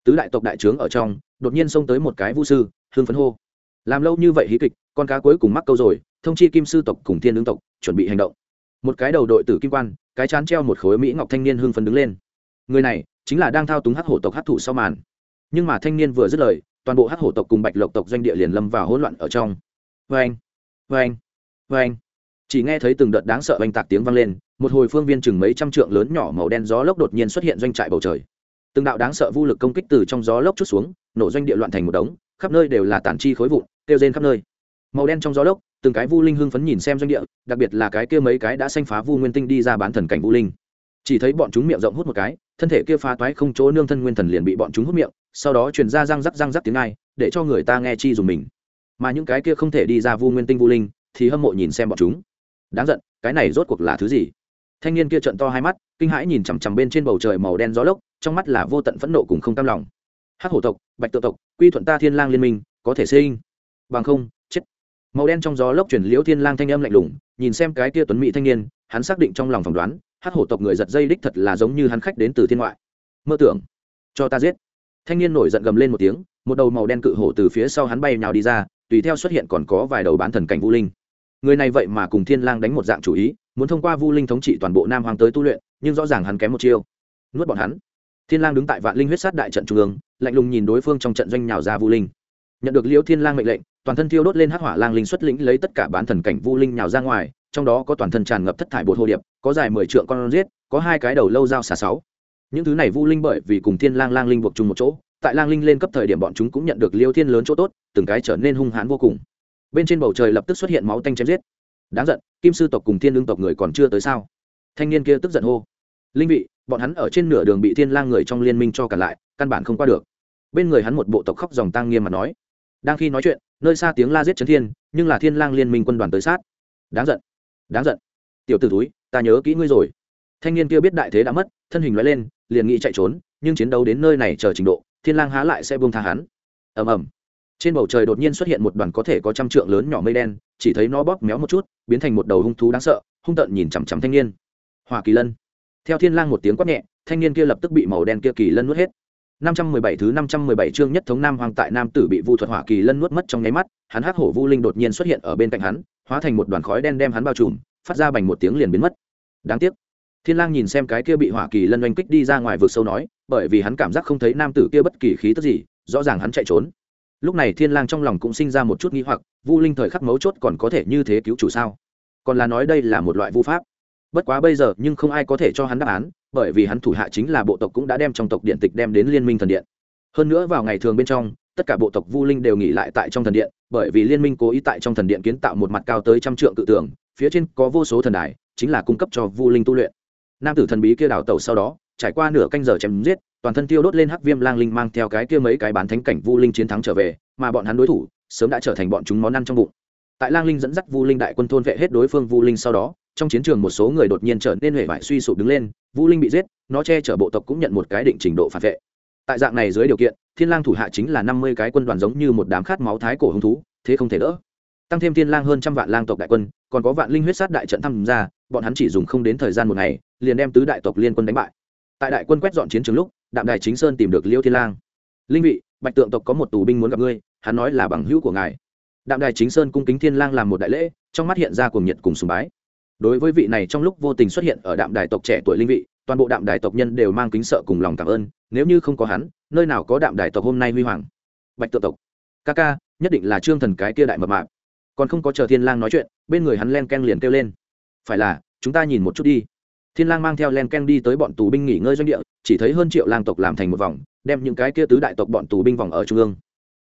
Tứ đại tộc đại trướng ở trong, đột nhiên xông tới một cái vu sư hương phấn hô. Làm lâu như vậy hí kịch, con cá cuối cùng mắc câu rồi, thông chi kim sư tộc cùng thiên ứng tộc, chuẩn bị hành động. Một cái đầu đội tử kim quan, cái chán treo một khối mỹ ngọc thanh niên hưng phấn đứng lên. Người này chính là đang thao túng hắc hổ tộc hát thủ sau màn. Nhưng mà thanh niên vừa dứt lời, toàn bộ hắc hổ tộc cùng bạch lộc tộc doanh địa liền lâm vào hỗn loạn ở trong. Vê anh vê anh vê anh chỉ nghe thấy từng đợt đáng sợ oanh tạc tiếng vang lên một hồi phương viên chừng mấy trăm trượng lớn nhỏ màu đen gió lốc đột nhiên xuất hiện doanh trại bầu trời. Từng đạo đáng sợ vô lực công kích từ trong gió lốc chút xuống, nổ doanh địa loạn thành một đống, khắp nơi đều là tản chi khối vụn, kêu rên khắp nơi. Màu đen trong gió lốc, từng cái vu linh hưng phấn nhìn xem doanh địa, đặc biệt là cái kia mấy cái đã xanh phá vu nguyên tinh đi ra bán thần cảnh vu linh. Chỉ thấy bọn chúng miệng rộng hút một cái, thân thể kia phá toái không chỗ nương thân nguyên thần liền bị bọn chúng hút miệng, sau đó truyền ra răng rắc răng rắc tiếng ai, để cho người ta nghe chi dùng mình. Mà những cái kia không thể đi ra vu nguyên tinh vu linh, thì hâm mộ nhìn xem bọn chúng. Đáng giận, cái này rốt cuộc là thứ gì? Thanh niên kia trận to hai mắt, kinh hãi nhìn chằm chằm bên trên bầu trời màu đen gió lốc, trong mắt là vô tận phẫn nộ cùng không cam lòng. Hắc hổ tộc, bạch tự tộc, quy thuận ta thiên lang liên minh, có thể sinh? Bằng không, chết. Màu đen trong gió lốc chuyển liễu thiên lang thanh âm lạnh lùng, nhìn xem cái kia tuấn mỹ thanh niên, hắn xác định trong lòng phỏng đoán, hắc hổ tộc người giật dây đích thật là giống như hắn khách đến từ thiên ngoại. Mơ tưởng, cho ta giết. Thanh niên nổi giận gầm lên một tiếng, một đầu màu đen cự hổ từ phía sau hắn bay nhào đi ra, tùy theo xuất hiện còn có vài đầu bán thần cảnh vũ linh. Người này vậy mà cùng thiên lang đánh một dạng chủ ý muốn thông qua vu linh thống trị toàn bộ nam hoàng tới tu luyện, nhưng rõ ràng hắn kém một chiêu. Nuốt bọn hắn. Thiên lang đứng tại vạn linh huyết sát đại trận trung ương, lạnh lùng nhìn đối phương trong trận doanh nhào ra vu linh. Nhận được liễu thiên lang mệnh lệnh, toàn thân thiêu đốt lên hắc hỏa lang linh xuất lĩnh lấy tất cả bán thần cảnh vu linh nhào ra ngoài, trong đó có toàn thân tràn ngập thất thải bột hồ điệp, có dài mười trượng con giết, có hai cái đầu lâu dao xà sáu. Những thứ này vu linh bởi vì cùng thiên lang lang linh buộc chung một chỗ, tại lang linh lên cấp thời điểm bọn chúng cũng nhận được liêu thiên lớn chỗ tốt, từng cái trở nên hung hãn vô cùng. Bên trên bầu trời lập tức xuất hiện máu tanh chém giết đáng giận, kim sư tộc cùng thiên lương tộc người còn chưa tới sao? Thanh niên kia tức giận hô. Linh vị, bọn hắn ở trên nửa đường bị thiên lang người trong liên minh cho cả lại, căn bản không qua được. Bên người hắn một bộ tộc khóc dòng tang nghiêm mà nói. Đang khi nói chuyện, nơi xa tiếng la giết chấn thiên, nhưng là thiên lang liên minh quân đoàn tới sát. Đáng giận đáng giận. Tiểu tử túi ta nhớ kỹ ngươi rồi. Thanh niên kia biết đại thế đã mất, thân hình lóe lên, liền nghĩ chạy trốn, nhưng chiến đấu đến nơi này chờ trình độ, thiên lang há lại sẽ buông tha hắn. Ầm ầm trên bầu trời đột nhiên xuất hiện một đoàn có thể có trăm trượng lớn nhỏ mây đen, chỉ thấy nó bóp méo một chút, biến thành một đầu hung thú đáng sợ, hung tợn nhìn chằm chằm thanh niên. Hỏa kỳ lân. Theo thiên lang một tiếng quát nhẹ, thanh niên kia lập tức bị màu đen kia kỳ lân nuốt hết. 517 thứ 517 chương nhất thống nam hoàng tại nam tử bị vu thuật hỏa kỳ lân nuốt mất trong nháy mắt, hắn hắc hổ vu linh đột nhiên xuất hiện ở bên cạnh hắn, hóa thành một đoàn khói đen đem hắn bao trùm, phát ra bành một tiếng liền biến mất. Đáng tiếc, thiên lang nhìn xem cái kia bị hỏa kỳ lân oanh kích đi ra ngoài vực sâu nói, bởi vì hắn cảm giác không thấy nam tử kia bất kỳ khí tức gì, rõ ràng hắn chạy trốn lúc này thiên lang trong lòng cũng sinh ra một chút nghi hoặc, vu linh thời khắc mấu chốt còn có thể như thế cứu chủ sao? Còn là nói đây là một loại vu pháp. Bất quá bây giờ nhưng không ai có thể cho hắn đáp án, bởi vì hắn thủ hạ chính là bộ tộc cũng đã đem trong tộc điện tịch đem đến liên minh thần điện. Hơn nữa vào ngày thường bên trong, tất cả bộ tộc vu linh đều nghỉ lại tại trong thần điện, bởi vì liên minh cố ý tại trong thần điện kiến tạo một mặt cao tới trăm trượng cự tường, phía trên có vô số thần đài, chính là cung cấp cho vu linh tu luyện. Nam tử thần bí kia đào tẩu sau đó, trải qua nửa canh giờ chém giết toàn thân tiêu đốt lên hắc viêm lang linh mang theo cái kia mấy cái bán thánh cảnh vu linh chiến thắng trở về, mà bọn hắn đối thủ sớm đã trở thành bọn chúng món ăn trong bụng. Tại lang linh dẫn dắt vu linh đại quân thôn vệ hết đối phương vu linh sau đó, trong chiến trường một số người đột nhiên trở nên huệ vải suy sụp đứng lên, vu linh bị giết, nó che chở bộ tộc cũng nhận một cái định trình độ phản vệ. Tại dạng này dưới điều kiện, thiên lang thủ hạ chính là năm mươi cái quân đoàn giống như một đám khát máu thái cổ hung thú, thế không thể đỡ. Tăng thêm thiên lang hơn trăm vạn lang tộc đại quân, còn có vạn linh huyết sát đại trận tham gia, bọn hắn chỉ dùng không đến thời gian một ngày, liền đem tứ đại tộc liên quân đánh bại. Tại đại quân quét dọn chiến trường lúc đạm đài chính sơn tìm được liêu thiên lang. Linh vị, bạch tượng tộc có một tù binh muốn gặp ngươi, hắn nói là bằng hữu của ngài. Đạm đài chính sơn cung kính thiên lang làm một đại lễ, trong mắt hiện ra cuồng nhiệt cùng sùng bái. Đối với vị này trong lúc vô tình xuất hiện ở đạm đài tộc trẻ tuổi linh vị, toàn bộ đạm đài tộc nhân đều mang kính sợ cùng lòng cảm ơn, nếu như không có hắn, nơi nào có đạm đài tộc hôm nay huy hoàng. Bạch tượng tộc, ca ca, nhất định là trương thần cái kia đại mập mạp. Còn không có chờ thiên lang nói chuyện, bên người hắn len ken liền kêu lên. Phải là, chúng ta nhìn một chút đi thiên lang mang theo len ken đi tới bọn tù binh nghỉ ngơi doanh địa, chỉ thấy hơn triệu lang tộc làm thành một vòng, đem những cái kia tứ đại tộc bọn tù binh vòng ở trung ương.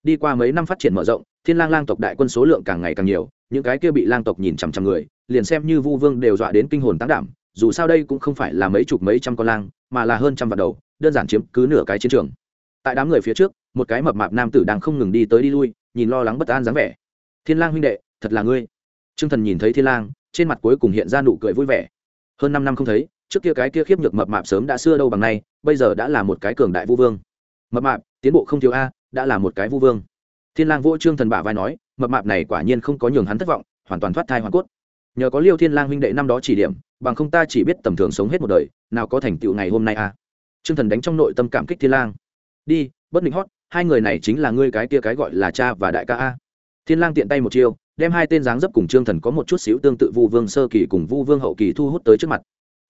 Đi qua mấy năm phát triển mở rộng, thiên lang lang tộc đại quân số lượng càng ngày càng nhiều, những cái kia bị lang tộc nhìn chằm chằm người, liền xem như vu vương đều dọa đến kinh hồn tăng đảm, dù sao đây cũng không phải là mấy chục mấy trăm con lang, mà là hơn trăm vạn đầu, đơn giản chiếm cứ nửa cái chiến trường. Tại đám người phía trước, một cái mập mạp nam tử đang không ngừng đi tới đi lui, nhìn lo lắng bất an dáng vẻ. Thiên lang huynh đệ, thật là ngươi. Trương thần nhìn thấy thiên lang, trên mặt cuối cùng hiện ra nụ cười vui vẻ hơn năm năm không thấy, trước kia cái kia khiếp nhược mập mạp sớm đã xưa đâu bằng nay, bây giờ đã là một cái cường đại vu vương. Mập mạp, tiến bộ không thiếu a, đã là một cái vu vương. Thiên lang vỗ trương thần bả vai nói, mập mạp này quả nhiên không có nhường hắn thất vọng, hoàn toàn thoát thai hoàn cốt. Nhờ có liêu thiên lang huynh đệ năm đó chỉ điểm, bằng không ta chỉ biết tầm thường sống hết một đời, nào có thành tựu ngày hôm nay a. Trương thần đánh trong nội tâm cảm kích thiên lang. Đi, bất định hót, hai người này chính là ngươi cái kia cái gọi là cha và đại ca a thiên lang tiện tay một chiêu, đem hai tên dáng dấp cùng trương thần có một chút xíu tương tự vu vương sơ kỳ cùng vu vương hậu kỳ thu hút tới trước mặt.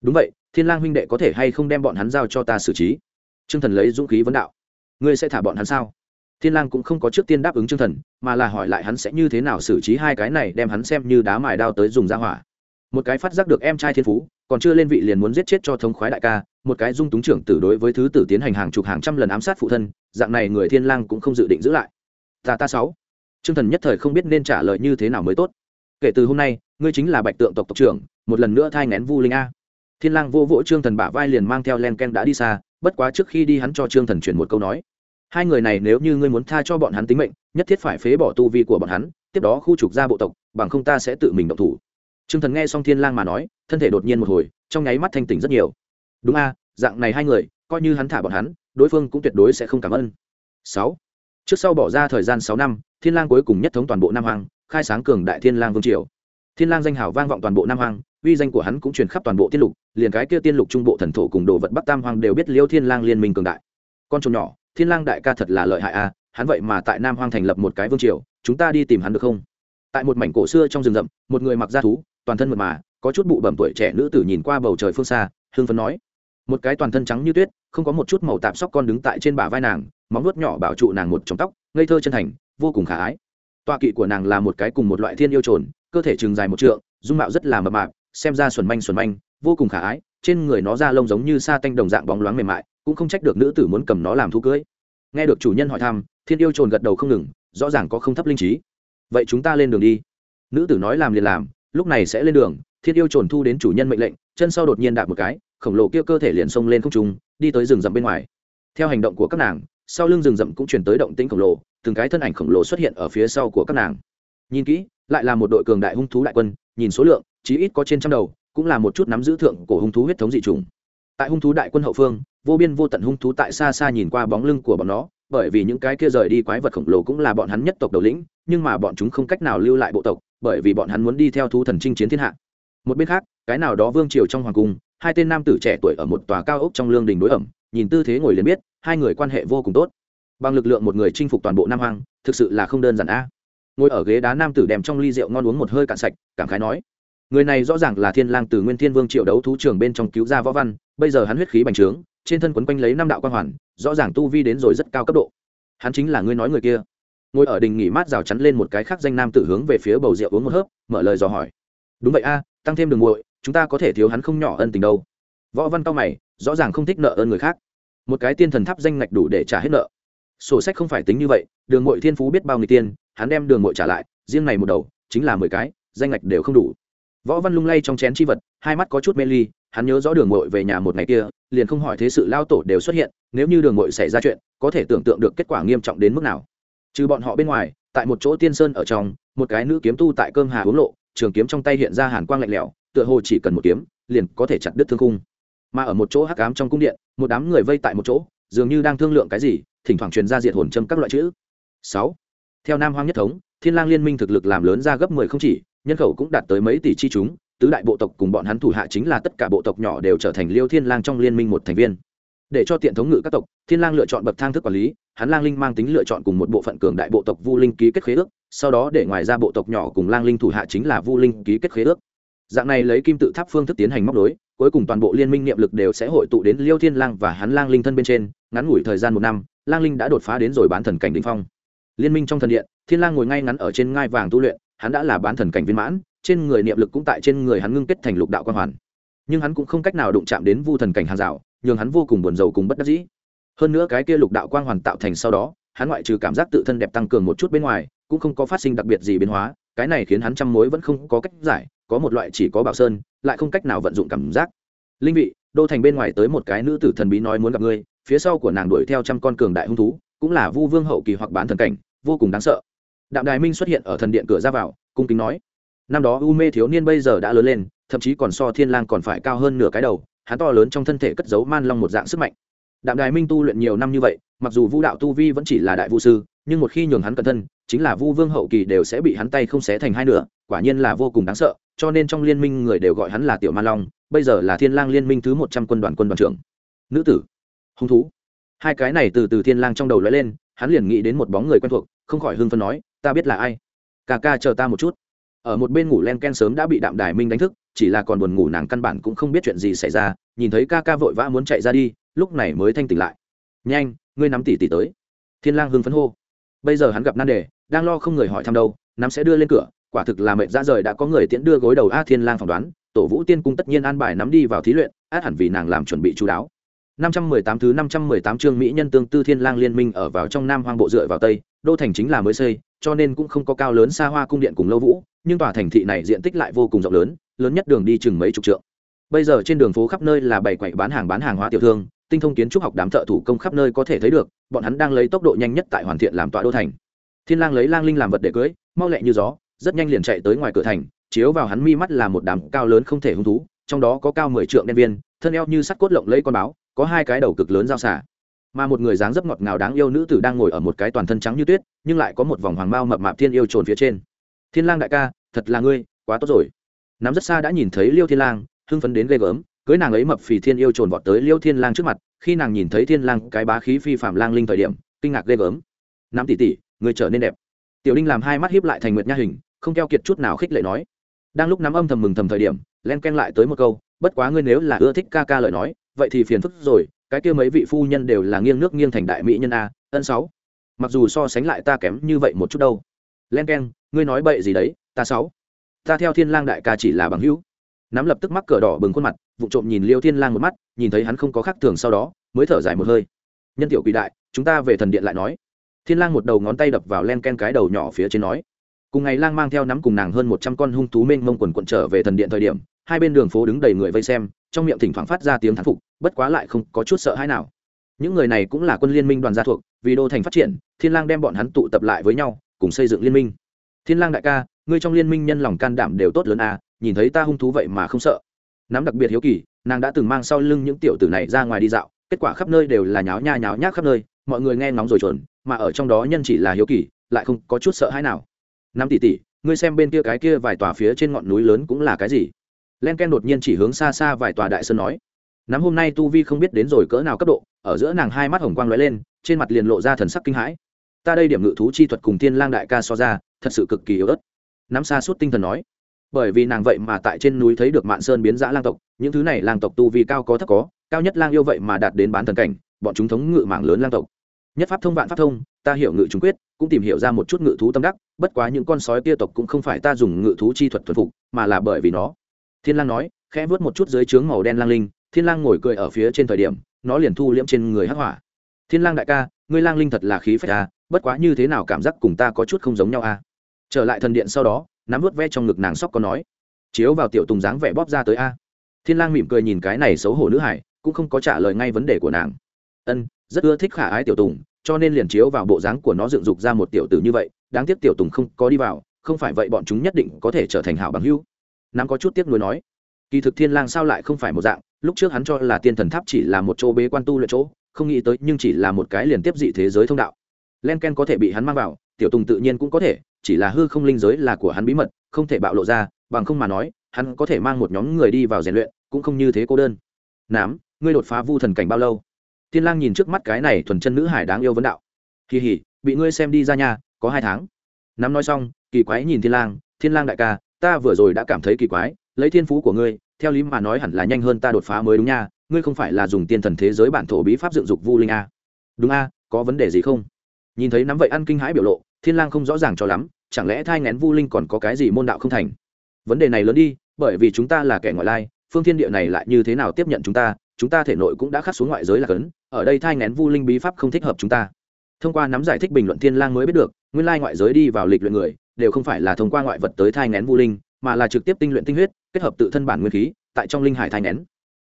Đúng vậy, thiên lang huynh đệ có thể hay không đem bọn hắn giao cho ta xử trí? Trương thần lấy dũng khí vấn đạo. Ngươi sẽ thả bọn hắn sao? Thiên lang cũng không có trước tiên đáp ứng trương thần, mà là hỏi lại hắn sẽ như thế nào xử trí hai cái này đem hắn xem như đá mài đao tới dùng ra hỏa. Một cái phát giác được em trai thiên phú, còn chưa lên vị liền muốn giết chết cho thống khoái đại ca, một cái dung túng trưởng tử đối với thứ tử tiến hành hàng chục hàng trăm lần ám sát phụ thân, dạng này người thiên lang cũng không dự định giữ lại. Ta ta sáu trương thần nhất thời không biết nên trả lời như thế nào mới tốt. Kể từ hôm nay, ngươi chính là bạch tượng tộc tộc trưởng, một lần nữa thai ngén vu linh a. Thiên lang vô vỗ trương thần bả vai liền mang theo len ken đã đi xa, bất quá trước khi đi hắn cho trương thần chuyển một câu nói. Hai người này nếu như ngươi muốn tha cho bọn hắn tính mệnh, nhất thiết phải phế bỏ tu vi của bọn hắn, tiếp đó khu trục ra bộ tộc, bằng không ta sẽ tự mình động thủ. Trương thần nghe xong thiên lang mà nói, thân thể đột nhiên một hồi, trong nháy mắt thanh tỉnh rất nhiều. Đúng a, dạng này hai người, coi như hắn thả bọn hắn, đối phương cũng tuyệt đối sẽ không cảm ơn. Sáu. Trước sau bỏ ra thời gian sáu năm thiên lang cuối cùng nhất thống toàn bộ nam hoàng khai sáng cường đại thiên lang vương triều. Thiên lang danh hào vang vọng toàn bộ nam hoàng uy danh của hắn cũng truyền khắp toàn bộ tiên lục, liền cái kia tiên lục trung bộ thần thổ cùng đồ vật bắc tam hoàng đều biết liêu thiên lang liên minh cường đại. Con trồn nhỏ, thiên lang đại ca thật là lợi hại a hắn vậy mà tại nam hoang thành lập một cái vương triều, chúng ta đi tìm hắn được không? Tại một mảnh cổ xưa trong rừng rậm, một người mặc da thú, toàn thân mượt mà, có chút bụ bẩm tuổi trẻ nữ tử nhìn qua bầu trời phương xa hương phấn nói. Một cái toàn thân trắng như tuyết, không có một chút màu tạp sóc con đứng tại trên bả vai nàng, móng nuốt nhỏ bảo trụ nàng một trong tóc, ngây thơ chân thành vô cùng khả ái. Tọa kỵ của nàng là một cái cùng một loại thiên yêu trồn, cơ thể chừng dài một trượng, dung mạo rất là mập mạp, xem ra xuẩn manh xuẩn manh, vô cùng khả ái, trên người nó da lông giống như sa tanh đồng dạng bóng loáng mềm mại, cũng không trách được nữ tử muốn cầm nó làm thú cưới. Nghe được chủ nhân hỏi thăm, thiên yêu trồn gật đầu không ngừng, rõ ràng có không thấp linh trí. Vậy chúng ta lên đường đi. Nữ tử nói làm liền làm, lúc này sẽ lên đường, thiên yêu trồn thu đến chủ nhân mệnh lệnh, chân sau đột nhiên đạp một cái, khổng lồ kia cơ thể liền xông lên không trung, đi tới rừng rậm bên ngoài. Theo hành động của các nàng sau lưng rừng rậm cũng chuyển tới động tĩnh khổng lồ, từng cái thân ảnh khổng lồ xuất hiện ở phía sau của các nàng. Nhìn kỹ, lại là một đội cường đại hung thú đại quân, nhìn số lượng, chí ít có trên trăm đầu, cũng là một chút nắm giữ thượng của hung thú huyết thống dị trùng tại hung thú đại quân hậu phương, vô biên vô tận hung thú tại xa xa nhìn qua bóng lưng của bọn nó, bởi vì những cái kia rời đi quái vật khổng lồ cũng là bọn hắn nhất tộc đầu lĩnh, nhưng mà bọn chúng không cách nào lưu lại bộ tộc, bởi vì bọn hắn muốn đi theo thú thần chinh chiến thiên hạ. Một bên khác, cái nào đó vương triều trong hoàng cung, hai tên nam tử trẻ tuổi ở một tòa cao ốc trong lương đình đối ẩm, nhìn tư thế ngồi liền biết hai người quan hệ vô cùng tốt. Bằng lực lượng một người chinh phục toàn bộ nam hoàng thực sự là không đơn giản a. Ngồi ở ghế đá nam tử đem trong ly rượu ngon uống một hơi cạn sạch, cảm khái nói, người này rõ ràng là thiên lang từ nguyên thiên vương triệu đấu thú trường bên trong cứu ra võ văn, bây giờ hắn huyết khí bành trướng, trên thân quấn quanh lấy năm đạo quan hoàn, rõ ràng tu vi đến rồi rất cao cấp độ. Hắn chính là ngươi nói người kia. Ngồi ở đình nghỉ mát rào chắn lên một cái khác danh nam tử hướng về phía bầu rượu uống một hớp, mở lời dò hỏi, đúng vậy a, tăng thêm đường nguội chúng ta có thể thiếu hắn không nhỏ ân tình đâu. Võ văn cao mày, rõ ràng không thích nợ ơn người khác một cái tiên thần tháp danh ngạch đủ để trả hết nợ. Sổ sách không phải tính như vậy, đường mội thiên phú biết bao người tiên, hắn đem đường mội trả lại, riêng này một đầu, chính là mười cái, danh ngạch đều không đủ. Võ văn lung lay trong chén chi vật, hai mắt có chút mê ly, hắn nhớ rõ đường mội về nhà một ngày kia, liền không hỏi thế sự lao tổ đều xuất hiện, nếu như đường mội xảy ra chuyện, có thể tưởng tượng được kết quả nghiêm trọng đến mức nào. Trừ bọn họ bên ngoài, tại một chỗ tiên sơn ở trong, một cái nữ kiếm tu tại cơm hà uống lộ, trường kiếm trong tay hiện ra hàn quang lạnh lẽo, tựa hồ chỉ cần một kiếm, liền có thể chặt đứt thương cung mà ở một chỗ hắc ám trong cung điện, một đám người vây tại một chỗ, dường như đang thương lượng cái gì, thỉnh thoảng truyền ra diệt hồn châm các loại chữ. Sáu. Theo nam hoang nhất thống, thiên lang liên minh thực lực làm lớn ra gấp mười không chỉ, nhân khẩu cũng đạt tới mấy tỷ chi chúng, tứ đại bộ tộc cùng bọn hắn thủ hạ chính là tất cả bộ tộc nhỏ đều trở thành liêu thiên lang trong liên minh một thành viên. Để cho tiện thống ngự các tộc, thiên lang lựa chọn bậc thang thức quản lý, hắn lang linh mang tính lựa chọn cùng một bộ phận cường đại bộ tộc vu linh ký kết khế ước, sau đó để ngoài ra bộ tộc nhỏ cùng lang linh thủ hạ chính là vu linh ký kết khế ước dạng này lấy kim tự tháp phương thức tiến hành móc đối cuối cùng toàn bộ liên minh niệm lực đều sẽ hội tụ đến liêu thiên lang và hắn lang linh thân bên trên, ngắn ngủi thời gian một năm, lang linh đã đột phá đến rồi bán thần cảnh đỉnh phong. Liên minh trong thần điện, thiên lang ngồi ngay ngắn ở trên ngai vàng tu luyện, hắn đã là bán thần cảnh viên mãn, trên người niệm lực cũng tại trên người hắn ngưng kết thành lục đạo quan hoàn. Nhưng hắn cũng không cách nào đụng chạm đến vu thần cảnh hàng rào, nhường hắn vô cùng buồn rầu cùng bất đắc dĩ. Hơn nữa cái kia lục đạo quang hoàn tạo thành sau đó, hắn ngoại trừ cảm giác tự thân đẹp tăng cường một chút bên ngoài, cũng không có phát sinh đặc biệt gì biến hóa, cái này khiến hắn trăm mối vẫn không có cách giải có một loại chỉ có bảo sơn, lại không cách nào vận dụng cảm giác. Linh vị, đô thành bên ngoài tới một cái nữ tử thần bí nói muốn gặp ngươi, phía sau của nàng đuổi theo trăm con cường đại hung thú, cũng là vu vương hậu kỳ hoặc bán thần cảnh, vô cùng đáng sợ. Đạm đài minh xuất hiện ở thần điện cửa ra vào, cung kính nói, năm đó u mê thiếu niên bây giờ đã lớn lên, thậm chí còn so thiên lang còn phải cao hơn nửa cái đầu, hắn to lớn trong thân thể cất giấu man long một dạng sức mạnh. Đạm đài minh tu luyện nhiều năm như vậy, mặc dù vu đạo tu vi vẫn chỉ là đại vu sư, nhưng một khi nhường hắn cẩn thân, chính là vu vương hậu kỳ đều sẽ bị hắn tay không xé thành hai nửa, quả nhiên là vô cùng đáng sợ cho nên trong liên minh người đều gọi hắn là tiểu Ma long, bây giờ là thiên lang liên minh thứ một trăm quân đoàn quân đoàn trưởng. Nữ tử, hung thú. Hai cái này từ từ thiên lang trong đầu lóe lên, hắn liền nghĩ đến một bóng người quen thuộc, không khỏi hưng phấn nói, ta biết là ai? Ca ca chờ ta một chút. Ở một bên ngủ len ken sớm đã bị đạm đài minh đánh thức, chỉ là còn buồn ngủ nàng căn bản cũng không biết chuyện gì xảy ra, nhìn thấy ca ca vội vã muốn chạy ra đi, lúc này mới thanh tỉnh lại. Nhanh, ngươi nắm tỷ tỷ tới. Thiên lang hưng phấn hô. Bây giờ hắn gặp nan đề, đang lo không người hỏi thăm đâu, nắm sẽ đưa lên cửa quả thực là mệnh ra rời đã có người tiễn đưa gối đầu a thiên lang phỏng đoán, tổ vũ tiên cung tất nhiên an bài nắm đi vào thí luyện, át hẳn vì nàng làm chuẩn bị chú đáo. 518 thứ 518 chương mỹ nhân tương tư thiên lang liên minh ở vào trong nam hoang bộ dựa vào tây, đô thành chính là mới xây, cho nên cũng không có cao lớn xa hoa cung điện cùng lâu vũ, nhưng tòa thành thị này diện tích lại vô cùng rộng lớn lớn nhất đường đi chừng mấy chục trượng. Bây giờ trên đường phố khắp nơi là bày quậy bán hàng bán hàng hóa tiểu thương, tinh thông kiến trúc học đám thợ thủ công khắp nơi có thể thấy được, bọn hắn đang lấy tốc độ nhanh nhất tại hoàn thiện làm tọa đô thành. Thiên lang lấy lang linh làm vật để cưới, mau lẹ như gió rất nhanh liền chạy tới ngoài cửa thành, chiếu vào hắn mi mắt là một đám cao lớn không thể hung thú, trong đó có cao mười trượng đen viên, thân eo như sắt cốt lộng lấy con báo, có hai cái đầu cực lớn giao xả. Mà một người dáng dấp ngọt ngào đáng yêu nữ tử đang ngồi ở một cái toàn thân trắng như tuyết, nhưng lại có một vòng hoàng mao mập mạp thiên yêu trồn phía trên. Thiên lang đại ca, thật là ngươi, quá tốt rồi. Nắm rất xa đã nhìn thấy liêu thiên lang, hưng phấn đến ghê gớm, cưới nàng ấy mập phì thiên yêu trồn vọt tới liêu thiên lang trước mặt, khi nàng nhìn thấy thiên lang cái bá khí phi phạm lang linh thời điểm, kinh ngạc ghê gớm. Năm tỷ tỷ người trở nên đẹp. Tiểu linh làm hai mắt hiếp lại thành nguyệt nha hình không keo kiệt chút nào khích lệ nói. Đang lúc nắm âm thầm mừng thầm thời điểm len ken lại tới một câu bất quá ngươi nếu là ưa thích ca ca lời nói vậy thì phiền phức rồi cái kia mấy vị phu nhân đều là nghiêng nước nghiêng thành đại mỹ nhân a ân sáu. Mặc dù so sánh lại ta kém như vậy một chút đâu. Len ken, ngươi nói bậy gì đấy ta sáu. Ta theo thiên lang đại ca chỉ là bằng hữu. Nắm lập tức mắc cờ đỏ bừng khuôn mặt vụ trộm nhìn liêu thiên lang một mắt nhìn thấy hắn không có khác thường sau đó mới thở dài một hơi. Nhân tiểu quỷ đại chúng ta về thần điện lại nói. Thiên lang một đầu ngón tay đập vào len ken cái đầu nhỏ phía trên nói cùng ngày lang mang theo nắm cùng nàng hơn một trăm con hung thú mênh mông quần quận trở về thần điện thời điểm, hai bên đường phố đứng đầy người vây xem, trong miệng thỉnh thoảng phát ra tiếng thán phục, bất quá lại không có chút sợ hãi nào. Những người này cũng là quân liên minh đoàn gia thuộc, vì đô thành phát triển, thiên lang đem bọn hắn tụ tập lại với nhau, cùng xây dựng liên minh. Thiên lang đại ca, ngươi trong liên minh nhân lòng can đảm đều tốt lớn à nhìn thấy ta hung thú vậy mà không sợ. Nắm đặc biệt hiếu kỳ, nàng đã từng mang sau lưng những tiểu tử này ra ngoài đi dạo, kết quả khắp nơi đều là nháo nha nháo nhác khắp nơi, mọi người nghe ngóng rồi chuẩn, mà ở trong đó nhân chỉ là hiếu kỳ, lại không có chút sợ hãi nào năm tỷ tỷ, ngươi xem bên kia cái kia vài tòa phía trên ngọn núi lớn cũng là cái gì? Len ken đột nhiên chỉ hướng xa xa vài tòa đại sơn nói. Nắm hôm nay tu vi không biết đến rồi cỡ nào cấp độ, ở giữa nàng hai mắt hồng quang lóe lên, trên mặt liền lộ ra thần sắc kinh hãi. Ta đây điểm ngự thú chi thuật cùng thiên lang đại ca so ra, thật sự cực kỳ yếu ớt. Nắm xa suốt tinh thần nói. Bởi vì nàng vậy mà tại trên núi thấy được mạn sơn biến dã lang tộc, những thứ này lang tộc tu vi cao có thấp có, cao nhất lang yêu vậy mà đạt đến bán thần cảnh, bọn chúng thống ngự mạng lớn lang tộc nhất pháp thông vạn pháp thông, ta hiểu ngự chúng quyết, cũng tìm hiểu ra một chút ngự thú tâm đắc, bất quá những con sói kia tộc cũng không phải ta dùng ngự thú chi thuật thuần phục, mà là bởi vì nó. Thiên lang nói, khẽ vớt một chút dưới trướng màu đen lang linh, thiên lang ngồi cười ở phía trên thời điểm, nó liền thu liễm trên người hắc hỏa. Thiên lang đại ca, ngươi lang linh thật là khí phách à bất quá như thế nào cảm giác cùng ta có chút không giống nhau à. Trở lại thần điện sau đó, nắm vớt ve trong ngực nàng sóc có nói, chiếu vào tiểu tùng dáng vẻ bóp ra tới a. Thiên lang mỉm cười nhìn cái này xấu hổ nữ hải, cũng không có trả lời ngay vấn đề của nàng ân, rất ưa thích khả ái tiểu tùng, cho nên liền chiếu vào bộ dáng của nó dựng dục ra một tiểu tử như vậy, đáng tiếc tiểu tùng không có đi vào, không phải vậy bọn chúng nhất định có thể trở thành hảo bằng hữu. Nam có chút tiếc nuối nói, kỳ thực thiên lang sao lại không phải một dạng, lúc trước hắn cho là tiên thần tháp chỉ là một chỗ bế quan tu luyện chỗ, không nghĩ tới nhưng chỉ là một cái liền tiếp dị thế giới thông đạo. Len ken có thể bị hắn mang vào, tiểu tùng tự nhiên cũng có thể, chỉ là hư không linh giới là của hắn bí mật, không thể bạo lộ ra, bằng không mà nói, hắn có thể mang một nhóm người đi vào rèn luyện, cũng không như thế cô đơn. Nám ngươi đột phá vu thần cảnh bao lâu? Thiên lang nhìn trước mắt cái này thuần chân nữ hải đáng yêu vấn đạo. Kỳ hỉ, bị ngươi xem đi ra nhà có hai tháng. Nắm nói xong, kỳ quái nhìn thiên lang thiên lang đại ca, ta vừa rồi đã cảm thấy kỳ quái, lấy thiên phú của ngươi, theo lý mà nói hẳn là nhanh hơn ta đột phá mới đúng nha, ngươi không phải là dùng tiên thần thế giới bản thổ bí pháp dựng dục vu linh a đúng a, có vấn đề gì không? Nhìn thấy nắm vậy ăn kinh hãi biểu lộ, thiên lang không rõ ràng cho lắm, chẳng lẽ thai ngén vu linh còn có cái gì môn đạo không thành? Vấn đề này lớn đi, bởi vì chúng ta là kẻ ngoại lai, phương thiên địa này lại như thế nào tiếp nhận chúng ta chúng ta thể nội cũng đã khắc xuống ngoại giới là cấn ở đây thai ngén vu linh bí pháp không thích hợp chúng ta. Thông qua nắm giải thích bình luận thiên lang mới biết được, nguyên lai ngoại giới đi vào lịch luyện người, đều không phải là thông qua ngoại vật tới thai ngén vu linh, mà là trực tiếp tinh luyện tinh huyết, kết hợp tự thân bản nguyên khí, tại trong linh hải thai ngén.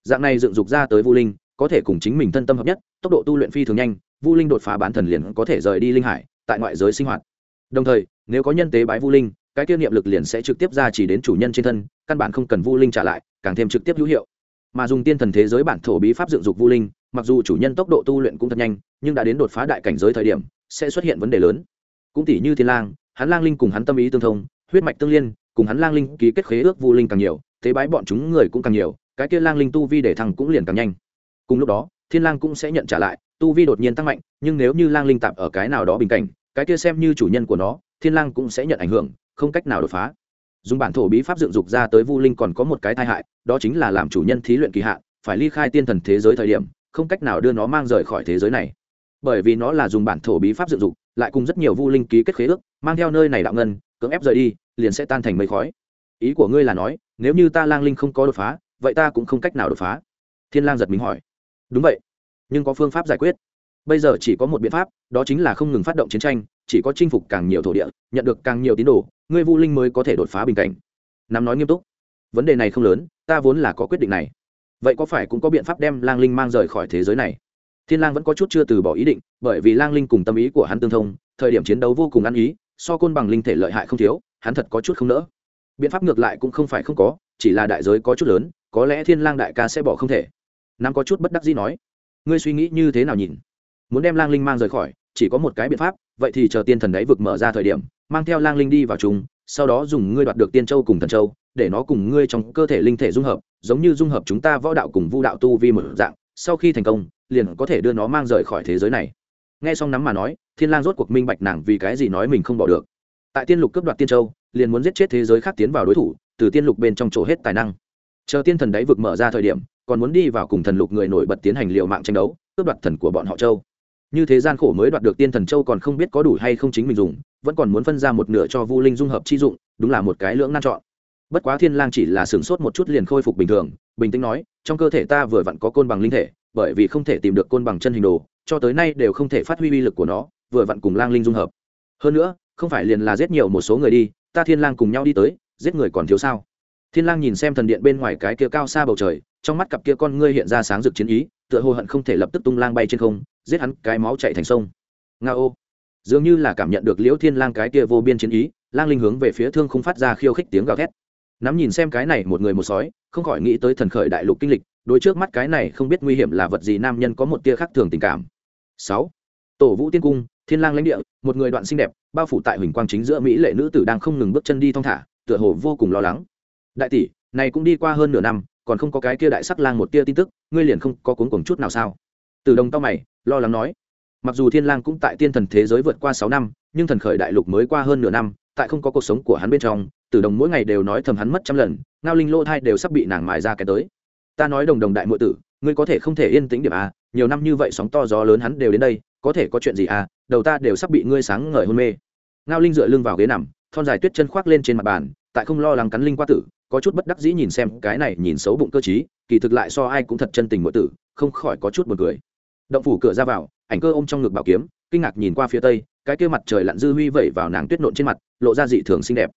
Dạng này dựng dục ra tới vu linh, có thể cùng chính mình thân tâm hợp nhất, tốc độ tu luyện phi thường nhanh, vu linh đột phá bán thần liền có thể rời đi linh hải, tại ngoại giới sinh hoạt. Đồng thời, nếu có nhân tế bái vu linh, cái tiêu niệm lực liền sẽ trực tiếp ra chỉ đến chủ nhân trên thân, căn bản không cần vu linh trả lại, càng thêm trực tiếp hữu hiệu mà dùng tiên thần thế giới bản thổ bí pháp dựng dục vu linh, mặc dù chủ nhân tốc độ tu luyện cũng thật nhanh, nhưng đã đến đột phá đại cảnh giới thời điểm, sẽ xuất hiện vấn đề lớn. Cũng tỷ như thiên lang, hắn lang linh cùng hắn tâm ý tương thông, huyết mạch tương liên, cùng hắn lang linh ký kết khế ước vu linh càng nhiều, thế bái bọn chúng người cũng càng nhiều, cái kia lang linh tu vi để thăng cũng liền càng nhanh. Cùng lúc đó, thiên lang cũng sẽ nhận trả lại, tu vi đột nhiên tăng mạnh, nhưng nếu như lang linh tạm ở cái nào đó bình cảnh, cái kia xem như chủ nhân của nó, thiên lang cũng sẽ nhận ảnh hưởng, không cách nào đột phá dùng bản thổ bí pháp dựng dục ra tới vu linh còn có một cái tai hại, đó chính là làm chủ nhân thí luyện kỳ hạn, phải ly khai tiên thần thế giới thời điểm, không cách nào đưa nó mang rời khỏi thế giới này. Bởi vì nó là dùng bản thổ bí pháp dựng dục, lại cùng rất nhiều vu linh ký kết khế ước, mang theo nơi này đạo ngân, cưỡng ép rời đi, liền sẽ tan thành mây khói. Ý của ngươi là nói, nếu như ta lang linh không có đột phá, vậy ta cũng không cách nào đột phá. Thiên lang giật mình hỏi. Đúng vậy, nhưng có phương pháp giải quyết. Bây giờ chỉ có một biện pháp, đó chính là không ngừng phát động chiến tranh chỉ có chinh phục càng nhiều thổ địa, nhận được càng nhiều tín đồ, ngươi vu linh mới có thể đột phá bình cảnh. Nắm nói nghiêm túc. Vấn đề này không lớn, ta vốn là có quyết định này. Vậy có phải cũng có biện pháp đem lang linh mang rời khỏi thế giới này? Thiên lang vẫn có chút chưa từ bỏ ý định, bởi vì lang linh cùng tâm ý của hắn tương thông, thời điểm chiến đấu vô cùng ăn ý, so côn bằng linh thể lợi hại không thiếu, hắn thật có chút không nỡ. Biện pháp ngược lại cũng không phải không có, chỉ là đại giới có chút lớn, có lẽ thiên lang đại ca sẽ bỏ không thể. Nam có chút bất đắc dĩ nói. Ngươi suy nghĩ như thế nào nhìn? Muốn đem lang linh mang rời khỏi chỉ có một cái biện pháp, vậy thì chờ tiên thần đáy vực mở ra thời điểm, mang theo lang linh đi vào chúng sau đó dùng ngươi đoạt được tiên châu cùng thần châu, để nó cùng ngươi trong cơ thể linh thể dung hợp, giống như dung hợp chúng ta võ đạo cùng vu đạo tu vi một dạng, sau khi thành công, liền có thể đưa nó mang rời khỏi thế giới này. Nghe xong nắm mà nói, thiên lang rốt cuộc minh bạch nàng vì cái gì nói mình không bỏ được. Tại tiên lục cướp đoạt tiên châu, liền muốn giết chết thế giới khác tiến vào đối thủ, từ tiên lục bên trong chỗ hết tài năng. Chờ tiên thần đáy vực mở ra thời điểm, còn muốn đi vào cùng thần lục người nổi bật tiến hành liệu mạng tranh đấu, cướp đoạt thần của bọn họ châu như thế gian khổ mới đoạt được tiên thần châu còn không biết có đủ hay không chính mình dùng, vẫn còn muốn phân ra một nửa cho vu linh dung hợp chi dụng, đúng là một cái lưỡng nan chọn. Bất quá thiên lang chỉ là sửng sốt một chút liền khôi phục bình thường, bình tĩnh nói, trong cơ thể ta vừa vặn có côn bằng linh thể, bởi vì không thể tìm được côn bằng chân hình đồ, cho tới nay đều không thể phát huy uy lực của nó, vừa vặn cùng lang linh dung hợp. Hơn nữa, không phải liền là giết nhiều một số người đi, ta thiên lang cùng nhau đi tới, giết người còn thiếu sao? Thiên lang nhìn xem thần điện bên ngoài cái kia cao xa bầu trời, trong mắt cặp kia con ngươi hiện ra sáng rực chiến ý, tựa hồ hận không thể lập tức tung lang bay trên không giết hắn, cái máu chạy thành sông. Nga ô. Dường như là cảm nhận được liễu thiên lang cái kia vô biên chiến ý, lang linh hướng về phía thương không phát ra khiêu khích tiếng gào thét. Nắm nhìn xem cái này một người một sói, không khỏi nghĩ tới thần khởi đại lục kinh lịch đôi trước mắt cái này không biết nguy hiểm là vật gì nam nhân có một tia khác thường tình cảm. Sáu. Tổ vũ tiên cung, thiên lang lãnh địa, một người đoạn xinh đẹp, bao phủ tại huỳnh quang chính giữa mỹ lệ nữ tử đang không ngừng bước chân đi thong thả, tựa hồ vô cùng lo lắng. Đại tỷ, này cũng đi qua hơn nửa năm, còn không có cái kia đại sắc lang một tia tin tức, ngươi liền không có cuốn cuồng chút nào sao? Từ đồng tao mày lo lắng nói. Mặc dù thiên lang cũng tại tiên thần thế giới vượt qua sáu năm nhưng thần khởi đại lục mới qua hơn nửa năm tại không có cuộc sống của hắn bên trong tử đồng mỗi ngày đều nói thầm hắn mất trăm lần ngao linh lô thai đều sắp bị nàng mài ra cái tới. Ta nói đồng đồng đại muội tử ngươi có thể không thể yên tĩnh điểm à nhiều năm như vậy sóng to gió lớn hắn đều đến đây có thể có chuyện gì à đầu ta đều sắp bị ngươi sáng ngời hôn mê. Ngao linh dựa lưng vào ghế nằm thon dài tuyết chân khoác lên trên mặt bàn tại không lo lắng cắn linh qua tử có chút bất đắc dĩ nhìn xem cái này nhìn xấu bụng cơ trí, kỳ thực lại so ai cũng thật chân tình muội tử không khỏi có chút buồn cười động phủ cửa ra vào, ảnh cơ ôm trong ngực bảo kiếm, kinh ngạc nhìn qua phía tây, cái kia mặt trời lặn dư huy vẩy vào nàng tuyết nộn trên mặt, lộ ra dị thường xinh đẹp.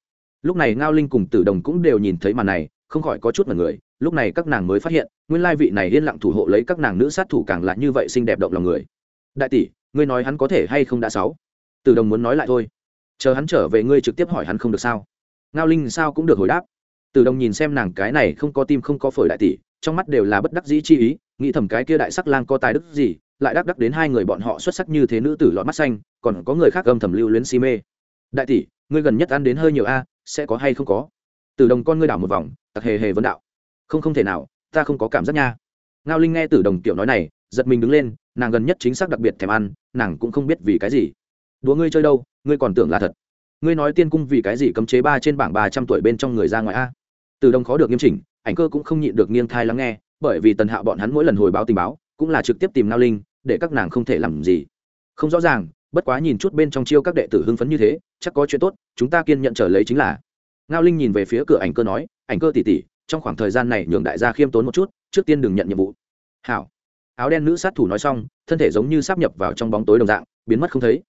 Lúc này ngao linh cùng tử đồng cũng đều nhìn thấy màn này, không khỏi có chút mật người, lúc này các nàng mới phát hiện, nguyên lai vị này yên lặng thủ hộ lấy các nàng nữ sát thủ càng là như vậy xinh đẹp động lòng người. Đại tỷ, ngươi nói hắn có thể hay không đã sáu? Tử đồng muốn nói lại thôi. Chờ hắn trở về ngươi trực tiếp hỏi hắn không được sao? Ngao linh sao cũng được hồi đáp. Tử đồng nhìn xem nàng cái này không có tim không có phổi đại tỷ, trong mắt đều là bất đắc dĩ chi ý nghĩ thầm cái kia đại sắc lang có tài đức gì, lại đắc đắc đến hai người bọn họ xuất sắc như thế nữ tử lọt mắt xanh, còn có người khác âm thầm lưu luyến si mê. Đại tỷ, ngươi gần nhất ăn đến hơi nhiều a, sẽ có hay không có? Tử đồng con ngươi đảo một vòng, tặc hề hề vấn đạo. Không không thể nào, ta không có cảm giác nha. Ngao linh nghe tử đồng tiểu nói này, giật mình đứng lên, nàng gần nhất chính xác đặc biệt thèm ăn, nàng cũng không biết vì cái gì. Đùa ngươi chơi đâu, ngươi còn tưởng là thật. Ngươi nói tiên cung vì cái gì cấm chế ba trên bảng ba trăm tuổi bên trong người ra ngoài a? Từ đồng khó được nghiêm chỉnh, ảnh cơ cũng không nhịn được nghiêng thai lắng nghe bởi vì tần hạo bọn hắn mỗi lần hồi báo tình báo cũng là trực tiếp tìm ngao linh để các nàng không thể làm gì không rõ ràng bất quá nhìn chút bên trong chiêu các đệ tử hưng phấn như thế chắc có chuyện tốt chúng ta kiên nhận trở lấy chính là ngao linh nhìn về phía cửa ảnh cơ nói ảnh cơ tỉ tỉ trong khoảng thời gian này nhường đại gia khiêm tốn một chút trước tiên đừng nhận nhiệm vụ hảo áo đen nữ sát thủ nói xong thân thể giống như sắp nhập vào trong bóng tối đồng dạng biến mất không thấy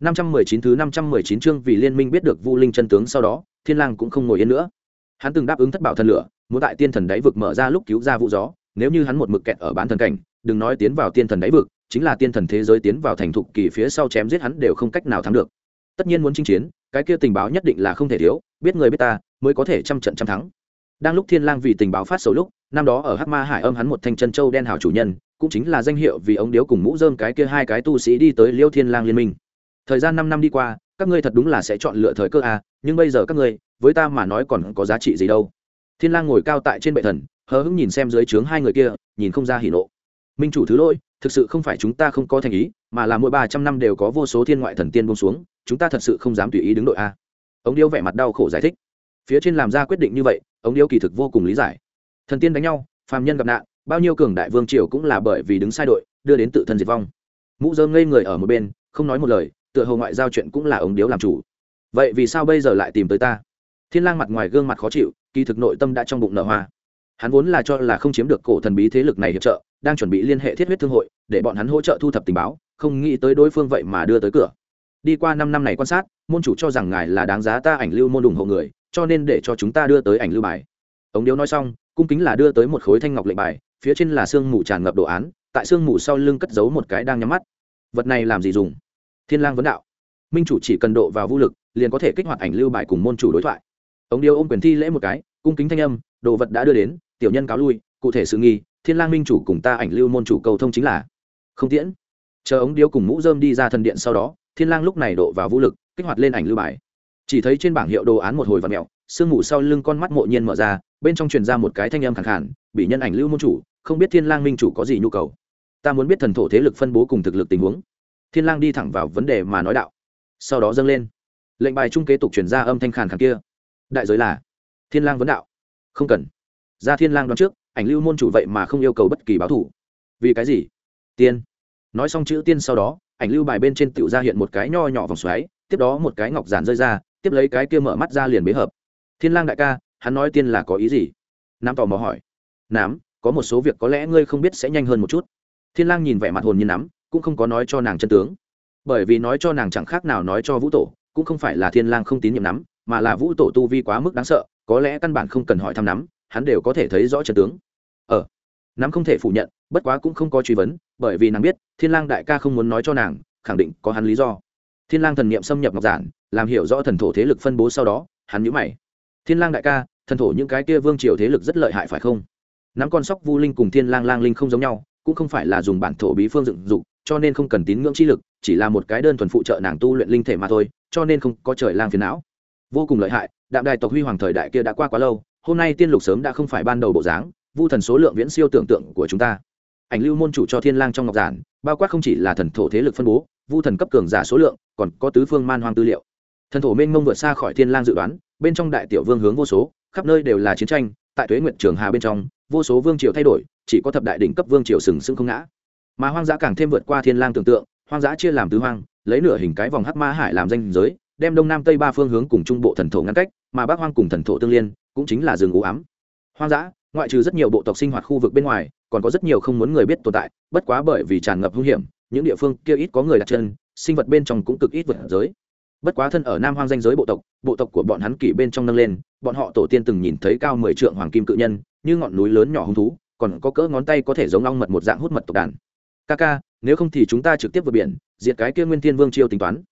519 thứ 519 chương vì liên minh biết được Vu Linh chân tướng sau đó, Thiên Lang cũng không ngồi yên nữa. Hắn từng đáp ứng thất bảo thần lửa, muốn tại tiên thần đáy vực mở ra lúc cứu ra vụ gió, nếu như hắn một mực kẹt ở bán thần cảnh, đừng nói tiến vào tiên thần đáy vực, chính là tiên thần thế giới tiến vào thành thục kỳ phía sau chém giết hắn đều không cách nào thắng được. Tất nhiên muốn chinh chiến, cái kia tình báo nhất định là không thể thiếu, biết người biết ta, mới có thể trăm trận trăm thắng. Đang lúc Thiên Lang vì tình báo phát sầu lúc, năm đó ở Hắc Ma Hải Âm hắn một thanh chân châu đen hảo chủ nhân, cũng chính là danh hiệu vì ống điếu cùng mũ rơm cái kia hai cái tu sĩ đi tới Liêu Thiên Lang liên minh thời gian năm năm đi qua các ngươi thật đúng là sẽ chọn lựa thời cơ à nhưng bây giờ các ngươi với ta mà nói còn có giá trị gì đâu thiên lang ngồi cao tại trên bệ thần hờ hững nhìn xem dưới trướng hai người kia, nhìn không ra hỉ nộ. Minh chủ thứ lỗi, thực sự không phải chúng ta không có thành ý, mà là mỗi ba trăm năm đều có vô số thiên ngoại thần tiên buông xuống, chúng ta thật sự không dám tùy ý đứng đội a. Ông điêu vẻ mặt đau khổ giải thích. Phía trên làm ra quyết định như vậy ông điêu kỳ thực vô cùng lý giải. Thần tiên đánh nhau, phàm nhân gặp nạn, bao nhiêu cường đại vương triều cũng là bởi vì đứng sai đội, đưa đến tự thân diệt vong. Mũ dơm ngây người ở một bên, không nói một lời, tựa hồ ngoại giao chuyện cũng là ống điếu làm chủ. Vậy vì sao bây giờ lại tìm tới ta? Thiên lang mặt ngoài gương mặt khó chịu, kỳ thực nội tâm đã trong bụng nở hoa hắn vốn là cho là không chiếm được cổ thần bí thế lực này hiệp trợ, đang chuẩn bị liên hệ thiết huyết thương hội, để bọn hắn hỗ trợ thu thập tình báo, không nghĩ tới đối phương vậy mà đưa tới cửa. Đi qua năm năm này quan sát, môn chủ cho rằng ngài là đáng giá ta ảnh lưu môn ủng hộ người, cho nên để cho chúng ta đưa tới ảnh lưu bài. Ống điếu nói xong, cung kính là đưa tới một khối thanh ngọc lệnh bài, phía trên là xương mù tràn ngập đồ án, tại xương mù sau lưng cất giấu một cái đang nhắm mắt. Vật này làm gì dùng? Thiên lang vấn đạo. Minh chủ chỉ cần độ vào vũ lực, liền có thể kích hoạt ảnh lưu bài cùng môn chủ đối thoại. Ông điếu ôm quyền thi lễ một cái, cung kính thanh âm, đồ vật đã đưa đến tiểu nhân cáo lui, cụ thể sự nghi, thiên lang minh chủ cùng ta ảnh lưu môn chủ cầu thông chính là, không tiễn. Chờ ống điếu cùng mũ dơm đi ra thần điện sau đó, thiên lang lúc này độ vào vũ lực, kích hoạt lên ảnh lưu bài. Chỉ thấy trên bảng hiệu đồ án một hồi vặn mèo sương mù sau lưng con mắt mộ nhiên mở ra, bên trong truyền ra một cái thanh âm khẳng khàn bị nhân ảnh lưu môn chủ, không biết thiên lang minh chủ có gì nhu cầu? Ta muốn biết thần thổ thế lực phân bố cùng thực lực tình huống. Thiên lang đi thẳng vào vấn đề mà nói đạo. Sau đó dâng lên. Lệnh bài trung kế tục truyền ra âm thanh khàn khàn kia. Đại giới là, thiên lang vấn đạo. Không cần ra thiên lang đoán trước, ảnh lưu môn chủ vậy mà không yêu cầu bất kỳ báo thủ. Vì cái gì? Tiên. Nói xong chữ tiên sau đó, ảnh lưu bài bên trên tựu ra hiện một cái nho nhỏ vòng xoáy, tiếp đó một cái ngọc giản rơi ra, tiếp lấy cái kia mở mắt ra liền bế hợp. Thiên lang đại ca, hắn nói tiên là có ý gì? Nam tò mò hỏi. Nám có một số việc có lẽ ngươi không biết sẽ nhanh hơn một chút. Thiên lang nhìn vẻ mặt hồn nhiên nắm, cũng không có nói cho nàng chân tướng. Bởi vì nói cho nàng chẳng khác nào nói cho vũ tổ, cũng không phải là thiên lang không tín nhiệm nắm, mà là vũ tổ tu vi quá mức đáng sợ, có lẽ căn bản không cần hỏi thăm nắm hắn đều có thể thấy rõ trận tướng. Ờ nắm không thể phủ nhận, bất quá cũng không có truy vấn, bởi vì nàng biết, thiên lang đại ca không muốn nói cho nàng, khẳng định có hắn lý do. Thiên lang thần niệm xâm nhập ngọc giản, làm hiểu rõ thần thổ thế lực phân bố sau đó, hắn nhíu mày. Thiên lang đại ca, thần thổ những cái kia vương triều thế lực rất lợi hại phải không? Nắm con sóc vu linh cùng thiên lang lang linh không giống nhau, cũng không phải là dùng bản thổ bí phương dựng dục, cho nên không cần tín ngưỡng chi lực, chỉ là một cái đơn thuần phụ trợ nàng tu luyện linh thể mà thôi, cho nên không có trời lang phiền não. Vô cùng lợi hại, đạm đài tộc huy hoàng thời đại kia đã qua quá lâu hôm nay tiên lục sớm đã không phải ban đầu bộ dáng, vu thần số lượng viễn siêu tưởng tượng của chúng ta. Ảnh lưu môn chủ cho thiên lang trong ngọc giản, bao quát không chỉ là thần thổ thế lực phân bố, vu thần cấp cường giả số lượng, còn có tứ phương man hoang tư liệu. Thần thổ mênh mông vượt xa khỏi thiên lang dự đoán, bên trong đại tiểu vương hướng vô số, khắp nơi đều là chiến tranh, tại tuế nguyện trường hà bên trong, vô số vương triều thay đổi, chỉ có thập đại đỉnh cấp vương triều sừng sững không ngã. Mà hoang dã càng thêm vượt qua thiên lang tưởng tượng, hoang dã chia làm tứ hoang, lấy nửa hình cái vòng hắc ma hải làm danh giới, đem đông nam tây ba phương hướng cùng trung bộ thần thổ ngăn cách, mà bắc hoang cùng thần thổ tương liên cũng chính là rừng u ám. Hoang dã, ngoại trừ rất nhiều bộ tộc sinh hoạt khu vực bên ngoài, còn có rất nhiều không muốn người biết tồn tại, bất quá bởi vì tràn ngập hung hiểm, những địa phương kia ít có người đặt chân, sinh vật bên trong cũng cực ít vượt giới. Bất quá thân ở nam hoang danh giới bộ tộc bộ tộc của bọn hắn kỷ bên trong nâng lên, bọn họ tổ tiên từng nhìn thấy cao mười trượng hoàng kim cự nhân, như ngọn núi lớn nhỏ hung thú, còn có cỡ ngón tay có thể giống ong mật một dạng hút mật tộc đàn. Ca ca, nếu không thì chúng ta trực tiếp vượt biển, diệt cái kia nguyên thiên vương chiêu tính toán.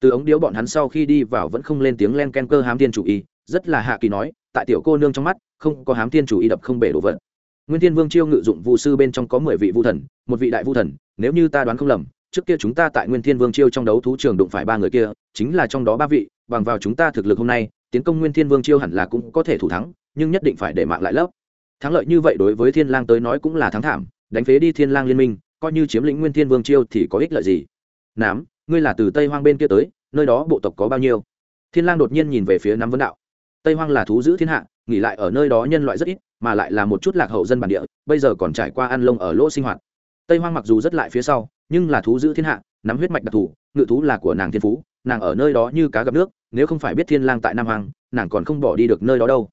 Từ ống điếu bọn hắn sau khi đi vào vẫn không lên tiếng len ken cơ hám thiên chủ y rất là hạ kỳ nói, tại tiểu cô nương trong mắt, không có hám thiên chủ y đập không bể đồ vật. Nguyên thiên vương chiêu ngự dụng vụ sư bên trong có mười vị vu thần, một vị đại vu thần, nếu như ta đoán không lầm, trước kia chúng ta tại nguyên thiên vương chiêu trong đấu thú trường đụng phải ba người kia, chính là trong đó ba vị, bằng vào chúng ta thực lực hôm nay, tiến công nguyên thiên vương chiêu hẳn là cũng có thể thủ thắng, nhưng nhất định phải để mạng lại lớp. Thắng lợi như vậy đối với thiên lang tới nói cũng là thắng thảm, đánh phế đi thiên lang liên minh, coi như chiếm lĩnh nguyên thiên vương chiêu thì có ích lợi gì? Nám, ngươi là từ tây hoang bên kia tới, nơi đó bộ tộc có bao nhiêu? Thiên lang đột nhiên nhìn về phía nắm vấn đạo tây hoang là thú giữ thiên hạ nghỉ lại ở nơi đó nhân loại rất ít mà lại là một chút lạc hậu dân bản địa bây giờ còn trải qua ăn lông ở lỗ sinh hoạt. Tây hoang mặc dù rất lại phía sau nhưng là thú giữ thiên hạ nắm huyết mạch đặc thù ngự thú là của nàng thiên phú nàng ở nơi đó như cá gặp nước nếu không phải biết thiên lang tại nam hoàng nàng còn không bỏ đi được nơi đó đâu.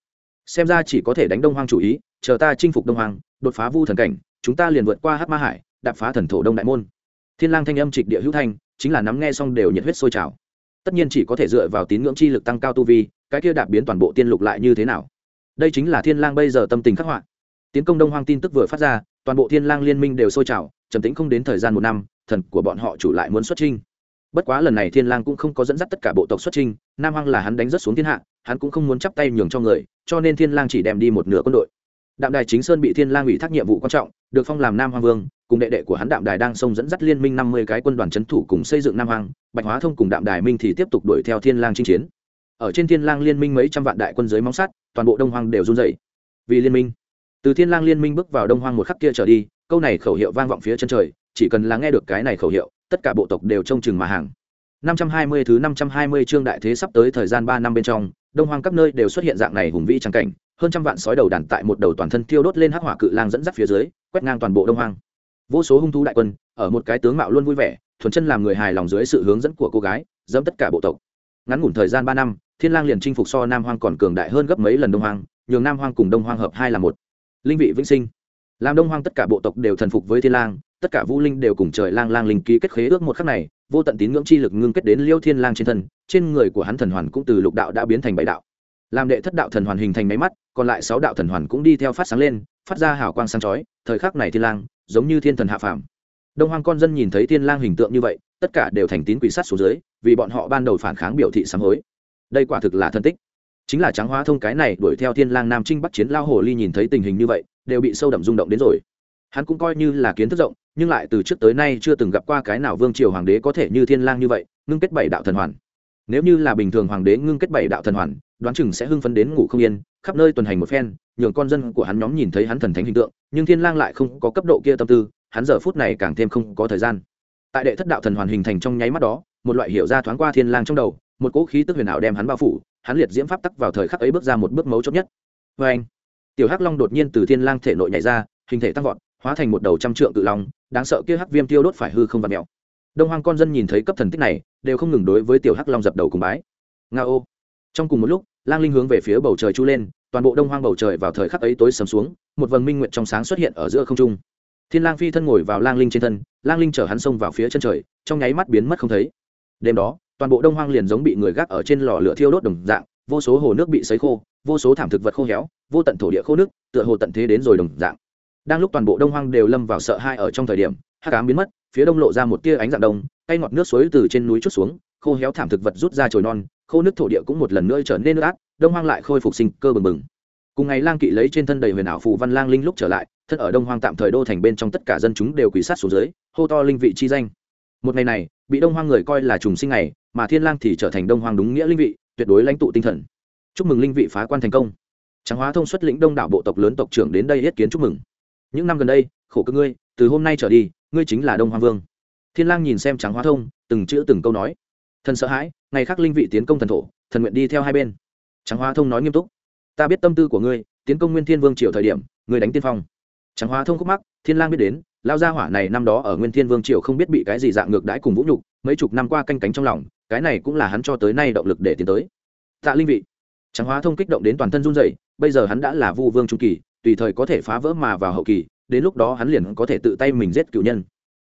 Xem ra chỉ có thể đánh đông hoang chủ ý chờ ta chinh phục đông Hoang, đột phá vu thần cảnh chúng ta liền vượt qua hắc ma hải đạp phá thần thổ đông đại môn. Thiên lang thanh âm trịch địa hữu thanh chính là nắm nghe xong đều nhiệt huyết sôi trào. Tất nhiên chỉ có thể dựa vào tín ngưỡng chi lực tăng cao tu vi cái kia đạp biến toàn bộ tiên lục lại như thế nào? Đây chính là thiên lang bây giờ tâm tình khắc họa. Tiến công đông hoang tin tức vừa phát ra, toàn bộ thiên lang liên minh đều sôi trào, trầm tĩnh không đến thời gian một năm, thần của bọn họ chủ lại muốn xuất trinh bất quá lần này thiên lang cũng không có dẫn dắt tất cả bộ tộc xuất trinh nam hoang là hắn đánh rất xuống thiên hạ, hắn cũng không muốn chắp tay nhường cho người, cho nên thiên lang chỉ đem đi một nửa quân đội. Đạm đài chính sơn bị thiên lang ủy thác nhiệm vụ quan trọng, được phong làm nam hoang vương, cùng đệ đệ của hắn đạm đài đang xông dẫn dắt liên minh năm mươi cái quân đoàn chấn thủ cùng xây dựng nam hoang, bạch hóa thông cùng đạm đài minh thì tiếp tục đuổi theo thiên lang chinh chiến ở trên thiên lang liên minh mấy trăm vạn đại quân dưới móng sắt toàn bộ đông hoang đều run rẩy vì liên minh từ thiên lang liên minh bước vào đông hoang một khắc kia trở đi câu này khẩu hiệu vang vọng phía chân trời chỉ cần là nghe được cái này khẩu hiệu tất cả bộ tộc đều trông chừng mà hàng 520 thứ 520 chương đại thế sắp tới thời gian 3 năm bên trong, đông hoang các nơi đều xuất hiện dạng này hùng vĩ trang cảnh, hơn trăm vạn sói đầu đàn tại một đầu toàn thân thiêu đốt lên hắc hỏa cự lang dẫn dắt phía dưới, quét ngang toàn bộ đông hoang. Vô số hung thú đại quân, ở một cái tướng mạo luôn vui vẻ, thuần chân làm người hài lòng dưới sự hướng dẫn của cô gái, dẫm tất cả bộ tộc. Ngắn ngủn thời gian 3 năm, Thiên Lang liền chinh phục so Nam Hoang còn cường đại hơn gấp mấy lần Đông Hoang, nhường Nam Hoang cùng Đông Hoang hợp hai là một. Linh vị vĩnh sinh. Làm Đông Hoang tất cả bộ tộc đều thần phục với Thiên Lang, tất cả vũ linh đều cùng trời lang lang linh ký kết khế ước một khắc này vô tận tín ngưỡng chi lực ngưng kết đến liêu thiên lang trên thân trên người của hắn thần hoàn cũng từ lục đạo đã biến thành bảy đạo làm đệ thất đạo thần hoàn hình thành máy mắt còn lại sáu đạo thần hoàn cũng đi theo phát sáng lên phát ra hào quang sáng chói thời khắc này thiên lang giống như thiên thần hạ phàm đông hoang con dân nhìn thấy thiên lang hình tượng như vậy tất cả đều thành tín quỷ sát xuống dưới vì bọn họ ban đầu phản kháng biểu thị sám hối đây quả thực là thân tích. Chính là trắng hóa thông cái này đuổi theo thiên lang nam trinh bắc chiến lao hồ ly nhìn thấy tình hình như vậy, đều bị sâu đậm rung động đến rồi. Hắn cũng coi như là kiến thức rộng, nhưng lại từ trước tới nay chưa từng gặp qua cái nào vương triều hoàng đế có thể như thiên lang như vậy, ngưng kết bảy đạo thần hoàn. Nếu như là bình thường hoàng đế ngưng kết bảy đạo thần hoàn, đoán chừng sẽ hưng phấn đến ngủ không yên, khắp nơi tuần hành một phen, nhường con dân của hắn nhóm nhìn thấy hắn thần thánh hình tượng, nhưng thiên lang lại không có cấp độ kia tâm tư, hắn giờ phút này càng thêm không có thời gian. Tại đệ thất đạo thần hoàn hình thành trong nháy mắt đó, một loại hiểu ra thoáng qua thiên lang trong đầu một cỗ khí tức huyền ảo đem hắn bao phủ, hắn liệt diễm pháp tắc vào thời khắc ấy bước ra một bước mấu chốt nhất. Vê anh, tiểu hắc long đột nhiên từ thiên lang thể nội nhảy ra, hình thể tăng vọt, hóa thành một đầu trăm trượng cự long, đáng sợ kia hắc viêm tiêu đốt phải hư không vặt mèo. Đông hoang con dân nhìn thấy cấp thần tích này, đều không ngừng đối với tiểu hắc long dập đầu cùng bái. Nga ô. Trong cùng một lúc, lang linh hướng về phía bầu trời chu lên, toàn bộ đông hoang bầu trời vào thời khắc ấy tối sầm xuống, một vầng minh nguyện trong sáng xuất hiện ở giữa không trung. Thiên lang phi thân ngồi vào lang linh trên thân, lang linh chở hắn xông vào phía chân trời, trong nháy mắt biến mất không thấy. Đêm đó toàn bộ đông hoang liền giống bị người gác ở trên lò lửa thiêu đốt đồng dạng, vô số hồ nước bị sấy khô, vô số thảm thực vật khô héo, vô tận thổ địa khô nước, tựa hồ tận thế đến rồi đồng dạng. Đang lúc toàn bộ đông hoang đều lâm vào sợ hãi ở trong thời điểm, hắc ám biến mất, phía đông lộ ra một tia ánh dạng đông, cây ngọt nước suối từ trên núi chút xuống, khô héo thảm thực vật rút ra trồi non, khô nước thổ địa cũng một lần nữa trở nên nước át, đông hoang lại khôi phục sinh cơ bừng bừng. Cùng ngày lang kỵ lấy trên thân đầy huyền ảo phù văn lang linh lúc trở lại, thân ở đông hoang tạm thời đô thành bên trong tất cả dân chúng đều quỳ sát xuống dưới, hô to linh vị chi danh. Một ngày này, bị đông hoang người coi là trùng sinh ngày mà thiên lang thì trở thành đông hoàng đúng nghĩa linh vị, tuyệt đối lãnh tụ tinh thần. Chúc mừng linh vị phá quan thành công. Tráng hóa thông xuất lĩnh đông đảo bộ tộc lớn tộc trưởng đến đây yết kiến chúc mừng. Những năm gần đây, khổ cơ ngươi, từ hôm nay trở đi, ngươi chính là đông hoàng vương. Thiên lang nhìn xem tráng hóa thông, từng chữ từng câu nói. Thần sợ hãi, ngày khác linh vị tiến công thần thổ, thần nguyện đi theo hai bên. Tráng hóa thông nói nghiêm túc. Ta biết tâm tư của ngươi, tiến công nguyên thiên vương triều thời điểm, ngươi đánh tiên phong. Tráng hóa thông khúc mắc, thiên lang biết đến, lao gia hỏa này năm đó ở nguyên thiên vương triều không biết bị cái gì dạng ngược đãi cùng vũ nhục, mấy chục năm qua canh cánh trong lòng cái này cũng là hắn cho tới nay động lực để tiến tới. Tạ linh vị, tráng hóa thông kích động đến toàn thân run rẩy, bây giờ hắn đã là vu vương trung kỳ, tùy thời có thể phá vỡ mà vào hậu kỳ, đến lúc đó hắn liền có thể tự tay mình giết cựu nhân.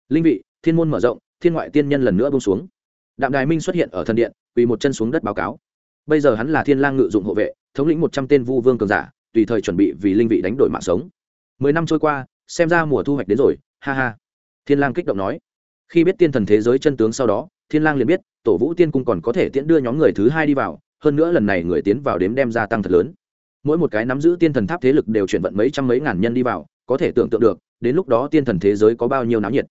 Linh vị, thiên môn mở rộng, thiên ngoại tiên nhân lần nữa bông xuống. Đạm đài minh xuất hiện ở thần điện, quỳ một chân xuống đất báo cáo. Bây giờ hắn là thiên lang ngự dụng hộ vệ, thống lĩnh một trăm tên vu vương cường giả, tùy thời chuẩn bị vì linh vị đánh đổi mạng sống. Mười năm trôi qua, xem ra mùa thu hoạch đến rồi, ha ha. Thiên lang kích động nói khi biết tiên thần thế giới chân tướng sau đó, thiên lang liền biết, tổ vũ tiên cung còn có thể tiễn đưa nhóm người thứ hai đi vào, hơn nữa lần này người tiến vào đếm đem gia tăng thật lớn. Mỗi một cái nắm giữ tiên thần tháp thế lực đều chuyển vận mấy trăm mấy ngàn nhân đi vào, có thể tưởng tượng được, đến lúc đó tiên thần thế giới có bao nhiêu náo nhiệt.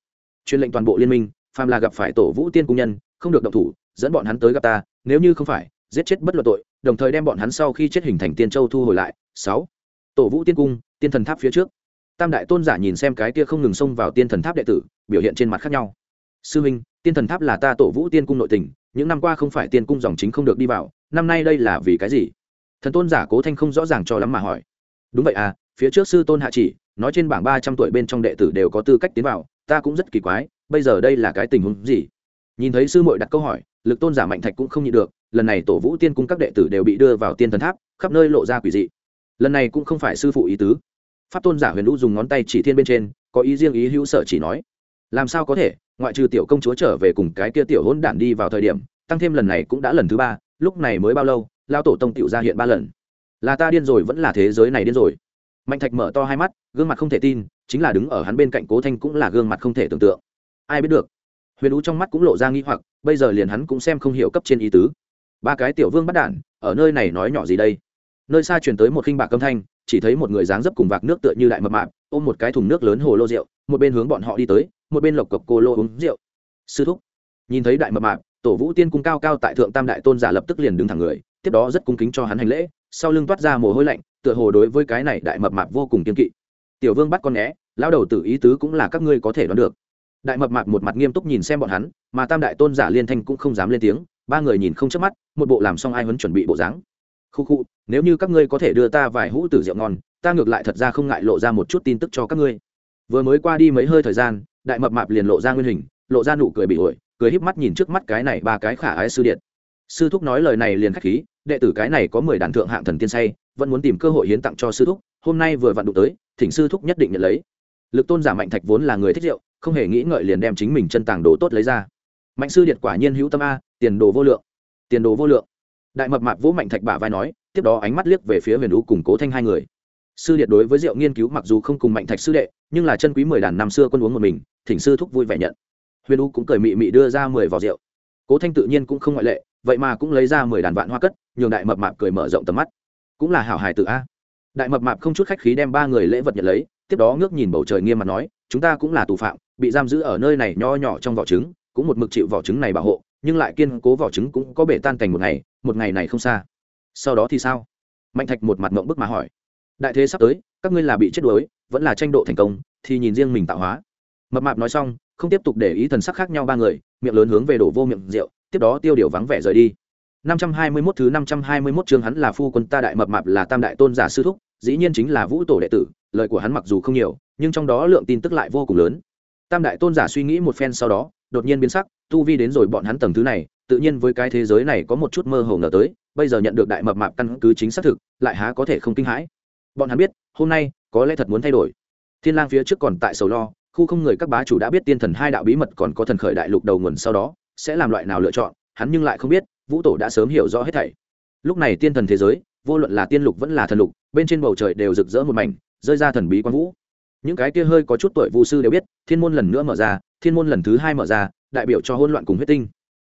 Truyền lệnh toàn bộ liên minh, phàm là gặp phải tổ vũ tiên cung nhân, không được động thủ, dẫn bọn hắn tới gặp ta, nếu như không phải, giết chết bất luận tội, đồng thời đem bọn hắn sau khi chết hình thành tiên châu thu hồi lại. Sáu. Tổ vũ tiên cung, tiên thần tháp phía trước. Tam đại tôn giả nhìn xem cái kia không ngừng xông vào tiên thần tháp đệ tử, biểu hiện trên mặt khác nhau sư minh tiên thần tháp là ta tổ vũ tiên cung nội tình, những năm qua không phải tiên cung dòng chính không được đi vào, năm nay đây là vì cái gì? Thần tôn giả cố thanh không rõ ràng cho lắm mà hỏi. Đúng vậy à phía trước sư tôn hạ chỉ, nói trên bảng ba trăm tuổi bên trong đệ tử đều có tư cách tiến vào, ta cũng rất kỳ quái, bây giờ đây là cái tình huống gì? Nhìn thấy sư muội đặt câu hỏi, lực tôn giả mạnh thạch cũng không nhịn được, lần này tổ vũ tiên cung các đệ tử đều bị đưa vào tiên thần tháp, khắp nơi lộ ra quỷ dị. Lần này cũng không phải sư phụ ý tứ. Pháp tôn giả huyền lũ dùng ngón tay chỉ thiên bên trên, có ý riêng ý hữu sở chỉ nói. Làm sao có thể? Ngoại trừ tiểu công chúa trở về cùng cái kia tiểu hôn đản đi vào thời điểm, tăng thêm lần này cũng đã lần thứ ba, lúc này mới bao lâu lao tổ tông tiểu ra hiện ba lần. Là ta điên rồi vẫn là thế giới này điên rồi. Mạnh thạch mở to hai mắt, gương mặt không thể tin, chính là đứng ở hắn bên cạnh cố thanh cũng là gương mặt không thể tưởng tượng. Ai biết được? Huyền ú trong mắt cũng lộ ra nghi hoặc, bây giờ liền hắn cũng xem không hiểu cấp trên ý tứ. Ba cái tiểu vương bắt đản, ở nơi này nói nhỏ gì đây? Nơi xa chuyển tới một khinh bạc âm thanh, chỉ thấy một người dáng dấp cùng vạc nước tựa như đại mập mạp, ôm một cái thùng nước lớn hồ lô rượu, một bên hướng bọn họ đi tới một bên lộc cộc cô lô uống rượu. Sư thúc, nhìn thấy đại mập mạp, tổ vũ tiên cung cao cao tại thượng tam đại tôn giả lập tức liền đứng thẳng người, tiếp đó rất cung kính cho hắn hành lễ, sau lưng toát ra mồ hôi lạnh, tựa hồ đối với cái này đại mập mạp vô cùng kiên kỵ. Tiểu vương bắt con né lao đầu tử ý tứ cũng là các ngươi có thể đoán được. Đại mập mạp một mặt nghiêm túc nhìn xem bọn hắn, mà tam đại tôn giả liên thanh cũng không dám lên tiếng, ba người nhìn không chớp mắt, một bộ làm xong ai huấn chuẩn bị bộ dáng. Khu khu, nếu như các ngươi có thể đưa ta vài hũ tử rượu ngon, ta ngược lại thật ra không ngại lộ ra một chút tin tức cho các ngươi. Vừa mới qua đi mấy hơi thời gian đại mập mạp liền lộ ra nguyên hình, lộ ra nụ cười bị ổi, cười híp mắt nhìn trước mắt cái này ba cái khả ái sư điện. Sư thúc nói lời này liền khách khí, đệ tử cái này có mười đàn thượng hạng thần tiên say, vẫn muốn tìm cơ hội hiến tặng cho sư thúc, hôm nay vừa vặn đụng tới, thỉnh sư thúc nhất định nhận lấy. Lực tôn giả mạnh thạch vốn là người thích rượu, không hề nghĩ ngợi liền đem chính mình chân tàng đồ tốt lấy ra. Mạnh sư điện quả nhiên hữu tâm a, tiền đồ vô lượng. Tiền đồ vô lượng. Đại mập mạp vỗ mạnh thạch bả vai nói, tiếp đó ánh mắt liếc về phía huyền đũ củng cố thanh hai người sư điện đối với rượu nghiên cứu mặc dù không cùng mạnh thạch sư đệ, nhưng là chân quý mười đàn năm xưa quân uống một mình, thỉnh sư thúc vui vẻ nhận. Huyền u cũng cười mị mị đưa ra mười vỏ rượu. Cố thanh tự nhiên cũng không ngoại lệ, vậy mà cũng lấy ra mười đàn vạn hoa cất, nhường đại mập mạp cười mở rộng tầm mắt. Cũng là hảo hài tự a. Đại mập mạp không chút khách khí đem ba người lễ vật nhận lấy, tiếp đó ngước nhìn bầu trời nghiêm mặt nói, chúng ta cũng là tù phạm, bị giam giữ ở nơi này nho nhỏ trong vỏ trứng, cũng một mực chịu vỏ trứng này bảo hộ, nhưng lại kiên cố vỏ trứng cũng có bể tan cảnh một ngày một ngày này không xa. Sau đó thì sao? Mạnh thạch một mặt mộng bức mà hỏi đại thế sắp tới, các ngươi là bị chết đuối, vẫn là tranh độ thành công, thì nhìn riêng mình tạo hóa. Mập mạp nói xong, không tiếp tục để ý thần sắc khác nhau ba người, miệng lớn hướng về đổ vô miệng rượu, tiếp đó tiêu điều vắng vẻ rời đi. 521 thứ 521 chương hắn là phu quân ta đại mập mạp là tam đại tôn giả sư thúc, dĩ nhiên chính là vũ tổ đệ tử, lời của hắn mặc dù không nhiều, nhưng trong đó lượng tin tức lại vô cùng lớn. Tam đại tôn giả suy nghĩ một phen sau đó, đột nhiên biến sắc, tu vi đến rồi bọn hắn tầng thứ này, tự nhiên với cái thế giới này có một chút mơ hồ ngờ tới, bây giờ nhận được đại mập mạp căn cứ chính xác thực, lại há có thể không kinh hãi bọn hắn biết, hôm nay, có lẽ thật muốn thay đổi. Thiên lang phía trước còn tại sầu lo, khu không người các bá chủ đã biết tiên thần hai đạo bí mật còn có thần khởi đại lục đầu nguồn sau đó, sẽ làm loại nào lựa chọn, hắn nhưng lại không biết, vũ tổ đã sớm hiểu rõ hết thảy. Lúc này tiên thần thế giới, vô luận là tiên lục vẫn là thần lục, bên trên bầu trời đều rực rỡ một mảnh, rơi ra thần bí quan vũ. Những cái kia hơi có chút tuổi vu sư đều biết, thiên môn lần nữa mở ra, thiên môn lần thứ hai mở ra, đại biểu cho hỗn loạn cùng huyết tinh.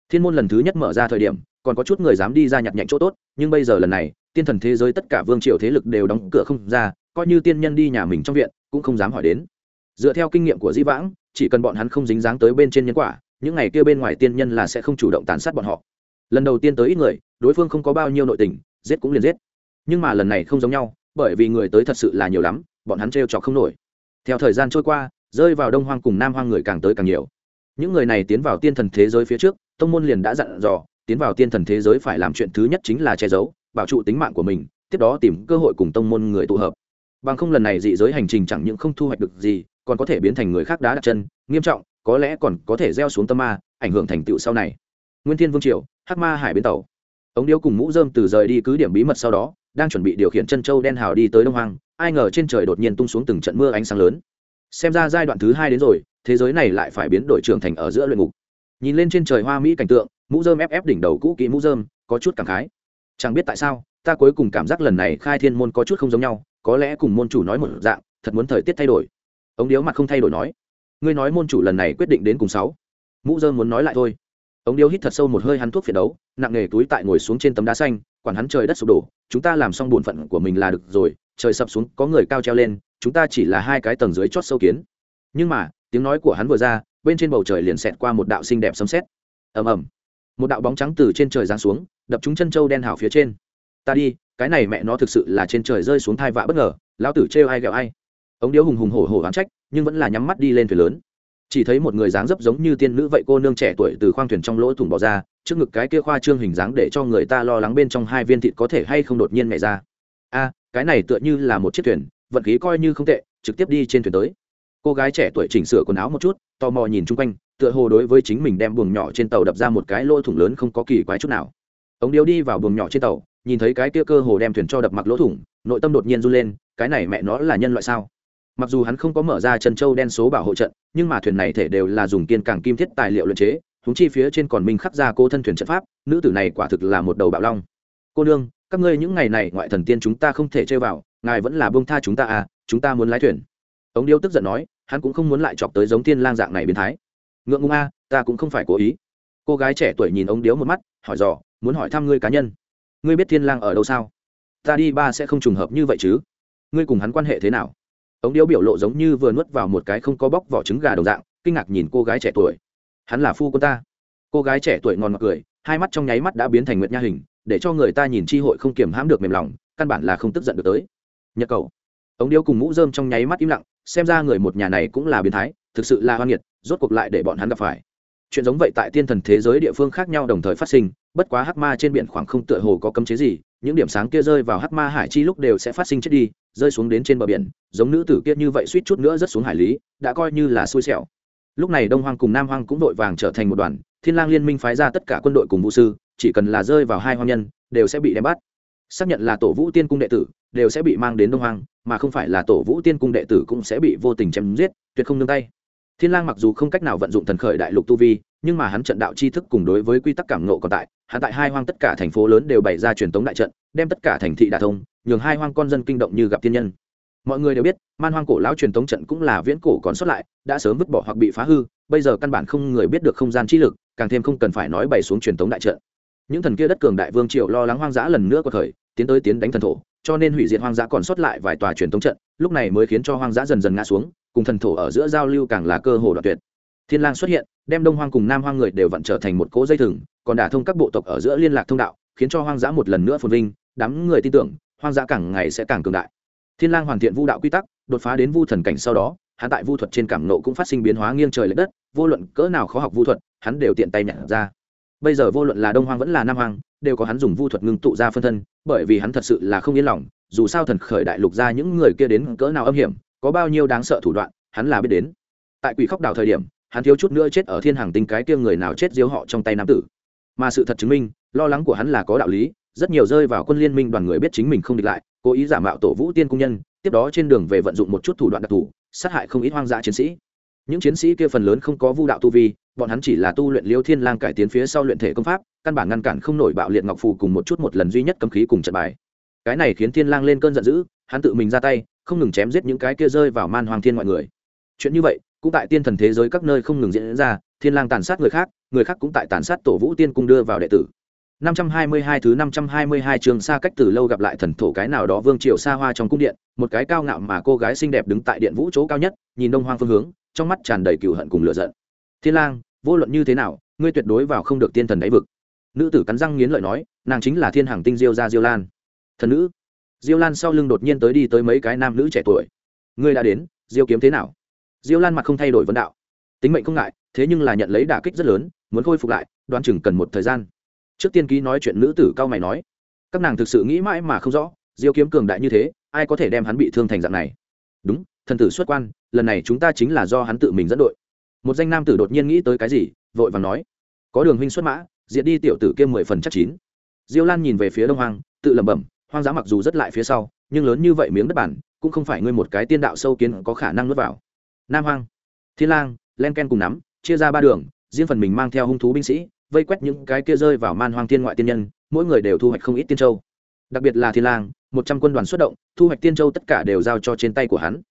Thiên môn lần thứ nhất mở ra thời điểm còn có chút người dám đi ra nhặt nhạnh chỗ tốt, nhưng bây giờ lần này, tiên thần thế giới tất cả vương triều thế lực đều đóng cửa không ra, coi như tiên nhân đi nhà mình trong viện, cũng không dám hỏi đến. Dựa theo kinh nghiệm của di vãng, chỉ cần bọn hắn không dính dáng tới bên trên nhân quả, những ngày kia bên ngoài tiên nhân là sẽ không chủ động tàn sát bọn họ. Lần đầu tiên tới ít người, đối phương không có bao nhiêu nội tình, giết cũng liền giết. Nhưng mà lần này không giống nhau, bởi vì người tới thật sự là nhiều lắm, bọn hắn trêu trọc không nổi. Theo thời gian trôi qua, rơi vào đông hoang cùng nam hoang người càng tới càng nhiều. Những người này tiến vào tiên thần thế giới phía trước, tông môn liền đã dặn dò tiến vào tiên thần thế giới phải làm chuyện thứ nhất chính là che giấu, bảo trụ tính mạng của mình, tiếp đó tìm cơ hội cùng tông môn người tụ hợp. Bằng không lần này dị giới hành trình chẳng những không thu hoạch được gì, còn có thể biến thành người khác đá đặt chân, nghiêm trọng, có lẽ còn có thể gieo xuống tâm ma, ảnh hưởng thành tựu sau này. Nguyên thiên vương triều, hắc ma hải bến tàu. Ống điếu cùng mũ dơm từ rời đi cứ điểm bí mật sau đó, đang chuẩn bị điều khiển chân châu đen hào đi tới đông hoang, ai ngờ trên trời đột nhiên tung xuống từng trận mưa ánh sáng lớn. Xem ra giai đoạn thứ hai đến rồi, thế giới này lại phải biến đổi trưởng thành ở giữa luyện ngục. Nhìn lên trên trời hoa mỹ cảnh tượng mũ dơm ép ép đỉnh đầu cũ kỹ mũ dơm có chút cảm khái. Chẳng biết tại sao, ta cuối cùng cảm giác lần này khai thiên môn có chút không giống nhau, có lẽ cùng môn chủ nói một dạng, thật muốn thời tiết thay đổi. Ống điếu mặt không thay đổi nói, ngươi nói môn chủ lần này quyết định đến cùng sáu, mũ dơm muốn nói lại thôi. Ống điếu hít thật sâu một hơi hắn thuốc phiền đấu, nặng nghề túi tại ngồi xuống trên tấm đá xanh, quản hắn trời đất sụp đổ, chúng ta làm xong bổn phận của mình là được rồi, trời sập xuống, có người cao treo lên, chúng ta chỉ là hai cái tầng dưới chót sâu kiến. Nhưng mà, tiếng nói của hắn vừa ra, bên trên bầu trời liền xẹt qua một đạo xinh đẹp sấm sét. Ầm ầm một đạo bóng trắng từ trên trời giáng xuống, đập trúng chân châu đen hào phía trên. Ta đi, cái này mẹ nó thực sự là trên trời rơi xuống thai vạ bất ngờ, lão tử trêu ai ghẹo ai. Ống điếu hùng hùng hổ hổ oán trách, nhưng vẫn là nhắm mắt đi lên thuyền lớn. Chỉ thấy một người dáng dấp giống như tiên nữ vậy cô nương trẻ tuổi từ khoang thuyền trong lỗ thủng bỏ ra, trước ngực cái kia khoa trương hình dáng để cho người ta lo lắng bên trong hai viên thịt có thể hay không đột nhiên nhảy ra. A, cái này tựa như là một chiếc thuyền, vận khí coi như không tệ, trực tiếp đi trên thuyền tới. Cô gái trẻ tuổi chỉnh sửa quần áo một chút, tò mò nhìn chung quanh tựa hồ đối với chính mình đem buồng nhỏ trên tàu đập ra một cái lỗ thủng lớn không có kỳ quái chút nào. Ống điếu đi vào buồng nhỏ trên tàu, nhìn thấy cái kia cơ hồ đem thuyền cho đập mặc lỗ thủng, nội tâm đột nhiên run lên, cái này mẹ nó là nhân loại sao? Mặc dù hắn không có mở ra chân châu đen số bảo hộ trận, nhưng mà thuyền này thể đều là dùng kiên càng kim thiết tài liệu luyện chế húng chi phía trên còn minh khắc ra cô thân thuyền trận pháp, nữ tử này quả thực là một đầu bạo long. Cô nương, các ngươi những ngày này ngoại thần tiên chúng ta không thể chơi vào, ngài vẫn là bông tha chúng ta à chúng ta muốn lái thuyền. Ống điêu tức giận nói, hắn cũng không muốn lại chọc tới giống tiên lang dạng này biến thái ngượng ngùng a, ta cũng không phải cố ý. Cô gái trẻ tuổi nhìn ông điếu một mắt, hỏi dò, muốn hỏi thăm ngươi cá nhân. Ngươi biết thiên lang ở đâu sao? Ta đi ba sẽ không trùng hợp như vậy chứ. Ngươi cùng hắn quan hệ thế nào? Ống điếu biểu lộ giống như vừa nuốt vào một cái không có bóc vỏ trứng gà đồng dạng, kinh ngạc nhìn cô gái trẻ tuổi. Hắn là phu quân ta. Cô gái trẻ tuổi ngon ngọt cười, hai mắt trong nháy mắt đã biến thành nguyệt nha hình, để cho người ta nhìn chi hội không kiềm hãm được mềm lòng, căn bản là không tức giận được tới. Nhật cầu. Ống điếu cùng mũ rơm trong nháy mắt im lặng, xem ra người một nhà này cũng là biến thái, thực sự là hoan nghiệt rốt cuộc lại để bọn hắn gặp phải. Chuyện giống vậy tại tiên thần thế giới địa phương khác nhau đồng thời phát sinh, bất quá hắc ma trên biển khoảng không tựa hồ có cấm chế gì, những điểm sáng kia rơi vào hắc ma hải chi lúc đều sẽ phát sinh chết đi, rơi xuống đến trên bờ biển, giống nữ tử kia như vậy suýt chút nữa rất xuống hải lý, đã coi như là xui xẻo. Lúc này đông hoang cùng nam hoang cũng vội vàng trở thành một đoàn, thiên lang liên minh phái ra tất cả quân đội cùng vũ sư, chỉ cần là rơi vào hai hoang nhân, đều sẽ bị đem bắt. Xác nhận là tổ vũ tiên cung đệ tử, đều sẽ bị mang đến đông hoang, mà không phải là tổ vũ tiên cung đệ tử cũng sẽ bị vô tình chém giết, tuyệt không nương tay thiên lang mặc dù không cách nào vận dụng thần khởi đại lục tu vi, nhưng mà hắn trận đạo chi thức cùng đối với quy tắc cảm ngộ còn tại. Hắn tại hai hoang tất cả thành phố lớn đều bày ra truyền tống đại trận, đem tất cả thành thị đả thông, nhường hai hoang con dân kinh động như gặp thiên nhân. Mọi người đều biết, man hoang cổ lão truyền tống trận cũng là viễn cổ còn sót lại, đã sớm vứt bỏ hoặc bị phá hư, bây giờ căn bản không người biết được không gian chi lực, càng thêm không cần phải nói bày xuống truyền tống đại trận. Những thần kia đất cường đại vương triều lo lắng hoang dã lần nữa có thời, tiến tới tiến đánh thần thổ, cho nên hủy diệt hoang dã còn sót lại vài tòa truyền tống trận, lúc này mới khiến cho hoang dã dần dần ngã xuống cùng thần thổ ở giữa giao lưu càng là cơ hồ đoạn tuyệt. Thiên lang xuất hiện, đem đông hoang cùng nam hoang người đều vận trở thành một cỗ dây thừng, còn đả thông các bộ tộc ở giữa liên lạc thông đạo, khiến cho hoang dã một lần nữa phồn vinh, đám người tin tưởng, hoang dã càng ngày sẽ càng cường đại. Thiên lang hoàn thiện vu đạo quy tắc, đột phá đến vu thần cảnh sau đó, hắn tại vu thuật trên cảm nộ cũng phát sinh biến hóa nghiêng trời lệch đất, vô luận cỡ nào khó học vu thuật, hắn đều tiện tay nhặt ra. Bây giờ vô luận là đông hoang vẫn là nam hoang, đều có hắn dùng vu thuật ngưng tụ ra phân thân, bởi vì hắn thật sự là không yên lòng, dù sao thần khởi đại lục ra những người kia đến cỡ nào âm hiểm có bao nhiêu đáng sợ thủ đoạn, hắn là biết đến. Tại quỷ khóc đảo thời điểm, hắn thiếu chút nữa chết ở thiên hàng tinh cái kia người nào chết diếu họ trong tay nam tử. Mà sự thật chứng minh, lo lắng của hắn là có đạo lý, rất nhiều rơi vào quân liên minh đoàn người biết chính mình không địch lại, cố ý giả mạo tổ vũ tiên cung nhân, tiếp đó trên đường về vận dụng một chút thủ đoạn đặc thù, sát hại không ít hoang dã chiến sĩ. Những chiến sĩ kia phần lớn không có vu đạo tu vi, bọn hắn chỉ là tu luyện liêu thiên lang cải tiến phía sau luyện thể công pháp, căn bản ngăn cản không nổi bạo liệt ngọc phù cùng một chút một lần duy nhất cấm khí cùng trận bài. Cái này khiến thiên lang lên cơn giận dữ, hắn tự mình ra tay không ngừng chém giết những cái kia rơi vào man hoàng thiên mọi người chuyện như vậy cũng tại tiên thần thế giới các nơi không ngừng diễn ra thiên lang tàn sát người khác người khác cũng tại tàn sát tổ vũ tiên cung đưa vào đệ tử 522 thứ 522 trường xa cách từ lâu gặp lại thần thổ cái nào đó vương triều xa hoa trong cung điện, một cái cao ngạo mà cô gái xinh đẹp đứng tại điện vũ chỗ cao nhất, nhìn đông hoang phương hướng, trong mắt tràn đầy cừu hận cùng lửa giận. Thiên Lang, vô luận như thế nào, ngươi tuyệt đối vào không được tiên thần đáy vực. Nữ tử cắn răng nghiến lợi nói, nàng chính là Thiên Hàng Tinh Diêu gia Diêu Lan. Thần nữ. Diêu Lan sau lưng đột nhiên tới đi tới mấy cái nam nữ trẻ tuổi. Ngươi đã đến, Diêu kiếm thế nào? Diêu Lan mặt không thay đổi vấn đạo. Tính mệnh không ngại, thế nhưng là nhận lấy đả kích rất lớn, muốn khôi phục lại, đoán chừng cần một thời gian. Trước tiên ký nói chuyện nữ tử cao mày nói. Các nàng thực sự nghĩ mãi mà không rõ diêu kiếm cường đại như thế ai có thể đem hắn bị thương thành dạng này? Đúng thần tử xuất quan lần này chúng ta chính là do hắn tự mình dẫn đội. Một danh nam tử đột nhiên nghĩ tới cái gì vội vàng nói. Có đường huynh xuất mã diệt đi tiểu tử kia mười phần chắc chín. Diêu lan nhìn về phía đông hoàng, tự lẩm bẩm hoang dã mặc dù rất lại phía sau, nhưng lớn như vậy miếng đất bản, cũng không phải ngươi một cái tiên đạo sâu kiến có khả năng nuốt vào. Nam hoang, thiên lang, len ken cùng nắm, chia ra ba đường, riêng phần mình mang theo hung thú binh sĩ, vây quét những cái kia rơi vào man hoang thiên ngoại tiên nhân, mỗi người đều thu hoạch không ít tiên châu. Đặc biệt là thiên lang, một trăm quân đoàn xuất động, thu hoạch tiên châu tất cả đều giao cho trên tay của hắn.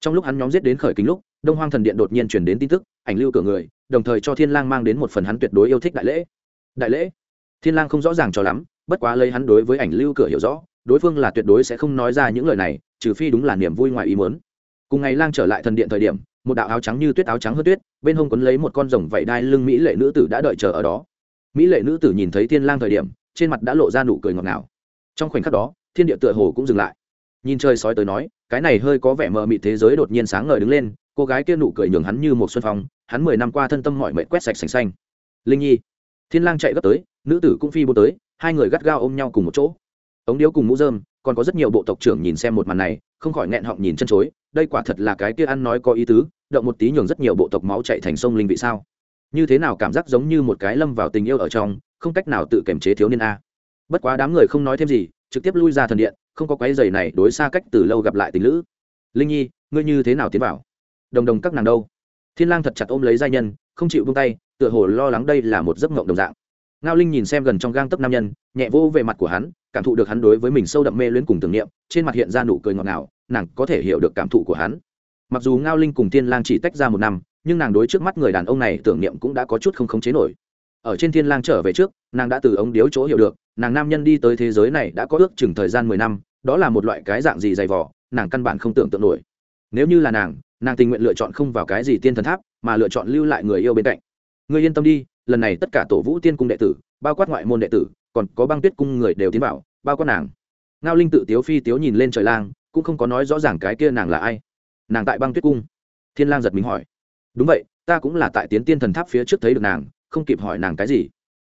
Trong lúc hắn nhóm giết đến khởi kính lúc, đông hoang thần điện đột nhiên truyền đến tin tức, ảnh lưu cửa người, đồng thời cho thiên lang mang đến một phần hắn tuyệt đối yêu thích đại lễ. Đại lễ? Thiên lang không rõ ràng cho lắm, bất quá lấy hắn đối với ảnh lưu cửa hiểu rõ đối phương là tuyệt đối sẽ không nói ra những lời này, trừ phi đúng là niềm vui ngoài ý muốn. Cùng ngày lang trở lại thần điện thời điểm, một đạo áo trắng như tuyết áo trắng hơn tuyết, bên hông quấn lấy một con rồng vẫy đai lưng mỹ lệ nữ tử đã đợi chờ ở đó. Mỹ lệ nữ tử nhìn thấy thiên lang thời điểm, trên mặt đã lộ ra nụ cười ngọt ngào. Trong khoảnh khắc đó, thiên địa tựa hồ cũng dừng lại. Nhìn trời sói tới nói, cái này hơi có vẻ mờ mịt thế giới đột nhiên sáng ngời đứng lên, cô gái kia nụ cười nhường hắn như một xuân phong, hắn mười năm qua thân tâm mọi mệnh quét sạch sành xanh. Linh nhi. Thiên lang chạy gấp tới, nữ tử cũng phi bô tới, hai người gắt gao ôm nhau cùng một chỗ ống điếu cùng mũ rơm còn có rất nhiều bộ tộc trưởng nhìn xem một màn này, không khỏi nghẹn họng nhìn chân chối, đây quả thật là cái kia ăn nói có ý tứ, động một tí nhường rất nhiều bộ tộc máu chạy thành sông linh vị sao. Như thế nào cảm giác giống như một cái lâm vào tình yêu ở trong, không cách nào tự kiềm chế thiếu niên a. Bất quá đám người không nói thêm gì, trực tiếp lui ra thần điện, không có quái giày này đối xa cách từ lâu gặp lại tình lữ. Linh nhi, ngươi như thế nào tiến vào? Đồng đồng các nàng đâu? Thiên lang thật chặt ôm lấy giai nhân, không chịu buông tay, tựa hồ lo lắng đây là một giấc mộng đồng dạng. Ngao linh nhìn xem gần trong gang tấc nam nhân, nhẹ vô về mặt của hắn cảm thụ được hắn đối với mình sâu đậm mê luyến cùng tưởng niệm, trên mặt hiện ra nụ cười ngọt ngào, nàng có thể hiểu được cảm thụ của hắn. Mặc dù ngao linh cùng thiên lang chỉ tách ra một năm, nhưng nàng đối trước mắt người đàn ông này tưởng niệm cũng đã có chút không khống chế nổi. Ở trên thiên lang trở về trước, nàng đã từ ống điếu chỗ hiểu được, nàng nam nhân đi tới thế giới này đã có ước chừng thời gian mười năm, đó là một loại cái dạng gì dày vỏ nàng căn bản không tưởng tượng nổi. Nếu như là nàng nàng tình nguyện lựa chọn không vào cái gì tiên thần tháp, mà lựa chọn lưu lại người yêu bên cạnh. Người yên tâm đi, lần này tất cả tổ vũ tiên cung đệ tử, bao quát ngoại môn đệ tử còn có băng tuyết cung người đều tiến vào, bao con nàng. Ngao linh tự tiếu phi tiếu nhìn lên trời lang, cũng không có nói rõ ràng cái kia nàng là ai. Nàng tại băng tuyết cung. Thiên lang giật mình hỏi. Đúng vậy, ta cũng là tại tiến tiên thần tháp phía trước thấy được nàng, không kịp hỏi nàng cái gì.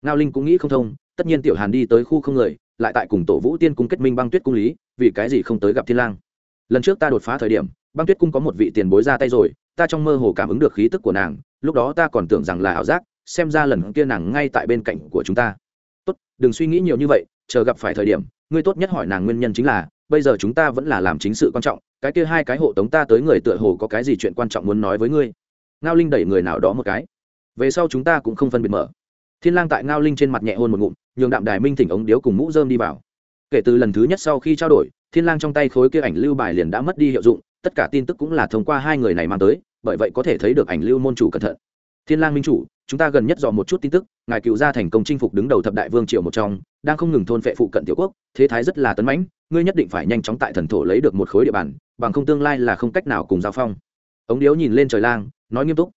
Ngao linh cũng nghĩ không thông, tất nhiên tiểu hàn đi tới khu không người, lại tại cùng tổ vũ tiên cung kết minh băng tuyết cung lý, vì cái gì không tới gặp thiên lang. Lần trước ta đột phá thời điểm, băng tuyết cung có một vị tiền bối ra tay rồi, ta trong mơ hồ cảm ứng được khí tức của nàng, lúc đó ta còn tưởng rằng là ảo giác, xem ra lần kia nàng ngay tại bên cạnh của chúng ta đừng suy nghĩ nhiều như vậy, chờ gặp phải thời điểm, ngươi tốt nhất hỏi nàng nguyên nhân chính là, bây giờ chúng ta vẫn là làm chính sự quan trọng, cái kia hai cái hộ tống ta tới người tựa hồ có cái gì chuyện quan trọng muốn nói với ngươi. Ngao linh đẩy người nào đó một cái. Về sau chúng ta cũng không phân biệt mở. Thiên lang tại ngao linh trên mặt nhẹ hôn một ngụm, nhường đạm đài minh thỉnh ống điếu cùng mũ dơm đi vào. Kể từ lần thứ nhất sau khi trao đổi, thiên lang trong tay khối kia ảnh lưu bài liền đã mất đi hiệu dụng, tất cả tin tức cũng là thông qua hai người này mang tới, bởi vậy có thể thấy được ảnh lưu môn chủ cẩn thận. Thiên lang minh chủ chúng ta gần nhất dò một chút tin tức, ngài cựu gia thành công chinh phục đứng đầu thập đại vương triều một trong, đang không ngừng thôn phệ phụ cận tiểu quốc, thế thái rất là tấn mãnh, ngươi nhất định phải nhanh chóng tại thần thổ lấy được một khối địa bàn, bằng không tương lai là không cách nào cùng giao phong. Ống điếu nhìn lên trời lang, nói nghiêm túc.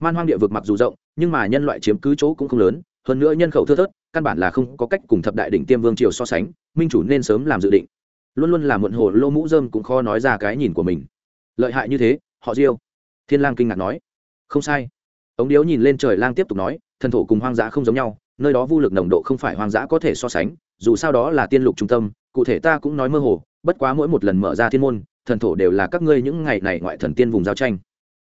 Man hoang địa vực mặc dù rộng, nhưng mà nhân loại chiếm cứ chỗ cũng không lớn, hơn nữa nhân khẩu thưa thớt, căn bản là không có cách cùng thập đại đỉnh tiêm vương triều so sánh, minh chủ nên sớm làm dự định. Luôn luôn là muộn hồ lô mũ dơm cũng khó nói ra cái nhìn của mình. Lợi hại như thế, họ diêu. Thiên lang kinh ngạc nói. Không sai ống điếu nhìn lên trời lang tiếp tục nói, thần thổ cùng hoang dã không giống nhau, nơi đó vô lực nồng độ không phải hoang dã có thể so sánh, dù sao đó là tiên lục trung tâm, cụ thể ta cũng nói mơ hồ, bất quá mỗi một lần mở ra thiên môn, thần thổ đều là các ngươi những ngày này ngoại thần tiên vùng giao tranh.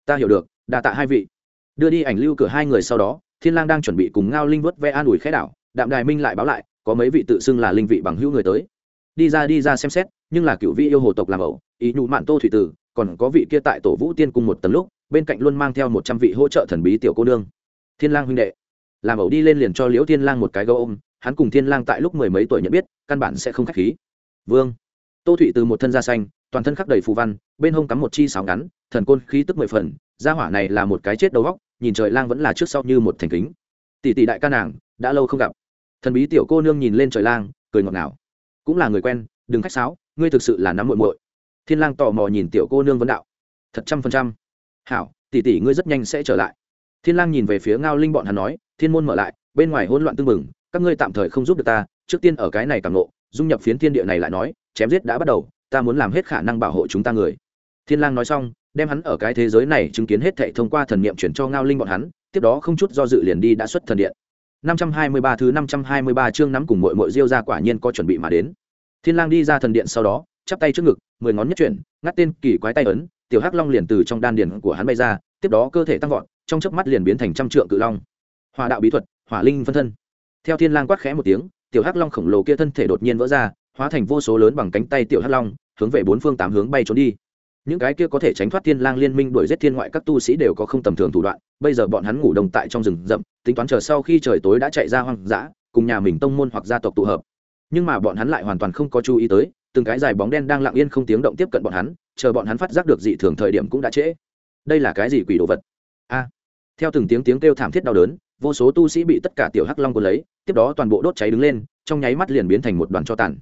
Ta hiểu được, đa tạ hai vị. Đưa đi ảnh lưu cửa hai người sau đó, thiên lang đang chuẩn bị cùng ngao linh vớt ve an ủi khẽ đảo, đạm đài minh lại báo lại, có mấy vị tự xưng là linh vị bằng hữu người tới. Đi ra đi ra xem xét, nhưng là cựu vị yêu hồ tộc làm ẩu, ý nhụ mạn tô thủy tử, còn có vị kia tại tổ vũ tiên cung một tầng lúc bên cạnh luôn mang theo một trăm vị hỗ trợ thần bí tiểu cô nương. Thiên lang huynh đệ. Làm ẩu đi lên liền cho liễu thiên lang một cái gấu ôm, hắn cùng thiên lang tại lúc mười mấy tuổi nhận biết, căn bản sẽ không khách khí. Vương. Tô thụy từ một thân da xanh, toàn thân khắc đầy phù văn, bên hông cắm một chi sáo ngắn, thần côn khí tức mười phần, gia hỏa này là một cái chết đầu góc nhìn trời lang vẫn là trước sau như một thành kính. Tỷ tỷ đại ca nàng, đã lâu không gặp. Thần bí tiểu cô nương nhìn lên trời lang, cười ngọt ngào. Cũng là người quen, đừng khách sáo, ngươi thực sự là nắm muội muội. Thiên lang tò mò nhìn tiểu cô nương vấn đạo. Thật trăm phần trăm hảo, tỷ tỷ ngươi rất nhanh sẽ trở lại. Thiên lang nhìn về phía ngao linh bọn hắn nói, thiên môn mở lại, bên ngoài hỗn loạn tương mừng các ngươi tạm thời không giúp được ta, trước tiên ở cái này càng ngộ, dung nhập phiến thiên địa này lại nói, chém giết đã bắt đầu, ta muốn làm hết khả năng bảo hộ chúng ta người. Thiên lang nói xong, đem hắn ở cái thế giới này chứng kiến hết thảy thông qua thần niệm chuyển cho ngao linh bọn hắn, tiếp đó không chút do dự liền đi đã xuất thần điện. 523 thứ 523 chương nắm cùng muội muội diêu ra quả nhiên có chuẩn bị mà đến. Thiên lang đi ra thần điện sau đó, chắp tay trước ngực, mười ngón nhất chuyển, ngắt tên kỳ quái tay ấn tiểu hắc long liền từ trong đan điền của hắn bay ra, tiếp đó cơ thể tăng vọt, trong chớp mắt liền biến thành trăm trượng cự long. Hỏa đạo bí thuật, hỏa linh phân thân. Theo thiên lang quát khẽ một tiếng, tiểu hắc long khổng lồ kia thân thể đột nhiên vỡ ra, hóa thành vô số lớn bằng cánh tay tiểu hắc long, hướng về bốn phương tám hướng bay trốn đi. Những cái kia có thể tránh thoát thiên lang liên minh đuổi giết thiên ngoại các tu sĩ đều có không tầm thường thủ đoạn, bây giờ bọn hắn ngủ đông tại trong rừng rậm, tính toán chờ sau khi trời tối đã chạy ra hoang dã, cùng nhà mình tông môn hoặc gia tộc tụ hợp. Nhưng mà bọn hắn lại hoàn toàn không có chú ý tới, từng cái dài bóng đen đang lặng yên không tiếng động tiếp cận bọn hắn chờ bọn hắn phát giác được dị thường thời điểm cũng đã trễ. Đây là cái gì quỷ đồ vật? A. Theo từng tiếng tiếng kêu thảm thiết đau đớn, vô số tu sĩ bị tất cả tiểu hắc long cuốn lấy, tiếp đó toàn bộ đốt cháy đứng lên, trong nháy mắt liền biến thành một đoàn cho tàn.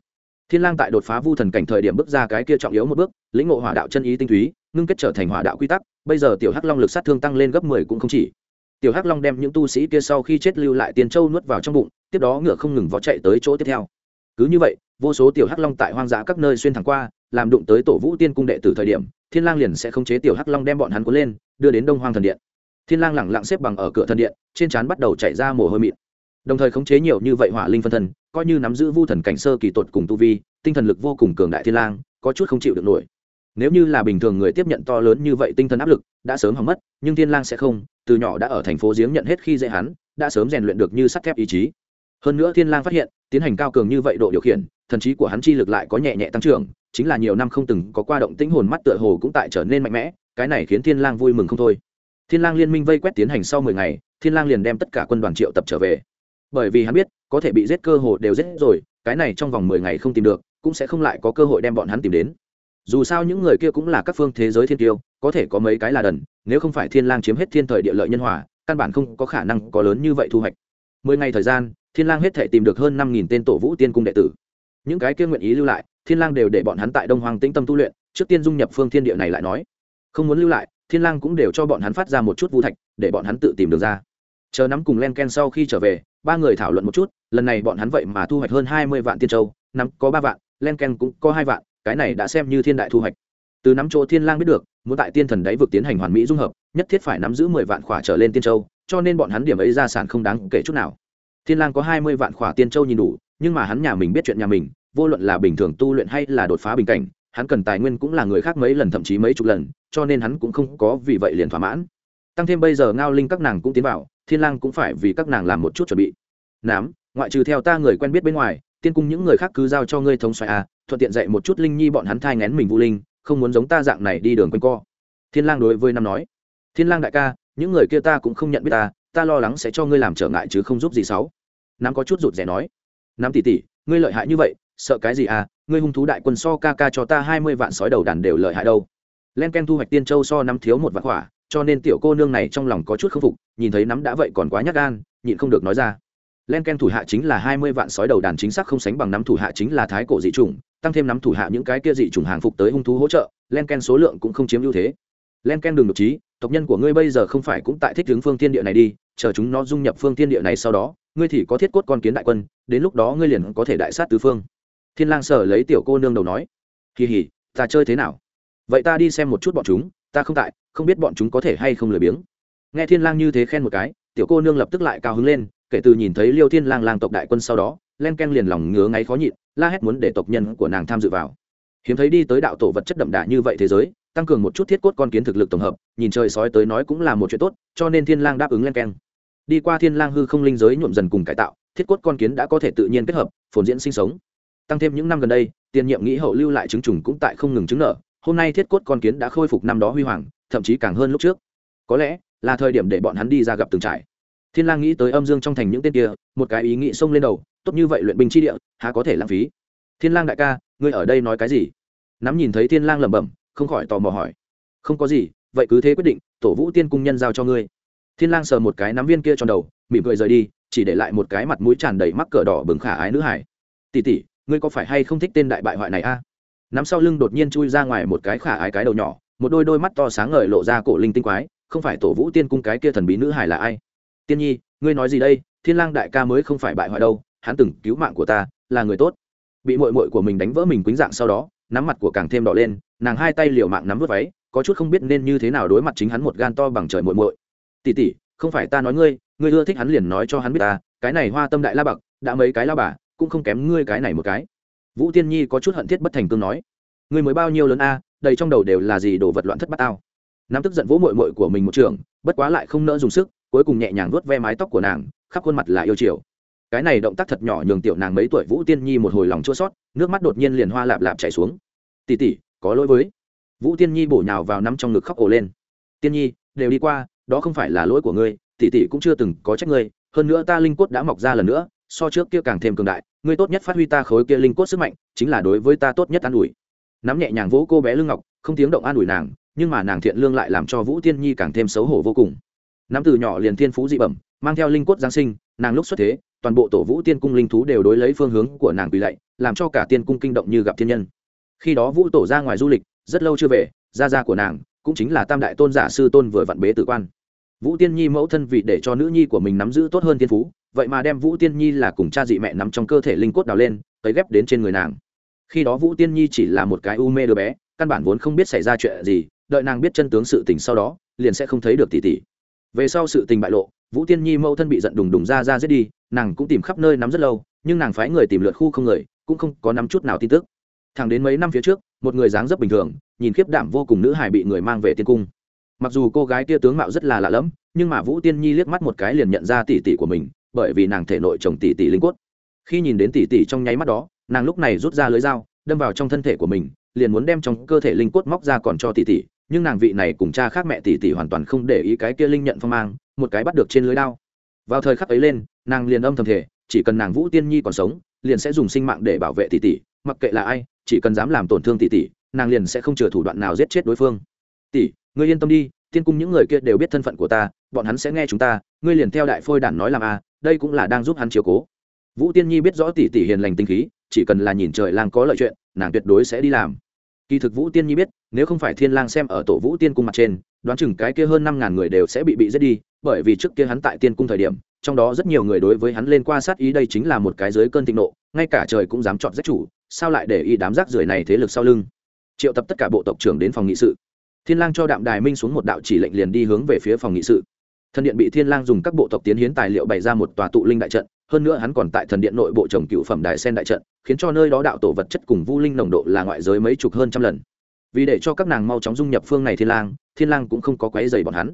Thiên lang tại đột phá vu thần cảnh thời điểm bước ra cái kia trọng yếu một bước, lĩnh ngộ hỏa đạo chân ý tinh túy, ngưng kết trở thành hỏa đạo quy tắc, bây giờ tiểu hắc long lực sát thương tăng lên gấp mười cũng không chỉ. Tiểu hắc long đem những tu sĩ kia sau khi chết lưu lại tiền châu nuốt vào trong bụng, tiếp đó ngựa không ngừng vó chạy tới chỗ tiếp theo. Cứ như vậy, vô số tiểu hắc long tại hoang dã các nơi xuyên thẳng qua làm đụng tới tổ vũ tiên cung đệ tử thời điểm, thiên lang liền sẽ không chế tiểu hắc long đem bọn hắn cuốn lên, đưa đến đông hoang thần điện. Thiên lang lẳng lặng xếp bằng ở cửa thần điện, trên trán bắt đầu chảy ra mồ hôi mịn. Đồng thời khống chế nhiều như vậy hỏa linh phân thân, coi như nắm giữ vu thần cảnh sơ kỳ tột cùng tu vi, tinh thần lực vô cùng cường đại thiên lang, có chút không chịu được nổi. Nếu như là bình thường người tiếp nhận to lớn như vậy tinh thần áp lực, đã sớm hỏng mất, nhưng thiên lang sẽ không, từ nhỏ đã ở thành phố giếng nhận hết khi dễ hắn, đã sớm rèn luyện được như sắt thép ý chí. Hơn nữa thiên lang phát hiện, tiến hành cao cường như vậy độ điều khiển, thần trí của hắn chi lực lại có nhẹ nhẹ tăng trưởng chính là nhiều năm không từng có qua động tĩnh hồn mắt tựa hồ cũng tại trở nên mạnh mẽ, cái này khiến thiên lang vui mừng không thôi. Thiên lang liên minh vây quét tiến hành sau mười ngày, thiên lang liền đem tất cả quân đoàn triệu tập trở về. Bởi vì hắn biết, có thể bị giết cơ hội đều giết rồi, cái này trong vòng mười ngày không tìm được, cũng sẽ không lại có cơ hội đem bọn hắn tìm đến. Dù sao những người kia cũng là các phương thế giới thiên tiêu, có thể có mấy cái là đần, nếu không phải thiên lang chiếm hết thiên thời địa lợi nhân hòa, căn bản không có khả năng có lớn như vậy thu hoạch. Mười ngày thời gian, thiên lang hết thể tìm được hơn năm nghìn tên tổ vũ tiên cung đệ tử. Những cái kia nguyện ý lưu lại thiên lang đều để bọn hắn tại đông hoàng tĩnh tâm tu luyện, trước tiên dung nhập phương thiên địa này lại nói. Không muốn lưu lại, thiên lang cũng đều cho bọn hắn phát ra một chút vũ thạch, để bọn hắn tự tìm được ra. Chờ nắm cùng len ken sau khi trở về, ba người thảo luận một chút, lần này bọn hắn vậy mà thu hoạch hơn hai mươi vạn tiên châu, nắm có ba vạn, len ken cũng có hai vạn, cái này đã xem như thiên đại thu hoạch. Từ nắm chỗ thiên lang biết được, muốn tại tiên thần đáy vực tiến hành hoàn mỹ dung hợp, nhất thiết phải nắm giữ mười vạn khỏa trở lên tiên châu, cho nên bọn hắn điểm ấy ra sản không đáng kể chút nào. Thiên lang có hai mươi vạn khỏa tiên châu nhìn đủ, nhưng mà hắn nhà mình biết chuyện nhà mình vô luận là bình thường tu luyện hay là đột phá bình cảnh, hắn cần tài nguyên cũng là người khác mấy lần thậm chí mấy chục lần, cho nên hắn cũng không có vì vậy liền thỏa mãn. Tăng thêm bây giờ ngao linh các nàng cũng tiến vào, thiên lang cũng phải vì các nàng làm một chút chuẩn bị. Nám, ngoại trừ theo ta người quen biết bên ngoài, tiên cung những người khác cứ giao cho ngươi thống soái à thuận tiện dạy một chút linh nhi bọn hắn thai ngén mình vũ linh, không muốn giống ta dạng này đi đường quanh co. Thiên lang đối với năm nói, thiên lang đại ca, những người kia ta cũng không nhận biết ta ta lo lắng sẽ cho ngươi làm trở ngại chứ không giúp gì sáu nam có chút rụt rè nói nam tỷ tỷ, ngươi lợi hại như vậy sợ cái gì à ngươi hung thú đại quân so ca ca cho ta hai mươi vạn sói đầu đàn đều lợi hại đâu. Len ken thu hoạch tiên châu so nắm thiếu một vạn hỏa cho nên tiểu cô nương này trong lòng có chút k phục, nhìn thấy nắm đã vậy còn quá nhát gan, nhịn không được nói ra. Len ken thủ hạ chính là hai mươi vạn sói đầu đàn chính xác không sánh bằng nắm thủ hạ chính là thái cổ dị chủng, tăng thêm nắm thủ hạ những cái kia dị chủng hàng phục tới hung thú hỗ trợ, len ken số lượng cũng không chiếm ưu thế. Len ken đừng độc trí, tộc nhân của ngươi bây giờ không phải cũng tại thích hướng phương tiên địa này đi, chờ chúng nó dung nhập phương tiên địa này sau đó, ngươi thì có thiết cốt con kiến đại quân, đến lúc đó ngươi liền có thể đại sát tứ phương thiên lang sở lấy tiểu cô nương đầu nói, kỳ hỉ, ta chơi thế nào? Vậy ta đi xem một chút bọn chúng, ta không tại, không biết bọn chúng có thể hay không lười biếng. Nghe thiên lang như thế khen một cái, tiểu cô nương lập tức lại cao hứng lên, kể từ nhìn thấy liêu thiên lang lang tộc đại quân sau đó, len ken liền lòng ngứa ngáy khó nhịn, la hét muốn để tộc nhân của nàng tham dự vào. Hiếm thấy đi tới đạo tổ vật chất đậm đà như vậy thế giới, tăng cường một chút thiết cốt con kiến thực lực tổng hợp, nhìn trời sói tới nói cũng là một chuyện tốt, cho nên thiên lang đáp ứng len ken đi qua thiên lang hư không linh giới nhuộm dần cùng cải tạo, thiết cốt con kiến đã có thể tự nhiên kết hợp, phồn diễn sinh sống tăng thêm những năm gần đây, tiền nhiệm nghĩ hậu lưu lại chứng trùng cũng tại không ngừng chứng nợ. Hôm nay thiết cốt con kiến đã khôi phục năm đó huy hoàng, thậm chí càng hơn lúc trước. Có lẽ, là thời điểm để bọn hắn đi ra gặp từng trải thiên lang nghĩ tới âm dương trong thành những tên kia, một cái ý nghĩ xông lên đầu, tốt như vậy luyện binh chi địa, há có thể lãng phí. Thiên lang đại ca, ngươi ở đây nói cái gì? Nắm nhìn thấy thiên lang lẩm bẩm, không khỏi tò mò hỏi. Không có gì, vậy cứ thế quyết định, tổ vũ tiên cung nhân giao cho ngươi. Thiên lang sờ một cái nắm viên kia tròn đầu, mỉm cười rời đi, chỉ để lại một cái mặt mũi tràn đầy mắc cỡ đỏ bừng khả ái nữ hải. Tỷ tỷ ngươi có phải hay không thích tên đại bại hoại này a? Nắm sau lưng đột nhiên chui ra ngoài một cái khả ái cái đầu nhỏ, một đôi đôi mắt to sáng ngời lộ ra cổ linh tinh quái, không phải tổ vũ tiên cung cái kia thần bí nữ hải là ai? Tiên nhi, ngươi nói gì đây? Thiên lang đại ca mới không phải bại hoại đâu, hắn từng cứu mạng của ta, là người tốt. Bị muội muội của mình đánh vỡ mình quýnh dạng sau đó, nắm mặt của càng thêm đỏ lên, nàng hai tay liều mạng nắm vút váy, có chút không biết nên như thế nào đối mặt chính hắn một gan to bằng trời muội muội. Tỷ tỷ, không phải ta nói ngươi ngươi ưa thích hắn liền nói cho hắn biết ta, cái này hoa tâm đại la bậc đã mấy cái la bà cũng không kém ngươi cái này một cái. Vũ tiên nhi có chút hận thiết bất thành cương nói, ngươi mới bao nhiêu lớn a, đầy trong đầu đều là gì đồ vật loạn thất bát tao. Nắm tức giận vỗ mội mội của mình một trường, bất quá lại không nỡ dùng sức, cuối cùng nhẹ nhàng vuốt ve mái tóc của nàng, khắp khuôn mặt là yêu chiều. Cái này động tác thật nhỏ nhường tiểu nàng mấy tuổi vũ tiên nhi một hồi lòng chua sót nước mắt đột nhiên liền hoa lạp lạp chảy xuống. Tỉ tỉ có lỗi với. Vũ tiên nhi bổ nhào vào nắm trong ngực khóc ổ lên. Tiên nhi, đều đi qua, đó không phải là lỗi của ngươi tỉ tỉ cũng chưa từng có trách ngươi, hơn nữa ta linh cốt đã mọc ra lần nữa so trước kia càng thêm cường đại, ngươi tốt nhất phát huy ta khối kia linh cốt sức mạnh, chính là đối với ta tốt nhất an ủi. Nắm nhẹ nhàng vỗ cô bé lưng ngọc, không tiếng động an ủi nàng, nhưng mà nàng thiện lương lại làm cho vũ tiên nhi càng thêm xấu hổ vô cùng. Nắm từ nhỏ liền thiên phú dị bẩm, mang theo linh cốt giáng sinh, nàng lúc xuất thế, toàn bộ tổ vũ tiên cung linh thú đều đối lấy phương hướng của nàng quỳ lạy, làm cho cả tiên cung kinh động như gặp thiên nhân. Khi đó vũ tổ ra ngoài du lịch, rất lâu chưa về, gia gia của nàng cũng chính là tam đại tôn giả sư tôn vừa vặn bế tử quan vũ tiên nhi mẫu thân vì để cho nữ nhi của mình nắm giữ tốt hơn thiên phú, vậy mà đem vũ tiên nhi là cùng cha dị mẹ nắm trong cơ thể linh cốt đào lên tới ghép đến trên người nàng. Khi đó vũ tiên nhi chỉ là một cái u mê đứa bé, căn bản vốn không biết xảy ra chuyện gì, đợi nàng biết chân tướng sự tình sau đó, liền sẽ không thấy được tỷ tỷ. Về sau sự tình bại lộ, vũ tiên nhi mẫu thân bị giận đùng đùng ra ra giết đi, nàng cũng tìm khắp nơi nắm rất lâu, nhưng nàng phái người tìm lượt khu không người, cũng không có nắm chút nào tin tức. Thẳng đến mấy năm phía trước, một người dáng dấp bình thường, nhìn khiếp đảm vô cùng nữ hải bị người mang về tiên cung mặc dù cô gái tia tướng mạo rất là lạ lẫm, nhưng mà vũ tiên nhi liếc mắt một cái liền nhận ra tỷ tỷ của mình, bởi vì nàng thể nội chồng tỷ tỷ linh quất khi nhìn đến tỷ tỷ trong nháy mắt đó, nàng lúc này rút ra lưới dao, đâm vào trong thân thể của mình, liền muốn đem trong cơ thể linh quất móc ra còn cho tỷ tỷ, nhưng nàng vị này cùng cha khác mẹ tỷ tỷ hoàn toàn không để ý cái kia linh nhận phong mang, một cái bắt được trên lưới đao. Vào thời khắc ấy lên, nàng liền âm thầm thể chỉ cần nàng vũ tiên nhi còn sống, liền sẽ dùng sinh mạng để bảo vệ tỷ tỷ, mặc kệ là ai, chỉ cần dám làm tổn thương tỷ tỷ, nàng liền sẽ không chừa thủ đoạn nào giết chết đối phương. Tỷ ngươi yên tâm đi, tiên cung những người kia đều biết thân phận của ta, bọn hắn sẽ nghe chúng ta, ngươi liền theo đại phôi đản nói làm a, đây cũng là đang giúp hắn chiếu cố. Vũ tiên nhi biết rõ tỷ tỷ hiền lành tinh khí, chỉ cần là nhìn trời lang có lợi chuyện, nàng tuyệt đối sẽ đi làm. Kỳ thực vũ tiên nhi biết, nếu không phải thiên lang xem ở tổ vũ tiên cung mặt trên, đoán chừng cái kia hơn năm ngàn người đều sẽ bị bị giết đi, bởi vì trước kia hắn tại tiên cung thời điểm, trong đó rất nhiều người đối với hắn lên qua sát ý đây chính là một cái dưới cơn thịnh nộ, ngay cả trời cũng dám chọn giết chủ, sao lại để ý đám rác rưởi này thế lực sau lưng? Triệu tập tất cả bộ tộc trưởng đến phòng nghị sự thiên lang cho đạm đài minh xuống một đạo chỉ lệnh liền đi hướng về phía phòng nghị sự. Thần điện bị thiên lang dùng các bộ tộc tiến hiến tài liệu bày ra một tòa tụ linh đại trận, hơn nữa hắn còn tại thần điện nội bộ trồng cựu phẩm đại sen đại trận, khiến cho nơi đó đạo tổ vật chất cùng vu linh nồng độ là ngoại giới mấy chục hơn trăm lần. Vì để cho các nàng mau chóng dung nhập phương này thiên lang thiên lang cũng không có quấy giày bọn hắn.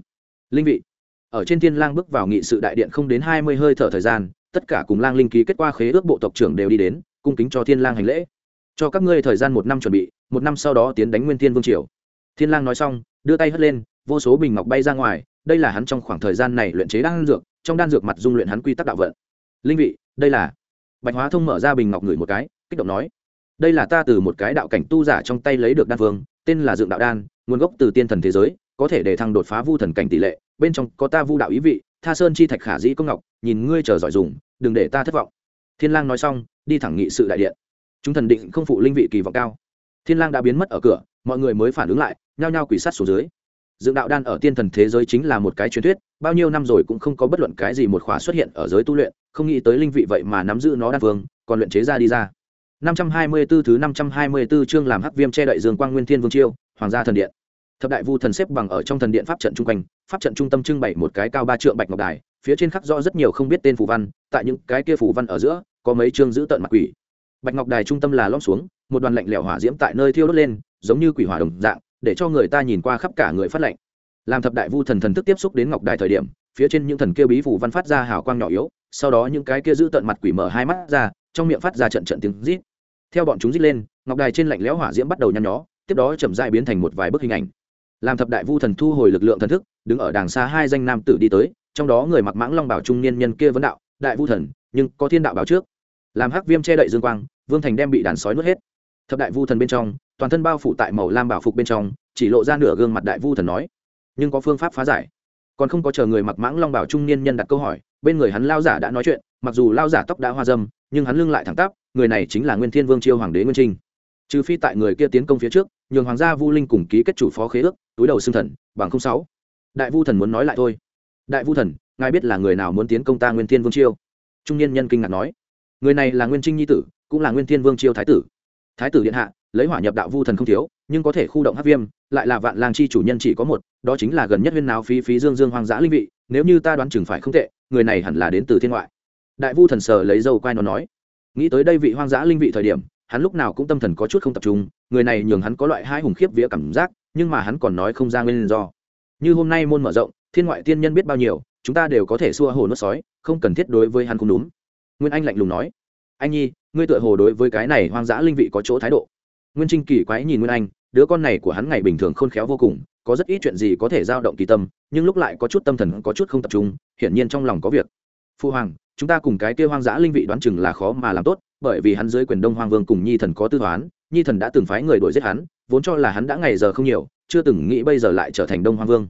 Linh vị, ở trên thiên lang bước vào nghị sự đại điện không đến hai mươi hơi thở thời gian, tất cả cùng lang linh ký kết qua khế ước bộ tộc trưởng đều đi đến, cung kính cho thiên lang hành lễ. Cho các ngươi thời gian một năm chuẩn bị, một năm sau đó tiến đánh nguyên thiên vương triều thiên lang nói xong, đưa tay hất lên, vô số bình ngọc bay ra ngoài, đây là hắn trong khoảng thời gian này luyện chế đan dược, trong đan dược mặt dung luyện hắn quy tắc đạo vận. Linh vị, đây là bạch hóa thông mở ra bình ngọc ngửi một cái, kích động nói, đây là ta từ một cái đạo cảnh tu giả trong tay lấy được đan phương tên là dượng đạo đan, nguồn gốc từ tiên thần thế giới, có thể để thăng đột phá vu thần cảnh tỷ lệ, bên trong có ta vu đạo ý vị, tha sơn chi thạch khả dĩ công ngọc, nhìn ngươi chờ giỏi dùng, đừng để ta thất vọng. Thiên lang nói xong, đi thẳng nghị sự đại điện. Chúng thần định không phụ linh vị kỳ vọng cao. Thiên lang đã biến mất ở cửa, mọi người mới phản ứng lại nhao nhao quỷ sát xuống dưới. Dựng đạo đan ở tiên thần thế giới chính là một cái truyền thuyết, bao nhiêu năm rồi cũng không có bất luận cái gì một khóa xuất hiện ở giới tu luyện, không nghĩ tới linh vị vậy mà nắm giữ nó đan vương, còn luyện chế ra đi ra. 524 thứ 524 chương làm hắc viêm che đậy dương quang nguyên thiên vương chiêu, hoàng gia thần điện. Thập đại vu thần xếp bằng ở trong thần điện pháp trận trung quanh, pháp trận trung tâm trưng bày một cái cao ba trượng bạch ngọc đài, phía trên khắc rõ rất nhiều không biết tên phù văn, tại những cái kia phù văn ở giữa, có mấy chương giữ tận mặt quỷ. Bạch ngọc đài trung tâm là lõm xuống, một đoàn lạnh lẽo hỏa diễm tại nơi thiêu đốt lên, giống như quỷ hỏa đồng dạng để cho người ta nhìn qua khắp cả người phát lệnh, làm thập đại vu thần thần thức tiếp xúc đến ngọc đài thời điểm phía trên những thần kia bí phù văn phát ra hào quang nhỏ yếu sau đó những cái kia giữ tận mặt quỷ mở hai mắt ra trong miệng phát ra trận trận tiếng rít. Theo bọn chúng rít lên ngọc đài trên lạnh lẽo hỏa diễm bắt đầu nhăn nhó tiếp đó chậm dại biến thành một vài bức hình ảnh. Làm thập đại vu thần thu hồi lực lượng thần thức đứng ở đàng xa hai danh nam tử đi tới trong đó người mặc mãng long bảo trung niên nhân kia vấn đạo đại vu thần nhưng có thiên đạo báo trước. Làm hắc viêm che đậy dương quang vương thành đem bị đàn sói nuốt hết. Thập đại vu thần bên trong toàn thân bao phủ tại màu lam bảo phục bên trong, chỉ lộ ra nửa gương mặt đại vu thần nói, nhưng có phương pháp phá giải. Còn không có chờ người mặc mãng long bảo trung niên nhân đặt câu hỏi, bên người hắn lao giả đã nói chuyện, mặc dù lao giả tóc đã hoa dâm, nhưng hắn lưng lại thẳng tắp, người này chính là nguyên thiên vương chiêu hoàng đế nguyên trinh. Trừ phi tại người kia tiến công phía trước, nhường hoàng gia vu linh cùng ký kết chủ phó khế ước, túi đầu xương thần, bằng không sáu. Đại vu thần muốn nói lại thôi. Đại vu thần, ngài biết là người nào muốn tiến công ta nguyên thiên vương chiêu? Trung niên nhân kinh ngạc nói. Người này là nguyên trinh nhi tử, cũng là nguyên thiên vương chiêu thái tử. Thái tử điện hạ lấy hỏa nhập đạo vu thần không thiếu, nhưng có thể khu động hát viêm, lại là vạn lang chi chủ nhân chỉ có một, đó chính là gần nhất huyên nào phí phí dương dương hoang dã linh vị, nếu như ta đoán chừng phải không tệ, người này hẳn là đến từ thiên ngoại. Đại vu thần sờ lấy dâu quai nó nói. Nghĩ tới đây vị hoang dã linh vị thời điểm, hắn lúc nào cũng tâm thần có chút không tập trung, người này nhường hắn có loại hai hùng khiếp vía cảm giác, nhưng mà hắn còn nói không ra nguyên do. Như hôm nay môn mở rộng, thiên ngoại tiên nhân biết bao nhiêu, chúng ta đều có thể xua hồ nuốt sói, không cần thiết đối với hắn không đúng. Nguyên anh lạnh lùng nói. Anh nhi, ngươi tựa hồ đối với cái này hoang dã linh vị có chỗ thái độ nguyên trinh kỳ quái nhìn nguyên anh, đứa con này của hắn ngày bình thường khôn khéo vô cùng, có rất ít chuyện gì có thể dao động kỳ tâm, nhưng lúc lại có chút tâm thần có chút không tập trung, hiển nhiên trong lòng có việc. Phu hoàng, chúng ta cùng cái kia hoang dã linh vị đoán chừng là khó mà làm tốt, bởi vì hắn dưới quyền đông hoang vương cùng nhi thần có tư toán, nhi thần đã từng phái người đuổi giết hắn, vốn cho là hắn đã ngày giờ không nhiều, chưa từng nghĩ bây giờ lại trở thành đông hoang vương.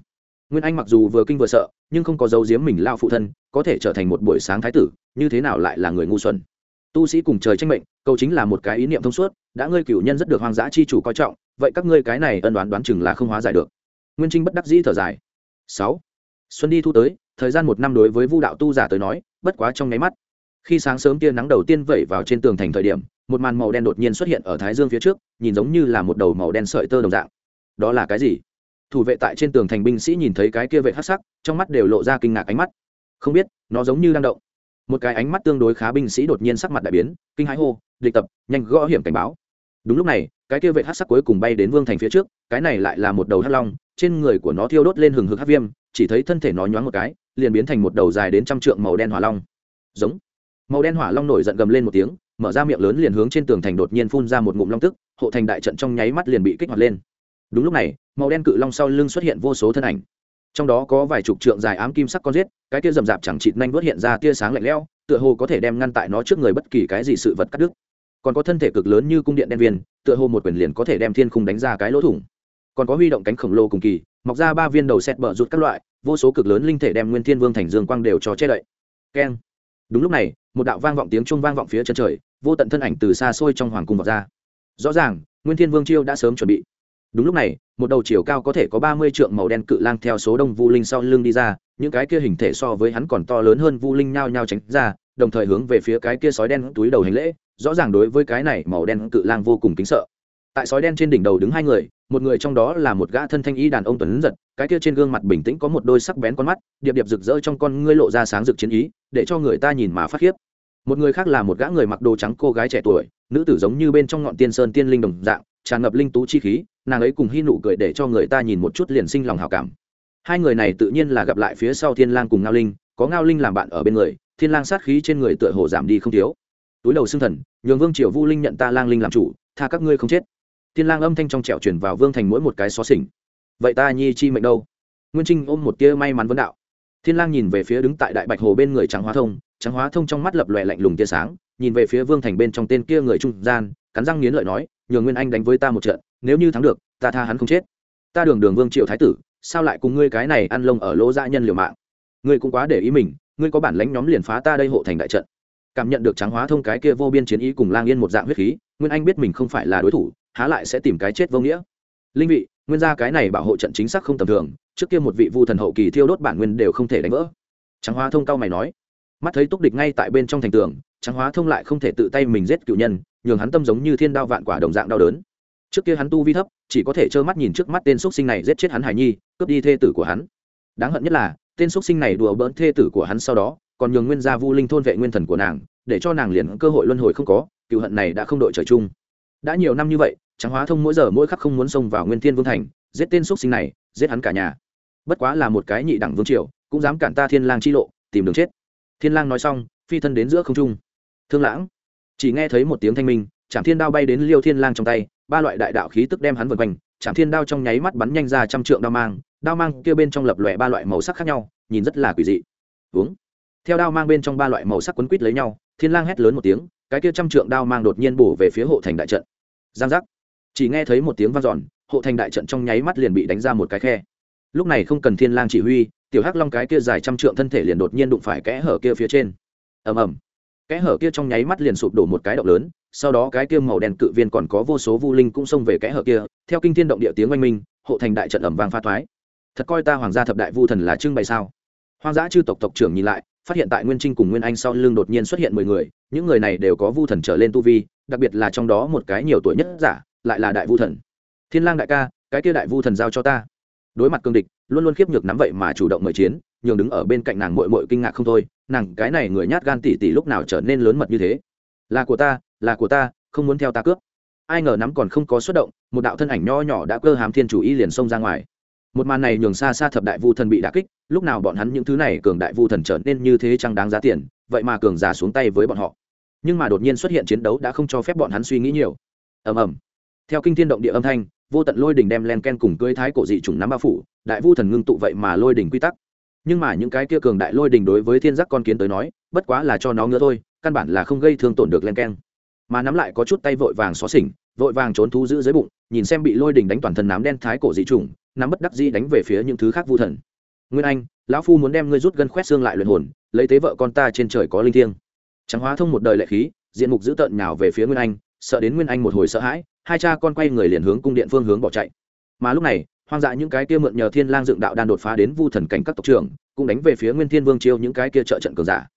Nguyên anh mặc dù vừa kinh vừa sợ, nhưng không có dấu giếm mình lao phụ thân, có thể trở thành một buổi sáng thái tử, như thế nào lại là người ngu xuẩn tu sĩ cùng trời tranh mệnh câu chính là một cái ý niệm thông suốt, đã ngươi cửu nhân rất được hoang dã chi chủ coi trọng, vậy các ngươi cái này ân đoán đoán chừng là không hóa giải được. Nguyên trinh bất đắc dĩ thở dài. Sáu. Xuân đi thu tới, thời gian một năm đối với vu đạo tu giả tới nói, bất quá trong nháy mắt. Khi sáng sớm tia nắng đầu tiên vẩy vào trên tường thành thời điểm, một màn màu đen đột nhiên xuất hiện ở thái dương phía trước, nhìn giống như là một đầu màu đen sợi tơ đồng dạng. Đó là cái gì? Thủ vệ tại trên tường thành binh sĩ nhìn thấy cái kia vệ hắc sắc, trong mắt đều lộ ra kinh ngạc ánh mắt. Không biết, nó giống như đang động một cái ánh mắt tương đối khá binh sĩ đột nhiên sắc mặt đại biến, kinh hãi hô, địch tập, nhanh gõ hiểm cảnh báo. Đúng lúc này, cái kia vệ hát sắc cuối cùng bay đến vương thành phía trước, cái này lại là một đầu hắc long, trên người của nó thiêu đốt lên hừng hực hắc viêm, chỉ thấy thân thể nó nhoáng một cái, liền biến thành một đầu dài đến trăm trượng màu đen hỏa long. Giống. Màu đen hỏa long nổi giận gầm lên một tiếng, mở ra miệng lớn liền hướng trên tường thành đột nhiên phun ra một ngụm long tức, hộ thành đại trận trong nháy mắt liền bị kích hoạt lên. Đúng lúc này, màu đen cự long sau lưng xuất hiện vô số thân ảnh trong đó có vài chục trượng dài ám kim sắc con rết, cái kia rậm rạp chẳng chịt nhanh vớt hiện ra tia sáng lạnh lẽo tựa hồ có thể đem ngăn tại nó trước người bất kỳ cái gì sự vật cắt đứt. Còn có thân thể cực lớn như cung điện đen viên tựa hồ một quyền liền có thể đem thiên khung đánh ra cái lỗ thủng. Còn có huy động cánh khổng lồ cùng kỳ mọc ra ba viên đầu xét bờ rụt các loại vô số cực lớn linh thể đem nguyên thiên vương thành dương quang đều cho che đậy. Keng. Đúng lúc này một đạo vang vọng tiếng chuông vang vọng phía chân trời vô tận thân ảnh từ xa xôi trong hoàng cung vọt ra. Rõ ràng nguyên thiên vương chiêu đã sớm chuẩn bị đúng lúc này, một đầu chiều cao có thể có ba mươi trượng màu đen cự lang theo số đông vu linh sau lưng đi ra, những cái kia hình thể so với hắn còn to lớn hơn vu linh nhao nhao tránh ra, đồng thời hướng về phía cái kia sói đen túi đầu hành lễ, rõ ràng đối với cái này màu đen cự lang vô cùng kính sợ. Tại sói đen trên đỉnh đầu đứng hai người, một người trong đó là một gã thân thanh y đàn ông tuấn giật, cái kia trên gương mặt bình tĩnh có một đôi sắc bén con mắt, điệp điệp rực rỡ trong con ngươi lộ ra sáng rực chiến ý, để cho người ta nhìn mà phát khiếp. Một người khác là một gã người mặc đồ trắng cô gái trẻ tuổi, nữ tử giống như bên trong ngọn tiên sơn tiên linh đồng dạng, tràn ngập linh tú chi khí nàng ấy cùng hy nụ cười để cho người ta nhìn một chút liền sinh lòng hào cảm. Hai người này tự nhiên là gặp lại phía sau thiên lang cùng ngao linh, có ngao linh làm bạn ở bên người, thiên lang sát khí trên người tựa hồ giảm đi không thiếu. Túi đầu xương thần, nhường vương triều vu linh nhận ta lang linh làm chủ, tha các ngươi không chết. Thiên lang âm thanh trong trẻo truyền vào vương thành mỗi một cái xó xỉnh. Vậy ta nhi chi mệnh đâu? Nguyên trinh ôm một tia may mắn vấn đạo. Thiên lang nhìn về phía đứng tại đại bạch hồ bên người trắng hóa thông trắng hóa thông trong mắt lập lòe lạnh lùng tia sáng, nhìn về phía vương thành bên trong tên kia người trung gian cắn răng nghiến lợi nói, nhường nguyên anh đánh với ta một trận, nếu như thắng được, ta tha hắn không chết. Ta đường đường vương triệu thái tử, sao lại cùng ngươi cái này ăn lông ở lỗ dã nhân liều mạng? Ngươi cũng quá để ý mình, ngươi có bản lãnh nhóm liền phá ta đây hộ thành đại trận. Cảm nhận được trắng hóa thông cái kia vô biên chiến ý cùng lang yên một dạng huyết khí, nguyên anh biết mình không phải là đối thủ, há lại sẽ tìm cái chết vô nghĩa. Linh vị, nguyên gia cái này bảo hộ trận chính xác không tầm thường, trước kia một vị vu thần hậu kỳ thiêu đốt bản nguyên đều không thể đánh vỡ. Trắng hóa thông cao mày nói. Mắt thấy túc địch ngay tại bên trong thành tường trắng hóa thông lại không thể tự tay mình giết cựu nhân nhường hắn tâm giống như thiên đao vạn quả đồng dạng đau đớn. Trước kia hắn tu vi thấp, chỉ có thể trơ mắt nhìn trước mắt tên x sinh này giết chết hắn hải nhi, cướp đi thê tử của hắn. Đáng hận nhất là, tên x sinh này đùa bỡn thê tử của hắn sau đó, còn nhường nguyên gia vu linh thôn vệ nguyên thần của nàng, để cho nàng liền cơ hội luân hồi không có, cựu hận này đã không đội trời chung. Đã nhiều năm như vậy trắng hóa thông mỗi giờ mỗi khắc không muốn xông vào nguyên thiên vương thành, giết tên x sinh này, giết hắn cả nhà. Bất quá là một cái nhị đẳng vương triều, cũng dám cản ta thiên lang chi lộ, tìm đường chết. Thiên lang nói xong, phi thân đến giữa không trung. Thương lãng chỉ nghe thấy một tiếng thanh minh chạm thiên đao bay đến liêu thiên lang trong tay, ba loại đại đạo khí tức đem hắn vần quanh chạm thiên đao trong nháy mắt bắn nhanh ra trăm trượng đao mang đao mang kia bên trong lập lòe ba loại màu sắc khác nhau, nhìn rất là quỷ dị. Uống. Theo đao mang bên trong ba loại màu sắc quấn quít lấy nhau, thiên lang hét lớn một tiếng, cái kia trăm trượng đao mang đột nhiên bổ về phía hộ thành đại trận. Giang giác. Chỉ nghe thấy một tiếng vang dọn, hộ thành đại trận trong nháy mắt liền bị đánh ra một cái khe. Lúc này không cần thiên lang chỉ huy, tiểu hắc long cái kia dài trăm trượng thân thể liền đột nhiên đụng phải kẽ hở kia phía trên. Ầm ầm kẽ hở kia trong nháy mắt liền sụp đổ một cái động lớn, sau đó cái kia màu đen cự viên còn có vô số vu linh cũng xông về kẽ hở kia, theo kinh thiên động địa tiếng oanh minh, hộ thành đại trận ẩm vang pha thoái. Thật coi ta hoàng gia thập đại vu thần là trưng bày sao? Hoang dã chư tộc tộc trưởng nhìn lại, phát hiện tại nguyên trinh cùng nguyên anh sau lưng đột nhiên xuất hiện mười người, những người này đều có vu thần trở lên tu vi, đặc biệt là trong đó một cái nhiều tuổi nhất giả, lại là đại vu thần. Thiên lang đại ca, cái kia đại vu thần giao cho ta. Đối mặt cương địch, luôn luôn khiếp nhược nắm vậy mà chủ động mời chiến, nhường đứng ở bên cạnh nàng mội mội kinh ngạc không thôi nàng cái này người nhát gan tỉ tỉ lúc nào trở nên lớn mật như thế? Là của ta, là của ta, không muốn theo ta cướp. Ai ngờ nắm còn không có xuất động, một đạo thân ảnh nho nhỏ đã cơ hàm thiên chủ y liền xông ra ngoài. Một màn này nhường xa xa thập đại vu thần bị đà kích, lúc nào bọn hắn những thứ này cường đại vu thần trở nên như thế chẳng đáng giá tiền, vậy mà cường giả xuống tay với bọn họ. Nhưng mà đột nhiên xuất hiện chiến đấu đã không cho phép bọn hắn suy nghĩ nhiều. Ầm ầm. Theo kinh thiên động địa âm thanh, vô tận lôi đỉnh đem len ken cùng cưới thái cổ dị trùng nắm bao phủ, đại vu thần ngưng tụ vậy mà lôi đỉnh quy tắc nhưng mà những cái kia cường đại lôi đình đối với thiên giác con kiến tới nói bất quá là cho nó ngứa thôi căn bản là không gây thương tổn được len keng, mà nắm lại có chút tay vội vàng xó xỉnh vội vàng trốn thú giữ dưới bụng nhìn xem bị lôi đình đánh toàn thân nám đen thái cổ dị trùng, nắm bất đắc dĩ đánh về phía những thứ khác vu thần. Nguyên anh lão phu muốn đem ngươi rút gân khoét xương lại luyện hồn lấy tế vợ con ta trên trời có linh thiêng. Trắng hóa thông một đời lệ khí diện mục dữ tợn nhào về phía nguyên anh sợ đến nguyên anh một hồi sợ hãi hai cha con quay người liền hướng cung điện phương hướng bỏ chạy. Mà lúc này hoang dại những cái kia mượn nhờ thiên lang dựng đạo đan đột phá đến vu thần cảnh các tộc trưởng, cũng đánh về phía nguyên thiên vương chiêu những cái kia trợ trận cường giả.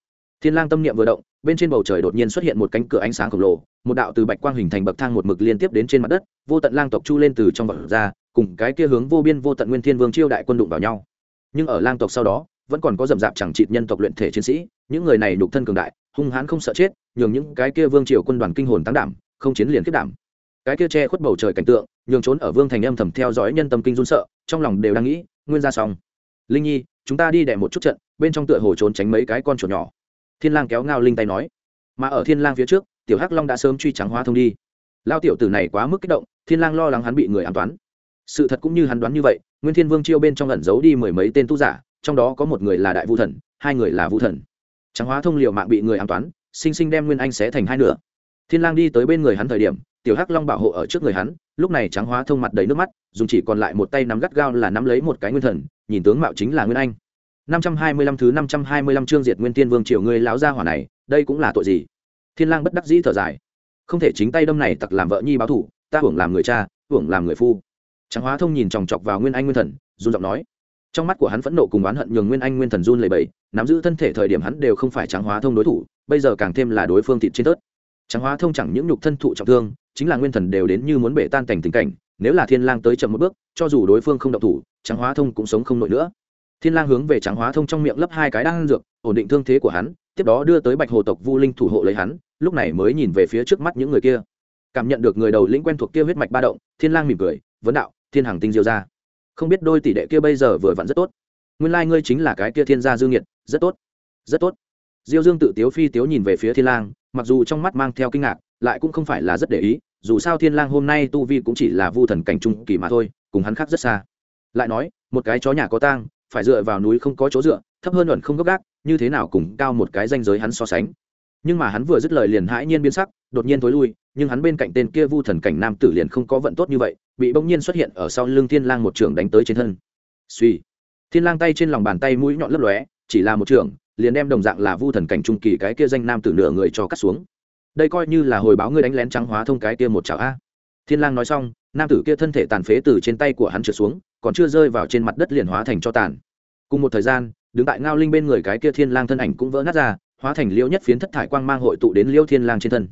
Thiên lang tâm niệm vừa động, bên trên bầu trời đột nhiên xuất hiện một cánh cửa ánh sáng khổng lồ, một đạo từ bạch quang hình thành bậc thang một mực liên tiếp đến trên mặt đất, vô tận lang tộc chu lên từ trong vật ra, cùng cái kia hướng vô biên vô tận nguyên thiên vương chiêu đại quân đụng vào nhau. Nhưng ở lang tộc sau đó, vẫn còn có dầm dạp chẳng chịt nhân tộc luyện thể chiến sĩ, những người này đục thân cường đại, hung hãn không sợ chết, nhường những cái kia vương triều quân đoàn kinh hồn tăng đảm, không chiến liền kết đảm cái kia che khuất bầu trời cảnh tượng, nhường trốn ở vương thành âm thầm theo dõi nhân tâm kinh run sợ, trong lòng đều đang nghĩ, nguyên ra xong. Linh nhi, chúng ta đi đẻ một chút trận, bên trong tựa hồ trốn tránh mấy cái con chuột nhỏ. Thiên lang kéo ngao linh tay nói. Mà ở thiên lang phía trước, tiểu hắc long đã sớm truy trắng hóa thông đi. Lao tiểu tử này quá mức kích động, thiên lang lo lắng hắn bị người ám toán. Sự thật cũng như hắn đoán như vậy, nguyên thiên vương chiêu bên trong ẩn giấu đi mười mấy tên tu giả, trong đó có một người là đại vu thần, hai người là vu thần. Trắng hóa thông liều mạng bị người ám toán, sinh sinh đem nguyên anh xé thành hai nửa. Thiên lang đi tới bên người hắn thời điểm tiểu hắc long bảo hộ ở trước người hắn, lúc này trắng hóa thông mặt đầy nước mắt, dùng chỉ còn lại một tay nắm gắt gao là nắm lấy một cái nguyên thần, nhìn tướng mạo chính là nguyên anh. 525 thứ 525 chương diệt nguyên tiên vương triều ngươi láo gia hỏa này, đây cũng là tội gì? Thiên lang bất đắc dĩ thở dài. Không thể chính tay đâm này tặc làm vợ nhi báo thủ ta hưởng làm người cha, hưởng làm người phu. Trắng hóa thông nhìn chòng chọc vào nguyên anh nguyên thần, run giọng nói. Trong mắt của hắn phẫn nộ cùng oán hận nhường nguyên anh nguyên thần run lầy bẩy, nắm giữ thân thể thời điểm hắn đều không phải trắng hóa thông đối thủ, bây giờ càng thêm là đối phương thịt trên tớt. Trắng hóa thông chẳng những nhục thân thụ trọng thương chính là nguyên thần đều đến như muốn bể tan cảnh tình cảnh, nếu là thiên lang tới chậm một bước, cho dù đối phương không động thủ trắng hóa thông cũng sống không nổi nữa. Thiên lang hướng về trắng hóa thông trong miệng lấp hai cái đang dược, ổn định thương thế của hắn, tiếp đó đưa tới bạch hồ tộc vu linh thủ hộ lấy hắn, lúc này mới nhìn về phía trước mắt những người kia. Cảm nhận được người đầu lĩnh quen thuộc kia huyết mạch ba động, thiên lang mỉm cười, vấn đạo, thiên hàng tinh diêu ra. Không biết đôi tỷ đệ kia bây giờ vừa vặn rất tốt. Nguyên lai like ngươi chính là cái kia thiên gia dương nhiệt, rất tốt rất tốt. Diêu dương tự tiếu phi tiếu nhìn về phía thiên lang, mặc dù trong mắt mang theo kinh ngạc lại cũng không phải là rất để ý, dù sao thiên lang hôm nay tu vi cũng chỉ là vu thần cảnh trung kỳ mà thôi, cùng hắn khác rất xa. Lại nói, một cái chó nhà có tang, phải dựa vào núi không có chỗ dựa, thấp hơn luận không gấp gác, như thế nào cùng cao một cái danh giới hắn so sánh. Nhưng mà hắn vừa dứt lời liền hãi nhiên biến sắc, đột nhiên tối lui, nhưng hắn bên cạnh tên kia vu thần cảnh nam tử liền không có vận tốt như vậy, bị bỗng nhiên xuất hiện ở sau lưng thiên lang một trường đánh tới trên thân. Suy thiên lang tay trên lòng bàn tay mũi nhọn lấp lóe, chỉ là một trường liền đem đồng dạng là vu thần cảnh trung kỳ cái kia danh nam tử nửa người cho cắt xuống đây coi như là hồi báo ngươi đánh lén trắng hóa thông cái kia một chảo a. Thiên lang nói xong, nam tử kia thân thể tàn phế từ trên tay của hắn trượt xuống, còn chưa rơi vào trên mặt đất liền hóa thành cho tàn. Cùng một thời gian, đứng tại ngao linh bên người cái kia thiên lang thân ảnh cũng vỡ nát ra, hóa thành liêu nhất phiến thất thải quang mang hội tụ đến liêu thiên lang trên thân.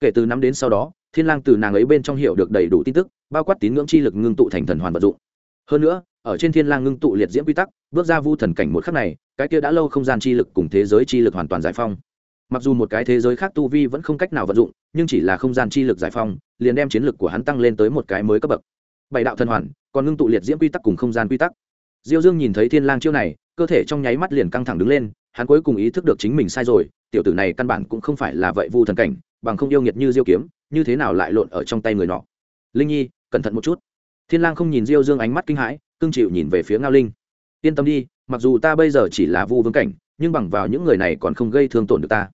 Kể từ năm đến sau đó, thiên lang từ nàng ấy bên trong hiểu được đầy đủ tin tức, bao quát tín ngưỡng chi lực ngưng tụ thành thần hoàn vật dụng. Hơn nữa, ở trên thiên lang ngưng tụ liệt diễm quy tắc, bước ra vu thần cảnh một khắc này, cái kia đã lâu không gian chi lực cùng thế giới chi lực hoàn toàn giải phong mặc dù một cái thế giới khác tu vi vẫn không cách nào vận dụng, nhưng chỉ là không gian chi lực giải phong liền đem chiến lực của hắn tăng lên tới một cái mới cấp bậc. Bảy đạo thần hoàn, còn ngưng tụ liệt diễm quy tắc cùng không gian quy tắc. Diêu dương nhìn thấy thiên lang chiêu này, cơ thể trong nháy mắt liền căng thẳng đứng lên, hắn cuối cùng ý thức được chính mình sai rồi, tiểu tử này căn bản cũng không phải là vậy vu thần cảnh, bằng không yêu nghiệt như diêu kiếm, như thế nào lại lộn ở trong tay người nọ. Linh nhi, cẩn thận một chút. Thiên lang không nhìn diêu dương ánh mắt kinh hãi cương chịu nhìn về phía ngao linh. Yên tâm đi, mặc dù ta bây giờ chỉ là vu vương cảnh, nhưng bằng vào những người này còn không gây thương tổn được ta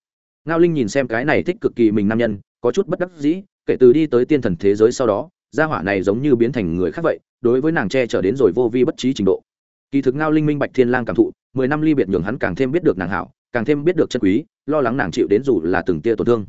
ngao linh nhìn xem cái này thích cực kỳ mình nam nhân, có chút bất đắc dĩ, kể từ đi tới tiên thần thế giới sau đó, gia hỏa này giống như biến thành người khác vậy, đối với nàng che trở đến rồi vô vi bất trí trình độ. Kỳ thực ngao linh minh bạch thiên lang cảm thụ, mười năm ly biệt nhường hắn càng thêm biết được nàng hảo, càng thêm biết được chân quý, lo lắng nàng chịu đến dù là từng tia tổn thương.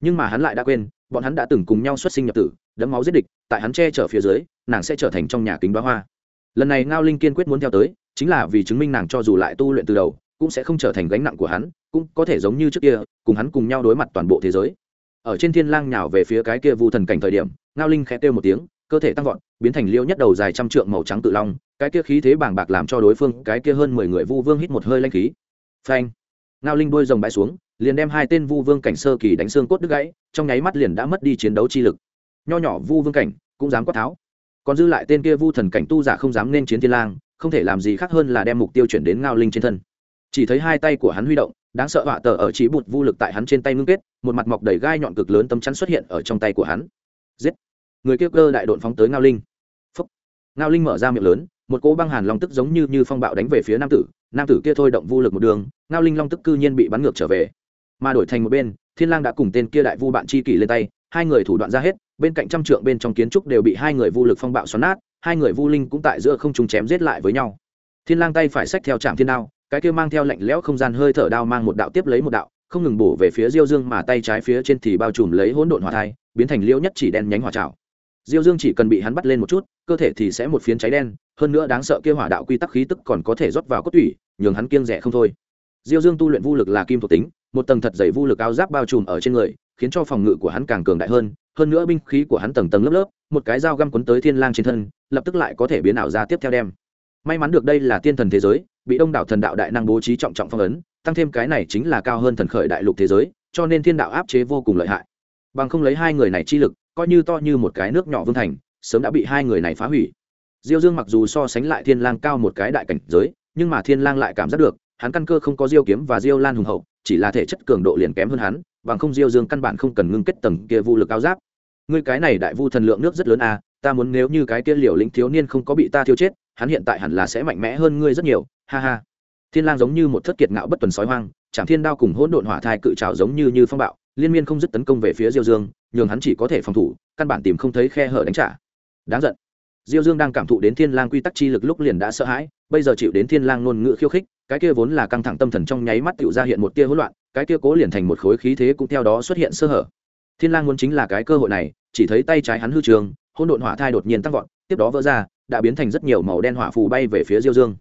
Nhưng mà hắn lại đã quên, bọn hắn đã từng cùng nhau xuất sinh nhập tử, đẫm máu giết địch, tại hắn che chở phía dưới, nàng sẽ trở thành trong nhà kính bá hoa. Lần này ngao linh kiên quyết muốn theo tới, chính là vì chứng minh nàng cho dù lại tu luyện từ đầu, cũng sẽ không trở thành gánh nặng của hắn cũng có thể giống như trước kia, cùng hắn cùng nhau đối mặt toàn bộ thế giới. Ở trên thiên lang nhào về phía cái kia vu thần cảnh thời điểm, ngao linh khẽ kêu một tiếng, cơ thể tăng vọt, biến thành liêu nhất đầu dài trăm trượng màu trắng tự long, cái kia khí thế bàng bạc làm cho đối phương, cái kia hơn mười người vu vương hít một hơi lanh khí. Phanh! Ngao linh đuôi rồng bãi xuống, liền đem hai tên vu vương cảnh sơ kỳ đánh xương cốt đứt gãy, trong nháy mắt liền đã mất đi chiến đấu chi lực. Nho nhỏ vu vương cảnh, cũng dám quát tháo. Còn dư lại tên kia vu thần cảnh tu giả không dám nên chiến thiên lang, không thể làm gì khác hơn là đem mục tiêu chuyển đến ngao linh trên thân. Chỉ thấy hai tay của hắn huy động đáng sợ họa tờ ở trí bụt vu lực tại hắn trên tay ngưng kết, một mặt mọc đầy gai nhọn cực lớn tấm chắn xuất hiện ở trong tay của hắn. Giết! Người kia cơ đại đột phóng tới ngao linh. Phúc. ngao linh mở ra miệng lớn, một cỗ băng hàn long tức giống như như phong bạo đánh về phía nam tử. Nam tử kia thôi động vu lực một đường, ngao linh long tức cư nhiên bị bắn ngược trở về. Mà đổi thành một bên, thiên lang đã cùng tên kia đại vu bạn chi kỷ lên tay, hai người thủ đoạn ra hết, bên cạnh trăm trượng bên trong kiến trúc đều bị hai người vu lực phong bạo xoắn nát, hai người vu linh cũng tại giữa không trung chém giết lại với nhau. Thiên lang tay phải xách theo trạm thiên đao cái kia mang theo lạnh lẽo không gian hơi thở đao mang một đạo tiếp lấy một đạo, không ngừng bổ về phía diêu dương mà tay trái phía trên thì bao trùm lấy hỗn độn hỏa thai, biến thành liễu nhất chỉ đen nhánh hỏa trảo. Diêu dương chỉ cần bị hắn bắt lên một chút, cơ thể thì sẽ một phiến cháy đen, hơn nữa đáng sợ kia hỏa đạo quy tắc khí tức còn có thể rót vào cốt tủy, nhường hắn kiêng rẻ không thôi. Diêu dương tu luyện vu lực là kim thuộc tính, một tầng thật dày vu lực áo giáp bao trùm ở trên người, khiến cho phòng ngự của hắn càng cường đại hơn hơn nữa binh khí của hắn tầng tầng lớp lớp, một cái dao găm quấn tới thiên lang trên thân, lập tức lại có thể biến ảo ra tiếp theo đem may mắn được đây là tiên thần thế giới, bị đông đảo thần đạo đại năng bố trí trọng trọng phong ấn, tăng thêm cái này chính là cao hơn thần khởi đại lục thế giới, cho nên thiên đạo áp chế vô cùng lợi hại. Bằng không lấy hai người này chi lực, coi như to như một cái nước nhỏ vương thành, sớm đã bị hai người này phá hủy. Diêu dương mặc dù so sánh lại thiên lang cao một cái đại cảnh giới, nhưng mà thiên lang lại cảm giác được, hắn căn cơ không có diêu kiếm và diêu lan hùng hậu, chỉ là thể chất cường độ liền kém hơn hắn, bằng không diêu dương căn bản không cần ngưng kết tầng kia vu lực cao giáp. Ngươi cái này đại vu thần lượng nước rất lớn à ta muốn nếu như cái kia liều lĩnh thiếu niên không có bị ta thiêu chết hắn hiện tại hẳn là sẽ mạnh mẽ hơn ngươi rất nhiều, ha ha. Thiên lang giống như một thất kiệt ngạo bất tuần sói hoang chạm thiên đao cùng hỗn độn hỏa thai cự trào giống như như phong bạo, liên miên không dứt tấn công về phía diêu dương, nhường hắn chỉ có thể phòng thủ, căn bản tìm không thấy khe hở đánh trả. Đáng giận. Diêu dương đang cảm thụ đến thiên lang quy tắc chi lực lúc liền đã sợ hãi, bây giờ chịu đến thiên lang ngôn ngữ khiêu khích, cái kia vốn là căng thẳng tâm thần trong nháy mắt tựu ra hiện một tia hỗn loạn, cái kia cố liền thành một khối khí thế cũng theo đó xuất hiện sơ hở. Thiên lang muốn chính là cái cơ hội này, chỉ thấy tay trái hắn hư trường, hỗn độn hỏa thai đột nhiên tăng vọt, tiếp đó vỡ ra đã biến thành rất nhiều màu đen hỏa phù bay về phía diêu dương.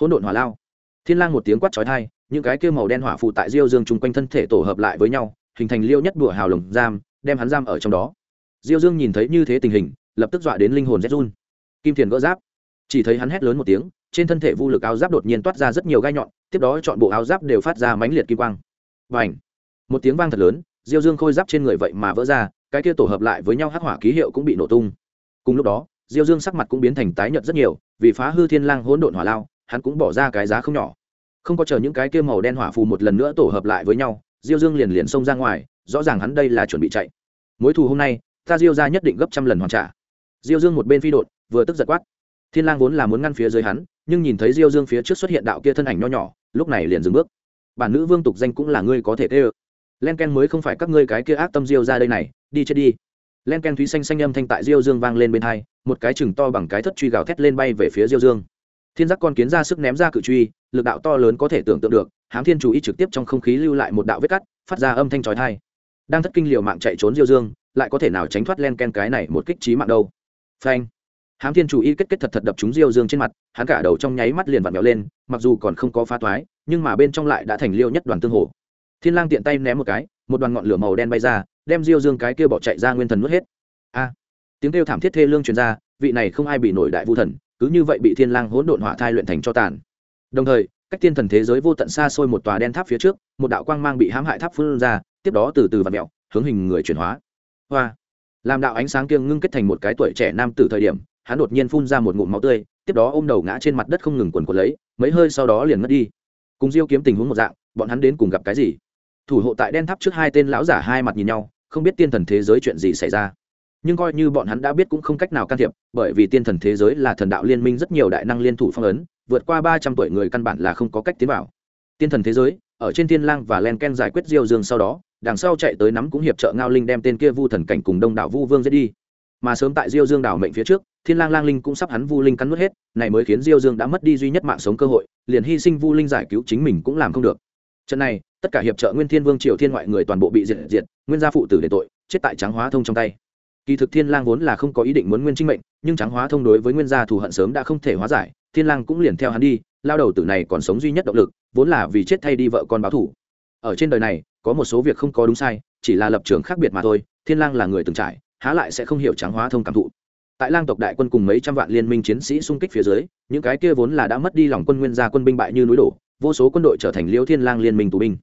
Hỗn độn hỏa lao. Thiên lang một tiếng quát chói tai, những cái kia màu đen hỏa phù tại diêu dương chung quanh thân thể tổ hợp lại với nhau, hình thành liêu nhất đùa hào lồng giam, đem hắn giam ở trong đó. Diêu dương nhìn thấy như thế tình hình, lập tức dọa đến linh hồn rét run. Kim thiền gỡ giáp. Chỉ thấy hắn hét lớn một tiếng, trên thân thể vu lực áo giáp đột nhiên toát ra rất nhiều gai nhọn, tiếp đó chọn bộ áo giáp đều phát ra mãnh liệt kim quang. Và ảnh một tiếng vang thật lớn, diêu dương khôi giáp trên người vậy mà vỡ ra, cái kia tổ hợp lại với nhau hắc hỏa ký hiệu cũng bị nổ tung. Cùng lúc đó diêu dương sắc mặt cũng biến thành tái nhợt rất nhiều, vì phá hư thiên lang hỗn độn hỏa lao, hắn cũng bỏ ra cái giá không nhỏ. Không có chờ những cái kia màu đen hỏa phù một lần nữa tổ hợp lại với nhau, diêu dương liền liền xông ra ngoài, rõ ràng hắn đây là chuẩn bị chạy. Mối thù hôm nay, ta diêu ra nhất định gấp trăm lần hoàn trả. Diêu dương một bên phi đột vừa tức giật quát. Thiên lang vốn là muốn ngăn phía dưới hắn, nhưng nhìn thấy diêu dương phía trước xuất hiện đạo kia thân ảnh nho nhỏ, lúc này liền dừng bước. Bản nữ vương tục danh cũng là ngươi có thể tê ơ. Len ken mới không phải các ngươi cái kia ác tâm diêu ra đây này, đi chết đi len ken thúy xanh xanh âm thanh tại diêu dương vang lên bên hai, một cái chừng to bằng cái thất truy gào thét lên bay về phía diêu dương. Thiên giác con kiến ra sức ném ra cự truy, lực đạo to lớn có thể tưởng tượng được, hám thiên chủ ý trực tiếp trong không khí lưu lại một đạo vết cắt, phát ra âm thanh trói thai đang thất kinh liều mạng chạy trốn diêu dương, lại có thể nào tránh thoát len ken cái này một kích trí mạng đâu? Phanh. Hám thiên chủ y kết kết thật thật đập trúng diêu dương trên mặt, hắn cả đầu trong nháy mắt liền vặn vẹo lên, mặc dù còn không có phá toái, nhưng mà bên trong lại đã thành liêu nhất đoàn tương hồ. Thiên lang tiện tay ném một cái, một đoàn ngọn lửa màu đen bay ra đem diêu dương cái kia bỏ chạy ra nguyên thần nuốt hết. A! Tiếng kêu thảm thiết thê lương truyền ra, vị này không ai bị nổi đại vu thần, cứ như vậy bị thiên lang hỗn độn hỏa thai luyện thành cho tàn. Đồng thời, cách tiên thần thế giới vô tận xa xôi một tòa đen tháp phía trước, một đạo quang mang bị hãm hại tháp phun ra, tiếp đó từ từ vặn mẹo, hướng hình người chuyển hóa. Hoa! Làm đạo ánh sáng kiêng ngưng kết thành một cái tuổi trẻ nam tử thời điểm, hắn đột nhiên phun ra một ngụm máu tươi, tiếp đó ôm đầu ngã trên mặt đất không ngừng quần quần lấy, mấy hơi sau đó liền mất đi. Cùng diêu kiếm tình huống một dạng, bọn hắn đến cùng gặp cái gì? Thủ hộ tại đen tháp trước hai tên lão giả hai mặt nhìn nhau không biết tiên thần thế giới chuyện gì xảy ra. Nhưng coi như bọn hắn đã biết cũng không cách nào can thiệp, bởi vì tiên thần thế giới là thần đạo liên minh rất nhiều đại năng liên thủ phong ấn, vượt qua ba trăm tuổi người căn bản là không có cách tiến vào. Tiên thần thế giới, ở trên thiên lang và len ken giải quyết diêu dương sau đó, đằng sau chạy tới nắm cũng hiệp trợ ngao linh đem tên kia vu thần cảnh cùng đông đảo vu vương giết đi. Mà sớm tại diêu dương đảo mệnh phía trước, thiên lang lang linh cũng sắp hắn vu linh cắn nuốt hết, này mới khiến diêu dương đã mất đi duy nhất mạng sống cơ hội, liền hy sinh vu linh giải cứu chính mình cũng làm không được trận này, tất cả hiệp trợ nguyên thiên vương, triều thiên ngoại người toàn bộ bị diệt diệt, nguyên gia phụ tử để tội, chết tại trắng hóa thông trong tay. Kỳ thực thiên lang vốn là không có ý định muốn nguyên trinh mệnh, nhưng trắng hóa thông đối với nguyên gia thù hận sớm đã không thể hóa giải, thiên lang cũng liền theo hắn đi, lao đầu tử này còn sống duy nhất động lực, vốn là vì chết thay đi vợ con báo thù. Ở trên đời này, có một số việc không có đúng sai, chỉ là lập trường khác biệt mà thôi, thiên lang là người từng trải, há lại sẽ không hiểu trắng hóa thông cảm thụ. Tại lang tộc đại quân cùng mấy trăm vạn liên minh chiến sĩ xung kích phía dưới, những cái kia vốn là đã mất đi lòng quân nguyên gia quân binh bại như núi đổ vô số quân đội trở thành liễu thiên lang liên minh tù binh.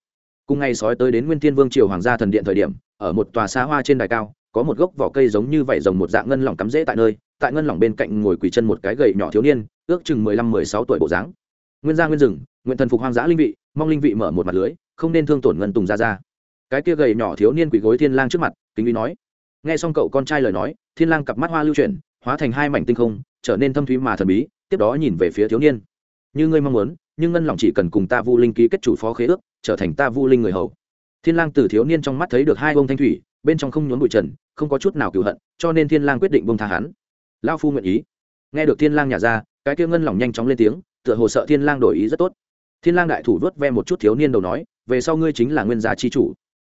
Cùng ngày sói tới đến nguyên thiên vương triều hoàng gia thần điện thời điểm, ở một tòa xa hoa trên đài cao, có một gốc vỏ cây giống như vậy rồng một dạng ngân lỏng cắm rễ tại nơi, tại ngân lỏng bên cạnh ngồi quỳ chân một cái gầy nhỏ thiếu niên, ước chừng mười lăm, mười sáu tuổi bộ dáng. Nguyên gia nguyên rừng, nguyện thần phục hoang dã linh vị, mong linh vị mở một mặt lưới, không nên thương tổn ngân tùng ra ra cái kia gầy nhỏ thiếu niên quỳ gối thiên lang trước mặt, kính uy nói. Nghe xong cậu con trai lời nói, thiên lang cặp mắt hoa lưu chuyển, hóa thành hai mảnh tinh không, trở nên thâm thúy mà thần bí, tiếp đó nhìn về phía thiếu niên. Như ngươi mong muốn nhưng ngân lòng chỉ cần cùng ta vu linh ký kết chủ phó khế ước, trở thành ta vu linh người hầu. Thiên lang từ thiếu niên trong mắt thấy được hai ông thanh thủy, bên trong không nhốn bụi trần, không có chút nào cựu hận, cho nên thiên lang quyết định bông tha hắn. Lao phu nguyện ý. Nghe được thiên lang nhả ra, cái kia ngân lòng nhanh chóng lên tiếng, tựa hồ sợ thiên lang đổi ý rất tốt. Thiên lang đại thủ vớt ve một chút thiếu niên đầu nói, về sau ngươi chính là nguyên gia chi chủ.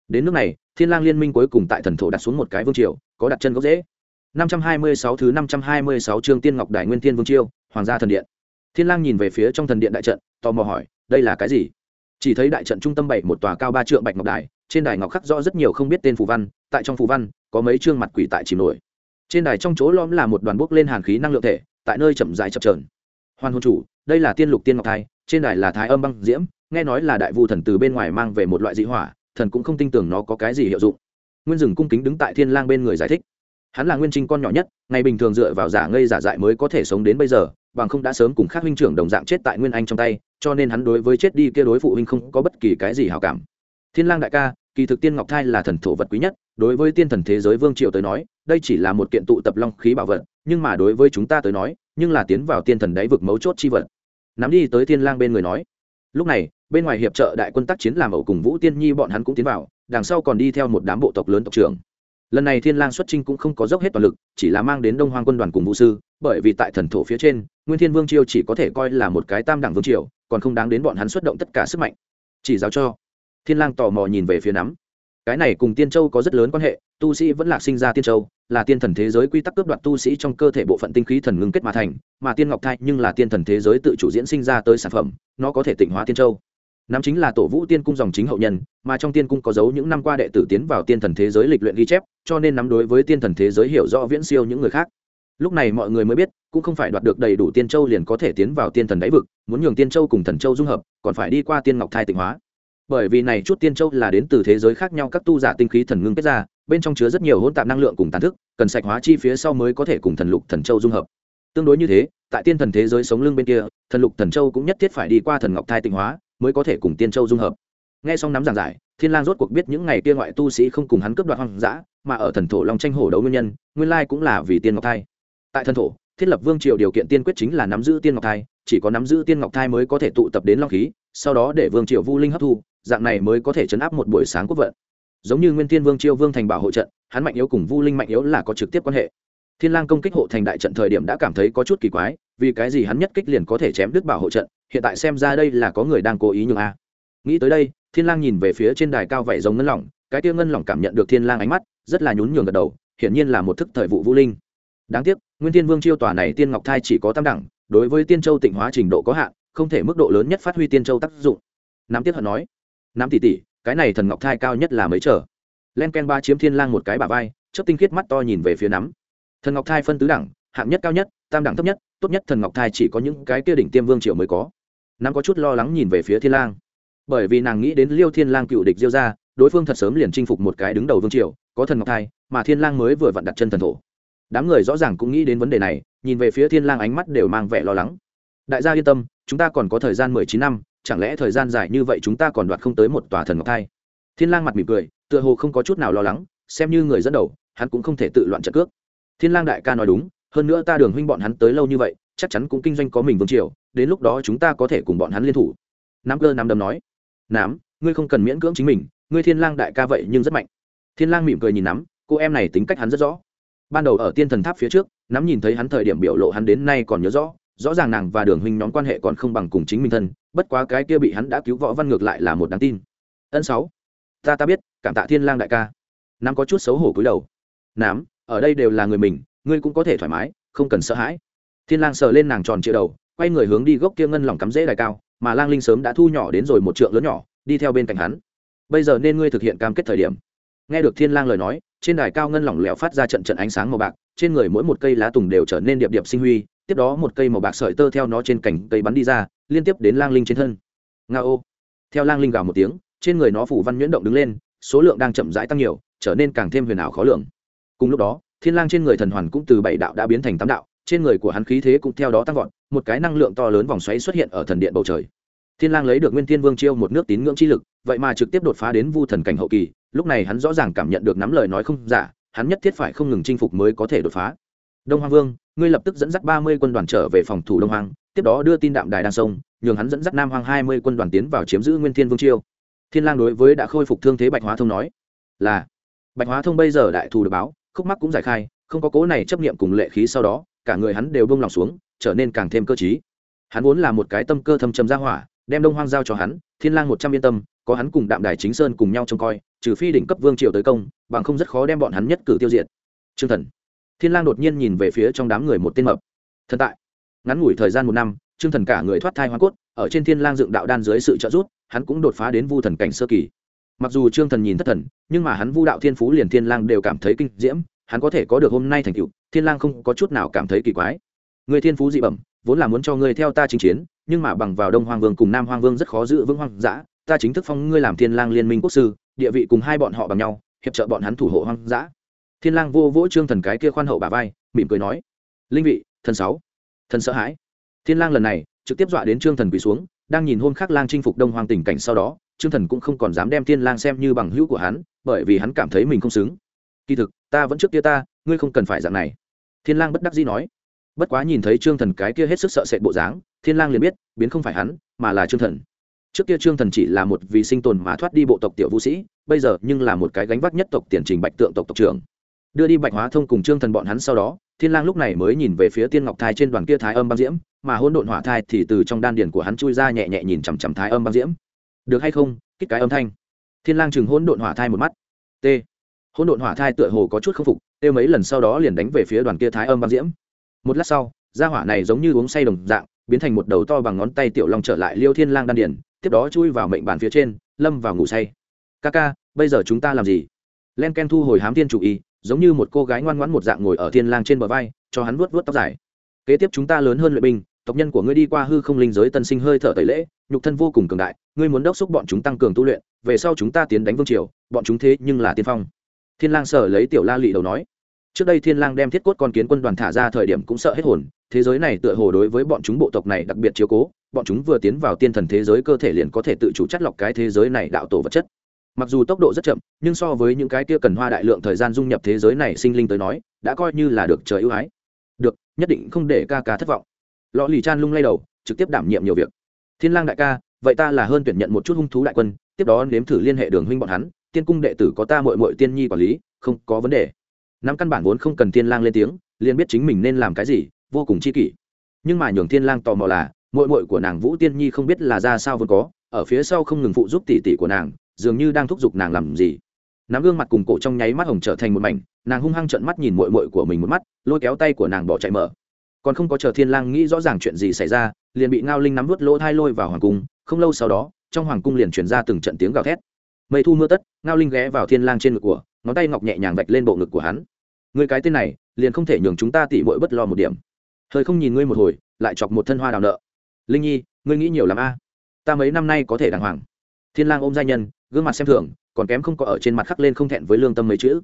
Đến nước này, thiên lang liên minh cuối cùng tại thần thổ đặt xuống một cái vương triều, có đặt chân gốc dễ 526 thứ 526 chương tiên ngọc Đại nguyên thiên vương triều, hoàng gia thần điện thiên lang nhìn về phía trong thần điện đại trận, tò mò hỏi, đây là cái gì? Chỉ thấy đại trận trung tâm bảy một tòa cao ba trượng bạch ngọc đài, trên đài ngọc khắc rõ rất nhiều không biết tên phù văn, tại trong phù văn, có mấy chương mặt quỷ tại chìm nổi. Trên đài trong chỗ lõm là một đoàn bốc lên hàn khí năng lượng thể, tại nơi chậm dài chập trờn hoàn hồn chủ, đây là tiên lục tiên ngọc thai, trên đài là thái âm băng diễm, nghe nói là đại vu thần từ bên ngoài mang về một loại dị hỏa, thần cũng không tin tưởng nó có cái gì hiệu dụng. Nguyên dừng cung kính đứng tại thiên lang bên người giải thích. Hắn là nguyên trinh con nhỏ nhất, ngày bình thường dựa vào giả ngây giả dại mới có thể sống đến bây giờ bằng không đã sớm cùng khác huynh trưởng đồng dạng chết tại nguyên anh trong tay, cho nên hắn đối với chết đi kia đối phụ huynh không có bất kỳ cái gì hảo cảm. Thiên lang đại ca, kỳ thực tiên ngọc thai là thần thổ vật quý nhất, đối với tiên thần thế giới vương triều tới nói, đây chỉ là một kiện tụ tập long khí bảo vật, nhưng mà đối với chúng ta tới nói, nhưng là tiến vào tiên thần đáy vực mấu chốt chi vật. Nắm đi tới thiên lang bên người nói. Lúc này, bên ngoài hiệp trợ đại quân tác chiến làm ẩu cùng vũ tiên nhi bọn hắn cũng tiến vào, đằng sau còn đi theo một đám bộ tộc lớn tộc trưởng lần này thiên lang xuất trinh cũng không có dốc hết toàn lực, chỉ là mang đến đông hoang quân đoàn cùng vũ sư, bởi vì tại thần thổ phía trên, nguyên thiên vương triều chỉ có thể coi là một cái tam đẳng vương triều, còn không đáng đến bọn hắn xuất động tất cả sức mạnh. Chỉ giáo cho. Thiên lang tò mò nhìn về phía nắm. Cái này cùng tiên châu có rất lớn quan hệ, tu sĩ vẫn là sinh ra tiên châu, là tiên thần thế giới quy tắc cướp đoạt tu sĩ trong cơ thể bộ phận tinh khí thần ngưng kết mà thành, mà tiên ngọc thai nhưng là tiên thần thế giới tự chủ diễn sinh ra tới sản phẩm, nó có thể tịnh hóa tiên châu năm chính là tổ vũ tiên cung dòng chính hậu nhân, mà trong tiên cung có dấu những năm qua đệ tử tiến vào tiên thần thế giới lịch luyện ghi chép, cho nên nắm đối với tiên thần thế giới hiểu rõ viễn siêu những người khác. Lúc này mọi người mới biết, cũng không phải đoạt được đầy đủ tiên châu liền có thể tiến vào tiên thần đáy vực, muốn nhường tiên châu cùng thần châu dung hợp, còn phải đi qua tiên ngọc thai tịnh hóa. Bởi vì này chút tiên châu là đến từ thế giới khác nhau, các tu giả tinh khí thần ngưng kết ra, bên trong chứa rất nhiều hỗn tạp năng lượng cùng tàn thức, cần sạch hóa chi phía sau mới có thể cùng thần lục thần châu dung hợp. Tương đối như thế, tại tiên thần thế giới sống lưng bên kia, thần lục thần châu cũng nhất thiết phải đi qua thần ngọc thai tịnh hóa mới có thể cùng tiên châu dung hợp. Nghe xong nắm giảng giải, thiên lang rốt cuộc biết những ngày kia ngoại tu sĩ không cùng hắn cướp đoạt hoang dã, mà ở thần thổ long tranh hổ đấu nguyên nhân, nguyên lai cũng là vì tiên ngọc thai. Tại thần thổ, thiết lập vương triều điều kiện tiên quyết chính là nắm giữ tiên ngọc thai, chỉ có nắm giữ tiên ngọc thai mới có thể tụ tập đến long khí, sau đó để vương triều vu linh hấp thu, dạng này mới có thể chấn áp một buổi sáng quốc vận. Giống như nguyên tiên vương triều vương thành bảo hộ trận, hắn mạnh yếu cùng vu linh mạnh yếu là có trực tiếp quan hệ. Thiên lang công kích hộ thành đại trận thời điểm đã cảm thấy có chút kỳ quái vì cái gì hắn nhất kích liền có thể chém đứt bảo hộ trận, hiện tại xem ra đây là có người đang cố ý nhường a. Nghĩ tới đây, thiên lang nhìn về phía trên đài cao vậy giống ngân lỏng, cái tiêu ngân lỏng cảm nhận được thiên lang ánh mắt, rất là nhún nhường gật đầu, hiển nhiên là một thức thời vụ vũ linh. Đáng tiếc, nguyên thiên vương chiêu tòa này tiên ngọc thai chỉ có tam đẳng, đối với tiên châu tịnh hóa trình độ có hạn, không thể mức độ lớn nhất phát huy tiên châu tác dụng. Nam tiết hận nói, nam tỷ tỷ, cái này thần ngọc thai cao nhất là mấy trở len ken ba chiếm thiên lang một cái bả vai, chớp tinh khiết mắt to nhìn về phía nắm. Thần ngọc thai phân tứ đẳng hạng nhất cao nhất, tam đẳng thấp nhất, tốt nhất thần ngọc thai chỉ có những cái kia đỉnh tiêm vương triều mới có. Nàng có chút lo lắng nhìn về phía thiên lang. Bởi vì nàng nghĩ đến liêu thiên lang cựu địch diêu ra đối phương thật sớm liền chinh phục một cái đứng đầu vương triều, có thần ngọc thai, mà thiên lang mới vừa vặn đặt chân thần thổ. Đám người rõ ràng cũng nghĩ đến vấn đề này, nhìn về phía thiên lang ánh mắt đều mang vẻ lo lắng. Đại gia yên tâm, chúng ta còn có thời gian mười chín năm, chẳng lẽ thời gian dài như vậy chúng ta còn đoạt không tới một tòa thần ngọc thai? Thiên lang mặt mỉm cười, tựa hồ không có chút nào lo lắng, xem như người dẫn đầu, hắn cũng không thể tự loạn trận cước. Thiên lang đại ca nói đúng hơn nữa ta đường huynh bọn hắn tới lâu như vậy, chắc chắn cũng kinh doanh có mình vương triều, đến lúc đó chúng ta có thể cùng bọn hắn liên thủ. Nam cơ nam đầm nói. Nám, ngươi không cần miễn cưỡng chính mình, ngươi thiên lang đại ca vậy nhưng rất mạnh. Thiên lang mỉm cười nhìn nắm cô em này tính cách hắn rất rõ. Ban đầu ở tiên thần tháp phía trước nắm nhìn thấy hắn thời điểm biểu lộ hắn đến nay còn nhớ rõ rõ ràng nàng và đường huynh nhóm quan hệ còn không bằng cùng chính mình thân, bất quá cái kia bị hắn đã cứu võ văn ngược lại là một đáng tin. Ân sáu. Ta ta biết, cảm tạ thiên lang đại ca. Nắm có chút xấu hổ cúi đầu. Nám, ở đây đều là người mình ngươi cũng có thể thoải mái, không cần sợ hãi. Thiên lang sờ lên nàng tròn trịa đầu, quay người hướng đi gốc kia ngân lòng cắm rễ đài cao, mà lang linh sớm đã thu nhỏ đến rồi một trượng lớn nhỏ, đi theo bên cạnh hắn. Bây giờ nên ngươi thực hiện cam kết thời điểm. Nghe được thiên lang lời nói, trên đài cao ngân lỏng lẻo phát ra trận trận ánh sáng màu bạc, trên người mỗi một cây lá tùng đều trở nên điệp điệp sinh huy, tiếp đó một cây màu bạc sợi tơ theo nó trên cành cây bắn đi ra, liên tiếp đến lang linh trên thân. Nga ô. Theo lang linh gào một tiếng, trên người nó phủ văn nhuyễn động đứng lên, số lượng đang chậm rãi tăng nhiều, trở nên càng thêm huyền ảo khó lường. Cùng lúc đó thiên lang trên người thần hoàn cũng từ bảy đạo đã biến thành tám đạo, trên người của hắn khí thế cũng theo đó tăng vọt, một cái năng lượng to lớn vòng xoáy xuất hiện ở thần điện bầu trời. Thiên lang lấy được nguyên thiên vương chiêu một nước tín ngưỡng chi lực, vậy mà trực tiếp đột phá đến vu thần cảnh hậu kỳ, lúc này hắn rõ ràng cảm nhận được nắm lời nói không giả, hắn nhất thiết phải không ngừng chinh phục mới có thể đột phá. Đông hoàng vương, ngươi lập tức dẫn dắt ba mươi quân đoàn trở về phòng thủ đông hoàng tiếp đó đưa tin đạm đài đan sông, nhường hắn dẫn dắt nam hoàng hai mươi quân đoàn tiến vào chiếm giữ nguyên thiên vương chiêu. Thiên lang đối với đã khôi phục thương thế bạch hóa thông nói, là, bạch hóa thông bây giờ đại thù được báo khúc mắc cũng giải khai, không có cố này chấp niệm cùng lệ khí sau đó, cả người hắn đều bông lòng xuống, trở nên càng thêm cơ trí. Hắn vốn là một cái tâm cơ thâm trầm ra hỏa, đem đông hoang giao cho hắn, thiên lang một trăm yên tâm, có hắn cùng đạm đài chính sơn cùng nhau trông coi, trừ phi đỉnh cấp vương triều tới công, bằng không rất khó đem bọn hắn nhất cử tiêu diệt. Trương thần. Thiên lang đột nhiên nhìn về phía trong đám người một tên mập. Thần tại. Ngắn ngủi thời gian một năm, trương thần cả người thoát thai hoa cốt, ở trên thiên lang dựng đạo đan dưới sự trợ giúp, hắn cũng đột phá đến vu thần cảnh sơ kỳ mặc dù trương thần nhìn thất thần, nhưng mà hắn vu đạo thiên phú liền thiên lang đều cảm thấy kinh diễm, hắn có thể có được hôm nay thành tựu, thiên lang không có chút nào cảm thấy kỳ quái. Người thiên phú dị bẩm, vốn là muốn cho ngươi theo ta chinh chiến, nhưng mà bằng vào đông hoàng vương cùng nam hoàng vương rất khó giữ vững hoang dã, ta chính thức phong ngươi làm thiên lang liên minh quốc sư, địa vị cùng hai bọn họ bằng nhau, hiệp trợ bọn hắn thủ hộ hoang dã. Thiên lang vô vỗ trương thần cái kia khoan hậu bả vai, mỉm cười nói, linh vị, thần sáu, thần sợ hãi. Thiên lang lần này trực tiếp dọa đến trương thần quỳ xuống, đang nhìn hôn khắc lang chinh phục đông hoàng tình cảnh sau đó trương thần cũng không còn dám đem thiên lang xem như bằng hữu của hắn, bởi vì hắn cảm thấy mình không xứng. Kỳ thực, ta vẫn trước kia ta, ngươi không cần phải dạng này. Thiên lang bất đắc dĩ nói. Bất quá nhìn thấy trương thần cái kia hết sức sợ sệt bộ dáng, thiên lang liền biết, biến không phải hắn, mà là trương thần. Trước kia trương thần chỉ là một vì sinh tồn mà thoát đi bộ tộc tiểu vũ sĩ, bây giờ nhưng là một cái gánh vác nhất tộc tiền trình bạch tượng tộc tộc trưởng. Đưa đi bạch hóa thông cùng trương thần bọn hắn sau đó, thiên lang lúc này mới nhìn về phía tiên ngọc thai trên đoàn kia thái âm băng diễm, mà hỗn độn hỏa thai thì từ trong đan điền của hắn chui ra nhẹ nhẹ nhìn chằm chằm thái âm băng diễm được hay không kích cái âm thanh. Thiên lang chừng hỗn độn hỏa thai một mắt. T. Hỗn độn hỏa thai tựa hồ có chút không phục tiêu mấy lần sau đó liền đánh về phía đoàn kia thái âm băng diễm. Một lát sau, gia hỏa này giống như uống say đồng dạng, biến thành một đầu to bằng ngón tay tiểu long trở lại liêu thiên lang đan điền, tiếp đó chui vào mệnh bàn phía trên, lâm vào ngủ say. Ca ca, bây giờ chúng ta làm gì? Len ken thu hồi hám thiên chủ y giống như một cô gái ngoan ngoãn một dạng ngồi ở thiên lang trên bờ vai, cho hắn vuốt vuốt tóc dài. Kế tiếp chúng ta lớn hơn luyện binh tộc nhân của ngươi đi qua hư không linh giới tân sinh hơi thở tẩy lễ, nhục thân vô cùng cường đại, ngươi muốn đốc xúc bọn chúng tăng cường tu luyện, về sau chúng ta tiến đánh vương triều, bọn chúng thế nhưng là tiên phong. Thiên lang sở lấy tiểu la lị đầu nói. Trước đây thiên lang đem thiết cốt con kiến quân đoàn thả ra thời điểm cũng sợ hết hồn, thế giới này tựa hồ đối với bọn chúng bộ tộc này đặc biệt chiếu cố, bọn chúng vừa tiến vào tiên thần thế giới cơ thể liền có thể tự chủ chất lọc cái thế giới này đạo tổ vật chất. Mặc dù tốc độ rất chậm, nhưng so với những cái kia cần hoa đại lượng thời gian dung nhập thế giới này sinh linh tới nói, đã coi như là được trời ưu ái. Được, nhất định không để ca ca thất vọng lọ lì chan lung lay đầu, trực tiếp đảm nhiệm nhiều việc. Thiên lang đại ca, vậy ta là hơn tuyển nhận một chút hung thú đại quân, tiếp đó nếm thử liên hệ đường huynh bọn hắn, tiên cung đệ tử có ta muội muội tiên nhi quản lý, không có vấn đề. Nắm căn bản vốn không cần thiên lang lên tiếng, liền biết chính mình nên làm cái gì, vô cùng chi kỷ. Nhưng mà nhường thiên lang tò mò là, muội muội của nàng vũ tiên nhi không biết là ra sao vốn có, ở phía sau không ngừng phụ giúp tỷ tỷ của nàng, dường như đang thúc giục nàng làm gì. Nắm gương mặt cùng cổ trong nháy mắt hồng trở thành một mảnh, nàng hung hăng trợn mắt nhìn muội muội của mình một mắt, lôi kéo tay của nàng bỏ chạy mở còn không có chờ thiên lang nghĩ rõ ràng chuyện gì xảy ra, liền bị ngao linh nắm vút lỗ thai lôi vào hoàng cung. Không lâu sau đó, trong hoàng cung liền truyền ra từng trận tiếng gào thét. Mây thu mưa tất, ngao linh ghé vào thiên lang trên ngực của, ngón tay ngọc nhẹ nhàng vạch lên bộ ngực của hắn. Người cái tên này, liền không thể nhường chúng ta tỉ mỗi bất lo một điểm. Thời không nhìn ngươi một hồi, lại chọc một thân hoa đào nợ. Linh nhi, ngươi nghĩ nhiều làm a. Ta mấy năm nay có thể đàng hoàng. Thiên lang ôm gia nhân, gương mặt xem thường, còn kém không có ở trên mặt khắc lên không thẹn với lương tâm mấy chữ.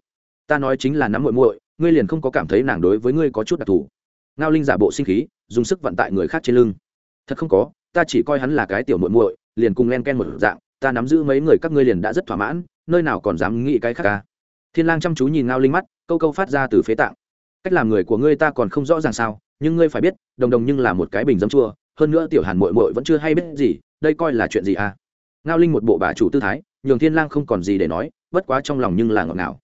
Ta nói chính là nắm muội muội, ngươi liền không có cảm thấy nàng đối với ngươi có chút đặc thù ngao linh giả bộ sinh khí, dùng sức vận tại người khác trên lưng. Thật không có, ta chỉ coi hắn là cái tiểu muội muội, liền cùng len ken một dạng, ta nắm giữ mấy người các ngươi liền đã rất thỏa mãn, nơi nào còn dám nghĩ cái khác ca thiên lang chăm chú nhìn ngao linh mắt, câu câu phát ra từ phế tạng. Cách làm người của ngươi ta còn không rõ ràng sao, nhưng ngươi phải biết, đồng đồng nhưng là một cái bình dấm chua, hơn nữa tiểu hàn muội muội vẫn chưa hay biết gì, đây coi là chuyện gì à? Ngao linh một bộ bà chủ tư thái, nhường thiên lang không còn gì để nói, bất quá trong lòng nhưng là ngọt ngào.